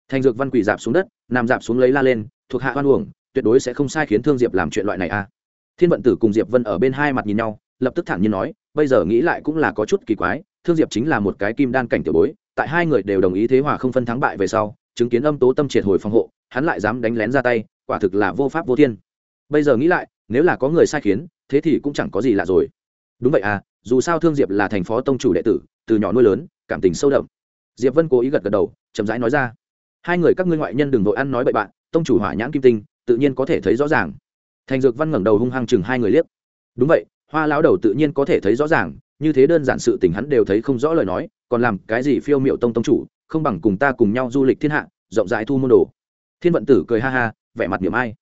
Thành dược văn quỳ dạp xuống đất, nằm dạp xuống lấy la lên, thuộc hạ hoan uổng, tuyệt đối sẽ không sai khiến thương diệp làm chuyện loại này a à. thiên vận tử cùng diệp vân ở bên hai mặt nhìn nhau, lập tức thản nhiên nói, bây giờ nghĩ lại cũng là có chút kỳ quái, thương diệp chính là một cái kim đan cảnh tiểu bối, tại hai người đều đồng ý thế hòa không phân thắng bại về sau, chứng kiến âm tố tâm triệt hồi phòng hộ, hắn lại dám đánh lén ra tay, quả thực là vô pháp vô thiên. Bây giờ nghĩ lại, nếu là có người sai khiến thế thì cũng chẳng có gì lạ rồi. Đúng vậy à dù sao thương diệp là thành phó tông chủ đệ tử, từ nhỏ nuôi lớn, cảm tình sâu đậm. Diệp vân cố ý gật gật đầu, chậm rãi nói ra. Hai người các ngươi ngoại nhân đừng vội ăn nói bậy bạn, tông chủ hỏa nhãn kim tinh, tự nhiên có thể thấy rõ ràng. Thành dược văn ngẩng đầu hung hăng chừng hai người liếc. Đúng vậy, hoa lão đầu tự nhiên có thể thấy rõ ràng, như thế đơn giản sự tình hắn đều thấy không rõ lời nói, còn làm cái gì phiêu miệu tông tông chủ, không bằng cùng ta cùng nhau du lịch thiên hạ, rộng rãi thu môn đồ. Thiên vận tử cười ha ha, vẻ mặt niềm ai.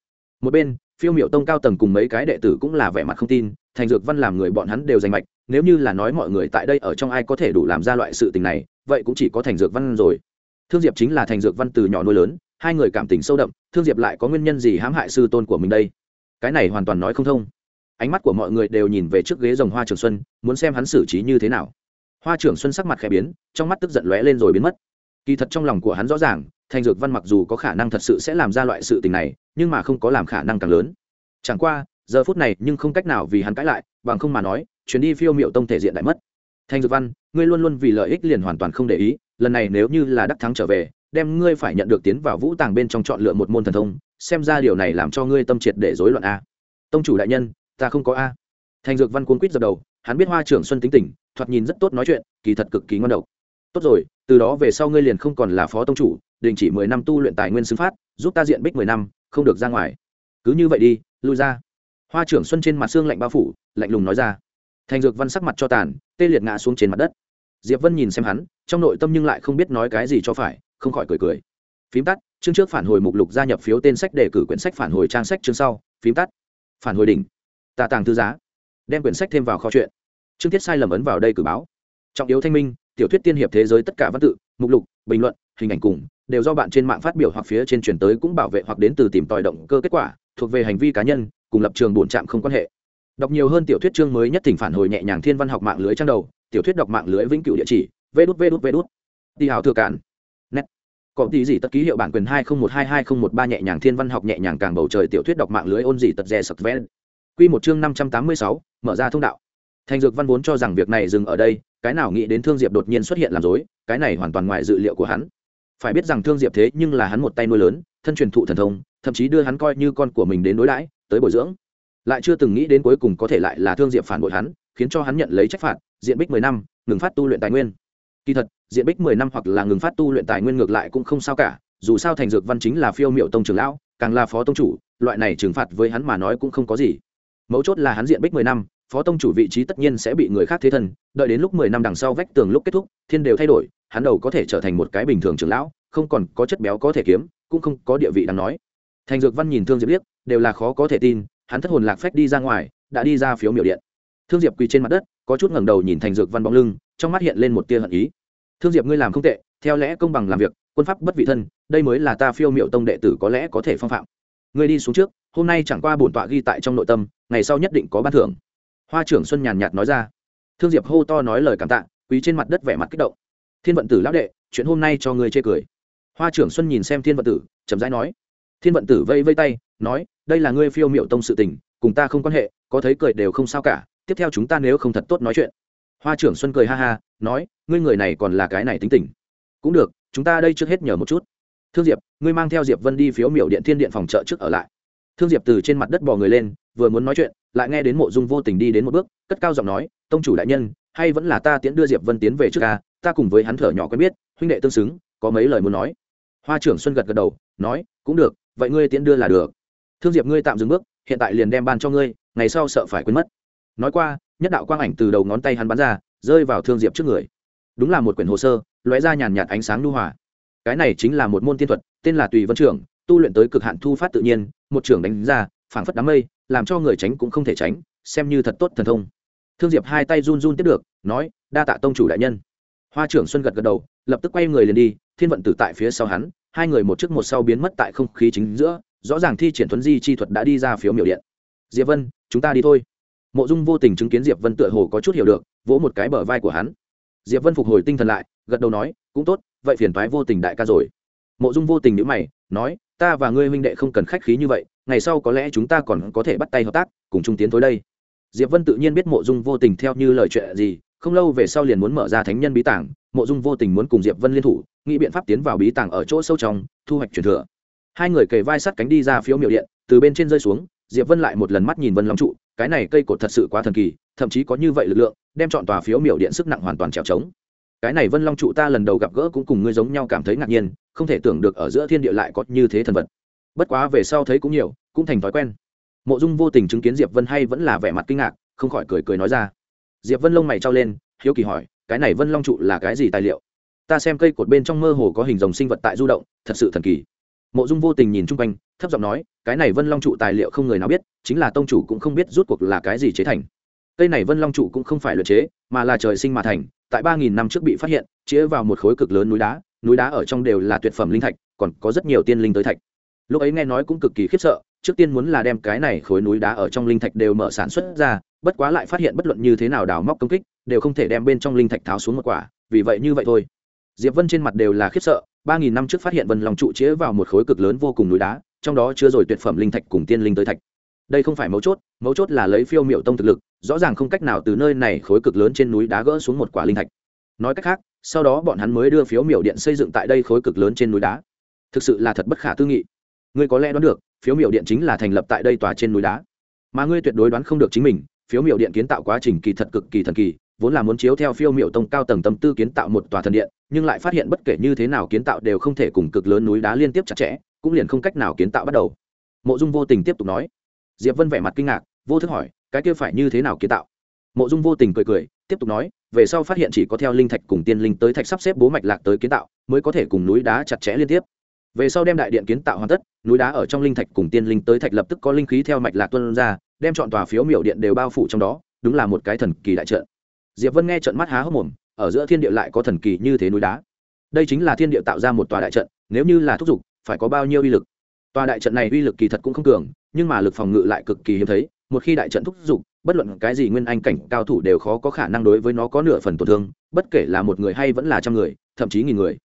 Một bên phiêu miệu tông cao tầng cùng mấy cái đệ tử cũng là vẻ mặt không tin, thành dược văn làm người bọn hắn đều giành mạch, nếu như là nói mọi người tại đây ở trong ai có thể đủ làm ra loại sự tình này, vậy cũng chỉ có thành dược văn rồi. Thương diệp chính là thành dược văn từ nhỏ nuôi lớn, hai người cảm tình sâu đậm, thương diệp lại có nguyên nhân gì hãm hại sư tôn của mình đây? Cái này hoàn toàn nói không thông. Ánh mắt của mọi người đều nhìn về trước ghế rồng hoa trường xuân, muốn xem hắn xử trí như thế nào. Hoa trưởng xuân sắc mặt khẽ biến, trong mắt tức giận lóe lên rồi biến mất kỳ thật trong lòng của hắn rõ ràng, thành dược văn mặc dù có khả năng thật sự sẽ làm ra loại sự tình này, nhưng mà không có làm khả năng càng lớn. Chẳng qua, giờ phút này nhưng không cách nào vì hắn cãi lại, bằng không mà nói, chuyến đi phiêu miệu tông thể diện đại mất. Thành dược văn, ngươi luôn luôn vì lợi ích liền hoàn toàn không để ý, lần này nếu như là đắc thắng trở về, đem ngươi phải nhận được tiến vào vũ tàng bên trong chọn lựa một môn thần thông, xem ra điều này làm cho ngươi tâm triệt để rối loạn a. Tông chủ đại nhân, ta không có a. Thành dược văn cuốn quýt dập đầu, hắn biết hoa trưởng xuân tính tình, thoạt nhìn rất tốt nói chuyện, kỳ thật cực kỳ ngon độc tốt rồi, từ đó về sau ngươi liền không còn là phó tông chủ, đình chỉ mười năm tu luyện tài nguyên xứng phát, giúp ta diện bích mười năm, không được ra ngoài. Cứ như vậy đi, lui ra. Hoa trưởng xuân trên mặt xương lạnh bao phủ, lạnh lùng nói ra. Thành dược văn sắc mặt cho tàn, tê liệt ngã xuống trên mặt đất. Diệp vân nhìn xem hắn, trong nội tâm nhưng lại không biết nói cái gì cho phải, không khỏi cười cười. Phím tắt, chương trước phản hồi mục lục gia nhập phiếu tên sách đề cử quyển sách phản hồi trang sách chương sau. Phím tắt. Phản hồi đỉnh. Tà tàng thư giá. Đem quyển sách thêm vào kho chuyện. Chương Thiết sai lầm ấn vào đây cử báo. Trọng yếu thanh minh tiểu thuyết tiên hiệp thế giới tất cả văn tự, mục lục, bình luận, hình ảnh cùng, đều do bạn trên mạng phát biểu hoặc phía trên truyền tới cũng bảo vệ hoặc đến từ tìm tòi động cơ kết quả, thuộc về hành vi cá nhân, cùng lập trường bổn trạm không quan hệ. Đọc nhiều hơn tiểu thuyết chương mới nhất thỉnh phản hồi nhẹ nhàng thiên văn học mạng lưới trang đầu, tiểu thuyết đọc mạng lưới vĩnh cửu địa chỉ, vê đút vê đút vê đút. Đi hào thừa cản net. Có tí gì tất ký hiệu bản quyền hai không một hai hai không một ba nhẹ nhàng thiên văn học nhẹ nhàng càng bầu trời tiểu thuyết đọc mạng lưới ôn gì tật rè sập ven quy một chương năm trăm tám mươi sáu, mở ra thông đạo. Thành dược văn vốn cho rằng việc này dừng ở đây cái nào nghĩ đến thương diệp đột nhiên xuất hiện làm dối cái này hoàn toàn ngoài dự liệu của hắn. Phải biết rằng thương diệp thế nhưng là hắn một tay nuôi lớn, thân truyền thụ thần thông, thậm chí đưa hắn coi như con của mình đến đối đãi, tới bồi dưỡng. Lại chưa từng nghĩ đến cuối cùng có thể lại là thương diệp phản bội hắn, khiến cho hắn nhận lấy trách phạt, diện bích mười năm, ngừng phát tu luyện tài nguyên. Kỳ thật, diện bích mười năm hoặc là ngừng phát tu luyện tài nguyên ngược lại cũng không sao cả, dù sao thành dược văn chính là phiêu miệu tông trưởng lão, càng là phó tông chủ, loại này trừng phạt với hắn mà nói cũng không có gì. Mấu chốt là hắn diện bích mười năm phó tông chủ vị trí tất nhiên sẽ bị người khác thế thân, đợi đến lúc mười năm đằng sau vách tường lúc kết thúc, thiên đều thay đổi, hắn đầu có thể trở thành một cái bình thường trưởng lão, không còn có chất béo có thể kiếm, cũng không có địa vị đáng nói. Thành dược văn nhìn thương diệp liếc, đều là khó có thể tin, hắn thất hồn lạc phách đi ra ngoài, đã đi ra phiếu miểu điện. Thương diệp quỳ trên mặt đất, có chút ngẩng đầu nhìn thành dược văn bóng lưng, trong mắt hiện lên một tia hận ý. Thương diệp, ngươi làm không tệ, theo lẽ công bằng làm việc, quân pháp bất vị thân, đây mới là ta phiêu miệu tông đệ tử có lẽ có thể phong phạm. Ngươi đi xuống trước, hôm nay chẳng qua bổn tọa ghi tại trong nội tâm, ngày sau nhất định có ban thưởng hoa trưởng xuân nhàn nhạt nói ra. Thương diệp hô to nói lời cảm tạ, quý trên mặt đất vẻ mặt kích động. Thiên vận tử lão đệ, chuyện hôm nay cho ngươi chê cười. Hoa trưởng xuân nhìn xem thiên vận tử, chậm rãi nói. Thiên vận tử vây vây tay, nói, đây là ngươi phiêu miệu tông sự tình, cùng ta không quan hệ, có thấy cười đều không sao cả, tiếp theo chúng ta nếu không thật tốt nói chuyện. Hoa trưởng xuân cười ha ha, nói, ngươi người này còn là cái này tính tình. Cũng được, chúng ta đây trước hết nhờ một chút. Thương diệp, ngươi mang theo diệp vân đi phiếu miểu điện thiên điện phòng trợ trước ở lại thương diệp từ trên mặt đất bò người lên, vừa muốn nói chuyện, lại nghe đến mộ dung vô tình đi đến một bước, cất cao giọng nói, tông chủ đại nhân, hay vẫn là ta tiễn đưa diệp vân tiến về trước ca, ta cùng với hắn thở nhỏ quen biết, huynh đệ tương xứng, có mấy lời muốn nói. Hoa trưởng xuân gật gật đầu, nói, cũng được, vậy ngươi tiễn đưa là được. Thương diệp ngươi tạm dừng bước, hiện tại liền đem ban cho ngươi, ngày sau sợ phải quên mất. Nói qua, nhất đạo quang ảnh từ đầu ngón tay hắn bắn ra, rơi vào thương diệp trước người. Đúng là một quyển hồ sơ, lóe ra nhàn nhạt ánh sáng lưu hòa. Cái này chính là một môn tiên thuật, tên là tùy vân trưởng, tu luyện tới cực hạn thu phát tự nhiên một trưởng đánh ra, phảng phất đám mây, làm cho người tránh cũng không thể tránh, xem như thật tốt thần thông. Thương diệp hai tay run run tiếp được, nói, đa tạ tông chủ đại nhân. Hoa trưởng xuân gật gật đầu, lập tức quay người liền đi, thiên vận tử tại phía sau hắn, hai người một trước một sau biến mất tại không khí chính giữa, rõ ràng thi triển thuấn di chi thuật đã đi ra phiếu miểu điện. Diệp vân, chúng ta đi thôi. Mộ dung vô tình chứng kiến diệp vân tựa hồ có chút hiểu được, vỗ một cái bờ vai của hắn. Diệp vân phục hồi tinh thần lại, gật đầu nói, cũng tốt, vậy phiền thoái vô tình đại ca rồi. Mộ dung vô tình nhữ mày, nói ta và ngươi huynh đệ không cần khách khí như vậy, ngày sau có lẽ chúng ta còn có thể bắt tay hợp tác, cùng chung tiến tới đây. Diệp vân tự nhiên biết mộ dung vô tình theo như lời chuyện gì, không lâu về sau liền muốn mở ra thánh nhân bí tảng mộ dung vô tình muốn cùng diệp vân liên thủ, nghĩ biện pháp tiến vào bí tảng ở chỗ sâu trong, thu hoạch truyền thừa. Hai người kề vai sát cánh đi ra phiếu miểu điện, từ bên trên rơi xuống, diệp vân lại một lần mắt nhìn vân long trụ, cái này cây cột thật sự quá thần kỳ, thậm chí có như vậy lực lượng, đem chọn tòa phiếu miểu điện sức nặng hoàn toàn trèo trống. Cái này vân long trụ ta lần đầu gặp gỡ cũng cùng ngươi giống nhau cảm thấy ngạc nhiên không thể tưởng được ở giữa thiên địa lại có như thế thần vật. Bất quá về sau thấy cũng nhiều, cũng thành thói quen. Mộ dung vô tình chứng kiến diệp vân hay vẫn là vẻ mặt kinh ngạc, không khỏi cười cười nói ra. Diệp vân lông mày trao lên, hiếu kỳ hỏi, cái này vân long trụ là cái gì tài liệu? Ta xem cây cột bên trong mơ hồ có hình dòng sinh vật tại du động, thật sự thần kỳ. Mộ dung vô tình nhìn chung quanh, thấp giọng nói, cái này vân long trụ tài liệu không người nào biết, chính là tông chủ cũng không biết rút cuộc là cái gì chế thành. Cây này vân long trụ cũng không phải luyện chế, mà là trời sinh mà thành, tại ba nghìn năm trước bị phát hiện, chĩa vào một khối cực lớn núi đá núi đá ở trong đều là tuyệt phẩm linh thạch, còn có rất nhiều tiên linh tới thạch. Lúc ấy nghe nói cũng cực kỳ khiếp sợ, trước tiên muốn là đem cái này khối núi đá ở trong linh thạch đều mở sản xuất ra, bất quá lại phát hiện bất luận như thế nào đào móc công kích, đều không thể đem bên trong linh thạch tháo xuống một quả, vì vậy như vậy thôi. Diệp vân trên mặt đều là khiếp sợ, ba nghìn năm trước phát hiện vân lòng trụ chĩa vào một khối cực lớn vô cùng núi đá, trong đó chứa rồi tuyệt phẩm linh thạch cùng tiên linh tới thạch. Đây không phải mấu chốt mấu chốt là lấy phiêu miệu tông thực lực, rõ ràng không cách nào từ nơi này khối cực lớn trên núi đá gỡ xuống một quả linh thạch. Nói cách khác sau đó bọn hắn mới đưa phiếu miểu điện xây dựng tại đây khối cực lớn trên núi đá. Thực sự là thật bất khả tư nghị. Ngươi có lẽ đoán được, phiếu miểu điện chính là thành lập tại đây tòa trên núi đá. Mà ngươi tuyệt đối đoán không được chính mình, phiếu miểu điện kiến tạo quá trình kỳ thật cực kỳ thần kỳ, vốn là muốn chiếu theo phiêu miểu tông cao tầng tâm tư kiến tạo một tòa thần điện, nhưng lại phát hiện bất kể như thế nào kiến tạo đều không thể cùng cực lớn núi đá liên tiếp chặt chẽ, cũng liền không cách nào kiến tạo bắt đầu. Mộ dung vô tình tiếp tục nói. Diệp vân vẻ mặt kinh ngạc, vô thức hỏi, cái kia phải như thế nào kiến tạo? Mộ dung vô tình cười cười, tiếp tục nói về sau phát hiện chỉ có theo linh thạch cùng tiên linh tới thạch sắp xếp bố mạch lạc tới kiến tạo, mới có thể cùng núi đá chặt chẽ liên tiếp. Về sau đem đại điện kiến tạo hoàn tất, núi đá ở trong linh thạch cùng tiên linh tới thạch lập tức có linh khí theo mạch lạc tuân ra, đem chọn tòa phiếu miểu điện đều bao phủ trong đó, đúng là một cái thần kỳ đại trận. Diệp vân nghe trận mắt há hốc mồm, ở giữa thiên địa lại có thần kỳ như thế núi đá. Đây chính là thiên địa tạo ra một tòa đại trận, nếu như là thúc giục, phải có bao nhiêu uy lực. Tòa đại trận này uy lực kỳ thật cũng không cường, nhưng mà lực phòng ngự lại cực kỳ hiếm thấy một khi đại trận thúc giục, bất luận cái gì nguyên anh cảnh cao thủ đều khó có khả năng đối với nó có nửa phần tổn thương, bất kể là một người hay vẫn là trăm người, thậm chí nghìn người.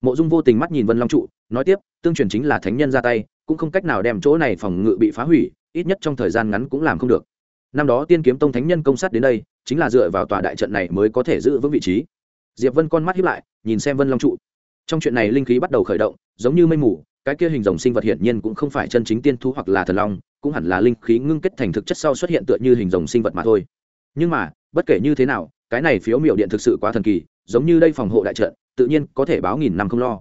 Mộ dung vô tình mắt nhìn vân long trụ, nói tiếp, tương truyền chính là thánh nhân ra tay, cũng không cách nào đem chỗ này phòng ngự bị phá hủy, ít nhất trong thời gian ngắn cũng làm không được. Năm đó tiên kiếm tông thánh nhân công sát đến đây, chính là dựa vào tòa đại trận này mới có thể giữ vững vị trí. Diệp vân con mắt hiếp lại, nhìn xem vân long trụ. Trong chuyện này linh khí bắt đầu khởi động, giống như mây mù, cái kia hình rồng sinh vật hiển nhiên cũng không phải chân chính tiên thú hoặc là thần long cũng hẳn là linh khí ngưng kết thành thực chất sau xuất hiện tựa như hình rồng sinh vật mà thôi. Nhưng mà, bất kể như thế nào, cái này phiếu miểu điện thực sự quá thần kỳ, giống như đây phòng hộ đại trận, tự nhiên có thể báo nghìn năm không lo.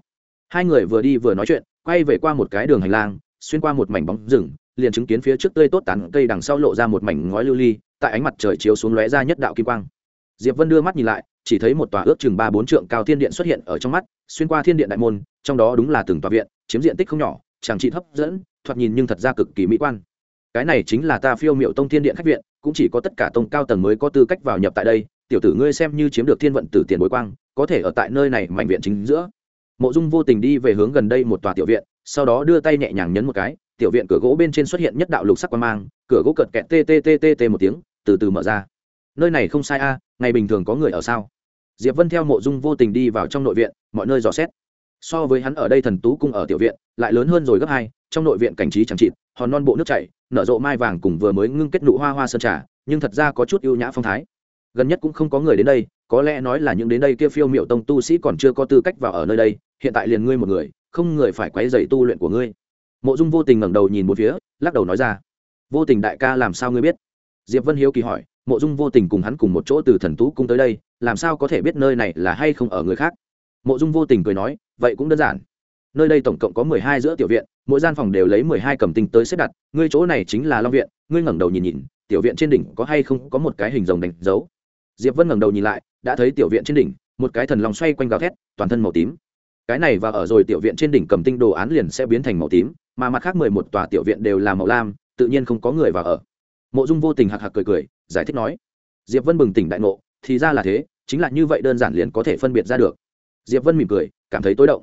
Hai người vừa đi vừa nói chuyện, quay về qua một cái đường hành lang, xuyên qua một mảnh bóng rừng, liền chứng kiến phía trước tươi tốt tán cây đằng sau lộ ra một mảnh ngói lưu ly, tại ánh mặt trời chiếu xuống lóe ra nhất đạo kim quang. Diệp vân đưa mắt nhìn lại, chỉ thấy một tòa ước chừng ba bốn trượng cao thiên điện xuất hiện ở trong mắt, xuyên qua thiên điện đại môn, trong đó đúng là từng tòa viện, chiếm diện tích không nhỏ, chẳng trị hấp dẫn, thoạt nhìn nhưng thật ra cực kỳ mỹ quan cái này chính là ta phiêu miệu tông thiên điện khách viện, cũng chỉ có tất cả tông cao tầng mới có tư cách vào nhập tại đây, tiểu tử ngươi xem như chiếm được thiên vận tử tiền bối quang, có thể ở tại nơi này mạnh viện chính giữa. Mộ dung vô tình đi về hướng gần đây một tòa tiểu viện, sau đó đưa tay nhẹ nhàng nhấn một cái, tiểu viện cửa gỗ bên trên xuất hiện nhất đạo lục sắc quan mang, cửa gỗ cợt kẹt tê tê tê tê một tiếng, từ từ mở ra. Nơi này không sai a, ngày bình thường có người ở sao? Diệp vân theo mộ dung vô tình đi vào trong nội viện, mọi nơi dò xét. So với hắn ở đây thần tú cung ở tiểu viện, lại lớn hơn rồi gấp hai trong nội viện cảnh trí chẳng chịt, hòn non bộ nước chảy, nở rộ mai vàng cùng vừa mới ngưng kết nụ hoa hoa sơn trà, nhưng thật ra có chút ưu nhã phong thái. Gần nhất cũng không có người đến đây, có lẽ nói là những đến đây kia phiêu miệu tông tu sĩ còn chưa có tư cách vào ở nơi đây, hiện tại liền ngươi một người, không người phải quấy dày tu luyện của ngươi. Mộ dung vô tình ngẩng đầu nhìn một phía, lắc đầu nói ra, vô tình đại ca làm sao ngươi biết? Diệp vân hiếu kỳ hỏi, mộ dung vô tình cùng hắn cùng một chỗ từ thần tú cung tới đây, làm sao có thể biết nơi này là hay không ở người khác? Mộ dung vô tình cười nói, vậy cũng đơn giản. Nơi đây tổng cộng có mười hai giữa tiểu viện mỗi gian phòng đều lấy mười hai cầm tinh tới xếp đặt, ngươi chỗ này chính là long viện, ngươi ngẩng đầu nhìn nhìn, tiểu viện trên đỉnh có hay không có một cái hình rồng đánh dấu? Diệp vân ngẩng đầu nhìn lại, đã thấy tiểu viện trên đỉnh, một cái thần long xoay quanh gào thét, toàn thân màu tím. Cái này và ở rồi tiểu viện trên đỉnh cầm tinh đồ án liền sẽ biến thành màu tím, mà mặt khác mười một tòa tiểu viện đều là màu lam, tự nhiên không có người vào ở. Mộ dung vô tình hạc hạc cười cười, giải thích nói. Diệp vân bừng tỉnh đại ngộ, thì ra là thế, chính là như vậy đơn giản liền có thể phân biệt ra được. Diệp vân mỉm cười, cảm thấy tối động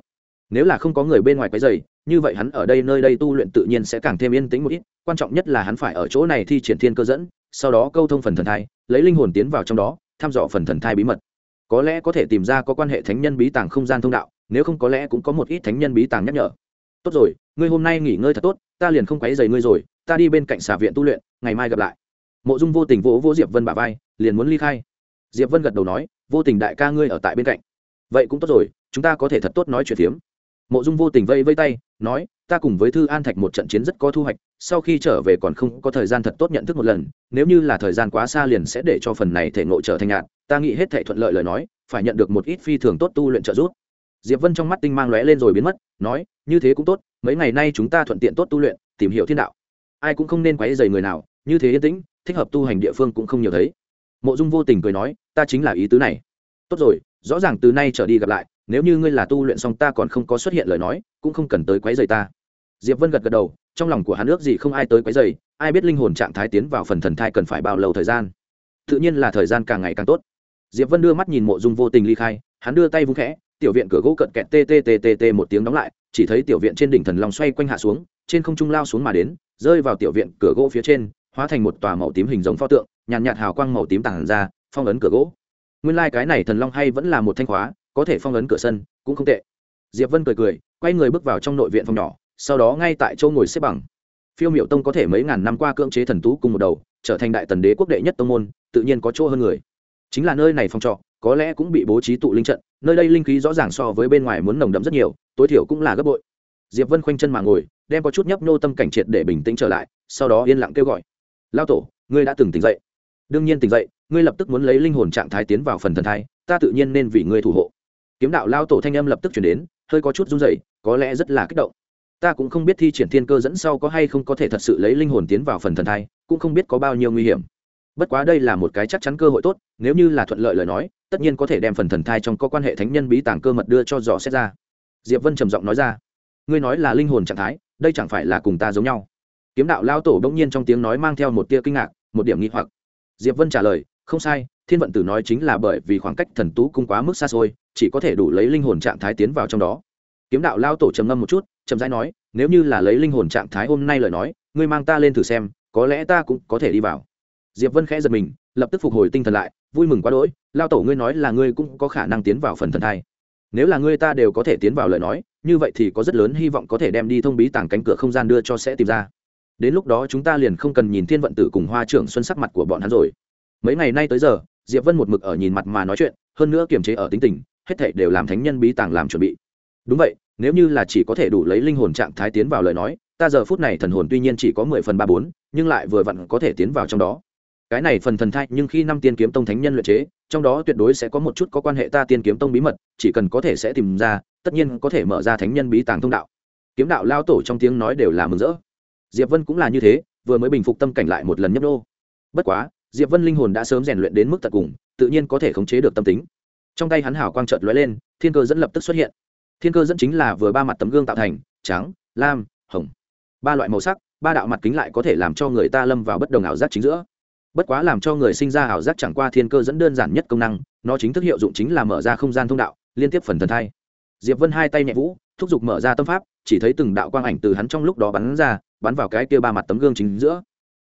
nếu là không có người bên ngoài quấy dày như vậy hắn ở đây, nơi đây tu luyện tự nhiên sẽ càng thêm yên tĩnh một ít. Quan trọng nhất là hắn phải ở chỗ này thi triển thiên cơ dẫn, sau đó câu thông phần thần thai, lấy linh hồn tiến vào trong đó thăm dò phần thần thai bí mật. Có lẽ có thể tìm ra có quan hệ thánh nhân bí tàng không gian thông đạo, nếu không có lẽ cũng có một ít thánh nhân bí tàng nhắc nhở. Tốt rồi, ngươi hôm nay nghỉ ngơi thật tốt, ta liền không quấy dày ngươi rồi, ta đi bên cạnh xà viện tu luyện, ngày mai gặp lại. Mộ dung vô tình vỗ vỗ diệp vân bà vai, liền muốn ly khai. Diệp vân gật đầu nói, vô tình đại ca ngươi ở tại bên cạnh. Vậy cũng tốt rồi, chúng ta có thể thật tốt nói chuyện phiếm mộ dung vô tình vây vây tay, nói, ta cùng với thư an thạch một trận chiến rất có thu hoạch, sau khi trở về còn không có thời gian thật tốt nhận thức một lần, nếu như là thời gian quá xa liền sẽ để cho phần này thể ngộ trở thành nhạt, ta nghĩ hết thể thuận lợi lời nói, phải nhận được một ít phi thường tốt tu luyện trợ giúp. Diệp vân trong mắt tinh mang lóe lên rồi biến mất, nói, như thế cũng tốt, mấy ngày nay chúng ta thuận tiện tốt tu luyện, tìm hiểu thiên đạo. Ai cũng không nên quấy dày người nào, như thế yên tĩnh, thích hợp tu hành địa phương cũng không nhiều thấy. Mộ dung vô tình cười nói, ta chính là ý tứ này. Tốt rồi, rõ ràng từ nay trở đi gặp lại nếu như ngươi là tu luyện xong ta còn không có xuất hiện lời nói cũng không cần tới quấy rầy ta. Diệp vân gật gật đầu trong lòng của hắn ước gì không ai tới quấy rầy ai biết linh hồn trạng thái tiến vào phần thần thai cần phải bao lâu thời gian. Tự nhiên là thời gian càng ngày càng tốt. Diệp vân đưa mắt nhìn mộ dung vô tình ly khai hắn đưa tay vung khẽ tiểu viện cửa gỗ cận kẹt tê tê tê tê tê một tiếng đóng lại chỉ thấy tiểu viện trên đỉnh thần long xoay quanh hạ xuống trên không trung lao xuống mà đến rơi vào tiểu viện cửa gỗ phía trên hóa thành một tòa màu tím hình giống pho tượng nhàn nhạt, nhạt hào quang màu tím tản ra phong ấn cửa gỗ. Nguyên lai like cái này thần long hay vẫn là một thanh khóa có thể phong ấn cửa sân, cũng không tệ. Diệp vân cười cười, quay người bước vào trong nội viện phòng nhỏ, sau đó ngay tại châu ngồi xếp bằng. Phiêu miểu tông có thể mấy ngàn năm qua cưỡng chế thần tú cùng một đầu, trở thành đại tần đế quốc đệ nhất tông môn, tự nhiên có chỗ hơn người. Chính là nơi này phòng trọ, có lẽ cũng bị bố trí tụ linh trận, nơi đây linh khí rõ ràng so với bên ngoài muốn nồng đậm rất nhiều, tối thiểu cũng là gấp bội. Diệp vân khoanh chân mà ngồi, đem có chút nhấp nhô tâm cảnh triệt để bình tĩnh trở lại, sau đó yên lặng kêu gọi. Lao tổ, ngươi đã từng tỉnh dậy. Đương nhiên tỉnh dậy, ngươi lập tức muốn lấy linh hồn trạng thái tiến vào phần thần thai, ta tự nhiên nên vì ngươi thủ hộ kiếm đạo lao tổ thanh âm lập tức chuyển đến, hơi có chút run rẩy, có lẽ rất là kích động. Ta cũng không biết thi triển thiên cơ dẫn sau có hay không có thể thật sự lấy linh hồn tiến vào phần thần thai, cũng không biết có bao nhiêu nguy hiểm. Bất quá đây là một cái chắc chắn cơ hội tốt, nếu như là thuận lợi lời nói, tất nhiên có thể đem phần thần thai trong có quan hệ thánh nhân bí tàng cơ mật đưa cho dò xét ra. Diệp vân trầm giọng nói ra, ngươi nói là linh hồn trạng thái, đây chẳng phải là cùng ta giống nhau? Kiếm đạo lao tổ bỗng nhiên trong tiếng nói mang theo một tia kinh ngạc, một điểm nghi hoặc. Diệp vân trả lời không sai, thiên vận tử nói chính là bởi vì khoảng cách thần tú cung quá mức xa xôi, chỉ có thể đủ lấy linh hồn trạng thái tiến vào trong đó. Kiếm đạo lao tổ trầm ngâm một chút, chậm rãi nói, nếu như là lấy linh hồn trạng thái hôm nay lời nói, ngươi mang ta lên thử xem, có lẽ ta cũng có thể đi vào. Diệp vân khẽ giật mình, lập tức phục hồi tinh thần lại, vui mừng quá đỗi, lao tổ ngươi nói là ngươi cũng có khả năng tiến vào phần thần thai. Nếu là ngươi ta đều có thể tiến vào lời nói, như vậy thì có rất lớn hy vọng có thể đem đi thông bí tàng cánh cửa không gian đưa cho sẽ tìm ra. Đến lúc đó chúng ta liền không cần nhìn thiên vận tử cùng hoa trưởng xuân sắc mặt của bọn hắn rồi mấy ngày nay tới giờ, diệp vân một mực ở nhìn mặt mà nói chuyện, hơn nữa kiềm chế ở tính tình, hết thảy đều làm thánh nhân bí tàng làm chuẩn bị. Đúng vậy, nếu như là chỉ có thể đủ lấy linh hồn trạng thái tiến vào lời nói, ta giờ phút này thần hồn tuy nhiên chỉ có mười phần ba bốn, nhưng lại vừa vặn có thể tiến vào trong đó. Cái này phần thần thai, nhưng khi năm tiên kiếm tông thánh nhân luyện chế, trong đó tuyệt đối sẽ có một chút có quan hệ ta tiên kiếm tông bí mật, chỉ cần có thể sẽ tìm ra, tất nhiên có thể mở ra thánh nhân bí tàng thông đạo. Kiếm đạo lao tổ trong tiếng nói đều là mừng rỡ. Diệp vân cũng là như thế, vừa mới bình phục tâm cảnh lại một lần nhấp đô bất quá diệp vân linh hồn đã sớm rèn luyện đến mức tận cùng, tự nhiên có thể khống chế được tâm tính. Trong tay hắn hảo quang trợt lóe lên, thiên cơ dẫn lập tức xuất hiện. Thiên cơ dẫn chính là vừa ba mặt tấm gương tạo thành, trắng, lam, hồng. Ba loại màu sắc, ba đạo mặt kính lại có thể làm cho người ta lâm vào bất đồng ảo giác chính giữa. Bất quá làm cho người sinh ra ảo giác chẳng qua thiên cơ dẫn đơn giản nhất công năng, nó chính thức hiệu dụng chính là mở ra không gian thông đạo, liên tiếp phần thần thai. Diệp vân hai tay nhẹ vũ, thúc giục mở ra tâm pháp, chỉ thấy từng đạo quang ảnh từ hắn trong lúc đó bắn ra, bắn vào cái kia ba mặt tấm gương chính giữa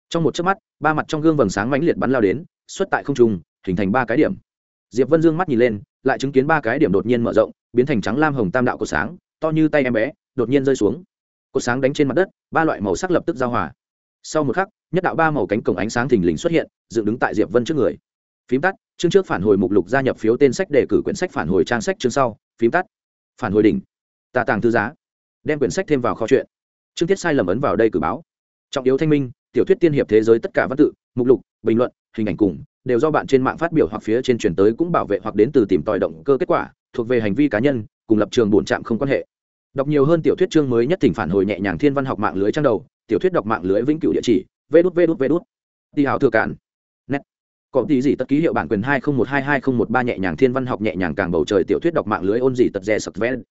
trong một chớp mắt, ba mặt trong gương vầng sáng mãnh liệt bắn lao đến, xuất tại không trung, hình thành ba cái điểm. Diệp vân dương mắt nhìn lên, lại chứng kiến ba cái điểm đột nhiên mở rộng, biến thành trắng lam hồng tam đạo của sáng, to như tay em bé, đột nhiên rơi xuống. Cột sáng đánh trên mặt đất, ba loại màu sắc lập tức giao hòa. Sau một khắc, nhất đạo ba màu cánh cổng ánh sáng thình lình xuất hiện, dựng đứng tại diệp vân trước người. Phím tắt, chương trước phản hồi mục lục gia nhập phiếu tên sách đề cử quyển sách phản hồi trang sách chương sau, phím tắt. Phản hồi đỉnh. Tạ tàng thư giá. Đem quyển sách thêm vào kho chuyện. Chương tiết sai lầm ấn vào đây cử báo. Trọng yếu thanh minh tiểu thuyết tiên hiệp thế giới tất cả văn tự, mục lục, bình luận, hình ảnh cùng, đều do bạn trên mạng phát biểu hoặc phía trên truyền tới cũng bảo vệ hoặc đến từ tìm tòi động cơ kết quả, thuộc về hành vi cá nhân, cùng lập trường bổn trạm không quan hệ. Đọc nhiều hơn tiểu thuyết chương mới nhất thỉnh phản hồi nhẹ nhàng thiên văn học mạng lưới trang đầu, tiểu thuyết đọc mạng lưới vĩnh cửu địa chỉ vê đút vê đút vê đút đi hào thừa cản nét có tí gì tất ký hiệu bản quyền hai không một hai hai không một ba nhẹ nhàng thiên văn học nhẹ nhàng càng bầu trời tiểu thuyết đọc mạng lưới ôn gì tật rè sập ven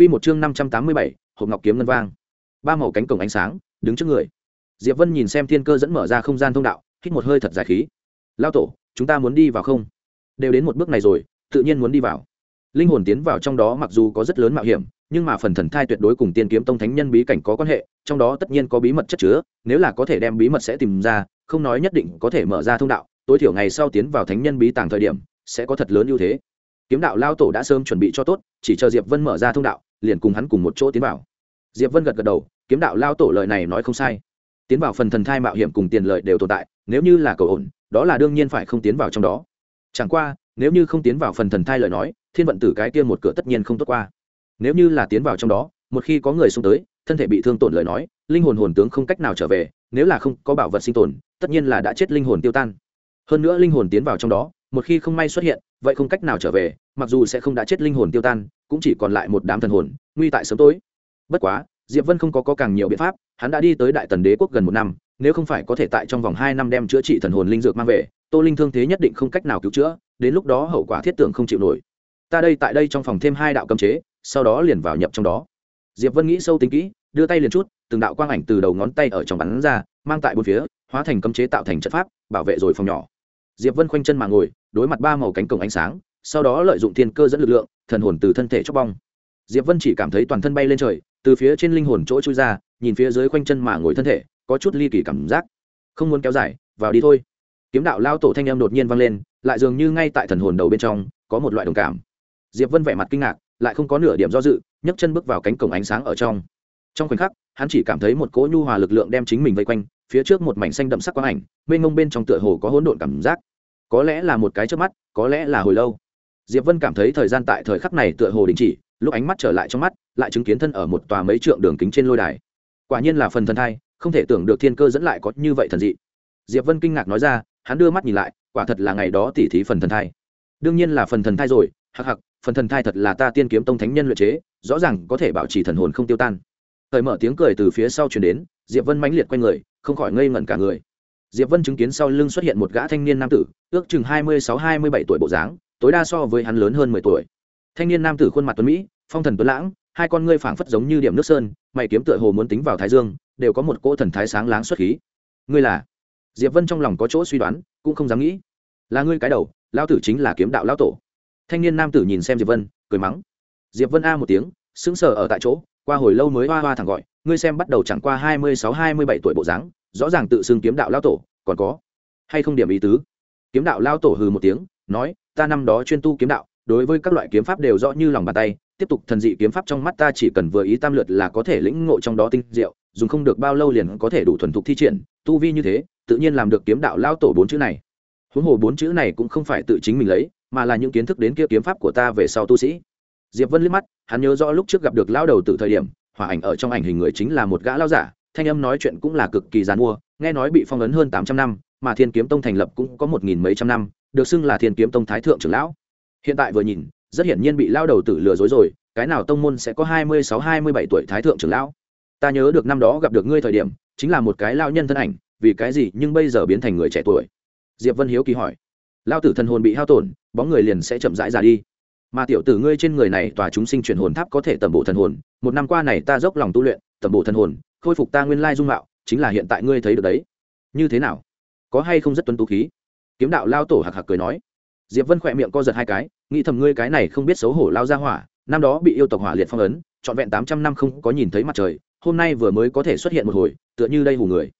quy một chương năm trăm tám mươi bảy, hộp ngọc kiếm ngân vang. Ba màu cánh cổng ánh sáng, đứng trước người diệp vân nhìn xem thiên cơ dẫn mở ra không gian thông đạo, hít một hơi thật dài khí. Lao tổ, chúng ta muốn đi vào không? Đều đến một bước này rồi, tự nhiên muốn đi vào. Linh hồn tiến vào trong đó mặc dù có rất lớn mạo hiểm, nhưng mà phần thần thai tuyệt đối cùng tiên kiếm tông thánh nhân bí cảnh có quan hệ, trong đó tất nhiên có bí mật chất chứa, nếu là có thể đem bí mật sẽ tìm ra, không nói nhất định có thể mở ra thông đạo, tối thiểu ngày sau tiến vào thánh nhân bí tàng thời điểm, sẽ có thật lớn ưu thế. Kiếm đạo lao tổ đã sớm chuẩn bị cho tốt, chỉ chờ diệp vân mở ra thông đạo, liền cùng hắn cùng một chỗ tiến vào. Diệp vân gật gật đầu, kiếm đạo lao tổ lời này nói không sai tiến vào phần thần thai mạo hiểm cùng tiền lợi đều tồn tại, nếu như là cầu ổn, đó là đương nhiên phải không tiến vào trong đó. Chẳng qua, nếu như không tiến vào phần thần thai lời nói, thiên vận tử cái kia một cửa tất nhiên không tốt qua. Nếu như là tiến vào trong đó, một khi có người xung tới, thân thể bị thương tổn lời nói, linh hồn hồn tướng không cách nào trở về, nếu là không có bảo vật sinh tồn, tất nhiên là đã chết linh hồn tiêu tan. Hơn nữa linh hồn tiến vào trong đó, một khi không may xuất hiện, vậy không cách nào trở về, mặc dù sẽ không đã chết linh hồn tiêu tan, cũng chỉ còn lại một đám thần hồn, nguy tại sớm tối. Bất quá diệp vân không có, có càng nhiều biện pháp hắn đã đi tới đại tần đế quốc gần một năm nếu không phải có thể tại trong vòng hai năm đem chữa trị thần hồn linh dược mang về tô linh thương thế nhất định không cách nào cứu chữa đến lúc đó hậu quả thiết tưởng không chịu nổi. Ta đây tại đây trong phòng thêm hai đạo cấm chế sau đó liền vào nhập trong đó. Diệp vân nghĩ sâu tính kỹ đưa tay liền chút từng đạo quang ảnh từ đầu ngón tay ở trong bắn ra mang tại bốn phía hóa thành cấm chế tạo thành trận pháp bảo vệ rồi phòng nhỏ. Diệp vân khoanh chân mà ngồi đối mặt ba màu cánh cổng ánh sáng sau đó lợi dụng thiên cơ dẫn lực lượng thần hồn từ thân thể chóc bong. Diệp vân chỉ cảm thấy toàn thân bay lên trời từ phía trên linh hồn chỗ chui ra, nhìn phía dưới khoanh chân mà ngồi thân thể, có chút ly kỳ cảm giác. Không muốn kéo dài, vào đi thôi. Kiếm đạo lao tổ thanh em đột nhiên vang lên, lại dường như ngay tại thần hồn đầu bên trong, có một loại đồng cảm. Diệp vân vẻ mặt kinh ngạc, lại không có nửa điểm do dự, nhấc chân bước vào cánh cổng ánh sáng ở trong. Trong khoảnh khắc, hắn chỉ cảm thấy một cỗ nhu hòa lực lượng đem chính mình vây quanh, phía trước một mảnh xanh đậm sắc quang ảnh, mênh mông bên trong tựa hồ có hỗn độn cảm giác. Có lẽ là một cái trước mắt, có lẽ là hồi lâu. Diệp vân cảm thấy thời gian tại thời khắc này tựa hồ đình chỉ lúc ánh mắt trở lại trong mắt, lại chứng kiến thân ở một tòa mấy trượng đường kính trên lôi đài. Quả nhiên là phần thần thai, không thể tưởng được thiên cơ dẫn lại có như vậy thần dị. Diệp vân kinh ngạc nói ra, hắn đưa mắt nhìn lại, quả thật là ngày đó tỉ thí phần thần thai. Đương nhiên là phần thần thai rồi hặc hặc phần thần thai thật là ta tiên kiếm tông thánh nhân luyện chế, rõ ràng có thể bảo trì thần hồn không tiêu tan. Thời mở tiếng cười từ phía sau chuyển đến, diệp vân mãnh liệt q u a n người, không khỏi ngây ngẩn cả người. Diệp vân chứng kiến sau lưng xuất hiện một gã thanh niên nam tử, ước chừng hai mươi sáu, hai mươi bảy tuổi bộ dáng, tối đa so với hắn lớn hơn mười tuổi thanh niên nam tử khuôn mặt tuấn mỹ, phong thần tuấn lãng, hai con ngươi phảng phất giống như điểm nước sơn, mày kiếm tựa hồ muốn tính vào thái dương, đều có một cỗ thần thái sáng láng xuất khí. Ngươi là? Diệp vân trong lòng có chỗ suy đoán, cũng không dám nghĩ. Là ngươi cái đầu lao tử chính là kiếm đạo lao tổ. Thanh niên nam tử nhìn xem diệp vân, cười mắng. Diệp vân a một tiếng, sững sờ ở tại chỗ, qua hồi lâu mới hoa hoa thẳng gọi, ngươi xem bắt đầu chẳng qua hai mươi sáu, hai mươi bảy tuổi bộ dáng, rõ ràng tự xưng kiếm đạo lao tổ, còn có hay không điểm ý tứ? Kiếm đạo lao tổ hừ một tiếng, nói, ta năm đó chuyên tu kiếm đạo đối với các loại kiếm pháp đều rõ như lòng bàn tay, tiếp tục thần dị kiếm pháp trong mắt ta chỉ cần vừa ý tam lượt là có thể lĩnh ngộ trong đó tinh diệu, dùng không được bao lâu liền có thể đủ thuần thục thi triển, tu vi như thế, tự nhiên làm được kiếm đạo lao tổ bốn chữ này. Huống hồ bốn chữ này cũng không phải tự chính mình lấy, mà là những kiến thức đến kia kiếm pháp của ta về sau tu sĩ. Diệp vân liếc mắt, hắn nhớ rõ lúc trước gặp được lao đầu từ thời điểm, hỏa ảnh ở trong ảnh hình người chính là một gã lao giả, thanh âm nói chuyện cũng là cực kỳ giàn mua, nghe nói bị phong ấn hơn tám trăm năm, mà thiên kiếm tông thành lập cũng có một nghìn mấy trăm năm, được xưng là thiên kiếm tông thái thượng trưởng lão hiện tại vừa nhìn, rất hiển nhiên bị lao đầu tử lừa dối rồi, cái nào tông môn sẽ có hai mươi sáu, hai mươi bảy tuổi thái thượng trưởng lão? Ta nhớ được năm đó gặp được ngươi thời điểm, chính là một cái lao nhân thân ảnh, vì cái gì nhưng bây giờ biến thành người trẻ tuổi? Diệp vân hiếu kỳ hỏi. Lao tử thần hồn bị hao tổn, bóng người liền sẽ chậm rãi ra đi. Mà tiểu tử ngươi trên người này tòa chúng sinh chuyển hồn tháp có thể tẩm bổ thần hồn, một năm qua này ta dốc lòng tu luyện, tẩm bổ thần hồn, khôi phục ta nguyên lai dung mạo, chính là hiện tại ngươi thấy được đấy. Như thế nào? Có hay không rất tuân tú khí? Kiếm đạo lao tổ hạc hạc cười nói diệp vân khỏe miệng co giật hai cái, nghĩ thầm ngươi cái này không biết xấu hổ lao ra hỏa, năm đó bị yêu tộc hỏa liệt phong ấn, trọn vẹn tám trăm năm không có nhìn thấy mặt trời, hôm nay vừa mới có thể xuất hiện một hồi, tựa như đây hù người.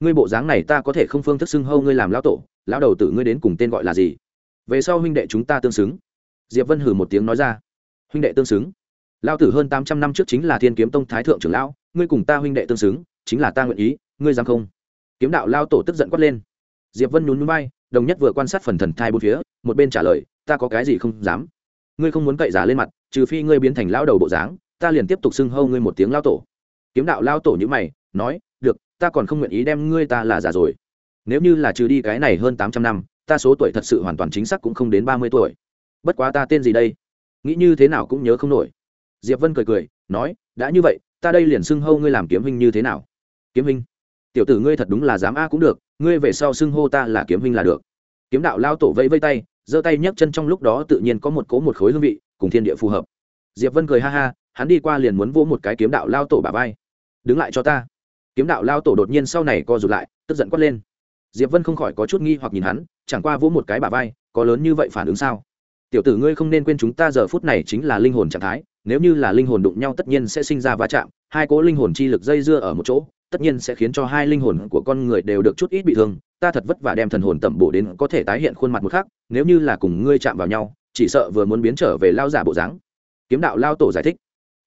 Ngươi bộ dáng này ta có thể không phương thức xưng hâu ngươi làm lão tổ, lão đầu tử ngươi đến cùng tên gọi là gì? Về sau huynh đệ chúng ta tương xứng. Diệp vân hử một tiếng nói ra. Huynh đệ tương xứng. Lao tử hơn tám trăm năm trước chính là thiên kiếm tông thái thượng trưởng lão, ngươi cùng ta huynh đệ tương xứng, chính là ta nguyện ý, ngươi dám không? Kiếm đạo lao tổ tức giận quát lên. Diệp vân nhún núi bay đồng nhất vừa quan sát phần thần thai bốn phía một bên trả lời, ta có cái gì không dám. Ngươi không muốn cậy giả lên mặt, trừ phi ngươi biến thành lão đầu bộ dáng, ta liền tiếp tục xưng hâu ngươi một tiếng lao tổ. Kiếm đạo lao tổ như mày, nói, được, ta còn không nguyện ý đem ngươi ta là giả rồi. Nếu như là trừ đi cái này hơn tám trăm năm, ta số tuổi thật sự hoàn toàn chính xác cũng không đến ba mươi tuổi. Bất quá ta tên gì đây? Nghĩ như thế nào cũng nhớ không nổi. Diệp vân cười cười, nói, đã như vậy, ta đây liền xưng hô ngươi làm kiếm hình như thế nào? Kiếm hình tiểu tử ngươi thật đúng là dám a cũng được, ngươi về sau xưng hô ta là kiếm hình là được. Kiếm đạo lao tổ vẫy vây tay giơ tay nhấc chân trong lúc đó tự nhiên có một cố một khối hương vị, cùng thiên địa phù hợp. Diệp vân cười ha ha, hắn đi qua liền muốn vỗ một cái kiếm đạo lao tổ bà vai. Đứng lại cho ta. Kiếm đạo lao tổ đột nhiên sau này co rụt lại, tức giận quát lên. Diệp vân không khỏi có chút nghi hoặc nhìn hắn, chẳng qua vỗ một cái bà vai, có lớn như vậy phản ứng sao? Tiểu tử ngươi không nên quên chúng ta giờ phút này chính là linh hồn trạng thái, nếu như là linh hồn đụng nhau tất nhiên sẽ sinh ra va chạm, hai cố linh hồn chi lực dây dưa ở một chỗ, tất nhiên sẽ khiến cho hai linh hồn của con người đều được chút ít bị thương ta thật vất vả đem thần hồn tẩm bổ đến có thể tái hiện khuôn mặt một khác nếu như là cùng ngươi chạm vào nhau, chỉ sợ vừa muốn biến trở về lao giả bộ dáng. Kiếm đạo lao tổ giải thích.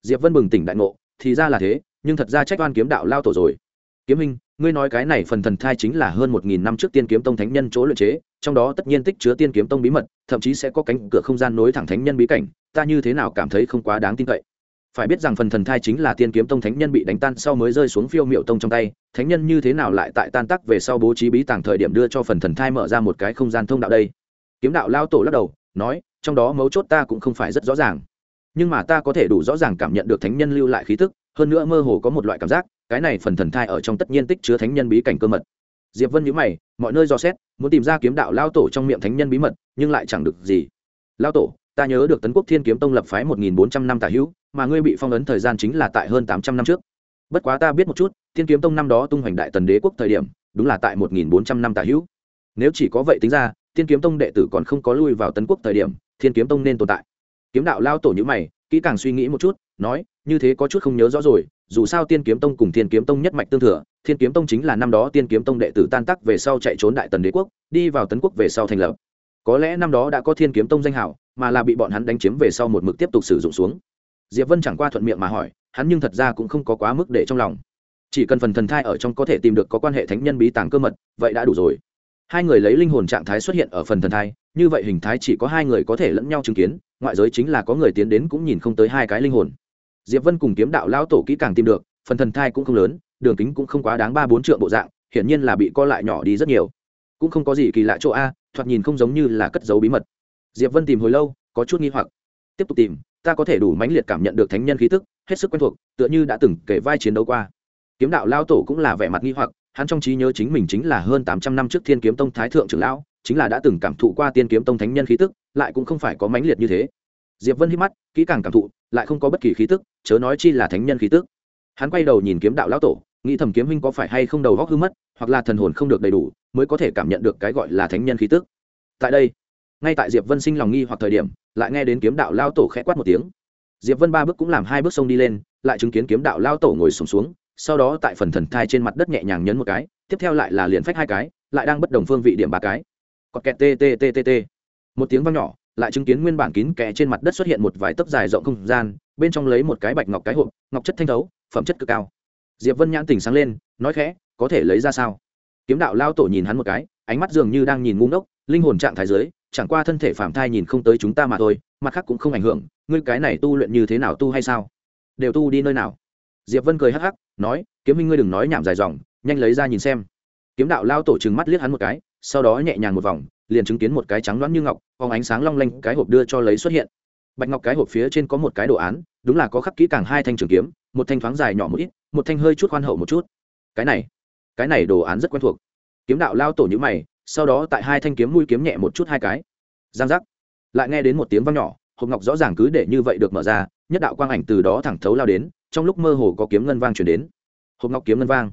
Diệp vân bừng tỉnh đại ngộ, thì ra là thế, nhưng thật ra trách oan kiếm đạo lao tổ rồi. Kiếm hình ngươi nói cái này phần thần thai chính là hơn một nghìn năm trước tiên kiếm tông thánh nhân chỗ luyện chế, trong đó tất nhiên tích chứa tiên kiếm tông bí mật, thậm chí sẽ có cánh cửa không gian nối thẳng thánh nhân bí cảnh, ta như thế nào cảm thấy không quá đáng tin cậy? Phải biết rằng phần thần thai chính là tiên kiếm tông thánh nhân bị đánh tan sau mới rơi xuống phiêu miệu tông trong tay, thánh nhân như thế nào lại tại tan tắc về sau bố trí bí tàng thời điểm đưa cho phần thần thai mở ra một cái không gian thông đạo đây? Kiếm đạo lao tổ lắc đầu, nói, trong đó mấu chốt ta cũng không phải rất rõ ràng. Nhưng mà ta có thể đủ rõ ràng cảm nhận được thánh nhân lưu lại khí tức, hơn nữa mơ hồ có một loại cảm giác, cái này phần thần thai ở trong tất nhiên tích chứa thánh nhân bí cảnh cơ mật. Diệp vân nhữ mày, mọi nơi dò xét, muốn tìm ra kiếm đạo lao tổ trong miệng thánh nhân bí mật, nhưng lại chẳng được gì. Lao tổ ta nhớ được tấn quốc thiên kiếm tông lập phái một nghìn bốn trăm năm tả hữu, mà ngươi bị phong ấn thời gian chính là tại hơn tám trăm năm trước. Bất quá ta biết một chút, thiên kiếm tông năm đó tung hoành đại tần đế quốc thời điểm, đúng là tại một nghìn bốn trăm năm tả hữu. Nếu chỉ có vậy tính ra, thiên kiếm tông đệ tử còn không có lui vào tấn quốc thời điểm, thiên kiếm tông nên tồn tại. Kiếm đạo lao tổ như mày, kỹ càng suy nghĩ một chút, nói, như thế có chút không nhớ rõ rồi, dù sao tiên kiếm tông cùng thiên kiếm tông nhất mạch tương thừa, thiên kiếm tông chính là năm đó tiên kiếm tông đệ tử tan tắc về sau chạy trốn đại tần đế quốc, đi vào tấn quốc về sau thành lập. Có lẽ năm đó đã có thiên kiếm tông danh hảo mà là bị bọn hắn đánh chiếm về sau một mực tiếp tục sử dụng xuống. Diệp vân chẳng qua thuận miệng mà hỏi, hắn nhưng thật ra cũng không có quá mức để trong lòng. Chỉ cần phần thần thai ở trong có thể tìm được có quan hệ thánh nhân bí tàng cơ mật, vậy đã đủ rồi. Hai người lấy linh hồn trạng thái xuất hiện ở phần thần thai, như vậy hình thái chỉ có hai người có thể lẫn nhau chứng kiến, ngoại giới chính là có người tiến đến cũng nhìn không tới hai cái linh hồn. Diệp vân cùng kiếm đạo lão tổ kỹ càng tìm được, phần thần thai cũng không lớn, đường kính cũng không quá đáng ba bốn triệu bộ dạng, hiển nhiên là bị co lại nhỏ đi rất nhiều. Cũng không có gì kỳ lạ chỗ a, thoạt nhìn không giống như là cất giấu bí mật diệp vân tìm hồi lâu, có chút nghi hoặc. Tiếp tục tìm, ta có thể đủ mãnh liệt cảm nhận được thánh nhân khí tức, hết sức quen thuộc, tựa như đã từng kể vai chiến đấu qua. Kiếm đạo lao tổ cũng là vẻ mặt nghi hoặc, hắn trong trí nhớ chính mình chính là hơn tám trăm năm trước thiên kiếm tông thái thượng trưởng lão, chính là đã từng cảm thụ qua tiên kiếm tông thánh nhân khí tức, lại cũng không phải có mãnh liệt như thế. Diệp vân hít mắt, kỹ càng cảm thụ, lại không có bất kỳ khí tức, chớ nói chi là thánh nhân khí tức. Hắn quay đầu nhìn kiếm đạo lão tổ, nghĩ thầm kiếm huynh có phải hay không đầu góc hư mất, hoặc là thần hồn không được đầy đủ, mới có thể cảm nhận được cái gọi là thánh nhân khí tức. Tại đây ngay tại diệp vân sinh lòng nghi hoặc thời điểm lại nghe đến kiếm đạo lao tổ khẽ quát một tiếng. Diệp vân ba bước cũng làm hai bước sông đi lên lại chứng kiến kiếm đạo lao tổ ngồi sùng xuống, xuống sau đó tại phần thần thai trên mặt đất nhẹ nhàng nhấn một cái tiếp theo lại là liền phách hai cái lại đang bất đồng phương vị điểm ba cái. Cọt kẹt t t t t t một tiếng vang nhỏ lại chứng kiến nguyên bản kín kẽ trên mặt đất xuất hiện một vài tấc dài rộng không gian bên trong lấy một cái bạch ngọc cái hộp ngọc chất thanh thấu phẩm chất cực cao. Diệp vân nhãn tỉnh sáng lên nói khẽ có thể lấy ra sao? Kiếm đạo lao tổ nhìn hắn một cái ánh mắt dường như đang nhìn ngu ngốc linh hồn trạng thái giới chẳng qua thân thể phạm thai nhìn không tới chúng ta mà thôi, mặt khác cũng không ảnh hưởng, ngươi cái này tu luyện như thế nào tu hay sao? Đều tu đi nơi nào? Diệp vân cười hắc hắc, nói, kiếm minh ngươi đừng nói nhảm dài dòng, nhanh lấy ra nhìn xem. Kiếm đạo lao tổ trừng mắt liếc hắn một cái, sau đó nhẹ nhàng một vòng, liền chứng kiến một cái trắng loãng như ngọc phóng ánh sáng long lanh cái hộp đưa cho lấy xuất hiện. Bạch ngọc cái hộp phía trên có một cái đồ án, đúng là có khắc kỹ càng hai thanh trường kiếm, một thanh thoáng dài nhỏ một ít, một thanh hơi chút khoan hậu một chút. Cái này cái này đồ án rất quen thuộc. Kiếm đạo lao tổ như mày sau đó tại hai thanh kiếm mũi kiếm nhẹ một chút hai cái. Giang giác. Lại nghe đến một tiếng vang nhỏ, hộp ngọc rõ ràng cứ để như vậy được mở ra, nhất đạo quang ảnh từ đó thẳng thấu lao đến, trong lúc mơ hồ có kiếm ngân vang chuyển đến. Hộp ngọc kiếm ngân vang.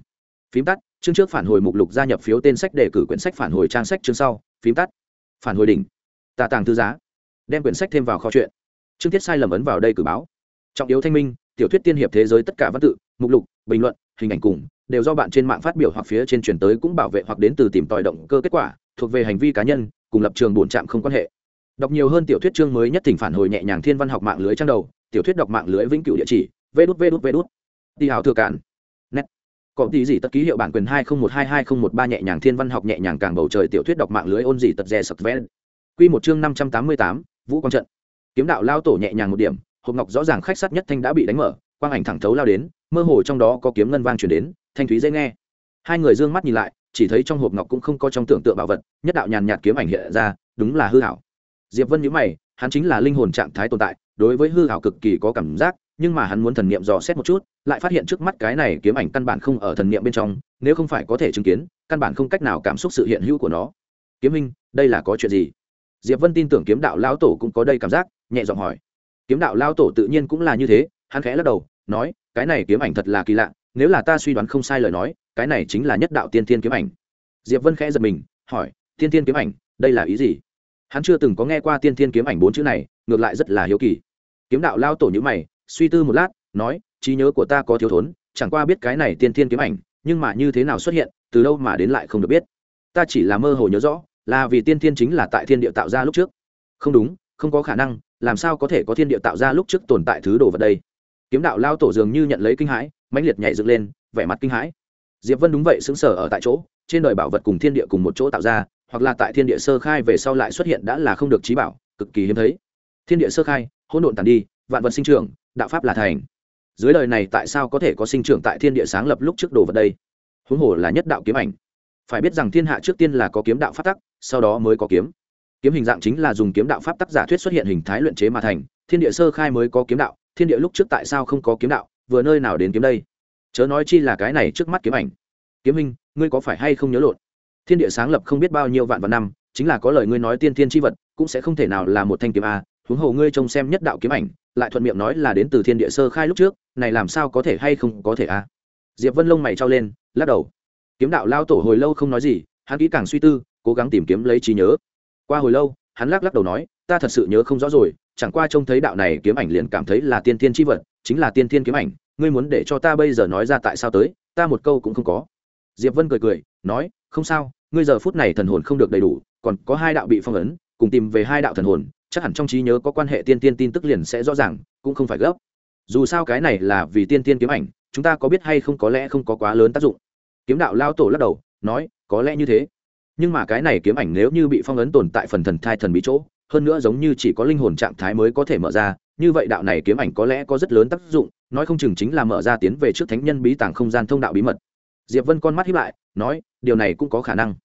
Phím tắt, chương trước phản hồi mục lục gia nhập phiếu tên sách để cử quyển sách phản hồi trang sách chương sau, phím tắt. Phản hồi đỉnh. Tà tàng thư giá. Đem quyển sách thêm vào kho chuyện. Chương tiết sai lầm ấn vào đây cử báo. Trọng yếu thanh minh, tiểu thuyết tiên hiệp thế giới tất cả văn tự, mục lục, bình luận, hình ảnh cùng đều do bạn trên mạng phát biểu hoặc phía trên chuyển tới cũng bảo vệ hoặc đến từ tìm tòi động cơ kết quả, thuộc về hành vi cá nhân, cùng lập trường bổn trạm không quan hệ. Đọc nhiều hơn tiểu thuyết chương mới nhất thỉnh phản hồi nhẹ nhàng thiên văn học mạng lưới trang đầu, tiểu thuyết đọc mạng lưới vĩnh cửu địa chỉ vê đút vê đút vê đút đi hào thừa cản nét có tí gì tất ký hiệu bản quyền hai không một hai hai không một ba nhẹ nhàng thiên văn học nhẹ nhàng càng bầu trời tiểu thuyết đọc mạng lưới ôn gì tật dè sập ven quy một chương năm trăm tám mươi tám, vũ quang trận. Kiếm đạo lao tổ nhẹ nhàng một điểm, hộp ngọc rõ ràng khách sát nhất thanh đã bị đánh mở, quang ảnh thẳng thấu lao đến, mơ hồ trong đó có kiếm ngân vang chuyển đến thanh thúy dễ nghe. Hai người d ư ơ n g mắt nhìn lại, chỉ thấy trong hộp ngọc cũng không có trong tưởng tượng bảo vật, nhất đạo nhàn nhạt kiếm ảnh hiện ra, đúng là hư hảo. Diệp vân nhữ mày, hắn chính là linh hồn trạng thái tồn tại, đối với hư hảo cực kỳ có cảm giác, nhưng mà hắn muốn thần niệm dò xét một chút, lại phát hiện trước mắt cái này kiếm ảnh căn bản không ở thần niệm bên trong, nếu không phải có thể chứng kiến, căn bản không cách nào cảm xúc sự hiện hữu của nó. Kiếm minh, đây là có chuyện gì? Diệp vân tin tưởng kiếm đạo lao tổ cũng có đây cảm giác, nhẹ giọng hỏi. Kiếm đạo lao tổ tự nhiên cũng là như thế, hắn khẽ lắc đầu, nói, cái này kiếm ảnh thật là kỳ lạ nếu là ta suy đoán không sai lời nói, cái này chính là nhất đạo tiên tiên kiếm ảnh. Diệp vân khẽ giật mình, hỏi, tiên tiên kiếm ảnh, đây là ý gì? Hắn chưa từng có nghe qua tiên tiên kiếm ảnh bốn chữ này, ngược lại rất là hiếu kỳ. Kiếm đạo lao tổ như mày, suy tư một lát, nói, trí nhớ của ta có thiếu thốn, chẳng qua biết cái này tiên tiên kiếm ảnh, nhưng mà như thế nào xuất hiện, từ đâu mà đến lại không được biết. Ta chỉ là mơ hồ nhớ rõ, là vì tiên tiên chính là tại thiên địa tạo ra lúc trước. Không đúng, không có khả năng, làm sao có thể có thiên địa tạo ra lúc trước tồn tại thứ đồ vật đây? Kiếm đạo lao tổ dường như nhận lấy kinh hãi mãnh liệt nhảy dựng lên, vẻ mặt kinh hãi. Diệp vân đúng vậy xứng sở ở tại chỗ, trên đời bảo vật cùng thiên địa cùng một chỗ tạo ra, hoặc là tại thiên địa sơ khai về sau lại xuất hiện đã là không được trí bảo, cực kỳ hiếm thấy. Thiên địa sơ khai, hỗn độn tàn đi, vạn vật sinh trưởng, đạo pháp là thành. Dưới đời này tại sao có thể có sinh trưởng tại thiên địa sáng lập lúc trước đồ vật đây? Huống hồ là nhất đạo kiếm ảnh. Phải biết rằng thiên hạ trước tiên là có kiếm đạo phát tắc, sau đó mới có kiếm. Kiếm hình dạng chính là dùng kiếm đạo pháp tác giả thuyết xuất hiện hình thái luyện chế mà thành, thiên địa sơ khai mới có kiếm đạo, thiên địa lúc trước tại sao không có kiếm đạo? Vừa nơi nào đến kiếm đây? Chớ nói chi là cái này trước mắt kiếm ảnh. Kiếm hình ngươi có phải hay không nhớ lộn? Thiên địa sáng lập không biết bao nhiêu vạn vạn năm, chính là có lời ngươi nói tiên thiên tri vật, cũng sẽ không thể nào là một thanh kiếm a. Huống hồ ngươi trông xem nhất đạo kiếm ảnh, lại thuận miệng nói là đến từ thiên địa sơ khai lúc trước, này làm sao có thể hay không có thể a? Diệp vân lông mày trao lên, lắc đầu. Kiếm đạo lao tổ hồi lâu không nói gì, hắn kỹ càng suy tư, cố gắng tìm kiếm lấy trí nhớ. Qua hồi lâu, hắn lắc lắc đầu nói, ta thật sự nhớ không rõ rồi chẳng qua trông thấy đạo này kiếm ảnh liền cảm thấy là tiên thiên chi vật, chính là tiên thiên kiếm ảnh. Ngươi muốn để cho ta bây giờ nói ra tại sao tới, ta một câu cũng không có. Diệp vân cười cười, nói, không sao, ngươi giờ phút này thần hồn không được đầy đủ, còn có hai đạo bị phong ấn, cùng tìm về hai đạo thần hồn, chắc hẳn trong trí nhớ có quan hệ tiên tiên tin tức liền sẽ rõ ràng, cũng không phải gấp. Dù sao cái này là vì tiên tiên kiếm ảnh, chúng ta có biết hay không có lẽ không có quá lớn tác dụng. Kiếm đạo lao tổ lắc đầu, nói, có lẽ như thế. Nhưng mà cái này kiếm ảnh nếu như bị phong ấn tồn tại phần thần thai thần bí chỗ hơn nữa giống như chỉ có linh hồn trạng thái mới có thể mở ra, như vậy đạo này kiếm ảnh có lẽ có rất lớn tác dụng, nói không chừng chính là mở ra tiến về trước thánh nhân bí tàng không gian thông đạo bí mật. Diệp vân con mắt hiếp lại, nói, điều này cũng có khả năng.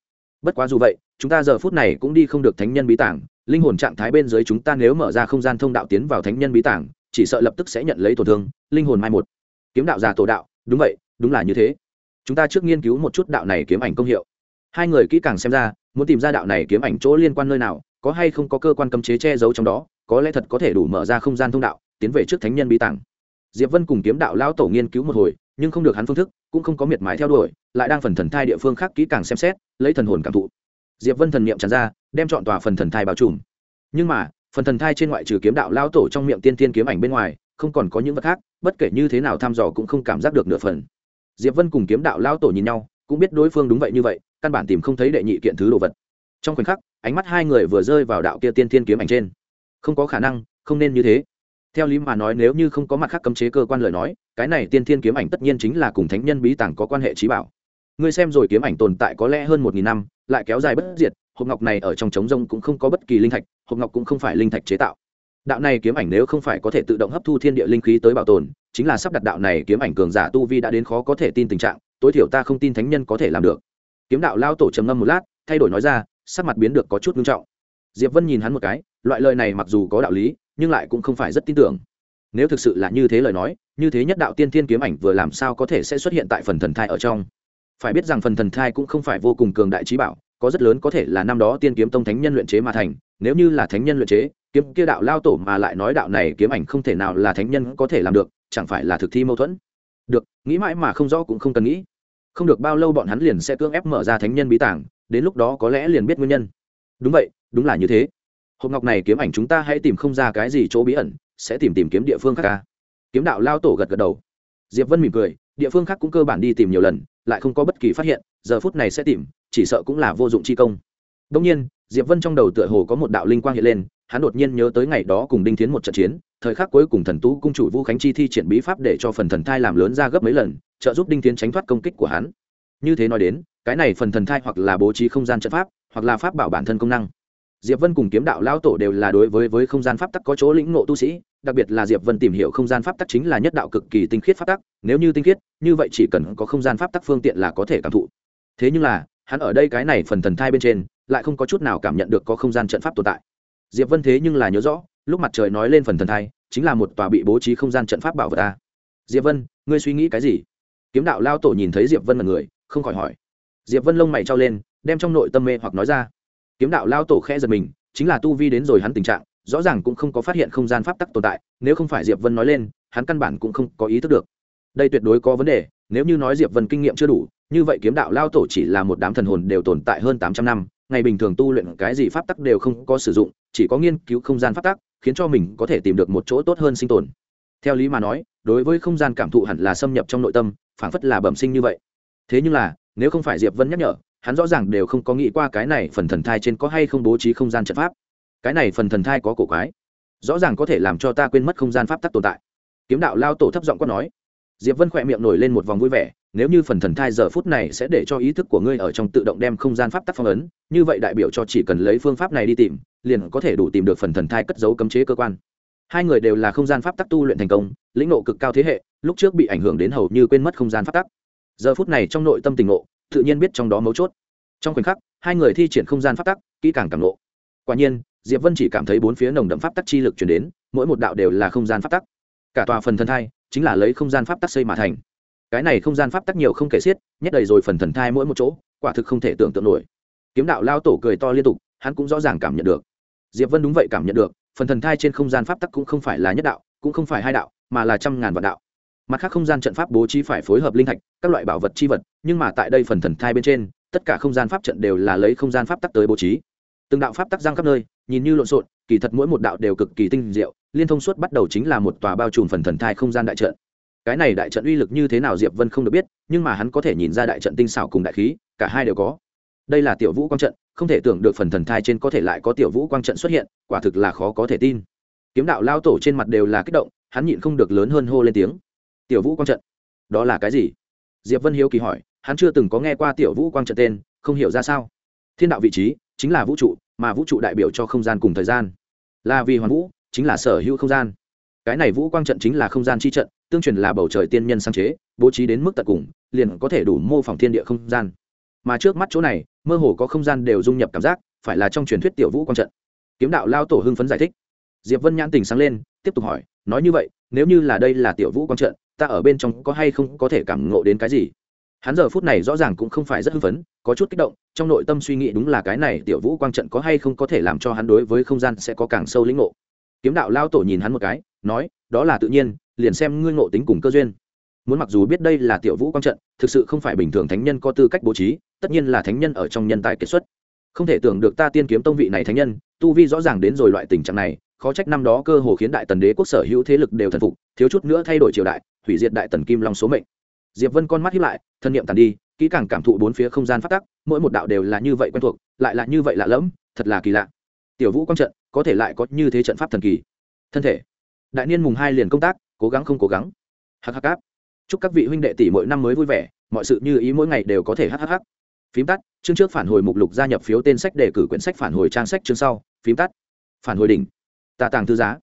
Bất quá dù vậy, chúng ta giờ phút này cũng đi không được thánh nhân bí tàng, linh hồn trạng thái bên dưới chúng ta nếu mở ra không gian thông đạo tiến vào thánh nhân bí tàng, chỉ sợ lập tức sẽ nhận lấy tổn thương, linh hồn mai một. Kiếm đạo già tổ đạo, đúng vậy, đúng là như thế. Chúng ta trước nghiên cứu một chút đạo này kiếm ảnh công hiệu. Hai người kỹ càng xem ra, muốn tìm ra đạo này kiếm ảnh chỗ liên quan nơi nào có hay không có cơ quan cấm chế che giấu trong đó, có lẽ thật có thể đủ mở ra không gian thông đạo, tiến về trước thánh nhân bí tàng. Diệp vân cùng kiếm đạo lão tổ nghiên cứu một hồi, nhưng không được hắn phương thức, cũng không có miệt mài theo đuổi, lại đang phần thần thai địa phương khác kỹ càng xem xét, lấy thần hồn cảm thụ. Diệp vân thần niệm tràn ra, đem chọn tòa phần thần thai bao trùm. Nhưng mà, phần thần thai trên ngoại trừ kiếm đạo lao tổ trong miệng tiên tiên kiếm ảnh bên ngoài, không còn có những vật khác, bất kể như thế nào thăm dò cũng không cảm giác được nửa phần. Diệp vân cùng kiếm đạo lao tổ nhìn nhau, cũng biết đối phương đúng vậy như vậy, căn bản tìm không thấy đệ nhị kiện thứ đồ vật trong khoảnh khắc, ánh mắt hai người vừa rơi vào đạo kia tiên thiên kiếm ảnh trên. Không có khả năng, không nên như thế. Theo lý mà nói nếu như không có mặt khác cấm chế cơ quan lời nói, cái này tiên thiên kiếm ảnh tất nhiên chính là cùng thánh nhân bí tàng có quan hệ trí bảo. Ngươi xem rồi kiếm ảnh tồn tại có lẽ hơn một nghìn năm, lại kéo dài bất diệt, hộp ngọc này ở trong trống rông cũng không có bất kỳ linh thạch, hộp ngọc cũng không phải linh thạch chế tạo. Đạo này kiếm ảnh nếu không phải có thể tự động hấp thu thiên địa linh khí tới bảo tồn, chính là sắp đặt đạo này kiếm ảnh cường giả tu vi đã đến khó có thể tin tình trạng, tối thiểu ta không tin thánh nhân có thể làm được. Kiếm đạo lao tổ trầm ngâm một lát, thay đổi nói ra sắc mặt biến được có chút nghiêm trọng. Diệp vân nhìn hắn một cái, loại lời này mặc dù có đạo lý, nhưng lại cũng không phải rất tin tưởng. Nếu thực sự là như thế lời nói, như thế nhất đạo tiên thiên kiếm ảnh vừa làm sao có thể sẽ xuất hiện tại phần thần thai ở trong? Phải biết rằng phần thần thai cũng không phải vô cùng cường đại trí bảo, có rất lớn có thể là năm đó tiên kiếm tông thánh nhân luyện chế mà thành. Nếu như là thánh nhân luyện chế, kiếm kia đạo lao tổ mà lại nói đạo này kiếm ảnh không thể nào là thánh nhân có thể làm được, chẳng phải là thực thi mâu thuẫn? Được, nghĩ mãi mà không rõ cũng không cần nghĩ. Không được bao lâu bọn hắn liền sẽ cưỡng ép mở ra thánh nhân bí tảng đến lúc đó có lẽ liền biết nguyên nhân. Đúng vậy, đúng là như thế. Hộp ngọc này kiếm ảnh chúng ta hãy tìm không ra cái gì chỗ bí ẩn, sẽ tìm tìm kiếm địa phương khác ca kiếm đạo lao tổ gật gật đầu. Diệp vân mỉm cười, địa phương khác cũng cơ bản đi tìm nhiều lần, lại không có bất kỳ phát hiện, giờ phút này sẽ tìm, chỉ sợ cũng là vô dụng chi công. Đông nhiên, diệp vân trong đầu tựa hồ có một đạo linh quang hiện lên, hắn đột nhiên nhớ tới ngày đó cùng đinh tiến một trận chiến, thời khắc cuối cùng thần tú cung chủ vũ khánh chi thi triển bí pháp để cho phần thần thai làm lớn ra gấp mấy lần, trợ giúp đinh tiến tránh thoát công kích của hắn. Như thế nói đến cái này phần thần thai hoặc là bố trí không gian trận pháp, hoặc là pháp bảo bản thân công năng. Diệp vân cùng kiếm đạo lao tổ đều là đối với với không gian pháp tắc có chỗ lĩnh ngộ tu sĩ, đặc biệt là diệp vân tìm hiểu không gian pháp tắc chính là nhất đạo cực kỳ tinh khiết pháp tắc, nếu như tinh khiết, như vậy chỉ cần có không gian pháp tắc phương tiện là có thể cảm thụ. Thế nhưng là, hắn ở đây cái này phần thần thai bên trên, lại không có chút nào cảm nhận được có không gian trận pháp tồn tại. Diệp vân thế nhưng là nhớ rõ, lúc mặt trời nói lên phần thần thai, chính là một tòa bị bố trí không gian trận pháp bảo vật ta diệp vân, ngươi suy nghĩ cái gì? Kiếm đạo lao tổ nhìn thấy diệp vân là người, không khỏi hỏi diệp vân lông mày trao lên, đem trong nội tâm mê hoặc nói ra. Kiếm đạo lao tổ khẽ giật mình, chính là tu vi đến rồi hắn tình trạng, rõ ràng cũng không có phát hiện không gian pháp tắc tồn tại, nếu không phải diệp vân nói lên, hắn căn bản cũng không có ý thức được. Đây tuyệt đối có vấn đề, nếu như nói diệp vân kinh nghiệm chưa đủ, như vậy kiếm đạo lao tổ chỉ là một đám thần hồn đều tồn tại hơn tám trăm năm, ngày bình thường tu luyện cái gì pháp tắc đều không có sử dụng, chỉ có nghiên cứu không gian pháp tắc, khiến cho mình có thể tìm được một chỗ tốt hơn sinh tồn. Theo lý mà nói, đối với không gian cảm thụ hẳn là xâm nhập trong nội tâm, phảng phất là bẩm sinh như vậy. Thế nhưng là nếu không phải diệp vân nhắc nhở, hắn rõ ràng đều không có nghĩ qua cái này phần thần thai trên có hay không bố trí không gian trận pháp. Cái này phần thần thai có cổ quái. Rõ ràng có thể làm cho ta quên mất không gian pháp tắc tồn tại. Kiếm đạo lao tổ thấp giọng quát nói. Diệp vân khỏe miệng nổi lên một vòng vui vẻ, nếu như phần thần thai giờ phút này sẽ để cho ý thức của ngươi ở trong tự động đem không gian pháp tắc phong ấn, như vậy đại biểu cho chỉ cần lấy phương pháp này đi tìm, liền có thể đủ tìm được phần thần thai cất giấu cấm chế cơ quan. Hai người đều là không gian pháp tắc tu luyện thành công, lĩnh nộ cực cao thế hệ, lúc trước bị ảnh hưởng đến hầu như quên mất không gian pháp tắc giờ phút này trong nội tâm tình ngộ, tự nhiên biết trong đó mấu chốt. Trong khoảnh khắc, hai người thi triển không gian pháp tắc, kỹ càng càng ngộ. Quả nhiên, diệp vân chỉ cảm thấy bốn phía nồng đậm pháp tắc chi lực chuyển đến, mỗi một đạo đều là không gian pháp tắc. Cả tòa phần thần thai chính là lấy không gian pháp tắc xây mà thành. Cái này không gian pháp tắc nhiều không kể xiết, nhét đầy rồi phần thần thai mỗi một chỗ, quả thực không thể tưởng tượng nổi. Kiếm đạo lao tổ cười to liên tục, hắn cũng rõ ràng cảm nhận được. Diệp vân đúng vậy cảm nhận được, phần thần thai trên không gian pháp tắc cũng không phải là nhất đạo, cũng không phải hai đạo, mà là trăm ngàn vạn đạo mặt khác không gian trận pháp bố trí phải phối hợp linh thạch, các loại bảo vật chi vật, nhưng mà tại đây phần thần thai bên trên, tất cả không gian pháp trận đều là lấy không gian pháp tắc tới bố trí. Từng đạo pháp tắc giang khắp nơi, nhìn như lộn xộn, kỳ thật mỗi một đạo đều cực kỳ tinh diệu, liên thông suốt bắt đầu chính là một tòa bao trùm phần thần thai không gian đại trận. Cái này đại trận uy lực như thế nào diệp vân không được biết, nhưng mà hắn có thể nhìn ra đại trận tinh xảo cùng đại khí, cả hai đều có. Đây là tiểu vũ quang trận, không thể tưởng được phần thần thai trên có thể lại có tiểu vũ quang trận xuất hiện, quả thực là khó có thể tin. Kiếm đạo lao tổ trên mặt đều là kích động, hắn nhịn không được lớn hơn hô lên tiếng tiểu vũ quang trận. Đó là cái gì? Diệp vân hiếu kỳ hỏi, hắn chưa từng có nghe qua tiểu vũ quang trận tên, không hiểu ra sao. Thiên đạo vị trí, chính là vũ trụ, mà vũ trụ đại biểu cho không gian cùng thời gian. Là vì hoàn vũ, chính là sở hữu không gian. Cái này vũ quang trận chính là không gian chi trận, tương truyền là bầu trời tiên nhân sáng chế, bố trí đến mức tận cùng, liền có thể đủ mô phỏng thiên địa không gian. Mà trước mắt chỗ này, mơ hồ có không gian đều dung nhập cảm giác, phải là trong truyền thuyết tiểu vũ quang trận. Kiếm đạo lao tổ hưng phấn giải thích. Diệp vân nhãn tình sáng lên, tiếp tục hỏi, nói như vậy, nếu như là đây là tiểu vũ quang trận ta ở bên trong có hay không có thể cảm ngộ đến cái gì? Hắn giờ phút này rõ ràng cũng không phải rất hưng phấn, có chút kích động, trong nội tâm suy nghĩ đúng là cái này tiểu vũ quang trận có hay không có thể làm cho hắn đối với không gian sẽ có càng sâu lĩnh ngộ. Kiếm đạo lao tổ nhìn hắn một cái, nói, đó là tự nhiên, liền xem ngươi ngộ tính cùng cơ duyên. Muốn mặc dù biết đây là tiểu vũ quang trận, thực sự không phải bình thường thánh nhân có tư cách bố trí, tất nhiên là thánh nhân ở trong nhân tài kết xuất. Không thể tưởng được ta tiên kiếm tông vị này thánh nhân, tu vi rõ ràng đến rồi loại tình trạng này khó trách năm đó cơ hồ khiến đại tần đế quốc sở hữu thế lực đều thần phục, thiếu chút nữa thay đổi triều đại, hủy diệt đại tần kim long số mệnh. Diệp vân con mắt hiếp lại, thân nhiệm tàn đi, kỹ càng cảm thụ bốn phía không gian phát tắc, mỗi một đạo đều là như vậy quen thuộc, lại là như vậy lạ lẫm, thật là kỳ lạ. Tiểu vũ quang trận, có thể lại có như thế trận pháp thần kỳ. Thân thể. Đại niên mùng hai liền công tác, cố gắng không cố gắng. Hhh áp chúc các vị huynh đệ tỷ mỗi năm mới vui vẻ, mọi sự như ý mỗi ngày đều có thể hhh phím tắt, chương trước phản hồi mục lục gia nhập phiếu tên sách đề cử quyển sách phản hồi trang sách chương sau. Phím tắt. Phản hồi đỉnh tà tàng thư giá,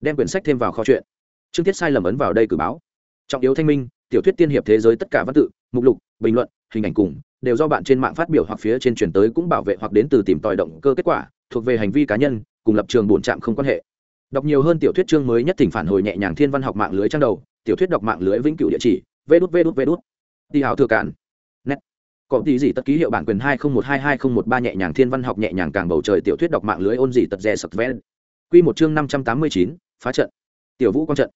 đem quyển sách thêm vào kho chuyện chương tiết sai lầm ấn vào đây cử báo. Trọng yếu thanh minh, tiểu thuyết tiên hiệp thế giới tất cả văn tự, mục lục, bình luận, hình ảnh cùng, đều do bạn trên mạng phát biểu hoặc phía trên truyền tới cũng bảo vệ hoặc đến từ tìm tòi động cơ kết quả, thuộc về hành vi cá nhân, cùng lập trường bổn trạm không quan hệ. Đọc nhiều hơn tiểu thuyết chương mới nhất thỉnh phản hồi nhẹ nhàng thiên văn học mạng lưới trang đầu, tiểu thuyết đọc mạng lưới vĩnh cửu địa chỉ vê đút vê đút vê đút đi hào thừa cạn. Nét. Có tí gì tất ký hiệu bản quyền hai không một hai hai không một ba nhẹ nhàng thiên văn học nhẹ nhàng càng bầu trời tiểu thuyết đọc mạng lưới ôn gì tật rè sập ven quy một chương năm trăm tám mươi chín, phá trận. Tiểu vũ quang trận.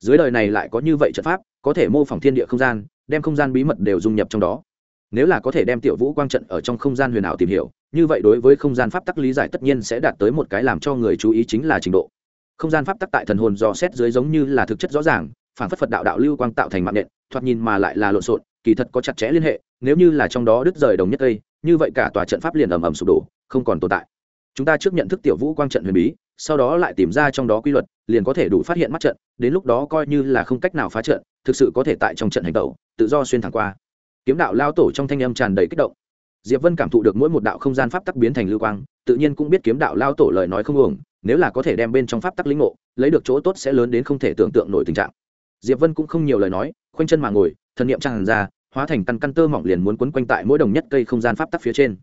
Dưới đời này lại có như vậy trận pháp, có thể mô phỏng thiên địa không gian, đem không gian bí mật đều dung nhập trong đó. Nếu là có thể đem tiểu vũ quang trận ở trong không gian huyền ảo tìm hiểu, như vậy đối với không gian pháp tắc lý giải tất nhiên sẽ đạt tới một cái làm cho người chú ý chính là trình độ. Không gian pháp tắc tại thần hồn dò xét dưới giống như là thực chất rõ ràng, phản phất phật đạo đạo lưu quang tạo thành mạng nện, thoạt nhìn mà lại là lộn xộn, kỳ thật có chặt chẽ liên hệ, nếu như là trong đó đứt rời đồng nhất cây như vậy cả tòa trận pháp liền ầm ầm sụp đổ, không còn tồn tại chúng ta trước nhận thức tiểu vũ quang trận huyền bí, sau đó lại tìm ra trong đó quy luật, liền có thể đủ phát hiện mắt trận, đến lúc đó coi như là không cách nào phá trận, thực sự có thể tại trong trận hành tẩu, tự do xuyên thẳng qua. Kiếm đạo lao tổ trong thanh âm tràn đầy kích động. Diệp vân cảm thụ được mỗi một đạo không gian pháp tắc biến thành lưu quang, tự nhiên cũng biết kiếm đạo lao tổ lời nói không uổng, nếu là có thể đem bên trong pháp tắc lĩnh ngộ, lấy được chỗ tốt sẽ lớn đến không thể tưởng tượng nổi tình trạng. Diệp vân cũng không nhiều lời nói, khoanh chân mà ngồi, thần niệm tràn ra, hóa thành căn căn tơ mỏng liền muốn quấn quanh tại mỗi đồng nhất cây không gian pháp tắc phía trên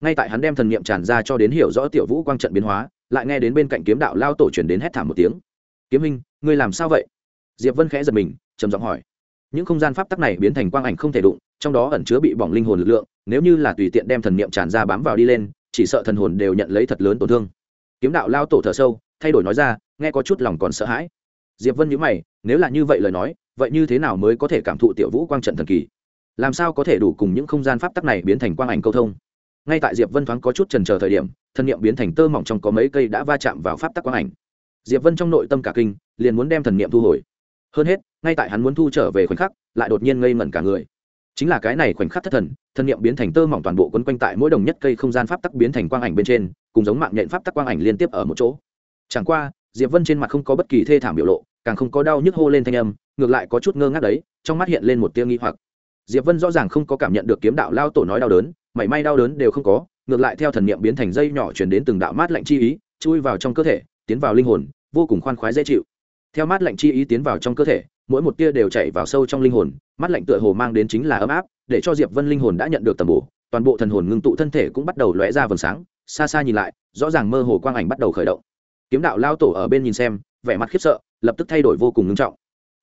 ngay tại hắn đem thần niệm tràn ra cho đến hiểu rõ tiểu vũ quang trận biến hóa, lại nghe đến bên cạnh kiếm đạo lao tổ chuyển đến hét thảm một tiếng. Kiếm hình ngươi làm sao vậy? Diệp vân khẽ giật mình, trầm giọng hỏi. Những không gian pháp tắc này biến thành quang ảnh không thể đụng, trong đó ẩn chứa bị bỏng linh hồn lực lượng, nếu như là tùy tiện đem thần niệm tràn ra bám vào đi lên, chỉ sợ thần hồn đều nhận lấy thật lớn tổn thương. Kiếm đạo lao tổ thở sâu, thay đổi nói ra, nghe có chút lòng còn sợ hãi. Diệp vân nhíu mày, nếu là như vậy lời nói, vậy như thế nào mới có thể cảm thụ tiểu vũ quang trận thần kỳ? Làm sao có thể đủ cùng những không gian pháp tắc này biến thành quang ảnh câu thông? Ngay tại diệp vân thoáng có chút trần chờ thời điểm, thân niệm biến thành tơ mỏng trong có mấy cây đã va chạm vào pháp tắc quang ảnh. Diệp vân trong nội tâm cả kinh, liền muốn đem thần niệm thu hồi. Hơn hết, ngay tại hắn muốn thu trở về khoảnh khắc, lại đột nhiên ngây ngẩn cả người. Chính là cái này khoảnh khắc thất thần, thân niệm biến thành tơ mỏng toàn bộ quấn quanh tại mỗi đồng nhất cây không gian pháp tắc biến thành quang ảnh bên trên, cùng giống mạng nhện pháp tắc quang ảnh liên tiếp ở một chỗ. Chẳng qua, diệp vân trên mặt không có bất kỳ thê thảm biểu lộ, càng không có đau nhức hô lên thanh âm, ngược lại có chút ngơ ngác đấy, trong mắt hiện lên một tia nghi hoặc diệp vân rõ ràng không có cảm nhận được kiếm đạo lao tổ nói đau đớn, mảy may đau đớn đều không có, ngược lại theo thần niệm biến thành dây nhỏ chuyển đến từng đạo mát lạnh chi ý, chui vào trong cơ thể, tiến vào linh hồn, vô cùng khoan khoái dễ chịu. Theo mát lạnh chi ý tiến vào trong cơ thể, mỗi một tia đều chảy vào sâu trong linh hồn, mát lạnh tựa hồ mang đến chính là ấm áp, để cho diệp vân linh hồn đã nhận được tầm bổ, toàn bộ thần hồn ngưng tụ thân thể cũng bắt đầu lóe ra vầng sáng, xa xa nhìn lại, rõ ràng mơ hồ quang ảnh bắt đầu khởi động. Kiếm đạo lao tổ ở bên nhìn xem, vẻ mặt khiếp sợ, lập tức thay đổi vô cùng ngưng trọng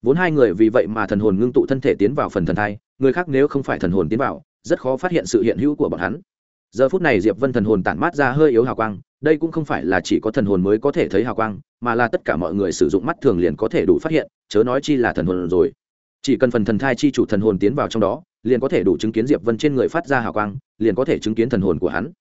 vốn hai người vì vậy mà thần hồn ngưng tụ thân thể tiến vào phần thần thai, người khác nếu không phải thần hồn tiến vào, rất khó phát hiện sự hiện hữu của bọn hắn. Giờ phút này diệp vân thần hồn tản mát ra hơi yếu hào quang, đây cũng không phải là chỉ có thần hồn mới có thể thấy hào quang, mà là tất cả mọi người sử dụng mắt thường liền có thể đủ phát hiện, chớ nói chi là thần hồn rồi. Chỉ cần phần thần thai chi chủ thần hồn tiến vào trong đó, liền có thể đủ chứng kiến diệp vân trên người phát ra hào quang, liền có thể chứng kiến thần hồn của hắn.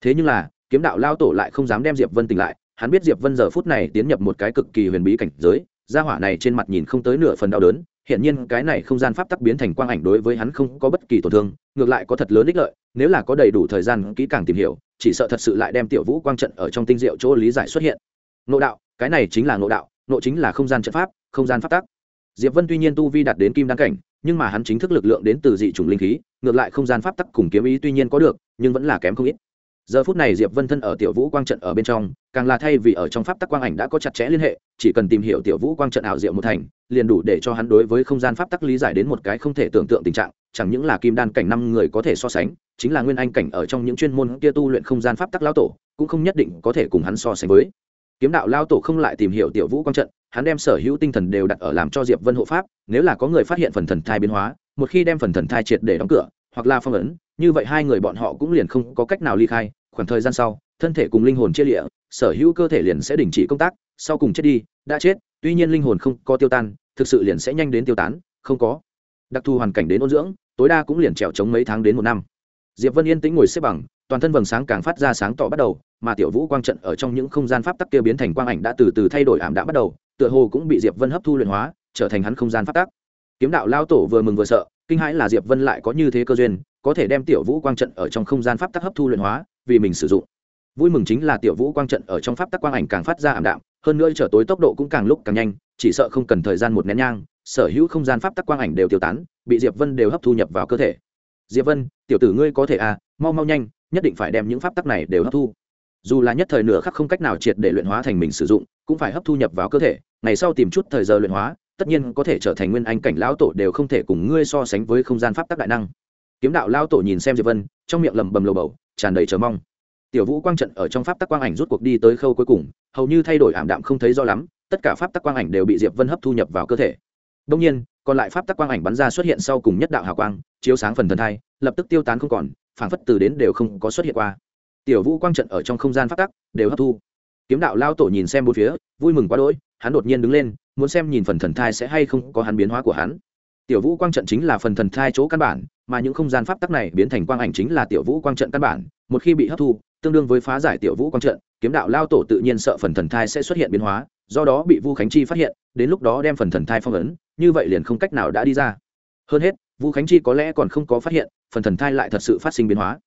Thế nhưng là, kiếm đạo lao tổ lại không dám đem diệp vân tỉnh lại, hắn biết diệp vân giờ phút này tiến nhập một cái cực kỳ huyền bí cảnh giới gia hỏa này trên mặt nhìn không tới nửa phần đau đớn hiện nhiên cái này không gian pháp tắc biến thành quang ảnh đối với hắn không có bất kỳ tổn thương, ngược lại có thật lớn ích lợi, nếu là có đầy đủ thời gian kỹ càng tìm hiểu, chỉ sợ thật sự lại đem tiểu vũ quang trận ở trong tinh diệu chỗ lý giải xuất hiện. Nội đạo, cái này chính là nội đạo nội chính là không gian trận pháp, không gian pháp tắc. Diệp vân tuy nhiên tu vi đạt đến kim đăng cảnh, nhưng mà hắn chính thức lực lượng đến từ dị chủng linh khí, ngược lại không gian pháp tắc cùng kiếm ý tuy nhiên có được, nhưng vẫn là kém không ít giờ phút này diệp vân thân ở tiểu vũ quang trận ở bên trong, càng là thay vì ở trong pháp tắc quang ảnh đã có chặt chẽ liên hệ, chỉ cần tìm hiểu tiểu vũ quang trận ảo diệu một thành, liền đủ để cho hắn đối với không gian pháp tắc lý giải đến một cái không thể tưởng tượng tình trạng, chẳng những là kim đan cảnh năm người có thể so sánh, chính là nguyên anh cảnh ở trong những chuyên môn kia tu luyện không gian pháp tắc lao tổ, cũng không nhất định có thể cùng hắn so sánh với. Kiếm đạo lao tổ không lại tìm hiểu tiểu vũ quang trận, hắn đem sở hữu tinh thần đều đặt ở làm cho diệp vân hộ pháp, nếu là có người phát hiện phần thần thai biến hóa, một khi đem phần thần thai triệt để đóng cửa, hoặc là phong ấn như vậy hai người bọn họ cũng liền không có cách nào ly khai, khoảng thời gian sau, thân thể cùng linh hồn chia lịa, sở hữu cơ thể liền sẽ đình chỉ công tác, sau cùng chết đi, đã chết, tuy nhiên linh hồn không có tiêu tan, thực sự liền sẽ nhanh đến tiêu tán, không có. Đặc thù hoàn cảnh đến ôn dưỡng, tối đa cũng liền trèo trống mấy tháng đến một năm. Diệp vân yên tĩnh ngồi xếp bằng, toàn thân vầng sáng càng phát ra sáng tỏ bắt đầu, mà tiểu vũ quang trận ở trong những không gian pháp tắc kia biến thành quang ảnh đã từ từ thay đổi ảm đã bắt đầu, tựa hồ cũng bị diệp vân hấp thu luyện hóa, trở thành hắn không gian pháp tắc. Kiếm đạo lao tổ vừa mừng vừa sợ kinh hãi là diệp vân lại có như thế cơ duyên, có thể đem tiểu vũ quang trận ở trong không gian pháp tắc hấp thu luyện hóa, vì mình sử dụng. Vui mừng chính là tiểu vũ quang trận ở trong pháp tắc quang ảnh càng phát ra ảm đạm, hơn nữa trở tối tốc độ cũng càng lúc càng nhanh, chỉ sợ không cần thời gian một nén nhang, sở hữu không gian pháp tắc quang ảnh đều tiêu tán, bị diệp vân đều hấp thu nhập vào cơ thể. Diệp vân, tiểu tử ngươi có thể à mau mau nhanh, nhất định phải đem những pháp tắc này đều hấp thu. Dù là nhất thời nửa khắc không cách nào triệt để luyện hóa thành mình sử dụng, cũng phải hấp thu nhập vào cơ thể, ngày sau tìm chút thời giờ luyện hóa tất nhiên có thể trở thành nguyên anh cảnh lão tổ đều không thể cùng ngươi so sánh với không gian pháp tắc đại năng. Kiếm đạo lão tổ nhìn xem diệp vân, trong miệng lầm bầm lầu bầu, tràn đầy chờ mong. Tiểu vũ quang trận ở trong pháp tắc quang ảnh rút cuộc đi tới khâu cuối cùng, hầu như thay đổi ảm đạm không thấy rõ lắm, tất cả pháp tắc quang ảnh đều bị diệp vân hấp thu nhập vào cơ thể. Đông nhiên, còn lại pháp tắc quang ảnh bắn ra xuất hiện sau cùng nhất đạo hào quang, chiếu sáng phần thần thai lập tức tiêu tán không còn, phảng phất từ đến đều không có xuất hiện qua. Tiểu vũ quang trận ở trong không gian pháp tắc đều hấp thu. Kiếm đạo lao tổ nhìn xem bốn phía, vui mừng quá đỗi hắn đột nhiên đứng lên, muốn xem nhìn phần thần thai sẽ hay không có hắn biến hóa của hắn. Tiểu vũ quang trận chính là phần thần thai chỗ căn bản, mà những không gian pháp tắc này biến thành quang ảnh chính là tiểu vũ quang trận căn bản, một khi bị hấp thu, tương đương với phá giải tiểu vũ quang trận, kiếm đạo lao tổ tự nhiên sợ phần thần thai sẽ xuất hiện biến hóa, do đó bị vu khánh chi phát hiện, đến lúc đó đem phần thần thai phong ấn, như vậy liền không cách nào đã đi ra. Hơn hết, vu khánh chi có lẽ còn không có phát hiện, phần thần thai lại thật sự phát sinh biến hóa.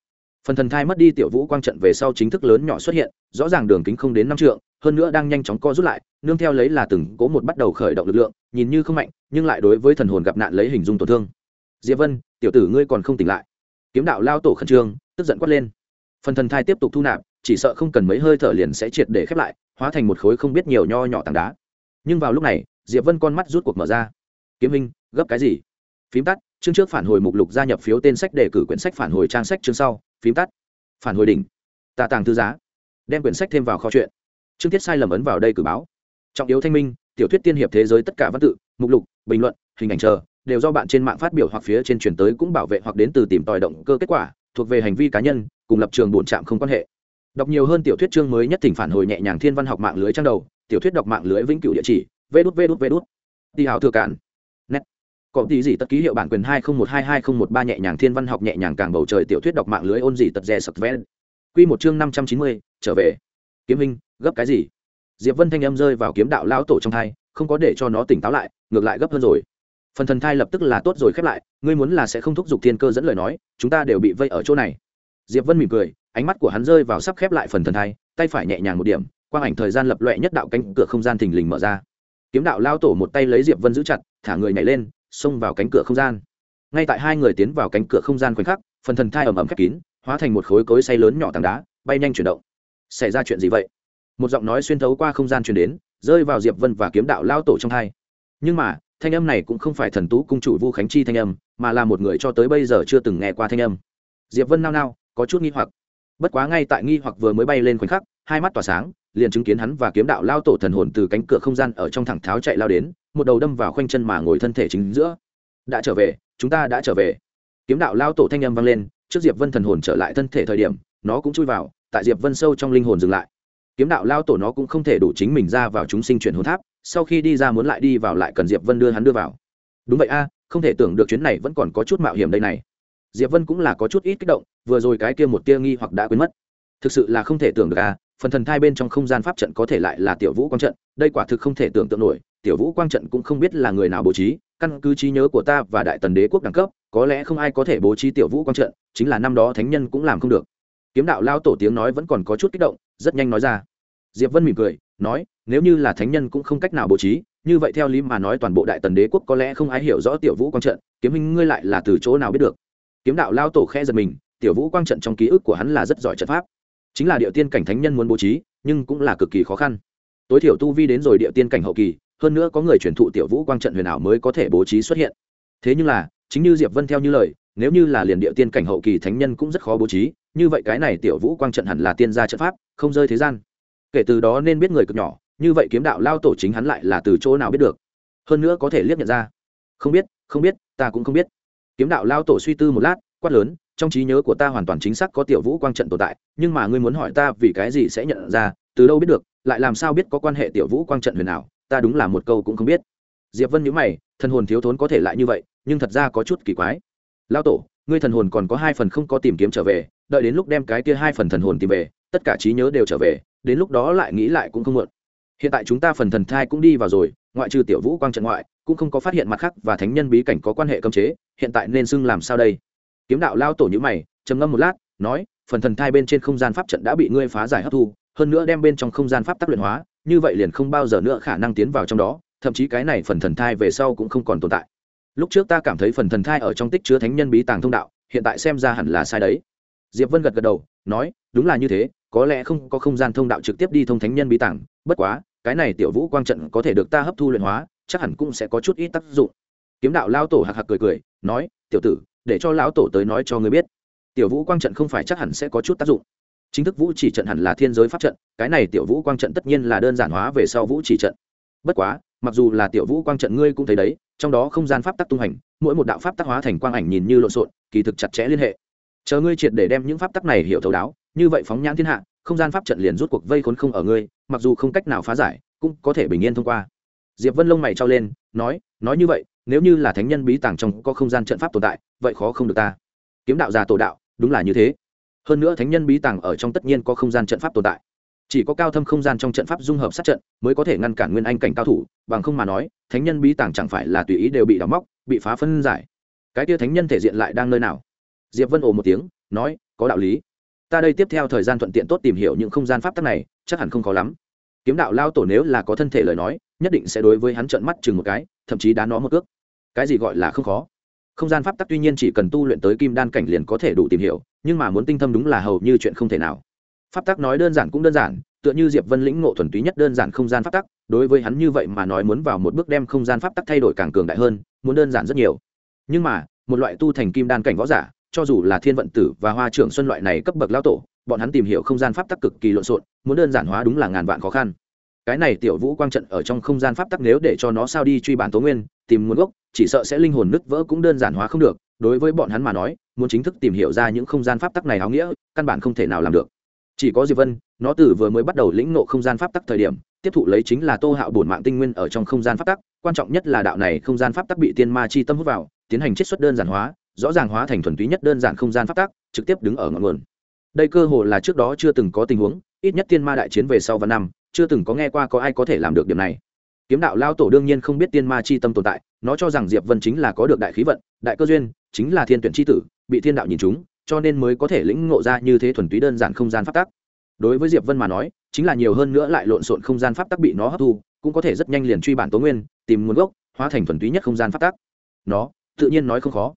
Phần thần thai mất đi tiểu vũ quang trận về sau chính thức lớn nhỏ xuất hiện, rõ ràng đường kính không đến năm trượng, hơn nữa đang nhanh chóng co rút lại nương theo lấy là từng cố một bắt đầu khởi động lực lượng, nhìn như không mạnh, nhưng lại đối với thần hồn gặp nạn lấy hình dung tổn thương. Diệp vân, tiểu tử ngươi còn không tỉnh lại. Kiếm đạo lao tổ khẩn trương, tức giận quát lên. Phần thần thai tiếp tục thu nạp, chỉ sợ không cần mấy hơi thở liền sẽ triệt để khép lại, hóa thành một khối không biết nhiều nho nhỏ tảng đá. Nhưng vào lúc này, diệp vân con mắt rút cuộc mở ra. Kiếm minh gấp cái gì? Phím tắt, chương trước phản hồi mục lục gia nhập phiếu tên sách đề cử quyển sách phản hồi trang sách chương sau, phím tắt. Phản hồi đỉnh. Tạ tàng thư giá. Đem quyển sách thêm vào kho chuyện. Chương tiết sai lầm ấn vào đây cử báo trọng yếu thanh minh, tiểu thuyết tiên hiệp thế giới tất cả văn tự, mục lục, bình luận, hình ảnh chờ, đều do bạn trên mạng phát biểu hoặc phía trên truyền tới cũng bảo vệ hoặc đến từ tìm tòi động cơ kết quả, thuộc về hành vi cá nhân, cùng lập trường bổn trạm không quan hệ. Đọc nhiều hơn tiểu thuyết chương mới nhất thỉnh phản hồi nhẹ nhàng thiên văn học mạng lưới trang đầu, tiểu thuyết đọc mạng lưới vĩnh cửu địa chỉ vê đút vê đút vê đút đi hào thừa cản nét có tí gì tất ký hiệu bản quyền hai không một hai hai không một ba nhẹ nhàng thiên văn học nhẹ nhàng càng bầu trời tiểu thuyết đọc mạng lưới ôn gì tật dè sập ven quy một chương năm trăm chín mươi, trở về. Kiếm minh gấp cái gì? Diệp vân thanh âm rơi vào kiếm đạo lão tổ trong thai, không có để cho nó tỉnh táo lại, ngược lại gấp hơn rồi. Phần thần thai lập tức là tốt rồi khép lại, ngươi muốn là sẽ không thúc giục thiên cơ dẫn lời nói, chúng ta đều bị vây ở chỗ này. Diệp vân mỉm cười, ánh mắt của hắn rơi vào sắp khép lại phần thần thai, tay phải nhẹ nhàng một điểm, quang ảnh thời gian lập loẹ nhất đạo cánh cửa không gian thình lình mở ra. Kiếm đạo lao tổ một tay lấy diệp vân giữ chặt, thả người nhảy lên, xông vào cánh cửa không gian. Ngay tại hai người tiến vào cánh cửa không gian khoảnh khắc, phần thần thai ẩm ẩm khép kín, hóa thành một khối cối say lớn nhỏ tảng đá, bay nhanh chuyển động. Xảy ra chuyện gì vậy? Một giọng nói xuyên thấu qua không gian truyền đến, rơi vào diệp vân và kiếm đạo lao tổ trong hai. Nhưng mà, thanh âm này cũng không phải thần tú cung chủ vu khánh chi thanh âm, mà là một người cho tới bây giờ chưa từng nghe qua thanh âm. Diệp vân nao nao, có chút nghi hoặc. Bất quá ngay tại nghi hoặc vừa mới bay lên khoảnh khắc, hai mắt tỏa sáng, liền chứng kiến hắn và kiếm đạo lao tổ thần hồn từ cánh cửa không gian ở trong thẳng tháo chạy lao đến, một đầu đâm vào khoanh chân mà ngồi thân thể chính giữa. Đã trở về, chúng ta đã trở về. Kiếm đạo lao tổ thanh âm vang lên, trước diệp vân thần hồn trở lại thân thể thời điểm, nó cũng chui vào, tại diệp vân sâu trong linh hồn dừng lại kiếm đạo lao tổ nó cũng không thể đủ chính mình ra vào chúng sinh chuyển hồn tháp, sau khi đi ra muốn lại đi vào lại cần diệp vân đưa hắn đưa vào. Đúng vậy a, không thể tưởng được chuyến này vẫn còn có chút mạo hiểm đây này. Diệp vân cũng là có chút ít kích động, vừa rồi cái kia một tia nghi hoặc đã quên mất. Thực sự là không thể tưởng được a, phần thần thai bên trong không gian pháp trận có thể lại là tiểu vũ quang trận, đây quả thực không thể tưởng tượng nổi, tiểu vũ quang trận cũng không biết là người nào bố trí, căn cứ trí nhớ của ta và đại tần đế quốc đẳng cấp, có lẽ không ai có thể bố trí tiểu vũ quang trận, chính là năm đó thánh nhân cũng làm không được kiếm đạo lao tổ tiếng nói vẫn còn có chút kích động, rất nhanh nói ra. Diệp vân mỉm cười, nói, nếu như là thánh nhân cũng không cách nào bố trí, như vậy theo lý mà nói toàn bộ đại tần đế quốc có lẽ không ai hiểu rõ tiểu vũ quang trận, kiếm minh ngươi lại là từ chỗ nào biết được? Kiếm đạo lao tổ khe giật mình, tiểu vũ quang trận trong ký ức của hắn là rất giỏi trận pháp. Chính là địa tiên cảnh thánh nhân muốn bố trí, nhưng cũng là cực kỳ khó khăn. Tối thiểu tu vi đến rồi địa tiên cảnh hậu kỳ, hơn nữa có người truyền thụ tiểu vũ quang trận huyền ảo mới có thể bố trí xuất hiện. Thế nhưng là, chính như diệp vân theo như lời, nếu như là liền địa tiên cảnh hậu kỳ thánh nhân cũng rất khó bố trí như vậy cái này tiểu vũ quang trận hẳn là tiên gia trận pháp, không rơi thế gian. Kể từ đó nên biết người cực nhỏ, như vậy kiếm đạo lao tổ chính hắn lại là từ chỗ nào biết được? Hơn nữa có thể liếc nhận ra. Không biết không biết, ta cũng không biết. Kiếm đạo lao tổ suy tư một lát, quát lớn, trong trí nhớ của ta hoàn toàn chính xác có tiểu vũ quang trận tồn tại, nhưng mà ngươi muốn hỏi ta vì cái gì sẽ nhận ra, từ đâu biết được, lại làm sao biết có quan hệ tiểu vũ quang trận huyền nào, ta đúng là một câu cũng không biết. Diệp vân nhíu mày, thần hồn thiếu thốn có thể lại như vậy, nhưng thật ra có chút kỳ quái. Lao tổ, ngươi thần hồn còn có hai phần không có tìm kiếm trở về đợi đến lúc đem cái kia hai phần thần hồn tìm về, tất cả trí nhớ đều trở về, đến lúc đó lại nghĩ lại cũng không muộn. Hiện tại chúng ta phần thần thai cũng đi vào rồi, ngoại trừ tiểu vũ quang trận ngoại, cũng không có phát hiện mặt khác và thánh nhân bí cảnh có quan hệ cấm chế, hiện tại nên xưng làm sao đây? Kiếm đạo lao tổ nhữ mày, trầm ngâm một lát, nói, phần thần thai bên trên không gian pháp trận đã bị ngươi phá giải hấp thu, hơn nữa đem bên trong không gian pháp tác luyện hóa, như vậy liền không bao giờ nữa khả năng tiến vào trong đó, thậm chí cái này phần thần thai về sau cũng không còn tồn tại. Lúc trước ta cảm thấy phần thần thai ở trong tích chứa thánh nhân bí tàng thông đạo, hiện tại xem ra hẳn là sai đấy diệp vân gật gật đầu, nói, đúng là như thế, có lẽ không có không gian thông đạo trực tiếp đi thông thánh nhân bí tàng bất quá, cái này tiểu vũ quang trận có thể được ta hấp thu luyện hóa, chắc hẳn cũng sẽ có chút ít tác dụng. Kiếm đạo lao tổ hạc hạc cười cười, nói, tiểu tử, để cho lão tổ tới nói cho ngươi biết. Tiểu vũ quang trận không phải chắc hẳn sẽ có chút tác dụng. Chính thức vũ chỉ trận hẳn là thiên giới pháp trận, cái này tiểu vũ quang trận tất nhiên là đơn giản hóa về sau vũ chỉ trận. Bất quá, mặc dù là tiểu vũ quang trận ngươi cũng thấy đấy, trong đó không gian pháp tắc tung hành, mỗi một đạo pháp tắc hóa thành quang ảnh nhìn như lộn xộn, kỳ thực chặt chẽ liên hệ chờ ngươi triệt để đem những pháp tắc này hiểu thấu đáo, như vậy phóng nhãn thiên hạ, không gian pháp trận liền rút cuộc vây khốn không ở ngươi, mặc dù không cách nào phá giải, cũng có thể bình yên thông qua. Diệp vân lông mày trao lên, nói nói như vậy, nếu như là thánh nhân bí tàng trong có không gian trận pháp tồn tại, vậy khó không được ta. Kiếm đạo già tổ đạo, đúng là như thế. Hơn nữa thánh nhân bí tàng ở trong tất nhiên có không gian trận pháp tồn tại. Chỉ có cao thâm không gian trong trận pháp dung hợp sát trận, mới có thể ngăn cản nguyên anh cảnh cao thủ, bằng không mà nói, thánh nhân bí tàng chẳng phải là tùy ý đều bị đóng móc, bị phá phân giải. Cái tia thánh nhân thể diện lại đang nơi nào? Diệp vân ồ một tiếng, nói, có đạo lý. Ta đây tiếp theo thời gian thuận tiện tốt tìm hiểu những không gian pháp tắc này, chắc hẳn không khó lắm. Kiếm đạo lao tổ nếu là có thân thể lời nói, nhất định sẽ đối với hắn trợn mắt chừng một cái, thậm chí đá nó một cước. Cái gì gọi là không khó? Không gian pháp tắc tuy nhiên chỉ cần tu luyện tới kim đan cảnh liền có thể đủ tìm hiểu, nhưng mà muốn tinh thâm đúng là hầu như chuyện không thể nào. Pháp tắc nói đơn giản cũng đơn giản, tựa như diệp vân lĩnh ngộ thuần túy nhất đơn giản không gian pháp tắc, đối với hắn như vậy mà nói muốn vào một bước đem không gian pháp tắc thay đổi càng cường đại hơn, muốn đơn giản rất nhiều. Nhưng mà, một loại tu thành kim đan cảnh võ giả cho dù là thiên vận tử và hoa trưởng xuân loại này cấp bậc lao tổ, bọn hắn tìm hiểu không gian pháp tắc cực kỳ lộn xộn, muốn đơn giản hóa đúng là ngàn vạn khó khăn. Cái này tiểu vũ quang trận ở trong không gian pháp tắc nếu để cho nó sao đi truy bản tố nguyên, tìm nguồn gốc, chỉ sợ sẽ linh hồn nứt vỡ cũng đơn giản hóa không được. Đối với bọn hắn mà nói, muốn chính thức tìm hiểu ra những không gian pháp tắc này áo nghĩa, căn bản không thể nào làm được. Chỉ có diệp vân, nó từ vừa mới bắt đầu lĩnh ngộ không gian pháp tắc thời điểm, tiếp thụ lấy chính là tô hạo bổn mạng tinh nguyên ở trong không gian pháp tắc, quan trọng nhất là đạo này không gian pháp tắc bị tiên ma chi tâm hút vào, tiến hành chiết xuất đơn giản hóa rõ ràng hóa thành thuần túy nhất đơn giản không gian pháp tắc, trực tiếp đứng ở ngọn nguồn. Đây cơ hồ là trước đó chưa từng có tình huống, ít nhất tiên ma đại chiến về sau và năm, chưa từng có nghe qua có ai có thể làm được điểm này. Kiếm đạo lao tổ đương nhiên không biết tiên ma chi tâm tồn tại, nó cho rằng diệp vân chính là có được đại khí vận, đại cơ duyên, chính là thiên tuyển chi tử, bị thiên đạo nhìn chúng cho nên mới có thể lĩnh ngộ ra như thế thuần túy đơn giản không gian pháp tắc. Đối với diệp vân mà nói, chính là nhiều hơn nữa lại lộn xộn không gian pháp tắc bị nó hấp thu, cũng có thể rất nhanh liền truy bản tố nguyên, tìm nguồn gốc, hóa thành thuần túy nhất không gian pháp tắc. Nó, tự nhiên nói không khó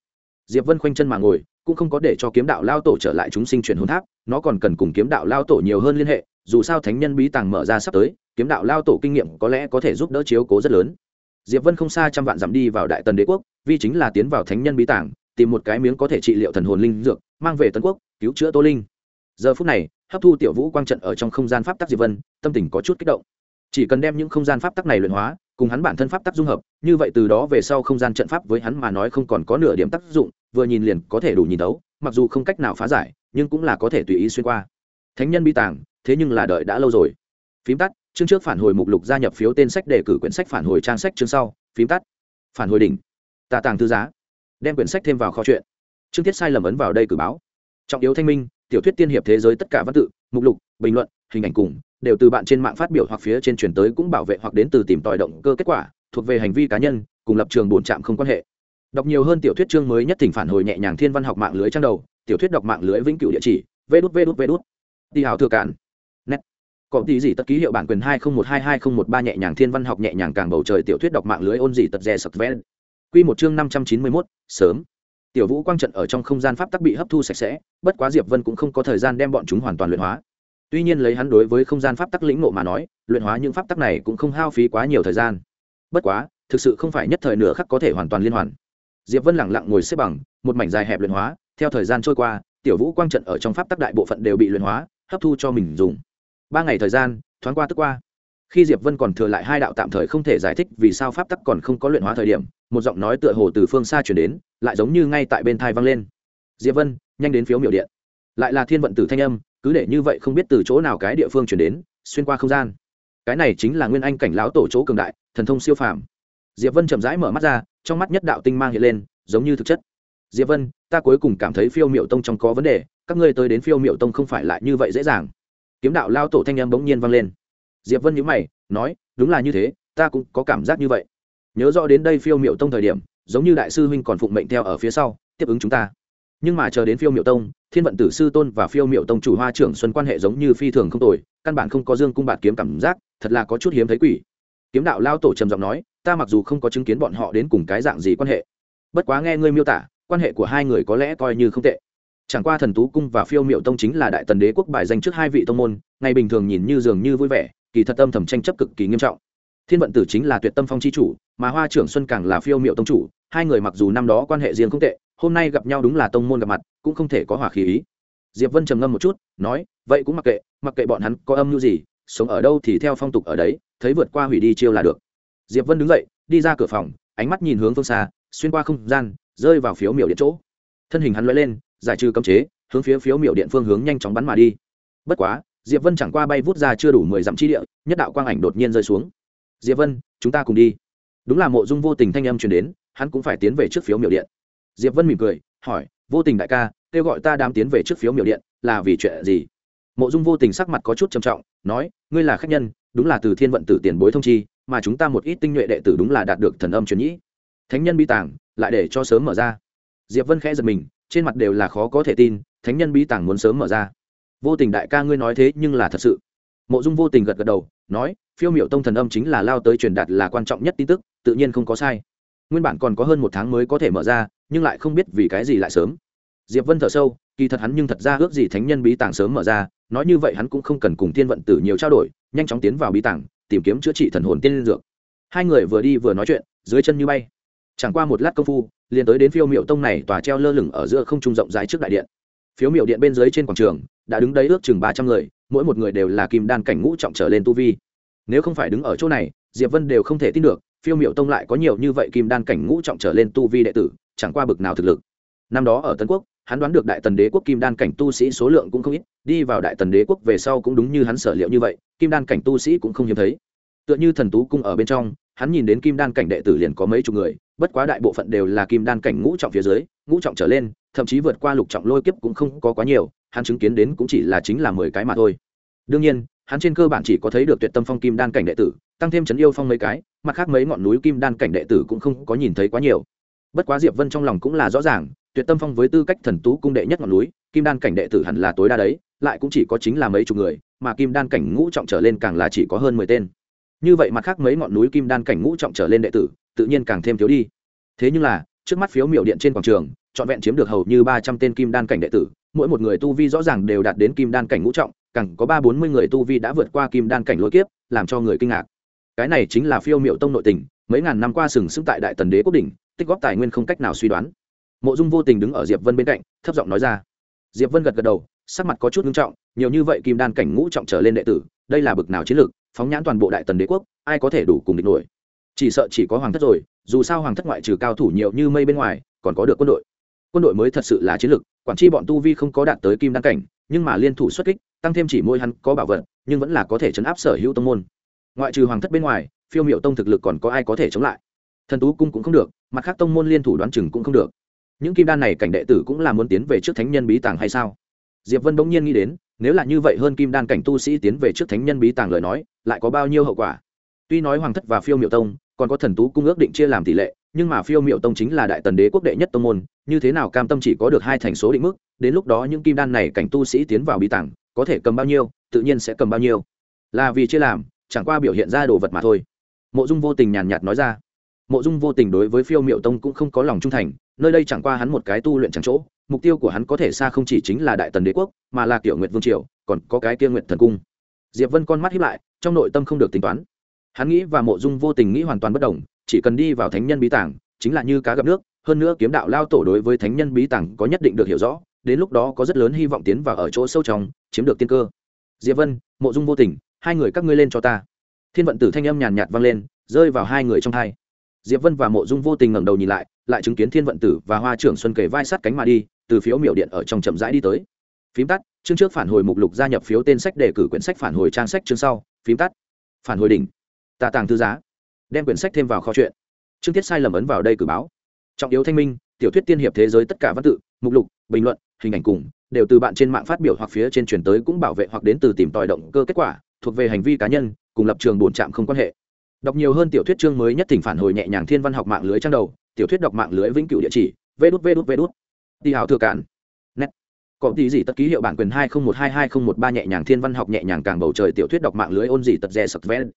diệp vân khoanh chân mà ngồi, cũng không có để cho kiếm đạo lao tổ trở lại chúng sinh chuyển hồn tháp, nó còn cần cùng kiếm đạo lao tổ nhiều hơn liên hệ, dù sao thánh nhân bí tàng mở ra sắp tới, kiếm đạo lao tổ kinh nghiệm có lẽ có thể giúp đỡ chiếu cố rất lớn. Diệp vân không xa trăm vạn dặm đi vào đại tần đế quốc, vì chính là tiến vào thánh nhân bí tàng, tìm một cái miếng có thể trị liệu thần hồn linh dược, mang về tấn quốc, cứu chữa tô linh. Giờ phút này, hấp thu tiểu vũ quang trận ở trong không gian pháp tắc diệp vân, tâm tình có chút kích động. Chỉ cần đem những không gian pháp tắc này luyện hóa cùng hắn bản thân pháp tắc dung hợp, như vậy từ đó về sau không gian trận pháp với hắn mà nói không còn có nửa điểm tác dụng, vừa nhìn liền có thể đủ nhìn đấu mặc dù không cách nào phá giải, nhưng cũng là có thể tùy ý xuyên qua. Thánh nhân bi tàng, thế nhưng là đợi đã lâu rồi. Phím tắt, chương trước phản hồi mục lục gia nhập phiếu tên sách đề cử quyển sách phản hồi trang sách chương sau. Phím tắt. Phản hồi đỉnh. Tà tàng thư giá. Đem quyển sách thêm vào kho chuyện chương tiết sai lầm ấn vào đây cử báo. Trọng yếu thanh minh, tiểu thuyết tiên hiệp thế giới tất cả văn tự, mục lục, bình luận, hình ảnh cùng đều từ bạn trên mạng phát biểu hoặc phía trên truyền tới cũng bảo vệ hoặc đến từ tìm tòi động cơ kết quả thuộc về hành vi cá nhân cùng lập trường bổn trạm không quan hệ. Đọc nhiều hơn tiểu thuyết chương mới nhất thỉnh phản hồi nhẹ nhàng thiên văn học mạng lưới trang đầu tiểu thuyết đọc mạng lưới vĩnh cửu địa chỉ vê đút vê đút vê đút. Đi hào thừa cản net. Có tí gì tất ký hiệu bản quyền hai không một hai hai không một ba nhẹ nhàng thiên văn học nhẹ nhàng càng bầu trời tiểu thuyết đọc mạng lưới ôn gì tật rè sập vẽ. Quy một chương năm trăm chín mươi 591, sớm. Tiểu vũ quang trận ở trong không gian pháp tắc bị hấp thu sạch sẽ bất quá diệp vân cũng không có thời gian đem bọn chúng hoàn toàn luyện hóa tuy nhiên lấy hắn đối với không gian pháp tắc lĩnh ngộ mà nói, luyện hóa những pháp tắc này cũng không hao phí quá nhiều thời gian. Bất quá, thực sự không phải nhất thời nửa khắc có thể hoàn toàn liên hoàn. Diệp vân lẳng lặng ngồi xếp bằng, một mảnh dài hẹp luyện hóa, theo thời gian trôi qua, tiểu vũ quang trận ở trong pháp tắc đại bộ phận đều bị luyện hóa, hấp thu cho mình dùng. Ba ngày thời gian, thoáng qua tức qua. Khi diệp vân còn thừa lại hai đạo tạm thời không thể giải thích vì sao pháp tắc còn không có luyện hóa thời điểm, một giọng nói tựa hồ từ phương xa chuyển đến, lại giống như ngay tại bên thai vang lên. Diệp vân, nhanh đến phiếu miểu điện. Lại là thiên vận tử thanh âm cứ để như vậy không biết từ chỗ nào cái địa phương chuyển đến, xuyên qua không gian. Cái này chính là nguyên anh cảnh lão tổ chỗ cường đại, thần thông siêu phàm. Diệp vân chậm rãi mở mắt ra, trong mắt nhất đạo tinh mang hiện lên, giống như thực chất. Diệp vân, ta cuối cùng cảm thấy phiêu miệu tông trong có vấn đề, các ngươi tới đến phiêu miệu tông không phải lại như vậy dễ dàng. Kiếm đạo lao tổ thanh em bỗng nhiên vang lên. Diệp vân nhíu mày, nói, đúng là như thế, ta cũng có cảm giác như vậy. Nhớ rõ đến đây phiêu miệu tông thời điểm, giống như đại sư huynh còn phụng mệnh theo ở phía sau, tiếp ứng chúng ta nhưng mà chờ đến phiêu miệu tông, thiên vận tử sư tôn và phiêu miệu tông chủ hoa trưởng xuân quan hệ giống như phi thường không tồi, căn bản không có dương cung bạt kiếm cảm giác, thật là có chút hiếm thấy quỷ. Kiếm đạo lao tổ trầm giọng nói, ta mặc dù không có chứng kiến bọn họ đến cùng cái dạng gì quan hệ, bất quá nghe ngươi miêu tả, quan hệ của hai người có lẽ coi như không tệ. Chẳng qua thần tú cung và phiêu miệu tông chính là đại tần đế quốc bài danh trước hai vị tông môn, ngày bình thường nhìn như dường như vui vẻ, kỳ thật tâm thầm tranh chấp cực kỳ nghiêm trọng. Thiên vận tử chính là tuyệt tâm phong c h i chủ, mà hoa trưởng xuân càng là phiêu miệu tông chủ, hai người mặc dù năm đó quan hệ riêng không tệ hôm nay gặp nhau đúng là tông môn gặp mặt, cũng không thể có hỏa khí ý. Diệp vân trầm ngâm một chút, nói, vậy cũng mặc kệ mặc kệ bọn hắn có âm mưu gì, sống ở đâu thì theo phong tục ở đấy, thấy vượt qua hủy đi chiêu là được. Diệp vân đứng dậy, đi ra cửa phòng, ánh mắt nhìn hướng phương xa, xuyên qua không gian, rơi vào phiếu miểu điện chỗ. Thân hình hắn lóe lên, giải trừ cấm chế, hướng phía phiếu miểu điện phương hướng nhanh chóng bắn mà đi. Bất quá, diệp vân chẳng qua bay vút ra chưa đủ mười dặm chi địa, nhất đạo quang ảnh đột nhiên rơi xuống. Diệp vân, chúng ta cùng đi. Đúng là mộ dung vô tình thanh âm truyền đến, hắn cũng phải tiến về trước phiếu miểu điện diệp vân mỉm cười, hỏi, vô tình đại ca, kêu gọi ta đám tiến về trước phiếu miểu điện, là vì chuyện gì? Mộ dung vô tình sắc mặt có chút trầm trọng, nói, ngươi là khách nhân, đúng là từ thiên vận tử tiền bối thông chi, mà chúng ta một ít tinh nhuệ đệ tử đúng là đạt được thần âm truyền nhĩ. Thánh nhân bi tàng, lại để cho sớm mở ra. Diệp vân khẽ giật mình, trên mặt đều là khó có thể tin, thánh nhân bi tàng muốn sớm mở ra. Vô tình đại ca, ngươi nói thế nhưng là thật sự. Mộ dung vô tình gật gật đầu, nói, phiêu miệu tông thần âm chính là lao tới truyền đạt là quan trọng nhất tin tức, tự nhiên không có sai. Nguyên bản còn có hơn một tháng mới có thể mở ra nhưng lại không biết vì cái gì lại sớm. Diệp vân thở sâu, kỳ thật hắn nhưng thật ra ước gì thánh nhân bí tàng sớm mở ra, nói như vậy hắn cũng không cần cùng thiên vận tử nhiều trao đổi, nhanh chóng tiến vào bí tàng, tìm kiếm chữa trị thần hồn tiên dược. Hai người vừa đi vừa nói chuyện, dưới chân như bay. Chẳng qua một lát công phu, liền tới đến phiêu miệu tông này tòa treo lơ lửng ở giữa không trung rộng rãi trước đại điện. Phiếu miệu điện bên dưới trên quảng trường, đã đứng đấy ước chừng ba trăm người, mỗi một người đều là kim đan cảnh ngũ trọng trở lên tu vi. Nếu không phải đứng ở chỗ này, diệp vân đều không thể tin được, phiêu miệu tông lại có nhiều như vậy kim đan cảnh ngũ trọng trở lên tu vi đệ tử chẳng qua bực nào thực lực. Năm đó ở tân quốc, hắn đoán được đại tần đế quốc kim đan cảnh tu sĩ số lượng cũng không ít, đi vào đại tần đế quốc về sau cũng đúng như hắn sở liệu như vậy, kim đan cảnh tu sĩ cũng không hiếm thấy. Tựa như thần tú cung ở bên trong, hắn nhìn đến kim đan cảnh đệ tử liền có mấy chục người, bất quá đại bộ phận đều là kim đan cảnh ngũ trọng phía dưới, ngũ trọng trở lên, thậm chí vượt qua lục trọng lôi kiếp cũng không có quá nhiều, hắn chứng kiến đến cũng chỉ là chính là mười cái mà thôi. Đương nhiên, hắn trên cơ bản chỉ có thấy được tuyệt tâm phong kim đan cảnh đệ tử, tăng thêm trấn yêu phong mấy cái, mặt khác mấy ngọn núi kim đan cảnh đệ tử cũng không có nhìn thấy quá nhiều bất quá diệp vân trong lòng cũng là rõ ràng, tuyệt tâm phong với tư cách thần tú cung đệ nhất ngọn núi, kim đan cảnh đệ tử hẳn là tối đa đấy, lại cũng chỉ có chính là mấy chục người, mà kim đan cảnh ngũ trọng trở lên càng là chỉ có hơn mười tên. Như vậy mặt khác mấy ngọn núi kim đan cảnh ngũ trọng trở lên đệ tử, tự nhiên càng thêm thiếu đi. Thế nhưng là, trước mắt phiếu miểu điện trên quảng trường, trọn vẹn chiếm được hầu như ba trăm tên kim đan cảnh đệ tử, mỗi một người tu vi rõ ràng đều đạt đến kim đan cảnh ngũ trọng, càng có ba bốn mươi người tu vi đã vượt qua kim đan cảnh lôi kiếp, làm cho người kinh ngạc. Cái này chính là phiêu miệu tông nội tình, mấy ngàn năm qua sừng sững tại đại tần đế quốc đỉnh tích góp tài nguyên không cách nào suy đoán. Mộ dung vô tình đứng ở diệp vân bên cạnh, thấp giọng nói ra. Diệp vân gật gật đầu, sắc mặt có chút nghiêm trọng, nhiều như vậy kim đan cảnh ngũ trọng trở lên đệ tử, đây là bực nào chiến lược, phóng nhãn toàn bộ đại tần đế quốc, ai có thể đủ cùng địch nổi? Chỉ sợ chỉ có hoàng thất rồi, dù sao hoàng thất ngoại trừ cao thủ nhiều như mây bên ngoài, còn có được quân đội. Quân đội mới thật sự là chiến lược, quản tri bọn tu vi không có đạt tới kim đan cảnh, nhưng mà liên thủ xuất kích, tăng thêm chỉ môi hắn có bảo vật, nhưng vẫn là có thể chấn áp sở hữu tông môn. Ngoại trừ hoàng thất bên ngoài, phiêu miệu tông thực lực còn có ai có thể chống lại? Thần tú cung cũng không được, mặt khác tông môn liên thủ đoán chừng cũng không được. Những kim đan này cảnh đệ tử cũng là muốn tiến về trước thánh nhân bí tàng hay sao? Diệp vân bỗng nhiên nghĩ đến, nếu là như vậy hơn kim đan cảnh tu sĩ tiến về trước thánh nhân bí tàng lời nói, lại có bao nhiêu hậu quả? Tuy nói hoàng thất và phiêu miệu tông, còn có thần tú cung ước định chia làm tỷ lệ, nhưng mà phiêu miệu tông chính là đại tần đế quốc đệ nhất tông môn, như thế nào cam tâm chỉ có được hai thành số định mức, đến lúc đó những kim đan này cảnh tu sĩ tiến vào bí tàng, có thể cầm bao nhiêu, tự nhiên sẽ cầm bao nhiêu. Là vì chia làm, chẳng qua biểu hiện ra đồ vật mà thôi. Mộ dung vô tình nhàn nhạt nói ra mộ dung vô tình đối với phiêu miệu tông cũng không có lòng trung thành, nơi đây chẳng qua hắn một cái tu luyện chẳng chỗ, mục tiêu của hắn có thể xa không chỉ chính là đại tần đế quốc, mà là kiểu nguyệt vương triều, còn có cái kia nguyệt thần cung. Diệp vân con mắt hiếp lại, trong nội tâm không được tính toán. Hắn nghĩ và mộ dung vô tình nghĩ hoàn toàn bất đồng, chỉ cần đi vào thánh nhân bí tảng chính là như cá gặp nước, hơn nữa kiếm đạo lao tổ đối với thánh nhân bí tảng có nhất định được hiểu rõ, đến lúc đó có rất lớn hy vọng tiến vào ở chỗ sâu trong, chiếm được tiên cơ. Diệp vân, mộ dung vô tình, hai người các ngươi lên cho ta. Thiên vận tử thanh âm nhàn nhạt vang lên, rơi vào hai người trong hai diệp vân và mộ dung vô tình ngẩng đầu nhìn lại lại chứng kiến thiên vận tử và hoa trưởng xuân kể vai sát cánh mà đi, từ phiếu miểu điện ở trong chậm rãi đi tới. Phím tắt, chương trước phản hồi mục lục gia nhập phiếu tên sách đề cử quyển sách phản hồi trang sách chương sau. Phím tắt, phản hồi đỉnh. Tạ tàng thư giá. Đem quyển sách thêm vào kho chuyện. Chương tiết sai lầm ấn vào đây cử báo. Trọng yếu thanh minh, tiểu thuyết tiên hiệp thế giới tất cả văn tự, mục lục, bình luận, hình ảnh cùng, đều từ bạn trên mạng phát biểu hoặc phía trên truyền tới cũng bảo vệ hoặc đến từ tìm tòi động cơ kết quả, thuộc về hành vi cá nhân, cùng lập trường bổn trạm không quan hệ đọc nhiều hơn tiểu thuyết chương mới nhất thỉnh phản hồi nhẹ nhàng thiên văn học mạng lưới trang đầu, tiểu thuyết đọc mạng lưới vĩnh cửu địa chỉ, vê đút vê đút vê đút. Đi hào thừa cản nét. Có tí gì tất ký hiệu bản quyền hai không một hai hai không một ba nhẹ nhàng thiên văn học nhẹ nhàng càng bầu trời tiểu thuyết đọc mạng lưới ôn gì tật rè sập ven